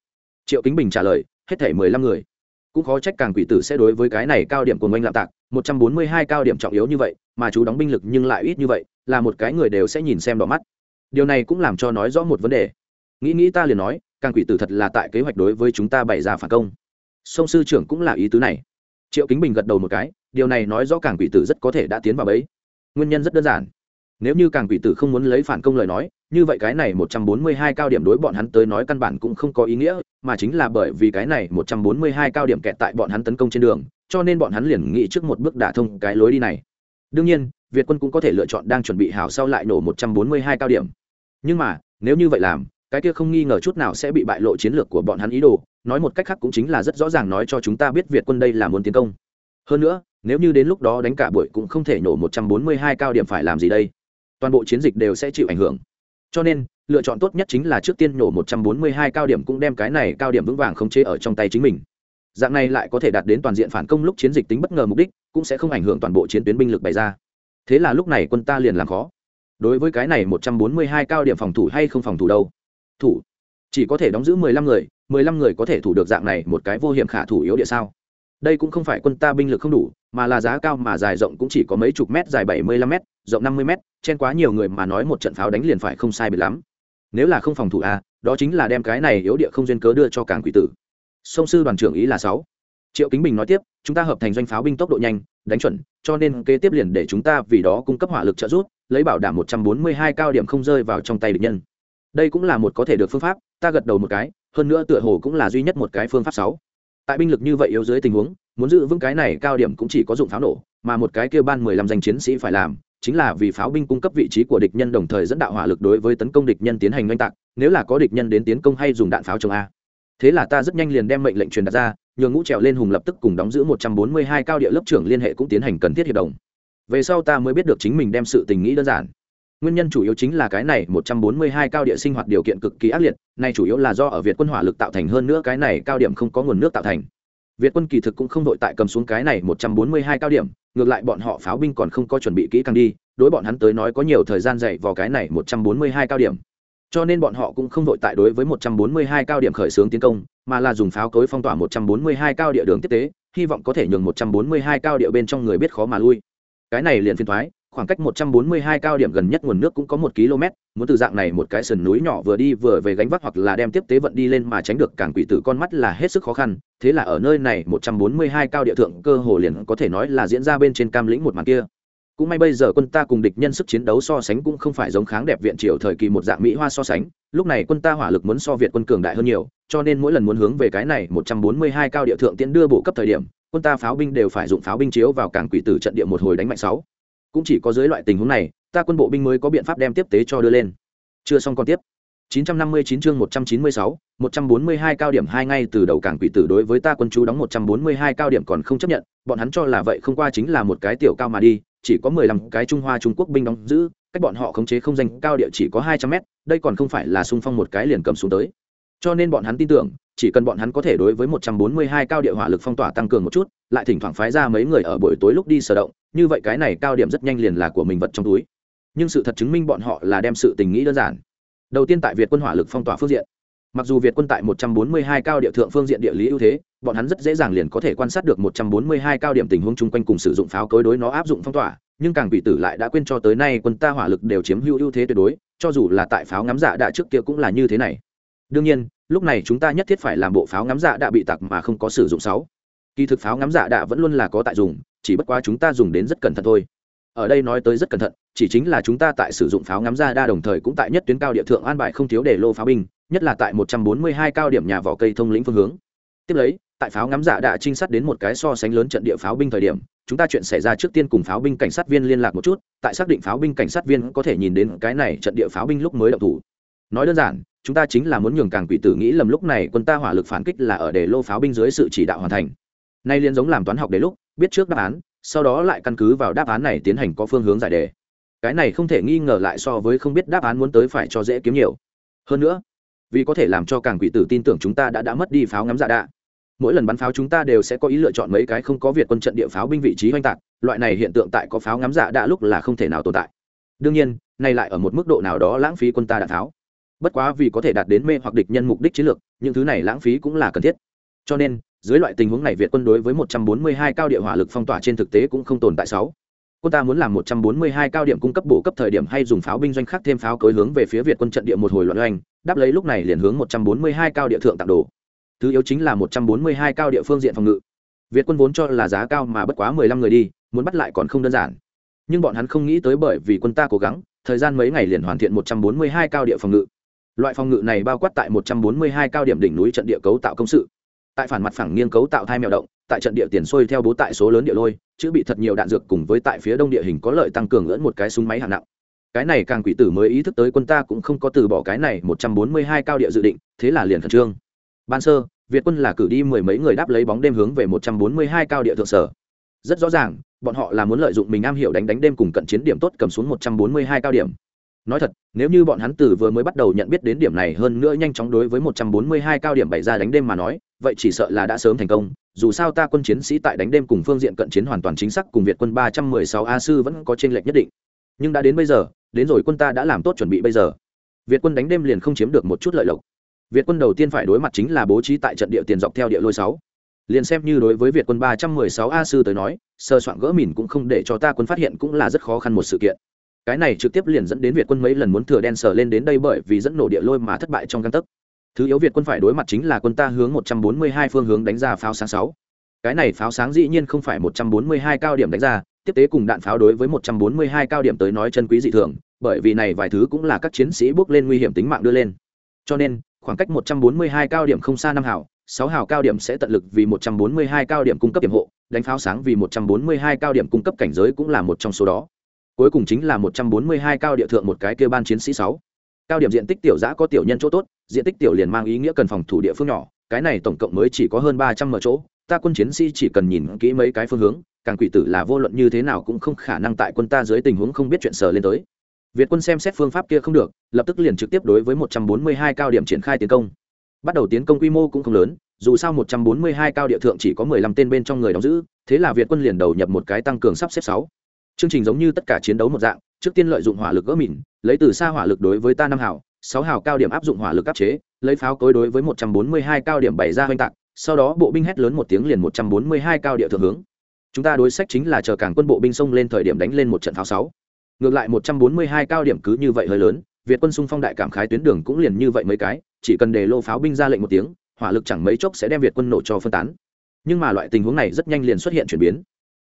Triệu kính bình trả lời, hết thể mười lăm người cũng khó trách càng quỷ tử sẽ đối với cái này cao điểm của ngoanh lạm tạc, một trăm bốn mươi hai cao điểm trọng yếu như vậy, mà chú đóng binh lực nhưng lại ít như vậy, là một cái người đều sẽ nhìn xem đỏ mắt. Điều này cũng làm cho nói rõ một vấn đề. Nghĩ nghĩ ta liền nói, càng quỷ tử thật là tại kế hoạch đối với chúng ta bày ra phản công. Sông sư trưởng cũng là ý tứ này. Triệu kính bình gật đầu một cái, điều này nói rõ càng quỷ tử rất có thể đã tiến vào bẫy. Nguyên nhân rất đơn giản nếu như càng quỷ tử không muốn lấy phản công lời nói, như vậy cái này một trăm bốn mươi hai cao điểm đối bọn hắn tới nói căn bản cũng không có ý nghĩa, mà chính là bởi vì cái này một trăm bốn mươi hai cao điểm kẹt tại bọn hắn tấn công trên đường, cho nên bọn hắn liền nghĩ trước một bước đả thông cái lối đi này. Đương nhiên, việt quân cũng có thể lựa chọn đang chuẩn bị hào sau lại nổ một trăm bốn mươi hai cao điểm. Nhưng mà, nếu như vậy làm, cái kia không nghi ngờ chút nào sẽ bị bại lộ chiến lược của bọn hắn ý đồ, nói một cách khác cũng chính là rất rõ ràng nói cho chúng ta biết việt quân đây là muốn tiến công. Hơn nữa, nếu như đến lúc đó đánh cả buổi cũng không thể nổ một trăm bốn mươi hai cao điểm phải làm gì đây? Toàn bộ chiến dịch đều sẽ chịu ảnh hưởng. Cho nên, lựa chọn tốt nhất chính là trước tiên nổ một trăm bốn mươi hai cao điểm cũng đem cái này cao điểm vững vàng khống chế ở trong tay chính mình. Dạng này lại có thể đạt đến toàn diện phản công lúc chiến dịch tính bất ngờ mục đích, cũng sẽ không ảnh hưởng toàn bộ chiến tuyến binh lực bày ra. Thế là lúc này quân ta liền làm khó. Đối với cái này một trăm bốn mươi hai cao điểm phòng thủ hay không phòng thủ đâu? Thủ. Chỉ có thể đóng giữ mười lăm người, mười lăm người có thể thủ được dạng này một cái vô hiểm khả thủ yếu địa sao? Đây cũng không phải quân ta binh lực không đủ, mà là giá cao mà dài rộng cũng chỉ có mấy chục mét, dài bảy mươi lăm mét, rộng năm mươi mét, chen quá nhiều người mà nói một trận pháo đánh liền phải không sai biệt lắm. Nếu là không phòng thủ a đó chính là đem cái này yếu địa không duyên cớ đưa cho cảng quỷ tử. Sông sư đoàn trưởng ý là sáu. Triệu kính bình nói tiếp, chúng ta hợp thành doanh pháo binh tốc độ nhanh, đánh chuẩn, cho nên kế tiếp liền để chúng ta vì đó cung cấp hỏa lực trợ giúp, lấy bảo đảm một trăm bốn mươi hai cao điểm không rơi vào trong tay địch nhân. Đây cũng là một có thể được phương pháp, ta gật đầu một cái, hơn nữa tựa hồ cũng là duy nhất một cái phương pháp sáu tại binh lực như vậy yếu dưới tình huống, muốn giữ vững cái này cao điểm cũng chỉ có dụng pháo nổ, mà một cái kia ban mười lăm danh chiến sĩ phải làm, chính là vì pháo binh cung cấp vị trí của địch nhân đồng thời dẫn đạo hỏa lực đối với tấn công địch nhân tiến hành oanh tạc, nếu là có địch nhân đến tiến công hay dùng đạn pháo chống a. Thế là ta rất nhanh liền đem mệnh lệnh truyền đặt ra, nhường ngũ trèo lên hùng lập tức cùng đóng giữ một trăm bốn mươi hai cao địa lớp trưởng liên hệ cũng tiến hành cần thiết hiệp đồng. Về sau ta mới biết được chính mình đem sự tình nghĩ đơn giản nguyên nhân chủ yếu chính là cái này một trăm bốn mươi hai cao địa sinh hoạt điều kiện cực kỳ ác liệt này chủ yếu là do ở việt quân hỏa lực tạo thành hơn nữa cái này cao điểm không có nguồn nước tạo thành. Việt quân kỳ thực cũng không đội tại cầm xuống cái này một trăm bốn mươi hai cao điểm, ngược lại bọn họ pháo binh còn không có chuẩn bị kỹ càng đi, đối bọn hắn tới nói có nhiều thời gian dạy vào cái này một trăm bốn mươi hai cao điểm. Cho nên bọn họ cũng không đội tại đối với một trăm bốn mươi hai cao điểm khởi xướng tiến công, mà là dùng pháo cối phong tỏa một trăm bốn mươi hai cao địa đường tiếp tế, hy vọng có thể nhường một trăm bốn mươi hai cao địa bên trong người biết khó mà lui. Cái này liền phiền thoái khoảng cách 142 cao điểm gần nhất nguồn nước cũng có một km, muốn từ dạng này một cái sườn núi nhỏ vừa đi vừa về gánh vác hoặc là đem tiếp tế vận đi lên mà tránh được cảng quỷ tử con mắt là hết sức khó khăn, thế là ở nơi này 142 cao địa thượng cơ hồ liền có thể nói là diễn ra bên trên cam lĩnh một màn kia. Cũng may bây giờ quân ta cùng địch nhân sức chiến đấu so sánh cũng không phải giống kháng đẹp viện triều thời kỳ một dạng mỹ hoa so sánh, lúc này quân ta hỏa lực muốn so Việt quân cường đại hơn nhiều, cho nên mỗi lần muốn hướng về cái này 142 cao địa thượng tiến đưa bộ cấp thời điểm, quân ta pháo binh đều phải dụng pháo binh chiếu vào cảng quỷ tử trận địa một hồi đánh mạnh sáu cũng chỉ có dưới loại tình huống này ta quân bộ binh mới có biện pháp đem tiếp tế cho đưa lên chưa xong còn tiếp 959 chương 196, 142 cao điểm hai ngay từ đầu cảng quỷ tử đối với ta quân chú đóng 142 cao điểm còn không chấp nhận, bọn hắn cho là vậy không qua chính là một cái tiểu cao mà đi, chỉ có 15 cái Trung Hoa Trung Quốc binh đóng giữ, cách bọn họ khống chế không danh cao địa chỉ có 200 mét, đây còn không phải là xung phong một cái liền cầm xuống tới. Cho nên bọn hắn tin tưởng, chỉ cần bọn hắn có thể đối với 142 cao địa hỏa lực phong tỏa tăng cường một chút, lại thỉnh thoảng phái ra mấy người ở buổi tối lúc đi sở động, như vậy cái này cao điểm rất nhanh liền là của mình vật trong túi. Nhưng sự thật chứng minh bọn họ là đem sự tình nghĩ đơn giản. Đầu tiên tại việt quân hỏa lực phong tỏa phương diện. Mặc dù việt quân tại 142 cao địa thượng phương diện địa lý ưu thế bọn hắn rất dễ dàng liền có thể quan sát được 142 cao điểm tình huống chung quanh cùng sử dụng pháo cối đối nó áp dụng phong tỏa nhưng càng bị tử lại đã quên cho tới nay quân ta hỏa lực đều chiếm hữu ưu thế tuyệt đối cho dù là tại pháo ngắm dạ đã trước kia cũng là như thế này. Đương nhiên lúc này chúng ta nhất thiết phải làm bộ pháo ngắm dạ đã bị tặc mà không có sử dụng sáu. Kỳ thực pháo ngắm dạ đã vẫn luôn là có tại dùng, chỉ bất quá chúng ta dùng đến rất cẩn thận thôi. Ở đây nói tới rất cẩn thận, chỉ chính là chúng ta tại sử dụng pháo ngắm dạ ra đa đồng thời cũng tại nhất tuyến cao địa thượng an bài không thiếu để lô pháo binh, nhất là tại một trăm bốn mươi hai cao điểm nhà vỏ cây thông lĩnh phương hướng. Tiếp lấy, tại pháo ngắm dạ đã trinh sát đến một cái so sánh lớn trận địa pháo binh thời điểm, chúng ta chuyện xảy ra trước tiên cùng pháo binh cảnh sát viên liên lạc một chút, tại xác định pháo binh cảnh sát viên có thể nhìn đến cái này trận địa pháo binh lúc mới động thủ. Nói đơn giản chúng ta chính là muốn nhường càng quỷ tử nghĩ lầm lúc này quân ta hỏa lực phản kích là ở để lô pháo binh dưới sự chỉ đạo hoàn thành. Nay liên giống làm toán học đến lúc, biết trước đáp án, sau đó lại căn cứ vào đáp án này tiến hành có phương hướng giải đề. Cái này không thể nghi ngờ lại so với không biết đáp án muốn tới phải cho dễ kiếm nhiều. Hơn nữa, vì có thể làm cho càng quỷ tử tin tưởng chúng ta đã đã mất đi pháo ngắm dạ đạ. Mỗi lần bắn pháo chúng ta đều sẽ có ý lựa chọn mấy cái không có việt quân trận địa pháo binh vị trí oanh tạc, loại này hiện tượng tại có pháo ngắm dạ đã lúc là không thể nào tồn tại. Đương nhiên, nay lại ở một mức độ nào đó lãng phí quân ta đạn pháo bất quá vì có thể đạt đến mê hoặc địch nhân mục đích chiến lược, những thứ này lãng phí cũng là cần thiết. Cho nên, dưới loại tình huống này việt quân đối với 142 cao địa hỏa lực phong tỏa trên thực tế cũng không tồn tại sáu quân ta muốn làm 142 cao điểm cung cấp bổ cấp thời điểm hay dùng pháo binh doanh khác thêm pháo cối hướng về phía việt quân trận địa một hồi loạn doanh, đáp lấy lúc này liền hướng 142 cao địa thượng tặng đồ. Thứ yếu chính là 142 cao địa phương diện phòng ngự. Việt quân vốn cho là giá cao mà bất quá 15 người đi, muốn bắt lại còn không đơn giản. Nhưng bọn hắn không nghĩ tới bởi vì quân ta cố gắng, thời gian mấy ngày liền hoàn thiện 142 cao địa phòng ngự loại phòng ngự này bao quát tại 142 cao điểm đỉnh núi trận địa cấu tạo công sự. Tại phản mặt phẳng nghiêng cấu tạo thai mèo động, tại trận địa tiền xuôi theo bố tại số lớn địa lôi, chữ bị thật nhiều đạn dược cùng với tại phía đông địa hình có lợi tăng cường lẫn một cái súng máy hạng nặng. Cái này càng quỷ tử mới ý thức tới quân ta cũng không có từ bỏ cái này 142 cao địa dự định, thế là liền khẩn trương. Ban sơ, việt quân là cử đi mười mấy người đáp lấy bóng đêm hướng về 142 cao địa thượng sở. Rất rõ ràng, bọn họ là muốn lợi dụng mình am hiểu đánh đánh đêm cùng cận chiến điểm tốt cầm xuống 142 cao điểm nói thật, nếu như bọn hắn từ vừa mới bắt đầu nhận biết đến điểm này hơn nữa nhanh chóng đối với 142 cao điểm bày ra đánh đêm mà nói, vậy chỉ sợ là đã sớm thành công. Dù sao ta quân chiến sĩ tại đánh đêm cùng phương diện cận chiến hoàn toàn chính xác cùng việt quân 316 a sư vẫn có chênh lệch nhất định. Nhưng đã đến bây giờ, đến rồi quân ta đã làm tốt chuẩn bị bây giờ. Việt quân đánh đêm liền không chiếm được một chút lợi lộc. Việt quân đầu tiên phải đối mặt chính là bố trí tại trận địa tiền dọc theo địa lôi sáu. Liền xem như đối với việt quân 316 a sư tới nói, sơ soạn gỡ mìn cũng không để cho ta quân phát hiện cũng là rất khó khăn một sự kiện cái này trực tiếp liền dẫn đến việt quân mấy lần muốn thừa đen sờ lên đến đây bởi vì dẫn nổ địa lôi mà thất bại trong căn tấc. Thứ yếu việt quân phải đối mặt chính là quân ta hướng 142 phương hướng đánh ra pháo sáng sáu. Cái này pháo sáng dĩ nhiên không phải 142 cao điểm đánh ra, tiếp tế cùng đạn pháo đối với 142 cao điểm tới nói chân quý dị thường, bởi vì này vài thứ cũng là các chiến sĩ bước lên nguy hiểm tính mạng đưa lên. Cho nên, khoảng cách 142 cao điểm không xa năm hảo sáu hào cao điểm sẽ tận lực vì 142 cao điểm cung cấp điểm hộ, đánh pháo sáng vì 142 cao điểm cung cấp cảnh giới cũng là một trong số đó cuối cùng chính là 142 cao địa thượng một cái kia ban chiến sĩ sáu. Cao điểm diện tích tiểu giã có tiểu nhân chỗ tốt, diện tích tiểu liền mang ý nghĩa cần phòng thủ địa phương nhỏ, cái này tổng cộng mới chỉ có hơn 300 mở chỗ, ta quân chiến sĩ chỉ cần nhìn kỹ mấy cái phương hướng, càng quỷ tử là vô luận như thế nào cũng không khả năng tại quân ta dưới tình huống không biết chuyện sờ lên tới. Việt quân xem xét phương pháp kia không được, lập tức liền trực tiếp đối với 142 cao điểm triển khai tiến công. Bắt đầu tiến công quy mô cũng không lớn, dù sao 142 cao địa thượng chỉ có 15 tên bên trong người đóng giữ, thế là việt quân liền đầu nhập một cái tăng cường sắp xếp sáu chương trình giống như tất cả chiến đấu một dạng, trước tiên lợi dụng hỏa lực gỡ mìn, lấy từ xa hỏa lực đối với ta năm hảo sáu hào cao điểm áp dụng hỏa lực áp chế, lấy pháo cối đối với 142 cao điểm bày ra hoành tạc, sau đó bộ binh hét lớn một tiếng liền 142 cao địa thượng hướng. Chúng ta đối sách chính là chờ cảng quân bộ binh xông lên thời điểm đánh lên một trận pháo sáu. Ngược lại 142 cao điểm cứ như vậy hơi lớn, việt quân xung phong đại cảm khái tuyến đường cũng liền như vậy mấy cái, chỉ cần để lô pháo binh ra lệnh một tiếng, hỏa lực chẳng mấy chốc sẽ đem việt quân nổ cho phân tán. Nhưng mà loại tình huống này rất nhanh liền xuất hiện chuyển biến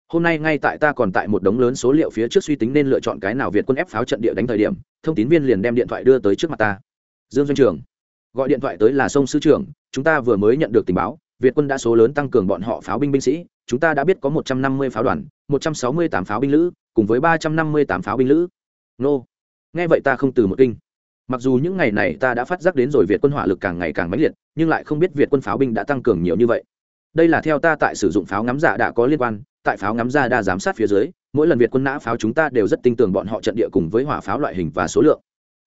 hôm nay ngay tại ta còn tại một đống lớn số liệu phía trước suy tính nên lựa chọn cái nào việt quân ép pháo trận địa đánh thời điểm, thông tín viên liền đem điện thoại đưa tới trước mặt ta. Dương doanh trường, gọi điện thoại tới là sông sư trưởng chúng ta vừa mới nhận được tình báo, việt quân đã số lớn tăng cường bọn họ pháo binh binh sĩ, chúng ta đã biết có một trăm năm mươi pháo đoàn, một trăm sáu mươi tám pháo binh lữ, cùng với ba trăm năm mươi tám pháo binh lữ. Nô, nghe vậy ta không từ một kinh. Mặc dù những ngày này ta đã phát giác đến rồi việt quân hỏa lực càng ngày càng mãnh liệt, nhưng lại không biết việt quân pháo binh đã tăng cường nhiều như vậy. Đây là theo ta tại sử dụng pháo ngắm giả đã có liên quan tại pháo ngắm ra đa giám sát phía dưới, mỗi lần việt quân nã pháo chúng ta đều rất tin tưởng bọn họ trận địa cùng với hỏa pháo loại hình và số lượng.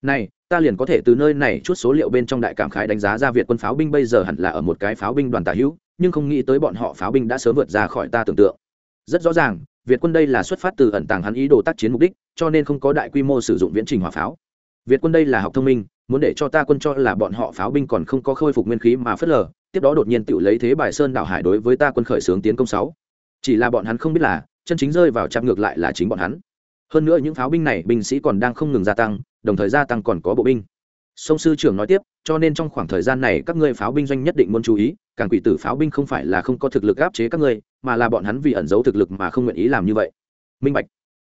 Này, ta liền có thể từ nơi này chút số liệu bên trong đại cảm khái đánh giá ra việt quân pháo binh bây giờ hẳn là ở một cái pháo binh đoàn tả hữu, nhưng không nghĩ tới bọn họ pháo binh đã sớm vượt ra khỏi ta tưởng tượng. Rất rõ ràng, việt quân đây là xuất phát từ ẩn tàng hắn ý đồ tác chiến mục đích, cho nên không có đại quy mô sử dụng viễn trình hỏa pháo. Việt quân đây là học thông minh, muốn để cho ta quân cho là bọn họ pháo binh còn không có khôi phục nguyên khí mà phớt lờ, tiếp đó đột nhiên tự lấy thế bài sơn đảo hải đối với ta quân khởi xướng tiến công sáu chỉ là bọn hắn không biết là, chân chính rơi vào chạm ngược lại là chính bọn hắn. Hơn nữa những pháo binh này, binh sĩ còn đang không ngừng gia tăng, đồng thời gia tăng còn có bộ binh. Sông sư trưởng nói tiếp, cho nên trong khoảng thời gian này các ngươi pháo binh doanh nhất định muốn chú ý, càng quỷ tử pháo binh không phải là không có thực lực áp chế các ngươi, mà là bọn hắn vì ẩn giấu thực lực mà không nguyện ý làm như vậy. Minh bạch,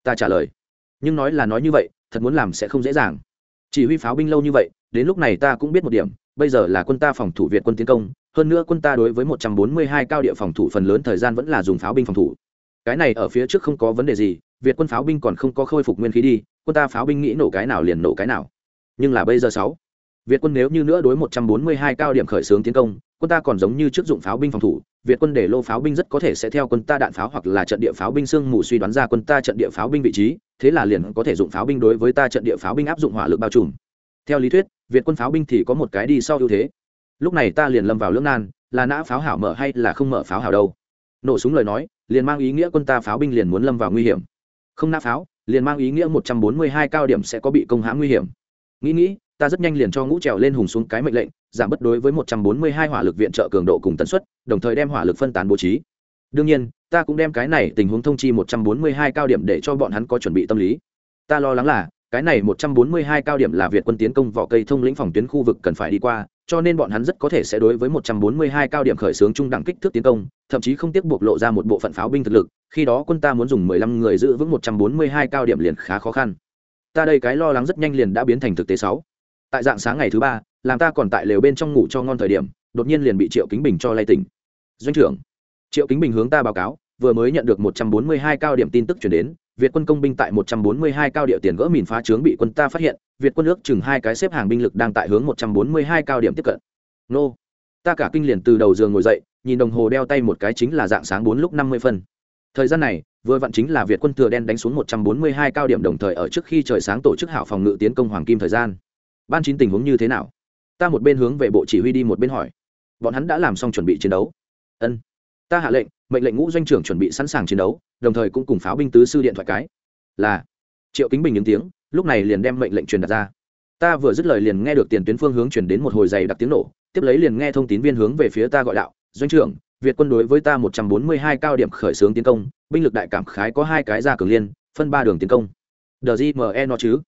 ta trả lời. Nhưng nói là nói như vậy, thật muốn làm sẽ không dễ dàng. Chỉ huy pháo binh lâu như vậy, đến lúc này ta cũng biết một điểm bây giờ là quân ta phòng thủ việt quân tiến công, hơn nữa quân ta đối với 142 cao địa phòng thủ phần lớn thời gian vẫn là dùng pháo binh phòng thủ. Cái này ở phía trước không có vấn đề gì, việt quân pháo binh còn không có khôi phục nguyên khí đi, quân ta pháo binh nghĩ nổ cái nào liền nổ cái nào. Nhưng là bây giờ sáu, việt quân nếu như nữa đối 142 cao điểm khởi xướng tiến công, quân ta còn giống như trước dụng pháo binh phòng thủ, việt quân để lô pháo binh rất có thể sẽ theo quân ta đạn pháo hoặc là trận địa pháo binh sương mù suy đoán ra quân ta trận địa pháo binh vị trí, thế là liền có thể dụng pháo binh đối với ta trận địa pháo binh áp dụng hỏa lực bao trùm. Theo lý thuyết việt quân pháo binh thì có một cái đi sau ưu thế. Lúc này ta liền lâm vào lưỡng nan, là nã pháo hảo mở hay là không mở pháo hảo đâu? Nổ súng lời nói, liền mang ý nghĩa quân ta pháo binh liền muốn lâm vào nguy hiểm. Không nã pháo, liền mang ý nghĩa một trăm bốn mươi hai cao điểm sẽ có bị công hãm nguy hiểm. Nghĩ nghĩ, ta rất nhanh liền cho ngũ trèo lên hùng xuống cái mệnh lệnh, giảm bất đối với một trăm bốn mươi hai hỏa lực viện trợ cường độ cùng tần suất, đồng thời đem hỏa lực phân tán bố trí. Đương nhiên, ta cũng đem cái này tình huống thông chi một trăm bốn mươi hai cao điểm để cho bọn hắn có chuẩn bị tâm lý. Ta lo lắng là cái này một trăm bốn mươi hai cao điểm là việt quân tiến công vỏ cây thông lĩnh phòng tuyến khu vực cần phải đi qua, cho nên bọn hắn rất có thể sẽ đối với một trăm bốn mươi hai cao điểm khởi xướng trung đẳng kích thước tiến công, thậm chí không tiếc buộc lộ ra một bộ phận pháo binh thực lực, khi đó quân ta muốn dùng mười lăm người giữ vững một trăm bốn mươi hai cao điểm liền khá khó khăn. Ta đây cái lo lắng rất nhanh liền đã biến thành thực tế sáu. Tại dạng sáng ngày thứ ba, làm ta còn tại lều bên trong ngủ cho ngon thời điểm, đột nhiên liền bị triệu kính bình cho lay tỉnh. Doanh trưởng, triệu kính bình hướng ta báo cáo vừa mới nhận được một trăm bốn mươi hai cao điểm tin tức chuyển đến, việt quân công binh tại một trăm bốn mươi hai cao địa tiền gỡ mìn phá trướng bị quân ta phát hiện, việt quân ước chừng hai cái xếp hàng binh lực đang tại hướng một trăm bốn mươi hai cao điểm tiếp cận. Nô, ta cả kinh liền từ đầu giường ngồi dậy, nhìn đồng hồ đeo tay một cái chính là dạng sáng bốn lúc năm mươi phân. Thời gian này, vừa vặn chính là việt quân thừa đen đánh xuống một trăm bốn mươi hai cao điểm đồng thời ở trước khi trời sáng tổ chức hảo phòng ngự tiến công hoàng kim thời gian. Ban chín tình huống như thế nào? Ta một bên hướng về bộ chỉ huy đi một bên hỏi. Bọn hắn đã làm xong chuẩn bị chiến đấu. Ân ta hạ lệnh, mệnh lệnh ngũ doanh trưởng chuẩn bị sẵn sàng chiến đấu, đồng thời cũng cùng pháo binh tứ sư điện thoại cái. Là. Triệu kính bình những tiếng, lúc này liền đem mệnh lệnh truyền đặt ra. Ta vừa dứt lời liền nghe được tiền tuyến phương hướng chuyển đến một hồi dày đặc tiếng nổ, tiếp lấy liền nghe thông tín viên hướng về phía ta gọi đạo, doanh trưởng, việt quân đối với ta một trăm bốn mươi hai cao điểm khởi xướng tiến công, binh lực đại cảm khái có hai cái ra cường liên, phân ba đường tiến công. Đờ gì me nó chứ?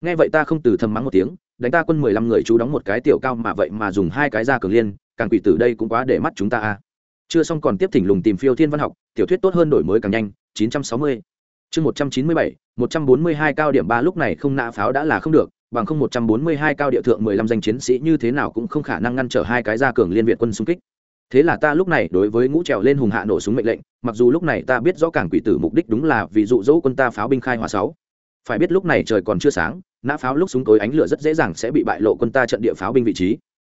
Nghe vậy ta không từ thầm mắng một tiếng, đánh ta quân mười lăm người chú đóng một cái tiểu cao mà vậy mà dùng hai cái ra cường liên, càng quỷ tử đây cũng quá để mắt chúng ta a chưa xong còn tiếp thỉnh lùng tìm phiêu thiên văn học tiểu thuyết tốt hơn đổi mới càng nhanh 960. chương 197, 142 cao điểm ba lúc này không nã pháo đã là không được bằng không 142 cao địa thượng 15 danh chiến sĩ như thế nào cũng không khả năng ngăn trở hai cái gia cường liên việt quân xung kích. Thế là ta lúc này đối với ngũ trèo lên hùng hạ nổ súng mệnh lệnh mặc dù lúc này ta biết rõ cảng quỷ tử mục đích đúng là vì dụ dỗ quân ta pháo binh khai hỏa sáu. Phải biết lúc này trời còn chưa sáng nã pháo lúc súng tối ánh lửa rất dễ dàng sẽ bị bại lộ quân ta trận địa pháo binh vị trí.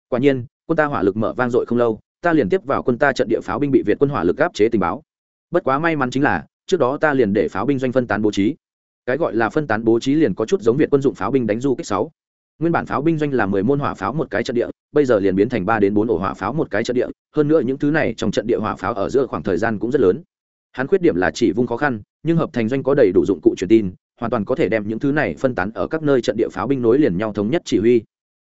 Quả nhiên quân ta hỏa lực mở vang dội không lâu ta liền tiếp vào quân ta trận địa pháo binh bị việt quân hỏa lực áp chế tình báo. Bất quá may mắn chính là, trước đó ta liền để pháo binh doanh phân tán bố trí. Cái gọi là phân tán bố trí liền có chút giống việt quân dụng pháo binh đánh du kích sáu. Nguyên bản pháo binh doanh là mười môn hỏa pháo một cái trận địa, bây giờ liền biến thành ba đến bốn ổ hỏa pháo một cái trận địa. Hơn nữa những thứ này trong trận địa hỏa pháo ở giữa khoảng thời gian cũng rất lớn. Hắn khuyết điểm là chỉ vung khó khăn, nhưng hợp thành doanh có đầy đủ dụng cụ truyền tin, hoàn toàn có thể đem những thứ này phân tán ở các nơi trận địa pháo binh nối liền nhau thống nhất chỉ huy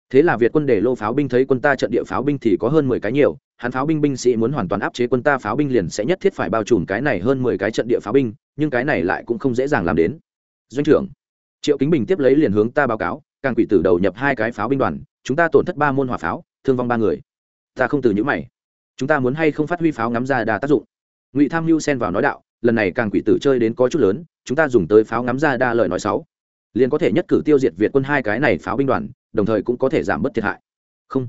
thế là việt quân để lô pháo binh thấy quân ta trận địa pháo binh thì có hơn mười cái nhiều, hắn pháo binh binh sĩ muốn hoàn toàn áp chế quân ta pháo binh liền sẽ nhất thiết phải bao trùm cái này hơn mười cái trận địa pháo binh, nhưng cái này lại cũng không dễ dàng làm đến. Doanh trưởng, triệu kính bình tiếp lấy liền hướng ta báo cáo, càng quỷ tử đầu nhập hai cái pháo binh đoàn, chúng ta tổn thất ba môn hỏa pháo, thương vong ba người. Ta không từ những mày. Chúng ta muốn hay không phát huy pháo ngắm ra đa tác dụng? Ngụy tham mưu xen vào nói đạo, lần này càng quỷ tử chơi đến có chút lớn, chúng ta dùng tới pháo ngắm ra đa lời nói sáu liền có thể nhất cử tiêu diệt việt quân hai cái này pháo binh đoàn đồng thời cũng có thể giảm bớt thiệt hại. Không.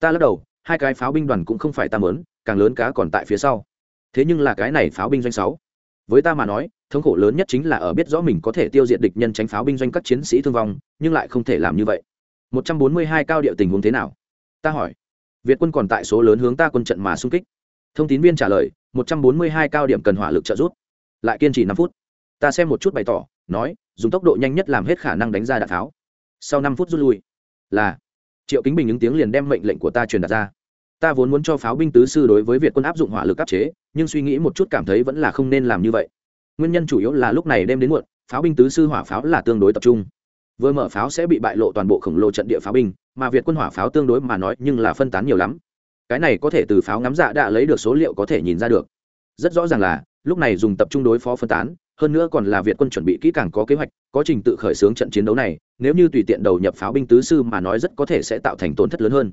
Ta lắc đầu, hai cái pháo binh đoàn cũng không phải ta mớn càng lớn cá còn tại phía sau. Thế nhưng là cái này pháo binh doanh sáu. Với ta mà nói, thống khổ lớn nhất chính là ở biết rõ mình có thể tiêu diệt địch nhân tránh pháo binh doanh các chiến sĩ thương vong, nhưng lại không thể làm như vậy. 142 cao điệu tình huống thế nào? Ta hỏi. Việt quân còn tại số lớn hướng ta quân trận mà xung kích. Thông tín viên trả lời 142 cao điểm cần hỏa lực trợ giúp. Lại kiên trì năm phút. Ta xem một chút bày tỏ, nói, dùng tốc độ nhanh nhất làm hết khả năng đánh ra đạn tháo. Sau năm phút rút lui là triệu kính bình ứng tiếng liền đem mệnh lệnh của ta truyền đạt ra ta vốn muốn cho pháo binh tứ sư đối với việt quân áp dụng hỏa lực áp chế nhưng suy nghĩ một chút cảm thấy vẫn là không nên làm như vậy nguyên nhân chủ yếu là lúc này đêm đến muộn pháo binh tứ sư hỏa pháo là tương đối tập trung vừa mở pháo sẽ bị bại lộ toàn bộ khổng lồ trận địa pháo binh mà việt quân hỏa pháo tương đối mà nói nhưng là phân tán nhiều lắm cái này có thể từ pháo ngắm dạ đã lấy được số liệu có thể nhìn ra được rất rõ ràng là lúc này dùng tập trung đối phó phân tán hơn nữa còn là việt quân chuẩn bị kỹ càng có kế hoạch có trình tự khởi xướng trận chiến đấu này nếu như tùy tiện đầu nhập pháo binh tứ sư mà nói rất có thể sẽ tạo thành tổn thất lớn hơn.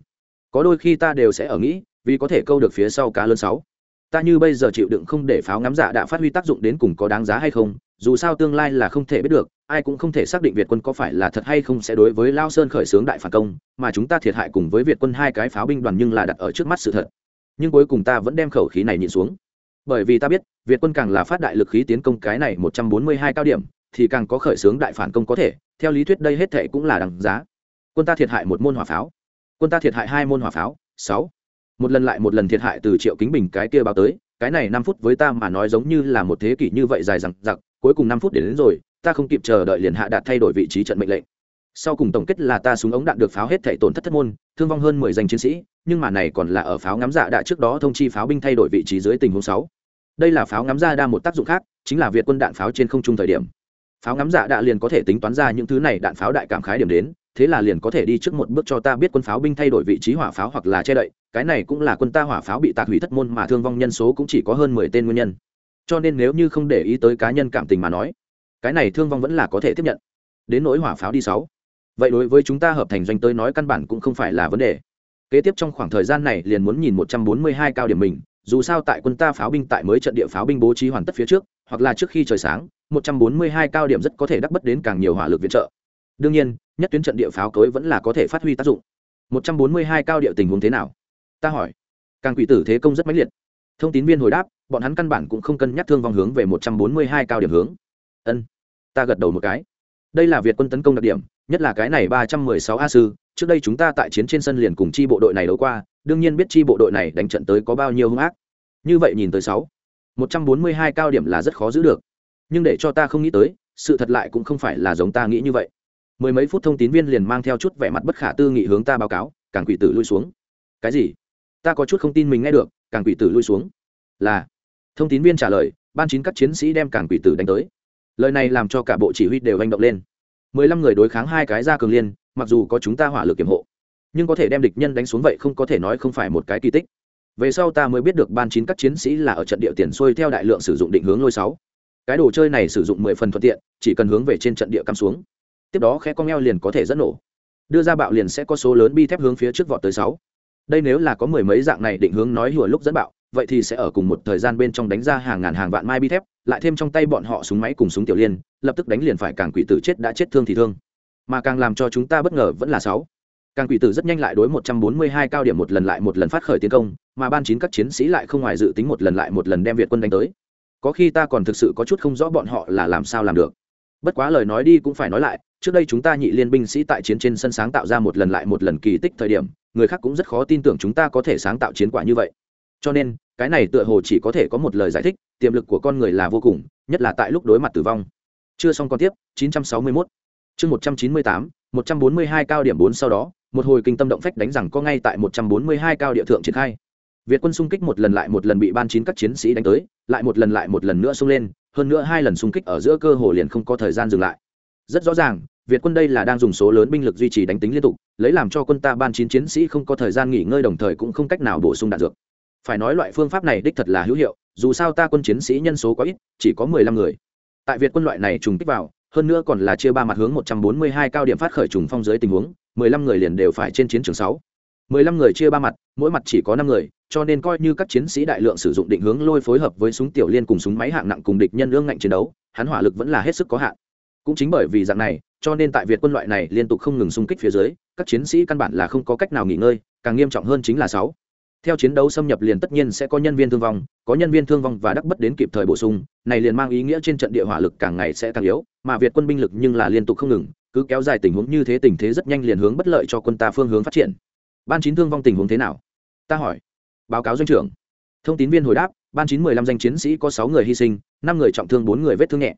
Có đôi khi ta đều sẽ ở nghĩ, vì có thể câu được phía sau cá lớn sáu. Ta như bây giờ chịu đựng không để pháo ngắm giả đã phát huy tác dụng đến cùng có đáng giá hay không, dù sao tương lai là không thể biết được, ai cũng không thể xác định việt quân có phải là thật hay không sẽ đối với lao sơn khởi xướng đại phản công, mà chúng ta thiệt hại cùng với việt quân hai cái pháo binh đoàn nhưng là đặt ở trước mắt sự thật. Nhưng cuối cùng ta vẫn đem khẩu khí này nhìn xuống. Bởi vì ta biết, việt quân càng là phát đại lực khí tiến công cái này một trăm bốn mươi hai cao điểm thì càng có khởi xướng đại phản công có thể theo lý thuyết đây hết thệ cũng là đằng giá. Quân ta thiệt hại một môn hỏa pháo. Quân ta thiệt hại hai môn hỏa pháo sáu. Một lần lại một lần thiệt hại từ triệu kính bình cái kia báo tới cái này năm phút với ta mà nói giống như là một thế kỷ như vậy dài rằng giặc cuối cùng năm phút đến, đến rồi ta không kịp chờ đợi liền hạ đạt thay đổi vị trí trận mệnh lệnh. Sau cùng tổng kết là ta súng ống đạn được pháo hết thể tổn thất thất môn thương vong hơn mười danh chiến sĩ nhưng mà này còn là ở pháo ngắm dạ đã trước đó thông chi pháo binh thay đổi vị trí dưới tình huống sáu. Đây là pháo ngắm ra đa một tác dụng khác chính là việt quân đạn pháo trên không trung thời điểm pháo ngắm dạ đạ liền có thể tính toán ra những thứ này đạn pháo đại cảm khái điểm đến, thế là liền có thể đi trước một bước cho ta biết quân pháo binh thay đổi vị trí hỏa pháo hoặc là che đậy, cái này cũng là quân ta hỏa pháo bị tạc hủy thất môn mà thương vong nhân số cũng chỉ có hơn mười tên nguyên nhân. Cho nên nếu như không để ý tới cá nhân cảm tình mà nói, cái này thương vong vẫn là có thể tiếp nhận. Đến nỗi hỏa pháo đi sáu. Vậy đối với chúng ta hợp thành doanh tới nói căn bản cũng không phải là vấn đề. Kế tiếp trong khoảng thời gian này liền muốn nhìn một trăm bốn mươi hai cao điểm mình, dù sao tại quân ta pháo binh tại mới trận địa pháo binh bố trí hoàn tất phía trước hoặc là trước khi trời sáng, một trăm bốn mươi hai cao điểm rất có thể đắc bất đến càng nhiều hỏa lực viện trợ. Đương nhiên, nhất tuyến trận địa pháo cối vẫn là có thể phát huy tác dụng. Một trăm bốn mươi hai cao địa tình huống thế nào? Ta hỏi. Càng quỷ tử thế công rất mãnh liệt. Thông tin viên hồi đáp, bọn hắn căn bản cũng không cân nhắc thương vong hướng về một trăm bốn mươi hai cao điểm hướng. Ân, ta gật đầu một cái. Đây là việt quân tấn công đặc điểm, nhất là cái này ba trăm mười sáu a sư, trước đây chúng ta tại chiến trên sân liền cùng chi bộ đội này đấu qua, đương nhiên biết chi bộ đội này đánh trận tới có bao nhiêu hung ác. Như vậy nhìn tới sáu một trăm bốn mươi hai cao điểm là rất khó giữ được. Nhưng để cho ta không nghĩ tới, sự thật lại cũng không phải là giống ta nghĩ như vậy. Mười mấy phút thông tín viên liền mang theo chút vẻ mặt bất khả tư nghị hướng ta báo cáo, càng quỷ tử lui xuống. Cái gì? Ta có chút không tin mình nghe được, càng quỷ tử lui xuống. Là. Thông tín viên trả lời, ban chín các chiến sĩ đem càng quỷ tử đánh tới. Lời này làm cho cả bộ chỉ huy đều hành động lên. Mười lăm người đối kháng hai cái ra cường liên, mặc dù có chúng ta hỏa lực kiểm hộ, nhưng có thể đem địch nhân đánh xuống vậy không có thể nói không phải một cái kỳ tích về sau ta mới biết được ban chín các chiến sĩ là ở trận địa tiền xuôi theo đại lượng sử dụng định hướng lôi sáu. Cái đồ chơi này sử dụng mười phần thuận tiện, chỉ cần hướng về trên trận địa cắm xuống. Tiếp đó khe con eo liền có thể dẫn nổ. Đưa ra bạo liền sẽ có số lớn bi thép hướng phía trước vọt tới sáu. Đây nếu là có mười mấy dạng này định hướng nói hùa lúc dẫn bạo, vậy thì sẽ ở cùng một thời gian bên trong đánh ra hàng ngàn hàng vạn mai bi thép, lại thêm trong tay bọn họ súng máy cùng súng tiểu liên, lập tức đánh liền phải càng quỷ tử chết đã chết thương thì thương. Mà càng làm cho chúng ta bất ngờ vẫn là sáu càng quỷ tử rất nhanh lại đối một trăm bốn mươi hai cao điểm một lần lại một lần phát khởi tiến công, mà ban chín các chiến sĩ lại không ngoài dự tính một lần lại một lần đem việt quân đánh tới. Có khi ta còn thực sự có chút không rõ bọn họ là làm sao làm được. Bất quá lời nói đi cũng phải nói lại, trước đây chúng ta nhị liên binh sĩ tại chiến trên sân sáng tạo ra một lần lại một lần kỳ tích thời điểm, người khác cũng rất khó tin tưởng chúng ta có thể sáng tạo chiến quả như vậy. Cho nên, cái này tựa hồ chỉ có thể có một lời giải thích, tiềm lực của con người là vô cùng, nhất là tại lúc đối mặt tử vong. Chưa xong còn tiếp 961 chương 198 142 cao điểm 4 sau đó một hồi kinh tâm động phách đánh rằng có ngay tại 142 cao địa thượng triển khai Việt quân xung kích một lần lại một lần bị ban chín các chiến sĩ đánh tới, lại một lần lại một lần nữa xung lên, hơn nữa hai lần xung kích ở giữa cơ hồ liền không có thời gian dừng lại. Rất rõ ràng, Việt quân đây là đang dùng số lớn binh lực duy trì đánh tính liên tục, lấy làm cho quân ta ban chín chiến sĩ không có thời gian nghỉ ngơi đồng thời cũng không cách nào bổ sung đạn dược. Phải nói loại phương pháp này đích thật là hữu hiệu, dù sao ta quân chiến sĩ nhân số quá ít, chỉ có mười lăm người. Tại Việt quân loại này trùng kích vào, hơn nữa còn là chia ba mặt hướng một trăm bốn mươi hai cao điểm phát khởi trùng phong dưới tình huống, mười lăm người liền đều phải trên chiến trường sáu. mười lăm người chia ba mặt mỗi mặt chỉ có năm người cho nên coi như các chiến sĩ đại lượng sử dụng định hướng lôi phối hợp với súng tiểu liên cùng súng máy hạng nặng cùng địch nhân ương ngạnh chiến đấu hắn hỏa lực vẫn là hết sức có hạn. Cũng chính bởi vì dạng này cho nên tại việt quân loại này liên tục không ngừng xung kích phía dưới các chiến sĩ căn bản là không có cách nào nghỉ ngơi càng nghiêm trọng hơn chính là sáu theo chiến đấu xâm nhập liền tất nhiên sẽ có nhân viên thương vong, có nhân viên thương vong và đắc bất đến kịp thời bổ sung, này liền mang ý nghĩa trên trận địa hỏa lực càng ngày sẽ càng yếu, mà việt quân binh lực nhưng là liên tục không ngừng, cứ kéo dài tình huống như thế tình thế rất nhanh liền hướng bất lợi cho quân ta phương hướng phát triển. Ban chín thương vong tình huống thế nào? Ta hỏi. Báo cáo doanh trưởng. Thông tin viên hồi đáp, ban chín mười lăm danh chiến sĩ có sáu người hy sinh, năm người trọng thương, bốn người vết thương nhẹ.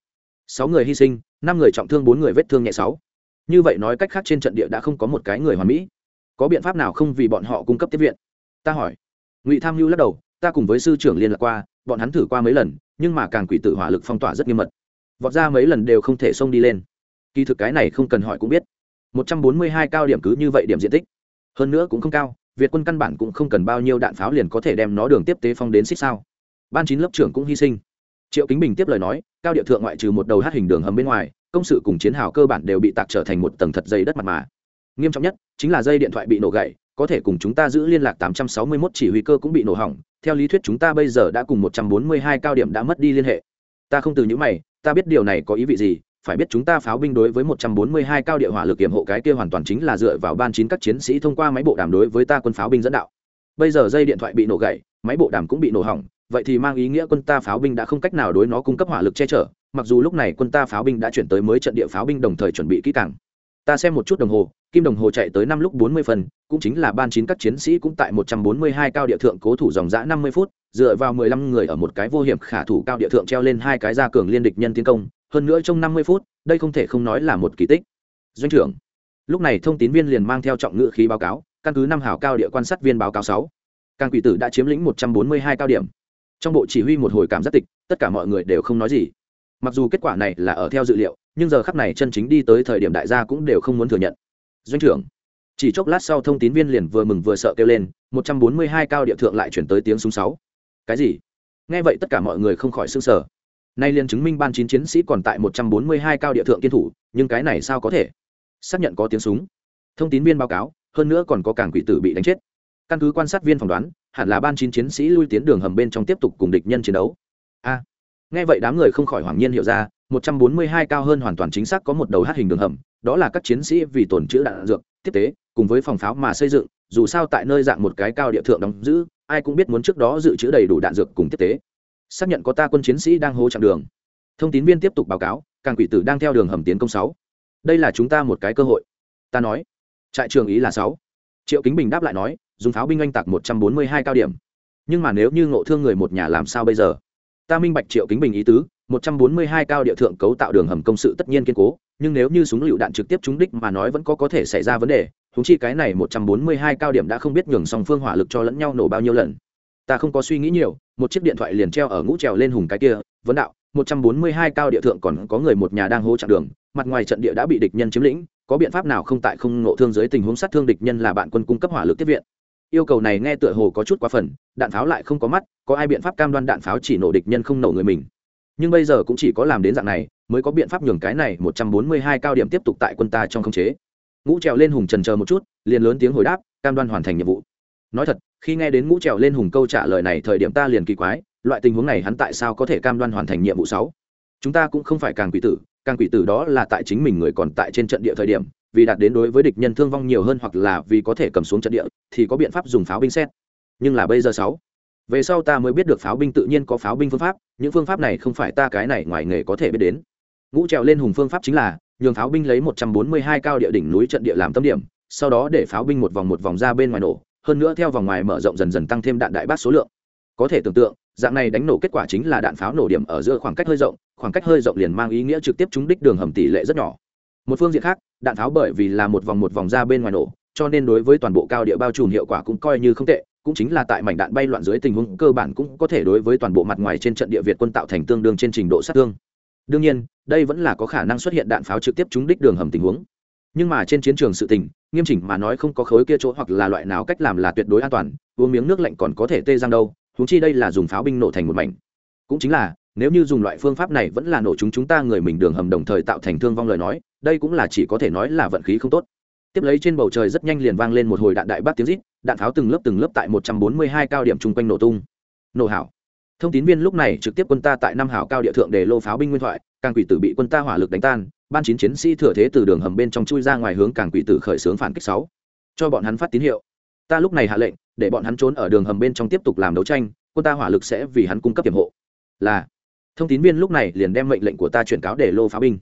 Sáu người hy sinh, năm người trọng thương, bốn người vết thương nhẹ sáu. Như vậy nói cách khác trên trận địa đã không có một cái người hoàn mỹ. Có biện pháp nào không vì bọn họ cung cấp tiếp viện? Ta hỏi. Ngụy tham mưu lắc đầu, ta cùng với sư trưởng liên lạc qua, bọn hắn thử qua mấy lần, nhưng mà càng quỷ tự hỏa lực phong tỏa rất nghiêm mật. Vọt ra mấy lần đều không thể xông đi lên. Kỳ thực cái này không cần hỏi cũng biết. Một trăm bốn mươi hai cao điểm cứ như vậy điểm diện tích. Hơn nữa cũng không cao, việt quân căn bản cũng không cần bao nhiêu đạn pháo liền có thể đem nó đường tiếp tế phong đến xích sao. Ban chín lớp trưởng cũng hy sinh. Triệu kính bình tiếp lời nói, cao địa thượng ngoại trừ một đầu hát hình đường hầm bên ngoài, công sự cùng chiến hào cơ bản đều bị tạc trở thành một tầng thật dây đất mặt mà. Nghiêm trọng nhất chính là dây điện thoại bị nổ gãy có thể cùng chúng ta giữ liên lạc 861 chỉ huy cơ cũng bị nổ hỏng theo lý thuyết chúng ta bây giờ đã cùng 142 cao điểm đã mất đi liên hệ ta không từ những mày ta biết điều này có ý vị gì phải biết chúng ta pháo binh đối với 142 cao địa hỏa lực kiểm hộ cái kia hoàn toàn chính là dựa vào ban chín các chiến sĩ thông qua máy bộ đàm đối với ta quân pháo binh dẫn đạo. Bây giờ dây điện thoại bị nổ gãy, máy bộ đàm cũng bị nổ hỏng, vậy thì mang ý nghĩa quân ta pháo binh đã không cách nào đối nó cung cấp hỏa lực che chở, mặc dù lúc này quân ta pháo binh đã chuyển tới mới trận địa pháo binh đồng thời chuẩn bị kỹ càng. Ta xem một chút đồng hồ, kim đồng hồ chạy tới năm lúc 40 phần, cũng chính là ban chín các chiến sĩ cũng tại 142 cao địa thượng cố thủ dòng dã 50 phút, dựa vào 15 người ở một cái vô hiểm khả thủ cao địa thượng treo lên hai cái ra cường liên địch nhân tiến công, hơn nữa trong năm mươi phút đây không thể không nói là một kỳ tích. Doanh trưởng lúc này thông tín viên liền mang theo trọng ngữ khí báo cáo căn cứ năm hảo cao địa quan sát viên báo cáo sáu. Càng quỷ tử đã chiếm lĩnh một trăm bốn mươi hai cao điểm. Trong bộ chỉ huy một hồi cảm giác tịch tất cả mọi người đều không nói gì. Mặc dù kết quả này là ở theo dự liệu nhưng giờ khắp này chân chính đi tới thời điểm đại gia cũng đều không muốn thừa nhận doanh trưởng. Chỉ chốc lát sau thông tín viên liền vừa mừng vừa sợ kêu lên, một trăm bốn mươi hai cao địa thượng lại chuyển tới tiếng súng sáu. Cái gì? Nghe vậy tất cả mọi người không khỏi s ư n g sở nay liền chứng minh ban chín chiến sĩ còn tại một trăm bốn mươi hai cao địa thượng kiên thủ, nhưng cái này sao có thể? Xác nhận có tiếng súng. Thông tín viên báo cáo, hơn nữa còn có cảng quỷ tử bị đánh chết. Căn cứ quan sát viên phỏng đoán, hẳn là ban chín chiến sĩ lui tiến đường hầm bên trong tiếp tục cùng địch nhân chiến đấu. A. Nghe vậy đám người không khỏi hoảng nhiên hiểu ra, một trăm bốn mươi hai cao hơn hoàn toàn chính xác có một đầu hát hình đường hầm đó là các chiến sĩ vì tồn trữ đạn dược, tiếp tế, cùng với phòng pháo mà xây dựng, dù sao tại nơi dạng một cái cao địa thượng đóng giữ, ai cũng biết muốn trước đó dự trữ đầy đủ đạn dược cùng tiếp tế. Xác nhận có ta quân chiến sĩ đang hô chặn đường. Thông tín viên tiếp tục báo cáo, càng quỷ tử đang theo đường hầm tiến công sáu. Đây là chúng ta một cái cơ hội. Ta nói. Trại trường ý là sáu. Triệu kính bình đáp lại nói, dùng pháo binh oanh tạc một trăm bốn mươi hai cao điểm. Nhưng mà nếu như ngộ thương người một nhà làm sao bây giờ? Ta minh bạch triệu kính bình ý tứ, một trăm bốn mươi hai cao địa thượng cấu tạo đường hầm công sự tất nhiên kiên cố nhưng nếu như súng lựu đạn trực tiếp trúng đích mà nói vẫn có có thể xảy ra vấn đề húng chi cái này một trăm bốn mươi hai cao điểm đã không biết nhường song phương hỏa lực cho lẫn nhau nổ bao nhiêu lần. Ta không có suy nghĩ nhiều, một chiếc điện thoại liền treo ở ngũ trèo lên hùng cái kia, vấn đạo, một trăm bốn mươi hai cao địa thượng còn có người một nhà đang hô chặn đường, mặt ngoài trận địa đã bị địch nhân chiếm lĩnh, có biện pháp nào không tại không ngộ thương dưới tình huống sát thương địch nhân là bạn quân cung cấp hỏa lực tiếp viện. Yêu cầu này nghe tựa hồ có chút quá phần, đạn pháo lại không có mắt, có ai biện pháp cam đoan đạn pháo chỉ nổ địch nhân không nổ người mình nhưng bây giờ cũng chỉ có làm đến dạng này, mới có biện pháp nhường cái này một trăm bốn mươi hai cao điểm tiếp tục tại quân ta trong khống chế. Ngũ trèo lên hùng trần chờ một chút, liền lớn tiếng hồi đáp, cam đoan hoàn thành nhiệm vụ. Nói thật, khi nghe đến ngũ trèo lên hùng câu trả lời này thời điểm ta liền kỳ quái, loại tình huống này hắn tại sao có thể cam đoan hoàn thành nhiệm vụ sáu? Chúng ta cũng không phải càng quỷ tử, càng quỷ tử đó là tại chính mình người còn tại trên trận địa thời điểm, vì đạt đến đối với địch nhân thương vong nhiều hơn hoặc là vì có thể cầm xuống trận địa, thì có biện pháp dùng pháo binh xét. Nhưng là bây giờ sáu về sau ta mới biết được pháo binh tự nhiên có pháo binh phương pháp, những phương pháp này không phải ta cái này ngoài nghề có thể biết đến. Ngũ trèo lên hùng phương pháp chính là, nhường pháo binh lấy một trăm bốn mươi hai cao địa đỉnh núi trận địa làm tâm điểm, sau đó để pháo binh một vòng một vòng ra bên ngoài nổ, hơn nữa theo vòng ngoài mở rộng dần dần tăng thêm đạn đại bác số lượng. Có thể tưởng tượng, dạng này đánh nổ kết quả chính là đạn pháo nổ điểm ở giữa khoảng cách hơi rộng, khoảng cách hơi rộng liền mang ý nghĩa trực tiếp trúng đích đường hầm tỷ lệ rất nhỏ. Một phương diện khác, đạn pháo bởi vì là một vòng một vòng ra bên ngoài nổ, cho nên đối với toàn bộ cao địa bao trùm hiệu quả cũng coi như không tệ cũng chính là tại mảnh đạn bay loạn dưới tình huống, cơ bản cũng có thể đối với toàn bộ mặt ngoài trên trận địa việt quân tạo thành tương đương trên trình độ sát thương. Đương nhiên, đây vẫn là có khả năng xuất hiện đạn pháo trực tiếp trúng đích đường hầm tình huống. Nhưng mà trên chiến trường sự tình, nghiêm chỉnh mà nói không có khối kia chỗ hoặc là loại nào cách làm là tuyệt đối an toàn, uống miếng nước lạnh còn có thể tê răng đâu, huống chi đây là dùng pháo binh nổ thành một mảnh. Cũng chính là, nếu như dùng loại phương pháp này vẫn là nổ chúng chúng ta người mình đường hầm đồng thời tạo thành thương vong lời nói, đây cũng là chỉ có thể nói là vận khí không tốt. Tiếp lấy trên bầu trời rất nhanh liền vang lên một hồi đạn đại bác tiếng rít đạn pháo từng lớp từng lớp tại một trăm bốn mươi hai cao điểm chung quanh nổ tung. Nổ hảo. Thông tín viên lúc này trực tiếp quân ta tại năm hảo cao địa thượng để lô pháo binh nguyên thoại, càng quỷ tử bị quân ta hỏa lực đánh tan, ban chín chiến sĩ thừa thế từ đường hầm bên trong chui ra ngoài hướng càng quỷ tử khởi xướng phản kích sáu. Cho bọn hắn phát tín hiệu. Ta lúc này hạ lệnh, để bọn hắn trốn ở đường hầm bên trong tiếp tục làm đấu tranh, quân ta hỏa lực sẽ vì hắn cung cấp tiềm hộ. Là. Thông tín viên lúc này liền đem mệnh lệnh của ta chuyển cáo để lô pháo binh.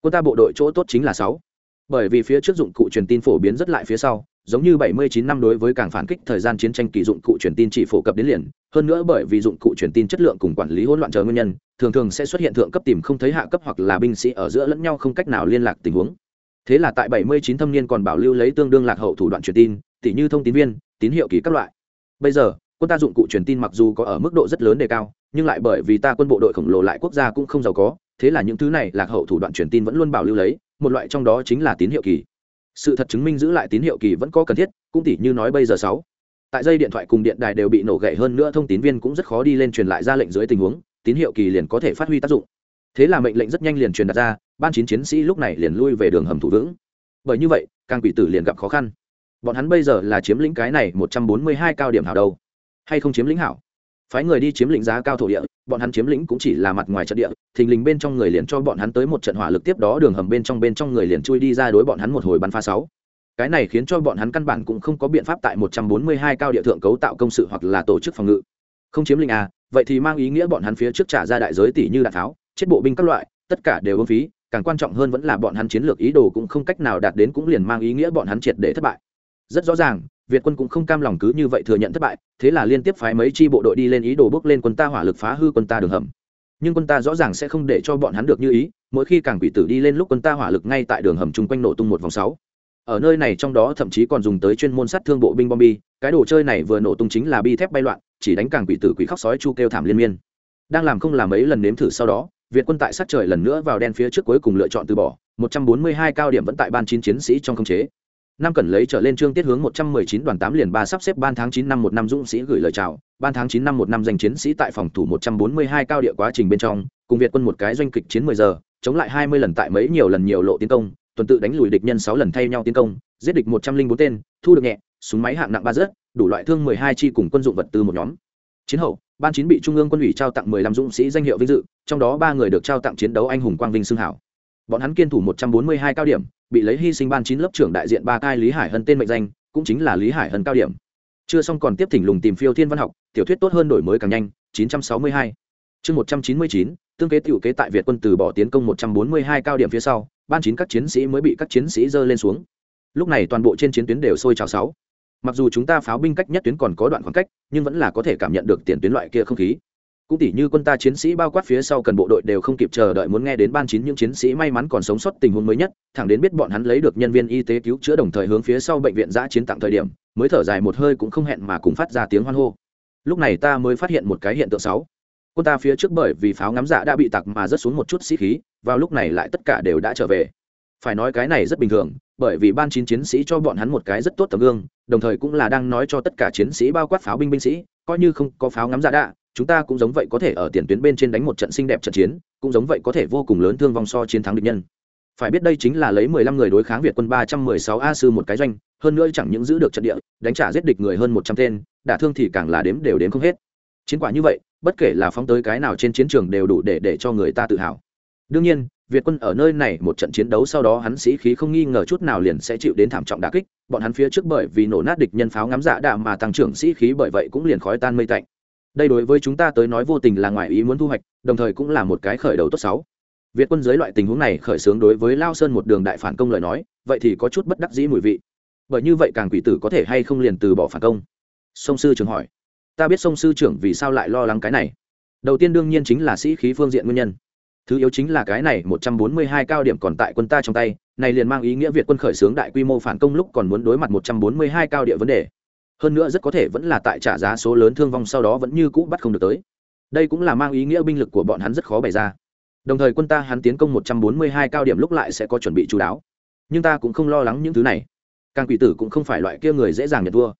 Quân ta bộ đội chỗ tốt chính là sáu. Bởi vì phía trước dụng cụ truyền tin phổ biến rất lại phía sau giống như 79 năm đối với càng phản kích thời gian chiến tranh kỳ dụng cụ truyền tin chỉ phổ cập đến liền, hơn nữa bởi vì dụng cụ truyền tin chất lượng cùng quản lý hỗn loạn chờ nguyên nhân, thường thường sẽ xuất hiện thượng cấp tìm không thấy hạ cấp hoặc là binh sĩ ở giữa lẫn nhau không cách nào liên lạc tình huống. Thế là tại 79 thâm niên còn bảo lưu lấy tương đương lạc hậu thủ đoạn truyền tin, tỉ như thông tín viên, tín hiệu ký các loại. Bây giờ, quân ta dụng cụ truyền tin mặc dù có ở mức độ rất lớn đề cao, nhưng lại bởi vì ta quân bộ đội khổng lồ lại quốc gia cũng không giàu có, thế là những thứ này lạc hậu thủ đoạn truyền tin vẫn luôn bảo lưu lấy, một loại trong đó chính là tín hiệu kỳ sự thật chứng minh giữ lại tín hiệu kỳ vẫn có cần thiết, cũng tỉ như nói bây giờ sáu. Tại dây điện thoại cùng điện đài đều bị nổ gậy hơn nữa thông tín viên cũng rất khó đi lên truyền lại ra lệnh dưới tình huống, tín hiệu kỳ liền có thể phát huy tác dụng. Thế là mệnh lệnh rất nhanh liền truyền đặt ra, ban chín chiến sĩ lúc này liền lui về đường hầm thủ vững. Bởi như vậy, càng quỷ tử liền gặp khó khăn. Bọn hắn bây giờ là chiếm lĩnh cái này một trăm bốn mươi hai cao điểm hảo đâu. Hay không chiếm lĩnh hảo? Phái người đi chiếm lĩnh giá cao thổ địa bọn hắn chiếm lĩnh cũng chỉ là mặt ngoài trận địa, thình lình bên trong người liền cho bọn hắn tới một trận hỏa lực tiếp đó đường hầm bên trong bên trong người liền chui đi ra đối bọn hắn một hồi bắn pha sáu. Cái này khiến cho bọn hắn căn bản cũng không có biện pháp tại một trăm bốn mươi hai cao địa thượng cấu tạo công sự hoặc là tổ chức phòng ngự. Không chiếm lĩnh à vậy thì mang ý nghĩa bọn hắn phía trước trả ra đại giới tỷ như đạn tháo, chết bộ binh các loại, tất cả đều ưng phí, càng quan trọng hơn vẫn là bọn hắn chiến lược ý đồ cũng không cách nào đạt đến cũng liền mang ý nghĩa bọn hắn triệt để thất bại. Rất rõ ràng việt quân cũng không cam lòng cứ như vậy thừa nhận thất bại, thế là liên tiếp phái mấy chi bộ đội đi lên ý đồ bước lên quân ta hỏa lực phá hư quân ta đường hầm. Nhưng quân ta rõ ràng sẽ không để cho bọn hắn được như ý, mỗi khi càng quỷ tử đi lên lúc quân ta hỏa lực ngay tại đường hầm chung quanh nổ tung một vòng sáu. Ở nơi này trong đó thậm chí còn dùng tới chuyên môn sát thương bộ binh bom bi cái đồ chơi này vừa nổ tung chính là bi thép bay loạn, chỉ đánh càng quỷ tử quỷ khóc sói chu kêu thảm liên miên. Đang làm không làm mấy lần nếm thử sau đó, việt quân tại sát trời lần nữa vào đen phía trước cuối cùng lựa chọn từ bỏ 142 cao điểm vẫn tại ban chín chiến sĩ trong khống chế năm cần lấy trở lên trương tiết hướng 119 đoàn 8 liền ba sắp xếp ban tháng 9 năm một năm dũng sĩ gửi lời chào. Ban tháng 9 năm một năm danh chiến sĩ tại phòng thủ 142 cao địa quá trình bên trong, cùng việt quân một cái doanh kịch chiến 10 giờ, chống lại 20 lần tại mấy nhiều lần nhiều lộ tiến công, tuần tự đánh lùi địch nhân 6 lần thay nhau tiến công, giết địch 104 tên, thu được nhẹ, súng máy hạng nặng ba rớt, đủ loại thương 12 chi cùng quân dụng vật tư một nhóm. Chiến hậu, ban chín bị trung ương quân ủy trao tặng 15 dũng sĩ danh hiệu vinh dự, trong đó ba người được trao tặng chiến đấu anh hùng quang vinh xưng hảo bọn hắn kiên thủ 142 cao điểm, bị lấy hy sinh ban chín lớp trưởng đại diện ba cai lý hải hân tên mệnh danh, cũng chính là lý hải hân cao điểm. Chưa xong còn tiếp thỉnh lùng tìm phiêu thiên văn học, tiểu thuyết tốt hơn đổi mới càng nhanh 962 chương 199 tương kế tiểu kế tại việt quân từ bỏ tiến công 142 cao điểm phía sau, ban chín các chiến sĩ mới bị các chiến sĩ dơ lên xuống. Lúc này toàn bộ trên chiến tuyến đều sôi trào sáu. Mặc dù chúng ta pháo binh cách nhất tuyến còn có đoạn khoảng cách, nhưng vẫn là có thể cảm nhận được tiền tuyến loại kia không khí cũng tỉ như quân ta chiến sĩ bao quát phía sau cần bộ đội đều không kịp chờ đợi muốn nghe đến ban chín những chiến sĩ may mắn còn sống sót tình huống mới nhất, thẳng đến biết bọn hắn lấy được nhân viên y tế cứu chữa đồng thời hướng phía sau bệnh viện giã chiến tặng thời điểm, mới thở dài một hơi cũng không hẹn mà cùng phát ra tiếng hoan hô. Lúc này ta mới phát hiện một cái hiện tượng sáu quân ta phía trước bởi vì pháo ngắm dạ đã bị tặc mà rớt xuống một chút sĩ khí, vào lúc này lại tất cả đều đã trở về. Phải nói cái này rất bình thường, bởi vì ban chín chiến sĩ cho bọn hắn một cái rất tốt tấm gương, đồng thời cũng là đang nói cho tất cả chiến sĩ bao quát pháo binh binh sĩ, coi như không có pháo ngắm dạ đạ chúng ta cũng giống vậy có thể ở tiền tuyến bên trên đánh một trận xinh đẹp trận chiến, cũng giống vậy có thể vô cùng lớn thương vong so chiến thắng địch nhân. Phải biết đây chính là lấy mười lăm người đối kháng việt quân ba trăm mười sáu a sư một cái doanh, hơn nữa chẳng những giữ được trận địa, đánh trả giết địch người hơn một trăm tên, đả thương thì càng là đếm đều đến không hết. Chiến quả như vậy, bất kể là phóng tới cái nào trên chiến trường đều đủ để để cho người ta tự hào. Đương nhiên, việt quân ở nơi này một trận chiến đấu sau đó hắn sĩ khí không nghi ngờ chút nào liền sẽ chịu đến thảm trọng đả kích, bọn hắn phía trước bởi vì nổ nát địch nhân pháo ngắm dạ đạm mà tăng trưởng sĩ khí bởi vậy cũng liền khói tan mây tạnh đây đối với chúng ta tới nói vô tình là ngoài ý muốn thu hoạch, đồng thời cũng là một cái khởi đầu tốt sáu. Việt quân dưới loại tình huống này khởi xướng đối với lao sơn một đường đại phản công lời nói, vậy thì có chút bất đắc dĩ mùi vị. Bởi như vậy càng quỷ tử có thể hay không liền từ bỏ phản công? Sông sư trưởng hỏi. Ta biết sông sư trưởng vì sao lại lo lắng cái này. Đầu tiên đương nhiên chính là sĩ khí phương diện nguyên nhân. Thứ yếu chính là cái này một trăm bốn mươi hai cao điểm còn tại quân ta trong tay, này liền mang ý nghĩa việt quân khởi xướng đại quy mô phản công lúc còn muốn đối mặt một trăm bốn mươi hai cao địa vấn đề hơn nữa rất có thể vẫn là tại trả giá số lớn thương vong sau đó vẫn như cũ bắt không được tới. Đây cũng là mang ý nghĩa binh lực của bọn hắn rất khó bày ra. Đồng thời quân ta hắn tiến công một trăm bốn mươi hai cao điểm lúc lại sẽ có chuẩn bị chú đáo. Nhưng ta cũng không lo lắng những thứ này. Càng quỷ tử cũng không phải loại kia người dễ dàng nhận thua.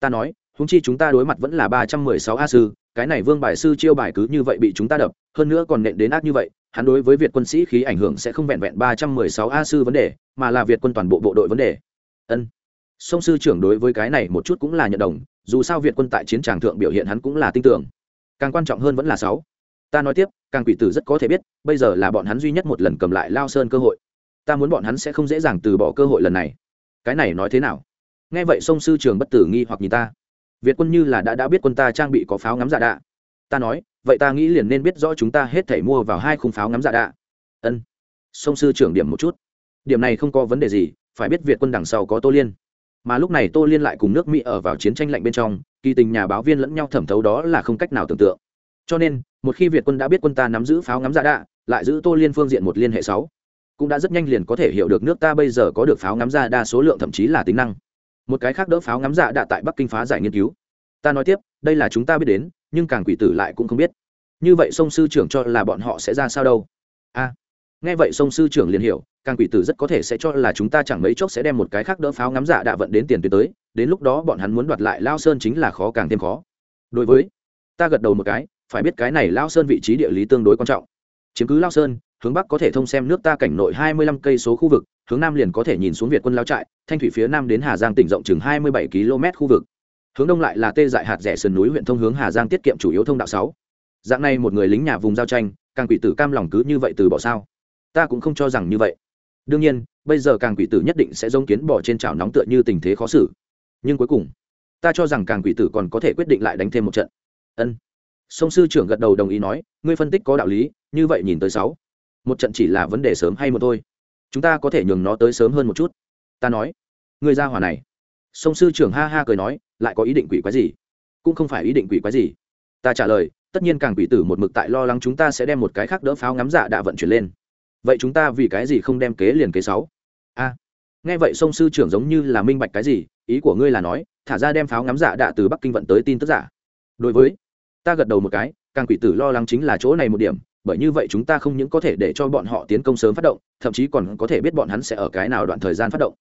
Ta nói húng chi chúng ta đối mặt vẫn là ba trăm mười sáu a sư, cái này vương bài sư chiêu bài cứ như vậy bị chúng ta đập, hơn nữa còn nện đến ác như vậy, hắn đối với việt quân sĩ khí ảnh hưởng sẽ không vẹn vẹn ba trăm mười sáu a sư vấn đề, mà là việt quân toàn bộ bộ đội vấn đề. Ân sông sư trưởng đối với cái này một chút cũng là nhận đồng, dù sao việt quân tại chiến tràng thượng biểu hiện hắn cũng là tin tưởng. Càng quan trọng hơn vẫn là sáu. Ta nói tiếp, càng quỷ tử rất có thể biết, bây giờ là bọn hắn duy nhất một lần cầm lại lao sơn cơ hội. Ta muốn bọn hắn sẽ không dễ dàng từ bỏ cơ hội lần này. Cái này nói thế nào? Nghe vậy sông sư trường bất tử nghi hoặc nhìn ta. Việt quân như là đã đã biết quân ta trang bị có pháo ngắm giả đạ. Ta nói, vậy ta nghĩ liền nên biết rõ chúng ta hết thể mua vào hai khung pháo ngắm giả đạ. Ân. Sông sư trưởng điểm một chút. Điểm này không có vấn đề gì, phải biết việt quân đằng sau có tô liên mà lúc này tô liên lại cùng nước mỹ ở vào chiến tranh lạnh bên trong, kỳ tình nhà báo viên lẫn nhau thẩm thấu đó là không cách nào tưởng tượng. Cho nên, một khi việt quân đã biết quân ta nắm giữ pháo ngắm ra đạ, lại giữ tô liên phương diện một liên hệ sáu, cũng đã rất nhanh liền có thể hiểu được nước ta bây giờ có được pháo ngắm dạ ra đa số lượng thậm chí là tính năng. Một cái khác đỡ pháo ngắm dạ đạ tại bắc kinh phá giải nghiên cứu. Ta nói tiếp, đây là chúng ta biết đến, nhưng càng quỷ tử lại cũng không biết. Như vậy sông sư trưởng cho là bọn họ sẽ ra sao đâu? A nghe vậy sông sư trưởng liền hiểu, càng quỷ tử rất có thể sẽ cho là chúng ta chẳng mấy chốc sẽ đem một cái khác đỡ pháo ngắm giả đạ vận đến tiền tuyến tới, đến lúc đó bọn hắn muốn đoạt lại lao sơn chính là khó càng thêm khó. Đối với, ta gật đầu một cái, phải biết cái này lao sơn vị trí địa lý tương đối quan trọng. Chiếm cứ lao sơn, hướng bắc có thể thông xem nước ta cảnh nội hai mươi lăm cây số khu vực, hướng nam liền có thể nhìn xuống việt quân lao trại, thanh thủy phía nam đến hà giang tỉnh rộng chừng hai mươi bảy km khu vực. Hướng đông lại là tê dại hạt rẻ sườn núi huyện thông hướng hà giang tiết kiệm chủ yếu thông đạo sáu. Dạng này một người lính nhà vùng giao tranh, càng quỷ tử cam lòng cứ như vậy từ bỏ sao? Ta cũng không cho rằng như vậy. Đương nhiên, bây giờ càng quỷ tử nhất định sẽ giống kiến bỏ trên chảo nóng tựa như tình thế khó xử. Nhưng cuối cùng, ta cho rằng càng quỷ tử còn có thể quyết định lại đánh thêm một trận. Ân. Sông sư trưởng gật đầu đồng ý nói, ngươi phân tích có đạo lý, như vậy nhìn tới sáu. Một trận chỉ là vấn đề sớm hay một thôi. Chúng ta có thể nhường nó tới sớm hơn một chút. Ta nói, ngươi ra hòa này. Sông sư trưởng ha ha cười nói, lại có ý định quỷ quái gì? Cũng không phải ý định quỷ quái gì. Ta trả lời, tất nhiên càng quỷ tử một mực tại lo lắng chúng ta sẽ đem một cái khác đỡ pháo ngắm dạ đã vận chuyển lên vậy chúng ta vì cái gì không đem kế liền kế sáu? A, nghe vậy sông sư trưởng giống như là minh bạch cái gì, ý của ngươi là nói, thả ra đem pháo ngắm giả đạ từ bắc kinh vận tới tin tức giả. Đối với, ta gật đầu một cái, càng quỷ tử lo lắng chính là chỗ này một điểm, bởi như vậy chúng ta không những có thể để cho bọn họ tiến công sớm phát động, thậm chí còn có thể biết bọn hắn sẽ ở cái nào đoạn thời gian phát động.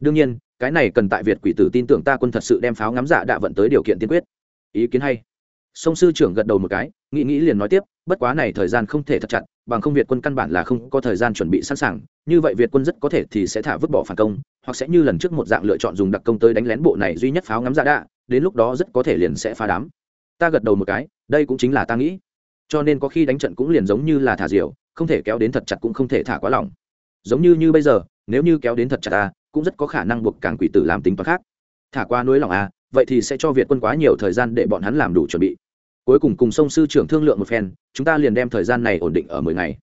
Đương nhiên, cái này cần tại việt quỷ tử tin tưởng ta quân thật sự đem pháo ngắm giả đạ vận tới điều kiện tiên quyết. Ý kiến hay. Sông sư trưởng gật đầu một cái, nghĩ nghĩ liền nói tiếp, bất quá này thời gian không thể thật chặt bằng không việt quân căn bản là không có thời gian chuẩn bị sẵn sàng, như vậy việt quân rất có thể thì sẽ thả vứt bỏ phản công, hoặc sẽ như lần trước một dạng lựa chọn dùng đặc công tới đánh lén bộ này duy nhất pháo ngắm giả đạ, đến lúc đó rất có thể liền sẽ phá đám. Ta gật đầu một cái, đây cũng chính là ta nghĩ. Cho nên có khi đánh trận cũng liền giống như là thả diều, không thể kéo đến thật chặt cũng không thể thả quá lỏng. Giống như như bây giờ, nếu như kéo đến thật chặt ta, cũng rất có khả năng buộc cảng quỷ tử làm tính toán khác. Thả qua núi lòng a à, vậy thì sẽ cho việt quân quá nhiều thời gian để bọn hắn làm đủ chuẩn bị cuối cùng cùng sông sư trưởng thương lượng một phen, chúng ta liền đem thời gian này ổn định ở mười ngày.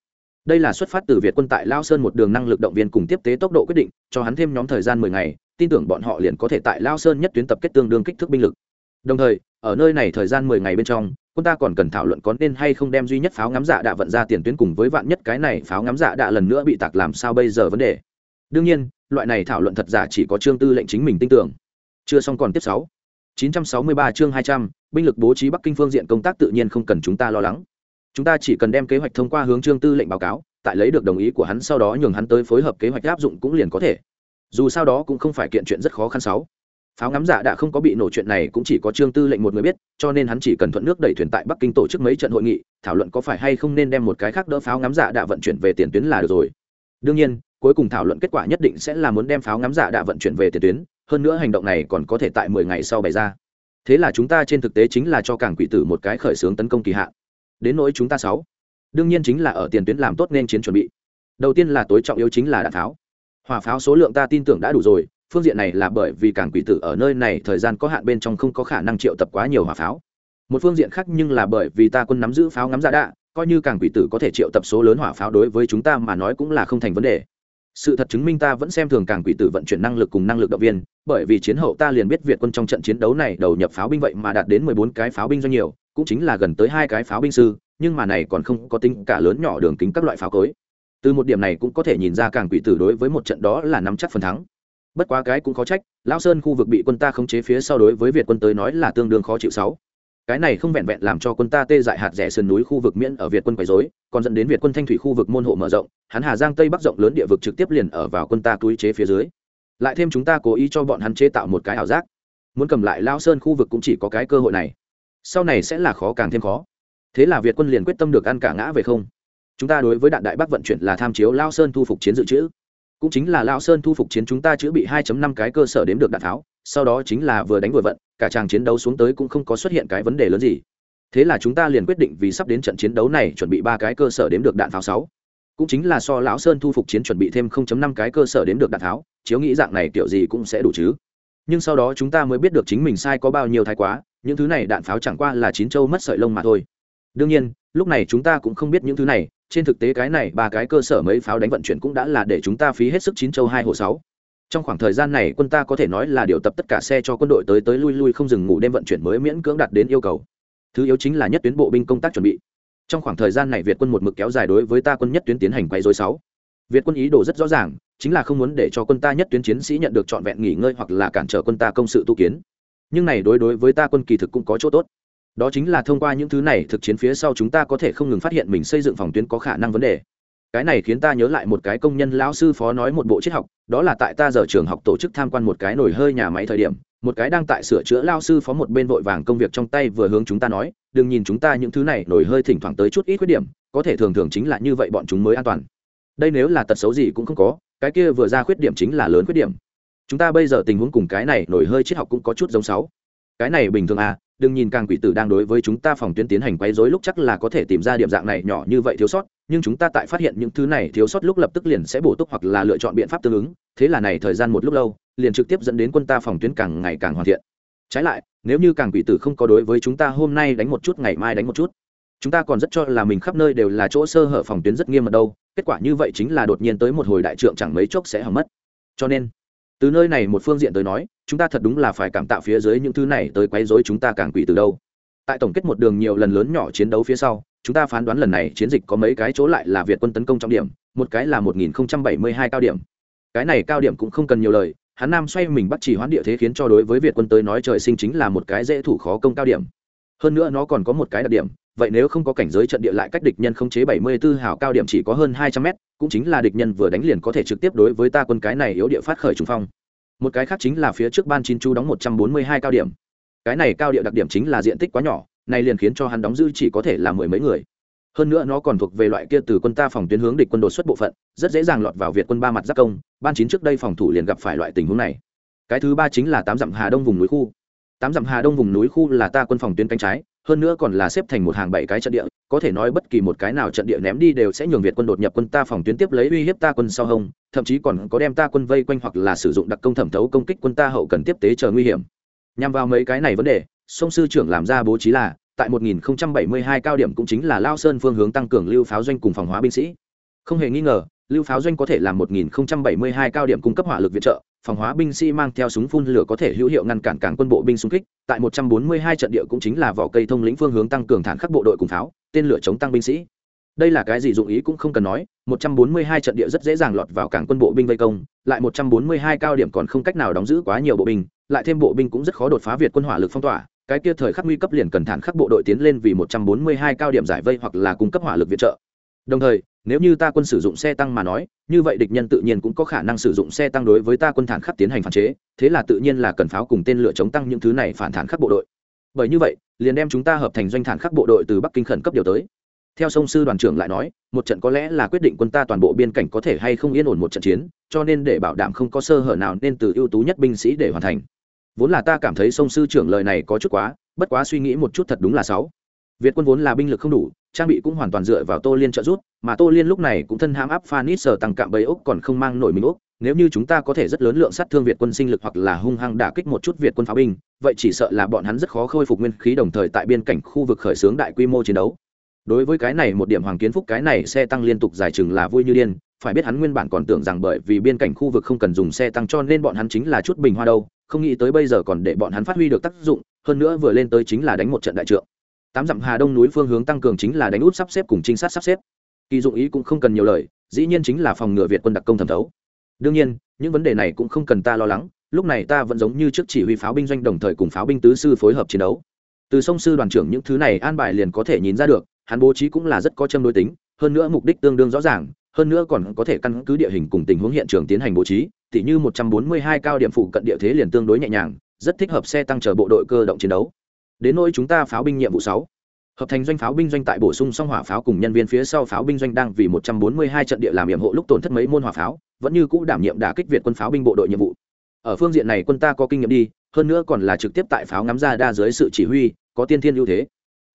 Đây là xuất phát từ việt quân tại lao sơn một đường năng lực động viên cùng tiếp tế tốc độ quyết định, cho hắn thêm nhóm thời gian mười ngày, tin tưởng bọn họ liền có thể tại lao sơn nhất tuyến tập kết tương đương kích thước binh lực. Đồng thời, ở nơi này thời gian mười ngày bên trong, quân ta còn cần thảo luận có nên hay không đem duy nhất pháo ngắm dạ đạ vận ra tiền tuyến cùng với vạn nhất cái này pháo ngắm dạ đạ lần nữa bị tạc làm sao bây giờ vấn đề. Đương nhiên, loại này thảo luận thật giả chỉ có trương tư lệnh chính mình tin tưởng. Chưa xong còn tiếp sáu. 963 chương 200, binh lực bố trí Bắc Kinh phương diện công tác tự nhiên không cần chúng ta lo lắng. Chúng ta chỉ cần đem kế hoạch thông qua hướng Trương Tư lệnh báo cáo, tại lấy được đồng ý của hắn sau đó nhường hắn tới phối hợp kế hoạch áp dụng cũng liền có thể. Dù sao đó cũng không phải kiện chuyện rất khó khăn sáu. Pháo ngắm giả đã không có bị nổ chuyện này cũng chỉ có Trương Tư lệnh một người biết, cho nên hắn chỉ cần thuận nước đẩy thuyền tại Bắc Kinh tổ chức mấy trận hội nghị, thảo luận có phải hay không nên đem một cái khác đỡ pháo ngắm giả đã vận chuyển về tiền tuyến là được rồi. Đương nhiên, cuối cùng thảo luận kết quả nhất định sẽ là muốn đem pháo ngắm giả đã vận chuyển về tiền tuyến, hơn nữa hành động này còn có thể tại mười ngày sau bày ra. Thế là chúng ta trên thực tế chính là cho cảng quỷ tử một cái khởi xướng tấn công kỳ hạn. Đến nỗi chúng ta sáu, đương nhiên chính là ở tiền tuyến làm tốt nên chiến chuẩn bị. Đầu tiên là tối trọng yếu chính là đạn pháo. Hỏa pháo số lượng ta tin tưởng đã đủ rồi, phương diện này là bởi vì cảng quỷ tử ở nơi này thời gian có hạn bên trong không có khả năng triệu tập quá nhiều hỏa pháo. Một phương diện khác nhưng là bởi vì ta quân nắm giữ pháo ngắm ra đạ, coi như cảng quỷ tử có thể triệu tập số lớn hỏa pháo đối với chúng ta mà nói cũng là không thành vấn đề sự thật chứng minh ta vẫn xem thường càng quỷ tử vận chuyển năng lực cùng năng lực động viên, bởi vì chiến hậu ta liền biết việt quân trong trận chiến đấu này đầu nhập pháo binh vậy mà đạt đến mười bốn cái pháo binh doanh nhiều, cũng chính là gần tới hai cái pháo binh sư, nhưng mà này còn không có tính cả lớn nhỏ đường kính các loại pháo cối. Từ một điểm này cũng có thể nhìn ra càng quỷ tử đối với một trận đó là nắm chắc phần thắng. Bất quá cái cũng khó trách lao sơn khu vực bị quân ta khống chế phía sau đối với việt quân tới nói là tương đương khó chịu sáu cái này không vẹn vẹn làm cho quân ta tê dại hạt rẻ sườn núi khu vực miễn ở việt quân quấy dối còn dẫn đến việt quân thanh thủy khu vực môn hộ mở rộng, hắn hà giang tây bắc rộng lớn địa vực trực tiếp liền ở vào quân ta túi chế phía dưới. Lại thêm chúng ta cố ý cho bọn hắn chế tạo một cái ảo giác. Muốn cầm lại lao sơn khu vực cũng chỉ có cái cơ hội này. Sau này sẽ là khó càng thêm khó. Thế là việt quân liền quyết tâm được ăn cả ngã về không. Chúng ta đối với đạn đại bắc vận chuyển là tham chiếu lao sơn thu phục chiến dự trữ cũng chính là lao sơn thu phục chiến chúng ta chữa bị 2 năm cái cơ sở đếm được đạn tháo, sau đó chính là vừa đánh vừa vận, cả tràng chiến đấu xuống tới cũng không có xuất hiện cái vấn đề lớn gì. Thế là chúng ta liền quyết định vì sắp đến trận chiến đấu này chuẩn bị ba cái cơ sở đếm được đạn pháo sáu. Cũng chính là so lão sơn thu phục chiến chuẩn bị thêm 0.5 cái cơ sở đếm được đạn tháo, chiếu nghĩ dạng này kiểu gì cũng sẽ đủ chứ. Nhưng sau đó chúng ta mới biết được chính mình sai có bao nhiêu thái quá, những thứ này đạn pháo chẳng qua là chín châu mất sợi lông mà thôi đương nhiên, lúc này chúng ta cũng không biết những thứ này, trên thực tế cái này ba cái cơ sở mấy pháo đánh vận chuyển cũng đã là để chúng ta phí hết sức chín châu hai hồ sáu. Trong khoảng thời gian này, quân ta có thể nói là điều tập tất cả xe cho quân đội tới tới lui lui không dừng ngủ đêm vận chuyển mới miễn cưỡng đạt đến yêu cầu. Thứ yếu chính là nhất tuyến bộ binh công tác chuẩn bị. Trong khoảng thời gian này, việt quân một mực kéo dài đối với ta quân nhất tuyến tiến hành quay dối sáu. Việt quân ý đồ rất rõ ràng, chính là không muốn để cho quân ta nhất tuyến chiến sĩ nhận được trọn vẹn nghỉ ngơi hoặc là cản trở quân ta công sự tu kiến. Nhưng này đối đối với ta quân kỳ thực cũng có chỗ tốt đó chính là thông qua những thứ này thực chiến phía sau chúng ta có thể không ngừng phát hiện mình xây dựng phòng tuyến có khả năng vấn đề. Cái này khiến ta nhớ lại một cái công nhân lão sư phó nói một bộ triết học, đó là tại ta giờ trường học tổ chức tham quan một cái nồi hơi nhà máy thời điểm, một cái đang tại sửa chữa lao sư phó một bên vội vàng công việc trong tay vừa hướng chúng ta nói, đừng nhìn chúng ta những thứ này nổi hơi thỉnh thoảng tới chút ít khuyết điểm, có thể thường thường chính là như vậy bọn chúng mới an toàn. Đây nếu là tật xấu gì cũng không có, cái kia vừa ra khuyết điểm chính là lớn khuyết điểm. Chúng ta bây giờ tình huống cùng cái này nổi hơi triết học cũng có chút giống sáu. Cái này bình thường à đừng nhìn càng quỷ tử đang đối với chúng ta phòng tuyến tiến hành quấy rối lúc chắc là có thể tìm ra điểm dạng này nhỏ như vậy thiếu sót, nhưng chúng ta tại phát hiện những thứ này thiếu sót lúc lập tức liền sẽ bổ túc hoặc là lựa chọn biện pháp tương ứng, thế là này thời gian một lúc lâu, liền trực tiếp dẫn đến quân ta phòng tuyến càng ngày càng hoàn thiện. Trái lại, nếu như càng quỷ tử không có đối với chúng ta hôm nay đánh một chút, ngày mai đánh một chút, chúng ta còn rất cho là mình khắp nơi đều là chỗ sơ hở phòng tuyến rất nghiêm mật đâu, kết quả như vậy chính là đột nhiên tới một hồi đại trượng chẳng mấy chốc sẽ hỏng mất. Cho nên, từ nơi này một phương diện tới nói chúng ta thật đúng là phải cảm tạo phía dưới những thứ này tới quấy rối chúng ta càng quỷ từ đâu. Tại tổng kết một đường nhiều lần lớn nhỏ chiến đấu phía sau chúng ta phán đoán lần này chiến dịch có mấy cái chỗ lại là việt quân tấn công trọng điểm một cái là 1072 cao điểm. Cái này cao điểm cũng không cần nhiều lời hắn nam xoay mình bắt chỉ hoán địa thế khiến cho đối với việt quân tới nói trời sinh chính là một cái dễ thủ khó công cao điểm. Hơn nữa nó còn có một cái đặc điểm vậy nếu không có cảnh giới trận địa lại cách địch nhân không chế 74 hào cao điểm chỉ có hơn 200 mét, cũng chính là địch nhân vừa đánh liền có thể trực tiếp đối với ta quân cái này yếu địa phát khởi trùng phong. Một cái khác chính là phía trước ban chín chu đóng 142 cao điểm. Cái này cao địa đặc điểm chính là diện tích quá nhỏ, này liền khiến cho hắn đóng dư chỉ có thể là mười mấy người. Hơn nữa nó còn thuộc về loại kia từ quân ta phòng tuyến hướng địch quân đột xuất bộ phận, rất dễ dàng lọt vào Việt quân ba mặt giáp công, ban chín trước đây phòng thủ liền gặp phải loại tình huống này. Cái thứ ba chính là tám dặm Hà Đông vùng núi khu. Tám dặm Hà Đông vùng núi khu là ta quân phòng tuyến cánh trái, hơn nữa còn là xếp thành một hàng bảy cái trận địa, có thể nói bất kỳ một cái nào trận địa ném đi đều sẽ nhường việt quân đột nhập quân ta phòng tuyến tiếp lấy uy hiếp ta quân sau hông, thậm chí còn có đem ta quân vây quanh hoặc là sử dụng đặc công thẩm thấu công kích quân ta hậu cần tiếp tế chờ nguy hiểm. Nhằm vào mấy cái này vấn đề, sông sư trưởng làm ra bố trí là, tại 1072 cao điểm cũng chính là lao sơn phương hướng tăng cường lưu pháo doanh cùng phòng hóa binh sĩ. Không hề nghi ngờ lưu pháo doanh có thể làm 1072 cao điểm cung cấp hỏa lực viện trợ, phòng hóa binh sĩ mang theo súng phun lửa có thể hữu hiệu ngăn cản cảng quân bộ binh xung kích, tại 142 trận địa cũng chính là vỏ cây thông lĩnh phương hướng tăng cường thản khắc bộ đội cùng pháo, tên lửa chống tăng binh sĩ. Đây là cái gì dụng ý cũng không cần nói 142 trận địa rất dễ dàng lọt vào cảng quân bộ binh vây công, lại 142 cao điểm còn không cách nào đóng giữ quá nhiều bộ binh, lại thêm bộ binh cũng rất khó đột phá việt quân hỏa lực phong tỏa, cái kia thời khắc nguy cấp liền cần thản khắc bộ đội tiến lên vì 142 cao điểm giải vây hoặc là cung cấp hỏa lực viện trợ đồng thời, nếu như ta quân sử dụng xe tăng mà nói, như vậy địch nhân tự nhiên cũng có khả năng sử dụng xe tăng đối với ta quân thản khắc tiến hành phản chế, thế là tự nhiên là cần pháo cùng tên lửa chống tăng những thứ này phản thản khắc bộ đội. Bởi như vậy, liền đem chúng ta hợp thành doanh thản khắc bộ đội từ bắc kinh khẩn cấp điều tới. Theo sông sư đoàn trưởng lại nói, một trận có lẽ là quyết định quân ta toàn bộ biên cảnh có thể hay không yên ổn một trận chiến, cho nên để bảo đảm không có sơ hở nào nên từ ưu tú nhất binh sĩ để hoàn thành. Vốn là ta cảm thấy sông sư trưởng lời này có chút quá, bất quá suy nghĩ một chút thật đúng là sáu việt quân vốn là binh lực không đủ, trang bị cũng hoàn toàn dựa vào tô liên trợ giúp, mà tô liên lúc này cũng thân ham áp phanit tăng cạm bấy úc còn không mang nổi mình úc nếu như chúng ta có thể rất lớn lượng sát thương việt quân sinh lực hoặc là hung hăng đả kích một chút việt quân pháo binh, vậy chỉ sợ là bọn hắn rất khó khôi phục nguyên khí đồng thời tại biên cảnh khu vực khởi xướng đại quy mô chiến đấu. Đối với cái này một điểm hoàng kiến phúc cái này xe tăng liên tục dài chừng là vui như điên, phải biết hắn nguyên bản còn tưởng rằng bởi vì biên cảnh khu vực không cần dùng xe tăng cho nên bọn hắn chính là chút bình hoa đâu, không nghĩ tới bây giờ còn để bọn hắn phát huy được tác dụng, hơn nữa vừa lên tới chính là đánh một trận đại trượng tám dặm hà đông núi phương hướng tăng cường chính là đánh út sắp xếp cùng trinh sát sắp xếp. Kỳ dụng ý cũng không cần nhiều lời, dĩ nhiên chính là phòng ngừa việt quân đặc công thẩm thấu. Đương nhiên, những vấn đề này cũng không cần ta lo lắng, lúc này ta vẫn giống như trước chỉ huy pháo binh doanh đồng thời cùng pháo binh tứ sư phối hợp chiến đấu. Từ sông sư đoàn trưởng những thứ này an bài liền có thể nhìn ra được, hắn bố trí cũng là rất có châm đối tính, hơn nữa mục đích tương đương rõ ràng, hơn nữa còn có thể căn cứ địa hình cùng tình huống hiện trường tiến hành bố trí, tỉ như một trăm bốn mươi hai cao điểm phụ cận địa thế liền tương đối nhẹ nhàng, rất thích hợp xe tăng chờ bộ đội cơ động chiến đấu đến nỗi chúng ta pháo binh nhiệm vụ sáu. Hợp thành doanh pháo binh doanh tại bổ sung xong hỏa pháo cùng nhân viên phía sau pháo binh doanh đang vì một trăm bốn mươi hai trận địa làm nhiệm hộ lúc tổn thất mấy môn hỏa pháo, vẫn như cũ đảm nhiệm đả kích việt quân pháo binh bộ đội nhiệm vụ. Ở phương diện này quân ta có kinh nghiệm đi, hơn nữa còn là trực tiếp tại pháo ngắm ra đa dưới sự chỉ huy, có tiên thiên ưu thế.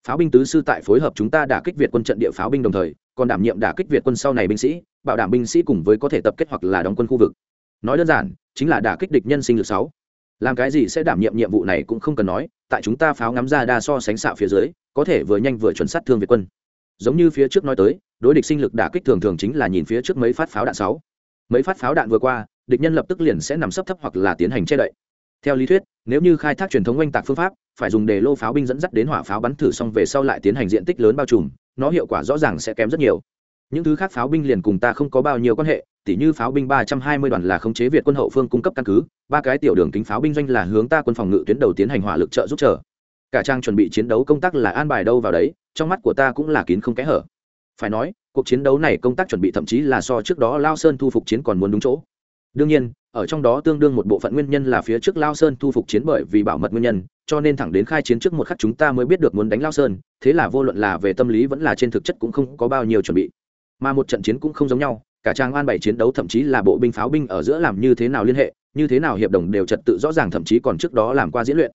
Pháo binh tứ sư tại phối hợp chúng ta đả kích việt quân trận địa pháo binh đồng thời, còn đảm nhiệm đả kích việt quân sau này binh sĩ, bảo đảm binh sĩ cùng với có thể tập kết hoặc là đóng quân khu vực. Nói đơn giản, chính là đả kích địch nhân sinh lực sáu làm cái gì sẽ đảm nhiệm nhiệm vụ này cũng không cần nói, tại chúng ta pháo ngắm ra đa so sánh xạ phía dưới, có thể vừa nhanh vừa chuẩn sát thương việt quân. Giống như phía trước nói tới, đối địch sinh lực đả kích thường thường chính là nhìn phía trước mấy phát pháo đạn sáu. Mấy phát pháo đạn vừa qua, địch nhân lập tức liền sẽ nằm sấp thấp hoặc là tiến hành che đậy. Theo lý thuyết, nếu như khai thác truyền thống oanh tạc phương pháp, phải dùng đề lô pháo binh dẫn dắt đến hỏa pháo bắn thử xong về sau lại tiến hành diện tích lớn bao trùm, nó hiệu quả rõ ràng sẽ kém rất nhiều những thứ khác pháo binh liền cùng ta không có bao nhiêu quan hệ, tỉ như pháo binh ba trăm hai mươi đoàn là khống chế việt quân hậu phương cung cấp căn cứ, ba cái tiểu đường kính pháo binh doanh là hướng ta quân phòng ngự tuyến đầu tiến hành hỏa lực trợ giúp trở cả trang chuẩn bị chiến đấu công tác là an bài đâu vào đấy, trong mắt của ta cũng là kín không kẽ hở. Phải nói, cuộc chiến đấu này công tác chuẩn bị thậm chí là so trước đó lao sơn thu phục chiến còn muốn đúng chỗ. Đương nhiên, ở trong đó tương đương một bộ phận nguyên nhân là phía trước lao sơn thu phục chiến bởi vì bảo mật nguyên nhân, cho nên thẳng đến khai chiến trước một khắc chúng ta mới biết được muốn đánh lao sơn, thế là vô luận là về tâm lý vẫn là trên thực chất cũng không có bao nhiêu chuẩn bị mà một trận chiến cũng không giống nhau cả trang an bảy chiến đấu thậm chí là bộ binh pháo binh ở giữa làm như thế nào liên hệ như thế nào hiệp đồng đều trật tự rõ ràng thậm chí còn trước đó làm qua diễn luyện.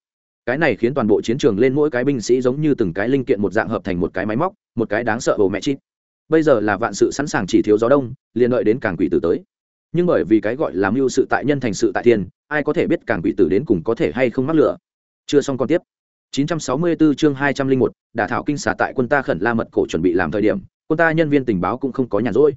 Cái này khiến toàn bộ chiến trường lên mỗi cái binh sĩ giống như từng cái linh kiện một dạng hợp thành một cái máy móc một cái đáng sợ bồ mẹ chít bây giờ là vạn sự sẵn sàng chỉ thiếu gió đông liền đợi đến càng quỷ tử tới. Nhưng bởi vì cái gọi là mưu sự tại nhân thành sự tại thiên ai có thể biết càng quỷ tử đến cùng có thể hay không mắc lửa. Chưa xong còn tiếp. 964 chương 201, đả thảo kinh xả tại quân ta khẩn la mật cổ chuẩn bị làm thời điểm quân ta nhân viên tình báo cũng không có nhàn rỗi.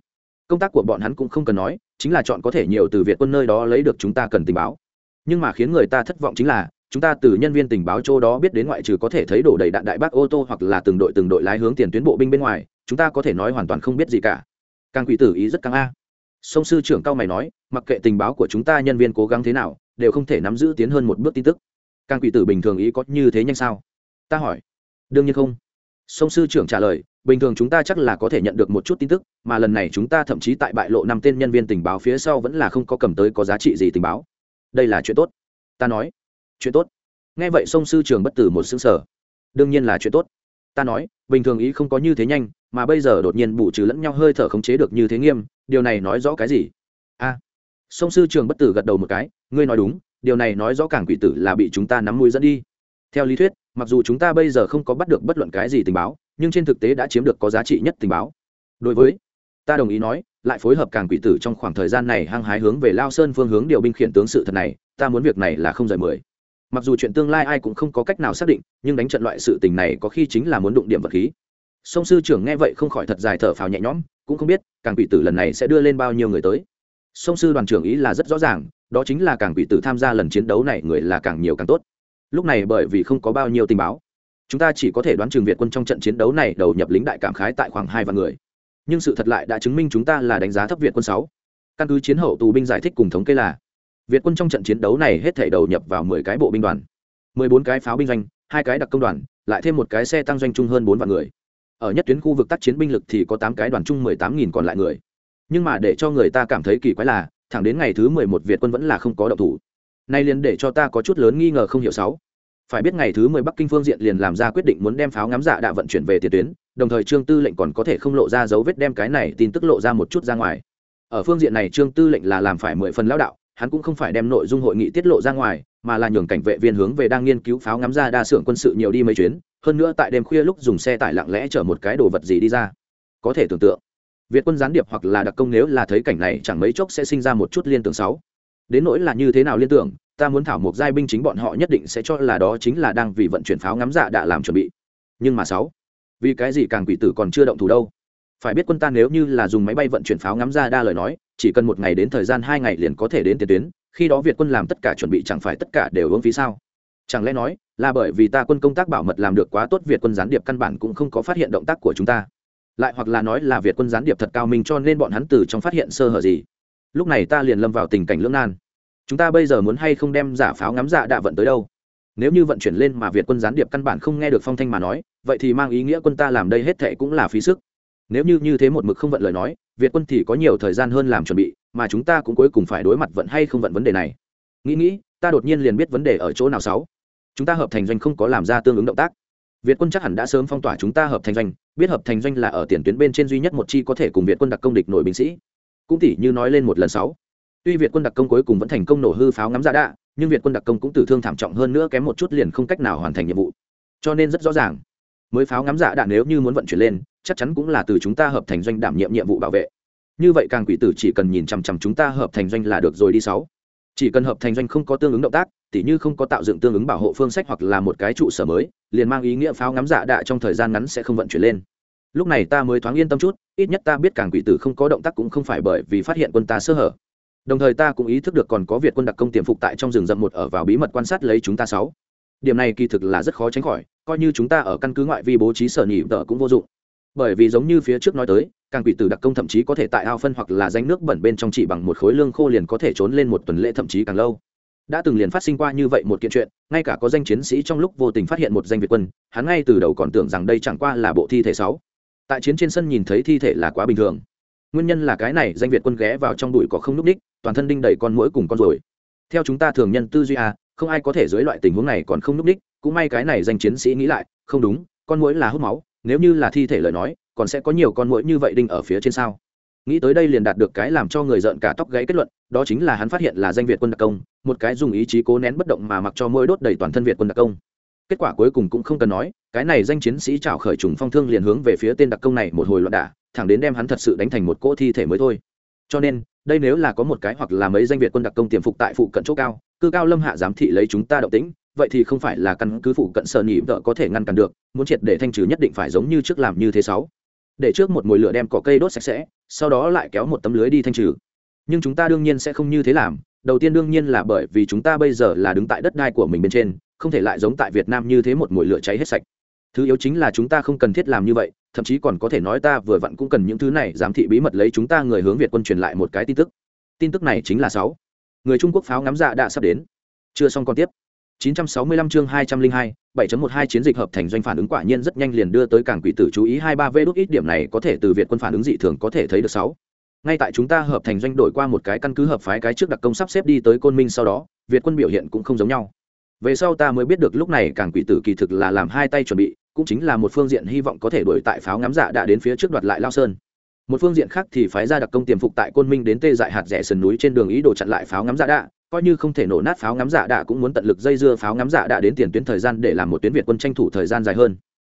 Công tác của bọn hắn cũng không cần nói, chính là chọn có thể nhiều từ việt quân nơi đó lấy được chúng ta cần tình báo. Nhưng mà khiến người ta thất vọng chính là, chúng ta từ nhân viên tình báo châu đó biết đến ngoại trừ có thể thấy đổ đầy đạn đại bác ô tô hoặc là từng đội từng đội lái hướng tiền tuyến bộ binh bên ngoài, chúng ta có thể nói hoàn toàn không biết gì cả. Càng quỷ tử ý rất căng a. Sông sư trưởng cao mày nói, mặc kệ tình báo của chúng ta nhân viên cố gắng thế nào, đều không thể nắm giữ tiến hơn một bước tin tức. Càng quỷ tử bình thường ý có như thế nhanh sao? Ta hỏi. Đương nhiên không sông sư trưởng trả lời, bình thường chúng ta chắc là có thể nhận được một chút tin tức, mà lần này chúng ta thậm chí tại bại lộ năm tên nhân viên tình báo phía sau vẫn là không có cầm tới có giá trị gì tình báo. Đây là chuyện tốt. Ta nói. Chuyện tốt. Nghe vậy sông sư trưởng bất tử một xứng sở đương nhiên là chuyện tốt. Ta nói, bình thường ý không có như thế nhanh, mà bây giờ đột nhiên bù trừ lẫn nhau hơi thở khống chế được như thế nghiêm, điều này nói rõ cái gì? A. Sông sư trường bất tử gật đầu một cái, ngươi nói đúng, điều này nói rõ cảng quỷ tử là bị chúng ta nắm mũi dẫn đi. Theo lý thuyết mặc dù chúng ta bây giờ không có bắt được bất luận cái gì tình báo, nhưng trên thực tế đã chiếm được có giá trị nhất tình báo. Đối với, ta đồng ý nói, lại phối hợp càng quỷ tử trong khoảng thời gian này hăng hái hướng về lao sơn phương hướng điều binh khiển tướng sự thật này, ta muốn việc này là không rời mười. Mặc dù chuyện tương lai ai cũng không có cách nào xác định, nhưng đánh trận loại sự tình này có khi chính là muốn đụng điểm vật khí. Sông sư trưởng nghe vậy không khỏi thật dài thở phào nhẹ nhõm, cũng không biết, càng quỷ tử lần này sẽ đưa lên bao nhiêu người tới. Sông sư đoàn trưởng ý là rất rõ ràng, đó chính là càng quỷ tử tham gia lần chiến đấu này người là càng nhiều càng tốt lúc này bởi vì không có bao nhiêu tình báo, chúng ta chỉ có thể đoán trường việt quân trong trận chiến đấu này đầu nhập lính đại cảm khái tại khoảng hai vạn người. Nhưng sự thật lại đã chứng minh chúng ta là đánh giá thấp việt quân sáu. Căn cứ chiến hậu tù binh giải thích cùng thống kê là, việt quân trong trận chiến đấu này hết thể đầu nhập vào mười cái bộ binh đoàn, mười bốn cái pháo binh doanh, hai cái đặc công đoàn, lại thêm một cái xe tăng doanh chung hơn bốn vạn người. Ở nhất tuyến khu vực tác chiến binh lực thì có tám cái đoàn chung mười tám nghìn còn lại người. Nhưng mà để cho người ta cảm thấy kỳ quái là, thẳng đến ngày thứ mười một việt quân vẫn là không có động thủ nay liền để cho ta có chút lớn nghi ngờ không hiểu sáu. Phải biết ngày thứ mười bắc kinh phương diện liền làm ra quyết định muốn đem pháo ngắm dạ đạ vận chuyển về tiền tuyến, đồng thời trương tư lệnh còn có thể không lộ ra dấu vết đem cái này tin tức lộ ra một chút ra ngoài. Ở phương diện này trương tư lệnh là làm phải mười phần lão đạo, hắn cũng không phải đem nội dung hội nghị tiết lộ ra ngoài, mà là nhường cảnh vệ viên hướng về đang nghiên cứu pháo ngắm dạ ra đa xưởng quân sự nhiều đi mấy chuyến, hơn nữa tại đêm khuya lúc dùng xe tải lặng lẽ chở một cái đồ vật gì đi ra. Có thể tưởng tượng, việt quân gián điệp hoặc là đặc công nếu là thấy cảnh này chẳng mấy chốc sẽ sinh ra một chút liên tưởng sáu đến nỗi là như thế nào liên tưởng, ta muốn thảo một giai binh chính bọn họ nhất định sẽ cho là đó chính là đang vì vận chuyển pháo ngắm dạ đã làm chuẩn bị. Nhưng mà sáu, vì cái gì càng quỷ tử còn chưa động thủ đâu? Phải biết quân ta nếu như là dùng máy bay vận chuyển pháo ngắm ra đa lời nói, chỉ cần một ngày đến thời gian hai ngày liền có thể đến tiền tuyến, khi đó việt quân làm tất cả chuẩn bị chẳng phải tất cả đều ứng phí sao chẳng lẽ nói, là bởi vì ta quân công tác bảo mật làm được quá tốt việt quân gián điệp căn bản cũng không có phát hiện động tác của chúng ta? Lại hoặc là nói là việt quân gián điệp thật cao minh cho nên bọn hắn từ trong phát hiện sơ hở gì? Lúc này ta liền lâm vào tình cảnh lưỡng nan. Chúng ta bây giờ muốn hay không đem giả pháo ngắm dạ đạ vận tới đâu? Nếu như vận chuyển lên mà việt quân gián điệp căn bản không nghe được phong thanh mà nói, vậy thì mang ý nghĩa quân ta làm đây hết thệ cũng là phí sức. Nếu như như thế một mực không vận lời nói, việt quân thì có nhiều thời gian hơn làm chuẩn bị, mà chúng ta cũng cuối cùng phải đối mặt vận hay không vận vấn đề này. Nghĩ nghĩ, ta đột nhiên liền biết vấn đề ở chỗ nào sáu. Chúng ta hợp thành doanh không có làm ra tương ứng động tác. Việt quân chắc hẳn đã sớm phong tỏa chúng ta hợp thành doanh, biết hợp thành doanh là ở tiền tuyến bên trên duy nhất một chi có thể cùng việt quân đặc công địch nổi binh sĩ cũng tỉ như nói lên một lần sáu. Tuy việt quân đặc công cuối cùng vẫn thành công nổ hư pháo ngắm ra đạ, nhưng việt quân đặc công cũng tử thương thảm trọng hơn nữa kém một chút liền không cách nào hoàn thành nhiệm vụ. Cho nên rất rõ ràng, mới pháo ngắm dạ đạn nếu như muốn vận chuyển lên, chắc chắn cũng là từ chúng ta hợp thành doanh đảm nhiệm nhiệm vụ bảo vệ. Như vậy càng quỷ tử chỉ cần nhìn chằm chằm chúng ta hợp thành doanh là được rồi đi sáu. Chỉ cần hợp thành doanh không có tương ứng động tác, tỉ như không có tạo dựng tương ứng bảo hộ phương sách hoặc là một cái trụ sở mới, liền mang ý nghĩa pháo ngắm dạ đạ trong thời gian ngắn sẽ không vận chuyển lên lúc này ta mới thoáng yên tâm chút, ít nhất ta biết càng quỷ tử không có động tác cũng không phải bởi vì phát hiện quân ta sơ hở. Đồng thời ta cũng ý thức được còn có việt quân đặc công tiềm phục tại trong rừng rậm một ở vào bí mật quan sát lấy chúng ta sáu. Điểm này kỳ thực là rất khó tránh khỏi, coi như chúng ta ở căn cứ ngoại vi bố trí sở nhị tờ cũng vô dụng. Bởi vì giống như phía trước nói tới, càng quỷ tử đặc công thậm chí có thể tại ao phân hoặc là danh nước bẩn bên trong chỉ bằng một khối lương khô liền có thể trốn lên một tuần lễ thậm chí càng lâu. Đã từng liền phát sinh qua như vậy một kiện chuyện, ngay cả có danh chiến sĩ trong lúc vô tình phát hiện một danh việt quân, hắn ngay từ đầu còn tưởng rằng đây chẳng qua là bộ thi thể sáu tại chiến trên sân nhìn thấy thi thể là quá bình thường. Nguyên nhân là cái này, danh việt quân ghé vào trong đùi có không n ú c đích toàn thân đinh đầy con mũi cùng con rồi theo chúng ta thường nhân tư duy à không ai có thể dưới loại tình huống này còn không n ú c đích cũng may cái này danh chiến sĩ nghĩ lại, không đúng, con mũi là hút máu, nếu như là thi thể lời nói, còn sẽ có nhiều con mũi như vậy đinh ở phía trên sao? Nghĩ tới đây liền đạt được cái làm cho người giận cả tóc gãy kết luận, đó chính là hắn phát hiện là danh việt quân đặc công, một cái dùng ý chí cố nén bất động mà mặc cho môi đốt đầy toàn thân việt quân đặc công kết quả cuối cùng cũng không cần nói, cái này danh chiến sĩ trào khởi trùng phong thương liền hướng về phía tên đặc công này một hồi loạn đả, thẳng đến đem hắn thật sự đánh thành một cỗ thi thể mới thôi. Cho nên, đây nếu là có một cái hoặc là mấy danh việt quân đặc công tiềm phục tại phụ cận chỗ cao, cư cao lâm hạ giám thị lấy chúng ta động tĩnh, vậy thì không phải là căn cứ phụ cận sở nhị vợ có thể ngăn cản được, muốn triệt để thanh trừ nhất định phải giống như trước làm như thế sáu. Để trước một mùi lửa đem cỏ cây đốt sạch sẽ, sau đó lại kéo một tấm lưới đi thanh trừ. Nhưng chúng ta đương nhiên sẽ không như thế làm, đầu tiên đương nhiên là bởi vì chúng ta bây giờ là đứng tại đất đai của mình bên trên không thể lại giống tại việt nam như thế một mùi lửa cháy hết sạch. Thứ yếu chính là chúng ta không cần thiết làm như vậy thậm chí còn có thể nói ta vừa vặn cũng cần những thứ này giám thị bí mật lấy chúng ta người hướng việt quân truyền lại một cái tin tức. Tin tức này chính là sáu. Người trung quốc pháo ngắm dạ đã sắp đến. Chưa xong còn tiếp. 965 chương 202, 7.12 chiến dịch hợp thành doanh phản ứng quả nhiên rất nhanh liền đưa tới cảng quỷ tử chú ý 23 v đốt ít điểm này có thể từ Việt quân phản ứng dị thường có thể thấy được 6. Ngay tại chúng ta hợp thành doanh đổi qua một cái căn cứ hợp phái cái trước đặc công sắp xếp đi tới Côn Minh sau đó, Việt quân biểu hiện cũng không giống nhau. Về sau ta mới biết được lúc này càng quỷ tử kỳ thực là làm hai tay chuẩn bị, cũng chính là một phương diện hy vọng có thể đuổi tại pháo ngắm dạ đã đến phía trước đoạt lại Lao Sơn. Một phương diện khác thì phái ra đặc công tiềm phục tại Côn Minh đến tê dại hạt rẻ sườn núi trên đường ý đồ chặn lại pháo ngắm dạ đạ, coi như không thể nổ nát pháo ngắm dạ đạ cũng muốn tận lực dây dưa pháo ngắm dạ đạ đến tiền tuyến thời gian để làm một tuyến việt quân tranh thủ thời gian dài hơn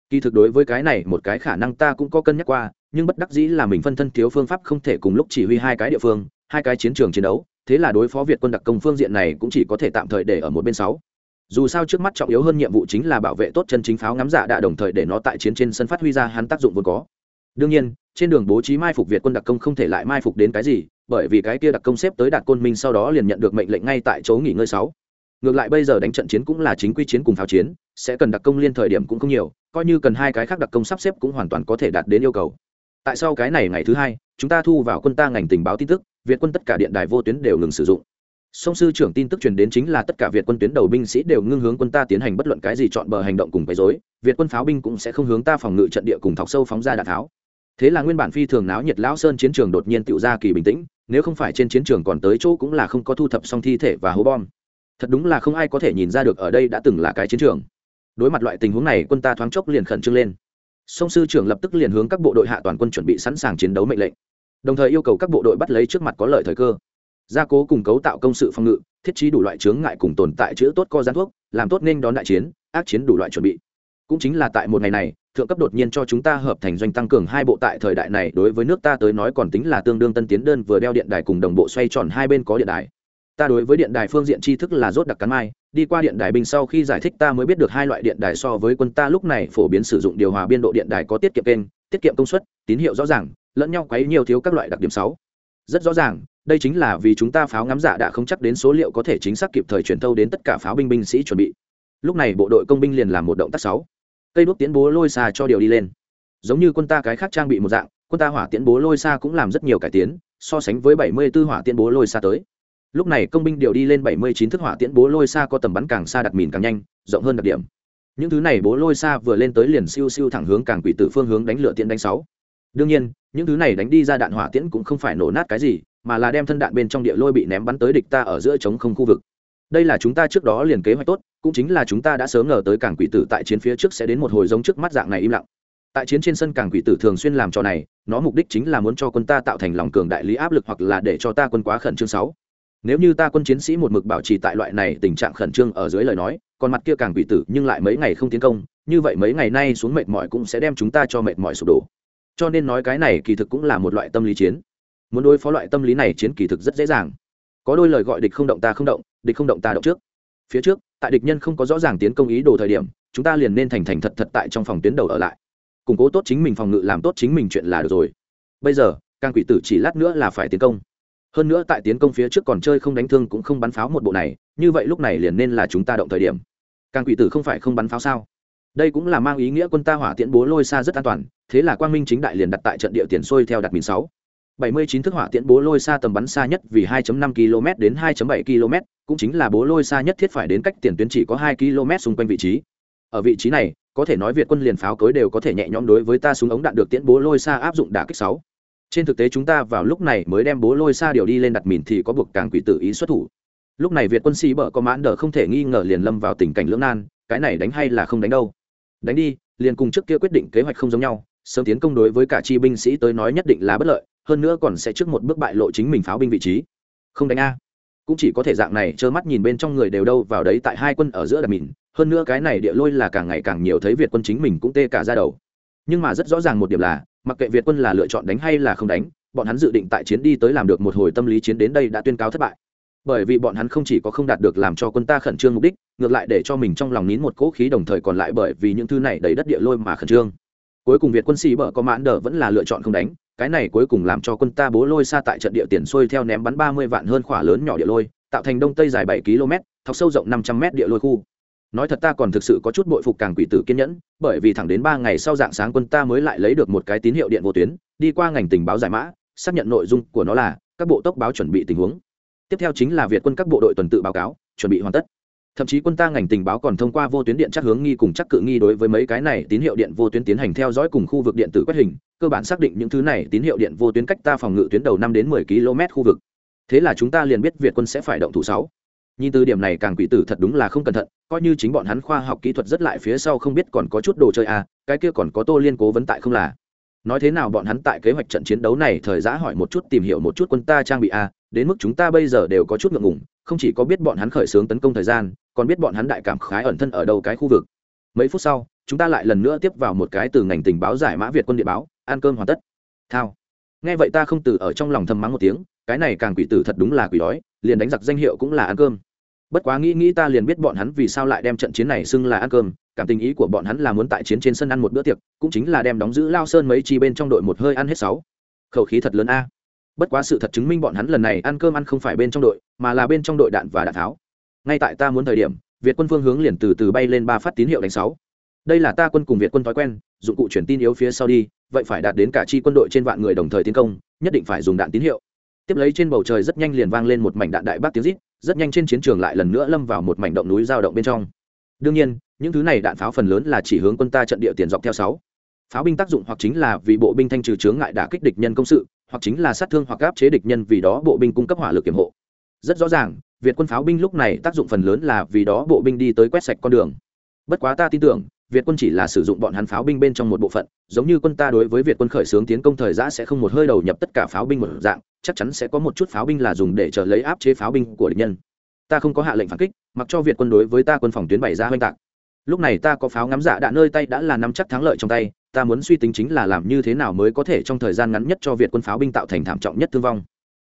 kỳ thực đối với cái này một cái khả năng ta cũng có cân nhắc qua nhưng bất đắc dĩ là mình phân thân thiếu phương pháp không thể cùng lúc chỉ huy hai cái địa phương hai cái chiến trường chiến đấu thế là đối phó việt quân đặc công phương diện này cũng chỉ có thể tạm thời để ở một bên sáu dù sao trước mắt trọng yếu hơn nhiệm vụ chính là bảo vệ tốt chân chính pháo ngắm dạ đạ đồng thời để nó tại chiến trên sân phát huy ra hắn tác dụng vốn có. Đương nhiên, trên đường bố trí mai phục việt quân đặc công không thể lại mai phục đến cái gì, bởi vì cái kia đặc công xếp tới đạt côn minh sau đó liền nhận được mệnh lệnh ngay tại chỗ nghỉ ngơi sáu. Ngược lại bây giờ đánh trận chiến cũng là chính quy chiến cùng pháo chiến, sẽ cần đặc công liên thời điểm cũng không nhiều, coi như cần hai cái khác đặc công sắp xếp cũng hoàn toàn có thể đạt đến yêu cầu. Tại sao cái này ngày thứ hai, chúng ta thu vào quân ta ngành tình báo tin tức, việt quân tất cả điện đài vô tuyến đều ngừng sử dụng song sư trưởng tin tức truyền đến chính là tất cả việt quân tuyến đầu binh sĩ đều ngưng hướng quân ta tiến hành bất luận cái gì chọn bờ hành động cùng quấy rối, việt quân pháo binh cũng sẽ không hướng ta phòng ngự trận địa cùng thọc sâu phóng ra đạn tháo. Thế là nguyên bản phi thường náo nhiệt lão sơn chiến trường đột nhiên tựu ra kỳ bình tĩnh, nếu không phải trên chiến trường còn tới chỗ cũng là không có thu thập xong thi thể và hố bom. Thật đúng là không ai có thể nhìn ra được ở đây đã từng là cái chiến trường. Đối mặt loại tình huống này, quân ta thoáng chốc liền khẩn trương lên. Song sư trưởng lập tức liền hướng các bộ đội hạ toàn quân chuẩn bị sẵn sàng chiến đấu mệnh lệnh. Đồng thời yêu cầu các bộ đội bắt lấy trước mặt có lợi thời cơ gia cố cùng cấu tạo công sự phòng ngự, thiết trí đủ loại chướng ngại cùng tồn tại chữa tốt co gián thuốc, làm tốt nên đón đại chiến, ác chiến đủ loại chuẩn bị. Cũng chính là tại một ngày này, thượng cấp đột nhiên cho chúng ta hợp thành doanh tăng cường hai bộ tại thời đại này, đối với nước ta tới nói còn tính là tương đương tân tiến đơn vừa đeo điện đài cùng đồng bộ xoay tròn hai bên có điện đài. Ta đối với điện đài phương diện tri thức là rốt đặc cắn mai, đi qua điện đài binh sau khi giải thích ta mới biết được hai loại điện đài so với quân ta lúc này phổ biến sử dụng điều hòa biên độ điện đài có tiết kiệm kênh, tiết kiệm công suất, tín hiệu rõ ràng, lẫn nhau quấy nhiều thiếu các loại đặc điểm sáu rất rõ ràng đây chính là vì chúng ta pháo ngắm giả đã không chắc đến số liệu có thể chính xác kịp thời truyền thâu đến tất cả pháo binh binh sĩ chuẩn bị. Lúc này bộ đội công binh liền làm một động tác sáu. Cây đuốc tiến bố lôi xa cho điều đi lên. Giống như quân ta cái khác trang bị một dạng, quân ta hỏa tiến bố lôi xa cũng làm rất nhiều cải tiến, so sánh với bảy mươi 74 hỏa tiến bố lôi xa tới. Lúc này công binh điều đi lên bảy mươi chín thức hỏa tiến bố lôi xa có tầm bắn càng xa đặt mìn càng nhanh, rộng hơn đặc điểm. Những thứ này bố lôi xa vừa lên tới liền siêu siêu thẳng hướng càng quỷ tử phương hướng đánh lửa tiễn đánh sáu. Đương nhiên, những thứ này đánh đi ra đạn hỏa tiễn cũng không phải nổ nát cái gì mà là đem thân đạn bên trong địa lôi bị ném bắn tới địch ta ở giữa chống không khu vực. Đây là chúng ta trước đó liền kế hoạch tốt, cũng chính là chúng ta đã sớm ngờ tới cảng quỷ tử tại chiến phía trước sẽ đến một hồi giống trước mắt dạng này im lặng. Tại chiến trên sân cảng quỷ tử thường xuyên làm trò này, nó mục đích chính là muốn cho quân ta tạo thành lòng cường đại lý áp lực hoặc là để cho ta quân quá khẩn trương sáu. Nếu như ta quân chiến sĩ một mực bảo trì tại loại này tình trạng khẩn trương ở dưới lời nói, còn mặt kia càng quỷ tử nhưng lại mấy ngày không tiến công, như vậy mấy ngày nay xuống mệt mỏi cũng sẽ đem chúng ta cho mệt mỏi sụp đổ. Cho nên nói cái này kỳ thực cũng là một loại tâm lý chiến muốn đối phó loại tâm lý này chiến kỳ thực rất dễ dàng. Có đôi lời gọi địch không động ta không động, địch không động ta động trước. Phía trước, tại địch nhân không có rõ ràng tiến công ý đồ thời điểm, chúng ta liền nên thành thành thật thật tại trong phòng tuyến đầu ở lại. Củng cố tốt chính mình phòng ngự làm tốt chính mình chuyện là được rồi. Bây giờ, càng quỷ tử chỉ lát nữa là phải tiến công. Hơn nữa tại tiến công phía trước còn chơi không đánh thương cũng không bắn pháo một bộ này, như vậy lúc này liền nên là chúng ta động thời điểm. Càng quỷ tử không phải không bắn pháo sao? Đây cũng là mang ý nghĩa quân ta hỏa tiễn bố lôi xa rất an toàn, thế là quang minh chính đại liền đặt tại trận địa tiền xuôi theo đặt mìn sáu. 79 thức hỏa tiễn bố lôi xa tầm bắn xa nhất vì 2.5 km đến 2.7 km, cũng chính là bố lôi xa nhất thiết phải đến cách tiền tuyến chỉ có 2 km xung quanh vị trí. Ở vị trí này, có thể nói Việt quân liền pháo cối đều có thể nhẹ nhõm đối với ta súng ống đạn được tiễn bố lôi xa áp dụng đả kích 6. Trên thực tế chúng ta vào lúc này mới đem bố lôi xa điều đi lên đặt mìn thì có buộc càng quỷ tử ý xuất thủ. Lúc này Việt quân sĩ bợ có mãn đỡ không thể nghi ngờ liền lâm vào tình cảnh lưỡng nan, cái này đánh hay là không đánh đâu. Đánh đi, liền cùng trước kia quyết định kế hoạch không giống nhau, sớm tiến công đối với cả chi binh sĩ tới nói nhất định là bất lợi, hơn nữa còn sẽ trước một bước bại lộ chính mình pháo binh vị trí. Không đánh a. Cũng chỉ có thể dạng này trơ mắt nhìn bên trong người đều đâu vào đấy tại hai quân ở giữa đặt mìn. Hơn nữa cái này địa lôi là càng ngày càng nhiều thấy việt quân chính mình cũng tê cả ra đầu. Nhưng mà rất rõ ràng một điểm là, mặc kệ việt quân là lựa chọn đánh hay là không đánh, bọn hắn dự định tại chiến đi tới làm được một hồi tâm lý chiến đến đây đã tuyên cáo thất bại. Bởi vì bọn hắn không chỉ có không đạt được làm cho quân ta khẩn trương mục đích, ngược lại để cho mình trong lòng nín một cỗ khí đồng thời còn lại bởi vì những thứ này đầy đất địa lôi mà khẩn trương. Cuối cùng việt quân sĩ bở có mãn đờ vẫn là lựa chọn không đánh cái này cuối cùng làm cho quân ta bố lôi xa tại trận địa tiền xuôi theo ném bắn ba mươi vạn hơn khỏa lớn nhỏ địa lôi, tạo thành đông tây dài bảy km, thọc sâu rộng năm trăm m địa lôi khu. Nói thật ta còn thực sự có chút bội phục càng quỷ tử kiên nhẫn, bởi vì thẳng đến ba ngày sau dạng sáng quân ta mới lại lấy được một cái tín hiệu điện vô tuyến, đi qua ngành tình báo giải mã, xác nhận nội dung của nó là các bộ tốc báo chuẩn bị tình huống. Tiếp theo chính là việt quân các bộ đội tuần tự báo cáo, chuẩn bị hoàn tất thậm chí quân ta ngành tình báo còn thông qua vô tuyến điện chắc hướng nghi cùng chắc cự nghi đối với mấy cái này tín hiệu điện vô tuyến tiến hành theo dõi cùng khu vực điện tử quét hình, cơ bản xác định những thứ này tín hiệu điện vô tuyến cách ta phòng ngự tuyến đầu năm đến mười km khu vực. Thế là chúng ta liền biết việt quân sẽ phải động thủ sáu. Nhìn từ điểm này càng quỷ tử thật đúng là không cẩn thận, coi như chính bọn hắn khoa học kỹ thuật rất lại phía sau không biết còn có chút đồ chơi à cái kia còn có tô liên cố vấn tại không là. Nói thế nào bọn hắn tại kế hoạch trận chiến đấu này thời giã hỏi một chút tìm hiểu một chút quân ta trang bị à đến mức chúng ta bây giờ đều có chút ngượng ngùng không chỉ có biết bọn hắn khởi xướng tấn công thời gian, còn biết bọn hắn đại cảm khái ẩn thân ở đâu cái khu vực. Mấy phút sau, chúng ta lại lần nữa tiếp vào một cái từ ngành tình báo giải mã việt quân địa báo, ăn cơm hoàn tất. Thao. Nghe vậy ta không từ ở trong lòng thầm mắng một tiếng, cái này càng quỷ tử thật đúng là quỷ đói, liền đánh giặc danh hiệu cũng là ăn cơm. Bất quá nghĩ nghĩ ta liền biết bọn hắn vì sao lại đem trận chiến này xưng là ăn cơm, cảm tình ý của bọn hắn là muốn tại chiến trên sân ăn một bữa tiệc, cũng chính là đem đóng giữ lao sơn mấy chi bên trong đội một hơi ăn hết sáu. Khẩu khí thật lớn a bất quá sự thật chứng minh bọn hắn lần này ăn cơm ăn không phải bên trong đội, mà là bên trong đội đạn và đạn tháo. Ngay tại ta muốn thời điểm, việt quân phương hướng liền từ từ bay lên ba phát tín hiệu đánh sáu. Đây là ta quân cùng việt quân thói quen, dụng cụ truyền tin yếu phía sau đi, vậy phải đạt đến cả chi quân đội trên vạn người đồng thời tiến công, nhất định phải dùng đạn tín hiệu. Tiếp lấy trên bầu trời rất nhanh liền vang lên một mảnh đạn đại bác tiếng rít, rất nhanh trên chiến trường lại lần nữa lâm vào một mảnh động núi giao động bên trong. Đương nhiên, những thứ này đạn pháo phần lớn là chỉ hướng quân ta trận địa tiền dọc theo sáu. Pháo binh tác dụng hoặc chính là vì bộ binh thanh trừ chướng ngại đả kích địch nhân công sự hoặc chính là sát thương hoặc áp chế địch nhân vì đó bộ binh cung cấp hỏa lực kiểm hộ. Rất rõ ràng, việt quân pháo binh lúc này tác dụng phần lớn là vì đó bộ binh đi tới quét sạch con đường. Bất quá ta tin tưởng, việt quân chỉ là sử dụng bọn hắn pháo binh bên trong một bộ phận, giống như quân ta đối với việt quân khởi xướng tiến công thời giã sẽ không một hơi đầu nhập tất cả pháo binh một dạng, chắc chắn sẽ có một chút pháo binh là dùng để chờ lấy áp chế pháo binh của địch nhân. Ta không có hạ lệnh phản kích, mặc cho việt quân đối với ta quân phòng tuyến bày ra hoành tạc. Lúc này ta có pháo ngắm dạ giả đạn nơi tay đã là nắm chắc thắng lợi trong tay ta muốn suy tính chính là làm như thế nào mới có thể trong thời gian ngắn nhất cho việt quân pháo binh tạo thành thảm trọng nhất thương vong.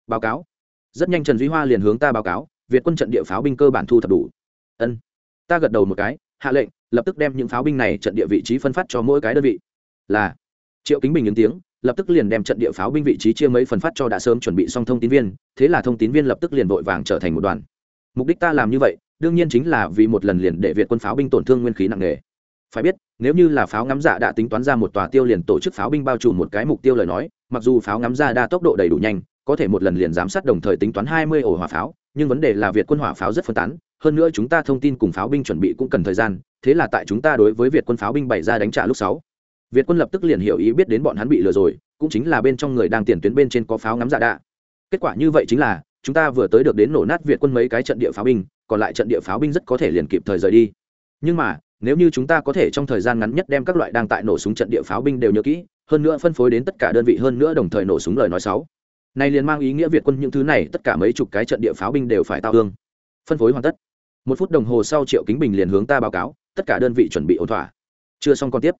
Báo cáo. Rất nhanh trần duy hoa liền hướng ta báo cáo, việt quân trận địa pháo binh cơ bản thu thập đủ. Ân. Ta gật đầu một cái, hạ lệnh, lập tức đem những pháo binh này trận địa vị trí phân phát cho mỗi cái đơn vị. Là. Triệu kính bình ứng tiếng, lập tức liền đem trận địa pháo binh vị trí chia mấy phần phát cho đã sớm chuẩn bị xong thông tin viên, thế là thông tin viên lập tức liền vội vàng trở thành một đoàn. Mục đích ta làm như vậy, đương nhiên chính là vì một lần liền để việt quân pháo binh tổn thương nguyên khí nặng nề phải biết, nếu như là pháo ngắm giả đã tính toán ra một tòa tiêu liền tổ chức pháo binh bao trùm một cái mục tiêu lời nói, mặc dù pháo ngắm ra đa tốc độ đầy đủ nhanh, có thể một lần liền giám sát đồng thời tính toán hai mươi ổ hỏa pháo, nhưng vấn đề là việt quân hỏa pháo rất phân tán, hơn nữa chúng ta thông tin cùng pháo binh chuẩn bị cũng cần thời gian, thế là tại chúng ta đối với việt quân pháo binh bày ra đánh trả lúc sáu. Việt quân lập tức liền hiểu ý biết đến bọn hắn bị lừa rồi, cũng chính là bên trong người đang tiền tuyến bên trên có pháo ngắm dạ đạ kết quả như vậy chính là, chúng ta vừa tới được đến nổ nát việt quân mấy cái trận địa pháo binh, còn lại trận địa pháo binh rất có thể liền kịp thời rời đi. Nhưng mà nếu như chúng ta có thể trong thời gian ngắn nhất đem các loại đang tại nổ súng trận địa pháo binh đều nhớ kỹ, hơn nữa phân phối đến tất cả đơn vị, hơn nữa đồng thời nổ súng lời nói sáu này liền mang ý nghĩa việt quân những thứ này, tất cả mấy chục cái trận địa pháo binh đều phải tao hương. Phân phối hoàn tất. Một phút đồng hồ sau triệu kính bình liền hướng ta báo cáo, tất cả đơn vị chuẩn bị ổn thỏa. Chưa xong còn tiếp.